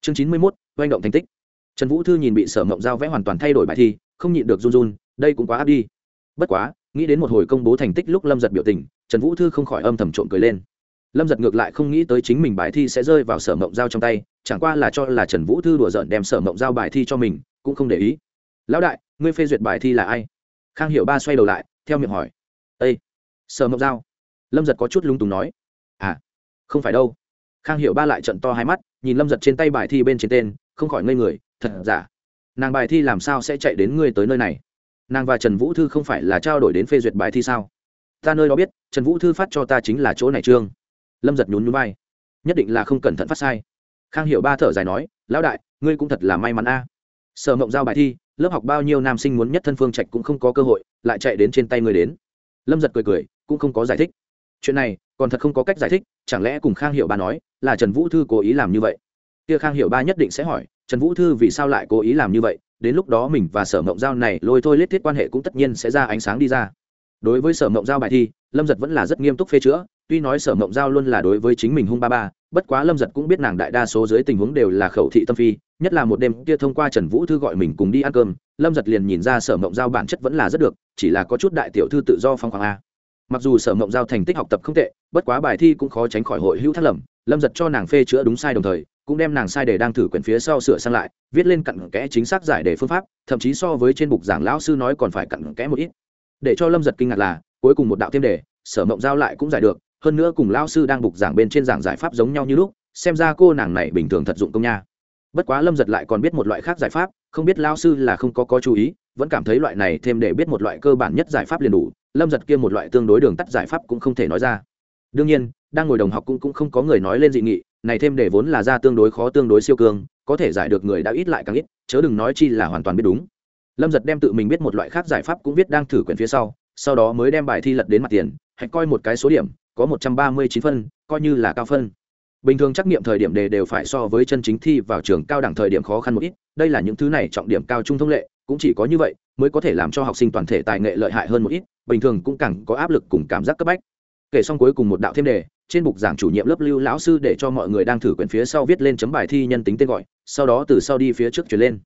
Chương chín mươi mốt, oanh động thành tích. Trần vũ thư nhìn bị sở mộng giao vẽ hoàn toàn thay đổi bài thi, không nhịn được run run, đây cũng quá áp đi. Bất quá, nghĩ đến một hồi công bố thành tích lúc lâm giật biểu tình, trần vũ thư không khỏi âm thầm trộm cười lên. Lâm giật ngược lại không nghĩ tới chính mình bài thi sẽ rơi vào sở mộng giao trong tay, chẳng qua là cho là trần vũ thư đùa giận đem sở mộng giao bài thi cho mình, cũng không để ý. Lão đại, ngươi phê duyệt bài thi là ai? Khang hiệu ba xoay đầu lại theo miệng hỏi. Â sở mộng dao, lâm giật có chút lung túng nói. À không phải đâu. Khang hiệu ba lại trận to hai mắt nhìn lâm giật trên tay bài thi bên trên tên không khỏi ngây người thật giả? Nàng bài thi làm sao sẽ chạy đến ngươi tới nơi này? Nàng và trần vũ thư không phải là trao đổi đến phê duyệt bài thi sao? Ta nơi đó biết trần vũ thư phát cho ta chính là chỗ này trương. Lâm giật nhún nhún vai. Nhất định là không cẩn thận phát sai. Khang hiệu ba thở dài nói lão đại ngươi cũng thật là may mắn a. Sở mộng giao bài thi lớp học bao nhiêu nam sinh muốn nhất thân phương trạch cũng không có cơ hội, lại chạy đến trên tay người đến. Lâm giật cười cười, cũng không có giải thích. Chuyện này, còn thật không có cách giải thích, chẳng lẽ cùng khang hiệu ba nói, là trần vũ thư cố ý làm như vậy? Kia khang hiệu ba nhất định sẽ hỏi, trần vũ thư vì sao lại cố ý làm như vậy, đến lúc đó mình và sở mộng giao này lôi thôi lết thiết quan hệ cũng tất nhiên sẽ ra ánh sáng đi ra. Đối với sở mộng giao bài thi, lâm giật vẫn là rất nghiêm túc phê chữa, tuy nói sở mộng giao luôn là đối với chính mình hung ba ba, bất quá lâm giật cũng biết nàng đại đa số dưới tình huống đều là khẩu thị tâm phi nhất là một đêm kia thông qua trần vũ thư gọi mình cùng đi ăn cơm, lâm giật liền nhìn ra sở mộng giao bản chất vẫn là rất được, chỉ là có chút đại tiểu thư tự do phong khoáng a. Mặc dù sở mộng giao thành tích học tập không tệ, bất quá bài thi cũng khó tránh khỏi hội hữu thất lầm, lâm giật cho nàng phê chữa đúng sai đồng thời, cũng đem nàng sai để đang thử quyển phía sau sửa sang lại, viết lên cặn kẽ chính xác giải đề phương pháp, thậm chí so với trên bục giảng lão sư nói còn phải cặn kẽ một ít. Để cho lâm giật kinh ngạc là, cuối cùng một đạo tiêm đề, sở mộng giao lại cũng giải được, hơn nữa cùng lão sư đang bục giảng bên trên giảng giải pháp giống nhau như lúc, xem ra cô nàng này bình thường thật dụng công nha bất quá lâm giật lại còn biết một loại khác giải pháp không biết lão sư là không có có chú ý vẫn cảm thấy loại này thêm để biết một loại cơ bản nhất giải pháp liền đủ lâm giật kia một loại tương đối đường tắt giải pháp cũng không thể nói ra. Đương nhiên đang ngồi đồng học cũng, cũng không có người nói lên dị nghị này thêm để vốn là ra tương đối khó tương đối siêu cương có thể giải được người đã ít lại càng ít chớ đừng nói chi là hoàn toàn biết đúng. Lâm giật đem tự mình biết một loại khác giải pháp cũng viết đang thử quyển phía sau sau đó mới đem bài thi lật đến mặt tiền hãy coi một cái số điểm có một trăm ba mươi chín phân coi như là cao phân bình thường trắc nghiệm thời điểm đề đều phải so với chân chính thi vào trường cao đẳng thời điểm khó khăn một ít, đây là những thứ này trọng điểm cao trung thông lệ, cũng chỉ có như vậy mới có thể làm cho học sinh toàn thể tài nghệ lợi hại hơn một ít, bình thường cũng càng có áp lực cùng cảm giác cấp bách. Kể xong cuối cùng một đạo thêm đề, trên bục giảng chủ nhiệm lớp lưu lão sư để cho mọi người đang thử quyển phía sau viết lên chấm bài thi nhân tính tên gọi, sau đó từ sau đi phía trước chuyển lên.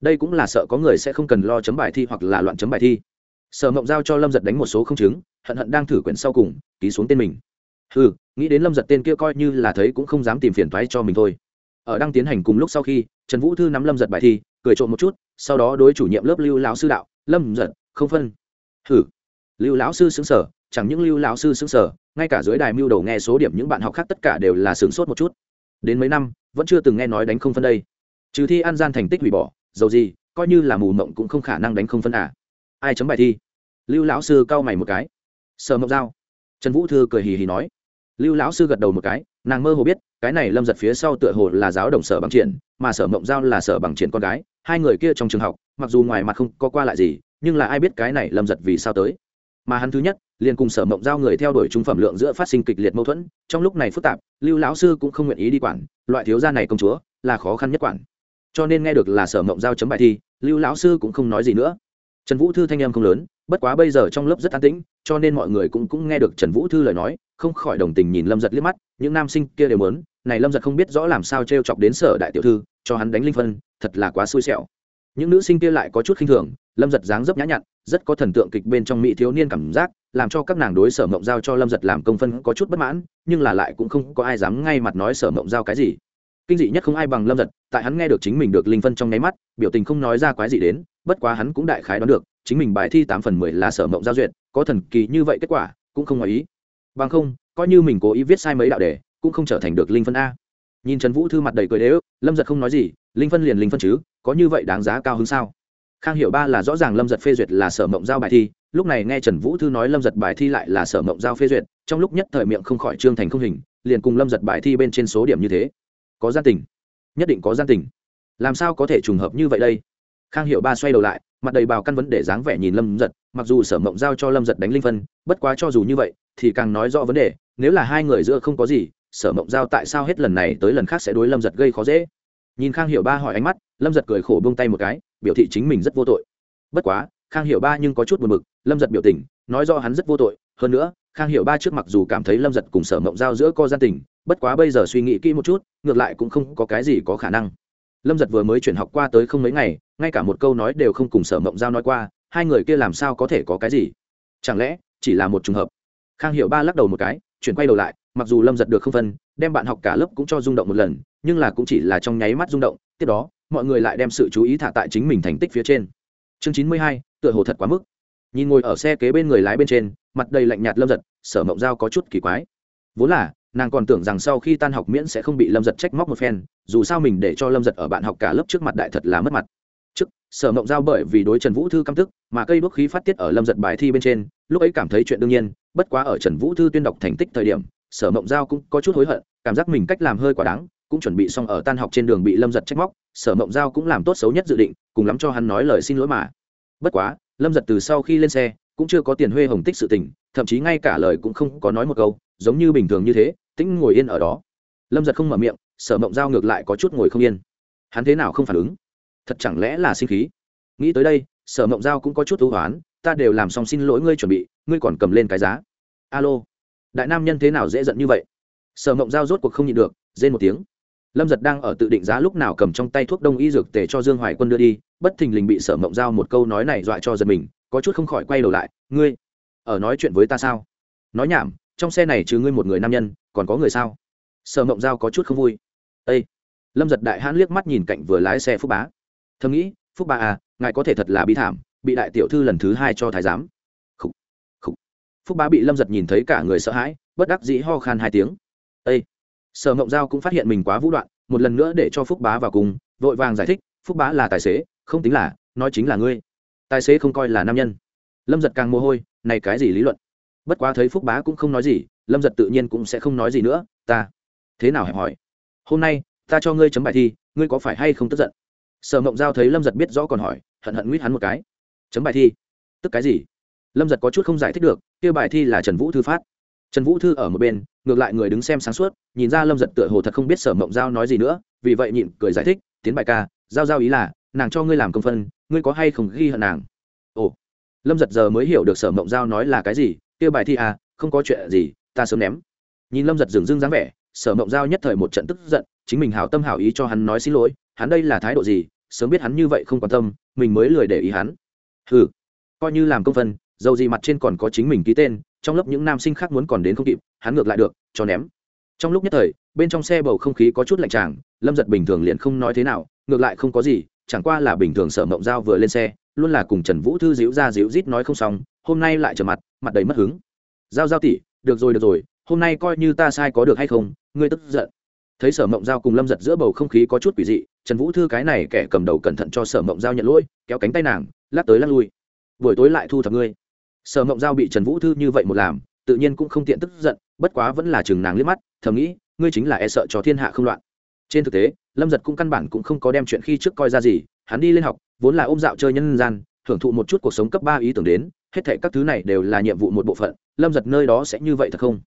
Đây cũng là sợ có người sẽ không cần lo chấm bài thi hoặc là loạn chấm bài thi. Sở mộng giao cho lâm giật đánh một số không chứng, hận hận đang thử quyển sau cùng, ký xuống tên mình ừ nghĩ đến lâm giật tên kia coi như là thấy cũng không dám tìm phiền thoái cho mình thôi. Ở đang tiến hành cùng lúc sau khi, trần vũ thư nắm lâm giật bài thi, cười trộm một chút, sau đó đối chủ nhiệm lớp lưu lão sư đạo, lâm giật, không phân. Hử lưu lão sư xứng sở chẳng những lưu lão sư xứng sở ngay cả dưới đài mưu đầu nghe số điểm những bạn học khác tất cả đều là sửng sốt một chút. Đến mấy năm, vẫn chưa từng nghe nói đánh không phân đây. Trừ thi an gian thành tích hủy bỏ, dầu gì, coi như là mù mộng cũng không khả năng đánh không phân à. Ai chấm bài thi? Lưu lão sư cau mày một cái. Sờ mộng dao trần vũ thư cười hì hì nói lưu lão sư gật đầu một cái, nàng mơ hồ biết, cái này lâm giật phía sau tựa hồ là giáo đồng sở bằng triển, mà sở mộng giao là sở bằng triển con gái, hai người kia trong trường học, mặc dù ngoài mặt không có qua lại gì, nhưng là ai biết cái này lâm giật vì sao tới. Mà hắn thứ nhất, liền cùng sở mộng giao người theo đuổi trung phẩm lượng giữa phát sinh kịch liệt mâu thuẫn, trong lúc này phức tạp, lưu lão sư cũng không nguyện ý đi quản, loại thiếu gia này công chúa, là khó khăn nhất quản. Cho nên nghe được là sở mộng giao chấm bài thi, lưu lão sư cũng không nói gì nữa. Trần vũ thư thanh em không lớn bất quá bây giờ trong lớp rất an tĩnh, cho nên mọi người cũng cũng nghe được trần vũ thư lời nói, không khỏi đồng tình nhìn lâm giật liếc mắt, những nam sinh kia đều mớn này lâm giật không biết rõ làm sao t r e o chọc đến sở đại tiểu thư, cho hắn đánh linh phân, thật là quá xui xẻo. Những nữ sinh kia lại có chút khinh thường, lâm giật dáng dấp nhã nhặn, rất có thần tượng kịch bên trong mỹ thiếu niên cảm giác, làm cho các nàng đối sở mộng giao cho lâm giật làm công phân có chút bất mãn, nhưng là lại cũng không có ai dám ngay mặt nói sở mộng giao cái gì. Kinh dị nhất không ai bằng lâm giật, tại hắn nghe được chính mình được linh phân trong nháy mắt, biểu tình không nói ra quái gì đến, bất quá hắn cũng đại khái đoán được chính mình bài thi tám phần mười là sở mộng giao duyệt, có thần kỳ như vậy kết quả, cũng không ngoài ý. Bằng không, coi như mình cố ý viết sai mấy đạo đề, cũng không trở thành được linh phân a. Nhìn trần vũ thư mặt đầy cười đế ức lâm giật không nói gì, linh phân liền linh phân chứ, có như vậy đáng giá cao hơn sao? Khang hiểu ba là rõ ràng lâm giật phê duyệt là sở mộng giao bài thi, lúc này nghe trần vũ thư nói lâm giật bài thi lại là sở mộng giao phê duyệt, trong lúc nhất thời miệng không khỏi trương thành không hình, liền cùng lâm giật bài thi bên trên số điểm như thế. Có gian tình. Nhất định có gian tình. Làm sao có thể trùng hợp như vậy đây? Khang hiệu ba xoay đầu lại, mặt đầy bào căn vấn để dáng vẻ nhìn lâm giật, mặc dù sở mộng giao cho lâm giật đánh linh phân, bất quá cho dù như vậy, thì càng nói rõ vấn đề, nếu là hai người giữa không có gì, sở mộng giao tại sao hết lần này tới lần khác sẽ đối lâm giật gây khó dễ? Nhìn khang hiệu ba hỏi ánh mắt, lâm giật cười khổ bông tay một cái, biểu thị chính mình rất vô tội. Bất quá, khang hiệu ba nhưng có chút buồn b ự c lâm giật biểu tình, nói do hắn rất vô tội, hơn nữa, khang hiệu ba trước mặc dù cảm thấy lâm giật cùng sở mộng giao giữa co gian tình, bất quá bây giờ suy nghĩ kỹ một chút, ngược lại cũng không có cái gì có khả năng lâm giật vừa mới chuyển học qua tới không mấy ngày, ngay cả một câu nói đều không cùng sở mộng giao nói qua, hai người kia làm sao có thể có cái gì? Chẳng lẽ, chỉ là một t r ù n g hợp? Khang hiệu ba lắc đầu một cái, chuyển quay đầu lại, mặc dù lâm giật được không phân, đem bạn học cả lớp cũng cho rung động một lần, nhưng là cũng chỉ là trong nháy mắt rung động, tiếp đó, mọi người lại đem sự chú ý thả tại chính mình thành tích phía trên. Chương chín mươi hai, tựa hồ thật quá mức. Nhìn ngồi ở xe kế bên người lái bên trên, mặt đầy lạnh nhạt lâm giật, sở mộng giao có chút kỳ quái. Vốn là nàng còn tưởng rằng sau khi tan học miễn sẽ không bị lâm giật trách móc một phen, dù sao mình để cho lâm giật ở bạn học cả lớp trước mặt đại thật là mất mặt. Trước, sở mộng giao bởi vì đối trần vũ thư căm tức, mà cây đuốc khí phát tiết ở lâm giật bài thi bên trên, lúc ấy cảm thấy chuyện đương nhiên, bất quá ở trần vũ thư tuyên đọc thành tích thời điểm, sở mộng giao cũng có chút hối hận, cảm giác mình cách làm hơi quá đáng, cũng chuẩn bị xong ở tan học trên đường bị lâm giật trách móc, sở mộng giao cũng làm tốt xấu nhất dự định, cùng lắm cho hắn nói lời xin lỗi mà. Bất quá, lâm giật từ sau khi lên xe, cũng chưa có tiền huê hồng tích sự tình, thậm chí ngay cả lời cũng không có nói một câu, giống như bình thường như thế tĩnh ngồi yên ở đó. Lâm giật không mở miệng, sở mộng giao ngược lại có chút ngồi không yên. Hắn thế nào không phản ứng? Thật chẳng lẽ là sinh khí? Nghĩ tới đây, sở mộng giao cũng có chút thú hoán ta đều làm xong xin lỗi ngươi chuẩn bị, ngươi còn cầm lên cái giá. Alo, đại nam nhân thế nào dễ giận như vậy? Sở mộng giao rốt cuộc không nhịn được, rên một tiếng. Lâm giật đang ở tự định giá lúc nào cầm trong tay thuốc đông y dược tể cho dương hoài quân đưa đi, bất thình lình bị sở mộng giao một câu nói này dọa cho giật mình, có chút không khỏi quay đầu lại, ngươi, ở nói chuyện với ta sao? Nói nhảm trong xe này trừ ngươi một người nam nhân còn có người sao? Sở mộng giao có chút không vui. Ây lâm giật đại hãn liếc mắt nhìn cạnh vừa lái xe phúc bá. Thầm nghĩ phúc bá à ngài có thể thật là bi thảm bị đại tiểu thư lần thứ hai cho thái giám. Khủ, khủ. phúc bá bị lâm giật nhìn thấy cả người sợ hãi bất đắc dĩ ho khan hai tiếng. Ây sở mộng giao cũng phát hiện mình quá vũ đoạn một lần nữa để cho phúc bá vào cùng vội vàng giải thích phúc bá là tài xế không tính là nói chính là ngươi. Tài xế không coi là nam nhân. Lâm giật càng mồ hôi này cái gì lý luận? Bất quá thấy phúc bá cũng không nói gì, lâm giật tự nhiên cũng sẽ không nói gì nữa, ta, thế nào hẹp hỏi? Hôm nay, ta cho ngươi chấm bài thi, ngươi có phải hay không tức giận? Sở mộng giao thấy lâm giật biết rõ còn hỏi, hận hận nguyết hắn một cái. Chấm bài thi? Tức cái gì? Lâm giật có chút không giải thích được, kia bài thi là trần vũ thư phát. Trần vũ thư ở một bên, ngược lại người đứng xem sáng suốt, nhìn ra lâm giật tựa hồ thật không biết sở mộng giao nói gì nữa, vì vậy nhịn cười giải thích, tiến bài ca, giao giao ý là, nàng cho ngươi làm công phân, ngươi có hay không ghi hận nàng? Ồ. Lâm giật giờ mới hiểu được sở mộng giao nói là cái gì kia bài thi à không có chuyện gì, ta sớm ném. Nhìn lâm giật dừng dưng dáng vẻ, sở mộng giao nhất thời một trận tức giận, chính mình hào tâm hào ý cho hắn nói xin lỗi, hắn đây là thái độ gì, sớm biết hắn như vậy không quan tâm, mình mới lười để ý hắn. Ừ coi như làm công phân, dầu gì mặt trên còn có chính mình ký tên, trong lớp những nam sinh khác muốn còn đến không kịp, hắn ngược lại được, cho ném. Trong lúc nhất thời, bên trong xe bầu không khí có chút lạnh tràng lâm giật bình thường liền không nói thế nào, ngược lại không có gì, chẳng qua là bình thường sở mộng giao vừa lên xe, luôn là cùng trần vũ thư díu ra díu rít nói không xong hôm nay lại trở mặt mặt đầy mất hứng. Giao giao tỉ được rồi được rồi, hôm nay coi như ta sai có được hay không, ngươi tức giận. Thấy sở mộng giao cùng lâm giật giữa bầu không khí có chút quỷ dị, trần vũ thư cái này kẻ cầm đầu cẩn thận cho sở mộng giao nhận lỗi, kéo cánh tay nàng, lắc tới lắc lui. Buổi tối lại thu thập ngươi. Sở mộng giao bị trần vũ thư như vậy một làm, tự nhiên cũng không tiện tức giận, bất quá vẫn là chừng nàng liếc mắt, thầm nghĩ, ngươi chính là e sợ cho thiên hạ không loạn. Trên thực tế, lâm giật cũng căn bản cũng không có đem chuyện khi trước coi ra gì, hắn đi lên học, vốn là ôm dạo chơi nhân gian, hưởng thụ một chút cuộc sống cấp ba ý tưởng đến hết thệ các thứ này đều là nhiệm vụ một bộ phận, lâm giật nơi đó sẽ như vậy thật không?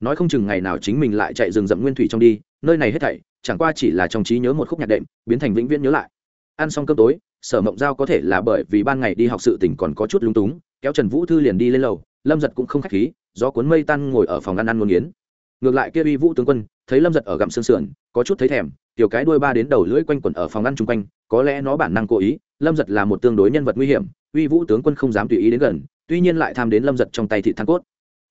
Nói không chừng ngày nào chính mình lại chạy rừng rậm nguyên thủy trong đi, nơi này hết thảy, chẳng qua chỉ là trong trí nhớ một khúc nhạc đệm, biến thành vĩnh viễn nhớ lại. Ăn xong cơm tối, sở mộng giao có thể là bởi vì ban ngày đi học sự tỉnh còn có chút lung túng, kéo trần vũ thư liền đi lên lầu, lâm giật cũng không k h á c h khí do cuốn mây tan ngồi ở phòng ăn ăn ngôn nghiến ngược lại kia uy vũ tướng quân, thấy lâm giật ở gặm xương sườn, có chút thấy thèm, tiểu cái đuôi ba đến đầu lưỡi quanh quẩn ở phòng ăn chung quanh có lẽ nó bản năng cố ý, lâm giật là một tương đối nhân vật nguy hiểm, uy vũ tướng quân không dám tùy ý đến gần, tuy nhiên lại tham đến lâm giật trong tay thị thang cốt.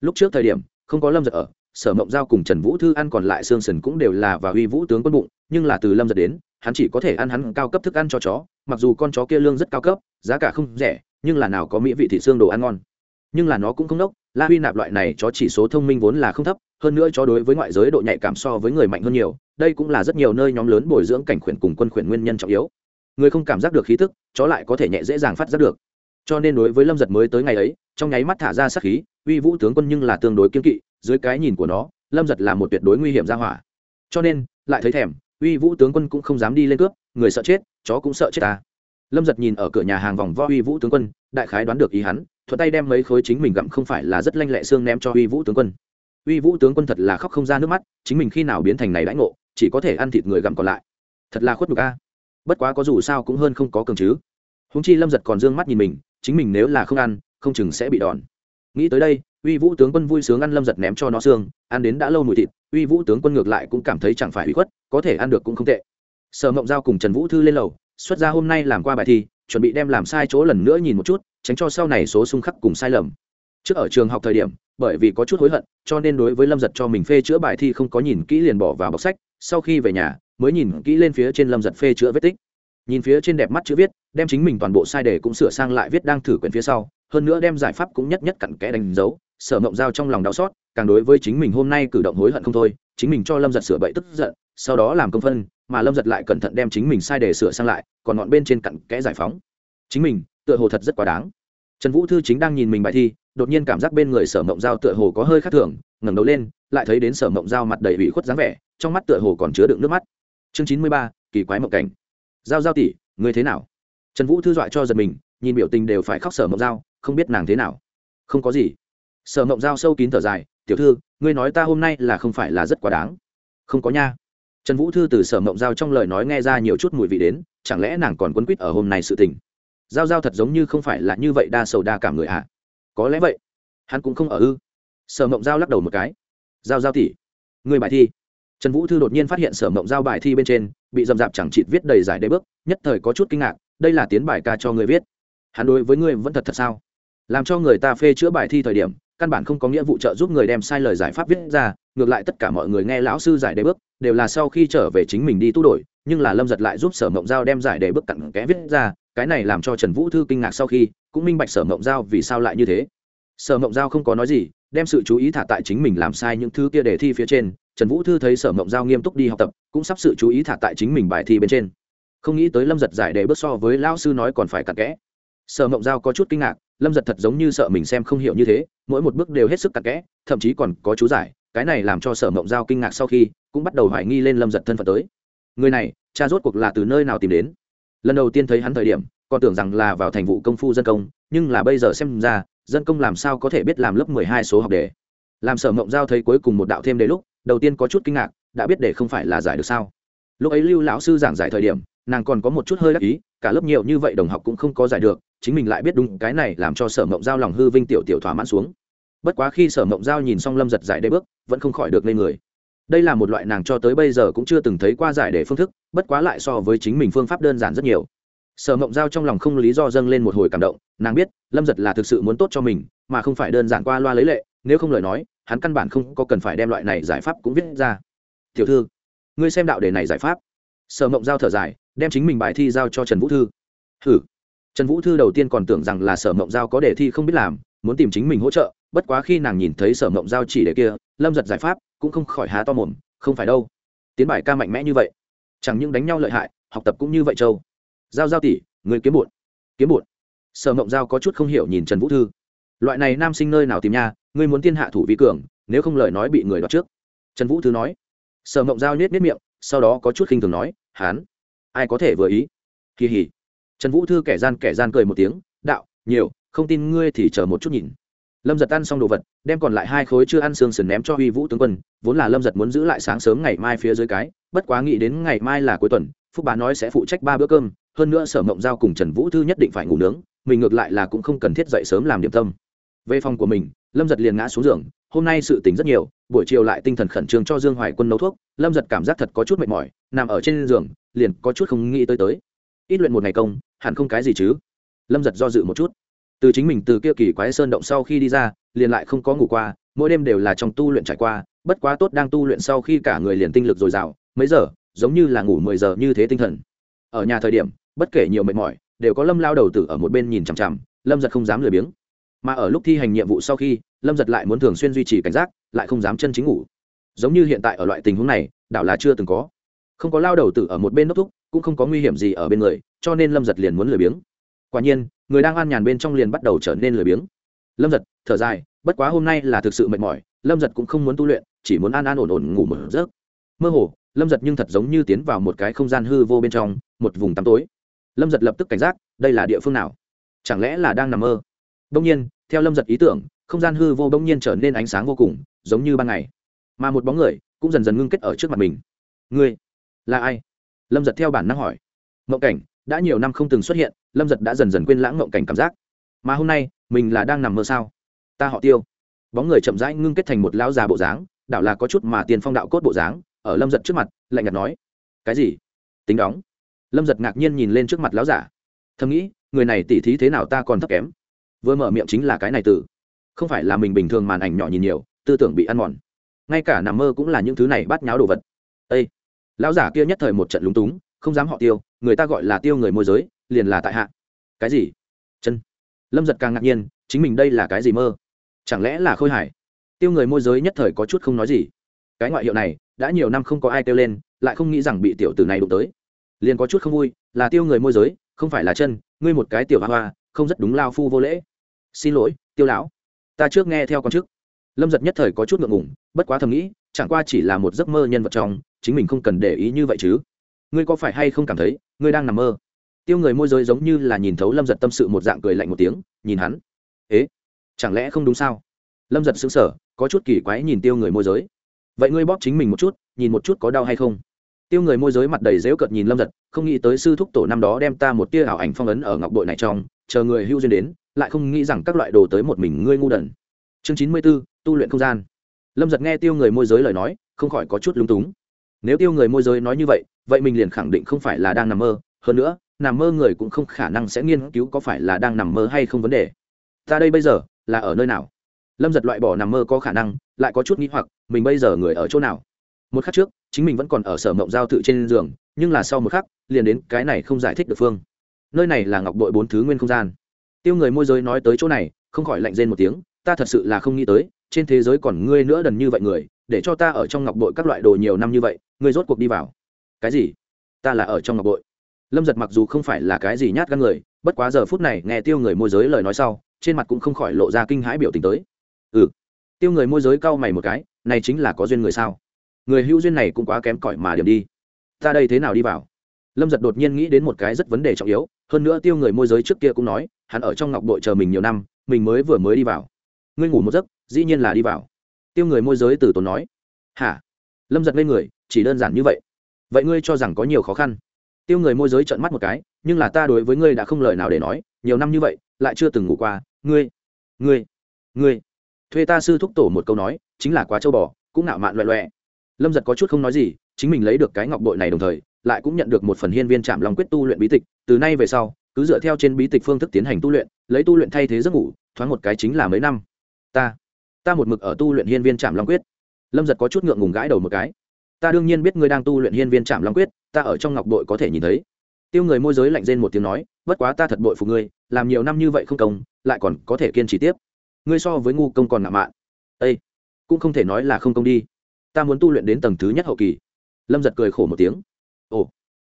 Lúc trước thời điểm, không có lâm giật ở, sở mộng giao cùng trần vũ thư ăn còn lại xương sườn cũng đều là và uy vũ tướng quân bụng, nhưng là từ lâm giật đến, hắn chỉ có thể ăn hắn cao cấp thức ăn cho chó, mặc dù con chó kia lương rất cao cấp, giá cả không rẻ, nhưng là nào có mỹ vị thị xương đồ ăn ngon. Nhưng là nó cũng không đốc, la huy nạp loại này chó chỉ số thông minh vốn là không thấp, hơn nữa chó đối với ngoại giới độ nhạy cảm so với người mạnh hơn nhiều, đây cũng là rất nhiều nơi nhóm lớn bồi dưỡng cảnh khuyển cùng quân khuyển nguyên nhân trọng yếu người không cảm giác được khí tức, chó lại có thể nhẹ dễ dàng phát giác được. Cho nên đối với lâm giật mới tới ngày ấy, trong nháy mắt thả ra sát khí, uy vũ tướng quân nhưng là tương đối kiên kỵ, dưới cái nhìn của nó, lâm giật là một tuyệt đối nguy hiểm ra hỏa. Cho nên, lại thấy thèm, uy vũ tướng quân cũng không dám đi lên cướp, người sợ chết, chó cũng sợ chết ta. Lâm giật nhìn ở cửa nhà hàng vòng vo uy vũ tướng quân, đại khái đoán được ý hắn, thuận tay đem mấy khối chính mình gặm không phải là rất lanh lẹ xương ném cho uy vũ tướng quân. Uy vũ tướng quân thật là khóc không ra nước mắt, chính mình khi nào biến thành này đãi ngộ, chỉ có thể ăn thịt người gặm còn lại. Thật là khuất nhục a bất quá có dù sao cũng hơn không có cường chứ. Húng chi lâm giật còn d ư ơ n g mắt nhìn mình, chính mình nếu là không ăn, không chừng sẽ bị đòn. Nghĩ tới đây, uy vũ tướng quân vui sướng ăn lâm giật ném cho nó xương, ăn đến đã lâu mùi thịt, uy vũ tướng quân ngược lại cũng cảm thấy chẳng phải hủy khuất, có thể ăn được cũng không tệ. Sở mộng giao cùng trần vũ thư lên lầu, xuất ra hôm nay làm qua bài thi, chuẩn bị đem làm sai chỗ lần nữa nhìn một chút, tránh cho sau này số xung khắc cùng sai lầm. Trước ở trường học thời điểm, bởi vì có chút hối hận, cho nên đối với lâm giật cho mình phê chữa bài thi không có nhìn kỹ liền bỏ vào bọc sách, sau khi về nhà mới nhìn kỹ lên phía trên lâm giật phê chữa vết tích. Nhìn phía trên đẹp mắt chữ viết, đem chính mình toàn bộ sai đề cũng sửa sang lại viết đang thử quyển phía sau, hơn nữa đem giải pháp cũng nhất nhất cặn kẽ đánh dấu, sở mộng giao trong lòng đau xót, càng đối với chính mình hôm nay cử động hối hận không thôi, chính mình cho lâm giật sửa bậy tức giận, sau đó làm công phân, mà lâm giật lại cẩn thận đem chính mình sai đề sửa sang lại, còn ngọn bên trên cặn kẽ giải phóng. Chính mình, tựa hồ thật rất quá đáng. Trần vũ thư chính đang nhìn mình bài thi, đột nhiên cảm giác bên người sở mộng giao tựa hồ có hơi khác thường, ngẩng đầu lên, lại thấy đến sở mộng giao mặt đầy ủy khuất dáng vẻ, trong mắt tựa hồ còn chứa đựng nước mắt chương chín mươi ba, kỳ quái mộng cảnh. Giao giao tỷ người thế nào? Trần vũ thư dọa cho giật mình, nhìn biểu tình đều phải khóc sở mộng giao, không biết nàng thế nào. Không có gì. Sở mộng giao sâu kín thở dài, tiểu thư, ngươi nói ta hôm nay là không phải là rất quá đáng. Không có nha. Trần vũ thư từ sở mộng giao trong lời nói nghe ra nhiều chút mùi vị đến, chẳng lẽ nàng còn quấn quýt ở hôm nay sự tình? Giao giao thật giống như không phải là như vậy đa sầu đa cảm người ạ. À? có lẽ vậy. Hắn cũng không ở ư. Sở mộng giao lắc đầu một cái. Giao giao tỉ người bài thi trần vũ thư đột nhiên phát hiện sở mộng giao bài thi bên trên, bị dầm dạp chẳng chịt viết đầy giải đế bước, nhất thời có chút kinh ngạc, đây là tiến bài ca cho người viết. Hắn đối với ngươi vẫn thật thật sao? Làm cho người ta phê chữa bài thi thời điểm, căn bản không có nghĩa vụ trợ giúp người đem sai lời giải pháp viết ra, ngược lại tất cả mọi người nghe lão sư giải đề bước, đều là sau khi trở về chính mình đi tu đổi, nhưng là lâm giật lại giúp sở mộng giao đem giải đề bước cặn kẽ viết ra, cái này làm cho trần vũ thư kinh ngạc sau khi, cũng minh bạch sở mộng giao vì sao lại như thế. Sở mộng giao không có nói gì đem sự chú ý thả tại chính mình làm sai những thứ kia để thi phía trên, trần vũ thư thấy sở mộng giao nghiêm túc đi học tập, cũng sắp sự chú ý thả tại chính mình bài thi bên trên. Không nghĩ tới lâm giật giải đề bước so với lão sư nói còn phải cặn kẽ. Sở mộng giao có chút kinh ngạc, lâm giật thật giống như sợ mình xem không hiểu như thế, mỗi một bước đều hết sức cặn kẽ, thậm chí còn có chú giải, cái này làm cho sở mộng giao kinh ngạc sau khi, cũng bắt đầu hoài nghi lên lâm giật thân phận tới. Người này, cha rốt cuộc là từ nơi nào tìm đến? Lần đầu tiên thấy hắn thời điểm, còn tưởng rằng là vào thành vụ công phu dân công, nhưng là bây giờ xem ra dân công làm sao có thể biết làm lớp mười hai số học đề? Làm sở mộng giao thấy cuối cùng một đạo thêm đề lúc, đầu tiên có chút kinh ngạc, đã biết để không phải là giải được sao? Lúc ấy lưu lão sư giảng giải thời điểm, nàng còn có một chút hơi đắc ý, cả lớp nhiều như vậy đồng học cũng không có giải được, chính mình lại biết đúng cái này làm cho sở mộng giao lòng hư vinh tiểu tiểu thỏa mãn xuống. Bất quá khi sở mộng giao nhìn xong lâm giật giải đế bước, vẫn không khỏi được lên người. Đây là một loại nàng cho tới bây giờ cũng chưa từng thấy qua giải đề phương thức, bất quá lại so với chính mình phương pháp đơn giản rất nhiều sở mộng giao trong lòng không lý do dâng lên một hồi cảm động, nàng biết, lâm giật là thực sự muốn tốt cho mình, mà không phải đơn giản qua loa lấy lệ, nếu không lời nói, hắn căn bản không có cần phải đem loại này giải pháp cũng viết ra. Tiểu thư, ngươi xem đạo đề này giải pháp. Sở mộng giao thở dài, đem chính mình bài thi giao cho trần vũ thư. Hử trần vũ thư đầu tiên còn tưởng rằng là sở mộng giao có đề thi không biết làm, muốn tìm chính mình hỗ trợ, bất quá khi nàng nhìn thấy sở mộng giao chỉ đề kia, lâm giật giải pháp cũng không khỏi há to mồm, không phải đâu. Tiến bài ca mạnh mẽ như vậy, chẳng những đánh nhau lợi hại, học tập cũng như vậy châu giao giao tỷ, người kiếm bụt kiếm bụt sở mộng giao có chút không hiểu nhìn trần vũ thư. Loại này nam sinh nơi nào tìm nha, ngươi muốn tiên hạ thủ vi cường, nếu không lời nói bị người đoạt trước. Trần vũ thư nói. Sở mộng giao nhét nhét miệng, sau đó có chút khinh thường nói, hán, ai có thể vừa ý? Kỳ hỉ. Trần vũ thư kẻ gian kẻ gian cười một tiếng, đạo, nhiều, không tin ngươi thì chờ một chút nhìn. Lâm giật ăn xong đồ vật, đem còn lại hai khối chưa ăn xương sườn ném cho huy vũ tướng quân, vốn là lâm giật muốn giữ lại sáng sớm ngày mai phía dưới cái, bất quá nghĩ đến ngày mai là cuối tuần, phúc bá nói sẽ phụ trách ba bữa cơm hơn nữa sở mộng giao cùng trần vũ thư nhất định phải ngủ nướng, mình ngược lại là cũng không cần thiết dậy sớm làm điểm tâm. Về phòng của mình, lâm giật liền ngã xuống giường, hôm nay sự tỉnh rất nhiều, buổi chiều lại tinh thần khẩn trương cho dương hoài quân nấu thuốc, lâm giật cảm giác thật có chút mệt mỏi, nằm ở trên giường, liền có chút không nghĩ tới tới. Ít luyện một ngày công, hẳn không cái gì chứ? Lâm giật do dự một chút. Từ chính mình từ kia kỳ quái sơn động sau khi đi ra, liền lại không có ngủ qua, mỗi đêm đều là trong tu luyện trải qua, bất quá tốt đang tu luyện sau khi cả người liền tinh lực dồi dào, mấy giờ, giống như là ngủ mười giờ như thế tinh thần. Ở nhà thời điểm bất kể nhiều mệt mỏi, đều có lâm lao đầu tử ở một bên nhìn chằm chằm, lâm giật không dám lười biếng. Mà ở lúc thi hành nhiệm vụ sau khi, lâm giật lại muốn thường xuyên duy trì cảnh giác, lại không dám chân chính ngủ. Giống như hiện tại ở loại tình huống này, đảo là chưa từng có. Không có lao đầu tử ở một bên đốc thúc, cũng không có nguy hiểm gì ở bên người, cho nên lâm giật liền muốn lười biếng. Quả nhiên, người đang an nhàn bên trong liền bắt đầu trở nên lười biếng. Lâm giật, thở dài, bất quá hôm nay là thực sự mệt mỏi, lâm giật cũng không muốn tu luyện, chỉ muốn an an ổn ổn ngủ một giấc. Mơ hồ, lâm giật nhưng thật giống như tiến vào một cái không gian hư vô bên trong, một vùng tăm tối lâm giật lập tức cảnh giác, đây là địa phương nào? Chẳng lẽ là đang nằm mơ? Đông nhiên, theo lâm giật ý tưởng, không gian hư vô đông nhiên trở nên ánh sáng vô cùng, giống như ban ngày. Mà một bóng người cũng dần dần ngưng kết ở trước mặt mình. Ngươi là ai? Lâm giật theo bản năng hỏi. Mộng cảnh, đã nhiều năm không từng xuất hiện, lâm giật đã dần dần quên lãng mộng cảnh cảm giác. Mà hôm nay, mình là đang nằm mơ sao? Ta họ tiêu. Bóng người chậm rãi ngưng kết thành một lão già bộ dáng đạo là có chút mà tiền phong đạo cốt bộ dáng, ở lâm giật trước mặt, lạnh nhạt nói. Cái gì? Tính đóng lâm giật ngạc nhiên nhìn lên trước mặt lão giả. Thầm nghĩ, người này tỉ thí thế nào ta còn thấp kém. Vừa mở miệng chính là cái này từ. Không phải là mình bình thường màn ảnh nhỏ nhìn nhiều, tư tưởng bị ăn mòn. Ngay cả nằm mơ cũng là những thứ này bắt nháo đồ vật. Â lão giả kia nhất thời một trận lúng túng, không dám họ tiêu, người ta gọi là tiêu người môi giới, liền là tại hạ. Cái gì? Chân! Lâm giật càng ngạc nhiên, chính mình đây là cái gì mơ? Chẳng lẽ là khôi hải tiêu người môi giới nhất thời có chút không nói gì. Cái ngoại hiệu này, đã nhiều năm không có ai kêu lên, lại không nghĩ rằng bị tiểu tử này đụng tới liền có chút không vui, là tiêu người môi giới, không phải là chân, ngươi một cái tiểu hoa hoa, không rất đúng lao phu vô lễ. Xin lỗi, tiêu lão. Ta trước nghe theo con chức. Lâm giật nhất thời có chút ngượng ngủng bất quá thầm nghĩ, chẳng qua chỉ là một giấc mơ nhân vật trong, chính mình không cần để ý như vậy chứ. Ngươi có phải hay không cảm thấy, ngươi đang nằm mơ? Tiêu người môi giới giống như là nhìn thấu lâm giật tâm sự một dạng cười lạnh một tiếng, nhìn hắn. Ế, chẳng lẽ không đúng sao? Lâm giật xứng sở có chút kỳ quái nhìn tiêu người môi giới. Vậy ngươi bóp chính mình một chút, nhìn một chút có đau hay không? Tiêu người môi giới mặt đầy dễu cợt nhìn lâm giật, không nghĩ tới sư thúc tổ năm đó đem ta một tia ảo ảnh phong ấn ở ngọc bội này trong, chờ người hưu duyên đến, lại không nghĩ rằng các loại đồ tới một mình ngươi ngu đần. Chương chín mươi b ố tu luyện không gian. Lâm giật nghe tiêu người môi giới lời nói, không khỏi có chút lúng túng. Nếu tiêu người môi giới nói như vậy vậy mình liền khẳng định không phải là đang nằm mơ. Hơn nữa, nằm mơ người cũng không khả năng sẽ nghiên cứu có phải là đang nằm mơ hay không vấn đề. Ta đây bây giờ, là ở nơi nào? Lâm giật loại bỏ nằm mơ có khả năng, lại có chút nghĩ hoặc, mình bây giờ người ở chỗ nào? Một khắc trước, chính mình vẫn còn ở sở mộng giao tự trên giường, nhưng là sau một khắc, liền đến cái này không giải thích được phương. Nơi này là ngọc bội bốn thứ nguyên không gian. Tiêu người môi giới nói tới chỗ này, không khỏi lạnh rên một tiếng, ta thật sự là không nghĩ tới, trên thế giới còn ngươi nữa đần như vậy người, để cho ta ở trong ngọc bội các loại đồ nhiều năm như vậy, ngươi rốt cuộc đi vào. Cái gì? Ta là ở trong ngọc bội lâm giật mặc dù không phải là cái gì nhát gan người, bất quá giờ phút này nghe tiêu người môi giới lời nói sau, trên mặt cũng không khỏi lộ ra kinh hãi biểu tình tới. Ừ. Tiêu người môi giới cau mày một cái, này chính là có duyên người sao? Người hữu duyên này cũng quá kém cỏi mà điểm đi. Ta đây thế nào đi vào? Lâm giật đột nhiên nghĩ đến một cái rất vấn đề trọng yếu, hơn nữa tiêu người môi giới trước kia cũng nói, hắn ở trong ngọc đội chờ mình nhiều năm, mình mới vừa mới đi vào. Ngươi ngủ một giấc, dĩ nhiên là đi vào. Tiêu người môi giới từ tốn nói. Hả? Lâm giật lên người, chỉ đơn giản như vậy. Vậy ngươi cho rằng có nhiều khó khăn? Tiêu người môi giới trợn mắt một cái, nhưng là ta đối với ngươi đã không lời nào để nói, nhiều năm như vậy, lại chưa từng ngủ qua. Ngươi ngươi ngươi. Thuê ta sư thúc tổ một câu nói, chính là quá châu bò, cũng nạo mạn loẹ loẹ lâm giật có chút không nói gì, chính mình lấy được cái ngọc bội này đồng thời, lại cũng nhận được một phần hiên viên trạm lòng quyết tu luyện bí tịch, từ nay về sau, cứ dựa theo trên bí tịch phương thức tiến hành tu luyện, lấy tu luyện thay thế giấc ngủ, thoáng một cái chính là mấy năm. Ta ta một mực ở tu luyện hiên viên trạm long quyết. Lâm giật có chút ngượng ngùng gãi đầu một cái. Ta đương nhiên biết ngươi đang tu luyện hiên viên trạm long quyết, ta ở trong ngọc bội có thể nhìn thấy. Tiêu người môi giới lạnh rên một tiếng nói, bất quá ta thật bội phục ngươi, làm nhiều năm như vậy không công, lại còn có thể kiên trì tiếp. Ngươi so với ngu công còn ngạo mạn. Ây cũng không thể nói là không công đi ta muốn tu luyện đến tầng thứ nhất hậu kỳ. Lâm giật cười khổ một tiếng. Ồ.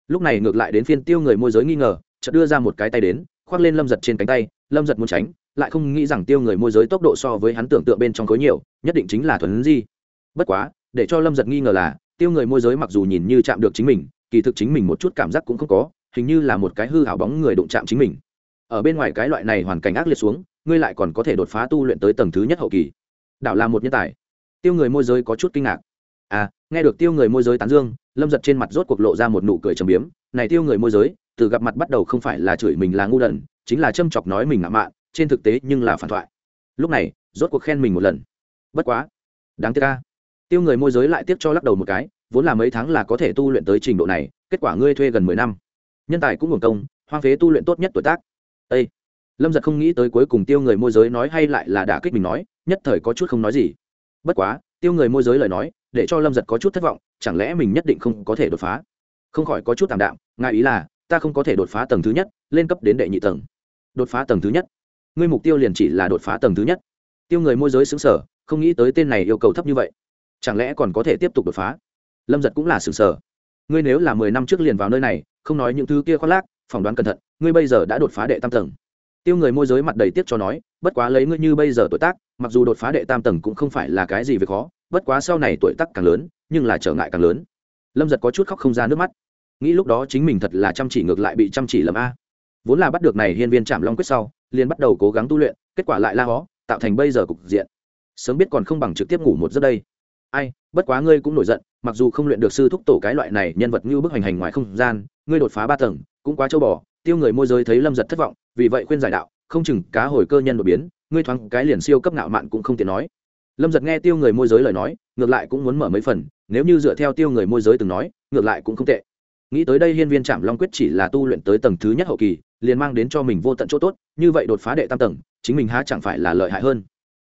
Lúc này ngược lại đến phiên tiêu người môi giới nghi ngờ, chợt đưa ra một cái tay đến, khoác lên lâm giật trên cánh tay. Lâm giật muốn tránh, lại không nghĩ rằng tiêu người môi giới tốc độ so với hắn tưởng tượng bên trong khối nhiều, nhất định chính là thuần di. Bất quá, để cho lâm giật nghi ngờ là, tiêu người môi giới mặc dù nhìn như chạm được chính mình, kỳ thực chính mình một chút cảm giác cũng không có, hình như là một cái hư hảo bóng người đụng chạm chính mình. Ở bên ngoài cái loại này hoàn cảnh ác liệt xuống, ngươi lại còn có thể đột phá tu luyện tới tầng thứ nhất hậu kỳ. Đảo là một nhân tài. Tiêu người môi giới có chút kinh ngạc à nghe được tiêu người môi giới tán dương, lâm giật trên mặt rốt cuộc lộ ra một nụ cười trầm biếm. Này tiêu người môi giới, từ gặp mặt bắt đầu không phải là chửi mình là ngu đần, chính là châm chọc nói mình ngạo mạn, trên thực tế nhưng là phản thoại. Lúc này, rốt cuộc khen mình một lần. Bất quá. Đáng tiếc ca tiêu người môi giới lại tiếp cho lắc đầu một cái, vốn là mấy tháng là có thể tu luyện tới trình độ này, kết quả ngươi thuê gần mười năm. Nhân tài cũng hưởng công, hoang phế tu luyện tốt nhất tuổi tác. Â lâm giật không nghĩ tới cuối cùng tiêu người môi giới nói hay lại là đả kích mình nói, nhất thời có chút không nói gì. Bất quá, tiêu người môi giới lời nói để cho lâm giật có chút thất vọng, chẳng lẽ mình nhất định không có thể đột phá? Không khỏi có chút tạm đạm ngại ý là, ta không có thể đột phá tầng thứ nhất, lên cấp đến đệ nhị tầng. Đột phá tầng thứ nhất? Ngươi mục tiêu liền chỉ là đột phá tầng thứ nhất. Tiêu người môi giới xứng sở không nghĩ tới tên này yêu cầu thấp như vậy. Chẳng lẽ còn có thể tiếp tục đột phá? Lâm giật cũng là xứng sở ngươi nếu là mười năm trước liền vào nơi này, không nói những thứ kia khoác lác, phỏng đoán cẩn thận, ngươi bây giờ đã đột phá đệ tam tầng. Tiêu người môi giới mặt đầy tiếc cho nói, bất quá lấy ngươi như bây giờ tuổi tác, mặc dù đột phá đệ tam tầng cũng không phải là cái gì việc khó bất quá sau này tuổi tác càng lớn, nhưng là trở ngại càng lớn. Lâm giật có chút khóc không ra nước mắt. Nghĩ lúc đó chính mình thật là chăm chỉ ngược lại bị chăm chỉ lầm a. Vốn là bắt được này hiên viên trạm long quyết sau, liền bắt đầu cố gắng tu luyện, kết quả lại la hó, tạo thành bây giờ cục diện. Sớm biết còn không bằng trực tiếp ngủ một giấc đây. Ai, bất quá ngươi cũng nổi giận, mặc dù không luyện được sư thúc tổ cái loại này nhân vật như bức hành hành ngoài không gian, ngươi đột phá ba tầng, cũng quá châu bò, tiêu người môi giới thấy lâm giật thất vọng, vì vậy khuyên giải đạo, không chừng cá hồi cơ nhân đột biến, ngươi thoáng cái liền siêu cấp ngạo mạn cũng không tiện nói lâm giật nghe tiêu người môi giới lời nói, ngược lại cũng muốn mở mấy phần, nếu như dựa theo tiêu người môi giới từng nói, ngược lại cũng không tệ. Nghĩ tới đây hiên viên trạm long quyết chỉ là tu luyện tới tầng thứ nhất hậu kỳ, liền mang đến cho mình vô tận chỗ tốt, như vậy đột phá đệ tam tầng, chính mình há chẳng phải là lợi hại hơn.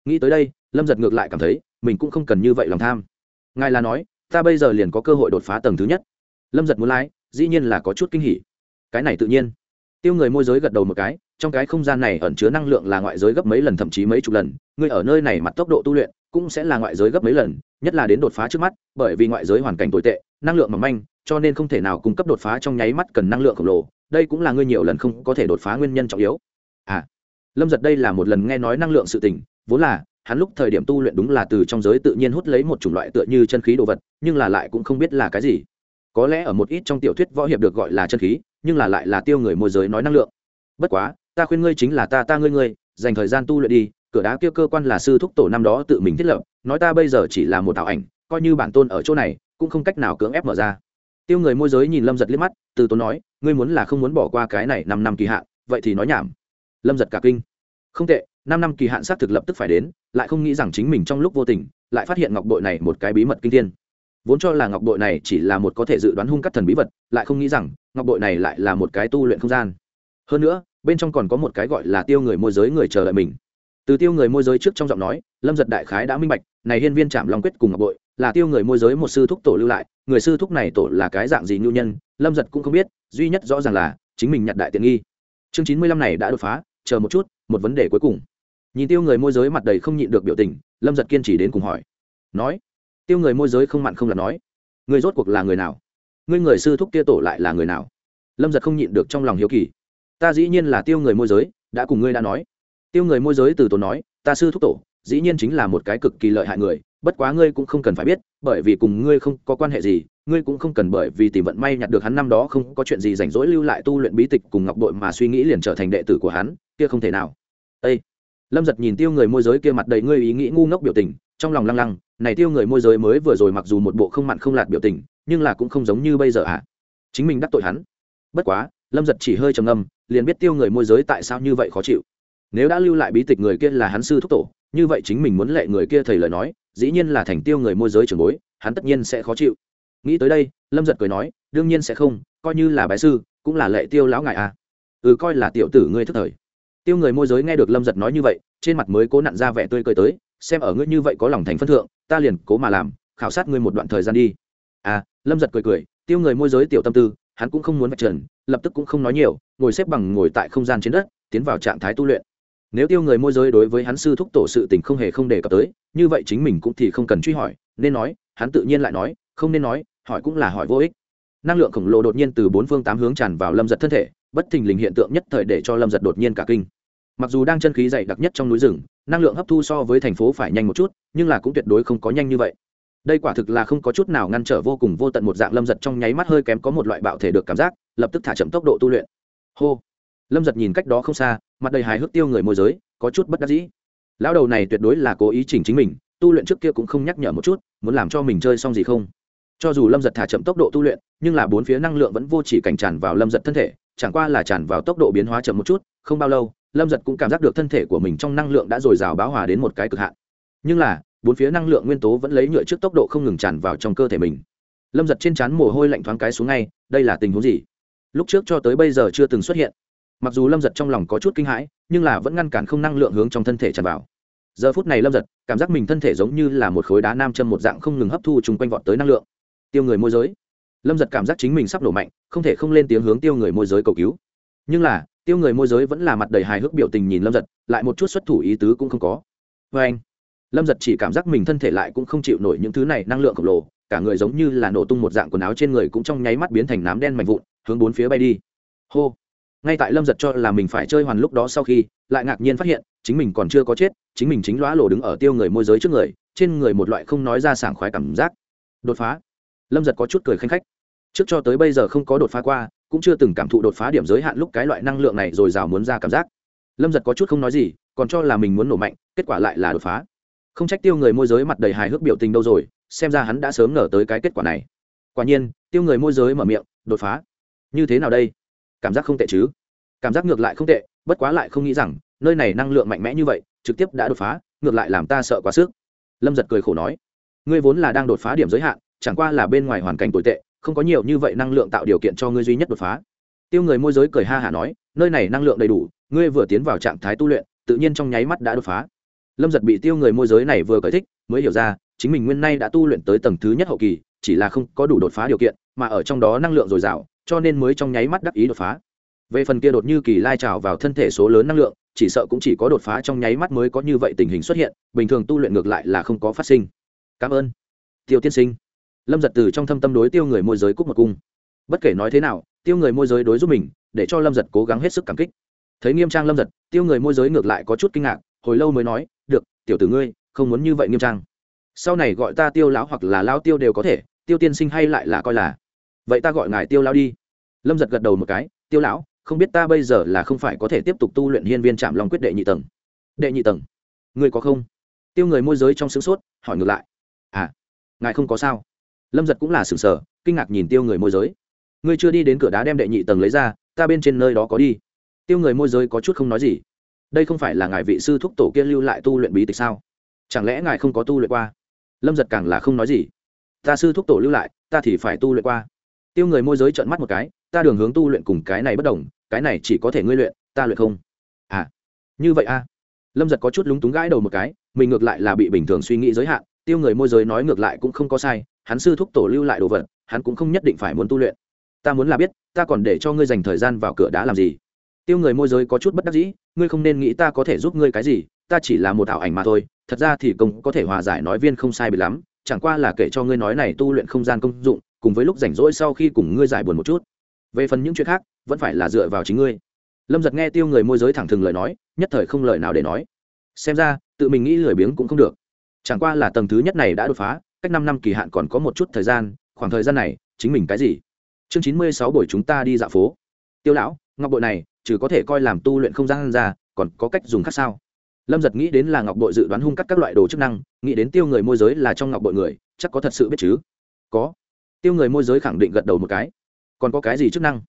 Nghĩ tới đây, lâm giật ngược lại cảm thấy, mình cũng không cần như vậy lòng tham. Ngài là nói, ta bây giờ liền có cơ hội đột phá tầng thứ nhất. Lâm giật muốn lái, dĩ nhiên là có chút kinh hỉ. Cái này tự nhiên. Tiêu người môi giới gật đầu một cái, trong cái không gian này ẩn chứa năng lượng là ngoại giới gấp mấy lần, thậm chí mấy chục lần, ngươi ở nơi này mặt tốc độ tu luyện cũng sẽ là ngoại giới gấp mấy lần, nhất là đến đột phá trước mắt, bởi vì ngoại giới hoàn cảnh tồi tệ, năng lượng mỏng manh, cho nên không thể nào cung cấp đột phá trong nháy mắt cần năng lượng khổng lồ. Đây cũng là ngươi nhiều lần không có thể đột phá nguyên nhân trọng yếu. À lâm giật đây là một lần nghe nói năng lượng sự tình, vốn là, hắn lúc thời điểm tu luyện đúng là từ trong giới tự nhiên hút lấy một chủng loại tựa như chân khí đồ vật, nhưng là lại cũng không biết là cái gì. Có lẽ ở một ít trong tiểu thuyết võ hiệp được gọi là chân khí, nhưng là lại là tiêu người môi giới nói năng lượng. Bất quá, ta khuyên ngươi chính là ta ta ngươi ngươi, dành thời gian tu luyện đi cửa đá kia cơ quan là sư thúc tổ năm đó tự mình thiết lập, nói ta bây giờ chỉ là một tạo ảnh, coi như bản tôn ở chỗ này, cũng không cách nào cưỡng ép mở ra. Tiêu người môi giới nhìn lâm giật liếc mắt, từ tốn nói, ngươi muốn là không muốn bỏ qua cái này năm năm kỳ hạn, vậy thì nói nhảm. Lâm giật cả kinh. Không tệ, năm năm kỳ hạn xác thực lập tức phải đến, lại không nghĩ rằng chính mình trong lúc vô tình, lại phát hiện ngọc bội này một cái bí mật kinh thiên. Vốn cho là ngọc bội này chỉ là một có thể dự đoán hung cắt thần bí vật, lại không nghĩ rằng, ngọc bội này lại là một cái tu luyện không gian. Hơn nữa, bên trong còn có một cái gọi là tiêu người môi giới người chờ đợi mình từ tiêu người môi giới trước trong giọng nói, lâm giật đại khái đã minh bạch, này hiên viên chạm long quyết cùng ngọc bội, là tiêu người môi giới một sư thúc tổ lưu lại, người sư thúc này tổ là cái dạng gì nhu nhân, lâm giật cũng không biết, duy nhất rõ ràng là, chính mình nhặt đại tiện nghi. Chương chín mươi lăm này đã đột phá, chờ một chút, một vấn đề cuối cùng. Nhìn tiêu người môi giới mặt đầy không nhịn được biểu tình, lâm giật kiên trì đến cùng hỏi. Nói, tiêu người môi giới không mặn không là nói, người rốt cuộc là người nào? Ngươi người sư thúc kia tổ lại là người nào? Lâm giật không nhịn được trong lòng hiếu kỳ. Ta dĩ nhiên là tiêu người môi giới, đã cùng ngươi đã nói tiêu người môi giới từ tổ nói, ta sư thúc tổ, dĩ nhiên chính là một cái cực kỳ lợi hại người, bất quá ngươi cũng không cần phải biết, bởi vì cùng ngươi không có quan hệ gì, ngươi cũng không cần bởi vì tìm vận may nhặt được hắn năm đó không có chuyện gì rảnh rỗi lưu lại tu luyện bí tịch cùng ngọc đội mà suy nghĩ liền trở thành đệ tử của hắn, kia không thể nào Ê! lâm giật nhìn tiêu người môi giới kia mặt đầy ngươi ý nghĩ ngu ngốc biểu tình, trong lòng lăng lăng, này tiêu người môi giới mới vừa rồi mặc dù một bộ không mặn không lạt biểu tình, nhưng là cũng không giống như bây giờ ạ à. chính mình đắc tội hắn bất quá, lâm giật chỉ hơi trầm ngâm, liền biết tiêu người môi giới tại sao như vậy khó chịu nếu đã lưu lại bí tịch người kia là hắn sư thúc tổ, như vậy chính mình muốn lệ người kia thầy lời nói, dĩ nhiên là thành tiêu người môi giới trường bối, hắn tất nhiên sẽ khó chịu. Nghĩ tới đây, lâm giật cười nói, đương nhiên sẽ không, coi như là bái sư, cũng là lệ tiêu lão ngại à. Ừ coi là tiểu tử ngươi thức thời. Tiêu người môi giới nghe được lâm giật nói như vậy, trên mặt mới cố nặn ra vẻ tươi cười tới, xem ở ngươi như vậy có lòng thành phân thượng, ta liền cố mà làm, khảo sát ngươi một đoạn thời gian đi. À lâm giật cười cười, tiêu người môi giới tiểu tâm tư, hắn cũng không muốn vạch trần, lập tức cũng không nói nhiều, ngồi xếp bằng ngồi tại không gian trên đất, tiến vào trạng thái tu luyện nếu tiêu người môi giới đối với hắn sư thúc tổ sự tình không hề không đề cập tới, như vậy chính mình cũng thì không cần truy hỏi, nên nói, hắn tự nhiên lại nói, không nên nói, hỏi cũng là hỏi vô ích. Năng lượng khổng lồ đột nhiên từ bốn phương tám hướng tràn vào lâm giật thân thể, bất thình lình hiện tượng nhất thời để cho lâm giật đột nhiên cả kinh. Mặc dù đang chân khí dày đặc nhất trong núi rừng, năng lượng hấp thu so với thành phố phải nhanh một chút, nhưng là cũng tuyệt đối không có nhanh như vậy. Đây quả thực là không có chút nào ngăn trở vô cùng vô tận một dạng lâm giật trong nháy mắt hơi kém có một loại bạo thể được cảm giác, lập tức thả chậm tốc độ tu luyện. Hô! Lâm giật nhìn cách đó không xa, mặt đầy hài hước tiêu người môi giới, có chút bất đắc dĩ. Lão đầu này tuyệt đối là cố ý chỉnh chính mình, tu luyện trước kia cũng không nhắc nhở một chút, muốn làm cho mình chơi xong gì không. Cho dù lâm giật thả chậm tốc độ tu luyện, nhưng là bốn phía năng lượng vẫn vô chỉ cảnh tràn vào lâm giật thân thể, chẳng qua là tràn vào tốc độ biến hóa chậm một chút, không bao lâu, lâm giật cũng cảm giác được thân thể của mình trong năng lượng đã dồi dào báo hòa đến một cái cực hạn. Nhưng là, bốn phía năng lượng nguyên tố vẫn lấy nhựa trước tốc độ không ngừng tràn vào trong cơ thể mình. Lâm giật trên trán mồ hôi lạnh thoáng cái xuống ngay, đây là tình huống gì? Lúc trước cho tới bây giờ chưa từng xuất hiện mặc dù lâm giật trong lòng có chút kinh hãi, nhưng là vẫn ngăn cản không năng lượng hướng trong thân thể tràn vào. Giờ phút này lâm giật, cảm giác mình thân thể giống như là một khối đá nam châm một dạng không ngừng hấp thu chung quanh vọt tới năng lượng. Tiêu người môi giới. Lâm giật cảm giác chính mình sắp nổ mạnh, không thể không lên tiếng hướng tiêu người môi giới cầu cứu. Nhưng là, tiêu người môi giới vẫn là mặt đầy hài hước biểu tình nhìn lâm giật, lại một chút xuất thủ ý tứ cũng không có. Vê anh, lâm giật chỉ cảm giác mình thân thể lại cũng không chịu nổi những thứ này, năng lượng khổng lồ, cả người giống như là nổ tung một dạng quần áo trên người cũng trong nháy mắt biến thành nám đen mạnh vụn, hướng bốn phía bay đi. Hô ngay tại lâm giật cho là mình phải chơi hoàn lúc đó sau khi, lại ngạc nhiên phát hiện, chính mình còn chưa có chết, chính mình chính lõa lổ đứng ở tiêu người môi giới trước người, trên người một loại không nói ra sảng khoái cảm giác. Đột phá. Lâm giật có chút cười khanh khách. Trước cho tới bây giờ không có đột phá qua, cũng chưa từng cảm thụ đột phá điểm giới hạn lúc cái loại năng lượng này rồi rào muốn ra cảm giác. Lâm giật có chút không nói gì, còn cho là mình muốn nổ mạnh, kết quả lại là đột phá. Không trách tiêu người môi giới mặt đầy hài hước biểu tình đâu rồi, xem ra hắn đã sớm ngờ tới cái kết quả này. Quả nhiên, tiêu người môi giới mở miệng, đột phá. Như thế nào đây? Cảm giác không tệ chứ? Cảm giác ngược lại không tệ, bất quá lại không nghĩ rằng, nơi này năng lượng mạnh mẽ như vậy, trực tiếp đã đột phá, ngược lại làm ta sợ quá sức. Lâm giật cười khổ nói. Ngươi vốn là đang đột phá điểm giới hạn, chẳng qua là bên ngoài hoàn cảnh tồi tệ, không có nhiều như vậy năng lượng tạo điều kiện cho ngươi duy nhất đột phá. Tiêu người môi giới cười ha hả nói, nơi này năng lượng đầy đủ, ngươi vừa tiến vào trạng thái tu luyện, tự nhiên trong nháy mắt đã đột phá. Lâm giật bị tiêu người môi giới này vừa cởi thích, mới hiểu ra, chính mình nguyên nay đã tu luyện tới tầng thứ nhất hậu kỳ, chỉ là không có đủ đột phá điều kiện, mà ở trong đó năng lượng dồi dào cho nên mới trong nháy mắt đắc ý đột phá. Về phần kia đột như kỳ lai trào vào thân thể số lớn năng lượng, chỉ sợ cũng chỉ có đột phá trong nháy mắt mới có như vậy tình hình xuất hiện, bình thường tu luyện ngược lại là không có phát sinh. Cảm ơn. Tiêu tiên sinh. Lâm giật từ trong thâm tâm đối tiêu người môi giới cúc một cung. Bất kể nói thế nào, tiêu người môi giới đối giúp mình, để cho lâm giật cố gắng hết sức cảm kích. Thấy nghiêm trang lâm giật, tiêu người môi giới ngược lại có chút kinh ngạc, hồi lâu mới nói, được, tiểu tử ngươi, không muốn như vậy nghiêm trang. Sau này gọi ta tiêu lão hoặc là lao tiêu đều có thể, tiêu tiên sinh hay lại là coi là vậy ta gọi ngài tiêu lao đi. Lâm giật gật đầu một cái, tiêu lão, không biết ta bây giờ là không phải có thể tiếp tục tu luyện hiên viên trạm long quyết đệ nhị tầng. Đệ nhị tầng? Ngươi có không? Tiêu người môi giới trong sướng sốt, hỏi ngược lại. À ngài không có sao? Lâm giật cũng là sừng sờ, kinh ngạc nhìn tiêu người môi giới. Ngươi chưa đi đến cửa đá đem đệ nhị tầng lấy ra, ta bên trên nơi đó có đi. Tiêu người môi giới có chút không nói gì. Đây không phải là ngài vị sư thúc tổ kia lưu lại tu luyện bí tịch sao? Chẳng lẽ ngài không có tu luyện qua? Lâm giật càng là không nói gì. Ta sư thúc tổ lưu lại, ta thì phải tu luyện qua tiêu người môi giới trợn mắt một cái, ta đường hướng tu luyện cùng cái này bất đồng, cái này chỉ có thể ngươi luyện, ta luyện không. À như vậy à. lâm giật có chút lúng túng gãi đầu một cái, mình ngược lại là bị bình thường suy nghĩ giới hạn, tiêu người môi giới nói ngược lại cũng không có sai, hắn sư thúc tổ lưu lại đồ vật, hắn cũng không nhất định phải muốn tu luyện. Ta muốn là biết, ta còn để cho ngươi dành thời gian vào cửa đá làm gì? Tiêu người môi giới có chút bất đắc dĩ, ngươi không nên nghĩ ta có thể giúp ngươi cái gì, ta chỉ là một ảo ảnh mà thôi, thật ra thì công có thể hòa giải nói viên không sai bị lắm, chẳng qua là kể cho ngươi nói này tu luyện không gian công dụng cùng với lúc rảnh rỗi sau khi cùng ngươi giải buồn một chút. Về phần những chuyện khác, vẫn phải là dựa vào chính ngươi. Lâm giật nghe tiêu người môi giới thẳng thừng lời nói, nhất thời không lời nào để nói. Xem ra, tự mình nghĩ lười biếng cũng không được. Chẳng qua là tầng thứ nhất này đã đột phá, cách năm năm kỳ hạn còn có một chút thời gian, khoảng thời gian này, chính mình cái gì? Chương chín mươi sáu buổi chúng ta đi dạo phố. Tiêu lão, ngọc bội này, trừ có thể coi làm tu luyện không gian ra, còn có cách dùng khác sao? Lâm giật nghĩ đến là ngọc bội dự đoán hung cắt các loại đồ chức năng, nghĩ đến tiêu người môi giới là trong ngọc bội người, chắc có thật sự biết chứ? Có tiêu người môi giới khẳng định gật đầu một cái. Còn có cái gì chức năng?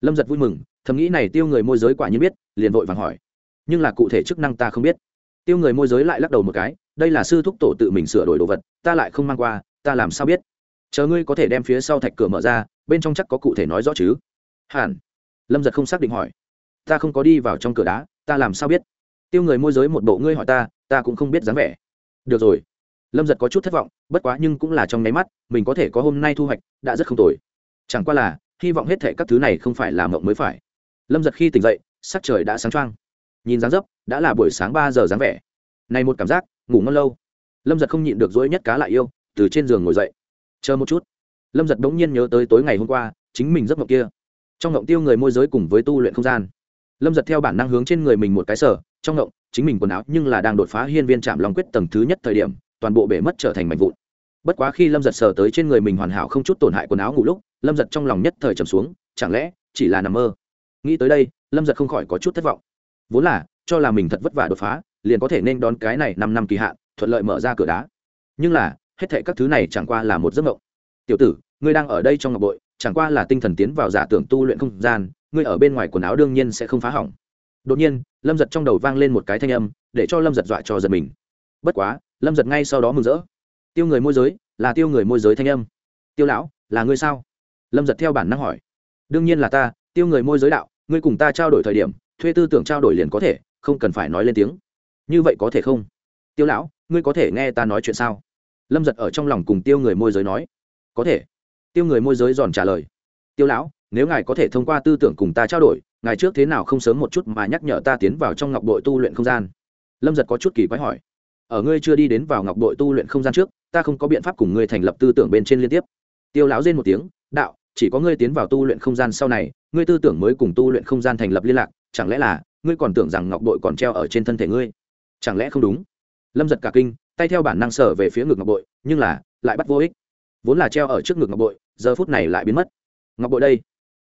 Lâm giật vui mừng, thầm nghĩ này tiêu người môi giới quả nhiên biết, liền vội vàng hỏi. Nhưng là cụ thể chức năng ta không biết. Tiêu người môi giới lại lắc đầu một cái, đây là sư thúc tổ tự mình sửa đổi đồ vật, ta lại không mang qua, ta làm sao biết? Chờ ngươi có thể đem phía sau thạch cửa mở ra, bên trong chắc có cụ thể nói rõ chứ? Hẳn. Lâm giật không xác định hỏi. Ta không có đi vào trong cửa đá, ta làm sao biết? Tiêu người môi giới một bộ ngươi hỏi ta ta cũng không biết dáng vẻ. Được rồi lâm giật có chút thất vọng, bất quá nhưng cũng là trong nháy mắt, mình có thể có hôm nay thu hoạch, đã rất không tồi. Chẳng qua là, hy vọng hết thệ các thứ này không phải là mộng mới phải. Lâm giật khi tỉnh dậy, sắc trời đã sáng trăng nhìn dáng dấp, đã là buổi sáng ba giờ dáng vẻ. Này một cảm giác, ngủ ngon lâu. Lâm giật không nhịn được dỗi nhất cá lại yêu, từ trên giường ngồi dậy. Chờ một chút. Lâm giật bỗng nhiên nhớ tới tối ngày hôm qua, chính mình giấc mộng kia. Trong mộng tiêu người môi giới cùng với tu luyện không gian. Lâm giật theo bản năng hướng trên người mình một cái sở, trong mộng, chính mình quần áo nhưng là đang đột phá hiên viên chạm lòng quyết tầng thứ nhất thời điểm toàn bộ bể mất trở thành mảnh vụn. Bất quá khi lâm giật sờ tới trên người mình hoàn hảo không chút tổn hại quần áo ngủ lúc, lâm giật trong lòng nhất thời trầm xuống, chẳng lẽ chỉ là nằm mơ? Nghĩ tới đây, lâm giật không khỏi có chút thất vọng. Vốn là, cho là mình thật vất vả đột phá, liền có thể nên đón cái này năm năm kỳ hạn, thuận lợi mở ra cửa đá. Nhưng là, hết thệ các thứ này chẳng qua là một giấc mộng. Tiểu tử, ngươi đang ở đây trong ngọc bội, chẳng qua là tinh thần tiến vào giả tưởng tu luyện không gian, ngươi ở bên ngoài quần áo đương nhiên sẽ không phá hỏng. Đột nhiên, lâm giật trong đầu vang lên một cái thanh âm, để cho lâm giật dọa cho giật mình. Bất quá lâm giật ngay sau đó mừng rỡ. Tiêu người môi giới, là tiêu người môi giới thanh âm. Tiêu lão, là ngươi sao? Lâm giật theo bản năng hỏi. Đương nhiên là ta, tiêu người môi giới đạo, ngươi cùng ta trao đổi thời điểm, thuê tư tưởng trao đổi liền có thể, không cần phải nói lên tiếng. Như vậy có thể không? Tiêu lão, ngươi có thể nghe ta nói chuyện sao? Lâm giật ở trong lòng cùng tiêu người môi giới nói. Có thể. Tiêu người môi giới giòn trả lời. Tiêu lão, nếu ngài có thể thông qua tư tưởng cùng ta trao đổi, ngài trước thế nào không sớm một chút mà nhắc nhở ta tiến vào trong ngọc bội tu luyện không gian? Lâm giật có chút kỳ quái hỏi ở ngươi chưa đi đến vào ngọc đội tu luyện không gian trước, ta không có biện pháp cùng ngươi thành lập tư tưởng bên trên liên tiếp. Tiêu lão rên một tiếng, đạo, chỉ có ngươi tiến vào tu luyện không gian sau này, ngươi tư tưởng mới cùng tu luyện không gian thành lập liên lạc, chẳng lẽ là ngươi còn tưởng rằng ngọc đội còn treo ở trên thân thể ngươi? Chẳng lẽ không đúng? Lâm giật cả kinh, tay theo bản năng sở về phía ngực ngọc bội nhưng là lại bắt vô ích. Vốn là treo ở trước ngực ngọc bội giờ phút này lại biến mất. Ngọc bội đây.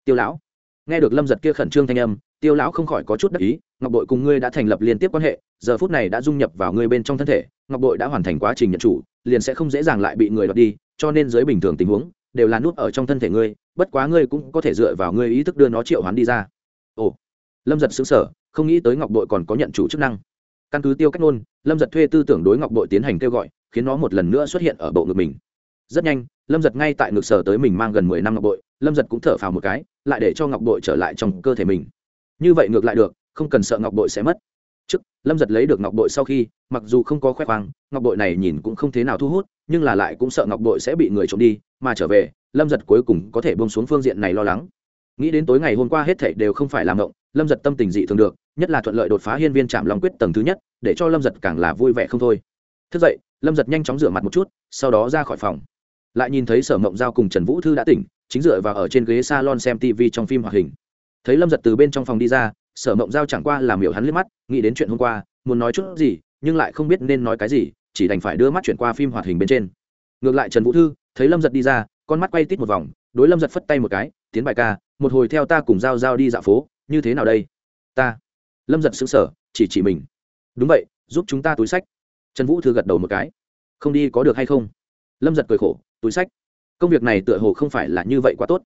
Tiêu lão. Nghe được lâm giật kia khẩn trương thanh âm tiêu lão không khỏi có chút đắc ý, ngọc bội cùng ngươi đã thành lập liên tiếp quan hệ, giờ phút này đã dung nhập vào ngươi bên trong thân thể, ngọc bội đã hoàn thành quá trình nhận chủ, liền sẽ không dễ dàng lại bị người đoạt đi, cho nên dưới bình thường tình huống, đều là nút ở trong thân thể ngươi, bất quá ngươi cũng có thể dựa vào ngươi ý thức đưa nó triệu hoán đi ra. Ồ. Lâm giật xứng sở không nghĩ tới ngọc bội còn có nhận chủ chức năng. Căn cứ tiêu cách nôn, lâm giật thuê tư tưởng đối ngọc bội tiến hành kêu gọi, khiến nó một lần nữa xuất hiện ở bộ ngực mình. Rất nhanh, lâm giật ngay tại ngực sở tới mình mang gần mười năm ngọc bội, lâm giật cũng thở phào một cái, lại để cho ngọc bội trở lại trong cơ thể mình như vậy ngược lại được, không cần sợ ngọc bội sẽ mất. Trước, lâm giật lấy được ngọc bội sau khi, mặc dù không có khoe khoang, ngọc bội này nhìn cũng không thế nào thu hút, nhưng là lại cũng sợ ngọc bội sẽ bị người trộm đi, mà trở về, lâm giật cuối cùng có thể bông xuống phương diện này lo lắng. Nghĩ đến tối ngày hôm qua hết thảy đều không phải làm ngộng lâm giật tâm tình dị thường được, nhất là thuận lợi đột phá hiên viên trạm long quyết tầng thứ nhất, để cho lâm giật càng là vui vẻ không thôi. Thức dậy, lâm giật nhanh chóng rửa mặt một chút, sau đó ra khỏi phòng. Lại nhìn thấy sở mộng giao cùng trần vũ thư đã tỉnh, chính dựa vào ở trên ghế s a lon xem tv trong phim hoạt hình thấy lâm giật từ bên trong phòng đi ra, sở mộng giao chẳng qua làm hiểu hắn liếc mắt, nghĩ đến chuyện hôm qua, muốn nói chút gì, nhưng lại không biết nên nói cái gì, chỉ đành phải đưa mắt chuyển qua phim hoạt hình bên trên. Ngược lại trần vũ thư, thấy lâm giật đi ra, con mắt quay tít một vòng, đối lâm giật phất tay một cái, tiến bài ca, một hồi theo ta cùng Giao Giao đi dạo phố, như thế nào đây? Ta. Lâm giật xứng sở chỉ chỉ mình. Đúng vậy, giúp chúng ta túi sách. Trần vũ thư gật đầu một cái. Không đi có được hay không? Lâm giật cười khổ, túi sách? Công việc này tựa hồ không phải là như vậy quá tốt.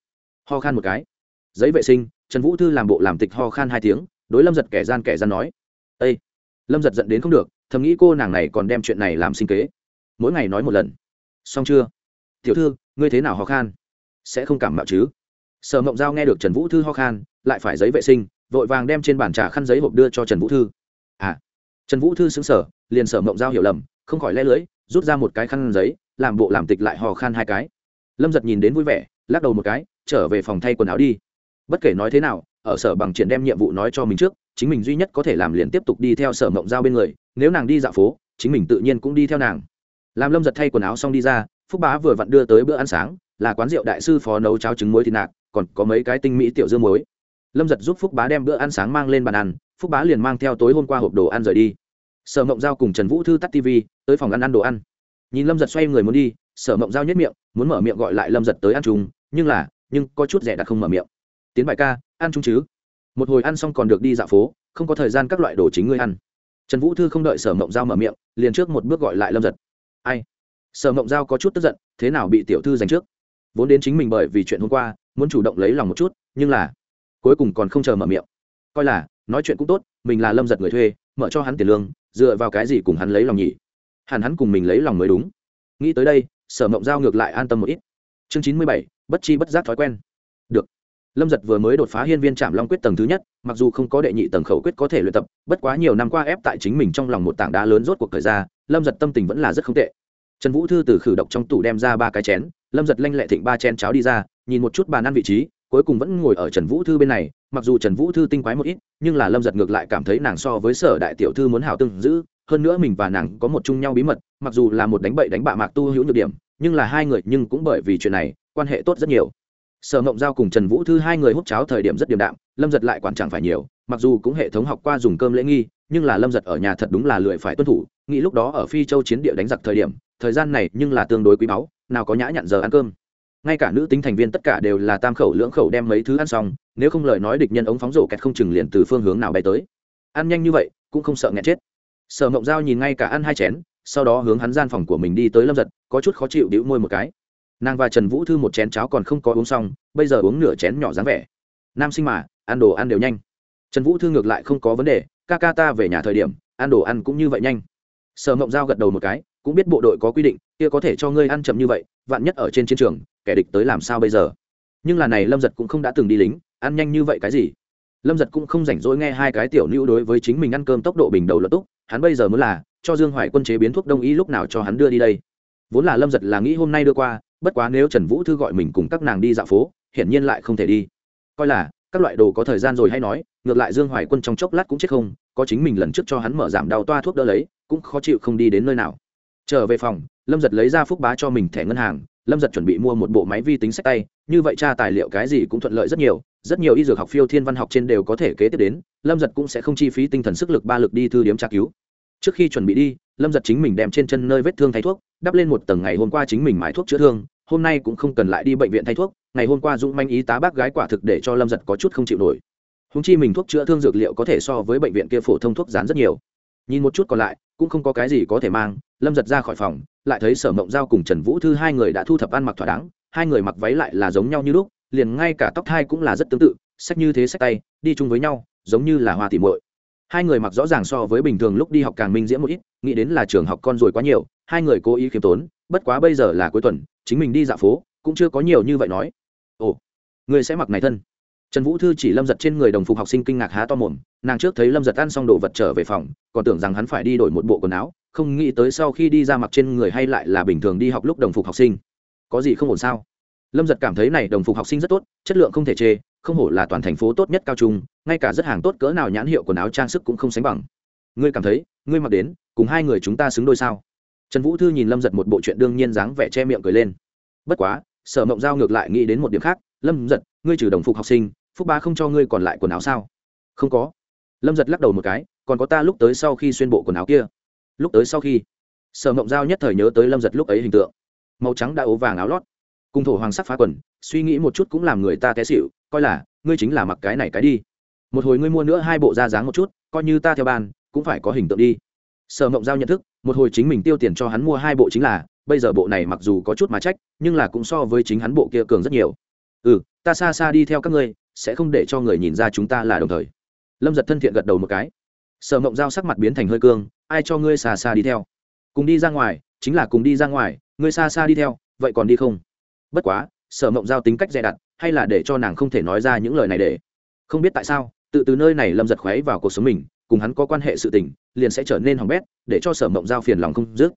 Ho khan một cái. Giấy vệ sinh trần vũ thư làm bộ làm tịch ho khan hai tiếng, đối lâm giật kẻ gian kẻ gian nói â lâm giật giận đến không được, thầm nghĩ cô nàng này còn đem chuyện này làm sinh kế. Mỗi ngày nói một lần. Xong chưa? Tiểu thư, ngươi thế nào ho khan? Sẽ không cảm mạo chứ? Sở mộng giao nghe được trần vũ thư ho khan, lại phải giấy vệ sinh, vội vàng đem trên bàn trà khăn giấy hộp đưa cho trần vũ thư. À. Trần vũ thư xứng sở liền sở mộng giao hiểu lầm, không khỏi lẽ lưỡi rút ra một cái khăn giấy, làm bộ làm tịch lại hò khan hai cái. Lâm giật nhìn đến vui vẻ, lắc đầu một cái, trở về phòng thay quần áo đi bất kể nói thế nào, ở sở bằng triển đem nhiệm vụ nói cho mình trước, chính mình duy nhất có thể làm liền tiếp tục đi theo sở mộng giao bên người, nếu nàng đi dạo phố, chính mình tự nhiên cũng đi theo nàng. Làm lâm giật thay quần áo xong đi ra, phúc bá vừa vặn đưa tới bữa ăn sáng, là quán rượu đại sư phó nấu cháo trứng muối thịt nạc, còn có mấy cái tinh mỹ tiểu dương muối. Lâm giật giúp phúc bá đem bữa ăn sáng mang lên bàn ăn, phúc bá liền mang theo tối hôm qua hộp đồ ăn rời đi. Sở mộng giao cùng trần vũ thư tắt tv tới phòng ăn ăn đồ ăn. Nhìn lâm giật xoay người muốn đi, sở mộng giao nhất miệng, muốn mở miệng gọi lại lâm giật tới ăn chung, nhưng là, nhưng có chút rẻ đặt không mở miệng tiến bài ca, ăn chung chứ. Một hồi ăn xong còn được đi dạo phố, không có thời gian các loại đồ chính ngươi ăn. Trần vũ thư không đợi sở mộng giao mở miệng, liền trước một bước gọi lại lâm giật. Ai? Sở mộng giao có chút tức giận, thế nào bị tiểu thư giành trước? Vốn đến chính mình bởi vì chuyện hôm qua, muốn chủ động lấy lòng một chút, nhưng là cuối cùng còn không chờ mở miệng. Coi là, nói chuyện cũng tốt, mình là lâm giật người thuê, mở cho hắn tiền lương, dựa vào cái gì cùng hắn lấy lòng nhỉ? Hẳn hắn cùng mình lấy lòng mới đúng. Nghĩ tới đây, sở mộng giao ngược lại an tâm một ít. Chương chín mươi bảy, bất chi bất giác thói quen. Được lâm giật vừa mới đột phá hiên viên trạm long quyết tầng thứ nhất, mặc dù không có đệ nhị tầng khẩu quyết có thể luyện tập, bất quá nhiều năm qua ép tại chính mình trong lòng một tảng đá lớn rốt cuộc thời gian, lâm giật tâm tình vẫn là rất không tệ. Trần vũ thư từ khử độc trong tủ đem ra ba cái chén, lâm giật lanh lệ thịnh ba chén cháo đi ra, nhìn một chút bàn ăn vị trí, cuối cùng vẫn ngồi ở trần vũ thư bên này, mặc dù trần vũ thư tinh quái một ít, nhưng là lâm giật ngược lại cảm thấy nàng so với sở đại tiểu thư muốn hào tương giữ, hơn nữa mình và nàng có một chung nhau bí mật, mặc dù là một đánh bậy đánh bạ mạc tu hữu nhược điểm, nhưng là hai người nhưng cũng bởi vì chuyện này, quan hệ tốt rất nhiều sở mộng giao cùng trần vũ thư hai người hút cháo thời điểm rất điềm đạm, lâm giật lại quản chẳng phải nhiều, mặc dù cũng hệ thống học qua dùng cơm lễ nghi, nhưng là lâm giật ở nhà thật đúng là lười phải tuân thủ, nghĩ lúc đó ở phi châu chiến địa đánh giặc thời điểm, thời gian này nhưng là tương đối quý báu, nào có nhã nhặn giờ ăn cơm. Ngay cả nữ tính thành viên tất cả đều là tam khẩu lưỡng khẩu đem mấy thứ ăn xong, nếu không lời nói địch nhân ống phóng rổ kẹt không chừng liền từ phương hướng nào bay tới. Ăn nhanh như vậy, cũng không sợ nghẹn chết. Sở mộng giao nhìn ngay cả ăn hai chén, sau đó hướng hắn gian phòng của mình đi tới lâm giật, có chút khó chịu đĩu môi một cái nàng và trần vũ thư một chén cháo còn không có uống xong, bây giờ uống nửa chén nhỏ dáng vẻ. Nam sinh mà, ăn đồ ăn đều nhanh. Trần vũ thư ngược lại không có vấn đề, ca ca ta về nhà thời điểm, ăn đồ ăn cũng như vậy nhanh. Sở mộng giao gật đầu một cái, cũng biết bộ đội có quy định, kia có thể cho ngươi ăn chậm như vậy, vạn nhất ở trên chiến trường, kẻ địch tới làm sao bây giờ? Nhưng là này lâm giật cũng không đã từng đi lính, ăn nhanh như vậy cái gì? Lâm giật cũng không rảnh rỗi nghe hai cái tiểu nữ đối với chính mình ăn cơm tốc độ bình đầu lập túc, hắn bây giờ muốn là cho dương hoài quân chế biến thuốc đông y lúc nào cho hắn đưa đi đây. Vốn là lâm giật là nghĩ hôm nay đưa qua bất quá nếu trần vũ thư gọi mình cùng các nàng đi dạo phố, hiển nhiên lại không thể đi. Coi là, các loại đồ có thời gian rồi hay nói, ngược lại dương hoài quân trong chốc lát cũng chết không, có chính mình lần trước cho hắn mở giảm đau toa thuốc đỡ lấy, cũng khó chịu không đi đến nơi nào. Trở về phòng, lâm giật lấy ra phúc bá cho mình thẻ ngân hàng, lâm giật chuẩn bị mua một bộ máy vi tính sách tay, như vậy tra tài liệu cái gì cũng thuận lợi rất nhiều rất nhiều y dược học phiêu thiên văn học trên đều có thể kế tiếp đến, lâm giật cũng sẽ không chi phí tinh thần sức lực ba lực đi thư điếm tra cứu trước khi chuẩn bị đi, lâm giật chính mình đem trên chân nơi vết thương thay thuốc, đắp lên một tầng ngày hôm qua chính mình mãi thuốc chữa thương, hôm nay cũng không cần lại đi bệnh viện thay thuốc, ngày hôm qua dũng manh ý tá bác gái quả thực để cho lâm giật có chút không chịu nổi. Húng chi mình thuốc chữa thương dược liệu có thể so với bệnh viện kia phổ thông thuốc rán rất nhiều. Nhìn một chút còn lại, cũng không có cái gì có thể mang, lâm giật ra khỏi phòng, lại thấy sở mộng giao cùng trần vũ thư hai người đã thu thập ăn mặc thỏa đáng, hai người mặc váy lại là giống nhau như lúc, liền ngay cả tóc thai cũng là rất tương tự sách như thế sách tay, đi chung với nhau, giống như là hoa tỉ mội hai người mặc rõ ràng so với bình thường lúc đi học càng minh diễm một ít, nghĩ đến là trường học con rồi quá nhiều, hai người cố ý khiêm tốn, bất quá bây giờ là cuối tuần, chính mình đi dạo phố, cũng chưa có nhiều như vậy nói. Ồ, người sẽ mặc này thân. Trần vũ thư chỉ lâm giật trên người đồng phục học sinh kinh ngạc há to mồm, nàng trước thấy lâm giật ăn xong đồ vật trở về phòng, còn tưởng rằng hắn phải đi đổi một bộ quần áo, không nghĩ tới sau khi đi ra mặc trên người hay lại là bình thường đi học lúc đồng phục học sinh. Có gì không ổn sao? Lâm giật cảm thấy này đồng phục học sinh rất tốt, chất lượng không thể chê không hổ là toàn thành phố tốt nhất cao trung, ngay cả rất hàng tốt cỡ nào nhãn hiệu quần áo trang sức cũng không sánh bằng. Ngươi cảm thấy, ngươi mặc đến, cùng hai người chúng ta xứng đôi sao? Trần vũ thư nhìn lâm giật một bộ chuyện đương nhiên dáng vẻ che miệng cười lên. Bất quá, sở mộng giao ngược lại nghĩ đến một điểm khác, lâm giật, ngươi trừ đồng phục học sinh, phúc ba không cho ngươi còn lại quần áo sao? Không có. Lâm giật lắc đầu một cái, còn có ta lúc tới sau khi xuyên bộ quần áo kia. Lúc tới sau khi? Sở mộng giao nhất thời nhớ tới lâm giật lúc ấy hình tượng. Màu trắng đã ố vàng áo lót, cùng thổ hoàng sắc phá quần, suy nghĩ một chút cũng làm người ta té xịu coi là, ngươi chính là mặc cái này cái đi. Một hồi ngươi mua nữa hai bộ da dáng một chút, coi như ta theo bàn cũng phải có hình tượng đi. Sở mộng giao nhận thức, một hồi chính mình tiêu tiền cho hắn mua hai bộ chính là, bây giờ bộ này mặc dù có chút mà trách, nhưng là cũng so với chính hắn bộ kia cường rất nhiều. Ừ ta xa xa đi theo các ngươi, sẽ không để cho người nhìn ra chúng ta là đồng thời. Lâm giật thân thiện gật đầu một cái. Sở mộng giao sắc mặt biến thành hơi cương, ai cho ngươi xa xa đi theo? Cùng đi ra ngoài, chính là cùng đi ra ngoài, ngươi xa xa đi theo, vậy còn đi không? Bất quá, sở mộng giao tính cách dè đặt hay là để cho nàng không thể nói ra những lời này để? Không biết tại sao, tự từ nơi này lâm giật khoáy vào cuộc sống mình, cùng hắn có quan hệ sự tình, liền sẽ trở nên hỏng bét, để cho sở mộng giao phiền lòng không dứt.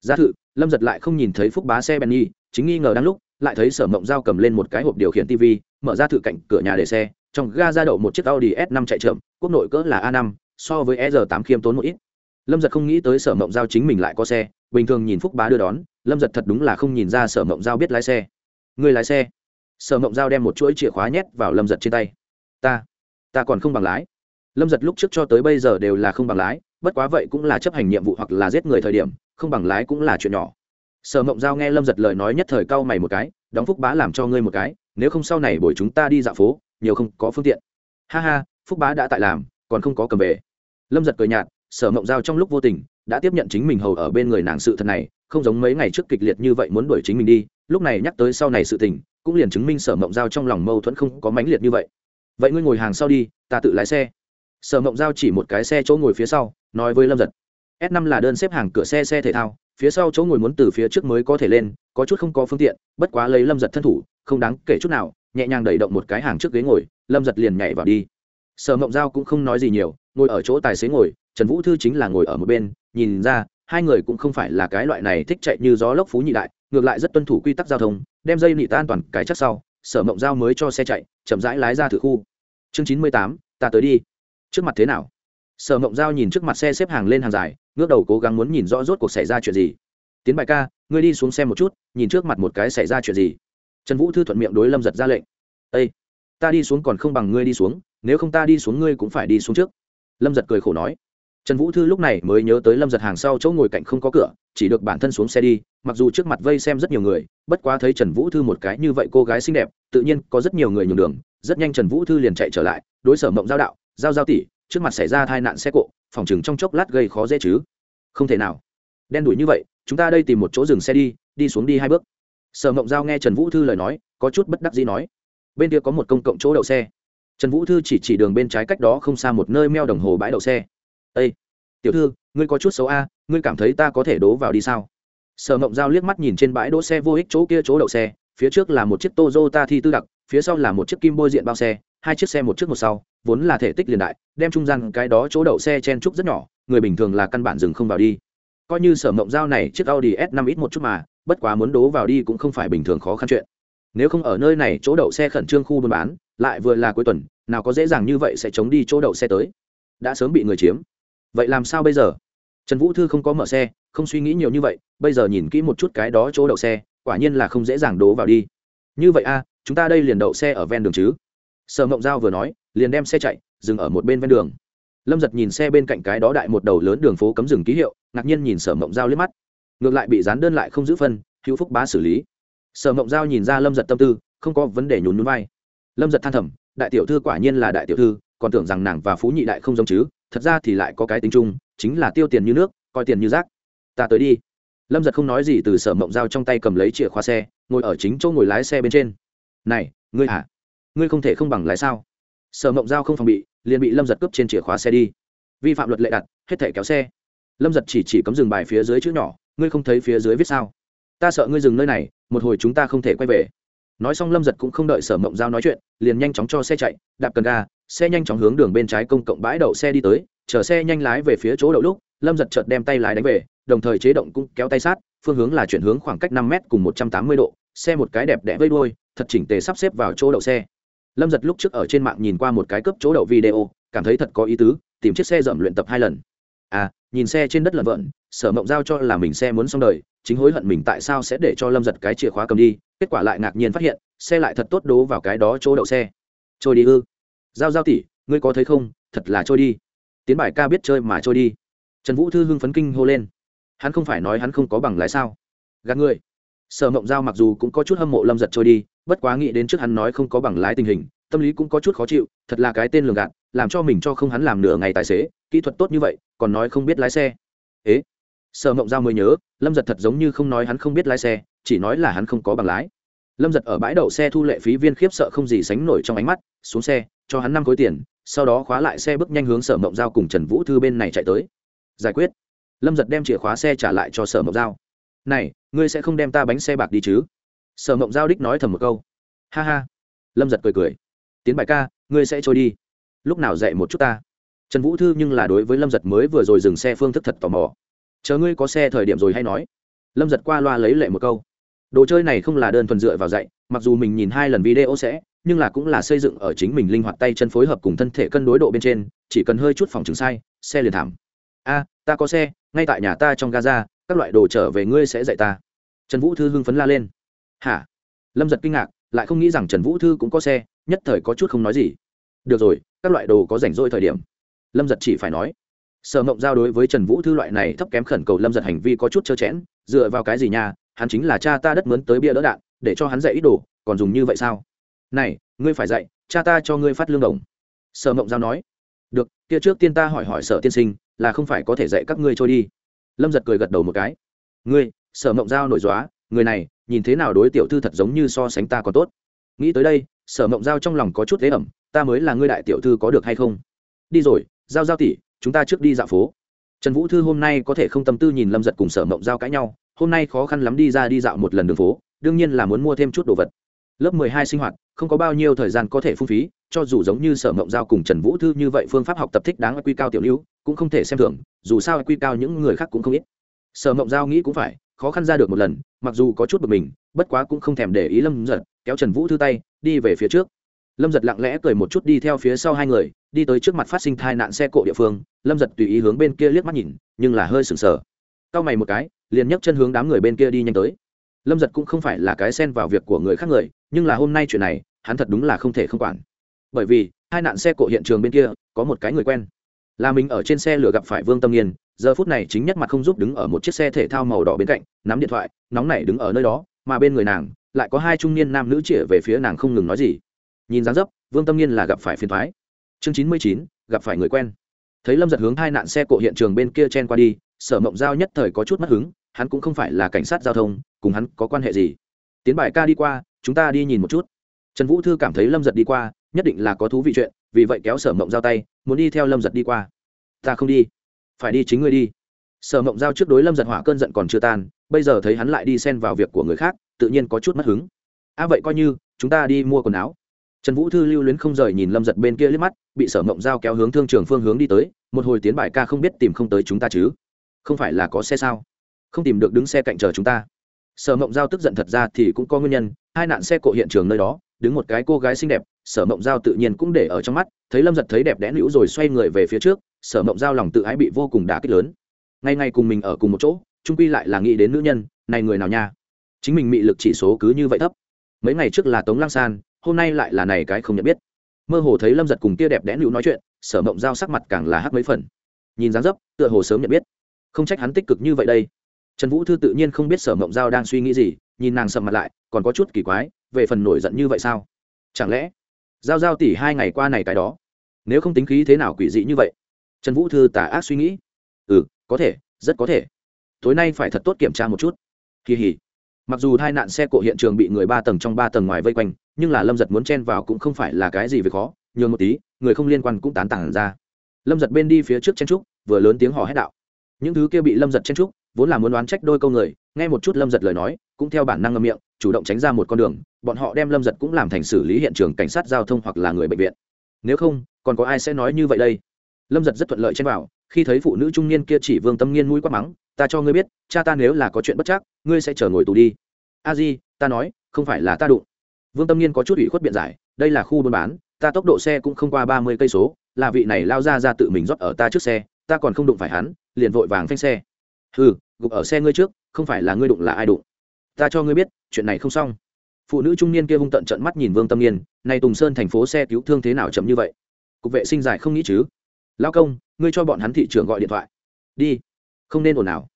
Giá thự, lâm giật lại không nhìn thấy phúc bá xe benny, chính nghi ngờ đang lúc, lại thấy sở mộng giao cầm lên một cái hộp điều khiển tv mở ra thự cạnh cửa nhà để xe, trong ga ra đậu một chiếc audi s 5 chạy chậm, quốc nội cỡ là a 5 so với e r 8 khiêm tốn một ít. Lâm giật không nghĩ tới sở mộng giao chính mình lại có xe, bình thường nhìn phúc bá đưa đón, lâm giật thật đúng là không nhìn ra sở mộng giao biết lái xe. Người lái xe? Sở mộng giao đem một chuỗi chìa khóa nhét vào lâm giật trên tay. Ta ta còn không bằng lái. Lâm giật lúc trước cho tới bây giờ đều là không bằng lái, bất quá vậy cũng là chấp hành nhiệm vụ hoặc là giết người thời điểm, không bằng lái cũng là chuyện nhỏ. Sở mộng giao nghe lâm giật lời nói nhất thời cau mày một cái, đóng phúc bá làm cho ngươi một cái, nếu không sau này buổi chúng ta đi dạo phố, nhiều không có phương tiện. Ha ha, phúc bá đã tại làm, còn không có cầm về. Lâm giật cười nhạt, sở mộng giao trong lúc vô tình đã tiếp nhận chính mình hầu ở bên người nàng sự thật này không giống mấy ngày trước kịch liệt như vậy muốn đuổi chính mình đi, lúc này nhắc tới sau này sự tình, cũng liền chứng minh sở mộng giao trong lòng mâu thuẫn không có mãnh liệt như vậy. Vậy ngươi ngồi hàng sau đi, ta tự lái xe. Sở mộng giao chỉ một cái xe chỗ ngồi phía sau, nói với lâm giật. S 5 là đơn xếp hàng cửa xe xe thể thao, phía sau chỗ ngồi muốn từ phía trước mới có thể lên, có chút không có phương tiện, bất quá lấy lâm giật thân thủ, không đáng kể chút nào, nhẹ nhàng đẩy động một cái hàng trước ghế ngồi, lâm giật liền nhảy vào đi. Sở mộng giao cũng không nói gì nhiều, ngồi ở chỗ tài xế ngồi, trần vũ thư chính là ngồi ở một bên, nhìn ra hai người cũng không phải là cái loại này thích chạy như gió lốc phú nhị đại, ngược lại rất tuân thủ quy tắc giao thông, đem dây nị ta an toàn cái chắc sau, sở mộng giao mới cho xe chạy, chậm rãi lái ra thử khu. Chương chín mươi tám, ta tới đi. Trước mặt thế nào? Sở mộng giao nhìn trước mặt xe xếp hàng lên hàng dài, ngước đầu cố gắng muốn nhìn rõ rốt cuộc xảy ra chuyện gì. Tiến bài ca, ngươi đi xuống xem một chút, nhìn trước mặt một cái xảy ra chuyện gì. Trần vũ thư thuận miệng đối lâm giật ra lệnh. Â ta đi xuống còn không bằng ngươi đi xuống, nếu không ta đi xuống ngươi cũng phải đi xuống trước. Lâm giật cười khổ nói trần vũ thư lúc này mới nhớ tới lâm giật hàng sau chỗ ngồi cạnh không có cửa, chỉ được bản thân xuống xe đi, mặc dù trước mặt vây xem rất nhiều người, bất quá thấy trần vũ thư một cái như vậy cô gái xinh đẹp, tự nhiên có rất nhiều người nhường đường. Rất nhanh trần vũ thư liền chạy trở lại, đối sở mộng giao đạo, giao giao tỷ, trước mặt xảy ra tai nạn xe cộ, phòng chừng trong chốc lát gây khó dễ chứ? Không thể nào. Đen đuổi như vậy, chúng ta đây tìm một chỗ dừng xe đi đi xuống đi hai bước. Sở mộng giao nghe trần vũ thư lời nói, có chút bất đắc gì nói, bên kia có một công cộng chỗ đậu xe. Trần vũ thư chỉ chỉ đường bên trái cách đó không xa một nơi meo đồng hồ bãi đậu xe ây tiểu thư, ngươi có chút xấu a, ngươi cảm thấy ta có thể đố vào đi sao? Sở mộng giao liếc mắt nhìn trên bãi đỗ xe vô ích chỗ kia chỗ đậu xe, phía trước là một chiếc Toyota thi tư đặc, phía sau là một chiếc kim bôi diện bao xe, hai chiếc xe một trước một sau, vốn là thể tích liền đại, đem trung gian cái đó chỗ đậu xe chen trúc rất nhỏ, người bình thường là căn bản dừng không vào đi. Coi như sở mộng giao này chiếc audi s 5 ít một chút mà, bất quá muốn đố vào đi cũng không phải bình thường khó khăn chuyện. Nếu không ở nơi này chỗ đậu xe khẩn trương khu buôn bán, lại vừa là cuối tuần, nào có dễ dàng như vậy sẽ chống đi chỗ đậu xe tới. Đã sớm bị người chiếm vậy làm sao bây giờ? Trần vũ thư không có mở xe, không suy nghĩ nhiều như vậy, bây giờ nhìn kỹ một chút cái đó chỗ đậu xe, quả nhiên là không dễ dàng đố vào đi. Như vậy a chúng ta đây liền đậu xe ở ven đường chứ? Sở mộng giao vừa nói, liền đem xe chạy, dừng ở một bên ven đường. Lâm giật nhìn xe bên cạnh cái đó đại một đầu lớn đường phố cấm rừng ký hiệu, ngạc nhiên nhìn sở mộng giao liếc mắt. Ngược lại bị dán đơn lại không giữ phân, hữu phúc bá xử lý. Sở mộng giao nhìn ra lâm giật tâm tư, không có vấn đề nhún nhún vai. Lâm giật than thầm, đại tiểu thư quả nhiên là đại tiểu thư, còn tưởng rằng nàng và phú nhị đại không giống chứ? Thật ra thì lại có cái tính chung, chính là tiêu tiền như nước, coi tiền như rác. Ta tới đi. Lâm giật không nói gì từ sở mộng giao trong tay cầm lấy chìa khóa xe, ngồi ở chính chỗ ngồi lái xe bên trên. Này, ngươi hả? Ngươi không thể không bằng lái sao? Sở mộng giao không phòng bị, liền bị lâm giật cướp trên chìa khóa xe đi. Vi phạm luật lệ đặt, hết thể kéo xe. Lâm giật chỉ chỉ cấm dừng bài phía dưới chữ nhỏ, ngươi không thấy phía dưới viết sao? Ta sợ ngươi dừng nơi này, một hồi chúng ta không thể quay về nói xong lâm giật cũng không đợi sở mộng giao nói chuyện, liền nhanh chóng cho xe chạy, đạp cần ga, xe nhanh chóng hướng đường bên trái công cộng bãi đậu xe đi tới chở xe nhanh lái về phía chỗ đậu lúc, lâm giật chợt đem tay lái đánh về, đồng thời chế động cũng kéo tay sát, phương hướng là chuyển hướng khoảng cách năm m cùng một trăm tám mươi độ, xe một cái đẹp đẽ vây đuôi, thật chỉnh tề sắp xếp vào chỗ đậu xe. Lâm giật lúc trước ở trên mạng nhìn qua một cái cấp chỗ đậu video, cảm thấy thật có ý tứ, tìm chiếc xe dậm luyện tập hai lần. À nhìn xe trên đất lợn vợn sở mộng giao cho là mình xe muốn xong đời chính hối hận mình tại sao sẽ để cho lâm giật cái chìa khóa cầm đi, kết quả lại ngạc nhiên phát hiện, xe lại thật tốt đố vào cái đó chỗ đậu xe. Trôi đi ư? Giao giao tỉ ngươi có thấy không? Thật là trôi đi. Tiến bài ca biết chơi mà trôi đi. Trần vũ thư hưng phấn kinh hô lên. Hắn không phải nói hắn không có bằng lái sao? Gạt ngươi sở mộng giao mặc dù cũng có chút hâm mộ lâm giật trôi đi, bất quá nghĩ đến trước hắn nói không có bằng lái tình hình, tâm lý cũng có chút khó chịu, thật là cái tên lường gạt, làm cho mình cho không hắn làm nửa ngày tài xế, kỹ thuật tốt như vậy, còn nói không biết lái xe. Ế? Sở mộng giao mới nhớ, lâm giật thật giống như không nói hắn không biết lái xe, chỉ nói là hắn không có bằng lái. Lâm giật ở bãi đậu xe thu lệ phí viên khiếp sợ không gì sánh nổi trong ánh mắt, xuống xe, cho hắn năm khối tiền, sau đó khóa lại xe bước nhanh hướng sở mộng giao cùng trần vũ thư bên này chạy tới. Giải quyết. Lâm giật đem chìa khóa xe trả lại cho sở mộng giao. Này, ngươi sẽ không đem ta bánh xe bạc đi chứ? Sở mộng giao đích nói thầm một câu. Ha ha. Lâm giật cười cười. Tiến bài ca, ngươi sẽ trôi đi. Lúc nào dạy một chút ta? Trần vũ thư nhưng là đối với lâm giật mới vừa rồi dừng xe phương thức thật tò mò chờ ngươi có xe thời điểm rồi hay nói. Lâm giật qua loa lấy lệ một câu. Đồ chơi này không là đơn thuần dựa vào dạy, mặc dù mình nhìn hai lần video sẽ, nhưng là cũng là xây dựng ở chính mình linh hoạt tay chân phối hợp cùng thân thể cân đối độ bên trên, chỉ cần hơi chút phòng chứng sai, xe liền thảm. A, ta có xe, ngay tại nhà ta trong gaza, các loại đồ trở về ngươi sẽ dạy ta. Trần vũ thư hưng phấn la lên. Hả? Lâm giật kinh ngạc, lại không nghĩ rằng trần vũ thư cũng có xe, nhất thời có chút không nói gì. Được rồi, các loại đồ có rảnh rỗi thời điểm. Lâm giật chỉ phải nói sở mộng giao đối với trần vũ thư loại này thấp kém khẩn cầu lâm giật hành vi có chút trơ chẽn, dựa vào cái gì nhà hắn chính là cha ta đất mướn tới bia đỡ đạn, để cho hắn dạy ít đồ, còn dùng như vậy sao? Này, ngươi phải dạy, cha ta cho ngươi phát lương đồng. Sở mộng giao nói. Được, kia trước tiên ta hỏi hỏi sở tiên sinh, là không phải có thể dạy các ngươi trôi đi? Lâm giật cười gật đầu một cái. Ngươi, sở mộng giao nổi dóa người này, nhìn thế nào đối tiểu thư thật giống như so sánh ta còn tốt. Nghĩ tới đây, sở mộng giao trong lòng có chút thế ẩm, ta mới là ngươi đại tiểu thư có được hay không? Đi rồi, giao giao tỷ chúng ta trước đi dạo phố. Trần vũ thư hôm nay có thể không tâm tư nhìn lâm giật cùng sở mộng giao cãi nhau, hôm nay khó khăn lắm đi ra đi dạo một lần đường phố, đương nhiên là muốn mua thêm chút đồ vật. Lớp mười hai sinh hoạt, không có bao nhiêu thời gian có thể phung phí, cho dù giống như sở mộng giao cùng trần vũ thư như vậy phương pháp học tập thích đáng quy cao tiểu lưu, cũng không thể xem thường, dù sao quy cao những người khác cũng không ít. Sở mộng giao nghĩ cũng phải, khó khăn ra được một lần, mặc dù có chút bực mình, bất quá cũng không thèm để ý lâm giật, kéo trần vũ thư tay, đi về phía trước lâm giật lặng lẽ cười một chút đi theo phía sau hai người, đi tới trước mặt phát sinh thai nạn xe cộ địa phương. Lâm giật tùy ý hướng bên kia liếc mắt nhìn, nhưng là hơi sừng sờ. C mày một cái, liền nhấc chân hướng đám người bên kia đi nhanh tới. Lâm giật cũng không phải là cái xen vào việc của người khác người, nhưng là hôm nay chuyện này, hắn thật đúng là không thể không quản. Bởi vì hai nạn xe cộ hiện trường bên kia, có một cái người quen. Là mình ở trên xe lửa gặp phải vương tâm nghiên, giờ phút này chính nhất mặt không giúp đứng ở một chiếc xe thể thao màu đỏ bên cạnh, nắm điện thoại, nóng nảy đứng ở nơi đó, mà bên người nàng, lại có hai trung niên nam nữ chĩa về phía nàng không ngừng nói gì nhìn dáng dấp, vương tâm nghiên là gặp phải phiền thoái chương chín mươi chín, gặp phải người quen. Thấy lâm giật hướng hai nạn xe cộ hiện trường bên kia chen qua đi, sở mộng giao nhất thời có chút mất hứng, hắn cũng không phải là cảnh sát giao thông, cùng hắn có quan hệ gì. Tiến bài ca đi qua, chúng ta đi nhìn một chút. Trần vũ thư cảm thấy lâm giật đi qua, nhất định là có thú vị chuyện, vì vậy kéo sở mộng giao tay, muốn đi theo lâm giật đi qua. Ta không đi. Phải đi chính ngươi đi. Sở mộng giao trước đối lâm giật hỏa cơn giận còn chưa tan, bây giờ thấy hắn lại đi xen vào việc của người khác, tự nhiên có chút mất hứng. A à vậy coi như, chúng ta đi mua quần áo trần vũ thư lưu luyến không rời nhìn lâm giật bên kia liếc mắt, bị sở mộng giao kéo hướng thương trường phương hướng đi tới, một hồi tiến bài ca không biết tìm không tới chúng ta chứ? Không phải là có xe sao? Không tìm được đứng xe cạnh chờ chúng ta. Sở mộng giao tức giận thật ra thì cũng có nguyên nhân, hai nạn xe cộ hiện trường nơi đó, đứng một cái cô gái xinh đẹp, sở mộng giao tự nhiên cũng để ở trong mắt, thấy lâm giật thấy đẹp đẽ nữ rồi xoay người về phía trước, sở mộng giao lòng tự ái bị vô cùng đả kích lớn. Ngay ngay cùng mình ở cùng một chỗ trung quy lại là nghĩ đến nữ nhân, này người nào nha? Chính mình mị lực chỉ số cứ như vậy thấp. Mấy ngày trước là tống lang san hôm nay lại là này cái không nhận biết. Mơ hồ thấy lâm giật cùng kia đẹp đẽ nữ nói chuyện, sở mộng giao sắc mặt càng là hắc mấy phần. Nhìn dáng dấp, tựa hồ sớm nhận biết. Không trách hắn tích cực như vậy đây. Trần vũ thư tự nhiên không biết sở mộng giao đang suy nghĩ gì, nhìn nàng sầm mặt lại, còn có chút kỳ quái, về phần nổi giận như vậy sao? Chẳng lẽ, giao giao tỉ hai ngày qua này cái đó, nếu không tính khí thế nào quỷ dị như vậy? Trần vũ thư tả ác suy nghĩ. Ừ có thể, rất có thể. Tối nay phải thật tốt kiểm tra một chút. Kỳ hỉ. Mặc dù hai nạn xe cộ hiện trường bị người ba tầng trong ba tầng ngoài vây quanh nhưng là lâm giật muốn chen vào cũng không phải là cái gì về khó, nhường một tí, người không liên quan cũng tán tản ra. Lâm giật bên đi phía trước chen trúc, vừa lớn tiếng hò hét đạo. Những thứ kia bị lâm giật chen trúc, vốn là muốn đoán trách đôi câu người, nghe một chút lâm giật lời nói, cũng theo bản năng ngâm miệng, chủ động tránh ra một con đường, bọn họ đem lâm giật cũng làm thành xử lý hiện trường cảnh sát giao thông hoặc là người bệnh viện. Nếu không, còn có ai sẽ nói như vậy đây? Lâm giật rất thuận lợi chen vào, khi thấy phụ nữ trung niên kia chỉ vương tâm nghiên mũi quát mắng, ta cho ngươi biết, cha ta nếu là có chuyện bất chắc, ngươi sẽ chờ ngồi tù đi. A di, ta nói, không phải là ta đụng vương tâm nghiên có chút ủy khuất biện giải, đây là khu buôn bán, ta tốc độ xe cũng không qua ba mươi cây số, là vị này lao ra ra tự mình rót ở ta trước xe, ta còn không đụng phải hắn, liền vội vàng phanh xe. Ừ gục ở xe ngươi trước, không phải là ngươi đụng là ai đụng? Ta cho ngươi biết, chuyện này không xong. Phụ nữ trung niên kia hung tận trận mắt nhìn vương tâm nghiên nay tùng sơn thành phố xe cứu thương thế nào chậm như vậy? Cục vệ sinh giải không nghĩ chứ? Lao công, ngươi cho bọn hắn thị trường gọi điện thoại. Đi, không nên ồn ào.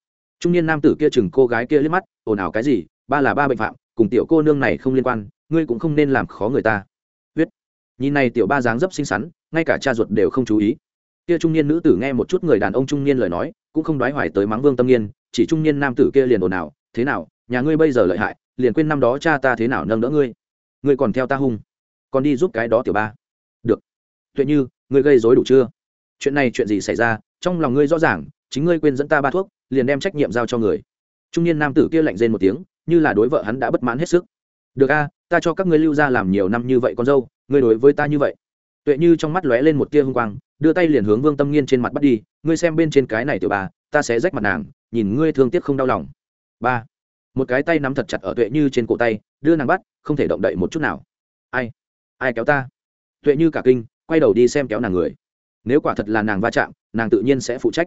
Trung niên nam tử kia chừng cô gái kia liếc mắt, ồn ào cái gì? Ba là ba bệnh phạm cùng tiểu cô nương này không liên quan, ngươi cũng không nên làm khó người ta. Viết. Nhìn này tiểu ba dáng dấp xinh xắn, ngay cả cha ruột đều không chú ý. Kia trung niên nữ tử nghe một chút người đàn ông trung niên lời nói, cũng không đoái hoài tới mắng vương tâm nghiên chỉ trung niên nam tử kia liền ồn ào, thế nào, nhà ngươi bây giờ lợi hại, liền quên năm đó cha ta thế nào nâng đỡ ngươi? Ngươi còn theo ta hung, còn đi giúp cái đó tiểu ba. Được. Tuệ như, ngươi gây dối đủ chưa? Chuyện này chuyện gì xảy ra? Trong lòng ngươi rõ ràng, chính ngươi quên dẫn ta ba thuốc, liền đem trách nhiệm giao cho người. Trung niên nam tử kia lạnh rên một tiếng như là đối vợ hắn đã bất mãn hết sức. Được a, ta cho các ngươi lưu ra làm nhiều năm như vậy con dâu, ngươi đối với ta như vậy. Tuệ như trong mắt lóe lên một tia hung quang, đưa tay liền hướng vương tâm nghiên trên mặt bắt đi, ngươi xem bên trên cái này tiểu bà, ta sẽ rách mặt nàng, nhìn ngươi thương tiếc không đau lòng. Ba, một cái tay nắm thật chặt ở tuệ như trên cổ tay, đưa nàng bắt, không thể động đậy một chút nào. Ai ai kéo ta? Tuệ như cả kinh, quay đầu đi xem kéo nàng người. Nếu quả thật là nàng va chạm, nàng tự nhiên sẽ phụ trách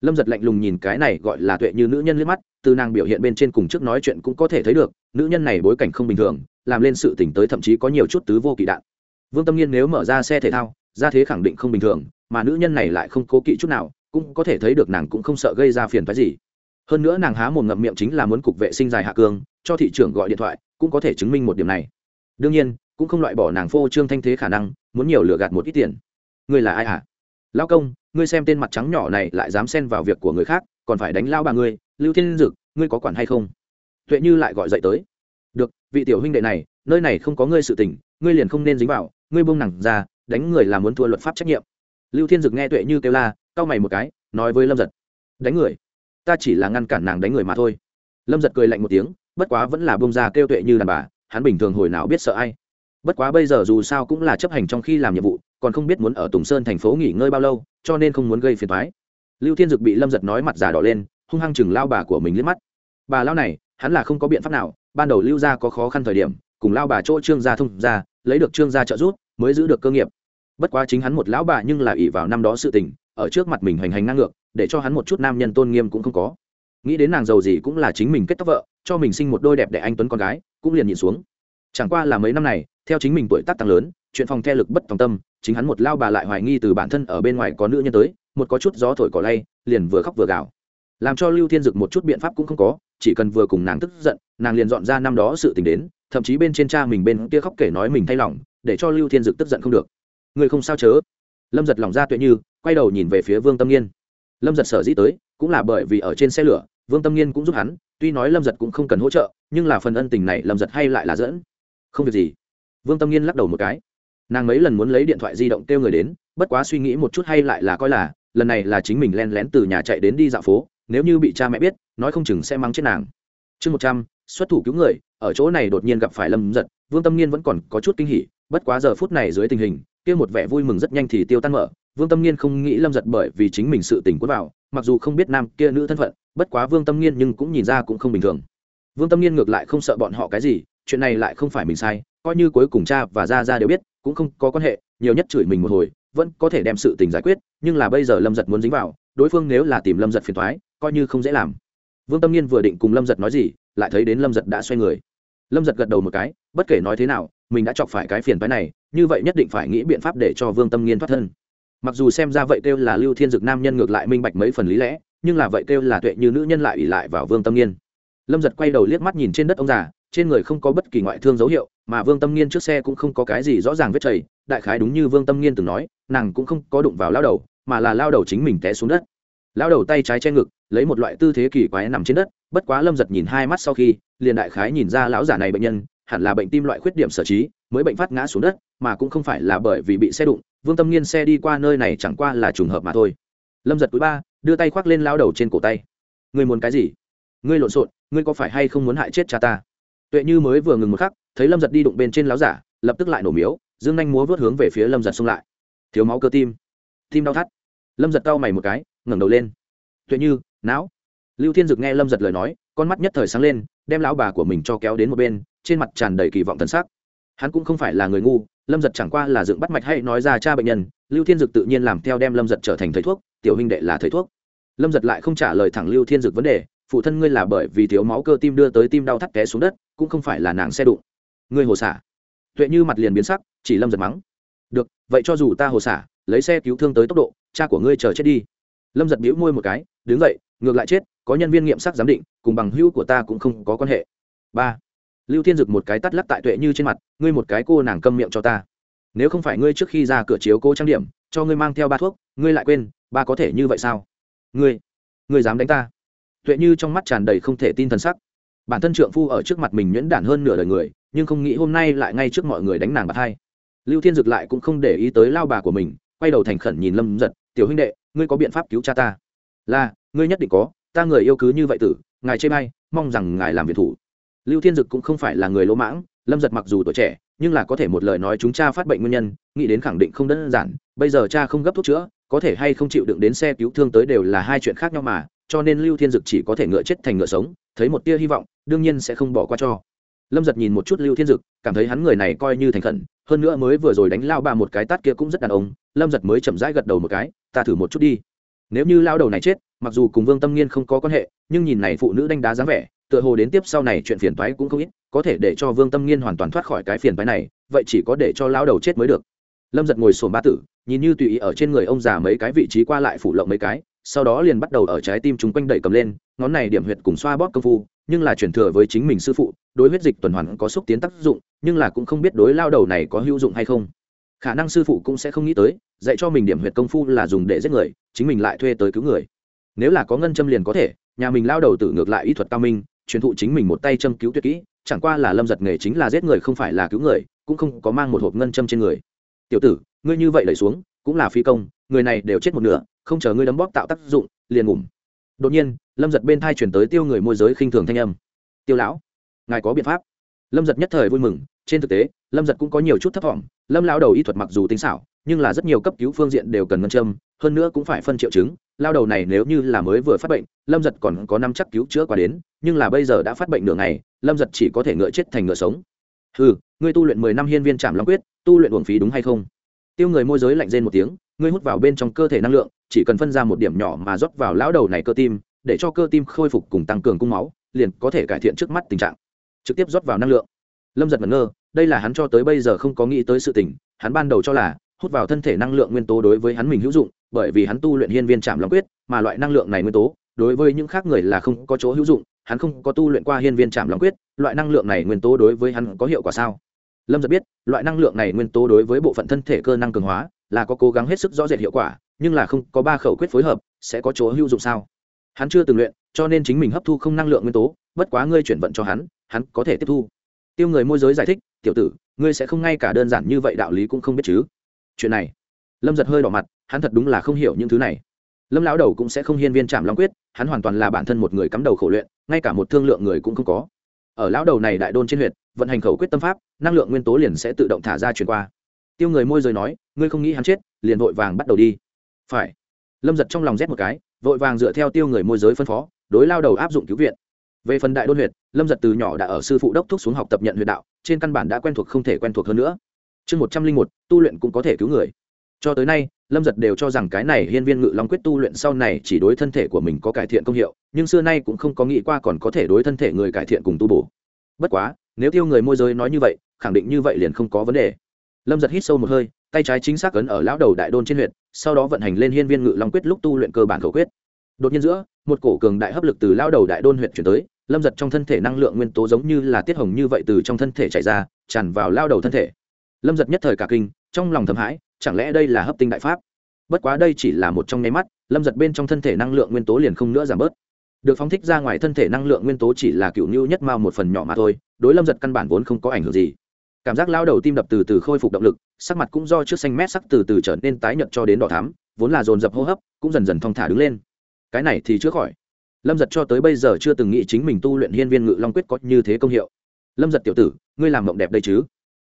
lâm giật lạnh lùng nhìn cái này gọi là tuệ như nữ nhân liếc mắt, từ nàng biểu hiện bên trên cùng trước nói chuyện cũng có thể thấy được, nữ nhân này bối cảnh không bình thường, làm lên sự tỉnh tới thậm chí có nhiều chút tứ vô kỵ đạn. Vương tâm nghiên nếu mở ra xe thể thao, ra thế khẳng định không bình thường, mà nữ nhân này lại không cố kỵ chút nào, cũng có thể thấy được nàng cũng không sợ gây ra phiền phái gì. Hơn nữa nàng há một ngậm miệng chính là muốn cục vệ sinh dài hạ cương, cho thị trưởng gọi điện thoại, cũng có thể chứng minh một điểm này. Đương nhiên, cũng không loại bỏ nàng phô trương thanh thế khả năng, muốn nhiều lừa gạt một ít tiền. Ngươi là ai hả? Lão công, ngươi xem tên mặt trắng nhỏ này lại dám xen vào việc của người khác, còn phải đánh lao bà ngươi, lưu thiên dực, ngươi có quản hay không? Tuệ như lại gọi dậy tới. Được, vị tiểu huynh đệ này, nơi này không có ngươi sự tình, ngươi liền không nên dính vào, ngươi buông nặng ra, đánh người là muốn thua luật pháp trách nhiệm. Lưu thiên dực nghe tuệ như kêu la, cau mày một cái, nói với lâm giật. Đánh người? Ta chỉ là ngăn cản nàng đánh người mà thôi. Lâm giật cười lạnh một tiếng, bất quá vẫn là bông ra kêu tuệ như đàn bà, hắn bình thường hồi nào biết sợ ai. Bất quá bây giờ dù sao cũng là chấp hành trong khi làm nhiệm vụ còn không biết muốn ở tùng sơn thành phố nghỉ ngơi bao lâu, cho nên không muốn gây phiền thoái lưu thiên dực bị lâm giật nói mặt giả đỏ lên, hung hăng chừng lao bà của mình liếc mắt. Bà lao này, hắn là không có biện pháp nào, ban đầu lưu gia có khó khăn thời điểm, cùng lao bà chỗ trương gia thông ra lấy được trương gia trợ giúp, mới giữ được cơ nghiệp. Bất quá chính hắn một lão bà nhưng là ỷ vào năm đó sự tình, ở trước mặt mình hành hành ngang ngược, để cho hắn một chút nam nhân tôn nghiêm cũng không có. Nghĩ đến nàng giàu gì cũng là chính mình kết tóc vợ, cho mình sinh một đôi đẹp để anh tuấn con gái, cũng liền nhìn xuống. Chẳng qua là mấy năm này, theo chính mình tuổi tác tăng lớn chuyện phòng the lực bất tòng tâm, chính hắn một lao bà lại hoài nghi từ bản thân ở bên ngoài có nữ nhân tới, một có chút gió thổi cỏ lay, liền vừa khóc vừa gào. Làm cho lưu thiên dực một chút biện pháp cũng không có, chỉ cần vừa cùng nàng tức giận, nàng liền dọn ra năm đó sự tình đến, thậm chí bên trên cha mình bên kia khóc kể nói mình thay lòng, để cho lưu thiên dực tức giận không được. Người không sao chớ. Lâm giật lòng ra tuệ như, quay đầu nhìn về phía vương tâm nghiên. Lâm giật sở dĩ tới, cũng là bởi vì ở trên xe lửa, vương tâm nghiên cũng giúp hắn, tuy nói lâm giật cũng không cần hỗ trợ, nhưng là phần ân tình này lâm giật hay lại là dẫn. Không việc gì. Vương tâm nghiên lắc đầu một cái nàng mấy lần muốn lấy điện thoại di động kêu người đến, bất quá suy nghĩ một chút hay lại là coi là, lần này là chính mình len lén từ nhà chạy đến đi dạo phố, nếu như bị cha mẹ biết, nói không chừng sẽ mang chết nàng. Chương một trăm, xuất thủ cứu người, ở chỗ này đột nhiên gặp phải lâm giật vương tâm nghiên vẫn còn có chút kinh hỉ, bất quá giờ phút này dưới tình hình, kia một vẻ vui mừng rất nhanh thì tiêu tan mở. Vương tâm nghiên không nghĩ lâm giật bởi vì chính mình sự tình quấn vào, mặc dù không biết nam kia nữ thân phận, bất quá vương tâm nghiên nhưng cũng nhìn ra cũng không bình thường. Vương tâm nghiên ngược lại không sợ bọn họ cái gì, chuyện này lại không phải mình sai coi như cuối cùng cha và gia gia đều biết, cũng không có quan hệ, nhiều nhất chửi mình một hồi, vẫn có thể đem sự tình giải quyết, nhưng là bây giờ lâm giật muốn dính vào, đối phương nếu là tìm lâm giật phiền thoái coi như không dễ làm. Vương tâm nghiên vừa định cùng lâm giật nói gì, lại thấy đến lâm giật đã xoay người. Lâm giật gật đầu một cái, bất kể nói thế nào, mình đã chọc phải cái phiền phái này, như vậy nhất định phải nghĩ biện pháp để cho vương tâm nghiên thoát thân. Mặc dù xem ra vậy kêu là lưu thiên dực nam nhân ngược lại minh bạch mấy phần lý lẽ, nhưng là vậy kêu là tuệ như nữ nhân lại ỉ lại vào vương tâm nghiên. Lâm giật quay đầu liếc mắt nhìn trên đất ông già trên người không có bất kỳ ngoại thương dấu hiệu, mà vương tâm nghiên trước xe cũng không có cái gì rõ ràng vết chảy. Đại khái đúng như vương tâm nghiên từng nói, nàng cũng không có đụng vào lao đầu, mà là lao đầu chính mình té xuống đất. Lao đầu tay trái che ngực, lấy một loại tư thế kỳ quái nằm trên đất, bất quá lâm giật nhìn hai mắt sau khi, liền đại khái nhìn ra lão giả này bệnh nhân, hẳn là bệnh tim loại khuyết điểm sở trí, mới bệnh phát ngã xuống đất, mà cũng không phải là bởi vì bị xe đụng, vương tâm nghiên xe đi qua nơi này chẳng qua là trùng hợp mà thôi. Lâm giật túi ba, đưa tay khoác lên lao đầu trên cổ tay. Ngươi muốn cái gì? Ngươi lộn xộn, ngươi có phải hay không muốn hại chết cha ta? Tuệ như mới vừa ngừng một khắc, thấy lâm giật đi đụng bên trên láo giả, lập tức lại nổ miếu, dương nhanh múa vớt hướng về phía lâm giật xông lại. Thiếu máu cơ tim. Tim đau thắt. Lâm giật cau mày một cái, ngẩng đầu lên. Tuệ như, não. Lưu thiên dực nghe lâm giật lời nói, con mắt nhất thời sáng lên, đem lão bà của mình cho kéo đến một bên, trên mặt tràn đầy kỳ vọng thân sắc. Hắn cũng không phải là người ngu, lâm giật chẳng qua là dựng bắt mạch hay nói ra cha bệnh nhân, lưu thiên dực tự nhiên làm theo đem lâm giật trở thành thầy thuốc, tiểu huynh đệ là thầy thuốc. Lâm giật lại không trả lời thẳng lưu thiên dực vấn đề phụ thân ngươi là bởi vì thiếu máu cơ tim đưa tới tim đau thắt té xuống đất, cũng không phải là nàng xe đụng. Ngươi hồ xả. Tuệ như mặt liền biến sắc, chỉ lâm giật mắng. Được, vậy cho dù ta hồ xả, lấy xe cứu thương tới tốc độ, cha của ngươi chờ chết đi. Lâm giật bĩu môi một cái, đứng dậy, ngược lại chết, có nhân viên nghiệm sắc giám định, cùng bằng hữu của ta cũng không có quan hệ. Ba. Lưu thiên dực một cái tắt lắc tại tuệ như trên mặt, ngươi một cái cô nàng câm miệng cho ta. Nếu không phải ngươi trước khi ra cửa chiếu cô trang điểm, cho ngươi mang theo ba thuốc, ngươi lại quên, ba có thể như vậy sao? Ngươi ngươi dám đánh ta? Tuệ như trong mắt tràn đầy không thể tin thần sắc. Bản thân trượng phu ở trước mặt mình nhuyễn đản hơn nửa đời người, nhưng không nghĩ hôm nay lại ngay trước mọi người đánh nàng bạc hai. Lưu thiên dực lại cũng không để ý tới lao bà của mình, quay đầu thành khẩn nhìn lâm giật tiểu huynh đệ, ngươi có biện pháp cứu cha ta? Là, ngươi nhất định có, ta người yêu cứ như vậy tử, ngài chê may mong rằng ngài làm việc thủ. Lưu thiên dực cũng không phải là người lỗ mãng, lâm giật mặc dù tuổi trẻ, nhưng là có thể một lời nói chúng cha phát bệnh nguyên nhân, nghĩ đến khẳng định không đơn giản, bây giờ cha không gấp thuốc chữa, có thể hay không chịu đựng đến xe cứu thương tới đều là hai chuyện khác nhau mà cho nên lưu thiên dực chỉ có thể ngựa chết thành ngựa sống, thấy một tia hy vọng, đương nhiên sẽ không bỏ qua cho. Lâm giật nhìn một chút lưu thiên dực, cảm thấy hắn người này coi như thành khẩn, hơn nữa mới vừa rồi đánh lao bà một cái tát kia cũng rất đàn ông, lâm giật mới chậm rãi gật đầu một cái, ta thử một chút đi. Nếu như lao đầu này chết, mặc dù cùng vương tâm nghiên không có quan hệ, nhưng nhìn này phụ nữ đánh đá dáng vẻ, tựa hồ đến tiếp sau này chuyện phiền toái cũng không ít, có thể để cho vương tâm nghiên hoàn toàn thoát khỏi cái phiền toái này, vậy chỉ có để cho lao đầu chết mới được. Lâm giật ngồi sồn ba tử, nhìn như tùy ý ở trên người ông già mấy cái vị trí qua lại phủ lộng mấy cái sau đó liền bắt đầu ở trái tim chúng quanh đẩy cầm lên, ngón này điểm huyệt cùng xoa bóp công phu, nhưng là chuyển thừa với chính mình sư phụ, đối huyết dịch tuần hoàn có xúc tiến tác dụng, nhưng là cũng không biết đối lao đầu này có hữu dụng hay không. Khả năng sư phụ cũng sẽ không nghĩ tới, dạy cho mình điểm huyệt công phu là dùng để giết người, chính mình lại thuê tới cứu người. Nếu là có ngân châm liền có thể, nhà mình lao đầu tử ngược lại y thuật cao minh, truyền thụ chính mình một tay châm cứu tuyệt kỹ, chẳng qua là lâm giật nghề chính là giết người không phải là cứu người, cũng không có mang một hộp ngân châm trên người. Tiểu tử, ngươi như vậy đẩy xuống, cũng là phi công, người này đều chết một nửa không chờ ngươi đấm bóp tạo tác dụng, liền ngủm. Đột nhiên, lâm giật bên thai chuyển tới tiêu người môi giới khinh thường thanh âm. Tiêu lão, ngài có biện pháp. Lâm giật nhất thời vui mừng, trên thực tế, lâm giật cũng có nhiều chút thấp t lâm lao đầu y thuật mặc dù tinh xảo, nhưng là rất nhiều cấp cứu phương diện đều cần ngân châm, hơn nữa cũng phải phân triệu chứng. Lao đầu này nếu như là mới vừa phát bệnh, lâm giật còn có năm chắc cứu chữa qua đến, nhưng là bây giờ đã phát bệnh nửa ngày, lâm giật chỉ có thể ngựa chết thành ngựa sống. Ừ ngươi tu luyện mười năm hiên viên trảm long quyết, tu luyện uổng phí đúng hay không? Tiêu người môi giới lạnh rên một tiếng, ngươi hút vào bên trong cơ thể năng lượng chỉ cần phân ra một điểm nhỏ mà rót vào lão đầu này cơ tim, để cho cơ tim khôi phục cùng tăng cường cung máu, liền có thể cải thiện trước mắt tình trạng. Trực tiếp rót vào năng lượng. Lâm giật mẩn ngơ, đây là hắn cho tới bây giờ không có nghĩ tới sự tình, hắn ban đầu cho là, hút vào thân thể năng lượng nguyên tố đối với hắn mình hữu dụng, bởi vì hắn tu luyện hiên viên chạm long quyết, mà loại năng lượng này nguyên tố, đối với những khác người là không có chỗ hữu dụng, hắn không có tu luyện qua hiên viên chạm long quyết, loại năng lượng này nguyên tố đối với hắn có hiệu quả sao? Lâm giật biết, loại năng lượng này nguyên tố đối với bộ phận thân thể cơ năng cường hóa, là có cố gắng hết sức rõ rệt hiệu quả nhưng là không có ba khẩu quyết phối hợp, sẽ có chỗ hữu dụng sao? Hắn chưa từng luyện, cho nên chính mình hấp thu không năng lượng nguyên tố, bất quá ngươi chuyển vận cho hắn hắn có thể tiếp thu. Tiêu người môi giới giải thích, tiểu tử, ngươi sẽ không ngay cả đơn giản như vậy đạo lý cũng không biết chứ? Chuyện này, lâm giật hơi đỏ mặt, hắn thật đúng là không hiểu những thứ này. Lâm lão đầu cũng sẽ không hiên viên chạm long quyết, hắn hoàn toàn là bản thân một người cắm đầu khổ luyện, ngay cả một thương lượng người cũng không có. Ở lão đầu này đại đôn trên huyện vận hành khẩu quyết tâm pháp, năng lượng nguyên tố liền sẽ tự động thả ra chuyển qua. Tiêu người môi giới nói, ngươi không nghĩ hắn chết, liền vội vàng bắt đầu đi phải. Lâm giật trong lòng rét một cái, vội vàng dựa theo tiêu người môi giới phân phó, đối lao đầu áp dụng cứu viện. Về phần đại đôn huyệt, lâm giật từ nhỏ đã ở sư phụ đốc thúc xuống học tập nhận huyệt đạo, trên căn bản đã quen thuộc không thể quen thuộc hơn nữa. Chương một trăm linh một, tu luyện cũng có thể cứu người. Cho tới nay, lâm giật đều cho rằng cái này hiên viên ngự long quyết tu luyện sau này chỉ đối thân thể của mình có cải thiện công hiệu, nhưng xưa nay cũng không có nghĩ qua còn có thể đối thân thể người cải thiện cùng tu bổ. Bất quá, nếu tiêu người môi giới nói như vậy, khẳng định như vậy liền không có vấn đề. Lâm giật hít sâu một hơi, tay trái chính xác ấn ở lão đầu đại đôn trên huyện sau đó vận hành lên hiên viên ngự long quyết lúc tu luyện cơ bản khẩu quyết. Đột nhiên giữa, một cổ cường đại hấp lực từ lão đầu đại đôn huyện chuyển tới, lâm giật trong thân thể năng lượng nguyên tố giống như là tiết hồng như vậy từ trong thân thể chảy ra, tràn vào lao đầu thân thể. Lâm giật nhất thời cả kinh, trong lòng thầm hãi, chẳng lẽ đây là hấp tinh đại pháp? Bất quá đây chỉ là một trong nháy mắt, lâm giật bên trong thân thể năng lượng nguyên tố liền không nữa giảm bớt. Được phóng thích ra ngoài thân thể năng lượng nguyên tố chỉ là cựu nhu nhất mao một phần nhỏ mà thôi, đối lâm giật căn bản vốn không có ảnh hưởng gì. Cảm giác lao đầu tim đập từ từ khôi phục động lực sắc mặt cũng do trước xanh mét sắc từ từ trở nên tái nhợt cho đến đỏ thắm, vốn là dồn dập hô hấp, cũng dần dần thong thả đứng lên. Cái này thì chữa khỏi. Lâm giật cho tới bây giờ chưa từng nghĩ chính mình tu luyện hiên viên ngự long quyết có như thế công hiệu. Lâm giật tiểu tử, ngươi làm mộng đẹp đây chứ?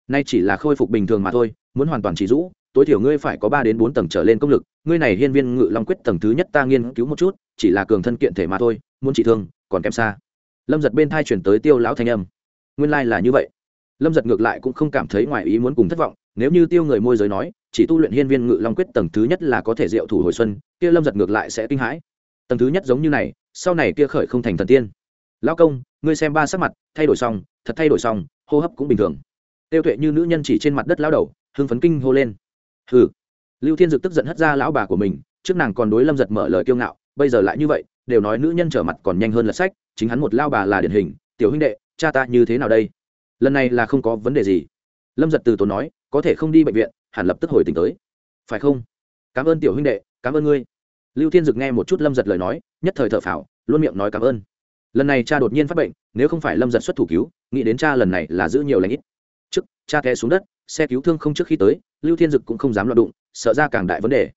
Nay chỉ là khôi phục bình thường mà thôi, muốn hoàn toàn chỉ rũ, tối thiểu ngươi phải có ba đến bốn tầng trở lên công lực, ngươi này hiên viên ngự long quyết tầng thứ nhất ta nghiên cứu một chút, chỉ là cường thân kiện thể mà thôi, muốn trị thương, còn kém xa. Lâm giật bên thai chuyển tới tiêu lão thanh âm. Nguyên lai、like、là như vậy. Lâm giật ngược lại cũng không cảm thấy ngoài ý muốn cùng thất vọng nếu như tiêu người môi giới nói, chỉ tu luyện hiên viên ngự long quyết tầng thứ nhất là có thể diệu thủ hồi xuân, kia lâm giật ngược lại sẽ kinh hãi. Tầng thứ nhất giống như này, sau này kia khởi không thành thần tiên. Lão công, ngươi xem ba sắc mặt, thay đổi xong, thật thay đổi xong, hô hấp cũng bình thường. Tiêu tuệ như nữ nhân chỉ trên mặt đất lao đầu, hưng phấn kinh hô lên. Hừ. Lưu thiên dực tức giận hất ra lão bà của mình, trước nàng còn đối lâm giật mở lời kiêu ngạo, bây giờ lại như vậy, đều nói nữ nhân trở mặt còn nhanh hơn lật sách, chính hắn một lao bà là điển hình, tiểu huynh đệ, cha ta như thế nào đây? Lần này là không có vấn đề gì lâm giật từ tốn nói, có thể không đi bệnh viện, hẳn lập tức hồi tỉnh tới. Phải không? Cảm ơn tiểu huynh đệ, cảm ơn ngươi. Lưu thiên dực nghe một chút lâm giật lời nói, nhất thời thở phào, luôn miệng nói cảm ơn. Lần này cha đột nhiên phát bệnh, nếu không phải lâm giật xuất thủ cứu, nghĩ đến cha lần này là giữ nhiều lãnh ít. Trước, cha té xuống đất, xe cứu thương không trước khi tới, lưu thiên dực cũng không dám loạn đụng, sợ ra càng đại vấn đề.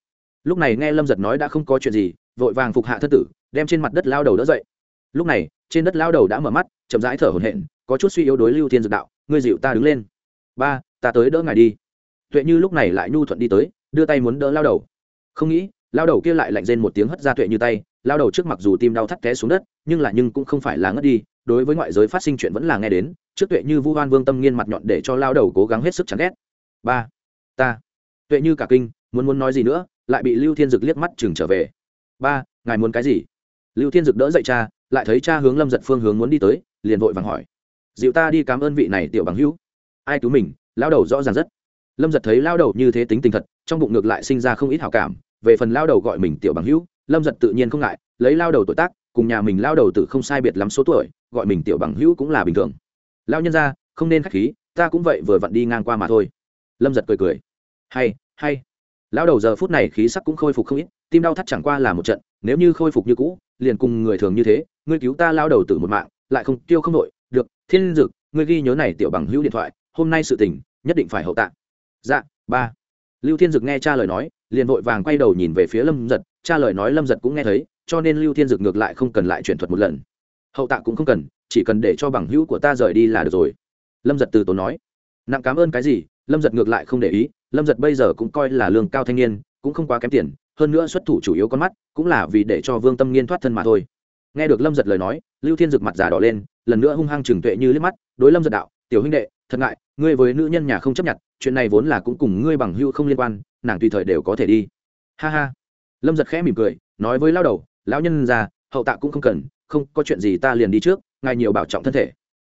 Lúc này nghe lâm giật nói đã không có chuyện gì, vội vàng phục hạ thân tử, đem trên mặt đất lao đầu đỡ dậy. Lúc này, trên đất lao đầu đã mở mắt, chậm rãi thở hổn hển, có chút suy yếu đối lưu thiên dực đạo, ngươi dịu ta đứng lên ba, ta tới đỡ ngài đi. Tuệ như lúc này lại nhu thuận đi tới, đưa tay muốn đỡ lao đầu. Không nghĩ, lao đầu kia lại lạnh rên một tiếng hất ra tuệ như tay, lao đầu trước mặc dù tim đau thắt té xuống đất, nhưng là nhưng cũng không phải là ngất đi, đối với ngoại giới phát sinh chuyện vẫn là nghe đến, trước tuệ như vu hoan vương tâm nghiên mặt nhọn để cho lao đầu cố gắng hết sức chán ghét. Ba, ta. Tuệ như cả kinh, muốn muốn nói gì nữa, lại bị lưu thiên dực liếc mắt chừng trở về. Ba, ngài muốn cái gì? Lưu thiên dực đỡ dậy cha, lại thấy cha hướng lâm giật phương hướng muốn đi tới, liền vội vàng hỏi. Dịu ta đi cảm ơn vị này tiểu bằng hữu ai cứu mình lao đầu rõ ràng rất. Lâm giật thấy lao đầu như thế tính tình thật, trong bụng ngược lại sinh ra không ít hảo cảm, về phần lao đầu gọi mình tiểu bằng hữu, lâm giật tự nhiên không ngại, lấy lao đầu tuổi tác, cùng nhà mình lao đầu tự không sai biệt lắm số tuổi, gọi mình tiểu bằng hữu cũng là bình thường. Lao nhân ra không nên k h á c h khí, ta cũng vậy vừa vặn đi ngang qua mà thôi. Lâm giật cười cười. Hay hay. Lao đầu giờ phút này khí sắc cũng khôi phục không ít, tim đau thắt chẳng qua là một trận, nếu như khôi phục như cũ, liền cùng người thường như thế, ngươi cứu ta lao đầu tử một mạng, lại không tiêu không nội được, thiên dực ngươi ghi nhớ này tiểu bằng hữu điện thoại hôm nay sự tình, nhất định phải hậu tạ. Dạ ba. Lưu thiên dực nghe cha lời nói, liền vội vàng quay đầu nhìn về phía lâm giật. Cha lời nói lâm giật cũng nghe thấy, cho nên lưu thiên dực ngược lại không cần lại chuyển thuật một lần. Hậu tạ cũng không cần, chỉ cần để cho bằng hữu của ta rời đi là được rồi. Lâm giật từ tốn nói. Nặng cảm ơn cái gì? Lâm giật ngược lại không để ý. Lâm giật bây giờ cũng coi là lương cao thanh niên, cũng không quá kém tiền. Hơn nữa xuất thủ chủ yếu con mắt, cũng là vì để cho vương tâm nghiên thoát thân mà thôi. Nghe được lâm giật lời nói, lưu thiên dực mặt giả đỏ lên, lần nữa hung hăng trừng tuệ như liếc mắt, đối lâm giật đạo, tiểu huynh đệ, thật ngại ngươi với nữ nhân nhà không chấp nhận, chuyện này vốn là cũng cùng ngươi bằng hưu không liên quan, nàng tùy thời đều có thể đi. Ha ha. Lâm giật khẽ mỉm cười, nói với lao đầu, lão nhân già hậu tạ cũng không cần, không có chuyện gì ta liền đi trước, ngài nhiều bảo trọng thân thể.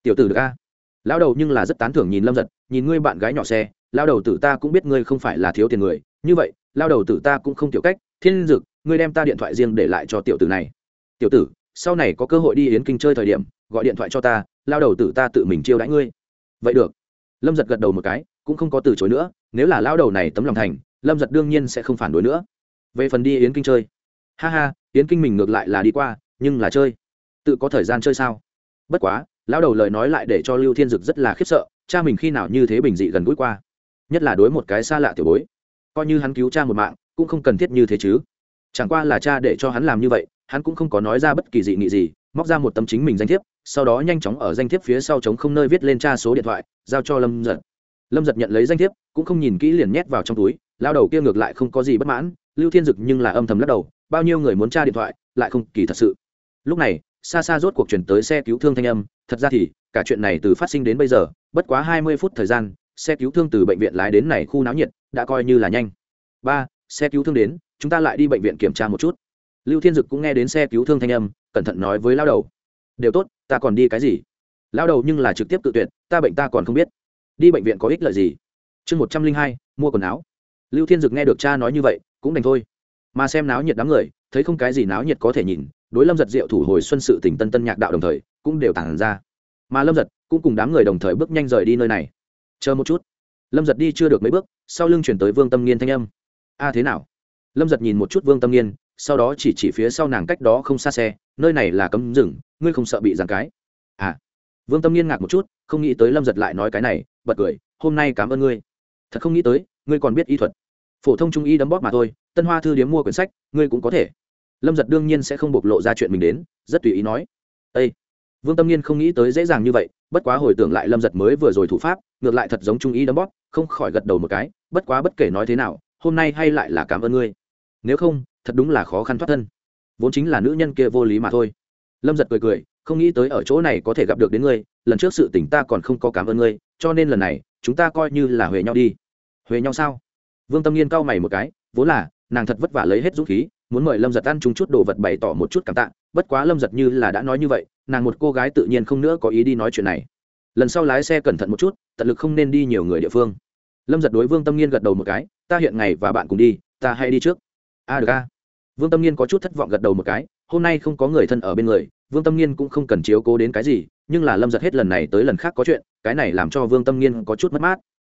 Tiểu tử được a. Lão đầu nhưng là rất tán thưởng nhìn lâm giật, nhìn ngươi bạn gái nhỏ xe lao đầu tử ta cũng biết ngươi không phải là thiếu tiền người, như vậy lao đầu tử ta cũng không tiểu cách, thiên dực ngươi đem ta điện thoại riêng để lại cho tiểu tử này. Tiểu tử, sau này có cơ hội đi yến kinh chơi thời điểm, gọi điện thoại cho ta lao đầu tử ta tự mình chiêu đãi ngươi. Vậy được lâm giật gật đầu một cái, cũng không có từ chối nữa, nếu là lao đầu này tấm lòng thành, lâm giật đương nhiên sẽ không phản đối nữa. Về phần đi yến kinh chơi. Ha ha, yến kinh mình ngược lại là đi qua, nhưng là chơi. Tự có thời gian chơi sao? Bất quá lao đầu lời nói lại để cho lưu thiên dực rất là khiếp sợ, cha mình khi nào như thế bình dị gần gũi qua. Nhất là đối một cái xa lạ tiểu bối. Coi như hắn cứu cha một mạng, cũng không cần thiết như thế chứ. Chẳng qua là cha để cho hắn làm như vậy, hắn cũng không có nói ra bất kỳ dị nghị gì móc ra một tấm chính mình danh thiếp, sau đó nhanh chóng ở danh thiếp phía sau trống không nơi viết lên tra số điện thoại, giao cho lâm giật. Lâm giật nhận lấy danh thiếp, cũng không nhìn kỹ liền nhét vào trong túi, lao đầu kia ngược lại không có gì bất mãn, lưu thiên dực nhưng là âm thầm lắc đầu, bao nhiêu người muốn tra điện thoại, lại không kỳ thật sự. Lúc này, xa xa rốt cuộc chuyển tới xe cứu thương thanh âm, thật ra thì, cả chuyện này từ phát sinh đến bây giờ, bất quá hai mươi phút thời gian, xe cứu thương từ bệnh viện lái đến này khu náo nhiệt, đã coi như là nhanh. Ba, xe cứu thương đến, chúng ta lại đi bệnh viện kiểm tra một chút. Lưu thiên dực cũng nghe đến xe cứu thương thanh âm cẩn thận nói với lao đầu. Đều tốt, ta còn đi cái gì? Lao đầu nhưng là trực tiếp tự tuyệt, ta bệnh ta còn không biết. Đi bệnh viện có ích lợi gì? Chương một trăm linh hai, mua quần áo. Lưu thiên dực nghe được cha nói như vậy, cũng đành thôi. Mà xem náo nhiệt đám người, thấy không cái gì náo nhiệt có thể nhìn, đối lâm giật diệu thủ hồi xuân sự tỉnh tân tân nhạc đạo đồng thời, cũng đều tản ra. Mà lâm giật cũng cùng đám người đồng thời bước nhanh rời đi nơi này. Chờ một chút. Lâm giật đi chưa được mấy bước, sau lưng chuyển tới vương tâm nghiên thanh âm. A, thế nào? Lâm giật nhìn một chút vương tâm nghiên, sau đó chỉ chỉ phía sau nàng cách đó không xa xe nơi này là cấm rừng, ngươi không sợ bị giàn cái. À vương tâm nghiên ngạc một chút, không nghĩ tới lâm giật lại nói cái này, bật cười, hôm nay cảm ơn ngươi. Thật không nghĩ tới, ngươi còn biết y thuật. Phổ thông trung y đấm bóp mà thôi, tân hoa thư điếm mua quyển sách, ngươi cũng có thể. Lâm giật đương nhiên sẽ không bộc lộ ra chuyện mình đến, rất tùy ý nói. Â vương tâm nghiên không nghĩ tới dễ dàng như vậy, bất quá hồi tưởng lại lâm giật mới vừa rồi thủ pháp, ngược lại thật giống trung y đấm bóp, không khỏi gật đầu một cái, bất quá bất kể nói thế nào, hôm nay hay lại là cảm ơn ngươi. Nếu không, thật đúng là khó khăn thoát thân vốn chính là nữ nhân kia vô lý mà thôi. Lâm giật cười cười, không nghĩ tới ở chỗ này có thể gặp được đến ngươi, lần trước sự tỉnh ta còn không có cảm ơn ngươi, cho nên lần này, chúng ta coi như là huề nhau đi. Huề nhau sao? Vương tâm nghiên cau mày một cái, vốn là, nàng thật vất vả lấy hết dũng khí, muốn mời lâm giật ăn chúng chút đồ vật bày tỏ một chút cảm tạ, bất quá lâm giật như là đã nói như vậy, nàng một cô gái tự nhiên không nữa có ý đi nói chuyện này. Lần sau lái xe cẩn thận một chút, tận lực không nên đi nhiều người địa phương. Lâm giật đối vương tâm nghiên gật đầu một cái, ta hiện ngày và bạn cùng đi, ta hay đi trước. A, được a vương tâm niên có chút thất vọng gật đầu một cái, hôm nay không có người thân ở bên người, vương tâm niên cũng không cần chiếu cố đến cái gì, nhưng là lâm giật hết lần này tới lần khác có chuyện, cái này làm cho vương tâm niên có chút mất mát.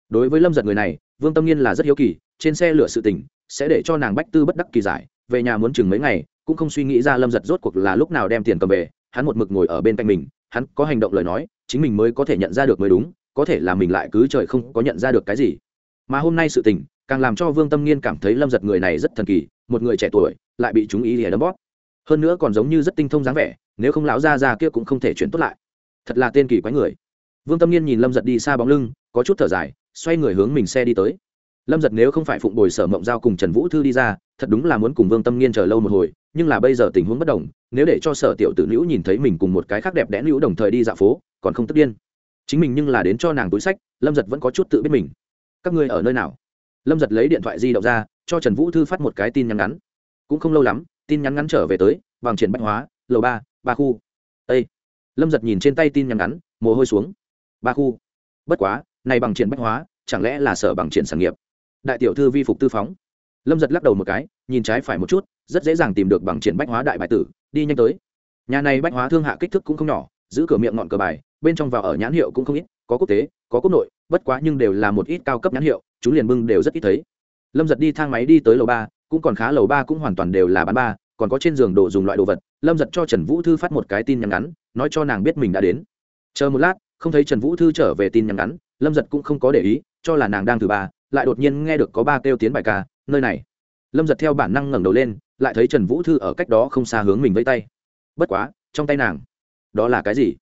Đối với lâm giật người này, vương tâm niên là rất hiếu kỳ, trên xe lửa sự tình, sẽ để cho nàng bách tư bất đắc kỳ giải, về nhà muốn chừng mấy ngày, cũng không suy nghĩ ra lâm giật rốt cuộc là lúc nào đem tiền cầm về, hắn một mực ngồi ở bên cạnh mình, hắn có hành động lời nói, chính mình mới có thể nhận ra được mới đúng, có thể là mình lại cứ trời không có nhận ra được cái gì. Mà hôm nay sự tình càng làm cho vương tâm nghiên cảm thấy lâm giật người này rất thần kỳ, một người trẻ tuổi, lại bị chúng ý lìa đấm bóp. Hơn nữa còn giống như rất tinh thông dáng vẻ, nếu không lão ra ra kia cũng không thể chuyển tốt lại. Thật là tên kỳ quái người. Vương tâm nghiên nhìn lâm giật đi xa bóng lưng, có chút thở dài, xoay người hướng mình xe đi tới. Lâm giật nếu không phải phụng bồi sở mộng giao cùng trần vũ thư đi ra, thật đúng là muốn cùng vương tâm nghiên chờ lâu một hồi, nhưng là bây giờ tình huống bất đồng, nếu để cho sở tiểu tử nữ nhìn thấy mình cùng một cái khác đẹp đẽ nữ đồng thời đi dạo phố, còn không tức điên. Chính mình nhưng là đến cho nàng túi sách, lâm giật vẫn có chút tự biết mình. Các ngươi ở nơi nào? Lâm giật lấy điện thoại di động ra, cho trần vũ thư phát một cái tin nhắn ngắn. Cũng không lâu lắm, tin nhắn ngắn trở về tới bằng triển bách hóa, lầu ba ba khu. Â lâm giật nhìn trên tay tin nhắn ngắn, mồ hôi xuống. Ba khu. Bất quá, này bằng triển bách hóa, chẳng lẽ là sở bằng triển sản nghiệp? Đại tiểu thư vi phục tư phóng. Lâm giật lắc đầu một cái, nhìn trái phải một chút, rất dễ dàng tìm được bằng triển bách hóa đại bài tử, đi nhanh tới. Nhà này bách hóa thương hạ kích thước cũng không nhỏ, giữ cửa miệng ngọn cờ bài, bên trong vào ở nhãn hiệu cũng không ít, có quốc tế, có quốc nội, bất quá nhưng đều là một ít cao cấp nhãn hiệu chúng liền bưng đều rất ít thấy. Lâm giật đi thang máy đi tới lầu ba, cũng còn khá, lầu ba cũng hoàn toàn đều là bán ba, còn có trên giường đồ dùng loại đồ vật. Lâm giật cho trần vũ thư phát một cái tin nhắn ngắn, nói cho nàng biết mình đã đến. Chờ một lát, không thấy trần vũ thư trở về tin nhắn ngắn, lâm giật cũng không có để ý, cho là nàng đang từ ba, lại đột nhiên nghe được có ba kêu tiến bài ca, nơi này. Lâm giật theo bản năng ngẩng đầu lên, lại thấy trần vũ thư ở cách đó không xa hướng mình vẫy tay. Bất quá, trong tay nàng, đó là cái gì?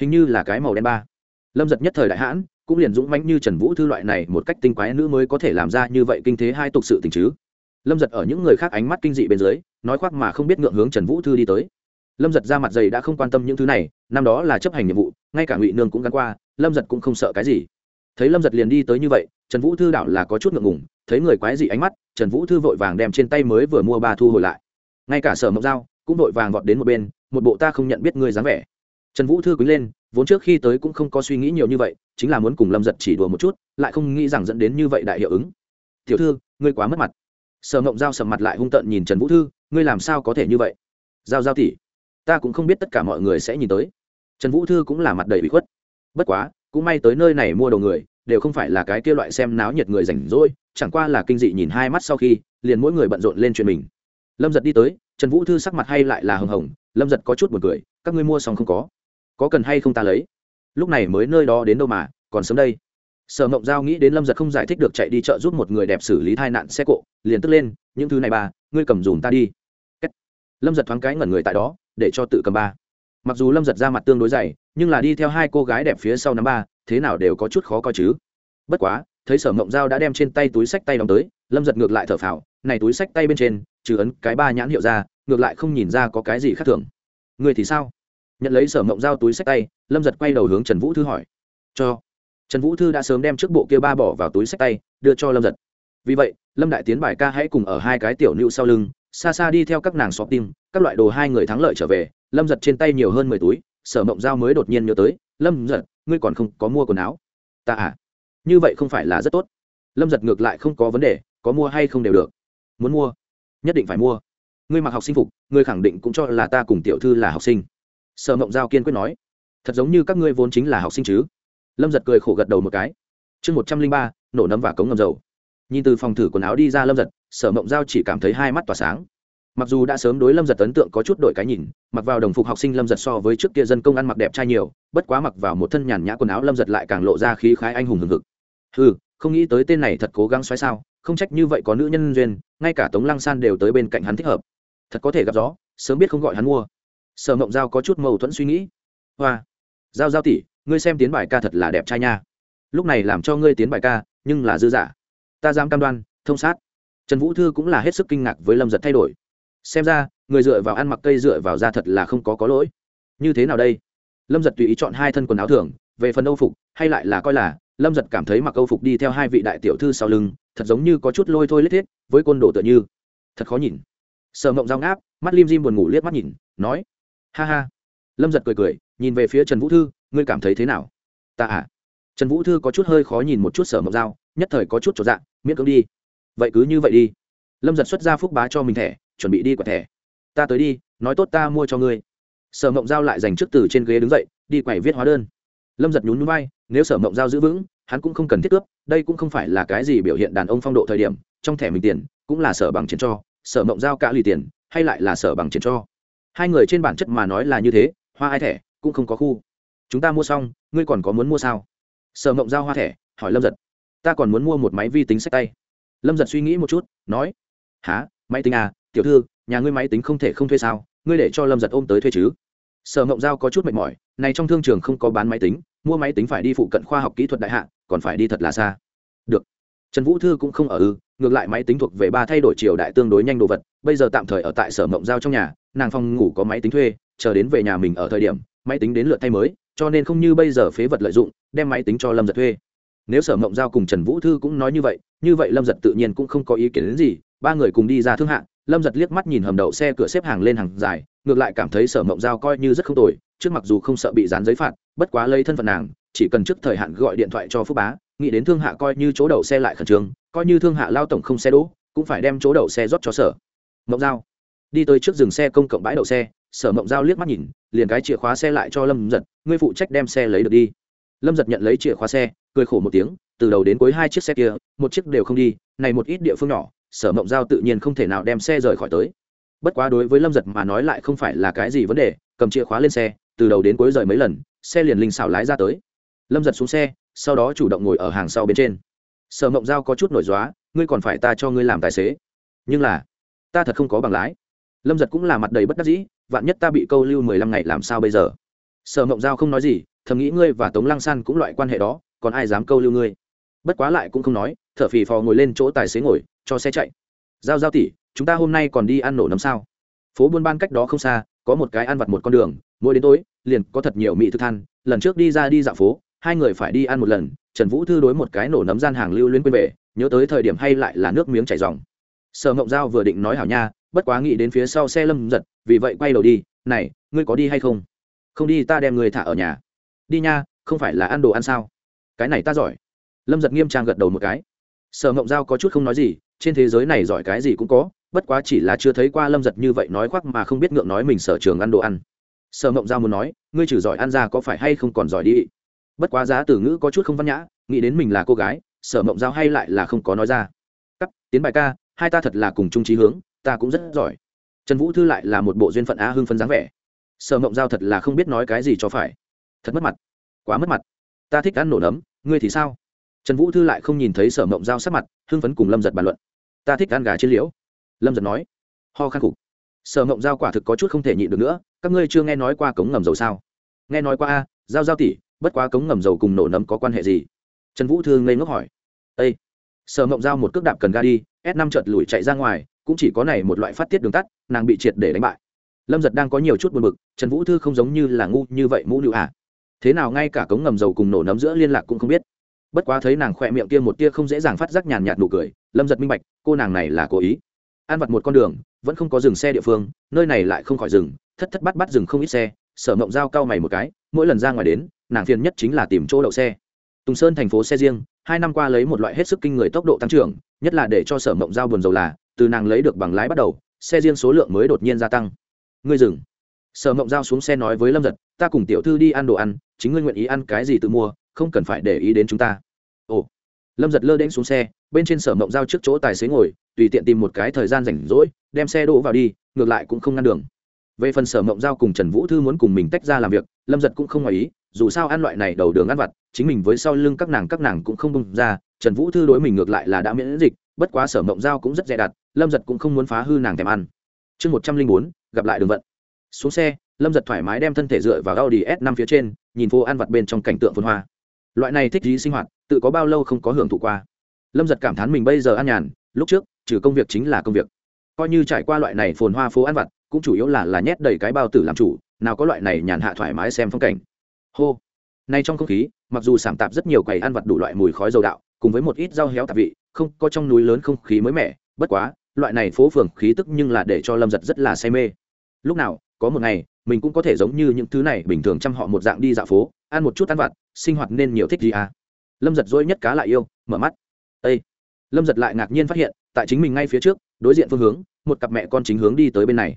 Hình như là cái màu đen ba. Lâm giật nhất thời đại hãn cũng liền dũng mãnh như trần vũ thư loại này một cách tinh quái nữ mới có thể làm ra như vậy kinh thế hai tục sự tình chứ. Lâm giật ở những người khác ánh mắt kinh dị bên dưới, nói khoác mà không biết ngượng hướng trần vũ thư đi tới. Lâm giật ra mặt dày đã không quan tâm những thứ này, năm đó là chấp hành nhiệm vụ, ngay cả ngụy nương cũng gắn qua, lâm giật cũng không sợ cái gì. Thấy lâm giật liền đi tới như vậy, trần vũ thư đảo là có chút ngượng ngùng, thấy người quái dị ánh mắt, trần vũ thư vội vàng đem trên tay mới vừa mua ba thu hồi lại. Ngay cả sở mộc dao cũng vội vàng vọt đến một bên, một bộ ta không nhận biết ngươi dáng vẻ. Trần vũ thư quý lên vốn trước khi tới cũng không có suy nghĩ nhiều như vậy, chính là muốn cùng lâm giật chỉ đùa một chút, lại không nghĩ rằng dẫn đến như vậy đại hiệu ứng. Tiểu thư, ngươi quá mất mặt. Sở mộng giao sầm mặt lại hung tợn nhìn trần vũ thư, ngươi làm sao có thể như vậy? Giao giao tỉ ta cũng không biết tất cả mọi người sẽ nhìn tới. Trần vũ thư cũng là mặt đầy bị khuất. Bất quá, cũng may tới nơi này mua đồ người, đều không phải là cái kia loại xem náo nhiệt người rảnh rỗi, chẳng qua là kinh dị nhìn hai mắt sau khi, liền mỗi người bận rộn lên chuyện mình. Lâm giật đi tới, trần vũ thư sắc mặt hay lại là hồng hồng, lâm giật có chút b u ồ n cười, các ngươi mua xong không có? Có cần hay không ta lấy? Lúc này mới nơi đó đến đâu mà, còn sớm đây. Sở mộng giao nghĩ đến lâm giật không giải thích được chạy đi chợ giúp một người đẹp xử lý tai nạn xe cộ, liền tức lên, những thứ này ba ngươi cầm dùm ta đi. Lâm giật thoáng cái ngẩn người tại đó, để cho tự cầm ba. Mặc dù lâm giật ra mặt tương đối dày, nhưng là đi theo hai cô gái đẹp phía sau năm ba, thế nào đều có chút khó coi chứ. Bất quá, thấy sở mộng giao đã đem trên tay túi sách tay đóng tới, lâm giật ngược lại thở phào, này túi sách tay bên trên, trừ ấn cái ba nhãn hiệu ra, ngược lại không nhìn ra có cái gì khác thường. Người thì sao? Nhận lấy sở mộng giao túi sách tay, lâm giật quay đầu hướng trần vũ thư hỏi. Cho. Trần vũ thư đã sớm đem trước bộ kia ba bỏ vào túi sách tay, đưa cho lâm giật. Vì vậy, lâm đại tiến bài ca hãy cùng ở hai cái tiểu nữ sau lưng, xa xa đi theo các nàng xóp tim các loại đồ hai người thắng lợi trở về, lâm giật trên tay nhiều hơn mười túi, sở mộng giao mới đột nhiên nhớ tới, lâm giật, ngươi còn không có mua quần áo? Ta à như vậy không phải là rất tốt. Lâm giật ngược lại không có vấn đề, có mua hay không đều được. Muốn mua, nhất định phải mua. Ngươi mặc học sinh phục, ngươi khẳng định cũng cho là ta cùng tiểu thư là học sinh sở mộng giao kiên quyết nói, thật giống như các ngươi vốn chính là học sinh chứ? Lâm giật cười khổ gật đầu một cái. Chương một trăm linh ba, nổ nấm và cống ngầm dầu. Nhìn từ phòng thử quần áo đi ra lâm giật, sở mộng giao chỉ cảm thấy hai mắt tỏa sáng. Mặc dù đã sớm đối lâm giật ấn tượng có chút đổi cái nhìn, mặc vào đồng phục học sinh lâm giật so với trước kia dân công ăn mặc đẹp trai nhiều, bất quá mặc vào một thân nhàn nhã quần áo lâm giật lại càng lộ ra khí khái anh hùng hừng hực. Ừ không nghĩ tới tên này thật cố gắng xoáy sao, không trách như vậy có nữ nhân duyên, ngay cả tống lăng san đều tới bên cạnh hắn thích hợp. Thật có thể gặp gió, sớm biết không gọi hắn mua sở mộng giao có chút mâu thuẫn suy nghĩ. Hoa, giao giao tỷ, ngươi xem tiến bài ca thật là đẹp trai nha. Lúc này làm cho ngươi tiến bài ca, nhưng là dư giả ta dám cam đoan, thông sát. Trần vũ thư cũng là hết sức kinh ngạc với lâm giật thay đổi. Xem ra, người dựa vào ăn mặc cây dựa vào da thật là không có có lỗi. Như thế nào đây? Lâm giật tùy ý chọn hai thân quần áo thường, về phần âu phục, hay lại là coi là, lâm giật cảm thấy mặc âu phục đi theo hai vị đại tiểu thư sau lưng, thật giống như có chút lôi thôi lết thiết, với côn đồ tựa như. Thật khó nhìn. Sợ mộng giao ngáp, mắt lim dim buồn ngủ liếc mắt nhìn, nói ha ha. Lâm giật cười cười, nhìn về phía trần vũ thư, ngươi cảm thấy thế nào? Ta à. Trần vũ thư có chút hơi khó nhìn một chút sở mộng dao, nhất thời có chút trọn dạng miễn cưỡng đi. Vậy cứ như vậy đi. Lâm giật xuất ra phúc bá cho mình thẻ, chuẩn bị đi quẹt thẻ. Ta tới đi, nói tốt ta mua cho ngươi. Sở mộng giao lại dành trước từ trên ghế đứng dậy, đi quẩy viết hóa đơn. Lâm giật nhún nhún vai, nếu sở mộng giao giữ vững, hắn cũng không cần thiết cướp, đây cũng không phải là cái gì biểu hiện đàn ông phong độ thời điểm, trong thẻ mình tiền, cũng là sở bằng chiến cho, sở mộng giao cả lì tiền, hay lại là sở bằng chiến cho hai người trên bản chất mà nói là như thế, hoa ai thẻ cũng không có khu. Chúng ta mua xong, ngươi còn có muốn mua sao? Sở mộng giao hoa thẻ, hỏi lâm giật. Ta còn muốn mua một máy vi tính sách tay. Lâm giật suy nghĩ một chút, nói há máy tính à? Tiểu thư, nhà ngươi máy tính không thể không thuê sao? Ngươi để cho lâm giật ôm tới thuê chứ? Sở mộng giao có chút mệt mỏi, này trong thương trường không có bán máy tính, mua máy tính phải đi phụ cận khoa học kỹ thuật đại hạ, còn phải đi thật là xa. Được. Trần vũ thư cũng không ở ư, ngược lại máy tính thuộc về ba thay đổi triều đại tương đối nhanh đồ vật bây giờ tạm thời ở tại sở mộng giao trong nhà, nàng phòng ngủ có máy tính thuê, chờ đến về nhà mình ở thời điểm, máy tính đến lượt thay mới, cho nên không như bây giờ phế vật lợi dụng, đem máy tính cho lâm giật thuê. Nếu sở mộng giao cùng trần vũ thư cũng nói như vậy như vậy lâm giật tự nhiên cũng không có ý kiến đến gì, ba người cùng đi ra thương hạng, lâm giật liếc mắt nhìn hầm đậu xe cửa xếp hàng lên hàng dài, ngược lại cảm thấy sở mộng giao coi như rất không tồi, trước mặc dù không sợ bị dán giấy phạt, bất quá lấy thân phận nàng, chỉ cần trước thời hạn gọi điện thoại cho phúc bá, nghĩ đến thương hạ coi như chỗ đậu xe lại khẩn trương, coi như thương hạ lao tổng không xe đỗ, cũng phải đem chỗ đậu xe rót cho sở mộng giao. Đi tới trước dừng xe công cộng bãi đậu xe, sở mộng giao liếc mắt nhìn, liền cái chìa khóa xe lại cho lâm giật, ngươi phụ trách đem xe lấy được đi. Lâm giật nhận lấy chìa khóa xe, cười khổ một tiếng, từ đầu đến cuối hai chiếc xe kia, một chiếc đều không đi, này một ít địa phương nhỏ, sở mộng giao tự nhiên không thể nào đem xe rời khỏi tới. Bất quá đối với lâm giật mà nói lại không phải là cái gì vấn đề, cầm chìa khóa lên xe, từ đầu đến cuối rời mấy lần, xe liền linh xảo lái ra tới. Lâm giật xuống xe, sau đó chủ động ngồi ở hàng sau bên trên. Sở mộng giao có chút nổi dóa ngươi còn phải ta cho ngươi làm tài xế. Nhưng là ta thật không có bằng lái. Lâm giật cũng là mặt đầy bất đắc dĩ, vạn nhất ta bị câu lưu mười lăm ngày làm sao bây giờ? Sở mộng giao không nói gì, thầm nghĩ ngươi và tống lăng san cũng loại quan hệ đó, còn ai dám câu lưu ngươi? Bất quá lại cũng không nói t h ở phì phò ngồi lên chỗ tài xế ngồi, cho xe chạy. Giao giao tỉ chúng ta hôm nay còn đi ăn nổ nấm sao? Phố buôn ban cách đó không xa, có một cái ăn vặt một con đường, mỗi đến tối, liền có thật nhiều mỹ thực than lần trước đi ra đi dạo phố, hai người phải đi ăn một lần. Trần vũ thư đối một cái nổ nấm gian hàng lưu liên quên về, nhớ tới thời điểm hay lại là nước miếng chảy dòng sở mộng giao vừa định nói hảo nha, bất quá nghĩ đến phía sau xe lâm giật, vì vậy quay đầu đi, này, ngươi có đi hay không? Không đi, ta đem người thả ở nhà. Đi nha, không phải là ăn đồ ăn sao? Cái này ta giỏi. Lâm giật nghiêm trang gật đầu một cái. Sở mộng giao có chút không nói gì, trên thế giới này giỏi cái gì cũng có, bất quá chỉ là chưa thấy qua lâm giật như vậy nói khoác mà không biết ngượng nói mình sở trường ăn đồ ăn. Sở mộng giao muốn nói, ngươi trừ giỏi ăn ra có phải hay không còn giỏi đi? Bất quá giá từ ngữ có chút không văn nhã, nghĩ đến mình là cô gái, sở mộng giao hay lại là không có nói ra. Cắt, tiến bài ca hai ta thật là cùng chung trí hướng, ta cũng rất giỏi. Trần vũ thư lại là một bộ duyên phận a hưng phấn dáng vẻ. Sở mộng giao thật là không biết nói cái gì cho phải. Thật mất mặt. Quá mất mặt. Ta thích ăn nổ nấm, ngươi thì sao? Trần vũ thư lại không nhìn thấy sở mộng giao sắc mặt, hưng phấn cùng lâm giật bàn luận. Ta thích ăn gà trên liễu. Lâm giật nói. Ho khăn cục. Sở mộng giao quả thực có chút không thể nhịn được nữa, các ngươi chưa nghe nói qua cống ngầm dầu sao? Nghe nói qua a, giao giao tỉ bất quá cống ngầm dầu cùng nổ nấm có quan hệ gì? Trần vũ thư ngây ngốc hỏi. Ây sở mộng giao một cước đạp cần ga đi, s năm chợt lùi chạy ra ngoài, cũng chỉ có này một loại phát tiết đường tắt, nàng bị triệt để đánh bại. Lâm giật đang có nhiều chút buồn b ự c trần vũ thư không giống như là ngu như vậy mũ nữ à. thế nào ngay cả cống ngầm dầu cùng nổ nấm giữa liên lạc cũng không biết. Bất quá thấy nàng khỏe miệng kia một tia không dễ dàng phát giác nhàn nhạt nụ cười, lâm giật minh bạch, cô nàng này là cố ý. Ăn vặt một con đường, vẫn không có dừng xe địa phương, nơi này lại không khỏi dừng, thất thất bắt bắt dừng không ít xe, sở mộng dao cao mày một cái, mỗi lần ra ngoài đến, nàng phiền nhất chính là tìm chỗ đậu xe. Tùng sơn thành phố xe riêng hai năm qua lấy một loại hết sức kinh người tốc độ tăng trưởng, nhất là để cho sở mộng giao buồn dầu là, từ nàng lấy được bằng lái bắt đầu, xe riêng số lượng mới đột nhiên gia tăng. Ngươi dừng. Sở mộng giao xuống xe nói với lâm giật ta cùng tiểu thư đi ăn đồ ăn, chính ngươi nguyện ý ăn cái gì tự mua, không cần phải để ý đến chúng ta. Ồ. Lâm giật lơ đễnh xuống xe, bên trên sở mộng giao trước chỗ tài xế ngồi, tùy tiện tìm một cái thời gian rảnh rỗi, đem xe đỗ vào đi, ngược lại cũng không ngăn đường về phần sở mộng giao cùng trần vũ thư muốn cùng mình tách ra làm việc, lâm giật cũng không ngoài ý, dù sao ăn loại này đầu đường ăn vặt, chính mình với sau lưng các nàng các nàng cũng không bông ra, trần vũ thư đối mình ngược lại là đã miễn dịch, bất quá sở mộng giao cũng rất dè đặt, lâm giật cũng không muốn phá hư nàng thèm ăn. Chương một trăm linh bốn, gặp lại đường vận. Xuống xe, lâm giật thoải mái đem thân thể dựa vào Audi s năm phía trên, nhìn phố ăn vặt bên trong cảnh tượng phun hoa. Loại này thích gì sinh hoạt, tự có bao lâu không có hưởng thụ qua. Lâm giật cảm thán mình bây giờ ăn nhàn, lúc trước, trừ công việc chính là công việc. Coi như trải qua loại này phồn hoa phố ăn vặt cũng chủ yếu là là nhét đầy cái bao tử làm chủ, nào có loại này nhàn hạ thoải mái xem phong cảnh. Hô. Nay trong không khí, mặc dù sảm tạp rất nhiều quầy ăn vặt đủ loại mùi khói dầu đạo, cùng với một ít rau héo tạp vị, không, có trong núi lớn không khí mới mẻ, bất quá, loại này phố phường khí tức nhưng là để cho lâm giật rất là say mê. Lúc nào, có một ngày, mình cũng có thể giống như những thứ này bình thường chăm họ một dạng đi dạo phố, ăn một chút ăn vặt, sinh hoạt nên nhiều thích gì à? Lâm giật dỗi nhất cá lại yêu, mở mắt. Ây lâm giật lại ngạc nhiên phát hiện, tại chính mình ngay phía trước, đối diện phương hướng, một cặp mẹ con chính hướng đi tới bên này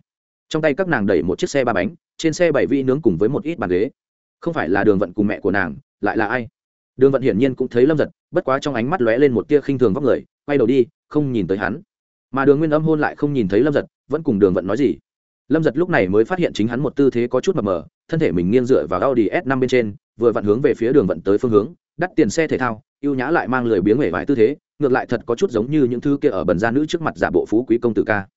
trong tay các nàng đẩy một chiếc xe ba bánh, trên xe bảy vị nướng cùng với một ít bàn ghế. Không phải là đường vận cùng mẹ của nàng, lại là ai? Đường vận hiển nhiên cũng thấy lâm giật, bất quá trong ánh mắt lóe lên một tia khinh thường vóc người, quay đầu đi, không nhìn tới hắn. Mà đường nguyên âm hôn lại không nhìn thấy lâm giật, vẫn cùng đường vận nói gì. Lâm giật lúc này mới phát hiện chính hắn một tư thế có chút mập mờ, thân thể mình nghiêng dựa vào Audi s 5 bên trên, vừa vặn hướng về phía đường vận tới phương hướng, đắt tiền xe thể thao, ưu nhã lại mang lười biếng hể vải tư thế, ngược lại thật có chút giống như những thứ kia ở bần gia nữ trước mặt giả bộ phú quý công tử ca.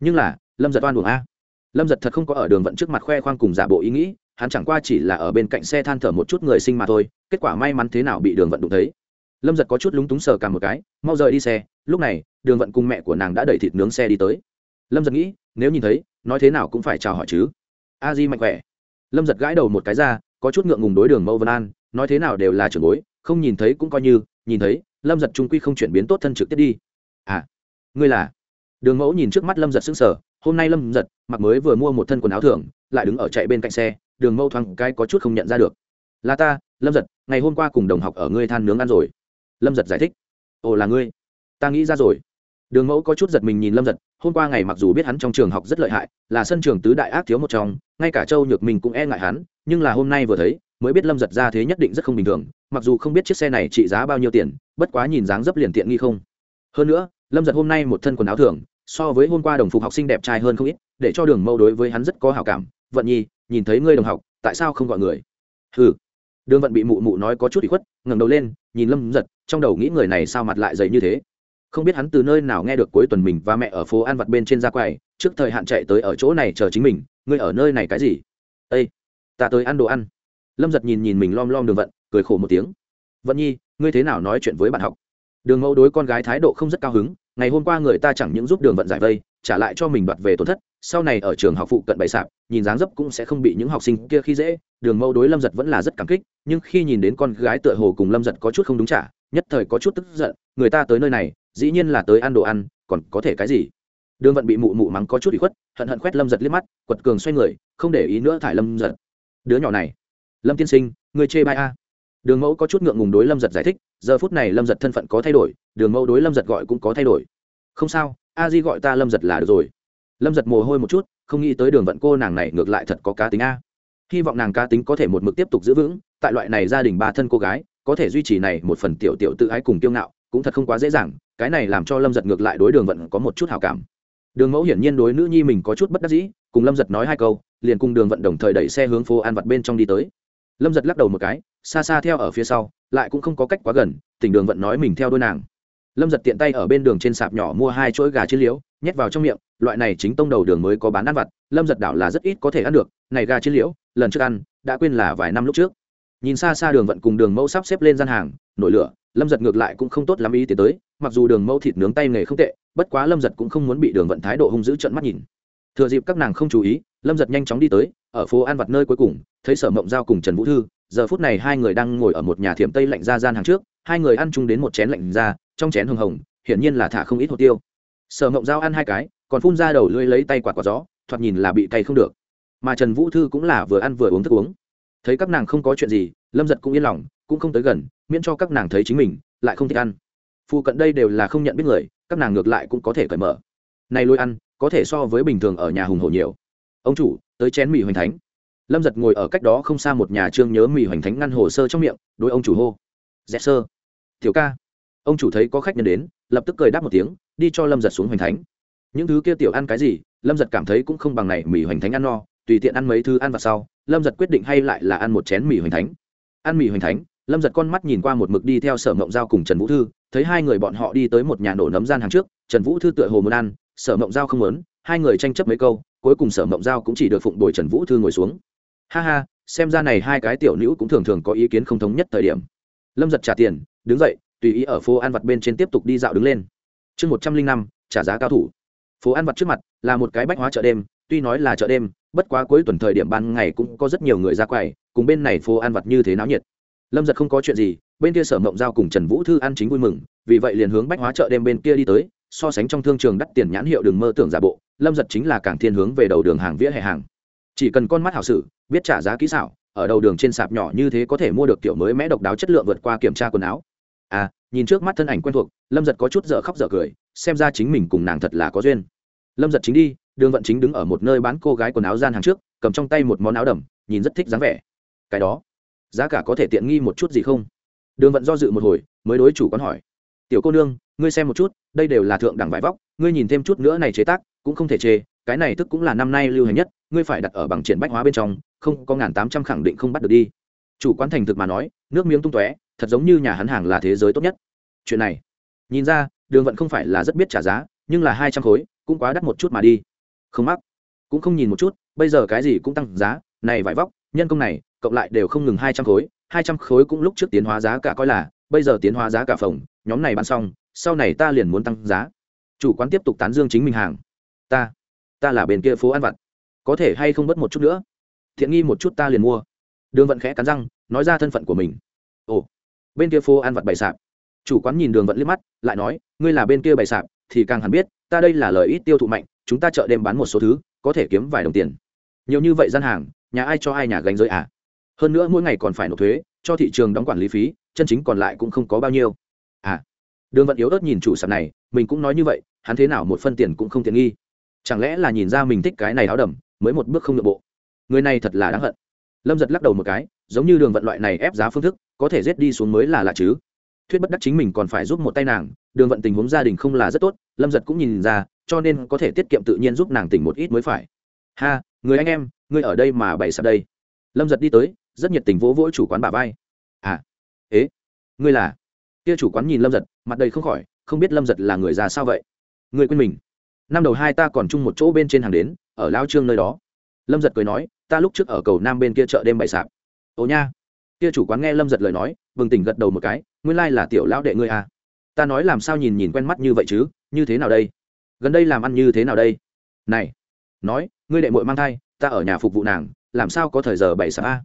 Nhưng là, lâm giật oan buồng a lâm giật thật không có ở đường vận trước mặt khoe khoang cùng giả bộ ý nghĩ, hắn chẳng qua chỉ là ở bên cạnh xe than thở một chút người sinh mà thôi, kết quả may mắn thế nào bị đường vận đụng thấy. Lâm giật có chút lúng túng sờ cả một cái, mau rời đi xe, lúc này, đường vận cùng mẹ của nàng đã đẩy thịt nướng xe đi tới. Lâm giật nghĩ, nếu nhìn thấy, nói thế nào cũng phải chào hỏi chứ. A di mạnh khỏe. Lâm giật gãi đầu một cái ra, có chút ngượng ngùng đối đường mẫu vân an, nói thế nào đều là trường bối, không nhìn thấy cũng coi như, nhìn thấy, lâm giật trung quy không chuyển biến tốt thân trực tiếp đi. À ngươi là? Đường mẫu nhìn trước mắt lâm giật sững sờ hôm nay lâm giật mặc mới vừa mua một thân quần áo thường lại đứng ở chạy bên cạnh xe đường mẫu thoáng cái có chút không nhận ra được là ta lâm giật ngày hôm qua cùng đồng học ở ngươi than nướng ăn rồi lâm giật giải thích ồ là ngươi ta nghĩ ra rồi đường mẫu có chút giật mình nhìn lâm giật hôm qua ngày mặc dù biết hắn trong trường học rất lợi hại là sân trường tứ đại ác thiếu một trong ngay cả châu nhược mình cũng e ngại hắn nhưng là hôm nay vừa thấy mới biết lâm giật ra thế nhất định rất không bình thường mặc dù không biết chiếc xe này trị giá bao nhiêu tiền bất quá nhìn dáng dấp liền tiện nghi không hơn nữa lâm giật hôm nay một thân quần áo thường so với hôm qua đồng phục học sinh đẹp trai hơn không ít, để cho đường mẫu đối với hắn rất có hào cảm. Vận nhi, nhìn thấy ngươi đồng học, tại sao không gọi người? Ừ đường vận bị mụ mụ nói có chút bị khuất, ngẩng đầu lên, nhìn lâm giật, trong đầu nghĩ người này sao mặt lại dày như thế. Không biết hắn từ nơi nào nghe được cuối tuần mình và mẹ ở phố ăn vặt bên trên ra quầy, trước thời hạn chạy tới ở chỗ này chờ chính mình, ngươi ở nơi này cái gì? Ây ta tới ăn đồ ăn. Lâm giật nhìn nhìn mình lom lom đường vận, cười khổ một tiếng. Vận nhi, ngươi thế nào nói chuyện với bạn học? Đường mẫu đối con gái thái độ không rất cao hứng ngày hôm qua người ta chẳng những giúp đường vận giải vây, trả lại cho mình đoạt về tổn thất, sau này ở trường học phụ cận bày sạp, nhìn dáng dấp cũng sẽ không bị những học sinh kia khi dễ, đường mâu đối lâm giật vẫn là rất cảm kích, nhưng khi nhìn đến con gái tựa hồ cùng lâm giật có chút không đúng trả nhất thời có chút tức giận, người ta tới nơi này, dĩ nhiên là tới ăn đồ ăn, còn có thể cái gì? Đường vận bị mụ mụ mắng có chút bị khuất, hận hận khoét lâm giật liếc mắt, quật cường xoay người, không để ý nữa thải lâm giật. Đứa nhỏ này, lâm tiên sinh, người chê bai a? Đường mẫu có chút ngượng ngùng đối lâm giật giải thích, giờ phút này lâm giật thân phận có thay đổi, đường mẫu đối lâm giật gọi cũng có thay đổi. Không sao, a di gọi ta lâm giật là được rồi. Lâm giật mồ hôi một chút, không nghĩ tới đường vận cô nàng này ngược lại thật có cá tính a. Hy vọng nàng cá tính có thể một mực tiếp tục giữ vững, tại loại này gia đình ba thân cô gái, có thể duy trì này một phần tiểu tiểu tự ái cùng kiêu ngạo, cũng thật không quá dễ dàng, cái này làm cho lâm giật ngược lại đối đường vận có một chút hào cảm. Đường mẫu hiển nhiên đối nữ nhi mình có chút bất đắc dĩ, cùng lâm giật nói hai câu, liền cùng đường vận đồng thời đẩy xe hướng phố an vặt bên trong đi tới. Lâm giật lắc đầu một cái xa xa theo ở phía sau, lại cũng không có cách quá gần, tỉnh đường vận nói mình theo đôi nàng. Lâm giật tiện tay ở bên đường trên sạp nhỏ mua hai chuỗi gà chiến liễu nhét vào trong miệng, loại này chính tông đầu đường mới có bán ăn vặt, lâm giật đảo là rất ít có thể ăn được, này gà chiến liễu lần trước ăn, đã quên là vài năm lúc trước. Nhìn xa xa đường vận cùng đường mẫu sắp xếp lên gian hàng, nổi lửa, lâm giật ngược lại cũng không tốt lắm ý tiến tới, mặc dù đường mẫu thịt nướng tay nghề không tệ, bất quá lâm giật cũng không muốn bị đường vận thái độ hung dữ trận mắt nhìn. Thừa dịp các nàng không chú ý, lâm giật nhanh chóng đi tới, ở phố ăn vặt nơi cuối cùng, thấy sở mộng giao cùng trần vũ thư giờ phút này hai người đang ngồi ở một nhà thiểm tây lạnh ra gian hàng trước, hai người ăn chung đến một chén lạnh ra, trong chén hồng hồng, hiển nhiên là thả không ít hồ tiêu. Sở mộng giao ăn hai cái, còn phun ra đầu lưỡi lấy tay quạt quạt gió, thoạt nhìn là bị cay không được. Mà trần vũ thư cũng là vừa ăn vừa uống thức uống. Thấy các nàng không có chuyện gì, lâm giật cũng yên lòng, cũng không tới gần, miễn cho các nàng thấy chính mình, lại không thích ăn. Phụ cận đây đều là không nhận biết người, các nàng ngược lại cũng có thể cởi mở. Này lôi ăn, có thể so với bình thường ở nhà hùng hổ nhiều. Ông chủ, tới chén mì hoành thánh lâm giật ngồi ở cách đó không xa một nhà trương nhớ mì hoành thánh ngăn hồ sơ trong miệng, đối ông chủ hô dẹ sơ. Thiểu ca. Ông chủ thấy có khách nhân đến, lập tức cười đáp một tiếng, đi cho lâm giật xuống hoành thánh. Những thứ kia tiểu ăn cái gì, lâm giật cảm thấy cũng không bằng này mì hoành thánh ăn no, tùy tiện ăn mấy thứ ăn vào sau, lâm giật quyết định hay lại là ăn một chén mì hoành thánh. Ăn mì hoành thánh, lâm giật con mắt nhìn qua một mực đi theo sở mộng giao cùng trần vũ thư, thấy hai người bọn họ đi tới một nhà nổ nấm gian hàng trước, trần vũ thư tựa hồ muốn ăn, sở mộng giao không muốn, hai người tranh chấp mấy câu, cuối cùng sở mộng giao cũng chỉ được phụng bồi trần vũ thư ngồi xuống ha ha, xem ra này hai cái tiểu nữ cũng thường thường có ý kiến không thống nhất thời điểm. Lâm giật trả tiền, đứng dậy, tùy ý ở phố ăn vặt bên trên tiếp tục đi dạo đứng lên. Chương một trăm linh năm, trả giá cao thủ. Phố ăn vặt trước mặt là một cái bách hóa chợ đêm, tuy nói là chợ đêm, bất quá cuối tuần thời điểm ban ngày cũng có rất nhiều người ra quầy, cùng bên này phố ăn vặt như thế náo nhiệt. Lâm giật không có chuyện gì, bên kia sở mộng giao cùng trần vũ thư ăn chính vui mừng, vì vậy liền hướng bách hóa chợ đêm bên kia đi tới, so sánh trong thương trường đắt tiền nhãn hiệu đừng mơ tưởng giả bộ, lâm giật chính là càng thiên hướng về đầu đường hàng vỉa hè hàng. Chỉ cần con mắt hảo sử biết trả giá kỹ xảo, ở đầu đường trên sạp nhỏ như thế có thể mua được kiểu mới mẽ độc đáo chất lượng vượt qua kiểm tra quần áo. À nhìn trước mắt thân ảnh quen thuộc, lâm giật có chút dở khóc dở cười, xem ra chính mình cùng nàng thật là có duyên. Lâm giật chính đi, đường vận chính đứng ở một nơi bán cô gái quần áo gian hàng trước, cầm trong tay một món áo đầm, nhìn rất thích dáng vẻ. Cái đó, giá cả có thể tiện nghi một chút gì không? Đường vận do dự một hồi, mới đối chủ quán hỏi. Tiểu cô nương, ngươi xem một chút, đây đều là thượng đẳng vải vóc, ngươi nhìn thêm chút nữa này chế tác, cũng không thể chê, cái này thức cũng là năm nay lưu hành nhất ngươi phải đặt ở bằng triển bách hóa bên trong, không có ngàn tám trăm khẳng định không bắt được đi. Chủ quán thành thực mà nói, nước miếng tung tóe, thật giống như nhà hắn hàng là thế giới tốt nhất. Chuyện này, nhìn ra, đường vận không phải là rất biết trả giá, nhưng là hai trăm khối, cũng quá đắt một chút mà đi. Không mắc. Cũng không nhìn một chút, bây giờ cái gì cũng tăng giá, này vải vóc, nhân công này, cộng lại đều không ngừng hai trăm khối, hai trăm khối cũng lúc trước tiến hóa giá cả coi là, bây giờ tiến hóa giá cả phòng nhóm này bán xong, sau này ta liền muốn tăng giá. Chủ quán tiếp tục tán dương chính mình hàng. Ta ta là bên kia phố ăn vặt có thể hay không bớt một chút nữa? Thiện nghi một chút ta liền mua. Đường vận khẽ cắn răng, nói ra thân phận của mình. Ồ, bên kia phố ăn vặt bày sạp. Chủ quán nhìn đường vận liếc mắt, lại nói, ngươi là bên kia bày sạp, thì càng hẳn biết, ta đây là lời ít tiêu thụ mạnh, chúng ta chợ đêm bán một số thứ, có thể kiếm vài đồng tiền. Nhiều như vậy gian hàng, nhà ai cho ai nhà gánh giới à? Hơn nữa mỗi ngày còn phải nộp thuế, cho thị trường đóng quản lý phí, chân chính còn lại cũng không có bao nhiêu. À. Đường vận yếu ớt nhìn chủ sạp này, mình cũng nói như vậy, hắn thế nào một phân tiền cũng không tiện nghi. Chẳng lẽ là nhìn ra mình thích cái này áo đầm mới một bước không nội bộ. Người này thật là đáng hận. Lâm giật lắc đầu một cái, giống như đường vận loại này ép giá phương thức, có thể rét đi xuống mới là lạ chứ. Thuyết bất đắc chính mình còn phải giúp một tay nàng, đường vận tình huống gia đình không là rất tốt, lâm giật cũng nhìn ra, cho nên có thể tiết kiệm tự nhiên giúp nàng tỉnh một ít mới phải. Ha, người anh em, người ở đây mà bày sạp đây. Lâm giật đi tới, rất nhiệt tình vỗ vỗ chủ quán bà vai. À ế, ngươi là? Kia chủ quán nhìn lâm giật, mặt đầy không khỏi, không biết lâm giật là người già sao vậy? Người quên mình năm đầu hai ta còn chung một chỗ bên trên hàng đến, ở lao trương nơi đó. Lâm giật cười nói, ta lúc trước ở cầu nam bên kia chợ đêm bày sạp. Ồ nha. Kia chủ quán nghe lâm giật lời nói vừng tỉnh gật đầu một cái, nguyên lai là tiểu lão đệ ngươi à. ta nói làm sao nhìn nhìn quen mắt như vậy chứ, như thế nào đây? Gần đây làm ăn như thế nào đây? Này, nói, ngươi đệ muội mang thai, ta ở nhà phục vụ nàng, làm sao có thời giờ bày sạp a?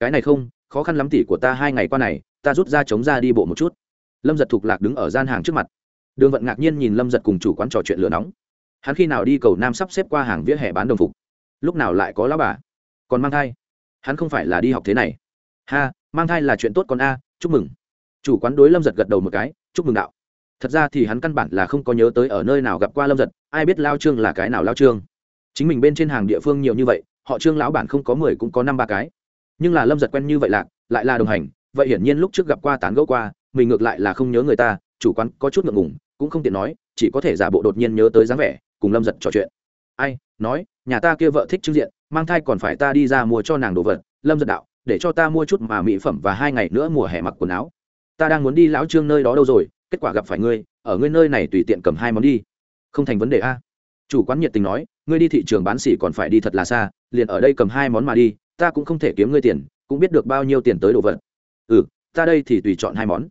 Cái này không, khó khăn lắm tỉ của ta hai ngày qua này, ta rút ra chống ra đi bộ một chút. Lâm giật thục lạc đứng ở gian hàng trước mặt. Đường vận ngạc nhiên nhìn lâm giật cùng chủ quán trò chuyện lửa nóng hắn khi nào đi cầu nam sắp xếp qua hàng vỉa hè bán đồng phục, lúc nào lại có lão bà? Còn mang thai? Hắn không phải là đi học thế này. Ha, mang thai là chuyện tốt con a, chúc mừng. Chủ quán đối lâm giật gật đầu một cái, chúc mừng đạo. Thật ra thì hắn căn bản là không có nhớ tới ở nơi nào gặp qua lâm giật, ai biết lao trương là cái nào lao trương. Chính mình bên trên hàng địa phương nhiều như vậy, họ trương lão bản không có mười cũng có năm ba cái. Nhưng là lâm giật quen như vậy lạc, lại là đồng hành, vậy hiển nhiên lúc trước gặp qua tán gẫu qua, mình ngược lại là không nhớ người ta, chủ quán có chút ngượng ngùng, cũng không tiện nói, chỉ có thể giả bộ đột nhiên nhớ tới dáng vẻ cùng lâm giật trò chuyện. Ai, nói, nhà ta kia vợ thích trưng diện, mang thai còn phải ta đi ra mua cho nàng đồ vật. Lâm giật đạo, để cho ta mua chút mà mỹ phẩm và hai ngày nữa mùa hè mặc quần áo. Ta đang muốn đi lão trương nơi đó đâu rồi, kết quả gặp phải ngươi, ở ngươi nơi này tùy tiện cầm hai món đi. Không thành vấn đề a. Chủ quán nhiệt tình nói, ngươi đi thị trường bán xỉ còn phải đi thật là xa, liền ở đây cầm hai món mà đi, ta cũng không thể kiếm ngươi tiền, cũng biết được bao nhiêu tiền tới đồ vật. Ừ ta đây thì tùy chọn hai món.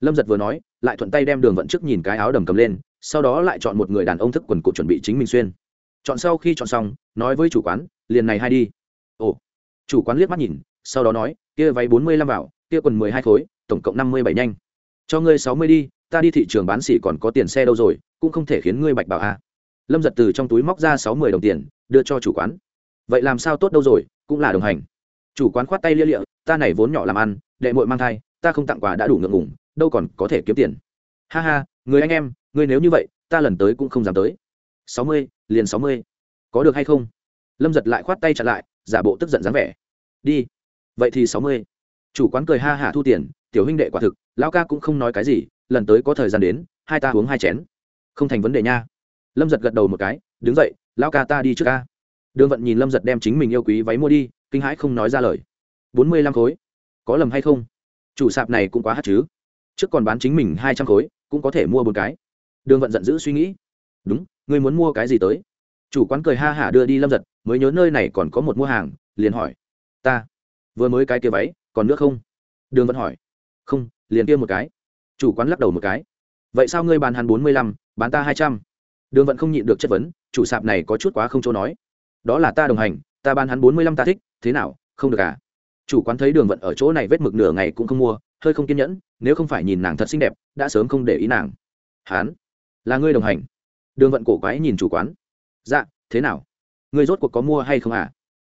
Lâm giật vừa nói, lại thuận tay đem đường vận trước nhìn cái áo đầm cầm lên sau đó lại chọn một người đàn ông thức quần cụ chuẩn bị chính mình xuyên. Chọn sau khi chọn xong, nói với chủ quán, liền này hai đi. Ồ. Chủ quán liếc mắt nhìn, sau đó nói, kia váy bốn mươi lăm vào, kia quần mười hai khối, tổng cộng năm mươi bảy nhanh. Cho ngươi sáu mươi đi, ta đi thị trường bán xỉ còn có tiền xe đâu rồi, cũng không thể khiến ngươi bạch bảo a. Lâm giật từ trong túi móc ra sáu mươi đồng tiền, đưa cho chủ quán. Vậy làm sao tốt đâu rồi, cũng là đồng hành. Chủ quán khoát tay lia lịa, ta này vốn nhỏ làm ăn, đệ mội mang thai, ta không tặng quà đã đủ ngượng ngủng đâu còn có thể kiếm tiền. Ha ha, người anh em ngươi nếu như vậy, ta lần tới cũng không dám tới. Sáu mươi, liền sáu mươi. Có được hay không? Lâm giật lại khoát tay chặn lại, giả bộ tức giận dáng vẻ. Đi. Vậy thì sáu mươi. Chủ quán cười ha hả thu tiền, tiểu huynh đệ quả thực, lão ca cũng không nói cái gì, lần tới có thời gian đến, hai ta uống hai chén. Không thành vấn đề nha. Lâm giật gật đầu một cái, đứng dậy, lão ca ta đi trước ca. Đường vận nhìn lâm giật đem chính mình yêu quý váy mua đi, kinh hãi không nói ra lời. Bốn mươi lăm khối. Có lầm hay không? Chủ sạp này cũng quá hát chứ. Trước còn bán chính mình hai trăm khối, cũng có thể mua bốn cái đường vận giận dữ suy nghĩ. Đúng, ngươi muốn mua cái gì tới? Chủ quán cười ha hả đưa đi lâm giật, mới nhớ nơi này còn có một mua hàng, liền hỏi. Ta, vừa mới cái kia váy, còn nước không? Đường vận hỏi. Không, liền kia một cái. Chủ quán lắc đầu một cái. Vậy sao ngươi bán hắn bốn mươi lăm, bán ta hai trăm? Đường vận không nhịn được chất vấn, chủ sạp này có chút quá không chỗ nói. Đó là ta đồng hành, ta bán hắn bốn mươi lăm ta thích, thế nào, không được à? Chủ quán thấy đường vận ở chỗ này vết mực nửa ngày cũng không mua, hơi không kiên nhẫn, nếu không phải nhìn nàng thật xinh đẹp, đã sớm không để ý nàng. Hán là ngươi đồng hành. Đường vận cổ quái nhìn chủ quán. Dạ thế nào? Ngươi rốt cuộc có mua hay không à?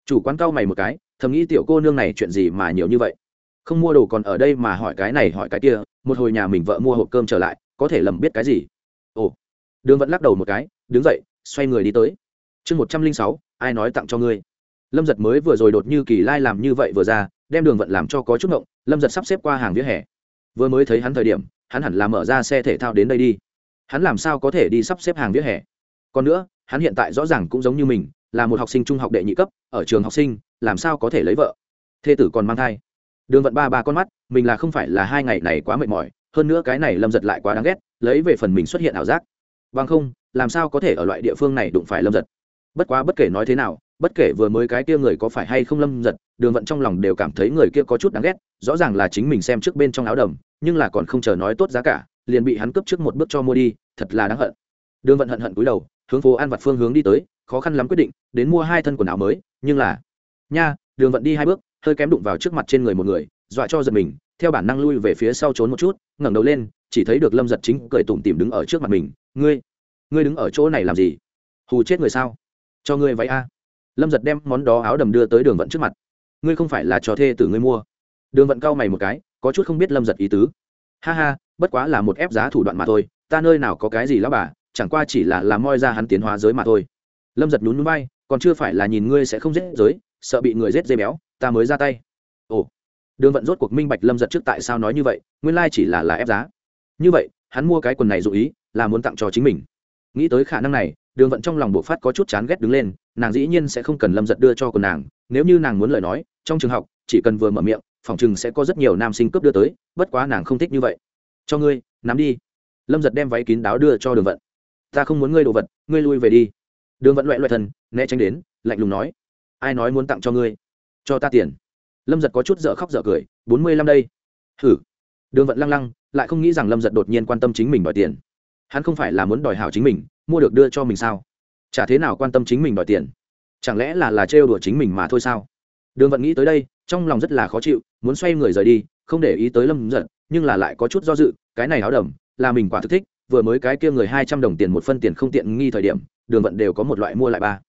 Chủ quán cau mày một cái, thầm nghĩ tiểu cô nương này chuyện gì mà nhiều như vậy? Không mua đồ còn ở đây mà hỏi cái này hỏi cái kia, một hồi nhà mình vợ mua hộp cơm trở lại, có thể lầm biết cái gì? Ồ. Đường vận lắc đầu một cái, đứng dậy, xoay người đi tới. Chương một trăm linh sáu, ai nói tặng cho ngươi? Lâm giật mới vừa rồi đột như kỳ lai làm như vậy vừa ra, đem đường vận làm cho có chút ngộng, lâm giật sắp xếp qua hàng vỉa hè. Vừa mới thấy hắn thời điểm, hắn hẳn là mở ra xe thể thao đến đây đi hắn làm sao có thể đi sắp xếp hàng vỉa hè? Còn nữa, hắn hiện tại rõ ràng cũng giống như mình, là một học sinh trung học đệ nhị cấp, ở trường học sinh, làm sao có thể lấy vợ? Thê tử còn mang thai. Đường vận ba ba con mắt, mình là không phải là hai ngày này quá mệt mỏi, hơn nữa cái này lâm giật lại quá đáng ghét, lấy về phần mình xuất hiện ảo giác. Vâng không, làm sao có thể ở loại địa phương này đụng phải lâm giật? Bất quá bất kể nói thế nào, bất kể vừa mới cái kia người có phải hay không lâm giật, đường vận trong lòng đều cảm thấy người kia có chút đáng ghét, rõ ràng là chính mình xem trước bên trong áo đầm, nhưng là còn không chờ nói tốt giá cả liền bị hắn cướp trước một bước cho mua đi, thật là đáng hận. Đường vận hận hận cúi đầu, hướng phố an vặt phương hướng đi tới, khó khăn lắm quyết định, đến mua hai thân quần áo mới, nhưng là, nha, đường vận đi hai bước, hơi kém đụng vào trước mặt trên người một người, dọa cho giật mình, theo bản năng lui về phía sau trốn một chút, ngẩng đầu lên, chỉ thấy được lâm giật chính cười tủm tìm đứng ở trước mặt mình, ngươi ngươi đứng ở chỗ này làm gì? Hù chết người sao? Cho ngươi váy a. Lâm giật đem món đó áo đầm đưa tới đường vận trước mặt. Ngươi không phải là cho thê tử ngươi mua. Đường vận cau mày một cái, có chút không biết lâm giật ý tứ. Ha ha bất quá là một ép giá thủ đoạn mà thôi, ta nơi nào có cái gì lão bà, chẳng qua chỉ là làm moi ra hắn tiến hóa giới mà thôi. Lâm giật nhún núi bay còn chưa phải là nhìn ngươi sẽ không giết giới, sợ bị người giết dây béo, ta mới ra tay. Ồ, đường vận rốt cuộc minh bạch lâm giật trước tại sao nói như vậy, nguyên lai chỉ là là ép giá. Như vậy, hắn mua cái quần này dụ ý, là muốn tặng cho chính mình. Nghĩ tới khả năng này, đường vận trong lòng bộ phát có chút chán ghét đứng lên, nàng dĩ nhiên sẽ không cần lâm giật đưa cho quần nàng, nếu như nàng muốn lời nói, trong trường học, chỉ cần vừa mở miệng, phòng chừng sẽ có rất nhiều nam sinh cướp đưa tới, bất quá nàng không thích như vậy cho ngươi, nắm đi. Lâm giật đem váy kín đáo đưa cho đường vận. Ta không muốn ngươi đồ vật, ngươi lui về đi. Đường vận loại loại thần, né tránh đến, lạnh lùng nói. Ai nói muốn tặng cho ngươi? Cho ta tiền. Lâm giật có chút dở khóc dở cười. Bốn mươi lăm đây. Hử. Đường vận lăng lăng, lại không nghĩ rằng lâm giật đột nhiên quan tâm chính mình đòi tiền. Hắn không phải là muốn đòi hảo chính mình, mua được đưa cho mình sao? Chả thế nào quan tâm chính mình đòi tiền? Chẳng lẽ là là trêu đùa chính mình mà thôi sao? Đường vận nghĩ tới đây, trong lòng rất là khó chịu, muốn xoay người rời đi, không để ý tới lâm giật nhưng là lại có chút do dự, cái này áo đầm, là mình quả thực thích, vừa mới cái kia người hai trăm đồng tiền một phân tiền không tiện nghi thời điểm, đường vận đều có một loại mua lại ba.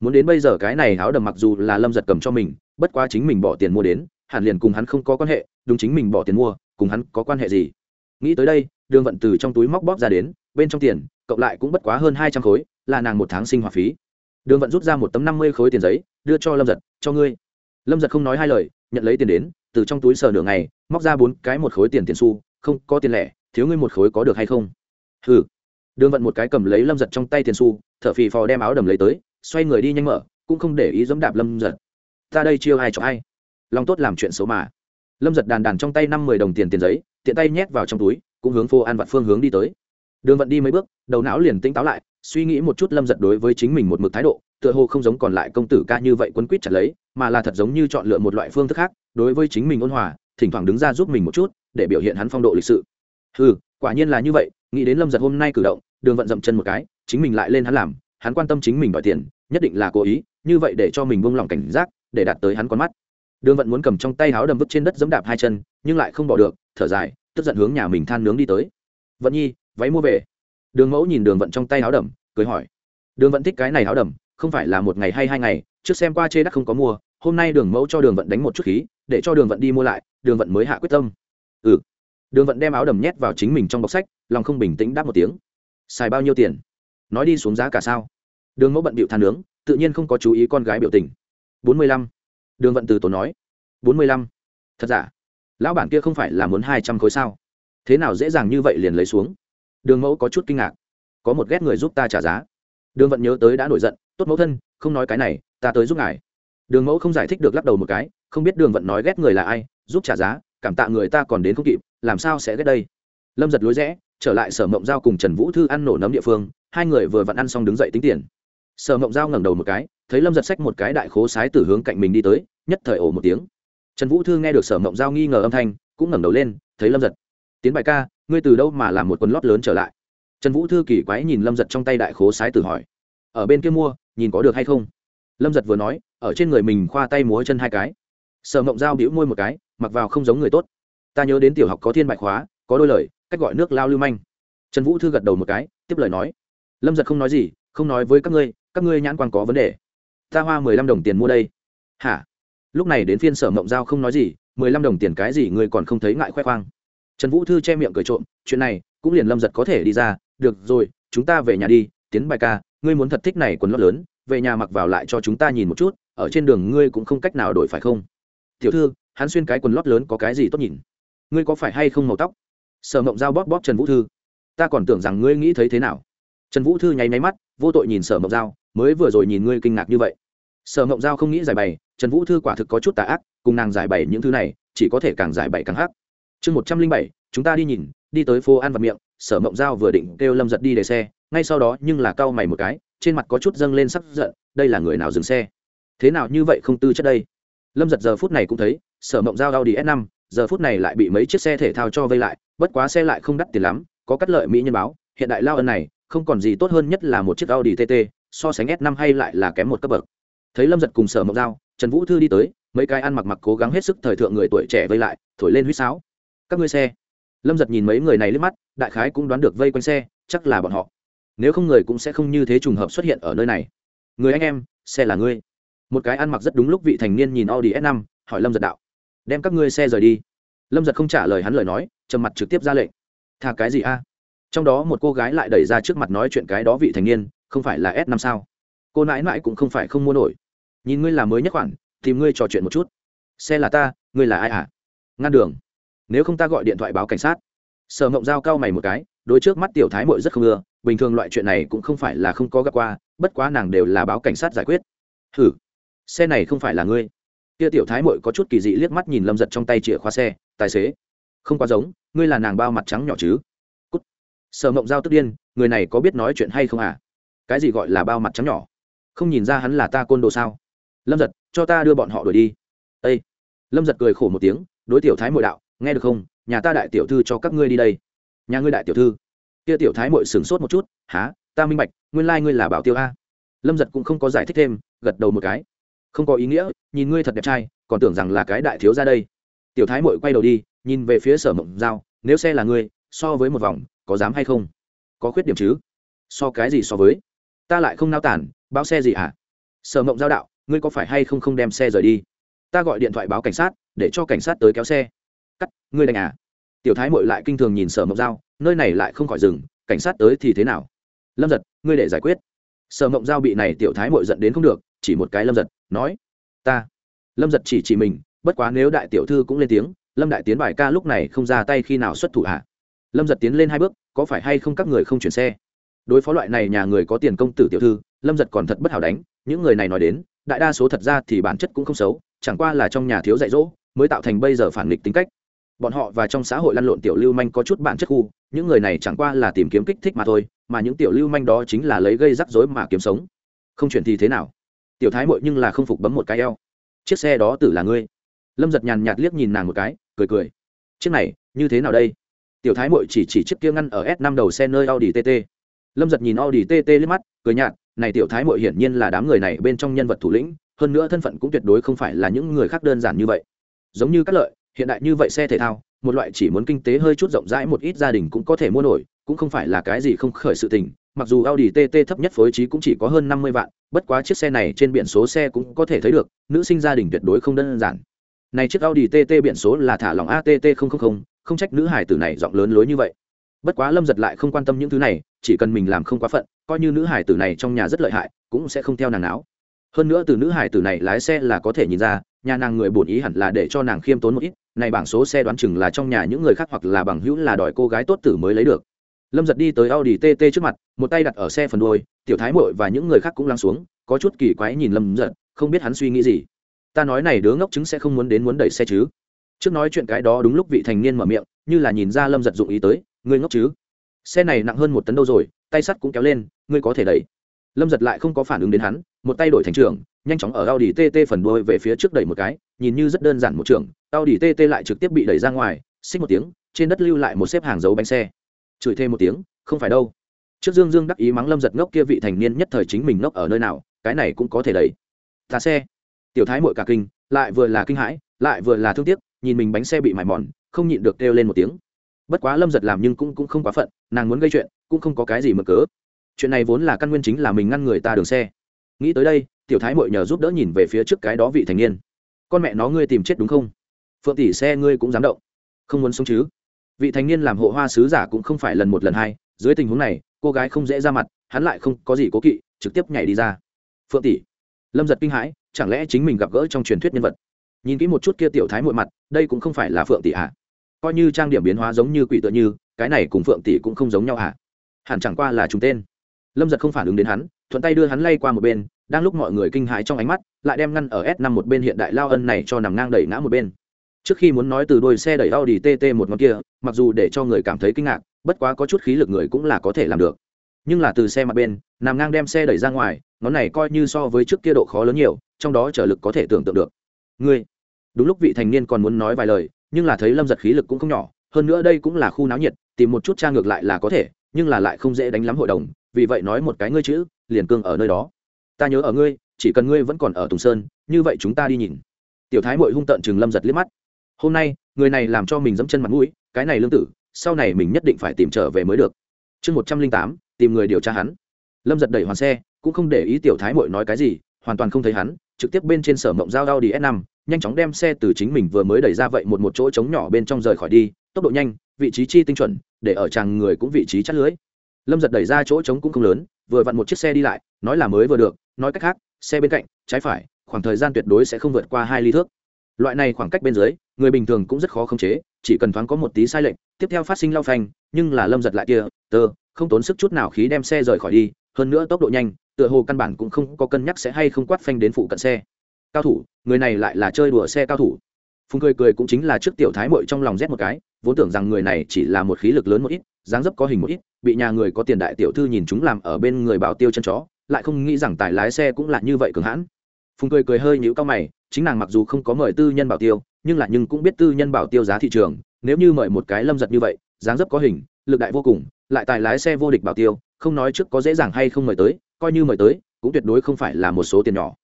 Muốn đến bây giờ cái này áo đầm mặc dù là lâm giật cầm cho mình, bất quá chính mình bỏ tiền mua đến, hẳn liền cùng hắn không có quan hệ, đúng chính mình bỏ tiền mua, cùng hắn có quan hệ gì? Nghĩ tới đây, đường vận từ trong túi móc bóp ra đến, bên trong tiền, cộng lại cũng bất quá hơn hai trăm khối, là nàng một tháng sinh hoạt phí. Đường vận rút ra một tấm năm mươi khối tiền giấy, đưa cho lâm giật, cho ngươi. Lâm giật không nói hai lời nhận lấy tiền đến, từ trong túi sờ nửa ngày, móc ra bốn cái một khối tiền tiền xu, không có tiền lẻ, thiếu ngươi một khối có được hay không? Ừ đường vận một cái cầm lấy lâm giật trong tay tiền xu, thở phì phò đem áo đầm lấy tới, xoay người đi nhanh mở, cũng không để ý dẫm đạp lâm giật. Ta đây chiêu ai cho ai? Lòng tốt làm chuyện xấu mà. Lâm giật đàn đàn trong tay năm mười đồng tiền tiền giấy, tiện tay nhét vào trong túi, cũng hướng phô an vặt phương hướng đi tới. Đường vận đi mấy bước, đầu não liền tỉnh táo lại, suy nghĩ một chút lâm giật đối với chính mình một mực thái độ tựa hồ không giống còn lại công tử ca như vậy quấn quýt chặt lấy, mà là thật giống như chọn lựa một loại phương thức khác, đối với chính mình ôn hòa, thỉnh thoảng đứng ra giúp mình một chút, để biểu hiện hắn phong độ lịch sự. Ừ quả nhiên là như vậy, nghĩ đến lâm giật hôm nay cử động, đường vận dậm chân một cái, chính mình lại lên hắn làm, hắn quan tâm chính mình đòi tiền, nhất định là cố ý, như vậy để cho mình buông lỏng cảnh giác, để đạt tới hắn con mắt. Đường vận muốn cầm trong tay háo đầm vứt trên đất giẫm đạp hai chân, nhưng lại không bỏ được, thở dài, tức giận hướng nhà mình than nướng đi tới. Vận nhi, váy mua về. Đường mẫu nhìn đường vận trong tay háo đầm, cười hỏi. Đường vận thích cái này háo đầm không phải là một ngày hay hai ngày, trước xem qua chê đắc không có mua, hôm nay đường mẫu cho đường vận đánh một chút khí, để cho đường vận đi mua lại, đường vận mới hạ quyết tâm. Ừ. Đường vận đem áo đầm nhét vào chính mình trong bọc sách, lòng không bình tĩnh đáp một tiếng. Xài bao nhiêu tiền? Nói đi xuống giá cả sao? Đường mẫu bận bịu than nướng, tự nhiên không có chú ý con gái biểu tình. Bốn mươi lăm. Đường vận từ tổ nói. Bốn mươi lăm. Thật giả? Lão bản kia không phải là muốn hai trăm khối sao? Thế nào dễ dàng như vậy liền lấy xuống? Đường mẫu có chút kinh ngạc. Có một ghét người giúp ta trả giá. Đường vận nhớ tới đã nổi giận tốt mẫu thân, không nói cái này, ta tới giúp ngài. Đường mẫu không giải thích được lắc đầu một cái, không biết đường vận nói ghét người là ai, giúp trả giá, cảm tạ người ta còn đến không kịp, làm sao sẽ ghét đây? Lâm giật lối rẽ, trở lại sở mộng giao cùng trần vũ thư ăn nổ nấm địa phương, hai người vừa vặn ăn xong đứng dậy tính tiền. Sở mộng giao ngẩng đầu một cái, thấy lâm giật xách một cái đại khố sái từ hướng cạnh mình đi tới, nhất thời ổ một tiếng. Trần vũ thư nghe được sở mộng giao nghi ngờ âm thanh, cũng ngẩng đầu lên, thấy lâm giật. Tiến bài ca, ngươi từ đâu mà làm một quần lót lớn trở lại? Trần vũ thư kỳ quái nhìn lâm giật trong tay đại khố sái tử hỏi. Ở bên kia mua nhìn có được hay không? Lâm giật vừa nói, ở trên người mình khoa tay múa chân hai cái. Sở mộng giao bĩu môi một cái, mặc vào không giống người tốt. Ta nhớ đến tiểu học có thiên bạch khóa, có đôi lời, cách gọi nước lao lưu manh. Trần vũ thư gật đầu một cái, tiếp lời nói. Lâm giật không nói gì, không nói với các ngươi các ngươi nhãn quan có vấn đề. Ta hoa mười lăm đồng tiền mua đây. Hả? Lúc này đến phiên sở mộng giao không nói gì, mười lăm đồng tiền cái gì ngươi còn không thấy ngại khoe khoang. Trần vũ thư che miệng cười trộm, chuyện này, cũng liền lâm giật có thể đi ra. Được rồi, chúng ta về nhà đi, tiến bài ca ngươi muốn thật thích này quần lót lớn, về nhà mặc vào lại cho chúng ta nhìn một chút, ở trên đường ngươi cũng không cách nào đổi phải không? Tiểu thư, hắn xuyên cái quần lót lớn có cái gì tốt nhìn? Ngươi có phải hay không màu tóc? Sở mộng giao bóp bóp trần vũ thư. Ta còn tưởng rằng ngươi nghĩ thấy thế nào. Trần vũ thư nháy máy mắt, vô tội nhìn sở mộng giao, mới vừa rồi nhìn ngươi kinh ngạc như vậy. Sở mộng giao không nghĩ giải bày, trần vũ thư quả thực có chút tà ác, cùng nàng giải bày những thứ này, chỉ có thể càng giải bày càng hắc. Chương một trăm linh bảy, chúng ta đi nhìn, đi tới phố ăn vật miệng, sở mộng giao vừa định kêu lâm giật đi để xe ngay sau đó nhưng là cau mày một cái, trên mặt có chút dâng lên sắc giận, đây là người nào dừng xe? Thế nào như vậy không tư chất đây? Lâm giật giờ phút này cũng thấy, sở mộng giao đau đi s 5 giờ phút này lại bị mấy chiếc xe thể thao cho vây lại, bất quá xe lại không đắt tiền lắm, có cắt lợi mỹ nhân báo, hiện đại lao ân này, không còn gì tốt hơn nhất là một chiếc audi tt so sánh s 5 hay lại là kém một cấp bậc. Thấy lâm giật cùng sở mộng giao, trần vũ thư đi tới, mấy cái ăn mặc mặc cố gắng hết sức thời thượng người tuổi trẻ vây lại, thổi lên huýt sáo. Các ngươi xe. Lâm giật nhìn mấy người này liếc mắt, đại khái cũng đoán được vây quanh xe, chắc là bọn họ nếu không người cũng sẽ không như thế trùng hợp xuất hiện ở nơi này. Người anh em, xe là ngươi. Một cái ăn mặc rất đúng lúc vị thành niên nhìn audi s 5 hỏi lâm giật đạo. Đem các ngươi xe rời đi. Lâm giật không trả lời hắn lời nói, trầm mặt trực tiếp ra lệnh. Thà cái gì a? Trong đó một cô gái lại đẩy ra trước mặt nói chuyện cái đó vị thành niên, không phải là s 5 sao? Cô nãi nãi cũng không phải không mua nổi. Nhìn ngươi là mới nhất khoản, tìm ngươi trò chuyện một chút. Xe là ta, ngươi là ai à ngăn đường. Nếu không ta gọi điện thoại báo cảnh sát. Sở mộng giao cao mày một cái đôi trước mắt tiểu thái mội rất không ưa, bình thường loại chuyện này cũng không phải là không có gặp qua, bất quá nàng đều là báo cảnh sát giải quyết. Hử, xe này không phải là ngươi. Kia tiểu thái mội có chút kỳ dị liếc mắt nhìn lâm giật trong tay chìa khóa xe, tài xế. Không quá giống, ngươi là nàng bao mặt trắng nhỏ chứ? Cút. Sở mộng giao tức điên, người này có biết nói chuyện hay không à? Cái gì gọi là bao mặt trắng nhỏ? Không nhìn ra hắn là ta côn đồ sao? Lâm giật, cho ta đưa bọn họ đuổi đi. Â lâm giật cười khổ một tiếng, đối tiểu thái mội đạo, nghe được không? Nhà ta đại tiểu thư cho các ngươi đi đây nhà ngươi đại tiểu thư. Kia tiểu thái mội sửng sốt một chút há ta minh bạch, nguyên lai、like、ngươi là bảo tiêu a. Lâm giật cũng không có giải thích thêm, gật đầu một cái. Không có ý nghĩa, nhìn ngươi thật đẹp trai, còn tưởng rằng là cái đại thiếu ra đây. Tiểu thái mội quay đầu đi, nhìn về phía sở mộng giao, nếu xe là ngươi, so với một vòng, có dám hay không? Có khuyết điểm chứ? So cái gì so với? Ta lại không nao tản, báo xe gì hả? À? sở mộng giao đạo, ngươi có phải hay không không đem xe rời đi? Ta gọi điện thoại báo cảnh sát, để cho cảnh sát tới kéo xe. Cắt, ngươi đành à? Tiểu thái mội lại kinh thường nhìn sở mộng giao, nơi này lại không khỏi dừng, cảnh sát tới thì thế nào? Lâm giật, ngươi để giải quyết. Sở mộng giao bị này tiểu thái mội giận đến không được, chỉ một cái lâm giật, nói, ta. Lâm giật chỉ chỉ mình, bất quá nếu đại tiểu thư cũng lên tiếng, lâm đại tiến bài ca lúc này không ra tay khi nào xuất thủ hạ lâm giật tiến lên hai bước, có phải hay không các người không chuyển xe? Đối phó loại này nhà người có tiền công tử tiểu thư, lâm giật còn thật bất hảo đánh, những người này nói đến, đại đa số thật ra thì bản chất cũng không xấu, chẳng qua là trong nhà thiếu dạy dỗ, mới tạo thành bây giờ phản nghịch tính cách bọn họ và trong xã hội lăn lộn tiểu lưu manh có chút bản chất khu, những người này chẳng qua là tìm kiếm kích thích mà thôi, mà những tiểu lưu manh đó chính là lấy gây rắc rối mà kiếm sống. Không chuyển thì thế nào? Tiểu thái mội nhưng là không phục bấm một cái eo. Chiếc xe đó tử là ngươi. Lâm giật nhàn nhạt liếc nhìn nàng một cái, cười cười. Chiếc này, như thế nào đây? Tiểu thái mội chỉ chỉ chiếc kia ngăn ở s năm đầu xe nơi audi tt lâm giật nhìn audi tt liếc mắt, cười nhạt, này tiểu thái mội hiển nhiên là đám người này bên trong nhân vật thủ lĩnh, hơn nữa thân phận cũng tuyệt đối không phải là những người khác đơn giản như vậy. Giống như các lợi hiện đại như vậy xe thể thao, một loại chỉ muốn kinh tế hơi chút rộng rãi một ít gia đình cũng có thể mua nổi, cũng không phải là cái gì không khởi sự tình. Mặc dù audi tt thấp nhất phối trí cũng chỉ có hơn năm mươi vạn, bất quá chiếc xe này trên biển số xe cũng có thể thấy được, nữ sinh gia đình tuyệt đối không đơn giản. Này chiếc audi tt biển số là thả lỏng att không không trách nữ hải tử này giọng lớn lối như vậy. Bất quá lâm giật lại không quan tâm những thứ này, chỉ cần mình làm không quá phận, coi như nữ hải tử này trong nhà rất lợi hại, cũng sẽ không theo nàng não hơn nữa từ nữ hải tử này lái xe là có thể nhìn ra, nhà nàng người bổn ý hẳn là để cho nàng khiêm tốn một ít, này bảng số xe đoán chừng là trong nhà những người khác hoặc là bằng hữu là đòi cô gái tốt tử mới lấy được. Lâm giật đi tới audi tt trước mặt, một tay đặt ở xe phần đôi tiểu thái mội và những người khác cũng lắng xuống, có chút kỳ quái nhìn lâm giật, không biết hắn suy nghĩ gì. Ta nói này đứa ngốc chứng sẽ không muốn đến muốn đẩy xe chứ? Trước nói chuyện cái đó đúng lúc vị thành niên mở miệng, như là nhìn ra lâm giật dụng ý tới, ngươi ngốc chứ? Xe này nặng hơn một tấn đâu rồi, tay sắt cũng kéo lên, ngươi có thể đẩy. Lâm giật lại không có phản ứng đến hắn một tay đổi thành trưởng, nhanh chóng ở Audi TT phần đuôi về phía trước đẩy một cái, nhìn như rất đơn giản một trường, Audi TT lại trực tiếp bị đẩy ra ngoài, xích một tiếng, trên đất lưu lại một xếp hàng dấu bánh xe. Chửi thêm một tiếng, không phải đâu. Trước Dương Dương đắc ý mắng Lâm giật ngốc kia vị thành niên nhất thời chính mình ngốc ở nơi nào, cái này cũng có thể đẩy. Ta xe. Tiểu Thái muội cả kinh, lại vừa là kinh hãi, lại vừa là thương tiếc, nhìn mình bánh xe bị mài mòn, không nhịn được kêu lên một tiếng. Bất quá Lâm giật làm nhưng cũng cũng không quá phận, nàng muốn gây chuyện, cũng không có cái gì mà cớ. Chuyện này vốn là căn nguyên chính là mình ngăn người ta đường xe. Nghĩ tới đây, tiểu thái mội nhờ giúp đỡ nhìn về phía trước cái đó vị thành niên. Con mẹ nó ngươi tìm chết đúng không? Phượng tỷ xe ngươi cũng dám động. Không muốn sống chứ? Vị thành niên làm hộ hoa sứ giả cũng không phải lần một lần hai dưới tình huống này cô gái không dễ ra mặt hắn lại không có gì cố kỵ trực tiếp nhảy đi ra. Phượng tỷ lâm giật kinh hãi chẳng lẽ chính mình gặp gỡ trong truyền thuyết nhân vật? Nhìn kỹ một chút kia tiểu thái mội mặt đây cũng không phải là phượng tỷ ạ à. coi như trang điểm biến hóa giống như quỷ tựa như cái này cùng phượng tỷ cũng không giống nhau ạ à. hẳn chẳng qua là chúng tên. Lâm giật không phản ứng đến hắn thuận tay đưa hắn lay qua một bên, đang lúc mọi người kinh hãi trong ánh mắt, lại đem ngăn ở s 5 một bên hiện đại lao ân này cho nằm ngang đẩy ngã một bên. Trước khi muốn nói từ đôi xe đẩy audi tt một ngón kia, mặc dù để cho người cảm thấy kinh ngạc, bất quá có chút khí lực người cũng là có thể làm được. Nhưng là từ xe mặt bên, nằm ngang đem xe đẩy ra ngoài, ngón này coi như so với trước kia độ khó lớn nhiều, trong đó trở lực có thể tưởng tượng được. Ngươi, đúng lúc vị thành niên còn muốn nói vài lời, nhưng là thấy lâm giật khí lực cũng không nhỏ, hơn nữa đây cũng là khu náo nhiệt, tìm một chút tra ngược lại là có thể, nhưng là lại không dễ đánh lắm hội đồng, vì vậy nói một cái ngươi chữ liền cương ở nơi đó. Ta nhớ ở ngươi, chỉ cần ngươi vẫn còn ở tùng sơn, như vậy chúng ta đi nhìn. Tiểu thái mội hung tợn chừng lâm giật liếc mắt. Hôm nay, người này làm cho mình dẫm chân mặt mũi, cái này lương tử, sau này mình nhất định phải tìm trở về mới được. Chương một trăm linh tám, tìm người điều tra hắn. Lâm giật đẩy hoàn xe, cũng không để ý tiểu thái mội nói cái gì, hoàn toàn không thấy hắn, trực tiếp bên trên sở mộng giao đao đi s năm, nhanh chóng đem xe từ chính mình vừa mới đẩy ra vậy một một chỗ trống nhỏ bên trong rời khỏi đi, tốc độ nhanh, vị trí chi tinh chuẩn, để ở chàng người cũng vị trí chắt lưới. Lâm giật đẩy ra chỗ trống cũng không lớn vừa vặn một chiếc xe đi lại, nói là mới vừa được, nói cách khác, xe bên cạnh, trái phải, khoảng thời gian tuyệt đối sẽ không vượt qua hai ly thước. Loại này khoảng cách bên dưới, người bình thường cũng rất khó khống chế, chỉ cần thoáng có một tí sai lệch, tiếp theo phát sinh lao phanh, nhưng là lâm giật lại kia, tơ, không tốn sức chút nào khí đem xe rời khỏi đi, hơn nữa tốc độ nhanh, tựa hồ căn bản cũng không có cân nhắc sẽ hay không quát phanh đến phụ cận xe. Cao thủ, người này lại là chơi đùa xe cao thủ. Phùng cười cười cũng chính là trước tiểu thái mội trong lòng rét một cái vốn tưởng rằng người này chỉ là một khí lực lớn một ít, dáng dấp có hình một ít, bị nhà người có tiền đại tiểu thư nhìn chúng làm ở bên người bảo tiêu chân chó, lại không nghĩ rằng tài lái xe cũng là như vậy cường hãn. Phùng cười cười hơi nhíu cao mày, chính nàng mặc dù không có mời tư nhân bảo tiêu, nhưng là nhưng cũng biết tư nhân bảo tiêu giá thị trường, nếu như mời một cái lâm giật như vậy, dáng dấp có hình, lực đại vô cùng, lại tài lái xe vô địch bảo tiêu, không nói trước có dễ dàng hay không mời tới, coi như mời tới, cũng tuyệt đối không phải là một số tiền nhỏ.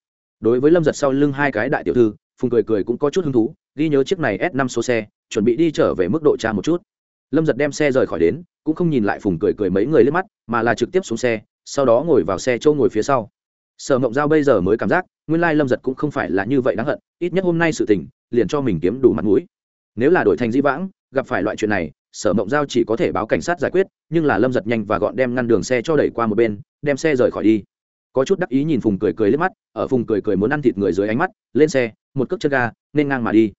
Đối với lâm giật sau lưng hai cái đại tiểu thư, phùng cười cười cũng có chút hứng thú ghi nhớ chiếc này s năm số xe, chuẩn bị đi trở về mức độ tra một chút. Lâm giật đem xe rời khỏi đến, cũng không nhìn lại phùng cười cười mấy người lên mắt, mà là trực tiếp xuống xe, sau đó ngồi vào xe châu ngồi phía sau. Sở mộng giao bây giờ mới cảm giác, nguyên lai lâm giật cũng không phải là như vậy đáng hận, ít nhất hôm nay sự tình, liền cho mình kiếm đủ mặt mũi. Nếu là đổi thành di vãng, gặp phải loại chuyện này, sở mộng giao chỉ có thể báo cảnh sát giải quyết, nhưng là lâm giật nhanh và gọn đem ngăn đường xe cho đẩy qua một bên, đem xe rời khỏi đi. Có chút đắc ý nhìn phùng cười cười lên mắt, ở phùng cười cười muốn ăn thịt người dưới ánh mắt, lên xe, một cước chân ga, nên ngang mà đi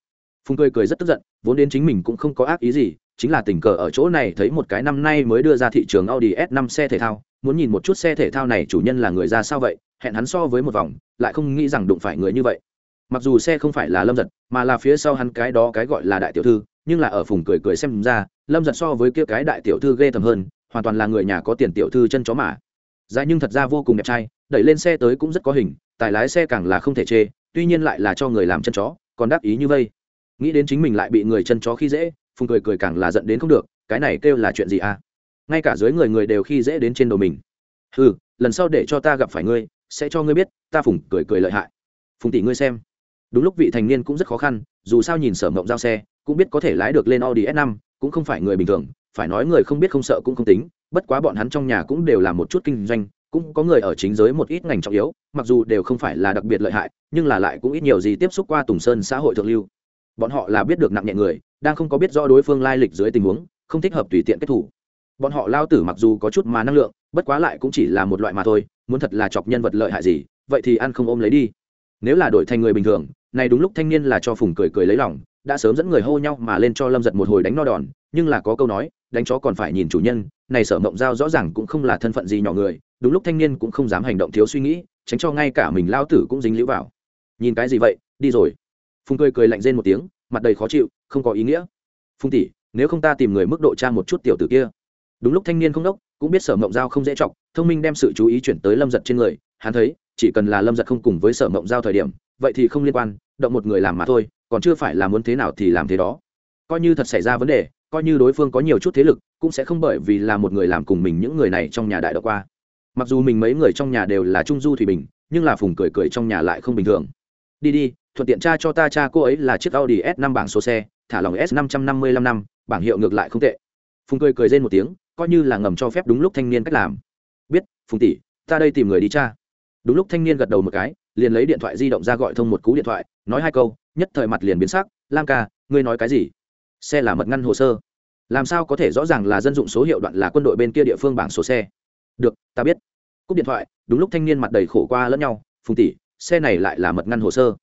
phùng cười cười rất tức giận vốn đến chính mình cũng không có ác ý gì chính là tình cờ ở chỗ này thấy một cái năm nay mới đưa ra thị trường Audi S5 xe thể thao, muốn nhìn một chút xe thể thao này chủ nhân là người ra sao vậy, hẹn hắn so với một vòng, lại không nghĩ rằng đụng phải người như vậy. mặc dù xe không phải là lâm giật mà là phía sau hắn cái đó cái gọi là đại tiểu thư nhưng là ở phùng cười cười xem ra lâm giật so với kia cái đại tiểu thư ghê tầm hơn hoàn toàn là người nhà có tiền tiểu thư chân chó mà dài nhưng thật ra vô cùng đẹp trai đẩy lên xe tới cũng rất có hình tài lái xe càng là không thể chê tuy nhiên lại là cho người làm chân chó còn đáp ý như vây nghĩ đến chính mình lại bị người chân chó khi dễ, phùng cười cười càng là giận đến không được, cái này kêu là chuyện gì à? Ngay cả dưới người người đều khi dễ đến trên đầu mình. Ừ lần sau để cho ta gặp phải ngươi, sẽ cho ngươi biết, ta phùng cười cười lợi hại. Phùng tỷ ngươi xem. Đúng lúc vị thành niên cũng rất khó khăn, dù sao nhìn sở mộng giao xe, cũng biết có thể lái được lên audi s 5 cũng không phải người bình thường, phải nói người không biết không sợ cũng không tính, bất quá bọn hắn trong nhà cũng đều là một chút kinh doanh, cũng có người ở chính giới một ít ngành trọng yếu, mặc dù đều không phải là đặc biệt lợi hại, nhưng là lại cũng ít nhiều gì tiếp xúc qua tùng sơn xã hội thượng lưu bọn họ là biết được nặng nhẹ người, đang không có biết rõ đối phương lai lịch dưới tình huống, không thích hợp tùy tiện kết thủ. Bọn họ lao tử mặc dù có chút mà năng lượng, bất quá lại cũng chỉ là một loại mà thôi, muốn thật là chọc nhân vật lợi hại gì, vậy thì ăn không ôm lấy đi. Nếu là đổi thành người bình thường, này đúng lúc thanh niên là cho phùng cười cười lấy lòng, đã sớm dẫn người hô nhau mà lên cho lâm giật một hồi đánh no đòn, nhưng là có câu nói, đánh chó còn phải nhìn chủ nhân, này sở mộng giao rõ ràng cũng không là thân phận gì nhỏ người, đúng lúc thanh niên cũng không dám hành động thiếu suy nghĩ, tránh cho ngay cả mình lao tử cũng dính lũ vào. Nhìn cái gì vậy, đi rồi phùng cười cười lạnh rên một tiếng, mặt đầy khó chịu, không có ý nghĩa. Phùng tỷ, nếu không ta tìm người mức độ tra một chút tiểu tử kia. Đúng lúc thanh niên không đốc, cũng biết sở mộng giao không dễ chọc, thông minh đem sự chú ý chuyển tới lâm giật trên người. Hắn thấy, chỉ cần là lâm giật không cùng với sở mộng giao thời điểm, vậy thì không liên quan, động một người làm mà thôi, còn chưa phải là muốn thế nào thì làm thế đó. Coi như thật xảy ra vấn đề, coi như đối phương có nhiều chút thế lực, cũng sẽ không bởi vì là một người làm cùng mình những người này trong nhà đại đ qua. Mặc dù mình mấy người trong nhà đều là trung du thủy bình, nhưng là phùng cười cười trong nhà lại không bình thường. Đi đi thuận tiện cha cho ta, cha cô ấy là chiếc audi s 5 bảng số xe, thả lòng s 555 năm bảng hiệu ngược lại không tệ. Phùng cười cười rên một tiếng, coi như là ngầm cho phép đúng lúc thanh niên cách làm. Biết, phùng tỷ, ta đây tìm người đi cha đúng lúc thanh niên gật đầu một cái, liền lấy điện thoại di động ra gọi thông một cú điện thoại, nói hai câu, nhất thời mặt liền biến sắc, lam ca, ngươi nói cái gì? Xe là mật ngăn hồ sơ. Làm sao có thể rõ ràng là dân dụng số hiệu đoạn là quân đội bên kia địa phương bảng số xe? Được, ta biết. Cúp điện thoại, đúng lúc thanh niên mặt đầy khổ qua lẫn nhau, phùng tỷ, xe này lại là mật ngăn hồ sơ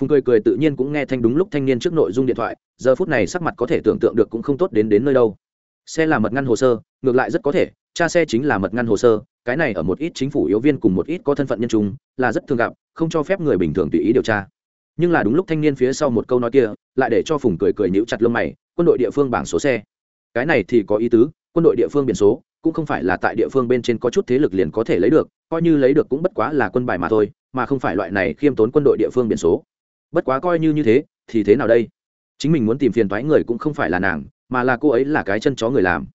phùng cười cười tự nhiên cũng nghe thanh đúng lúc thanh niên trước nội dung điện thoại, giờ phút này sắc mặt có thể tưởng tượng được cũng không tốt đến đến nơi đâu. Xe là mật ngăn hồ sơ, ngược lại rất có thể, cha xe chính là mật ngăn hồ sơ, cái này ở một ít chính phủ yếu viên cùng một ít có thân phận nhân trung là rất thường gặp, không cho phép người bình thường tùy ý điều tra. Nhưng là đúng lúc thanh niên phía sau một câu nói kia, lại để cho phùng cười cười nhíu chặt lông mày, quân đội địa phương bảng số xe. Cái này thì có ý tứ, quân đội địa phương biển số, cũng không phải là tại địa phương bên trên có chút thế lực liền có thể lấy được, coi như lấy được cũng bất quá là quân bài mà thôi, mà không phải loại này khiêm tốn quân đội địa phương biển số bất quá coi như như thế, thì thế nào đây? Chính mình muốn tìm phiền thoái người cũng không phải là nàng, mà là cô ấy là cái chân chó người làm.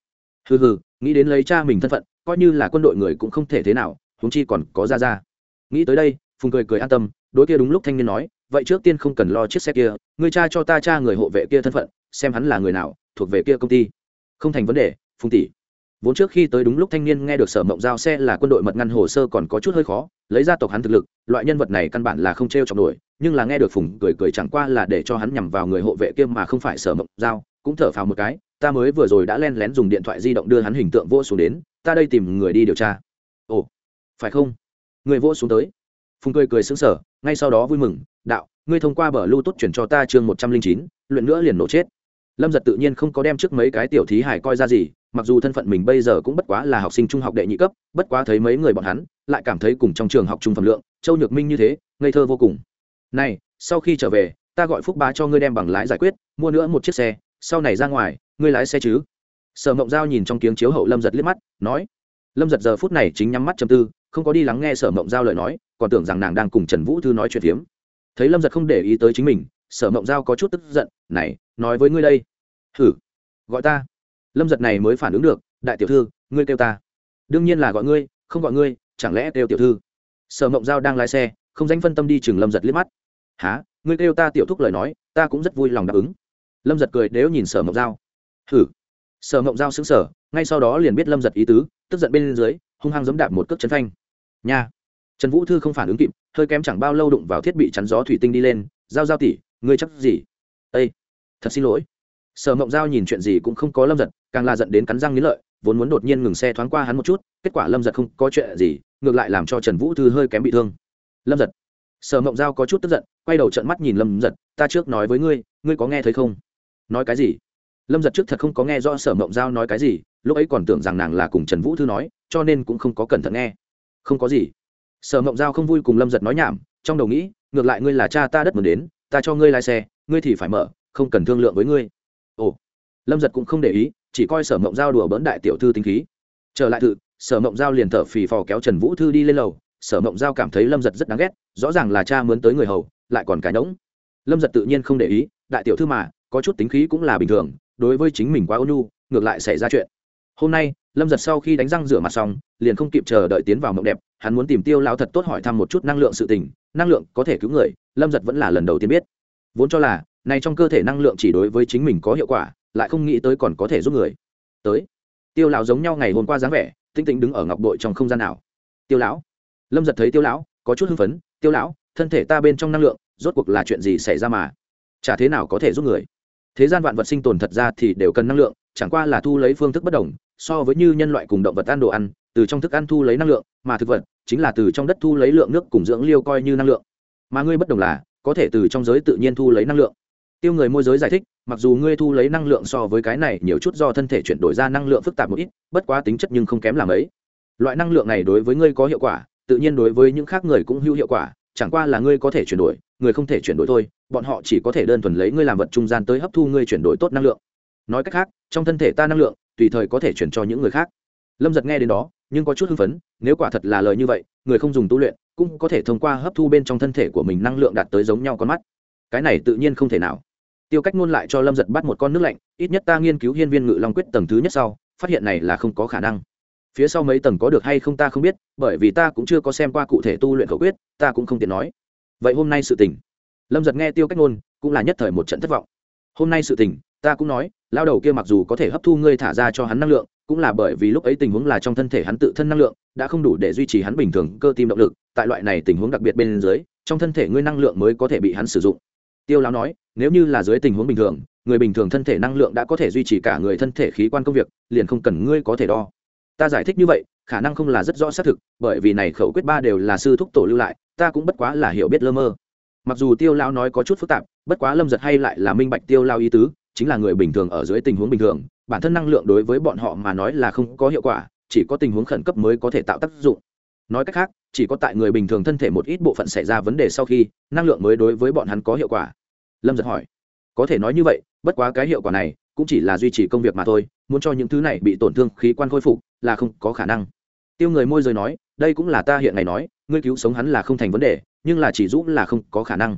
Hừ hừ, nghĩ đến lấy cha mình thân phận, coi như là quân đội người cũng không thể thế nào, huống chi còn có ra ra nghĩ tới đây, phùng cười cười an tâm, đối kia đúng lúc thanh niên nói, vậy trước tiên không cần lo chiếc xe kia, người cha cho ta cha người hộ vệ kia thân phận, xem hắn là người nào, thuộc về kia công ty. Không thành vấn đề, phùng tỷ vốn trước khi tới đúng lúc thanh niên nghe được sở mộng giao xe là quân đội mật ngăn hồ sơ còn có chút hơi khó, lấy ra tộc hắn thực lực, loại nhân vật này căn bản là không t r e o trọng nổi, nhưng là nghe được phùng cười cười chẳng qua là để cho hắn nhằm vào người hộ vệ kia mà không phải sở mộng giao, cũng thở phào một cái, ta mới vừa rồi đã len lén dùng điện thoại di động đưa hắn hình tượng vô xuống đến, ta đây tìm người đi điều tra. Ồ, phải không? Người vô xuống tới. Phùng cười cười xứng sở ngay sau đó vui mừng, đạo, ngươi thông qua bờ lưu tốt chuyển cho ta chương một trăm linh chín, luyện nữa liền nổ chết. Lâm giật tự nhiên không có đem trước mấy cái tiểu thí hải coi ra gì mặc dù thân phận mình bây giờ cũng bất quá là học sinh trung học đệ nhị cấp, bất quá thấy mấy người bọn hắn, lại cảm thấy cùng trong trường học trung phẩm lượng, châu nhược minh như thế, ngây thơ vô cùng. Này, sau khi trở về, ta gọi phúc bá cho ngươi đem bằng lái giải quyết, mua nữa một chiếc xe, sau này ra ngoài, ngươi lái xe chứ? Sở mộng giao nhìn trong tiếng chiếu hậu lâm giật liếc mắt, nói, lâm giật giờ phút này chính nhắm mắt chầm tư, không có đi lắng nghe sở mộng giao lời nói, còn tưởng rằng nàng đang cùng trần vũ thư nói chuyện phiếm. Thấy lâm giật không để ý tới chính mình, sở mộng giao có chút tức giận, này, nói với ngươi đây. Thử gọi ta lâm giật này mới phản ứng được, đại tiểu thư, ngươi kêu ta. Đương nhiên là gọi ngươi, không gọi ngươi, chẳng lẽ kêu tiểu thư? Sở mộng giao đang lái xe, không dánh phân tâm đi chừng lâm giật liếc mắt. Há ngươi kêu ta tiểu thúc lời nói, ta cũng rất vui lòng đáp ứng. Lâm giật cười nếu nhìn sở mộng giao. Hử? Sở mộng giao xứng sở ngay sau đó liền biết lâm giật ý tứ, tức giận bên dưới, hung hăng giấm đạp một cước chân phanh. Nha. Trần vũ thư không phản ứng kịp, hơi kém chẳng bao lâu đụng vào thiết bị chắn gió thủy tinh đi lên, giao giao tỉ ngươi chắc gì? Ây thật xin lỗi sở mộng giao nhìn chuyện gì cũng không có lâm giật, càng là giận đến cắn răng nghĩ lợi, vốn muốn đột nhiên ngừng xe thoáng qua hắn một chút, kết quả lâm giật không có chuyện gì, ngược lại làm cho trần vũ thư hơi kém bị thương. Lâm giật. Sở mộng giao có chút tức giận, quay đầu trận mắt nhìn lâm giật, ta trước nói với ngươi ngươi có nghe thấy không? Nói cái gì? Lâm giật trước thật không có nghe rõ sở mộng giao nói cái gì, lúc ấy còn tưởng rằng nàng là cùng trần vũ thư nói, cho nên cũng không có cẩn thận nghe. Không có gì. Sở mộng giao không vui cùng lâm giật nói nhảm, trong đầu nghĩ, ngược lại ngươi là cha ta đất muốn đến, ta cho ngươi lái xe, ngươi thì phải mở, không cần thương lượng với ngươi lâm giật cũng không để ý, chỉ coi sở mộng giao đùa bỡn đại tiểu thư tính khí. Trở lại thự, sở mộng giao liền thở phì phò kéo trần vũ thư đi lên lầu. Sở mộng giao cảm thấy lâm giật rất đáng ghét, rõ ràng là cha mướn tới người hầu, lại còn cải nhỗng lâm giật tự nhiên không để ý, đại tiểu thư mà, có chút tính khí cũng là bình thường, đối với chính mình quá ôn nhu, ngược lại xảy ra chuyện. Hôm nay, lâm giật sau khi đánh răng rửa mặt xong, liền không kịp chờ đợi tiến vào mộng đẹp, hắn muốn tìm tiêu lao thật tốt hỏi thăm một chút năng lượng sự tình, năng lượng có thể cứu người, lâm giật vẫn là lần đầu tiên biết. Vốn cho là này trong cơ thể năng lượng chỉ đối với chính mình có hiệu quả lại không nghĩ tới còn có thể giúp người. Tới. Tiêu lão giống nhau ngày hôm qua dáng vẻ tinh tĩnh đứng ở ngọc bội trong không gian nào. Tiêu lão. Lâm giật thấy tiêu lão, có chút hưng phấn, tiêu lão, thân thể ta bên trong năng lượng, rốt cuộc là chuyện gì xảy ra mà? Chả thế nào có thể giúp người? Thế gian vạn vật sinh tồn thật ra thì đều cần năng lượng, chẳng qua là thu lấy phương thức bất đồng, so với như nhân loại cùng động vật ăn đồ ăn, từ trong thức ăn thu lấy năng lượng, mà thực vật chính là từ trong đất thu lấy lượng nước cùng dưỡng liêu coi như năng lượng. Mà ngươi bất đồng là, có thể từ trong giới tự nhiên thu lấy năng lượng tiêu người môi giới giải thích, mặc dù ngươi thu lấy năng lượng so với cái này, nhiều chút do thân thể chuyển đổi ra năng lượng phức tạp một ít, bất quá tính chất nhưng không kém làm ấy. Loại năng lượng này đối với ngươi có hiệu quả, tự nhiên đối với những khác người cũng hữu hiệu quả, chẳng qua là ngươi có thể chuyển đổi, người không thể chuyển đổi thôi, bọn họ chỉ có thể đơn thuần lấy ngươi làm vật trung gian tới hấp thu ngươi chuyển đổi tốt năng lượng. Nói cách khác, trong thân thể ta năng lượng, tùy thời có thể chuyển cho những người khác. Lâm giật nghe đến đó, nhưng có chút hưng phấn, nếu quả thật là lời như vậy, người không dùng tu luyện, cũng có thể thông qua hấp thu bên trong thân thể của mình năng lượng đạt tới giống nhau con mắt. Cái này tự nhiên không thể nào tiêu cách ngôn lại cho lâm giật bắt một con nước lạnh, ít nhất ta nghiên cứu hiên viên ngự long quyết tầng thứ nhất sau, phát hiện này là không có khả năng. Phía sau mấy tầng có được hay không ta không biết, bởi vì ta cũng chưa có xem qua cụ thể tu luyện khẩu quyết, ta cũng không tiện nói. Vậy hôm nay sự tình. Lâm giật nghe tiêu cách ngôn, cũng là nhất thời một trận thất vọng. Hôm nay sự tình, ta cũng nói, lao đầu kia mặc dù có thể hấp thu ngươi thả ra cho hắn năng lượng, cũng là bởi vì lúc ấy tình huống là trong thân thể hắn tự thân năng lượng, đã không đủ để duy trì hắn bình thường cơ tim động lực, tại loại này tình huống đặc biệt bên dưới, trong thân thể ngươi năng lượng mới có thể bị hắn sử dụng tiêu lão nói, nếu như là dưới tình huống bình thường, người bình thường thân thể năng lượng đã có thể duy trì cả người thân thể khí quan công việc, liền không cần ngươi có thể đo. Ta giải thích như vậy, khả năng không là rất rõ xác thực, bởi vì này khẩu quyết ba đều là sư thúc tổ lưu lại, ta cũng bất quá là hiểu biết lơ mơ. Mặc dù tiêu lão nói có chút phức tạp, bất quá lâm giật hay lại là minh bạch tiêu lao ý tứ, chính là người bình thường ở dưới tình huống bình thường, bản thân năng lượng đối với bọn họ mà nói là không có hiệu quả, chỉ có tình huống khẩn cấp mới có thể tạo tác dụng. Nói cách khác, chỉ có tại người bình thường thân thể một ít bộ phận xảy ra vấn đề sau khi, năng lượng mới đối với bọn hắn có hiệu quả lâm giật hỏi. Có thể nói như vậy, bất quá cái hiệu quả này cũng chỉ là duy trì công việc mà thôi, muốn cho những thứ này bị tổn thương khí quan khôi phục là không có khả năng. Tiêu người môi rời nói, đây cũng là ta hiện ngày nói, ngươi cứu sống hắn là không thành vấn đề, nhưng là chỉ giúp là không có khả năng.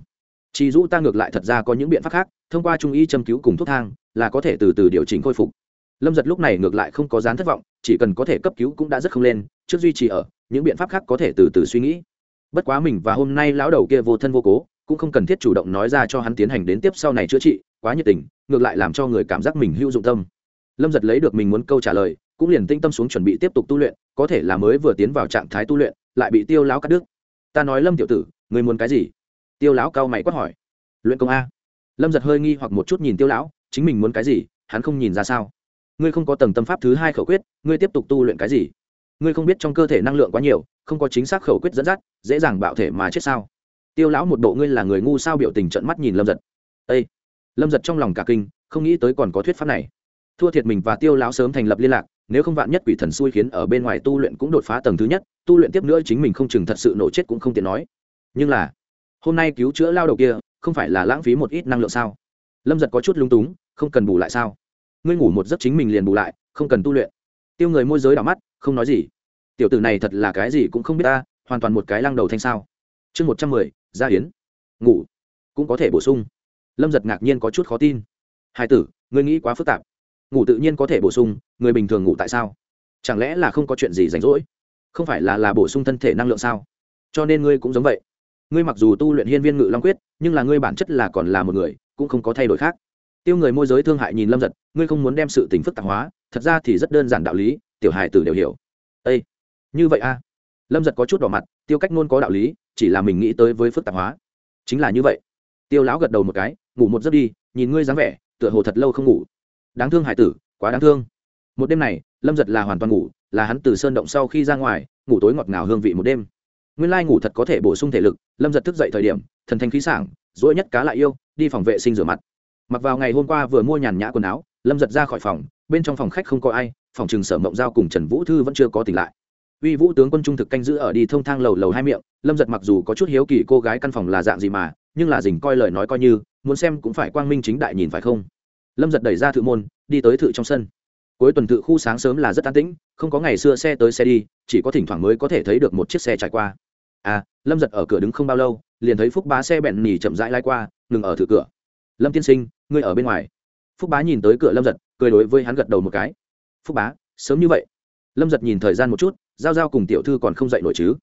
Chỉ giúp ta ngược lại thật ra có những biện pháp khác, thông qua trung y châm cứu cùng thuốc thang, là có thể từ từ điều chỉnh khôi phục. Lâm giật lúc này ngược lại không có dán thất vọng, chỉ cần có thể cấp cứu cũng đã rất không lên, trước duy trì ở, những biện pháp khác có thể từ từ suy nghĩ. Bất quá mình và hôm nay lão đầu kia vô thân vô cố cũng không cần thiết chủ động nói ra cho hắn tiến hành đến tiếp sau này chữa trị, quá nhiệt tình, ngược lại làm cho người cảm giác mình hữu dụng tâm. Lâm giật lấy được mình muốn câu trả lời, cũng liền tinh tâm xuống chuẩn bị tiếp tục tu luyện, có thể là mới vừa tiến vào trạng thái tu luyện, lại bị tiêu lão cắt đứt. Ta nói lâm tiểu tử người muốn cái gì? Tiêu lão cao mày quát hỏi. Luyện công a. Lâm giật hơi nghi hoặc một chút nhìn tiêu lão, chính mình muốn cái gì, hắn không nhìn ra sao. Ngươi không có tầng tâm pháp thứ hai khẩu quyết, ngươi tiếp tục tu luyện cái gì? Ngươi không biết trong cơ thể năng lượng quá nhiều, không có chính xác khẩu quyết dẫn dắt, dễ dàng bạo thể mà chết sao? Tiêu lão một bộ ngươi là người ngu sao biểu tình trận mắt nhìn lâm giật. Â lâm giật trong lòng cả kinh, không nghĩ tới còn có thuyết pháp này. Thua thiệt mình và tiêu lão sớm thành lập liên lạc, nếu không vạn nhất quỷ thần xui khiến ở bên ngoài tu luyện cũng đột phá tầng thứ nhất, tu luyện tiếp nữa chính mình không chừng thật sự nổ chết cũng không tiện nói. Nhưng là, hôm nay cứu chữa lao đầu kia, không phải là lãng phí một ít năng lượng sao? Lâm giật có chút lung túng, không cần bù lại sao? Ngươi ngủ một giấc chính mình liền bù lại, không cần tu luyện. Tiêu người môi giới đỏ mắt, không nói gì. Tiểu tử này thật là cái gì cũng không biết ta, hoàn toàn một cái lăng đầu thanh sao. Chương một trăm mười gia hiến ngủ. Cũng có thể bổ sung. Lâm giật ngạc nhiên có chút khó tin. Hai tử, ngươi nghĩ quá phức tạp. Ngủ tự nhiên có thể bổ sung, người bình thường ngủ tại sao? Chẳng lẽ là không có chuyện gì rảnh rỗi? Không phải là là bổ sung thân thể năng lượng sao? Cho nên ngươi cũng giống vậy. Ngươi mặc dù tu luyện hiên viên ngự long quyết, nhưng là ngươi bản chất là còn là một người, cũng không có thay đổi khác. Tiêu người môi giới thương hại nhìn lâm giật, ngươi không muốn đem sự tình phức tạp hóa, thật ra thì rất đơn giản đạo lý, tiểu hài tử đều hiểu. Â như vậy a? Lâm giật có chút đỏ mặt, tiêu cách nôn có đạo lý chỉ là mình nghĩ tới với phức tạp hóa. Chính là như vậy. Tiêu lão gật đầu một cái, ngủ một giấc đi, nhìn ngươi dáng vẻ, tựa hồ thật lâu không ngủ. Đáng thương hải tử, quá đáng thương. Một đêm này, lâm giật là hoàn toàn ngủ, là hắn từ sơn động sau khi ra ngoài, ngủ tối ngọt ngào hương vị một đêm. Nguyên lai ngủ thật có thể bổ sung thể lực, lâm giật thức dậy thời điểm, thần thanh khí sảng dỗi nhất cá lại yêu, đi phòng vệ sinh rửa mặt. Mặc vào ngày hôm qua vừa mua nhàn nhã quần áo, lâm giật ra khỏi phòng, bên trong phòng khách không có ai, phòng trường sở mộng giao cùng trần vũ thư vẫn chưa có tỉnh lại uy vũ tướng quân trung thực canh giữ ở đi thông thang lầu lầu hai miệng, lâm giật mặc dù có chút hiếu kỳ cô gái căn phòng là dạng gì mà, nhưng là dình coi lời nói coi như, muốn xem cũng phải quang minh chính đại nhìn phải không? Lâm giật đẩy ra thự môn, đi tới thự trong sân. Cuối tuần thự khu sáng sớm là rất an tĩnh, không có ngày xưa xe tới xe đi, chỉ có thỉnh thoảng mới có thể thấy được một chiếc xe trải qua. À lâm giật ở cửa đứng không bao lâu, liền thấy phúc bá xe bẹn nỉ chậm rãi lai qua, ngừng ở thự cửa. Lâm tiên sinh, ngươi ở bên ngoài. Phúc bá nhìn tới cửa lâm giật, cười đối với hắn gật đầu một cái. Phúc bá, sớm như vậy. Lâm giật nhìn thời gian một chút giao giao cùng tiểu thư còn không dậy nổi chứ?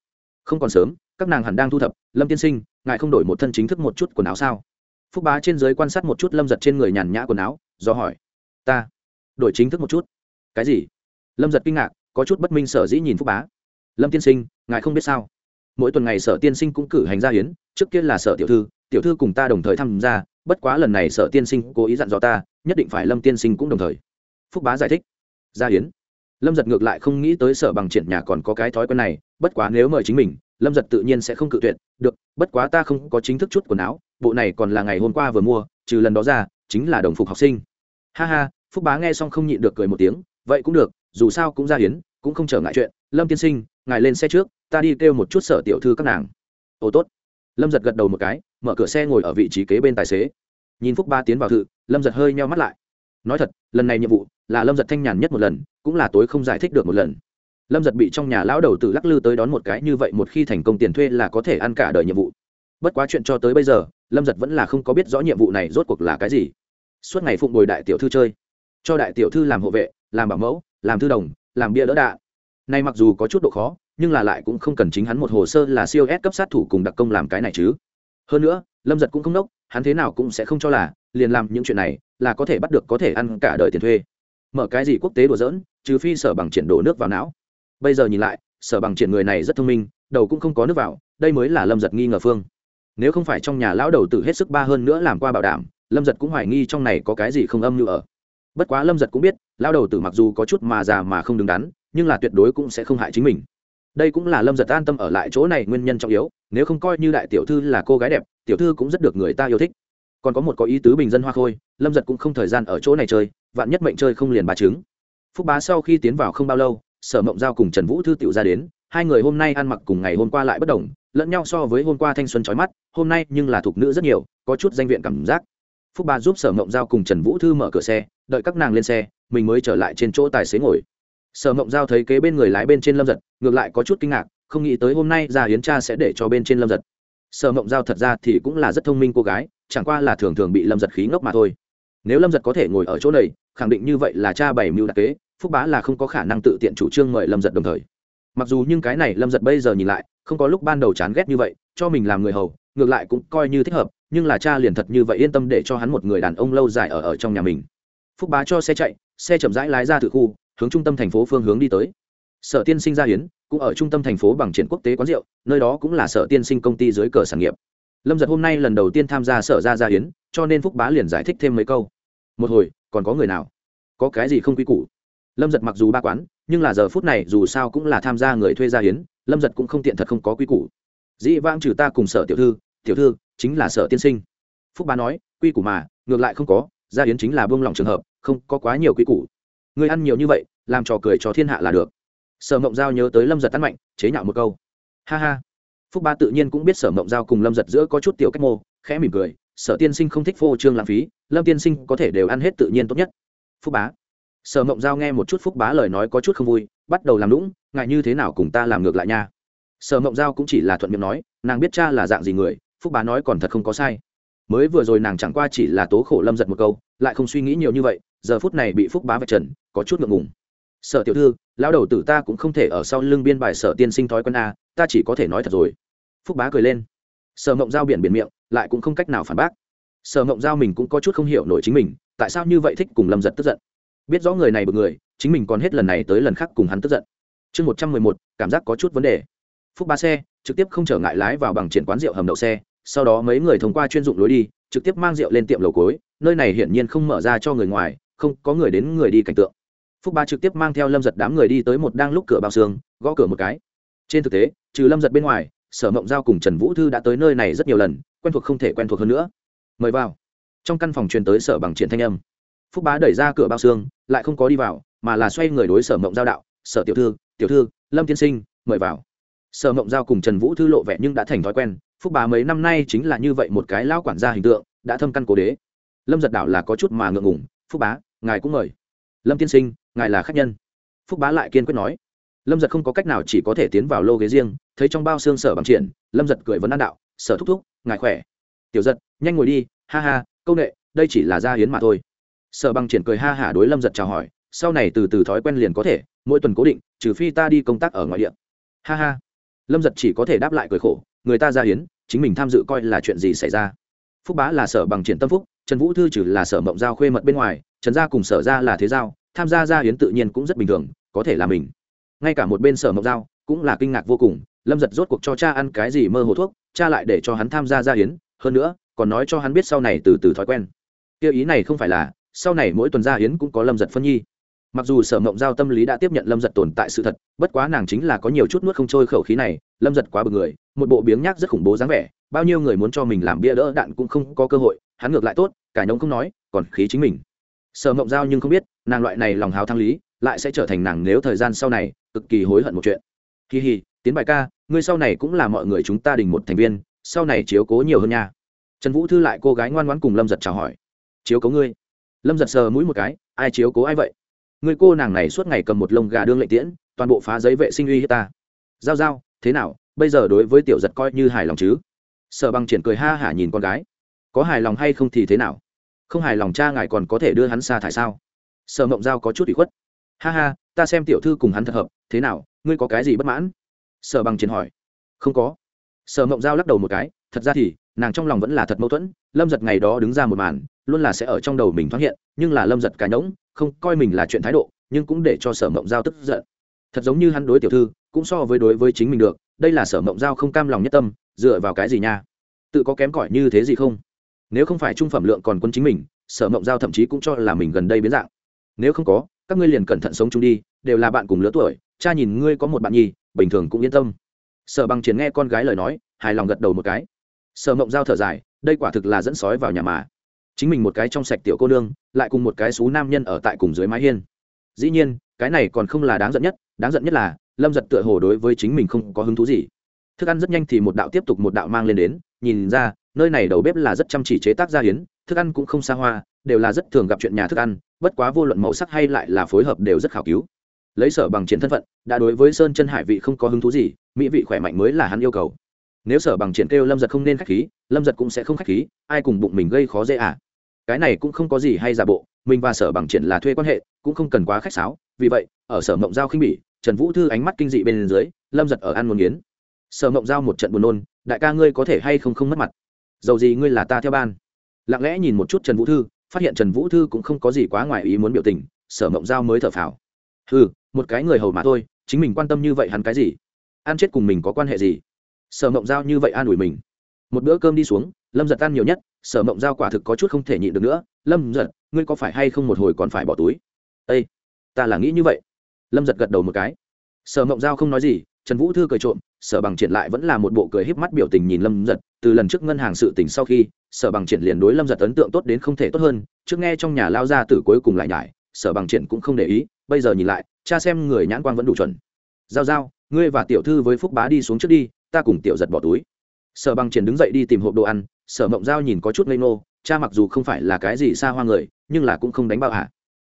Không còn sớm, các nàng hẳn đang thu thập. Lâm tiên sinh, ngài không đổi một thân chính thức một chút quần áo sao? Phúc bá trên giới quan sát một chút lâm giật trên người nhàn nhã quần áo, do hỏi. Ta. Đổi chính thức một chút. Cái gì? Lâm giật kinh ngạc, có chút bất minh sở dĩ nhìn phúc bá. Lâm tiên sinh, ngài không biết sao? Mỗi tuần ngày sở tiên sinh cũng cử hành gia hiến, trước kia là sở tiểu thư tiểu thư cùng ta đồng thời tham gia, bất quá lần này sở tiên sinh cố ý dặn dò ta, nhất định phải lâm tiên sinh cũng đồng thời. Phúc bá giải thích. Gia hiến lâm giật ngược lại không nghĩ tới sở bằng triển nhà còn có cái thói quen này, bất quá nếu mời chính mình, lâm giật tự nhiên sẽ không cự tuyệt, được, bất quá ta không có chính thức chút quần áo, bộ này còn là ngày hôm qua vừa mua, trừ lần đó ra, chính là đồng phục học sinh. Ha ha, phúc bá nghe xong không nhịn được cười một tiếng, vậy cũng được, dù sao cũng ra hiến, cũng không trở ngại chuyện. Lâm tiên sinh, ngài lên xe trước, ta đi kêu một chút sở tiểu thư các nàng. Ồ tốt. Lâm giật gật đầu một cái, mở cửa xe ngồi ở vị trí kế bên tài xế. Nhìn phúc ba tiến vào thự, lâm giật hơi meo mắt lại. Nói thật, lần này nhiệm vụ là lâm giật thanh nhàn nhất một lần cũng là tối không giải thích được một lần. Lâm giật bị trong nhà lão đầu tự lắc lư tới đón một cái như vậy, một khi thành công tiền thuê là có thể ăn cả đời nhiệm vụ. Bất quá chuyện cho tới bây giờ, lâm giật vẫn là không có biết rõ nhiệm vụ này rốt cuộc là cái gì. Suốt ngày phụng bồi đại tiểu thư chơi, cho đại tiểu thư làm hộ vệ, làm bảo mẫu, làm thư đồng, làm bia đỡ đạ nay mặc dù có chút độ khó, nhưng là lại cũng không cần chính hắn một hồ sơ là siêu S cấp sát thủ cùng đặc công làm cái này chứ. Hơn nữa, lâm giật cũng không đốc, hắn thế nào cũng sẽ không cho là, liền làm những chuyện này là có thể bắt được, có thể ăn cả đời tiền thuê mở cái gì quốc tế đùa dỡn trừ phi sở bằng triển đổ nước vào não. Bây giờ nhìn lại, sở bằng triển người này rất thông minh, đầu cũng không có nước vào, đây mới là lâm giật nghi ngờ phương. Nếu không phải trong nhà lão đầu tử hết sức ba hơn nữa làm qua bảo đảm, lâm giật cũng hoài nghi trong này có cái gì không âm như ở. Bất quá lâm giật cũng biết, lão đầu tử mặc dù có chút mà già mà không đứng đắn, nhưng là tuyệt đối cũng sẽ không hại chính mình. Đây cũng là lâm giật an tâm ở lại chỗ này nguyên nhân trọng yếu, nếu không coi như đại tiểu thư là cô gái đẹp, tiểu thư cũng rất được người ta yêu thích còn có một có ý tứ bình dân hoa khôi, lâm giật cũng không thời gian ở chỗ này chơi, vạn nhất mệnh chơi không liền bà trứng. Phúc bá sau khi tiến vào không bao lâu, sở mộng giao cùng trần vũ thư tiểu ra đến, hai người hôm nay ăn mặc cùng ngày hôm qua lại bất đồng, lẫn nhau so với hôm qua thanh xuân trói mắt, hôm nay nhưng là thuộc nữ rất nhiều, có chút danh viện cảm giác. Phúc bá giúp sở mộng giao cùng trần vũ thư mở cửa xe, đợi các nàng lên xe, mình mới trở lại trên chỗ tài xế ngồi. Sở mộng giao thấy kế bên người lái bên trên lâm giật, ngược lại có chút kinh ngạc, không nghĩ tới hôm nay già hiến cha sẽ để cho bên trên lâm giật sở mộng giao thật ra thì cũng là rất thông minh cô gái, chẳng qua là thường thường bị lâm giật khí ngốc mà thôi. Nếu lâm giật có thể ngồi ở chỗ này, khẳng định như vậy là cha bảy mưu đặc kế, phúc bá là không có khả năng tự tiện chủ trương mời lâm giật đồng thời. Mặc dù nhưng cái này lâm giật bây giờ nhìn lại, không có lúc ban đầu chán ghét như vậy, cho mình làm người hầu, ngược lại cũng coi như thích hợp, nhưng là cha liền thật như vậy yên tâm để cho hắn một người đàn ông lâu dài ở ở trong nhà mình. Phúc bá cho xe chạy, xe chậm rãi lái ra từ khu, hướng trung tâm thành phố phương hướng đi tới. Sở tiên sinh gia hiến cũng ở trung tâm thành phố bằng triển quốc tế quán rượu, nơi đó cũng là sở tiên sinh công ty dưới cờ sản nghiệp. Lâm giật hôm nay lần đầu tiên tham gia sở gia gia hiến cho nên phúc bá liền giải thích thêm mấy câu. Một hồi, còn có người nào? Có cái gì không quy củ? Lâm giật mặc dù ba quán, nhưng là giờ phút này dù sao cũng là tham gia người thuê gia hiến lâm giật cũng không tiện thật không có quy củ. Dĩ vãng trừ ta cùng sở tiểu thư tiểu thư chính là sở tiên sinh. Phúc bá nói, quy củ mà, ngược lại không có, gia hiến chính là buông lỏng trường hợp, không có quá nhiều quy củ. Người ăn nhiều như vậy, làm trò cười cho thiên hạ là được sở mộng giao nhớ tới lâm giật tắt mạnh, chế nhạo một câu. Ha ha. Phúc ba tự nhiên cũng biết sở mộng giao cùng lâm giật giữa có chút tiểu cách mô, khẽ mỉm cười, sở tiên sinh không thích phô trương lãng phí, lâm tiên sinh có thể đều ăn hết tự nhiên tốt nhất. Phúc bá. Sở mộng giao nghe một chút phúc bá lời nói có chút không vui, bắt đầu làm lũng ngại như thế nào cùng ta làm ngược lại nha? Sở mộng giao cũng chỉ là thuận miệng nói, nàng biết cha là dạng gì người, phúc bá nói còn thật không có sai. Mới vừa rồi nàng chẳng qua chỉ là tố khổ lâm giật một câu, lại không suy nghĩ nhiều như vậy, giờ phút này bị phúc bá vạch trần, có chút ngượng ngùng. Sở tiểu thư lão đầu tử ta cũng không thể ở sau lưng biên bài sở tiên sinh thói quen a, ta chỉ có thể nói thật rồi. Phúc bá cười lên. Sở mộng giao biển biển miệng, lại cũng không cách nào phản bác. Sở mộng giao mình cũng có chút không hiểu nổi chính mình, tại sao như vậy thích cùng lâm giật tức giận. Biết rõ người này bực người, chính mình còn hết lần này tới lần khác cùng hắn tức giận. Chương một trăm mười một, cảm giác có chút vấn đề. Phúc ba xe, trực tiếp không trở ngại lái vào bằng triển quán rượu hầm đậu xe, sau đó mấy người thông qua chuyên dụng lối đi, trực tiếp mang rượu lên tiệm lầu cối nơi này hiển nhiên không mở ra cho người ngoài, không có người đến người đi cảnh tượng phúc ba trực tiếp mang theo lâm giật đám người đi tới một đang lúc cửa bao xương, gõ cửa một cái. Trên thực tế, trừ lâm giật bên ngoài, sở mộng giao cùng trần vũ thư đã tới nơi này rất nhiều lần, quen thuộc không thể quen thuộc hơn nữa. Mời vào. Trong căn phòng truyền tới sở bằng triển thanh âm. Phúc bá đẩy ra cửa bao xương, lại không có đi vào, mà là xoay người đối sở mộng giao đạo, sở tiểu thư tiểu thư, lâm tiên sinh, mời vào. Sở mộng giao cùng trần vũ thư lộ vẻ nhưng đã thành thói quen, phúc bá mấy năm nay chính là như vậy một cái lao quản gia hình tượng, đã thâm căn cố đế. Lâm giật đảo là có chút mà ngượng ngủng phúc bá, ngài cũng mời. Lâm tiên sinh ngài là khách nhân phúc bá lại kiên quyết nói lâm giật không có cách nào chỉ có thể tiến vào lô ghế riêng thấy trong bao xương sở bằng triển lâm giật cười vấn an đạo sở thúc thúc ngài khỏe tiểu giật nhanh ngồi đi ha ha câu ệ đây chỉ là gia hiến mà thôi sở bằng triển cười ha hả đối lâm giật chào hỏi sau này từ từ thói quen liền có thể mỗi tuần cố định trừ phi ta đi công tác ở ngoại địa ha ha lâm giật chỉ có thể đáp lại cười khổ người ta gia hiến chính mình tham dự coi là chuyện gì xảy ra phúc bá là sở bằng triển tâm phúc trần vũ thư trừ là sở mộng giao khuê mật bên ngoài trần gia cùng sở ra là thế giao tham gia gia hiến tự nhiên cũng rất bình thường, có thể là mình. Ngay cả một bên sở mộng giao cũng là kinh ngạc vô cùng, lâm giật rốt cuộc cho cha ăn cái gì mơ hồ thuốc, cha lại để cho hắn tham gia gia hiến, hơn nữa, còn nói cho hắn biết sau này từ từ thói quen. Tiêu ý này không phải là, sau này mỗi tuần gia hiến cũng có lâm giật phân nhi. Mặc dù sở mộng giao tâm lý đã tiếp nhận lâm giật tồn tại sự thật, bất quá nàng chính là có nhiều chút nuốt không trôi khẩu khí này, lâm giật quá bực người, một bộ biếng nhác rất khủng bố dáng vẻ, bao nhiêu người muốn cho mình làm bia đỡ đạn cũng không có cơ hội, hắn ngược lại tốt cả nhóm không nói, còn khí chính mình. Sở mộng giao nhưng không biết nàng loại này lòng hào thăng lý, lại sẽ trở thành nàng nếu thời gian sau này, cực kỳ hối hận một chuyện. Kỳ hì tiến bài ca, ngươi sau này cũng là mọi người chúng ta đình một thành viên, sau này chiếu cố nhiều hơn nha. Trần vũ thư lại cô gái ngoan ngoãn cùng lâm giật chào hỏi. Chiếu cố ngươi? Lâm giật sờ mũi một cái, ai chiếu cố ai vậy? Người cô nàng này suốt ngày cầm một lông gà đương lệ tiễn, toàn bộ phá giấy vệ sinh uy hiếp ta. Giao giao, thế nào, bây giờ đối với tiểu giật coi như hài lòng chứ? Sở bằng triển cười ha hả nhìn con gái. Có hài lòng hay không thì thế nào? Không hài lòng cha ngài còn có thể đưa hắn xa thải sao? Sở mộng giao có chút bị khuất. Ha ha, ta xem tiểu thư cùng hắn thật hợp, thế nào, ngươi có cái gì bất mãn? Sở bằng chiến hỏi. Không có. Sở mộng giao lắc đầu một cái, thật ra thì, nàng trong lòng vẫn là thật mâu thuẫn, lâm giật ngày đó đứng ra một màn, luôn là sẽ ở trong đầu mình thoáng hiện, nhưng là lâm giật cả nhỗng, không coi mình là chuyện thái độ, nhưng cũng để cho sở mộng giao tức giận. Thật giống như hắn đối tiểu thư, cũng so với đối với chính mình được, đây là sở mộng giao không cam lòng nhất tâm, dựa vào cái gì nha? Tự có kém cỏi như thế gì không? Nếu không phải trung phẩm lượng còn quân chính mình, sở mộng giao thậm chí cũng cho là mình gần đây biến dạng nếu không có, các ngươi liền cẩn thận sống chung đi, đều là bạn cùng lứa tuổi, cha nhìn ngươi có một bạn nhi bình thường cũng yên tâm. Sở bằng chiến nghe con gái lời nói, hài lòng gật đầu một cái. Sở mộng giao thở dài, đây quả thực là dẫn sói vào nhà mà. Chính mình một cái trong sạch tiểu cô nương, lại cùng một cái xú nam nhân ở tại cùng dưới mái hiên. Dĩ nhiên, cái này còn không là đáng giận nhất, đáng giận nhất là, lâm giật tựa hồ đối với chính mình không có hứng thú gì. Thức ăn rất nhanh thì một đạo tiếp tục một đạo mang lên đến, nhìn ra, nơi này đầu bếp là rất chăm chỉ chế tác gia hiến, thức ăn cũng không xa hoa, đều là rất thường gặp chuyện nhà thức ăn bất quá vô luận màu sắc hay lại là phối hợp đều rất khảo cứu. Lấy sở bằng triển thân phận, đã đối với sơn chân hải vị không có hứng thú gì, mỹ vị khỏe mạnh mới là hắn yêu cầu. Nếu sở bằng triển kêu lâm giật không nên khách khí, lâm giật cũng sẽ không khách khí, ai cùng bụng mình gây khó dễ à? Cái này cũng không có gì hay giả bộ, mình và sở bằng triển là thuê quan hệ, cũng không cần quá khách sáo, vì vậy, ở sở mộng giao khinh bỉ, trần vũ thư ánh mắt kinh dị bên dưới, lâm giật ở ăn muốn nghiến. Sở mộng giao một trận buồn nôn, đại ca ngươi có thể hay không không mất mặt? Dầu gì ngươi là ta theo ban? Lặng lẽ nhìn một chút trần vũ thư phát hiện trần vũ thư cũng không có gì quá ngoài ý muốn biểu tình, sở mộng giao mới thở phào. Ừ một cái người hầu mà thôi, chính mình quan tâm như vậy hắn cái gì? Ăn chết cùng mình có quan hệ gì? Sở mộng giao như vậy an ủi mình. Một bữa cơm đi xuống, lâm giật ăn nhiều nhất, sở mộng giao quả thực có chút không thể nhịn được nữa. Lâm giật, ngươi có phải hay không một hồi còn phải bỏ túi? Â ta là nghĩ như vậy. Lâm giật gật đầu một cái. Sở mộng giao không nói gì, trần vũ thư cười trộm, sở bằng triển lại vẫn là một bộ cười híp mắt biểu tình nhìn lâm giật từ lần trước ngân hàng sự tình sau khi, sở bằng triển liền đối lâm giật ấn tượng tốt đến không thể tốt hơn, trước nghe trong nhà lao ra từ cuối cùng lại nhải, sở bằng triển cũng không để ý, bây giờ nhìn lại, cha xem người nhãn quan vẫn đủ chuẩn. Giao giao, ngươi và tiểu thư với phúc bá đi xuống trước đi, ta cùng tiểu giật bỏ túi. Sở bằng triển đứng dậy đi tìm hộp đồ ăn, sở mộng giao nhìn có chút ngây ngô, cha mặc dù không phải là cái gì xa hoa người, nhưng là cũng không đánh bao hạ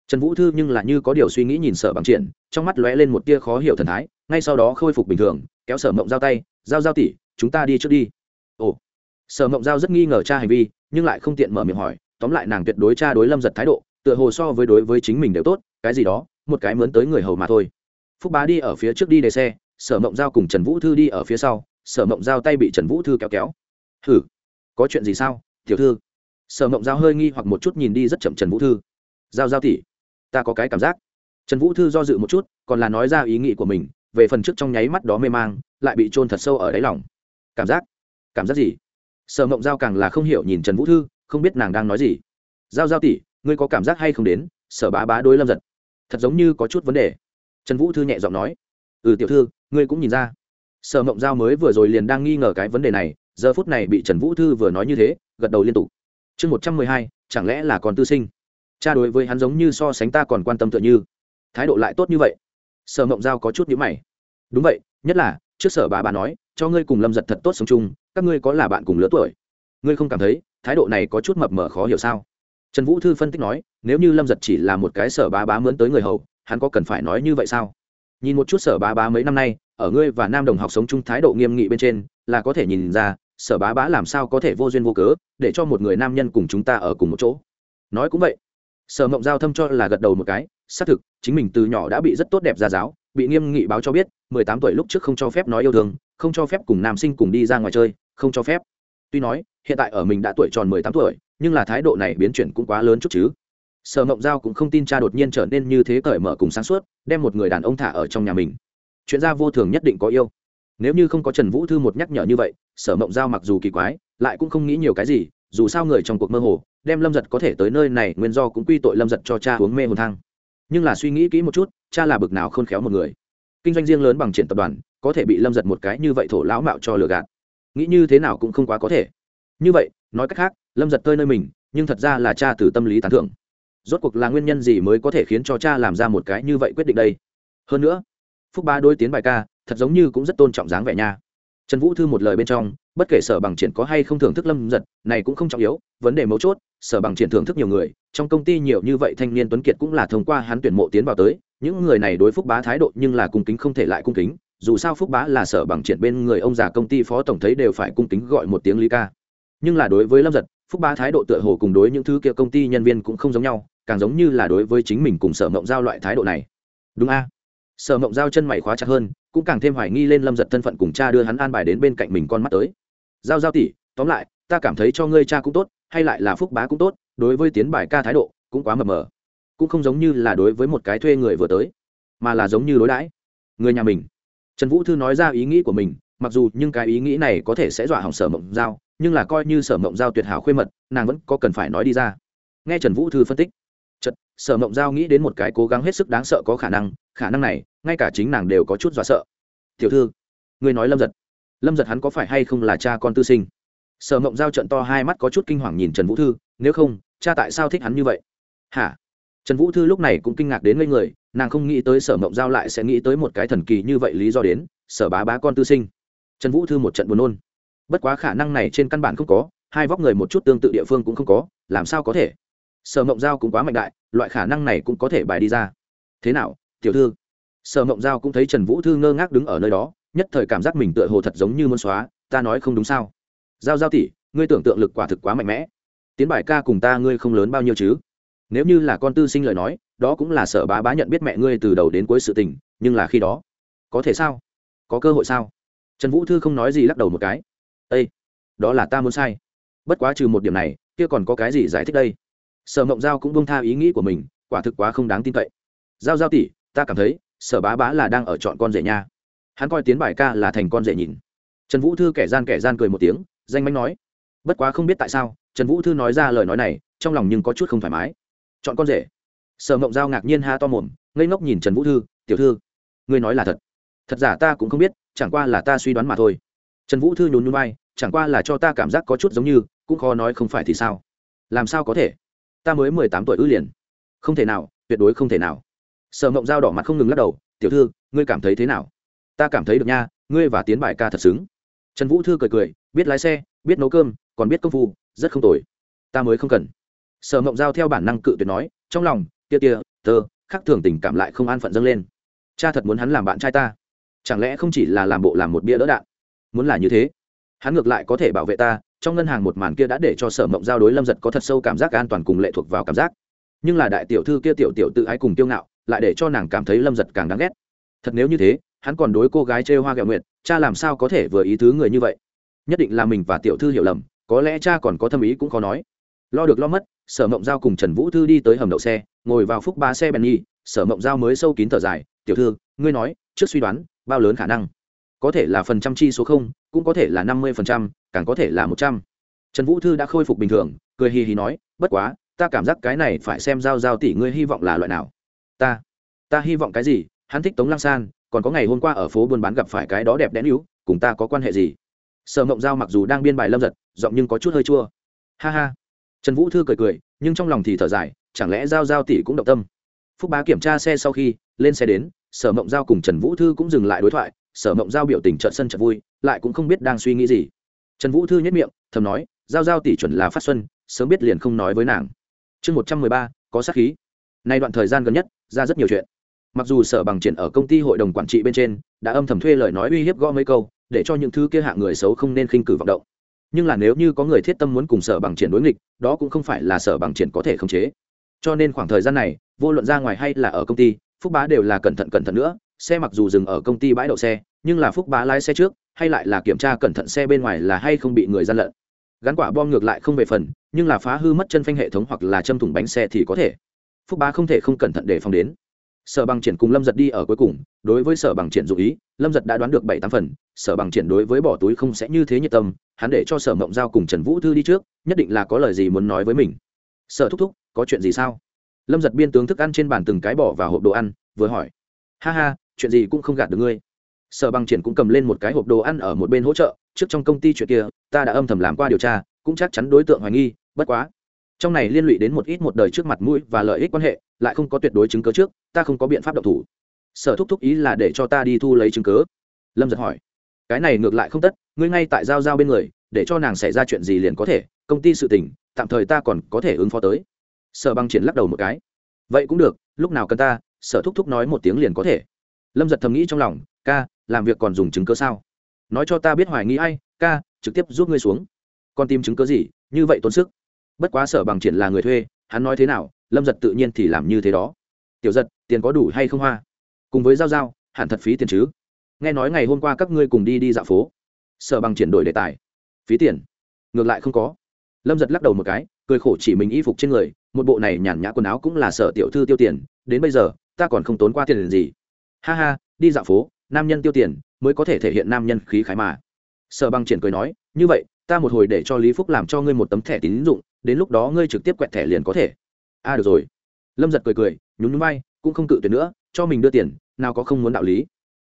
trần vũ thư nhưng là như có điều suy nghĩ nhìn sở bằng triển, trong mắt lóe lên một tia khó hiểu thần thái, ngay sau đó khôi phục bình thường, kéo sở mộng giao tay, giao giao tỉ chúng ta đi trước đi ồ. Sở mộng giao rất nghi ngờ cha hành vi nhưng lại không tiện mở miệng hỏi tóm lại nàng tuyệt đối cha đối lâm giật thái độ tựa hồ so với đối với chính mình đều tốt cái gì đó một cái mướn tới người hầu mà thôi. Phúc bá đi ở phía trước đi đề xe sở mộng giao cùng trần vũ thư đi ở phía sau sở mộng giao tay bị trần vũ thư kéo kéo. Thử, có chuyện gì sao tiểu thư? Sở mộng giao hơi nghi hoặc một chút nhìn đi rất chậm trần vũ thư. Giao giao tỉ ta có cái cảm giác. Trần vũ thư do dự một chút còn là nói ra ý nghĩ của mình về phần trước trong nháy mắt đó mê mang lại bị trôn thật sâu ở đáy lòng. Cảm giác? Cảm giác gì? Sở mộng giao càng là không hiểu nhìn trần vũ thư, không biết nàng đang nói gì. Giao giao tỉ ngươi có cảm giác hay không đến? Sở bá bá đối lâm giật. Thật giống như có chút vấn đề. Trần vũ thư nhẹ giọng nói. Ừ tiểu thư, ngươi cũng nhìn ra. Sở mộng giao mới vừa rồi liền đang nghi ngờ cái vấn đề này, giờ phút này bị trần vũ thư vừa nói như thế, gật đầu liên tục. Chương một trăm mười hai, chẳng lẽ là còn tư sinh? Cha đối với hắn giống như so sánh ta còn quan tâm tựa như. Thái độ lại tốt như vậy. Sở mộng giao có chút nhữ mày. Đúng vậy, nhất là, trước sở bà bà nói, cho ngươi cùng lâm giật thật tốt sống chung các ngươi có là bạn cùng lứa tuổi? Ngươi không cảm thấy thái độ này có chút mập mờ khó hiểu sao? Trần vũ thư phân tích nói, nếu như lâm giật chỉ là một cái sở bá bá mướn tới người hầu, hắn có cần phải nói như vậy sao? Nhìn một chút sở bá bá mấy năm nay, ở ngươi và nam đồng học sống chung thái độ nghiêm nghị bên trên, là có thể nhìn ra, sở bá bá làm sao có thể vô duyên vô cớ để cho một người nam nhân cùng chúng ta ở cùng một chỗ. Nói cũng vậy. Sở mộng giao thâm cho là gật đầu một cái, xác thực, chính mình từ nhỏ đã bị rất tốt đẹp gia giáo, bị nghiêm nghị báo cho biết, mười tám tuổi lúc trước không cho phép nói yêu thương, không cho phép cùng nam sinh cùng đi ra ngoài chơi không cho phép. Tuy nói, hiện tại ở mình đã tuổi tròn mười tám tuổi, nhưng là thái độ này biến chuyển cũng quá lớn chút chứ. Sở mộng giao cũng không tin cha đột nhiên trở nên như thế cởi mở cùng sáng suốt, đem một người đàn ông thả ở trong nhà mình. Chuyện gia vô thường nhất định có yêu. Nếu như không có trần vũ thư một nhắc nhở như vậy, sở mộng giao mặc dù kỳ quái, lại cũng không nghĩ nhiều cái gì, dù sao người trong cuộc mơ hồ, đem lâm giật có thể tới nơi này nguyên do cũng quy tội lâm giật cho cha uống mê hồn thang. Nhưng là suy nghĩ kỹ một chút, cha là bực nào khôn khéo một người. Kinh doanh riêng lớn bằng triển tập đoàn, có thể bị lâm giật một cái như vậy thổ lão mạo cho lừa gạt nghĩ như thế nào cũng không quá có thể. Như vậy, nói cách khác, lâm giật tơi nơi mình, nhưng thật ra là cha từ tâm lý tán thưởng. Rốt cuộc là nguyên nhân gì mới có thể khiến cho cha làm ra một cái như vậy quyết định đây? Hơn nữa, phúc ba đôi tiến bài ca, thật giống như cũng rất tôn trọng dáng vẻ nha. Trần vũ thư một lời bên trong, bất kể sở bằng triển có hay không thưởng thức lâm giật, này cũng không trọng yếu, vấn đề mấu chốt, sở bằng triển thưởng thức nhiều người, trong công ty nhiều như vậy thanh niên tuấn kiệt cũng là thông qua hắn tuyển mộ tiến vào tới, những người này đối phúc bá thái độ nhưng là cung kính không thể lại cung kính dù sao phúc bá là sở bằng triển bên người ông già công ty phó tổng thấy đều phải cung kính gọi một tiếng lý ca. Nhưng là đối với lâm giật, phúc bá thái độ tựa hồ cùng đối những thứ kia công ty nhân viên cũng không giống nhau, càng giống như là đối với chính mình cùng sở mộng giao loại thái độ này. Đúng a? Sở mộng giao chân mày khóa chặt hơn, cũng càng thêm hoài nghi lên lâm giật thân phận cùng cha đưa hắn an bài đến bên cạnh mình con mắt tới. Giao giao tỷ, tóm lại, ta cảm thấy cho ngươi cha cũng tốt, hay lại là phúc bá cũng tốt, đối với tiến bài ca thái độ, cũng quá mờ mờ. Cũng không giống như là đối với một cái thuê người vừa tới, mà là giống như đối đãi người nhà mình trần vũ thư nói ra ý nghĩ của mình, mặc dù nhưng cái ý nghĩ này có thể sẽ dọa hỏng sở mộng giao, nhưng là coi như sở mộng giao tuyệt hảo khuê mật, nàng vẫn có cần phải nói đi ra. Nghe trần vũ thư phân tích chật sở mộng giao nghĩ đến một cái cố gắng hết sức đáng sợ có khả năng khả năng này, ngay cả chính nàng đều có chút dọa sợ. Tiểu thư người nói lâm giật lâm giật hắn có phải hay không là cha con tư sinh? Sở mộng giao trận to hai mắt có chút kinh hoàng nhìn trần vũ thư, nếu không, cha tại sao thích hắn như vậy? Hả? Trần vũ thư lúc này cũng kinh ngạc đến ngây người, nàng không nghĩ tới sở mộng giao lại sẽ nghĩ tới một cái thần kỳ như vậy lý do đến, sở bá bá con tư sinh. Trần vũ thư một trận buồn nôn. Bất quá khả năng này trên căn bản không có, hai vóc người một chút tương tự địa phương cũng không có, làm sao có thể? Sở mộng giao cũng quá mạnh đại, loại khả năng này cũng có thể bài đi ra. Thế nào, tiểu thư? Sở mộng giao cũng thấy trần vũ thư ngơ ngác đứng ở nơi đó, nhất thời cảm giác mình tựa hồ thật giống như muốn xóa, ta nói không đúng sao? Giao giao tỷ, ngươi tưởng tượng lực quả thực quá mạnh mẽ. Tiến bài ca cùng ta ngươi không lớn bao nhiêu chứ? Nếu như là con tư sinh lời nói, đó cũng là sở bá bá nhận biết mẹ ngươi từ đầu đến cuối sự tình, nhưng là khi đó, có thể sao? Có cơ hội sao? Trần vũ thư không nói gì lắc đầu một cái. Ây đó là ta muốn sai. Bất quá trừ một điểm này, kia còn có cái gì giải thích đây? Sở mộng giao cũng bông tha ý nghĩ của mình, quả thực quá không đáng tin cậy. Giao giao tỷ, ta cảm thấy, sở bá bá là đang ở chọn con rể nha. Hắn coi tiến bài ca là thành con rể nhìn. Trần vũ thư kẻ gian kẻ gian cười một tiếng, danh mánh nói. Bất quá không biết tại sao, trần vũ thư nói ra lời nói này, trong lòng nhưng có chút không thoải mái chọn con rể. Sở mộng giao ngạc nhiên ha to mồm, ngây ngốc nhìn trần vũ thư, tiểu thư, ngươi nói là thật. Thật giả ta cũng không biết, chẳng qua là ta suy đoán mà thôi. Trần vũ thư nhún nhún vai, chẳng qua là cho ta cảm giác có chút giống như, cũng khó nói không phải thì sao? Làm sao có thể? Ta mới mười tám tuổi ư liền. Không thể nào, tuyệt đối không thể nào. Sở mộng Giao đỏ mặt không ngừng lắc đầu, tiểu thư, ngươi cảm thấy thế nào? Ta cảm thấy được nha, ngươi và tiến bài ca thật xứng. Trần vũ thư cười cười, biết lái xe, biết nấu cơm, còn biết công phu, rất không tồi. Ta mới không cần sở mộng giao theo bản năng cự tuyệt nói, trong lòng, tia tia, tơ, khắc thường tình cảm lại không an phận dâng lên. Cha thật muốn hắn làm bạn trai ta. Chẳng lẽ không chỉ là làm bộ làm một bia đỡ đạn? Muốn là như thế, hắn ngược lại có thể bảo vệ ta, trong ngân hàng một màn kia đã để cho sở mộng giao đối lâm giật có thật sâu cảm giác an toàn cùng lệ thuộc vào cảm giác. Nhưng là đại tiểu thư kia tiểu tiểu tự ái cùng tiêu ngạo, lại để cho nàng cảm thấy lâm giật càng đáng ghét. Thật nếu như thế, hắn còn đối cô gái chê hoa gạo nguyện cha làm sao có thể vừa ý thứ người như vậy? Nhất định là mình và tiểu thư hiểu lầm, có lẽ cha còn có thâm ý cũng khó nói lo được lo mất sở mộng giao cùng trần vũ thư đi tới hầm đậu xe ngồi vào phúc ba xe bèn nhi sở mộng giao mới sâu kín thở dài tiểu thư ngươi nói trước suy đoán bao lớn khả năng? Có thể là phần trăm chi số không cũng có thể là năm mươi phần trăm càng có thể là một trăm. Trần vũ thư đã khôi phục bình thường cười hì hì nói bất quá ta cảm giác cái này phải xem giao giao tỷ ngươi hy vọng là loại nào. Ta ta hy vọng cái gì? Hắn thích tống Lang san còn có ngày hôm qua ở phố buôn bán gặp phải cái đó đẹp đẽ yếu, cùng ta có quan hệ gì? Sở mộng giao mặc dù đang biên bài lâm giật giọng nhưng có chút hơi chua. Ha ha trần vũ thư cười cười, nhưng trong lòng thì thở dài, chẳng lẽ giao giao tỷ cũng động tâm? Phúc bá kiểm tra xe sau khi lên xe đến, sở mộng giao cùng trần vũ thư cũng dừng lại đối thoại, sở mộng giao biểu tình trợn sân trợn vui, lại cũng không biết đang suy nghĩ gì. Trần vũ thư nhất miệng, thầm nói, giao giao tỷ chuẩn là phát xuân, sớm biết liền không nói với nàng. Chương một trăm mười ba, có sát khí. Nay đoạn thời gian gần nhất, ra rất nhiều chuyện. Mặc dù sở bằng triển ở công ty hội đồng quản trị bên trên, đã âm thầm thuê lời nói uy hiếp gõ mấy câu, để cho những thứ kia hạng người xấu không nên khinh cử vọng động nhưng là nếu như có người thiết tâm muốn cùng sở bằng triển đối nghịch, đó cũng không phải là sở bằng triển có thể khống chế. Cho nên khoảng thời gian này, vô luận ra ngoài hay là ở công ty, phúc bá đều là cẩn thận cẩn thận nữa. Xe mặc dù dừng ở công ty bãi đậu xe, nhưng là phúc bá lái xe trước, hay lại là kiểm tra cẩn thận xe bên ngoài là hay không bị người gian lận. Gắn quả bom ngược lại không về phần, nhưng là phá hư mất chân phanh hệ thống hoặc là châm thủng bánh xe thì có thể. Phúc bá không thể không cẩn thận để phòng đến sở bằng triển cùng lâm giật đi ở cuối cùng, đối với sở bằng triển dụ ý, lâm giật đã đoán được bảy tám phần, sở bằng triển đối với bỏ túi không sẽ như thế nhiệt tâm, hắn để cho sở mộng giao cùng trần vũ thư đi trước, nhất định là có lời gì muốn nói với mình. Sở thúc thúc, có chuyện gì sao? Lâm giật biên tướng thức ăn trên bàn từng cái bỏ vào hộp đồ ăn, vừa hỏi. Ha ha, chuyện gì cũng không gạt được ngươi. Sở bằng triển cũng cầm lên một cái hộp đồ ăn ở một bên hỗ trợ, trước trong công ty chuyện kia, ta đã âm thầm làm qua điều tra, cũng chắc chắn đối tượng hoài nghi, bất quá. Trong này liên lụy đến một ít một đời trước mặt mũi và lợi ích quan hệ lại không có tuyệt đối chứng cớ trước, ta không có biện pháp động thủ. Sở thúc thúc ý là để cho ta đi thu lấy chứng cớ. Lâm giật hỏi. Cái này ngược lại không tất, ngươi ngay tại giao giao bên người, để cho nàng xảy ra chuyện gì liền có thể, công ty sự tình, tạm thời ta còn có thể ứng phó tới. Sở băng triển lắc đầu một cái. Vậy cũng được, lúc nào cần ta, sở thúc thúc nói một tiếng liền có thể. Lâm giật thầm nghĩ trong lòng, ca, làm việc còn dùng chứng cớ sao? Nói cho ta biết hoài nghi ai, ca, trực tiếp giúp ngươi xuống. Còn tìm chứng cớ gì, như vậy tốn sức. Bất quá sở bằng triển là người thuê, hắn nói thế nào lâm giật tự nhiên thì làm như thế đó. Tiểu giật, tiền có đủ hay không hoa? Cùng với giao giao, hẳn thật phí tiền chứ. Nghe nói ngày hôm qua các ngươi cùng đi đi dạo phố. Sở bằng chuyển đổi đề tài. Phí tiền? Ngược lại không có. Lâm giật lắc đầu một cái, cười khổ chỉ mình y phục trên người, một bộ này nhàn nhã quần áo cũng là sở tiểu thư tiêu tiền, đến bây giờ, ta còn không tốn qua tiền gì. Ha ha, đi dạo phố, nam nhân tiêu tiền, mới có thể thể hiện nam nhân khí khái mà. Sở bằng triển cười nói, như vậy, ta một hồi để cho lý phúc làm cho ngươi một tấm thẻ tín dụng, đến lúc đó ngươi trực tiếp quẹt thẻ liền có thể a à, được rồi. Lâm giật cười cười nhún nhún vai cũng không cự tuyệt nữa cho mình đưa tiền nào có không muốn đạo lý.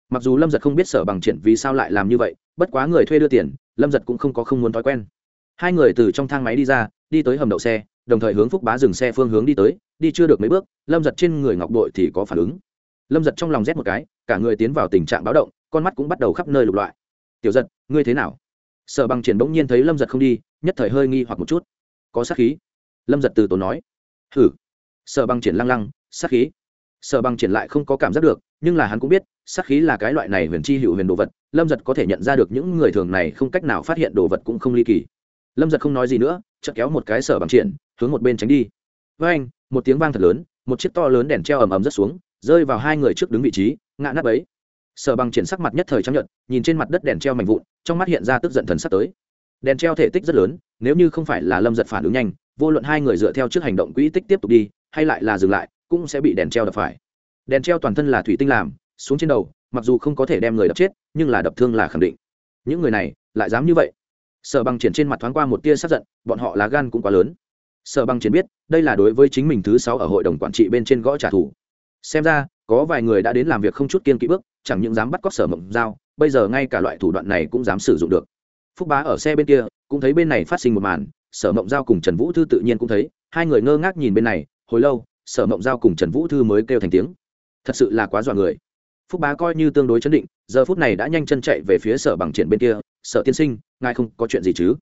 Mặc dù lâm giật không biết sở bằng triển vì sao lại làm như vậy bất quá người thuê đưa tiền lâm giật cũng không có không muốn thói quen. Hai người từ trong thang máy đi ra đi tới hầm đậu xe đồng thời hướng phúc bá dừng xe phương hướng đi tới đi chưa được mấy bước lâm giật trên người ngọc đội thì có phản ứng. Lâm giật trong lòng rét một cái cả người tiến vào tình trạng báo động con mắt cũng bắt đầu khắp nơi lục loại. Tiểu giật ngươi thế nào? Sở bằng triển bỗng nhiên thấy lâm giật không đi nhất thời hơi nghi hoặc một chút. Có sát khí. Lâm giật từ tốn nói hử sở bằng triển lăng lăng, sát khí. Sở bằng triển lại không có cảm giác được, nhưng là hắn cũng biết, sát khí là cái loại này huyền chi hữu huyền đồ vật, lâm giật có thể nhận ra được những người thường này không cách nào phát hiện đồ vật cũng không ly kỳ. Lâm giật không nói gì nữa, chợt kéo một cái sở bằng triển, hướng một bên tránh đi. Với anh, một tiếng vang thật lớn, một chiếc to lớn đèn treo ầm ầm rất xuống, rơi vào hai người trước đứng vị trí, ngã nắp ấy. Sở bằng triển sắc mặt nhất thời chấp nhận nhìn trên mặt đất đèn treo mạnh vụn, trong mắt hiện ra tức giận thần sắp tới. Đèn treo thể tích rất lớn, nếu như không phải là lâm giật phản ứng nhanh vô luận hai người dựa theo trước hành động quỹ tích tiếp tục đi, hay lại là dừng lại, cũng sẽ bị đèn treo đập phải. Đèn treo toàn thân là thủy tinh làm, xuống trên đầu, mặc dù không có thể đem người đập chết, nhưng là đập thương là khẳng định. Những người này lại dám như vậy? Sở bằng triển trên mặt thoáng qua một tia sắc giận, bọn họ lá gan cũng quá lớn. Sở bằng triển biết, đây là đối với chính mình thứ sáu ở hội đồng quản trị bên trên gõ trả thù. Xem ra, có vài người đã đến làm việc không chút kiên kỵ bước, chẳng những dám bắt cóc sở mộng dao bây giờ ngay cả loại thủ đoạn này cũng dám sử dụng được. Phúc bá ở xe bên kia cũng thấy bên này phát sinh một màn, sở mộng giao cùng trần vũ thư tự nhiên cũng thấy, hai người ngơ ngác nhìn bên này, hồi lâu, sở mộng giao cùng trần vũ thư mới kêu thành tiếng. Thật sự là quá dọa người. Phúc bá coi như tương đối chấn định, giờ phút này đã nhanh chân chạy về phía sở bằng triển bên kia, sở tiên sinh, ngài không có chuyện gì chứ?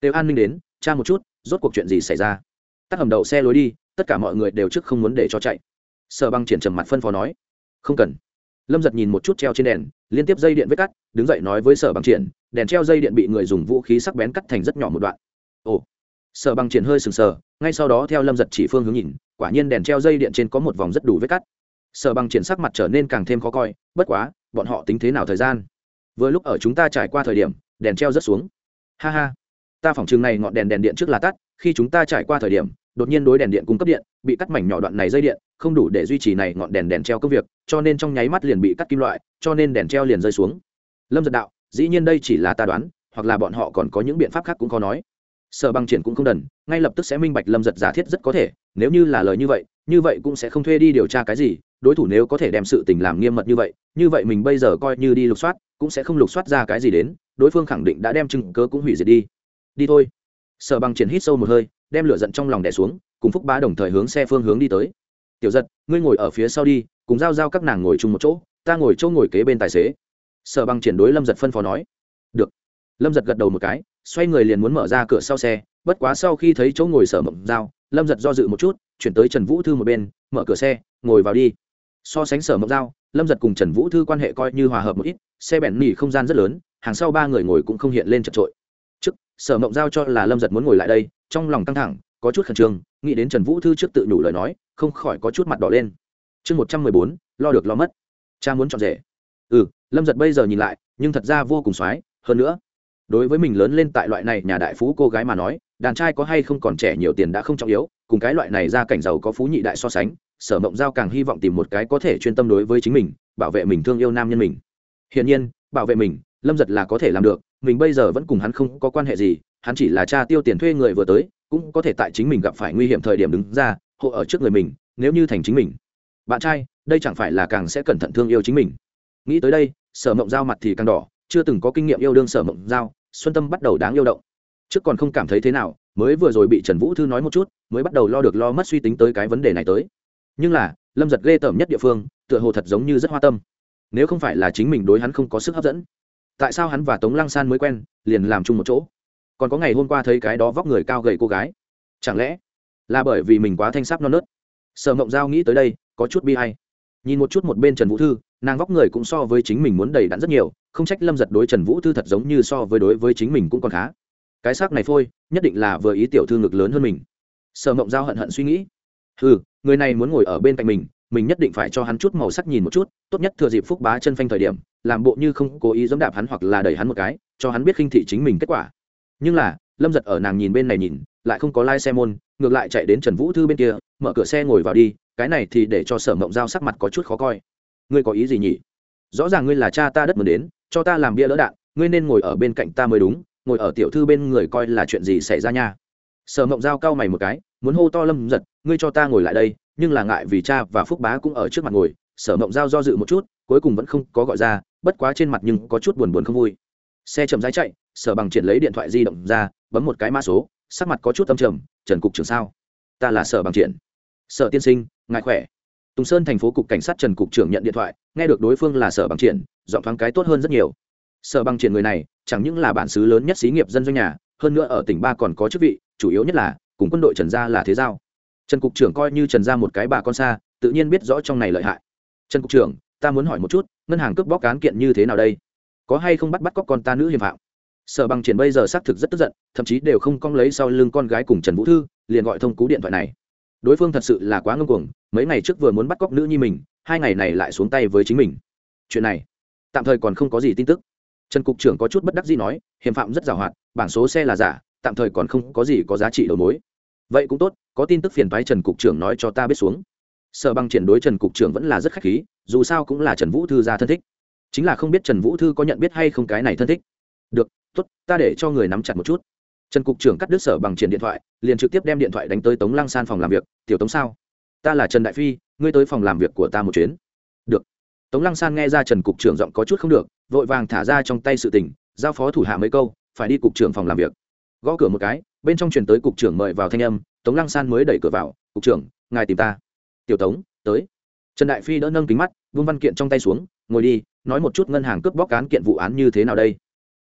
Tiêu an ninh đến, tra một chút, rốt cuộc chuyện gì xảy ra? Tắt hầm đậu xe lối đi, tất cả mọi người đều trước không muốn để cho chạy. Sở bằng triển trầm mặt phân phó nói. Không cần lâm giật nhìn một chút treo trên đèn, liên tiếp dây điện vết cắt, đứng dậy nói với sở bằng triển, đèn treo dây điện bị người dùng vũ khí sắc bén cắt thành rất nhỏ một đoạn. Ồ. Sở bằng triển hơi sừng sờ, ngay sau đó theo lâm giật chỉ phương hướng nhìn, quả nhiên đèn treo dây điện trên có một vòng rất đủ vết cắt. Sở bằng triển sắc mặt trở nên càng thêm khó coi, bất quá, bọn họ tính thế nào thời gian? Vừa lúc ở chúng ta trải qua thời điểm, đèn treo rất xuống. Ha ha. Ta phỏng chừng này ngọn đèn đèn điện trước là tắt, khi chúng ta trải qua thời điểm đột nhiên đối đèn điện cung cấp điện, bị cắt mảnh nhỏ đoạn này dây điện, không đủ để duy trì này ngọn đèn đèn treo công việc, cho nên trong nháy mắt liền bị cắt kim loại, cho nên đèn treo liền rơi xuống. Lâm giật đạo, dĩ nhiên đây chỉ là ta đoán, hoặc là bọn họ còn có những biện pháp khác cũng khó nói. Sở băng triển cũng không đần, ngay lập tức sẽ minh bạch lâm giật giả thiết rất có thể, nếu như là lời như vậy như vậy cũng sẽ không thuê đi điều tra cái gì, đối thủ nếu có thể đem sự tình làm nghiêm mật như vậy như vậy mình bây giờ coi như đi lục soát, cũng sẽ không lục soát ra cái gì đến, đối phương khẳng định đã đem chứng cớ cũng hủy diệt đi. Đi thôi. Sở băng triển hít sâu một hơi đem lửa giận trong lòng đè xuống, cùng phúc bá đồng thời hướng xe phương hướng đi tới. Tiểu giật, ngươi ngồi ở phía sau đi, cùng giao giao các nàng ngồi chung một chỗ, ta ngồi chỗ ngồi kế bên tài xế. Sở bằng triển đối lâm giật phân phó nói. Được. Lâm giật gật đầu một cái, xoay người liền muốn mở ra cửa sau xe, bất quá sau khi thấy chỗ ngồi sở mộng dao lâm giật do dự một chút, chuyển tới trần vũ thư một bên, mở cửa xe, ngồi vào đi. So sánh sở mộng dao lâm giật cùng trần vũ thư quan hệ coi như hòa hợp một ít, xe bẹn nỉ không gian rất lớn, hàng sau ba người ngồi cũng không hiện lên chật trội trước, sở mộng giao cho là lâm giật muốn ngồi lại đây trong lòng căng thẳng, có chút khẩn trương, nghĩ đến trần vũ thư trước tự nhủ lời nói, không khỏi có chút mặt đỏ lên. Chương một trăm mười bốn, lo được lo mất. Cha muốn chọn rể. Ừ lâm giật bây giờ nhìn lại, nhưng thật ra vô cùng x hơn nữa, đối với mình lớn lên tại loại này nhà đại phú cô gái mà nói, đàn trai có hay không còn trẻ nhiều tiền đã không trọng yếu, cùng cái loại này ra cảnh giàu có phú nhị đại so sánh, sở mộng giao càng hy vọng tìm một cái có thể chuyên tâm đối với chính mình, bảo vệ mình thương yêu nam nhân mình. Hiển nhiên, bảo vệ mình, lâm giật là có thể làm được mình bây giờ vẫn cùng hắn không có quan hệ gì, hắn chỉ là cha tiêu tiền thuê người vừa tới, cũng có thể tại chính mình gặp phải nguy hiểm thời điểm đứng ra, hộ ở trước người mình, nếu như thành chính mình. Bạn trai, đây chẳng phải là càng sẽ cẩn thận thương yêu chính mình. Nghĩ tới đây, sở mộng giao mặt thì càng đỏ, chưa từng có kinh nghiệm yêu đương sở mộng giao, xuân tâm bắt đầu đáng yêu động. Trước còn không cảm thấy thế nào, mới vừa rồi bị trần vũ thư nói một chút, mới bắt đầu lo được lo mất suy tính tới cái vấn đề này tới. Nhưng là, lâm giật ghê tởm nhất địa phương, tựa hồ thật giống như rất hoa tâm. Nếu không phải là chính mình đối hắn không có sức hấp dẫn tại sao hắn và tống lăng san mới quen, liền làm chung một chỗ? Còn có ngày hôm qua thấy cái đó vóc người cao gầy cô gái. Chẳng lẽ là bởi vì mình quá thanh sáp non nớt? Sở mộng giao nghĩ tới đây, có chút bi hay nhìn một chút một bên trần vũ thư, nàng vóc người cũng so với chính mình muốn đầy đặn rất nhiều, không trách lâm giật đối trần vũ thư thật giống như so với đối với chính mình cũng còn khá. Cái xác này phôi, nhất định là vừa ý tiểu thư ngực lớn hơn mình. Sở mộng giao hận hận suy nghĩ. Ừ người này muốn ngồi ở bên cạnh mình mình nhất định phải cho hắn chút màu sắc nhìn một chút, tốt nhất thừa dịp phúc bá chân phanh thời điểm làm bộ như không cố ý giẫm đạp hắn hoặc là đẩy hắn một cái, cho hắn biết khinh thị chính mình kết quả. Nhưng là, lâm giật ở nàng nhìn bên này nhìn, lại không có like xe môn, ngược lại chạy đến trần vũ thư bên kia, mở cửa xe ngồi vào đi, cái này thì để cho sở mộng giao sắc mặt có chút khó coi. Ngươi có ý gì nhỉ? Rõ ràng ngươi là cha ta đất mừng đến, cho ta làm bia lỡ đạn, ngươi nên ngồi ở bên cạnh ta mới đúng, ngồi ở tiểu thư bên người coi là chuyện gì xảy ra nha. Sở mộng giao cau mày một cái, muốn hô to lâm giật, ngươi cho ta ngồi lại đây, nhưng là ngại vì cha và phúc bá cũng ở trước mặt ngồi. Sở mộng giao do dự một chút, cuối cùng vẫn không có gọi ra bất quá trên mặt nhưng có chút buồn buồn không vui. Xe chậm rãi chạy, sở bằng triển lấy điện thoại di động ra, bấm một cái mã số, sắc mặt có chút âm trầm, trần cục trưởng sao? Ta là sở bằng triển. Sở tiên sinh ngại khỏe? Tùng sơn thành phố cục cảnh sát trần cục trưởng nhận điện thoại, nghe được đối phương là sở bằng triển dọn thoáng cái tốt hơn rất nhiều. Sở bằng triển người này, chẳng những là bản xứ lớn nhất xí nghiệp dân doanh nhà, hơn nữa ở tỉnh ba còn có chức vị, chủ yếu nhất là, cùng quân đội trần gia là thế giao. Trần cục trưởng coi như trần gia một cái bà con xa, tự nhiên biết rõ trong này lợi hại. Trần cục trưởng, ta muốn hỏi một chút ngân hàng cướp bóc cán kiện như thế nào đây? Có hay không bắt bắt cóc con ta nữ hiềm phạm? Sở bằng triển bây giờ xác thực rất tức giận, thậm chí đều không cong lấy sau lưng con gái cùng trần vũ thư, liền gọi thông cú điện thoại này. Đối phương thật sự là quá ngưng cuồng, mấy ngày trước vừa muốn bắt cóc nữ nhi mình, hai ngày này lại xuống tay với chính mình. Chuyện này, tạm thời còn không có gì tin tức. Trần cục trưởng có chút bất đắc gì nói, hiểm phạm rất giàu hoạt bảng số xe là giả, tạm thời còn không có gì có giá trị đầu mối. Vậy cũng tốt, có tin tức phiền thoái trần cục trưởng nói cho ta biết xuống sở bằng triển đối trần cục trưởng vẫn là rất khách khí, dù sao cũng là trần vũ thư ra thân thích. Chính là không biết trần vũ thư có nhận biết hay không cái này thân thích. Được, tốt, ta để cho người nắm chặt một chút. Trần cục trưởng cắt đứt sở bằng triển điện thoại, liền trực tiếp đem điện thoại đánh tới tống lăng san phòng làm việc. Tiểu tống sao? Ta là trần đại phi, ngươi tới phòng làm việc của ta một chuyến. Được. Tống lăng san nghe ra trần cục trưởng giọng có chút không được, vội vàng thả ra trong tay sự tình, giao phó thủ hạ mấy câu, phải đi cục trưởng phòng làm việc. Gõ cửa một cái, bên trong truyền tới cục trưởng mời vào thanh âm, tống lăng san mới đẩy cửa vào, cục trưởng, ngài tìm ta tiểu tống, tới. Trần đại phi đỡ nâng kính mắt vương văn kiện trong tay xuống, ngồi đi, nói một chút ngân hàng cướp bóc cán kiện vụ án như thế nào đây?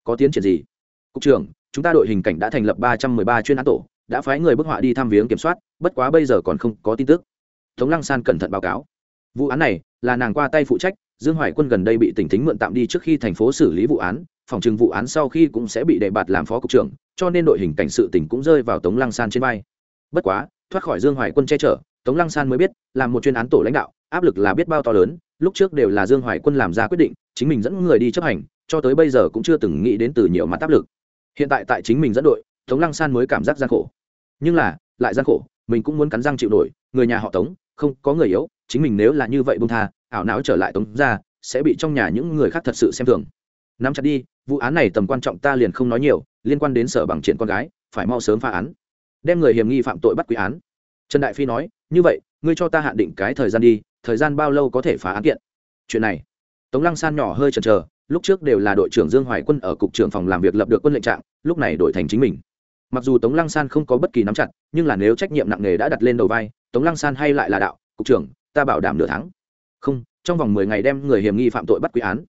Có tiến triển gì? Cục trưởng, chúng ta đội hình cảnh đã thành lập ba trăm mười ba chuyên án tổ, đã phái người bức họa đi thăm viếng kiểm soát, bất quá bây giờ còn không có tin tức. Tống lăng san cẩn thận báo cáo. Vụ án này là nàng qua tay phụ trách, dương hoài quân gần đây bị tỉnh thính mượn tạm đi trước khi thành phố xử lý vụ án, phòng trừng vụ án sau khi cũng sẽ bị đề bạt làm phó cục trưởng, cho nên đội hình cảnh sự tỉnh cũng rơi vào tống lăng san trên vai. Bất quá, thoát khỏi dương hoài quân che chở tống lăng san mới biết, làm một chuyên án tổ lãnh đạo, áp lực là biết bao to lớn, lúc trước đều là dương hoài quân làm ra quyết định, chính mình dẫn người đi chấp hành, cho tới bây giờ cũng chưa từng nghĩ đến từ nhiều mặt áp lực. Hiện tại tại chính mình dẫn đội, tống lăng san mới cảm giác gian khổ. Nhưng là, lại gian khổ, mình cũng muốn cắn răng chịu nổi, người nhà họ tống, không có người yếu, chính mình nếu là như vậy buông tha, ảo não trở lại tống ra, sẽ bị trong nhà những người khác thật sự xem thường. Nắm chặt đi, vụ án này tầm quan trọng ta liền không nói nhiều, liên quan đến sở bằng triển con gái, phải mau sớm phá án. Đem người hiểm nghi phạm tội bắt quý án. Trần đại phi nói như vậy, ngươi cho ta hạn định cái thời gian đi, thời gian bao lâu có thể phá án kiện? Chuyện này. Tống lăng san nhỏ hơi chần chờ, lúc trước đều là đội trưởng dương hoài quân ở cục trưởng phòng làm việc lập được quân lệnh trạng, lúc này đổi thành chính mình. Mặc dù tống lăng san không có bất kỳ nắm chặt, nhưng là nếu trách nhiệm nặng nề đã đặt lên đầu vai, tống lăng san hay lại là đạo, cục trưởng, ta bảo đảm nửa tháng. Không, trong vòng mười ngày đem người hiểm nghi phạm tội bắt quy án.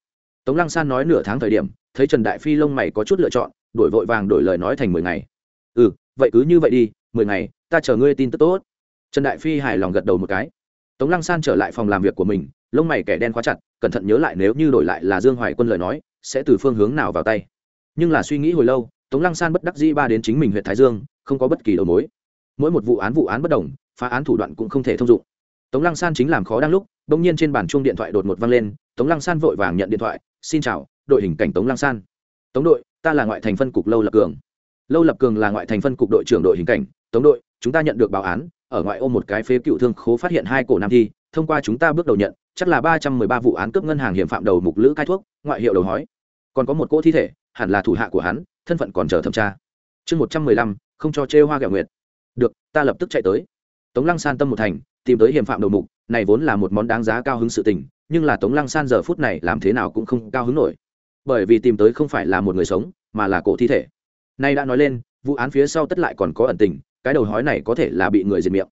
Tống lăng san nói nửa tháng thời điểm, thấy trần đại phi lông mày có chút lựa chọn, đổi vội vàng đổi lời nói thành mười ngày. Ừ vậy cứ như vậy đi, mười ngày, ta chờ ngươi tin tức tốt trần đại phi hài lòng gật đầu một cái. Tống lăng san trở lại phòng làm việc của mình, lông mày kẻ đen khóa chặt, cẩn thận nhớ lại nếu như đổi lại là dương hoài quân lời nói, sẽ từ phương hướng nào vào tay. Nhưng là suy nghĩ hồi lâu, tống lăng san bất đắc dĩ ba đến chính mình huyện thái dương, không có bất kỳ đầu mối. Mỗi một vụ án vụ án bất đồng, phá án thủ đoạn cũng không thể thông dụng. Tống lăng san chính làm khó đang lúc đ ỗ n g nhiên trên bàn chuông điện thoại đột ngột văng lên, tống lăng san vội vàng nhận điện thoại, xin chào, đội hình cảnh tống lăng san. Tống đội, ta là ngoại thành phân cục lâu lập cường. Lâu lập cường là ngoại thành phân cục đội trưởng đội hình cảnh. Tống đội, chúng ta nhận được báo án ở ngoại ô một cái phế cựu thương khố phát hiện hai cổ nam thi, thông qua chúng ta bước đầu nhận, chắc là ba trăm mười ba vụ án cướp ngân hàng hiểm phạm đầu mục lữ cai thuốc, ngoại hiệu đầu hói. Còn có một cỗ thi thể, hẳn là thủ hạ của hắn, thân phận còn chờ thẩm tra. Chương một trăm mười lăm, không cho chê hoa gạo nguyệt. Được, ta lập tức chạy tới. Tống lăng san tâm một thành, tìm tới hiểm phạm đầu mục, này vốn là một món đáng giá cao hứng sự tình, nhưng là tống lăng san giờ phút này làm thế nào cũng không cao hứng nổi. Bởi vì tìm tới không phải là một người sống, mà là cổ thi thể. Nay đã nói lên, vụ án phía sau tất lại còn có ẩn tình cái đầu hói này có thể là bị người diệt miệng.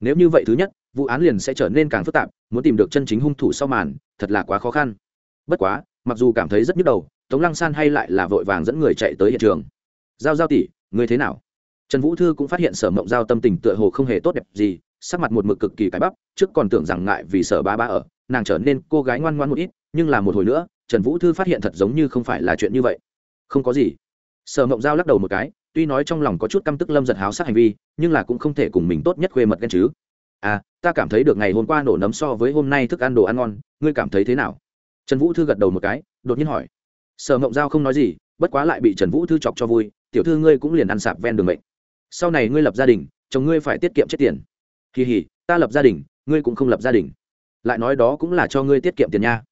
Nếu như vậy thứ nhất, vụ án liền sẽ trở nên càng phức tạp, muốn tìm được chân chính hung thủ sau màn, thật là quá khó khăn. Bất quá, mặc dù cảm thấy rất nhức đầu, tống lăng san hay lại là vội vàng dẫn người chạy tới hiện trường. Giao giao tỷ, người thế nào? Trần vũ thư cũng phát hiện sở mộng giao tâm tình tựa hồ không hề tốt đẹp gì, sắc mặt một mực cực kỳ cái bắp, trước còn tưởng rằng ngại vì sở ba ba ở, nàng trở nên cô gái ngoan ngoan một ít, nhưng là một hồi nữa, trần vũ thư phát hiện thật giống như không phải là chuyện như vậy. Không có gì. Sở mộng giao lắc đầu một cái tuy nói trong lòng có chút căm tức lâm giật háo sát hành vi, nhưng là cũng không thể cùng mình tốt nhất khuê mật ghen chứ. À ta cảm thấy được ngày hôm qua nổ nấm so với hôm nay thức ăn đồ ăn ngon, ngươi cảm thấy thế nào? Trần vũ thư gật đầu một cái, đột nhiên hỏi. Sở mộng giao không nói gì, bất quá lại bị trần vũ thư chọc cho vui, tiểu thư ngươi cũng liền ăn sạp ven đường mệnh. Sau này ngươi lập gia đình, chồng ngươi phải tiết kiệm chết tiền. Kỳ hỉ ta lập gia đình, ngươi cũng không lập gia đình. Lại nói đó cũng là cho ngươi tiết kiệm tiền nha.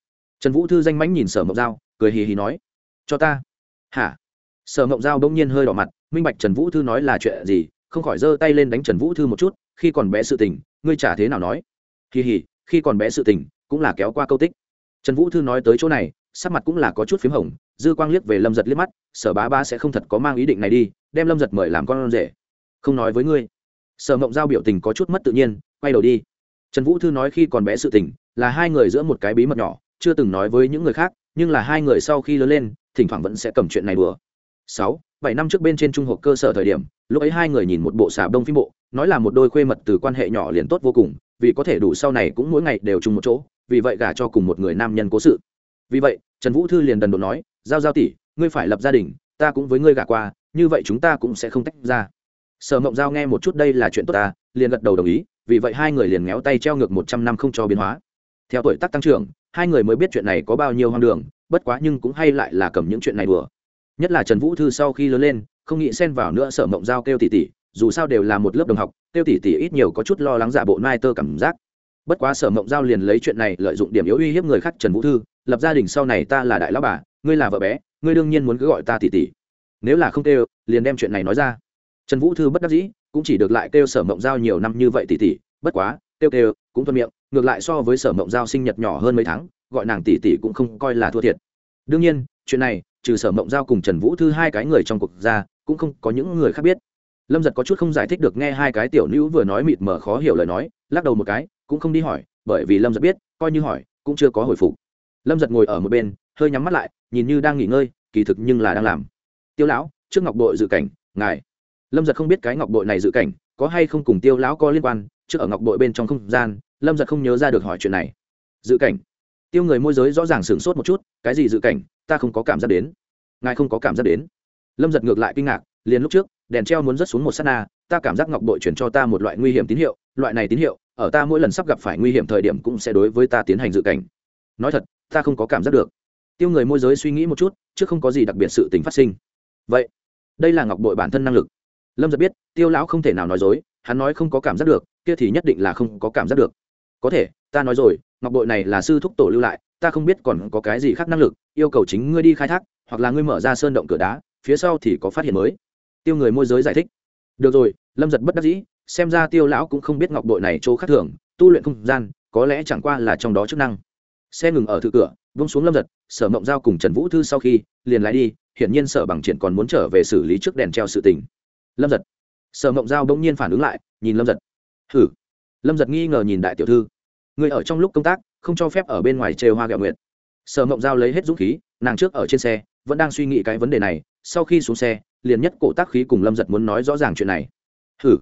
Trần vũ thư danh mãnh nhìn sở mộng giao, cười hì hì nói. Cho ta. Hả? Sở mộng giao đông nhiên hơi đỏ mặt minh bạch trần vũ thư nói là chuyện gì, không khỏi giơ tay lên đánh trần vũ thư một chút, khi còn bé sự tình, ngươi chả thế nào nói. Kỳ hỉ khi còn bé sự tình, cũng là kéo qua câu tích. Trần vũ thư nói tới chỗ này, sắc mặt cũng là có chút p h í m hồng, dư quang liếc về lâm giật liếc mắt, sở bá ba sẽ không thật có mang ý định này đi, đem lâm giật mời làm con rể. Không nói với ngươi. Sở mộng giao biểu tình có chút mất tự nhiên, quay đầu đi. Trần vũ thư nói khi còn bé sự tình, là hai người giữa một cái bí mật nhỏ, chưa từng nói với những người khác, nhưng là hai người sau khi lớn lên, thỉnh thoảng vẫn sẽ cầm chuyện này đùa sáu, bảy năm trước bên trên trung học cơ sở thời điểm, lúc ấy hai người nhìn một bộ xà đông phim bộ, nói là một đôi khuê mật từ quan hệ nhỏ liền tốt vô cùng, vì có thể đủ sau này cũng mỗi ngày đều chung một chỗ, vì vậy gả cho cùng một người nam nhân cố sự. Vì vậy, trần vũ thư liền đần độn nói, giao giao tỷ, ngươi phải lập gia đình, ta cũng với ngươi gả qua, như vậy chúng ta cũng sẽ không tách ra. Sở mộng giao nghe một chút đây là chuyện tốt ta, liền gật đầu đồng ý, vì vậy hai người liền ngéo tay treo ngược một trăm năm không cho biến hóa. Theo tuổi tác tăng trưởng, hai người mới biết chuyện này có bao nhiêu hoang đường, bất quá nhưng cũng hay lại là cầm những chuyện này đùa nhất là trần vũ thư sau khi lớn lên, không nghĩ xen vào nữa sở mộng giao kêu tỉ tỉ, dù sao đều là một lớp đồng học, kêu tỉ tỉ ít nhiều có chút lo lắng giả bộ nai tơ cảm giác. Bất quá sở mộng giao liền lấy chuyện này lợi dụng điểm yếu uy hiếp người khác trần vũ thư, lập gia đình sau này ta là đại lão bà, ngươi là vợ bé, ngươi đương nhiên muốn cứ gọi ta tỉ tỉ. Nếu là không kêu, liền đem chuyện này nói ra. Trần vũ thư bất đắc dĩ, cũng chỉ được lại kêu sở mộng giao nhiều năm như vậy tỷ tỷ bất quá, kêu kêu, cũng thuận miệng, ngược lại so với sở mộng giao sinh nhật nhỏ hơn mấy tháng, gọi nàng tỷ tỷ cũng không coi là thua thiệt. Đương nhiên chuyện này, trừ sở mộng giao cùng trần vũ thư hai cái người trong cuộc ra, cũng không có những người khác biết. Lâm giật có chút không giải thích được nghe hai cái tiểu nữ vừa nói mịt mờ khó hiểu lời nói, lắc đầu một cái, cũng không đi hỏi, bởi vì lâm giật biết, coi như hỏi, cũng chưa có hồi phục. Lâm giật ngồi ở một bên, hơi nhắm mắt lại, nhìn như đang nghỉ ngơi, kỳ thực nhưng là đang làm. Tiêu lão, trước ngọc đội dự cảnh, ngài. Lâm giật không biết cái ngọc bội này dự cảnh, có hay không cùng tiêu lão có liên quan, trước ở ngọc bội bên trong không gian, lâm giật không nhớ ra được hỏi chuyện này. Dự cảnh? Tiêu người môi giới rõ ràng sửng sốt một chút, cái gì dự cảnh? Ta không có cảm giác đến. Ngài không có cảm giác đến. Lâm giật ngược lại kinh ngạc, liền lúc trước, đèn treo muốn rớt xuống một s á t na, ta cảm giác ngọc bội chuyển cho ta một loại nguy hiểm tín hiệu, loại này tín hiệu, ở ta mỗi lần sắp gặp phải nguy hiểm thời điểm cũng sẽ đối với ta tiến hành dự cảnh. Nói thật, ta không có cảm giác được. Tiêu người môi giới suy nghĩ một chút, chứ không có gì đặc biệt sự tình phát sinh. Vậy, đây là ngọc bội bản thân năng lực. Lâm giật biết, tiêu lão không thể nào nói dối, hắn nói không có cảm giác được, kia thì nhất định là không có cảm giác được. Có thể, ta nói rồi, ngọc bội này là sư thúc tổ lưu lại ta không biết còn có cái gì khác năng lực, yêu cầu chính ngươi đi khai thác, hoặc là ngươi mở ra sơn động cửa đá, phía sau thì có phát hiện mới. Tiêu người môi giới giải thích. Được rồi, lâm giật bất đắc dĩ, xem ra tiêu lão cũng không biết ngọc bội này chỗ khác thường, tu luyện không gian, có lẽ chẳng qua là trong đó chức năng. Xe ngừng ở thự cửa, vung xuống lâm giật, sở mộng giao cùng trần vũ thư sau khi, liền lái đi, hiển nhiên sở bằng triển còn muốn trở về xử lý trước đèn treo sự tình. Lâm giật. Sở mộng giao bỗng nhiên phản ứng lại, nhìn lâm giật. Hử? Lâm giật nghi ngờ nhìn đại tiểu thư. Người ở trong lúc công tác không cho phép ở bên ngoài trêu hoa gạo nguyệt. Sở mộng giao lấy hết dũng khí, nàng trước ở trên xe, vẫn đang suy nghĩ cái vấn đề này, sau khi xuống xe, liền nhất cổ tác khí cùng lâm giật muốn nói rõ ràng chuyện này. Hử,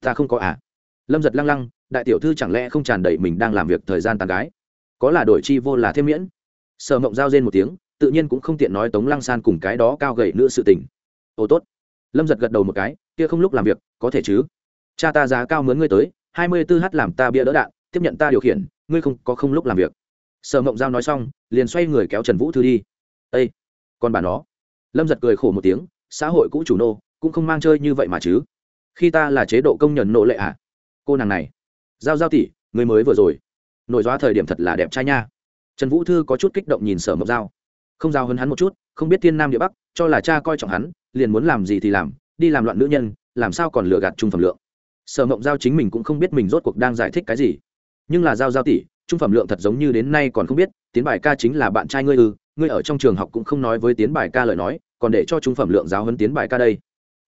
ta không có à? Lâm giật lăng lăng, đại tiểu thư chẳng lẽ không tràn đầy mình đang làm việc thời gian tàn gái? Có là đổi chi vô là thêm miễn? Sở mộng giao rên một tiếng, tự nhiên cũng không tiện nói tống lăng san cùng cái đó cao gậy nữa sự tình. Ồ tốt. Lâm giật gật đầu một cái, kia không lúc làm việc, có thể chứ? Cha ta giá cao mướn ngươi tới, hai mươi tư h làm ta bia đỡ đạn, tiếp nhận ta điều khiển ngươi không có không lúc làm việc. Sở mộng giao nói xong, liền xoay người kéo trần vũ thư đi. Ây còn bà nó. Lâm giật cười khổ một tiếng, xã hội cũ chủ nô, cũng không mang chơi như vậy mà chứ. Khi ta là chế độ công nhân nộ lệ à? Cô nàng này. Giao giao tỷ, người mới vừa rồi. Nội dóa thời điểm thật là đẹp trai nha. Trần vũ thư có chút kích động nhìn sở mộng giao. Không giao hơn hắn một chút, không biết thiên nam địa bắc, cho là cha coi trọng hắn, liền muốn làm gì thì làm, đi làm loạn nữ nhân, làm sao còn lừa gạt trung phẩm lượng. Sở mộng giao chính mình cũng không biết mình rốt cuộc đang giải thích cái gì nhưng là giao giao tỷ, trung phẩm lượng thật giống như đến nay còn không biết, tiến bài ca chính là bạn trai ngươi ư, ngươi ở trong trường học cũng không nói với tiến bài ca lời nói, còn để cho trung phẩm lượng giáo hơn tiến bài ca đây.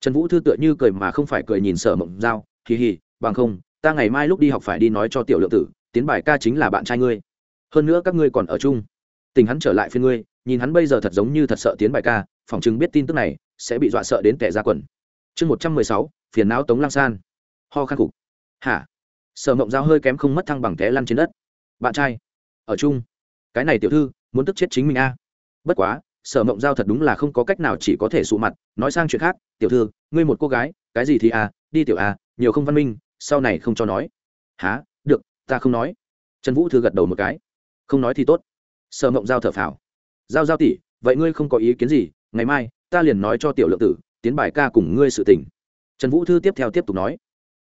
Trần vũ thư tựa như cười mà không phải cười nhìn sở mộng giao kỳ hì, bằng không, ta ngày mai lúc đi học phải đi nói cho tiểu lượng tử, tiến bài ca chính là bạn trai ngươi. Hơn nữa các ngươi còn ở chung. Tình hắn trở lại phía ngươi, nhìn hắn bây giờ thật giống như thật sợ tiến bài ca phỏng chứng biết tin tức này sẽ bị dọa sợ đến kẻ ra quần. Chương một trăm mười sáu, phiền não tống lang san. Ho khăn cục. Hả? Sở mộng giao hơi kém không mất thăng bằng té lăn trên đất. Bạn trai, ở chung. Cái này tiểu thư, muốn tức chết chính mình a. Bất quá sở mộng giao thật đúng là không có cách nào chỉ có thể sụ mặt. Nói sang chuyện khác, tiểu thư, ngươi một cô gái, cái gì thì à đi tiểu à nhiều không văn minh, sau này không cho nói. Há được, ta không nói. Trần vũ thư gật đầu một cái. Không nói thì tốt. Sở mộng giao thở phào. Giao giao tỷ, vậy ngươi không có ý kiến gì, ngày mai, ta liền nói cho tiểu lượng tử, tiến bài ca cùng ngươi sự tình. Trần vũ thư tiếp theo tiếp tục nói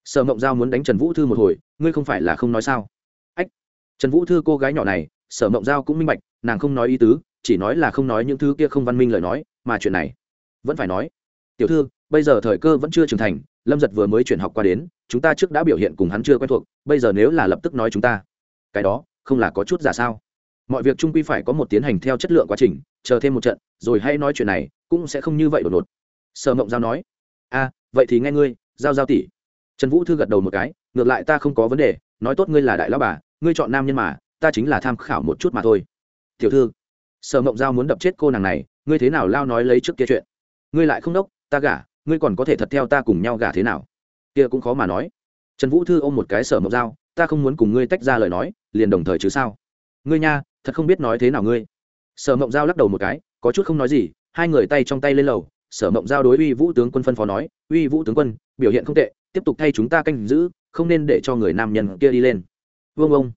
sở mộng giao muốn đánh trần vũ thư một hồi, ngươi không phải là không nói sao? Ách, trần vũ thư cô gái nhỏ này, sở mộng giao cũng minh bạch, nàng không nói ý tứ, chỉ nói là không nói những thứ kia không văn minh lời nói, mà chuyện này vẫn phải nói. Tiểu thư, bây giờ thời cơ vẫn chưa trưởng thành, lâm giật vừa mới chuyển học qua đến, chúng ta trước đã biểu hiện cùng hắn chưa quen thuộc, bây giờ nếu là lập tức nói chúng ta, cái đó không là có chút giả sao? Mọi việc trung quy phải có một tiến hành theo chất lượng quá trình, chờ thêm một trận, rồi hay nói chuyện này, cũng sẽ không như vậy đột ngột. Sở mộng giao nói a vậy thì nghe ngươi, giao giao tỷ trần vũ thư gật đầu một cái, ngược lại ta không có vấn đề, nói tốt ngươi là đại lao bà, ngươi chọn nam nhân mà, ta chính là tham khảo một chút mà thôi. Tiểu thư, sở mộng giao muốn đập chết cô nàng này, ngươi thế nào lao nói lấy trước kia chuyện? Ngươi lại không đốc, ta gả, ngươi còn có thể thật theo ta cùng nhau gả thế nào? Kia cũng khó mà nói. Trần vũ thư ôm một cái sở mộng giao, ta không muốn cùng ngươi tách ra lời nói, liền đồng thời chứ sao? Ngươi nha, thật không biết nói thế nào ngươi. Sở mộng giao lắc đầu một cái, có chút không nói gì, hai người tay trong tay lên lầu. Sở mộng giao đối uy vũ tướng quân phân phó nói, uy vũ tướng quân, biểu hiện không tệ tiếp tục thay chúng ta canh giữ, không nên để cho người nam nhân kia đi lên. Vương ông,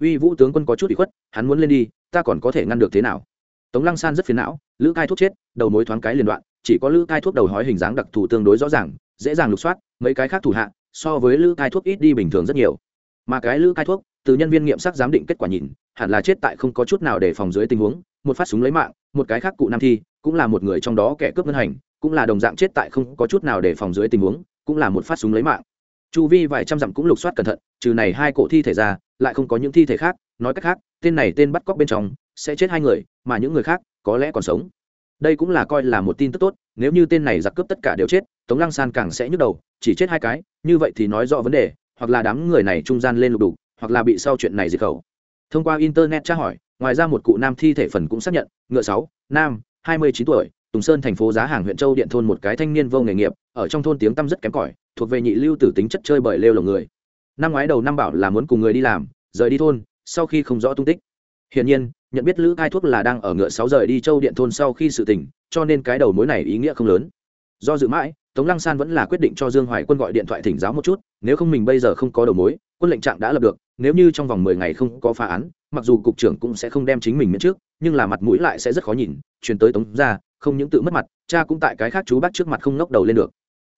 uy vũ tướng quân có chút bị khuất, hắn muốn lên đi, ta còn có thể ngăn được thế nào? Tống lăng san rất phiền não, lữ cai thuốc chết, đầu mối thoáng cái liên đoạn, chỉ có lữ cai thuốc đầu hói hình dáng đặc thù tương đối rõ ràng, dễ dàng lục soát, mấy cái khác thủ hạ, so với lữ cai thuốc ít đi bình thường rất nhiều. Mà cái lữ cai thuốc, từ nhân viên nghiệm sắc giám định kết quả nhìn, hẳn là chết tại không có chút nào để phòng dưới tình huống, một phát súng lấy mạng, một cái khác cụ nam thi, cũng là một người trong đó kẻ cướp ngân hành, cũng là đồng dạng chết tại không có chút nào để phòng dưới tình huống cũng là một phát súng lấy mạng. Chu vi vài trăm dặm cũng lục soát cẩn thận, trừ này hai cổ thi thể ra, lại không có những thi thể khác, nói cách khác, tên này tên bắt cóc bên trong, sẽ chết hai người, mà những người khác, có lẽ còn sống. Đây cũng là coi là một tin tức tốt, nếu như tên này giặc cướp tất cả đều chết, tống lăng san càng sẽ nhức đầu, chỉ chết hai cái, như vậy thì nói rõ vấn đề, hoặc là đám người này trung gian lên lục đủ hoặc là bị sau chuyện này diệt khẩu. Thông qua internet tra hỏi, ngoài ra một cụ nam thi thể phần cũng xác nhận, ngựa sáu, nam, hai mươi chín tuổi tùng sơn thành phố giá hàng huyện châu điện thôn một cái thanh niên vô nghề nghiệp, ở trong thôn tiếng tăm rất kém cỏi, thuộc về nhị lưu tử tính chất chơi bời lêu lổng người năm ngoái đầu năm bảo là muốn cùng người đi làm, rời đi thôn, sau khi không rõ tung tích hiển nhiên, nhận biết lữ Khai thuốc là đang ở ngựa sáu rời đi châu điện thôn sau khi sự tỉnh cho nên cái đầu mối này ý nghĩa không lớn do dự mãi, tống lăng san vẫn là quyết định cho dương hoài quân gọi điện thoại thỉnh giáo một chút, nếu không mình bây giờ không có đầu mối, quân lệnh trạng đã lập được, nếu như trong vòng mười ngày không có phá án, mặc dù cục trưởng cũng sẽ không đem chính mình miễn trước, nhưng là mặt mũi lại sẽ rất khó nhìn, truyền tới tống Gia không những tự mất mặt, cha cũng tại cái khác chú bác trước mặt không ngóc đầu lên được.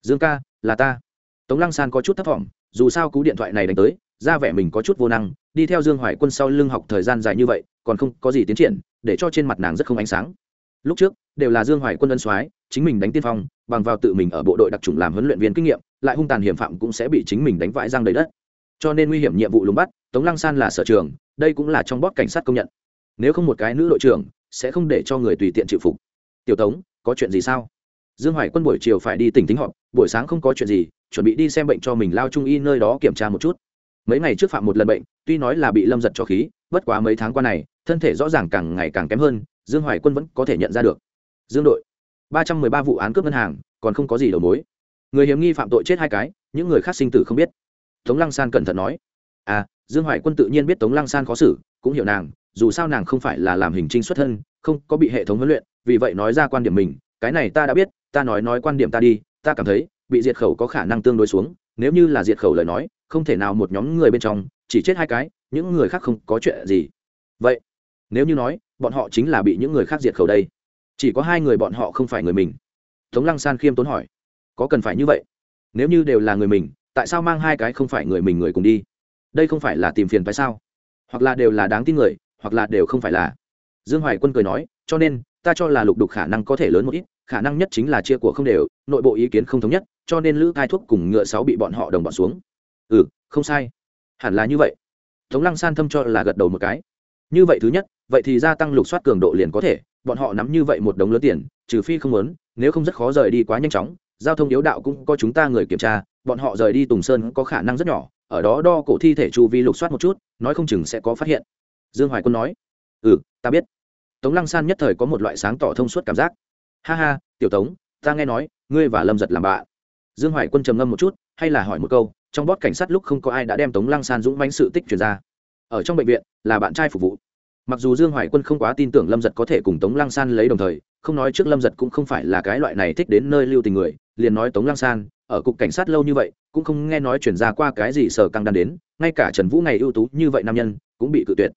Dương ca, là ta. Tống lăng san có chút thất vọng dù sao cú điện thoại này đánh tới, ra vẻ mình có chút vô năng, đi theo dương hoài quân sau lưng học thời gian dài như vậy, còn không có gì tiến triển, để cho trên mặt nàng rất không ánh sáng. Lúc trước, đều là dương hoài quân ân soái, chính mình đánh tiên phong, bằng vào tự mình ở bộ đội đặc trùng làm huấn luyện viên kinh nghiệm, lại hung tàn hiểm phạm cũng sẽ bị chính mình đánh vãi răng đầy đất. Cho nên nguy hiểm nhiệm vụ lùng bắt, tống lăng san là sở trường, đây cũng là trong bót cảnh sát công nhận. Nếu không một cái nữ đội trưởng, sẽ không để cho người tùy tiện chịu phục tiểu tống, có chuyện gì sao? Dương hoài quân buổi chiều phải đi tỉnh tính họp, buổi sáng không có chuyện gì, chuẩn bị đi xem bệnh cho mình lao trung y nơi đó kiểm tra một chút. Mấy ngày trước phạm một lần bệnh, tuy nói là bị lâm giật cho khí, bất quá mấy tháng qua này, thân thể rõ ràng càng ngày càng kém hơn, dương hoài quân vẫn có thể nhận ra được. Dương đội, ba trăm mười ba vụ án cướp ngân hàng, còn không có gì đầu mối. Người hiếm nghi phạm tội chết hai cái, những người khác sinh tử không biết. Tống lăng san cẩn thận nói. À dương hoài quân tự nhiên biết tống lăng san khó xử, cũng hiểu nàng dù sao nàng không phải là làm hình trinh xuất thân, không có bị hệ thống huấn luyện, vì vậy nói ra quan điểm mình, cái này ta đã biết, ta nói nói quan điểm ta đi, ta cảm thấy, bị diệt khẩu có khả năng tương đối xuống, nếu như là diệt khẩu lời nói, không thể nào một nhóm người bên trong, chỉ chết hai cái, những người khác không có chuyện gì. Vậy, nếu như nói, bọn họ chính là bị những người khác diệt khẩu đây, chỉ có hai người bọn họ không phải người mình. Tống lăng san khiêm tốn hỏi, có cần phải như vậy? Nếu như đều là người mình, tại sao mang hai cái không phải người mình người cùng đi? Đây không phải là tìm phiền phải sao? Hoặc là đều là đáng tin người hoặc là đều không phải là. Dương hoài quân cười nói, cho nên, ta cho là lục đục khả năng có thể lớn một ít, khả năng nhất chính là chia của không đều, nội bộ ý kiến không thống nhất, cho nên lữ thai thuốc cùng ngựa sáu bị bọn họ đồng bọn xuống. Ừ không sai. Hẳn là như vậy. Tống lăng san thâm cho là gật đầu một cái. Như vậy thứ nhất, vậy thì gia tăng lục soát cường độ liền có thể, bọn họ nắm như vậy một đống lớn tiền, trừ phi không muốn, nếu không rất khó rời đi quá nhanh chóng, giao thông yếu đạo cũng có chúng ta người kiểm tra, bọn họ rời đi tùng sơn có khả năng rất nhỏ, ở đó đo cổ thi thể chu vi lục soát một chút, nói không chừng sẽ có phát hiện dương hoài quân nói ừ ta biết. Tống lăng san nhất thời có một loại sáng tỏ thông suốt cảm giác. Ha ha, tiểu tống, ta nghe nói, ngươi và lâm giật làm bạn. Dương hoài quân trầm ngâm một chút, hay là hỏi một câu, trong bót cảnh sát lúc không có ai đã đem tống lăng san dũng bánh sự tích truyền ra. Ở trong bệnh viện, là bạn trai phục vụ. Mặc dù dương hoài quân không quá tin tưởng lâm giật có thể cùng tống lăng san lấy đồng thời, không nói trước lâm giật cũng không phải là cái loại này thích đến nơi lưu tình người, liền nói tống lăng san, ở cục cảnh sát lâu như vậy, cũng không nghe nói chuyển ra qua cái gì sở căng đan đến, ngay cả trần vũ ngày ưu tú như vậy nam nhân, cũng bị cự tuyệt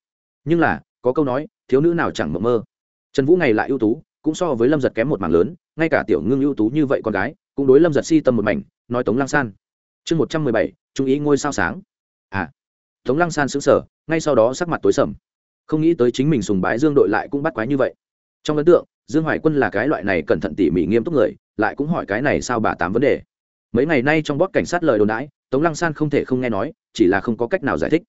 nhưng là, có câu nói, thiếu nữ nào chẳng mộng mơ. Trần vũ ngày lại ưu tú, cũng so với lâm giật kém một mảng lớn, ngay cả tiểu ngưng ưu tú như vậy con gái, cũng đối lâm giật si tâm một mảnh, nói tống Lang san. Chương một trăm mười bảy trung ý ngôi sao sáng. À tống Lang san xứng sở ngay sau đó sắc mặt tối sầm. Không nghĩ tới chính mình sùng bái dương đội lại cũng bắt quái như vậy. Trong ấn tượng, dương hoài quân là cái loại này cẩn thận tỉ mỉ nghiêm túc người, lại cũng hỏi cái này sao bà tám vấn đề. Mấy ngày nay trong bóp cảnh sát lời đồn đãi, tống lăng san không thể không nghe nói, chỉ là không có cách nào giải thích.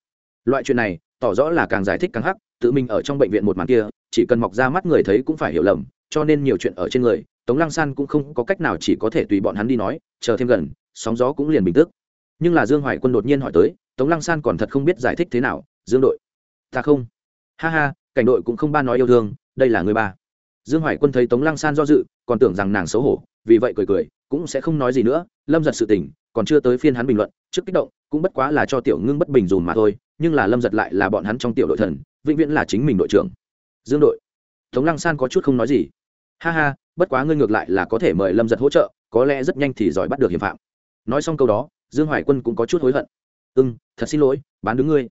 Loại chuyện này tỏ rõ là càng giải thích càng hắc, tự mình ở trong bệnh viện một màn kia, chỉ cần mọc ra mắt người thấy cũng phải hiểu lầm, cho nên nhiều chuyện ở trên người, tống lăng san cũng không có cách nào chỉ có thể tùy bọn hắn đi nói, chờ thêm gần, sóng gió cũng liền bình tức. Nhưng là dương hoài quân đột nhiên hỏi tới, tống lăng san còn thật không biết giải thích thế nào, dương đội, ta không. Ha ha, cảnh đội cũng không ba nói yêu thương, đây là người ba. Dương hoài quân thấy tống lăng san do dự, còn tưởng rằng nàng xấu hổ vì vậy cười cười cũng sẽ không nói gì nữa lâm giật sự tình còn chưa tới phiên hắn bình luận trước kích động cũng bất quá là cho tiểu ngưng bất bình dùm mà thôi nhưng là lâm giật lại là bọn hắn trong tiểu đội thần vĩnh viễn là chính mình đội trưởng. Dương đội tống lăng san có chút không nói gì. Ha ha bất quá ngươi ngược lại là có thể mời lâm giật hỗ trợ có lẽ rất nhanh thì giỏi bắt được hiểm phạm. Nói xong câu đó dương hoài quân cũng có chút hối hận. Ưng ừ, thật xin lỗi bán đứng ngươi.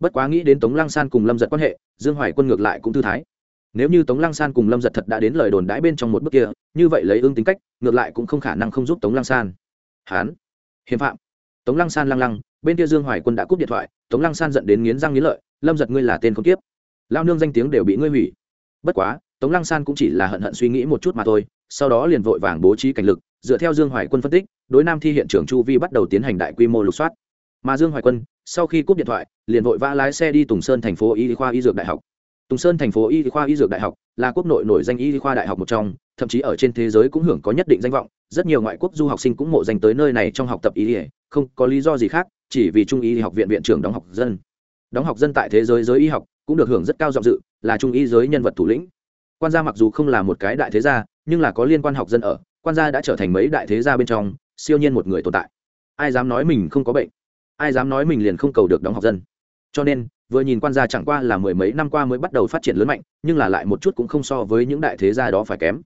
Bất quá nghĩ đến tống lăng san cùng lâm giật quan hệ dương hoài quân ngược lại cũng thư thái nếu như tống lăng san cùng lâm giật thật đã đến lời đồn đãi bên trong một bước kia, như vậy lấy ương tính cách, ngược lại cũng không khả năng không giúp tống lăng san. Hán. Hiểm phạm. Tống lăng san lăng lăng, bên kia dương hoài quân đã cúp điện thoại, tống lăng san dẫn đến nghiến răng nghiến lợi, lâm giật ngươi là tên không tiếp lao nương danh tiếng đều bị ngươi hủy. Bất quá, tống lăng san cũng chỉ là hận hận suy nghĩ một chút mà thôi, sau đó liền vội vàng bố trí cảnh lực, dựa theo dương hoài quân phân tích, đối nam thi hiện trường chu vi bắt đầu tiến hành đại quy mô lục soát. Mà dương hoài quân, sau khi cúp điện thoại, liền vội vã lái xe đi tùng sơn thành phố y khoa y dược đại học tùng sơn thành phố y khoa y dược đại học là quốc nội nổi danh y khoa đại học một trong, thậm chí ở trên thế giới cũng hưởng có nhất định danh vọng. Rất nhiều ngoại quốc du học sinh cũng mộ danh tới nơi này trong học tập y không có lý do gì khác, chỉ vì trung y học viện viện trưởng đóng học dân. Đóng học dân tại thế giới giới y học cũng được hưởng rất cao giọng dự, là trung y giới nhân vật thủ lĩnh. Quan gia mặc dù không là một cái đại thế gia, nhưng là có liên quan học dân ở, quan gia đã trở thành mấy đại thế gia bên trong, siêu nhiên một người tồn tại. Ai dám nói mình không có bệnh? Ai dám nói mình liền không cầu được đóng học dân? Cho nên, vừa nhìn quan gia chẳng qua là mười mấy năm qua mới bắt đầu phát triển lớn mạnh, nhưng là lại một chút cũng không so với những đại thế gia đó phải kém.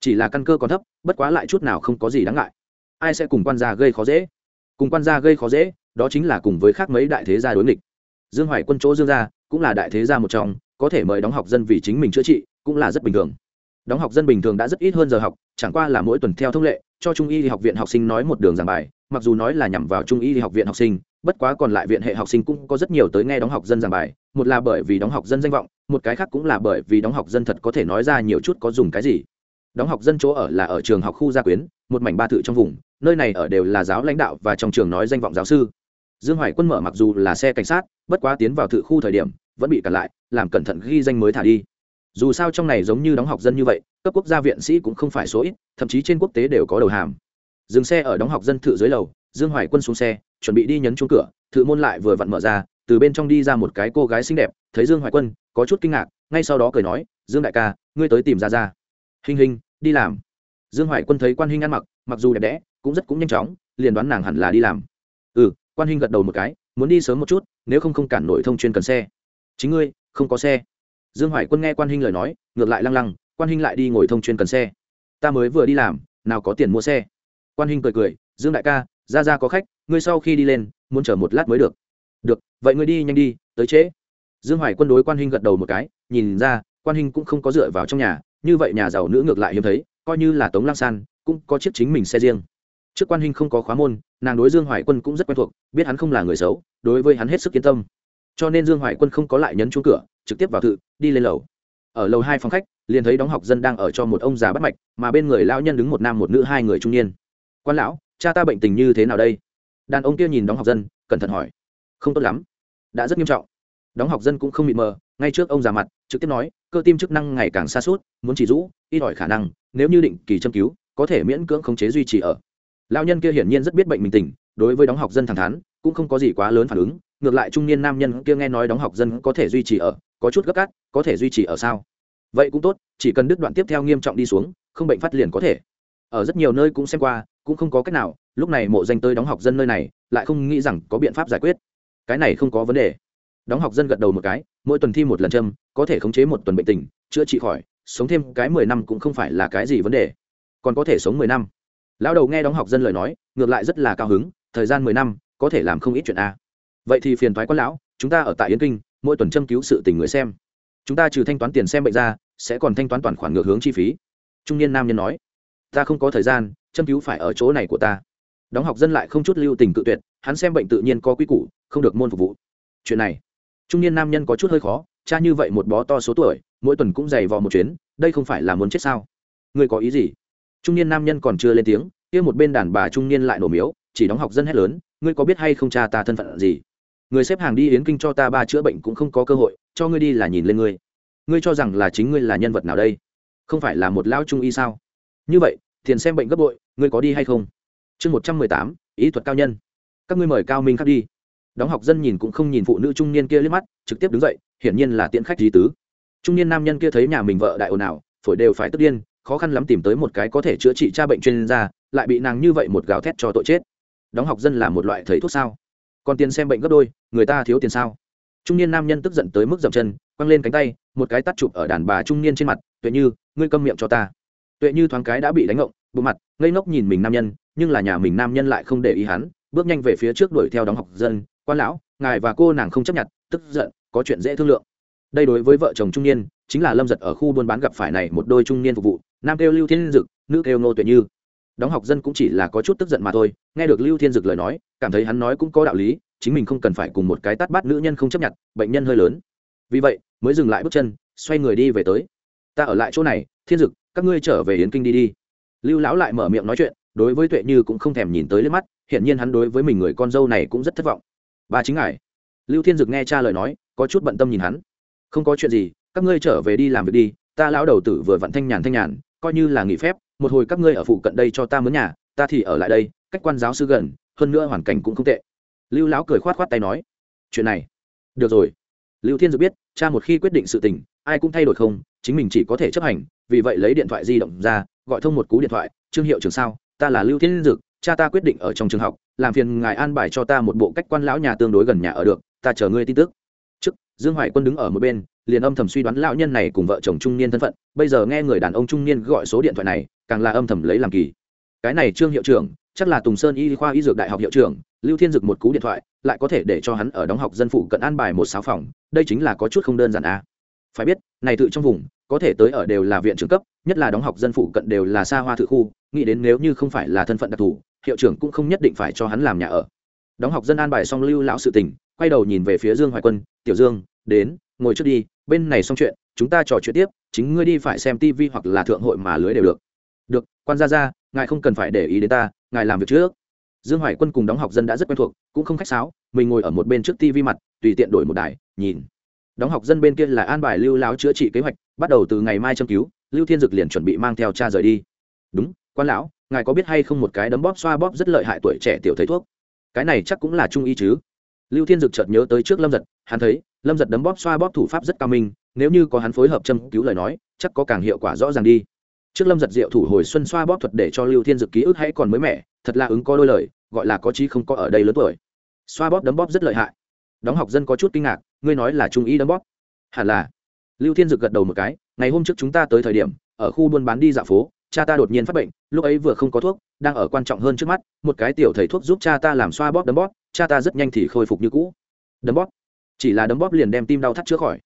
Chỉ là căn cơ còn thấp, bất quá lại chút nào không có gì đáng ngại. Ai sẽ cùng quan gia gây khó dễ? Cùng quan gia gây khó dễ, đó chính là cùng với khác mấy đại thế gia đối nghịch. Dương hoài quân chỗ dương gia cũng là đại thế gia một trong, có thể mời đóng học dân vì chính mình chữa trị cũng là rất bình thường. Đóng học dân bình thường đã rất ít hơn giờ học, chẳng qua là mỗi tuần theo thông lệ, cho trung y học viện học sinh nói một đường giảng bài mặc dù nói là nhằm vào trung y học viện học sinh, bất quá còn lại viện hệ học sinh cũng có rất nhiều tới nghe đóng học dân giảng bài. Một là bởi vì đóng học dân danh vọng, một cái khác cũng là bởi vì đóng học dân thật có thể nói ra nhiều chút có dùng cái gì. Đóng học dân chỗ ở là ở trường học khu gia quyến, một mảnh ba thự trong vùng, nơi này ở đều là giáo lãnh đạo và trong trường nói danh vọng giáo sư. Dương hoài quân mở mặc dù là xe cảnh sát, bất quá tiến vào thự khu thời điểm, vẫn bị cản lại, làm cẩn thận ghi danh mới thả đi. Dù sao trong này giống như đóng học dân như vậy, cấp quốc gia viện sĩ cũng không phải số ít, thậm chí trên quốc tế đều có đầu hàm dừng xe ở đóng học dân thự dưới lầu, dương hoài quân xuống xe, chuẩn bị đi nhấn chuông cửa, thự môn lại vừa vặn mở ra, từ bên trong đi ra một cái cô gái xinh đẹp, thấy dương hoài quân, có chút kinh ngạc, ngay sau đó cười nói, dương đại ca, ngươi tới tìm ra ra hình hình, đi làm. Dương hoài quân thấy quan hình ăn mặc mặc dù đẹp đẽ, cũng rất cũng nhanh chóng, liền đoán nàng hẳn là đi làm. Ừ. Quan hình gật đầu một cái, muốn đi sớm một chút, nếu không không cản nổi thông chuyên cần xe. Chính ngươi, không có xe. Dương hoài quân nghe quan hình lời nói, ngược lại lăng lăng, quan hình lại đi ngồi thông chuyên cần xe. Ta mới vừa đi làm, nào có tiền mua xe quan hình cười cười, dương đại ca ra ra có khách, ngươi sau khi đi lên, muốn chờ một lát mới được. Được, vậy ngươi đi nhanh đi, tới trễ. Dương hoài quân đối quan hình gật đầu một cái, nhìn ra, quan hình cũng không có dựa vào trong nhà, như vậy nhà giàu nữ ngược lại hiếm thấy, coi như là tống lang san, cũng có chiếc chính mình xe riêng. Trước quan hình không có khóa môn, nàng đối dương hoài quân cũng rất quen thuộc, biết hắn không là người xấu, đối với hắn hết sức yên tâm. Cho nên dương hoài quân không có lại nhấn chuông cửa, trực tiếp vào thự đi lên lầu. Ở lầu hai phòng khách, liền thấy đóng học dân đang ở cho một ông già bắt mạch, mà bên người lão nhân đứng một nam một nữ hai người trung niên quan lão cha ta bệnh tình như thế nào đây? Đàn ông kia nhìn đóng học dân cẩn thận hỏi. Không tốt lắm đã rất nghiêm trọng. Đóng học dân cũng không mịt mờ ngay trước ông già mặt trực tiếp nói cơ tim chức năng ngày càng xa suốt muốn chỉ rũ ít ỏi khả năng nếu như định kỳ châm cứu có thể miễn cưỡng khống chế duy trì ở. Lao nhân kia hiển nhiên rất biết bệnh mình tỉnh, đối với đóng học dân thẳng thắn cũng không có gì quá lớn phản ứng ngược lại trung niên nam nhân kia nghe nói đóng học dân có thể duy trì ở có chút gấp cát có thể duy trì ở sao? Vậy cũng tốt chỉ cần đứt đoạn tiếp theo nghiêm trọng đi xuống không bệnh phát liền có thể ở rất nhiều nơi cũng xem qua, cũng không có cách nào, lúc này mộ danh tới đóng học dân nơi này, lại không nghĩ rằng có biện pháp giải quyết. Cái này không có vấn đề. Đóng học dân gật đầu một cái, mỗi tuần thi một lần châm, có thể khống chế một tuần bệnh tình, chữa trị khỏi, sống thêm cái mười năm cũng không phải là cái gì vấn đề. Còn có thể sống mười năm. Lão đầu nghe đóng học dân lời nói, ngược lại rất là cao hứng, thời gian mười năm, có thể làm không ít chuyện a. Vậy thì phiền thoái quan lão, chúng ta ở tại yến kinh, mỗi tuần châm cứu sự tình người xem. Chúng ta trừ thanh toán tiền xem bệnh ra, sẽ còn thanh toán toàn khoản ngược hướng chi phí. Trung niên nam nhân nói ta không có thời gian, châm cứu phải ở chỗ này của ta. Đóng học dân lại không chút lưu tình cự tuyệt, hắn xem bệnh tự nhiên có quy củ, không được môn phục vụ. Chuyện này, trung niên nam nhân có chút hơi khó, cha như vậy một bó to số tuổi, mỗi tuần cũng dày vò một chuyến, đây không phải là muốn chết sao? Ngươi có ý gì? Trung niên nam nhân còn chưa lên tiếng, kia một bên đàn bà trung niên lại nổ miếu, chỉ đóng học dân hết lớn, ngươi có biết hay không cha ta thân phận gì? Người xếp hàng đi yến kinh cho ta ba chữa bệnh cũng không có cơ hội, cho ngươi đi là nhìn lên ngươi. Ngươi cho rằng là chính ngươi là nhân vật nào đây? Không phải là một lão trung y sao? Như vậy, tiền xem bệnh gấp bội, ngươi có đi hay không? Chương một trăm mười tám, ý thuật cao nhân. Các ngươi mời cao minh khắc đi. Đóng học dân nhìn cũng không nhìn phụ nữ trung niên kia liếc mắt, trực tiếp đứng dậy, hiển nhiên là tiễn khách di tứ. Trung niên nam nhân kia thấy nhà mình vợ đại ồn ào, phổi đều phải tức điên, khó khăn lắm tìm tới một cái có thể chữa trị cha bệnh chuyên gia, lại bị nàng như vậy một gào thét cho tội chết. Đóng học dân là một loại thầy thuốc sao? Còn tiền xem bệnh gấp đôi, người ta thiếu tiền sao? Trung niên nam nhân tức giận tới mức dậm chân, quăng lên cánh tay, một cái tắt chụp ở đàn bà trung niên trên mặt, tuệ như, ngươi câm miệng cho ta tuệ như thoáng cái đã bị đánh ngộng bộ mặt, ngây ngốc nhìn mình nam nhân, nhưng là nhà mình nam nhân lại không để ý hắn, bước nhanh về phía trước đuổi theo đóng học dân, quan lão, ngài và cô nàng không chấp nhận, tức giận, có chuyện dễ thương lượng. Đây đối với vợ chồng trung niên, chính là lâm giật ở khu buôn bán gặp phải này một đôi trung niên phục vụ, nam kêu lưu thiên dực, nữ kêu ngô tuệ như. Đóng học dân cũng chỉ là có chút tức giận mà thôi, nghe được lưu thiên dực lời nói, cảm thấy hắn nói cũng có đạo lý, chính mình không cần phải cùng một cái tát bát nữ nhân không chấp nhận, bệnh nhân hơi lớn. Vì vậy, mới dừng lại bước chân, xoay người đi về tới. Ta ở lại chỗ này, thiên dực các ngươi trở về yến kinh đi đi. Lưu lão lại mở miệng nói chuyện, đối với tuệ như cũng không thèm nhìn tới lên mắt hiện nhiên hắn đối với mình người con dâu này cũng rất thất vọng. Bà chính ngài. Lưu thiên dực nghe cha lời nói, có chút bận tâm nhìn hắn. Không có chuyện gì, các ngươi trở về đi làm việc đi, ta lão đầu tử vừa vặn thanh nhàn thanh nhàn, coi như là nghỉ phép, một hồi các ngươi ở phụ cận đây cho ta mướn nhà, ta thì ở lại đây, cách quan giáo sư gần, hơn nữa hoàn cảnh cũng không tệ. Lưu lão cười khoát khoát tay nói, chuyện này, được rồi. Lưu thiên dực biết, cha một khi quyết định sự tình ai cũng thay đổi không, chính mình chỉ có thể chấp hành, vì vậy lấy điện thoại di động ra, gọi thông một cú điện thoại, trương hiệu trường sao? Ta là lưu thiên dực, cha ta quyết định ở trong trường học, làm phiền ngài an bài cho ta một bộ cách quan lão nhà tương đối gần nhà ở được, ta chờ ngươi tin tức. Trước, dương hoài quân đứng ở một bên, liền âm thầm suy đoán lão nhân này cùng vợ chồng trung niên thân phận, bây giờ nghe người đàn ông trung niên gọi số điện thoại này, càng là âm thầm lấy làm kỳ. Cái này trương hiệu trưởng, chắc là tùng sơn y khoa y dược đại học hiệu trưởng, lưu thiên dực một cú điện thoại, lại có thể để cho hắn ở đóng học dân phụ cận an bài một sáu phòng, đây chính là có chút không đơn giản à phải biết, này tự trong vùng, có thể tới ở đều là viện trưởng cấp, nhất là đóng học dân phụ cận đều là xa hoa thự khu, nghĩ đến nếu như không phải là thân phận đặc thù, hiệu trưởng cũng không nhất định phải cho hắn làm nhà ở. Đóng học dân an bài xong lưu lão sự tình, quay đầu nhìn về phía dương hoài quân, tiểu dương, đến, ngồi trước đi, bên này xong chuyện, chúng ta trò chuyện tiếp, chính ngươi đi phải xem tivi hoặc là thượng hội mà lưới đều được. Được, quan gia ra ngài không cần phải để ý đến ta, ngài làm việc trước. Dương hoài quân cùng đóng học dân đã rất quen thuộc, cũng không khách sáo, mình ngồi ở một bên trước tivi mặt, tùy tiện đổi một đài, nhìn đóng học dân bên kia là an bài lưu láo chữa trị kế hoạch, bắt đầu từ ngày mai châm cứu, lưu thiên dực liền chuẩn bị mang theo cha rời đi. Đúng, quan lão, ngài có biết hay không một cái đấm bóp xoa bóp rất lợi hại tuổi trẻ tiểu thấy thuốc? Cái này chắc cũng là trung y chứ. Lưu thiên dực chợt nhớ tới trước lâm giật, hắn thấy, lâm giật đấm bóp xoa bóp thủ pháp rất cao minh, nếu như có hắn phối hợp châm cứu lời nói, chắc có càng hiệu quả rõ ràng đi. Trước lâm giật diệu thủ hồi xuân xoa bóp thuật để cho lưu thiên dực ký ức hãy còn mới mẻ, thật là ứng có đôi lời, gọi là có chí không có ở đây lớn tuổi. Xoa bóp đấm bóp rất lợi hại. Đóng học dân có chút kinh ngạc ngươi nói là trung y đấm bóp. Hẳn là. Lưu thiên dực gật đầu một cái ngày hôm trước chúng ta tới thời điểm ở khu buôn bán đi dạo phố cha ta đột nhiên phát bệnh lúc ấy vừa không có thuốc đang ở quan trọng hơn trước mắt một cái tiểu thầy thuốc giúp cha ta làm xoa bóp đấm bóp cha ta rất nhanh thì khôi phục như cũ. Đấm bóp. Chỉ là đấm bóp liền đem tim đau thắt chữa khỏi.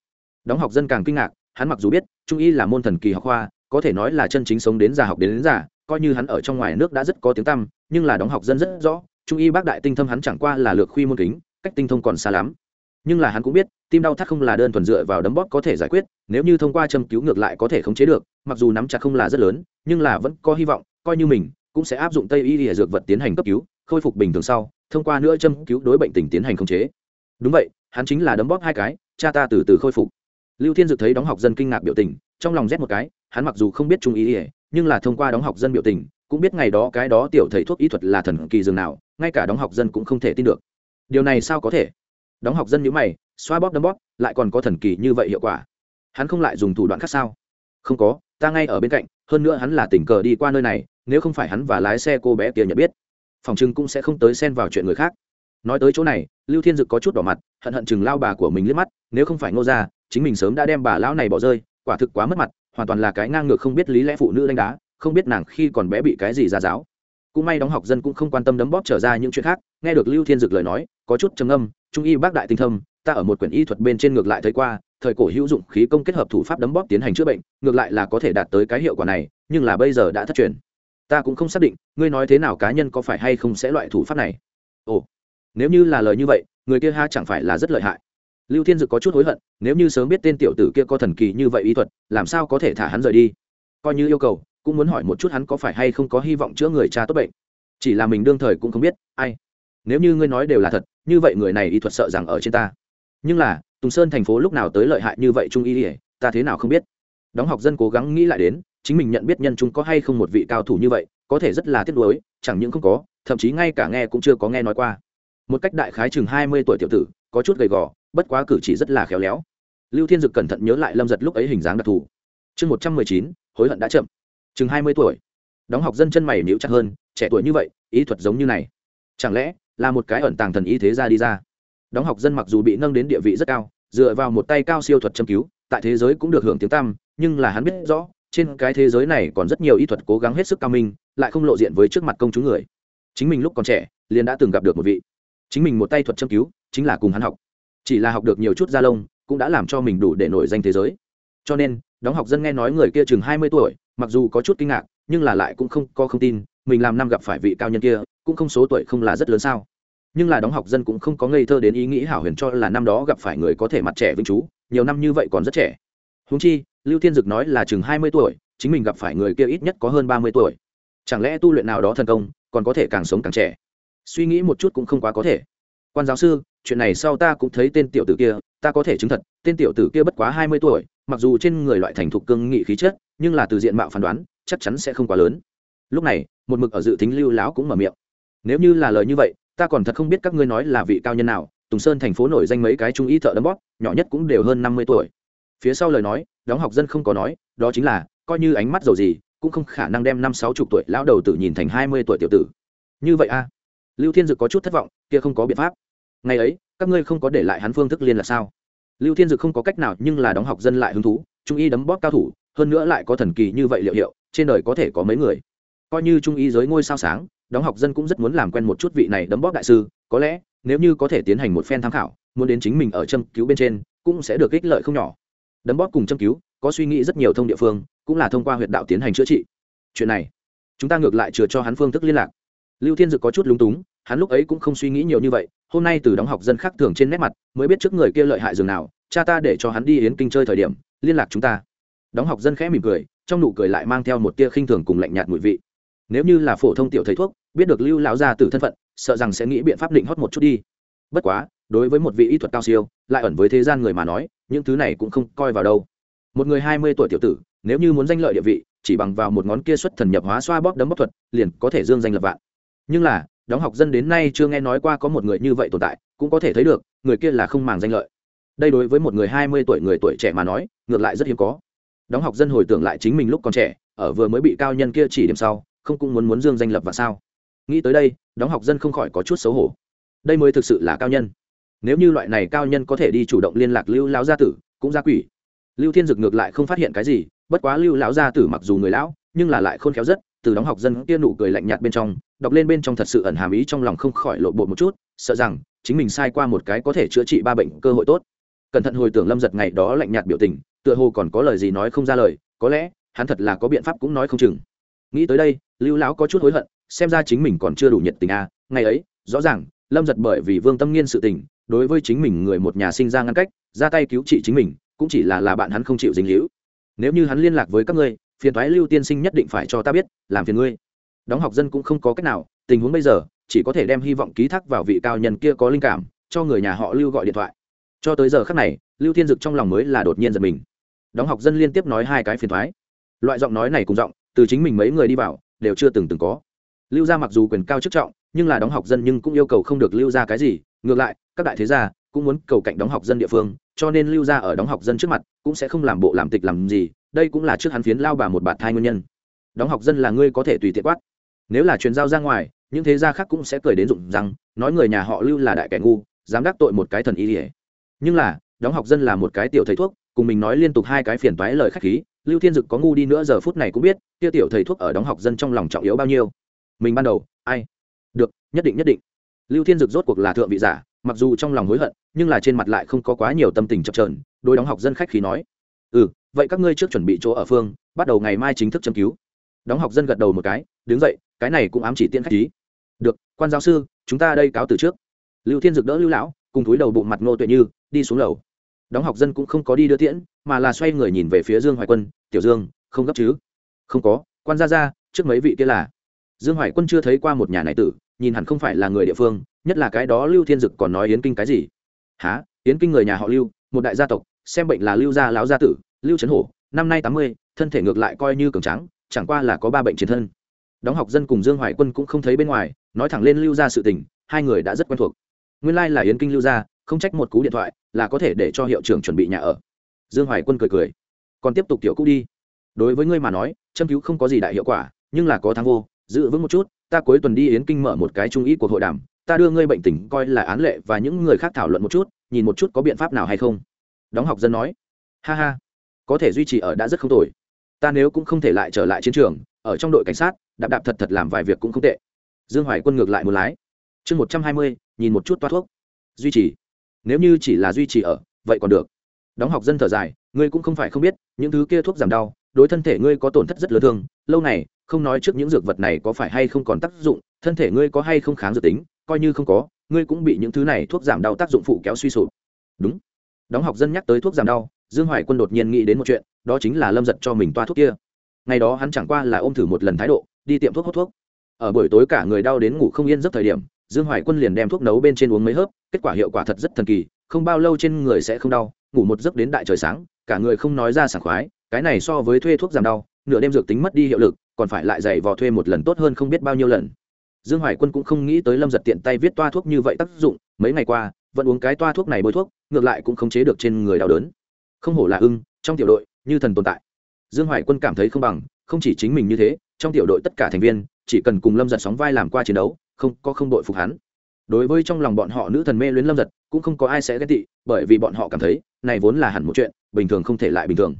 Đóng học dân càng kinh ngạc hắn mặc dù biết trung y là môn thần kỳ học khoa có thể nói là chân chính sống đến già học đến, đến già coi như hắn ở trong ngoài nước đã rất có tiếng tăm nhưng là đóng học dân rất rõ trung y bác đại tinh thâm hắn chẳng qua là lược khuy môn kính cách tinh thông còn xa lắm nhưng là hắn cũng biết, tim đau thắt không là đơn thuần dựa vào đấm bóp có thể giải quyết, nếu như thông qua châm cứu ngược lại có thể khống chế được, mặc dù nắm chặt không là rất lớn, nhưng là vẫn có hy vọng, coi như mình, cũng sẽ áp dụng tây y để dược vật tiến hành cấp cứu, khôi phục bình thường sau, thông qua nữa châm cứu đối bệnh tình tiến hành khống chế. Đúng vậy, hắn chính là đấm bóp hai cái, cha ta từ từ khôi phục. Lưu thiên dực thấy đóng học dân kinh ngạc biểu tình, trong lòng rét một cái, hắn mặc dù không biết trung ý ỉa nhưng là thông qua đóng học dân biểu tình, cũng biết ngày đó cái đó tiểu thầy thuốc y thuật là thần kỳ dường nào, ngay cả đóng học dân cũng không thể tin được. Điều này sao có thể? Đóng học dân nhữ mày, xoa bóp đấm bóp, lại còn có thần kỳ như vậy hiệu quả. Hắn không lại dùng thủ đoạn khác sao? Không có, ta ngay ở bên cạnh, hơn nữa hắn là tình cờ đi qua nơi này, nếu không phải hắn và lái xe cô bé kia nhận biết, phòng chừng cũng sẽ không tới xen vào chuyện người khác. Nói tới chỗ này, lưu thiên dực có chút đỏ mặt, hận hận chừng lao bà của mình liếc mắt, nếu không phải ngô ra chính mình sớm đã đem bà lão này bỏ rơi, quả thực quá mất mặt, hoàn toàn là cái ngang ngược không biết lý lẽ phụ nữ đánh đá, không biết nàng khi còn bé bị cái gì ra giáo. Cũng may đóng học dân cũng không quan tâm đấm bóp trở ra những chuyện khác, nghe được lưu thiên dực lời nói, có chút trầm âm trung y bác đại tinh thâm, ta ở một quyển y thuật bên trên ngược lại thấy qua, thời cổ hữu dụng khí công kết hợp thủ pháp đấm bóp tiến hành chữa bệnh, ngược lại là có thể đạt tới cái hiệu quả này, nhưng là bây giờ đã thất truyền. Ta cũng không xác định, ngươi nói thế nào cá nhân có phải hay không sẽ loại thủ pháp này. Ồ, nếu như là lời như vậy, người kia ha chẳng phải là rất lợi hại. Lưu thiên dực có chút hối hận, nếu như sớm biết tên tiểu tử kia có thần kỳ như vậy y thuật, làm sao có thể thả hắn rời đi? Coi như yêu cầu, cũng muốn hỏi một chút hắn có phải hay không có hy vọng chữa người cha tốt bệnh. Chỉ là mình đương thời cũng không biết, ai? Nếu như ngươi nói đều là thật như vậy người này y thuật sợ rằng ở trên ta. Nhưng là, tùng sơn thành phố lúc nào tới lợi hại như vậy trung y ỉa ta thế nào không biết. Đóng học dân cố gắng nghĩ lại đến, chính mình nhận biết nhân chúng có hay không một vị cao thủ như vậy, có thể rất là tiếc nuối, chẳng những không có, thậm chí ngay cả nghe cũng chưa có nghe nói qua. Một cách đại khái chừng hai mươi tuổi tiểu tử, có chút gầy gò, bất quá cử chỉ rất là khéo léo. Lưu thiên dực cẩn thận nhớ lại lâm giật lúc ấy hình dáng đặc thù. Chương một trăm mười chín, hối hận đã chậm. Chừng hai mươi tuổi. Đóng học dân chân mày níu chặt hơn, trẻ tuổi như vậy ý thuật giống như này. Chẳng lẽ là một cái ẩn tàng thần y thế gia đi ra. Đóng học dân mặc dù bị nâng đến địa vị rất cao, dựa vào một tay cao siêu thuật châm cứu, tại thế giới cũng được hưởng tiếng tăm, nhưng là hắn biết rõ, trên cái thế giới này còn rất nhiều y thuật cố gắng hết sức cao minh, lại không lộ diện với trước mặt công chúng người. Chính mình lúc còn trẻ, liền đã từng gặp được một vị. Chính mình một tay thuật châm cứu, chính là cùng hắn học. Chỉ là học được nhiều chút gia lông, cũng đã làm cho mình đủ để nổi danh thế giới. Cho nên, đóng học dân nghe nói người kia chừng hai mươi tuổi, mặc dù có chút kinh ngạc, nhưng là lại cũng không có không tin, mình làm năm gặp phải vị cao nhân kia cũng không số tuổi không là rất lớn sao. Nhưng là đóng học dân cũng không có ngây thơ đến ý nghĩ hảo huyền cho là năm đó gặp phải người có thể mặt trẻ vĩnh chú nhiều năm như vậy còn rất trẻ. Húng chi, lưu thiên dực nói là chừng hai mươi tuổi, chính mình gặp phải người kia ít nhất có hơn ba mươi tuổi. Chẳng lẽ tu luyện nào đó thần công, còn có thể càng sống càng trẻ? Suy nghĩ một chút cũng không quá có thể. Quan giáo sư, chuyện này sau ta cũng thấy tên tiểu tử kia, ta có thể chứng thật, tên tiểu tử kia bất quá hai mươi tuổi, mặc dù trên người loại thành thục cương nghị khí chất, nhưng là từ diện mạo phán đoán, chắc chắn sẽ không quá lớn. Lúc này, một mực ở dự tính lưu lão cũng mở miệng nếu như là lời như vậy, ta còn thật không biết các ngươi nói là vị cao nhân nào, tùng sơn thành phố nổi danh mấy cái trung ý thợ đấm bóp, nhỏ nhất cũng đều hơn năm mươi tuổi. Phía sau lời nói, đóng học dân không có nói, đó chính là, coi như ánh mắt dầu gì, cũng không khả năng đem năm sáu chục tuổi lão đầu tử nhìn thành hai mươi tuổi tiểu tử. Như vậy a lưu thiên dực có chút thất vọng, kia không có biện pháp. Ngày ấy, các ngươi không có để lại hắn phương thức liên là sao? Lưu thiên dực không có cách nào, nhưng là đóng học dân lại hứng thú, trung y đấm bóp cao thủ, hơn nữa lại có thần kỳ như vậy liệu hiệu, trên đời có thể có mấy người? Coi như trung y giới ngôi sao sáng đóng học dân cũng rất muốn làm quen một chút vị này đấm bóp đại sư, có lẽ, nếu như có thể tiến hành một phen tham khảo, muốn đến chính mình ở châm cứu bên trên, cũng sẽ được ích lợi không nhỏ. Đấm bóp cùng châm cứu, có suy nghĩ rất nhiều thông địa phương, cũng là thông qua huyện đạo tiến hành chữa trị. Chuyện này, chúng ta ngược lại chừa cho hắn phương thức liên lạc. Lưu thiên dực có chút lúng túng, hắn lúc ấy cũng không suy nghĩ nhiều như vậy, hôm nay từ đóng học dân khác thường trên nét mặt, mới biết trước người kia lợi hại dường nào, cha ta để cho hắn đi yến kinh chơi thời điểm, liên lạc chúng ta. Đóng học dân khẽ mỉm cười, trong nụ cười lại mang theo một tia khinh thường cùng lạnh nhạt mùi vị. Nếu như là phổ thông tiểu thầy thuốc biết được lưu lão gia từ thân phận, sợ rằng sẽ nghĩ biện pháp định hót một chút đi. Bất quá, đối với một vị y thuật cao siêu, lại ẩn với thế gian người mà nói, những thứ này cũng không coi vào đâu. Một người hai mươi tuổi tiểu tử, nếu như muốn danh lợi địa vị, chỉ bằng vào một ngón kia xuất thần nhập hóa xoa bóp đấm bóp thuật, liền có thể dương danh lập vạn. Nhưng là, đóng học dân đến nay chưa nghe nói qua có một người như vậy tồn tại, cũng có thể thấy được, người kia là không màng danh lợi. Đây đối với một người hai mươi tuổi người tuổi trẻ mà nói, ngược lại rất hiếm có. Đóng học dân hồi tưởng lại chính mình lúc còn trẻ, ở vừa mới bị cao nhân kia chỉ điểm sau, không cũng muốn muốn dương danh lập và sao? Nghĩ tới đây, đóng học dân không khỏi có chút xấu hổ. Đây mới thực sự là cao nhân. Nếu như loại này cao nhân có thể đi chủ động liên lạc lưu lão gia tử, cũng ra quỷ. Lưu thiên dực ngược lại không phát hiện cái gì, bất quá lưu lão gia tử mặc dù người lão, nhưng là lại khôn khéo rất, từ đóng học dân kia nụ cười lạnh nhạt bên trong, đọc lên bên trong thật sự ẩn hàm ý trong lòng không khỏi lộ bộ một chút, sợ rằng chính mình sai qua một cái có thể chữa trị ba bệnh cơ hội tốt. Cẩn thận hồi tưởng lâm giật ngày đó lạnh nhạt biểu tình, tựa hồ còn có lời gì nói không ra lời, có lẽ hắn thật là có biện pháp cũng nói không chừng. Nghĩ tới đây, lưu lão có chút hối hận xem ra chính mình còn chưa đủ nhiệt tình a à. ngày ấy, rõ ràng, lâm giật bởi vì vương tâm nghiên sự tình, đối với chính mình người một nhà sinh ra ngăn cách, ra tay cứu trị chính mình, cũng chỉ là là bạn hắn không chịu dính hữu nếu như hắn liên lạc với các ngươi, phiền thoái lưu tiên sinh nhất định phải cho ta biết, làm phiền ngươi. Đóng học dân cũng không có cách nào, tình huống bây giờ, chỉ có thể đem hy vọng ký thác vào vị cao nhân kia có linh cảm, cho người nhà họ lưu gọi điện thoại. Cho tới giờ khác này, lưu thiên dực trong lòng mới là đột nhiên giật mình. Đóng học dân liên tiếp nói hai cái phiền thoái loại giọng nói này cùng giọng, từ chính mình mấy người đi vào, đều chưa từng từng có lưu gia mặc dù quyền cao chức trọng, nhưng là đóng học dân nhưng cũng yêu cầu không được lưu gia cái gì. Ngược lại, các đại thế gia cũng muốn cầu cạnh đóng học dân địa phương, cho nên lưu gia ở đóng học dân trước mặt cũng sẽ không làm bộ làm tịch làm gì. Đây cũng là trước hắn phiến lao bà một bạt thai nguyên nhân. Đóng học dân là ngươi có thể tùy tiện quát. Nếu là truyền giao ra ngoài, những thế gia khác cũng sẽ cười đến rụng rằng nói người nhà họ lưu là đại kẻ ngu, dám đắc tội một cái thần y ỉa nhưng là, đóng học dân là một cái tiểu thầy thuốc, cùng mình nói liên tục hai cái phiền toái lời khách khí, lưu thiên dực có ngu đi nữa giờ phút này cũng biết, kia tiểu thầy thuốc ở đóng học dân trong lòng trọng yếu bao nhiêu mình ban đầu, ai? Được, nhất định nhất định. Lưu thiên dực rốt cuộc là thượng vị giả, mặc dù trong lòng hối hận, nhưng là trên mặt lại không có quá nhiều tâm tình chập trờn đôi đóng học dân khách khí nói. Ừ vậy các ngươi trước chuẩn bị chỗ ở phương, bắt đầu ngày mai chính thức châm cứu. Đóng học dân gật đầu một cái, đứng dậy, cái này cũng ám chỉ tiễn khách khí được, quan giáo sư, chúng ta đây cáo từ trước. Lưu thiên dực đỡ lưu lão, cùng túi đầu bụng mặt ngô tuệ như, đi xuống lầu. Đóng học dân cũng không có đi đưa tiễn, mà là xoay người nhìn về phía dương hoài quân, tiểu dương, không gấp chứ? Không có, quan gia ra trước mấy vị kia là dương hoài quân chưa thấy qua một nhà này tử, nhìn hẳn không phải là người địa phương, nhất là cái đó lưu thiên dực còn nói yến kinh cái gì? Há yến kinh người nhà họ lưu, một đại gia tộc, xem bệnh là lưu gia lão gia tử, lưu trấn hổ, năm nay tám mươi, thân thể ngược lại coi như cường trắng chẳng qua là có ba bệnh chiến thân. Đóng học dân cùng dương hoài quân cũng không thấy bên ngoài, nói thẳng lên lưu gia sự tình, hai người đã rất quen thuộc. Nguyên lai là yến kinh lưu gia, không trách một cú điện thoại, là có thể để cho hiệu trưởng chuẩn bị nhà ở. Dương hoài quân cười cười. Còn tiếp tục tiểu cũ đi. Đối với ngươi mà nói, châm cứu không có gì đại hiệu quả, nhưng là có thắng vô giữ vững một chút, ta cuối tuần đi yến kinh mở một cái trung ý cuộc hội đàm, ta đưa ngươi bệnh tình coi là án lệ và những người khác thảo luận một chút, nhìn một chút có biện pháp nào hay không. Đóng học dân nói. Ha ha, có thể duy trì ở đã rất không tồi. Ta nếu cũng không thể lại trở lại chiến trường, ở trong đội cảnh sát, đạp đạp thật thật làm vài việc cũng không tệ. Dương hoài quân ngược lại một lái. Chương một trăm hai mươi, nhìn một chút toa thuốc. Duy trì? Nếu như chỉ là duy trì ở, vậy còn được. Đóng học dân thở dài. Ngươi cũng không phải không biết, những thứ kia thuốc giảm đau đối thân thể ngươi có tổn thất rất lớn thương, lâu này không nói trước những dược vật này có phải hay không còn tác dụng, thân thể ngươi có hay không kháng dược tính, coi như không có, ngươi cũng bị những thứ này thuốc giảm đau tác dụng phụ kéo suy sụp. Đúng. Đóng học dân nhắc tới thuốc giảm đau, dương hoài quân đột nhiên nghĩ đến một chuyện, đó chính là lâm giật cho mình toa thuốc kia. Ngày đó hắn chẳng qua là ôm thử một lần thái độ, đi tiệm thuốc hút thuốc. Ở buổi tối cả người đau đến ngủ không yên giấc thời điểm, dương hoài quân liền đem thuốc nấu bên trên uống mấy hớp, kết quả hiệu quả thật rất thần kỳ, không bao lâu trên người sẽ không đau, ngủ một giấc đến đại trời sáng, cả người không nói ra sảng khoái cái này so với thuê thuốc giảm đau, nửa đêm dược tính mất đi hiệu lực, còn phải lại dày vò thuê một lần tốt hơn không biết bao nhiêu lần. Dương hoài quân cũng không nghĩ tới lâm giật tiện tay viết toa thuốc như vậy tác dụng, mấy ngày qua, vẫn uống cái toa thuốc này bôi thuốc, ngược lại cũng không chế được trên người đau đớn. Không hổ là ưng, trong tiểu đội, như thần tồn tại. Dương hoài quân cảm thấy không bằng, không chỉ chính mình như thế, trong tiểu đội tất cả thành viên, chỉ cần cùng lâm giật sóng vai làm qua chiến đấu, không, có không đội phục hắn. Đối với trong lòng bọn họ nữ thần mê luyến lâm giật, cũng không có ai sẽ ghét tị, bởi vì bọn họ cảm thấy, này vốn là hẳn một chuyện, bình thường không thể lại bình thường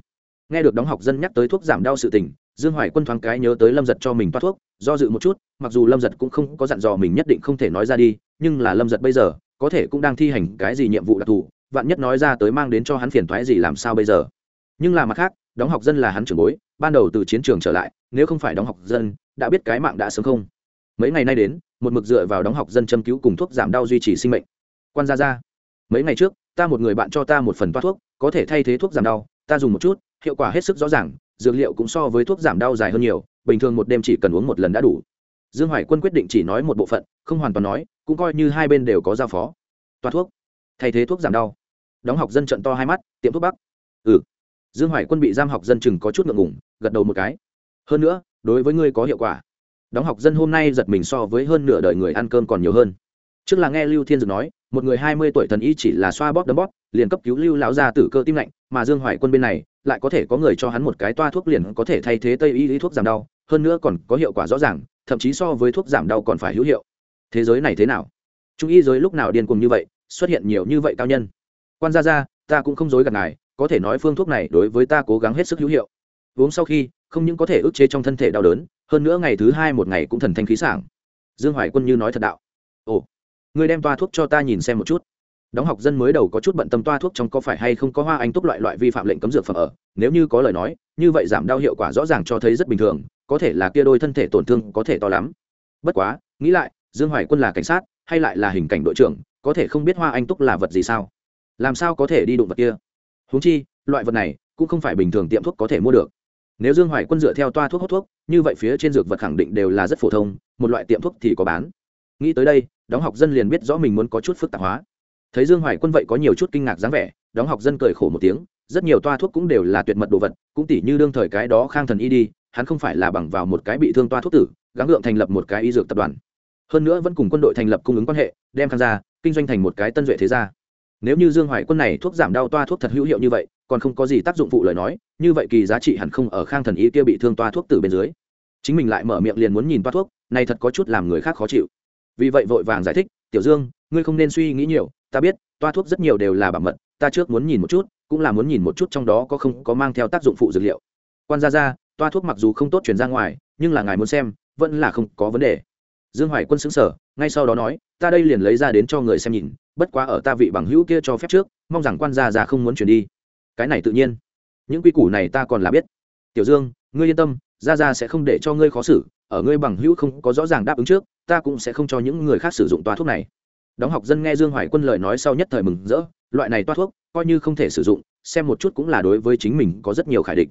nghe được đóng học dân nhắc tới thuốc giảm đau sự tình, dương hoài quân thoáng cái nhớ tới lâm giật cho mình toa thuốc, do dự một chút, mặc dù lâm giật cũng không có dặn dò mình nhất định không thể nói ra đi, nhưng là lâm giật bây giờ, có thể cũng đang thi hành cái gì nhiệm vụ đặc thù, vạn nhất nói ra tới mang đến cho hắn phiền thoái gì làm sao bây giờ. Nhưng là mặt khác, đóng học dân là hắn trưởng bối, ban đầu từ chiến trường trở lại, nếu không phải đóng học dân, đã biết cái mạng đã sớm không. Mấy ngày nay đến, một mực dựa vào đóng học dân châm cứu cùng thuốc giảm đau duy trì sinh mệnh. Quan gia ra mấy ngày trước, ta một người bạn cho ta một phần toa thuốc, có thể thay thế thuốc giảm đau, ta dùng một chút hiệu quả hết sức rõ ràng, dược liệu cũng so với thuốc giảm đau dài hơn nhiều, bình thường một đêm chỉ cần uống một lần đã đủ. Dương hoài quân quyết định chỉ nói một bộ phận, không hoàn toàn nói, cũng coi như hai bên đều có giao phó. Toa thuốc. Thay thế thuốc giảm đau. Đóng học dân trận to hai mắt, tiệm thuốc bắc. Ừ. Dương hoài quân bị giam học dân chừng có chút ngượng ngủng gật đầu một cái. Hơn nữa, đối với ngươi có hiệu quả. Đóng học dân hôm nay giật mình so với hơn nửa đời người ăn cơm còn nhiều hơn. Trước là nghe lưu thiên dược nói, một người hai mươi tuổi thần y chỉ là xoa bóp đấm bóp, liền cấp cứu lưu lão ra tử cơ tim lạnh, mà dương hoài quân bên này lại có thể có người cho hắn một cái toa thuốc liền có thể thay thế tây y lý thuốc giảm đau, hơn nữa còn có hiệu quả rõ ràng, thậm chí so với thuốc giảm đau còn phải hữu hiệu. Thế giới này thế nào? Trung y giới lúc nào điên cùng như vậy, xuất hiện nhiều như vậy cao nhân? Quan gia ra ta cũng không dối gạt ngài, có thể nói phương thuốc này đối với ta cố gắng hết sức hữu hiệu. Uống sau khi, không những có thể ức chế trong thân thể đau đớn, hơn nữa ngày thứ hai một ngày cũng thần thanh khí sảng. Dương hoài quân như nói thật đạo. Ồ, người đem toa thuốc cho ta nhìn xem một chút đóng học dân mới đầu có chút bận tâm toa thuốc trong có phải hay không có hoa anh túc loại loại vi phạm lệnh cấm dược phẩm ở, nếu như có lời nói, như vậy giảm đau hiệu quả rõ ràng cho thấy rất bình thường, có thể là kia đôi thân thể tổn thương có thể to lắm. Bất quá, nghĩ lại, dương hoài quân là cảnh sát, hay lại là hình cảnh đội trưởng, có thể không biết hoa anh túc là vật gì sao? Làm sao có thể đi đụng vật kia? Huống chi, loại vật này cũng không phải bình thường tiệm thuốc có thể mua được. Nếu dương hoài quân dựa theo toa thuốc hút thuốc, như vậy phía trên dược vật khẳng định đều là rất phổ thông, một loại tiệm thuốc thì có bán. Nghĩ tới đây, đóng học dân liền biết rõ mình muốn có chút phức tạp hóa thấy dương hoài quân vậy có nhiều chút kinh ngạc dáng vẻ, đóng học dân cười khổ một tiếng, rất nhiều toa thuốc cũng đều là tuyệt mật đồ vật, cũng tỉ như đương thời cái đó khang thần y đi, hắn không phải là bằng vào một cái bị thương toa thuốc tử, gắng gượng thành lập một cái y dược tập đoàn. Hơn nữa vẫn cùng quân đội thành lập cung ứng quan hệ, đem khang ra kinh doanh thành một cái tân duệ thế gia. Nếu như dương hoài quân này thuốc giảm đau toa thuốc thật hữu hiệu như vậy, còn không có gì tác dụng phụ lời nói, như vậy kỳ giá trị hẳn không ở khang thần y kia bị thương toa thuốc từ bên dưới. Chính mình lại mở miệng liền muốn nhìn toa thuốc, này thật có chút làm người khác khó chịu. Vì vậy vội vàng giải thích, tiểu dương, ngươi không nên suy nghĩ nhiều ta biết, toa thuốc rất nhiều đều là bảo mật, ta trước muốn nhìn một chút, cũng là muốn nhìn một chút trong đó có không có mang theo tác dụng phụ dược liệu. Quan gia ra toa thuốc mặc dù không tốt chuyển ra ngoài, nhưng là ngài muốn xem, vẫn là không có vấn đề. Dương hoài quân xứng sở ngay sau đó nói, ta đây liền lấy ra đến cho người xem nhìn, bất quá ở ta vị bằng hữu kia cho phép trước, mong rằng quan gia già không muốn chuyển đi. Cái này tự nhiên. Những quy củ này ta còn là biết. Tiểu dương, ngươi yên tâm, gia gia sẽ không để cho ngươi khó xử, ở ngươi bằng hữu không có rõ ràng đáp ứng trước, ta cũng sẽ không cho những người khác sử dụng toa thuốc này đóng học dân nghe dương hoài quân lời nói sau nhất thời mừng rỡ, loại này toa thuốc, coi như không thể sử dụng, xem một chút cũng là đối với chính mình có rất nhiều khải định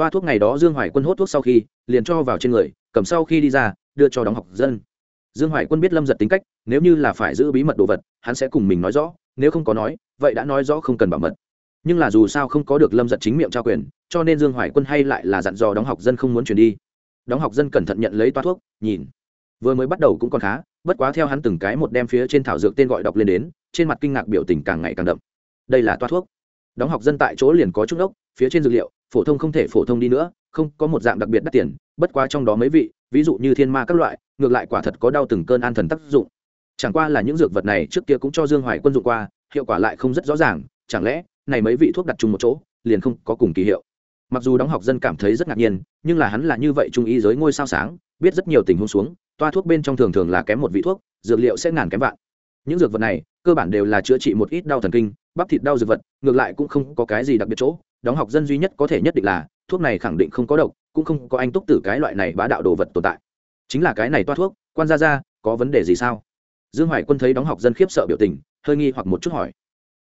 toa thuốc ngày đó dương hoài quân hốt thuốc sau khi, liền cho vào trên người, cầm sau khi đi ra, đưa cho đóng học dân. Dương hoài quân biết lâm giật tính cách, nếu như là phải giữ bí mật đồ vật, hắn sẽ cùng mình nói rõ, nếu không có nói, vậy đã nói rõ không cần bảo mật. Nhưng là dù sao không có được lâm giật chính miệng trao quyền, cho nên dương hoài quân hay lại là dặn dò đóng học dân không muốn chuyển đi. Đóng học dân cẩn thận nhận lấy toa thuốc, nhìn vừa mới bắt đầu cũng còn khá, bất quá theo hắn từng cái một đem phía trên thảo dược tên gọi đọc lên đến, trên mặt kinh ngạc biểu tình càng ngày càng đậm. Đây là toa thuốc. Đóng học dân tại chỗ liền có chút ốc phía trên dược liệu, phổ thông không thể phổ thông đi nữa, không có một dạng đặc biệt đắt tiền, bất quá trong đó mấy vị, ví dụ như thiên ma các loại, ngược lại quả thật có đau từng cơn an thần tác dụng. Chẳng qua là những dược vật này trước kia cũng cho dương hoài quân dụng qua, hiệu quả lại không rất rõ ràng, chẳng lẽ này mấy vị thuốc đặt chung một chỗ, liền không có cùng kỳ hiệu mặc dù đóng học dân cảm thấy rất ngạc nhiên, nhưng là hắn là như vậy trung ý giới ngôi sao sáng, biết rất nhiều tình huống xuống, toa thuốc bên trong thường thường là kém một vị thuốc, dược liệu sẽ ngàn kém vạn. Những dược vật này, cơ bản đều là chữa trị một ít đau thần kinh, bắp thịt đau dược vật, ngược lại cũng không có cái gì đặc biệt chỗ. Đóng học dân duy nhất có thể nhất định là, thuốc này khẳng định không có độc, cũng không có anh túc tử cái loại này bá đạo đồ vật tồn tại. Chính là cái này toa thuốc, quan gia ra có vấn đề gì sao? Dương hoài quân thấy đóng học dân khiếp sợ biểu tình, hơi nghi hoặc một chút hỏi.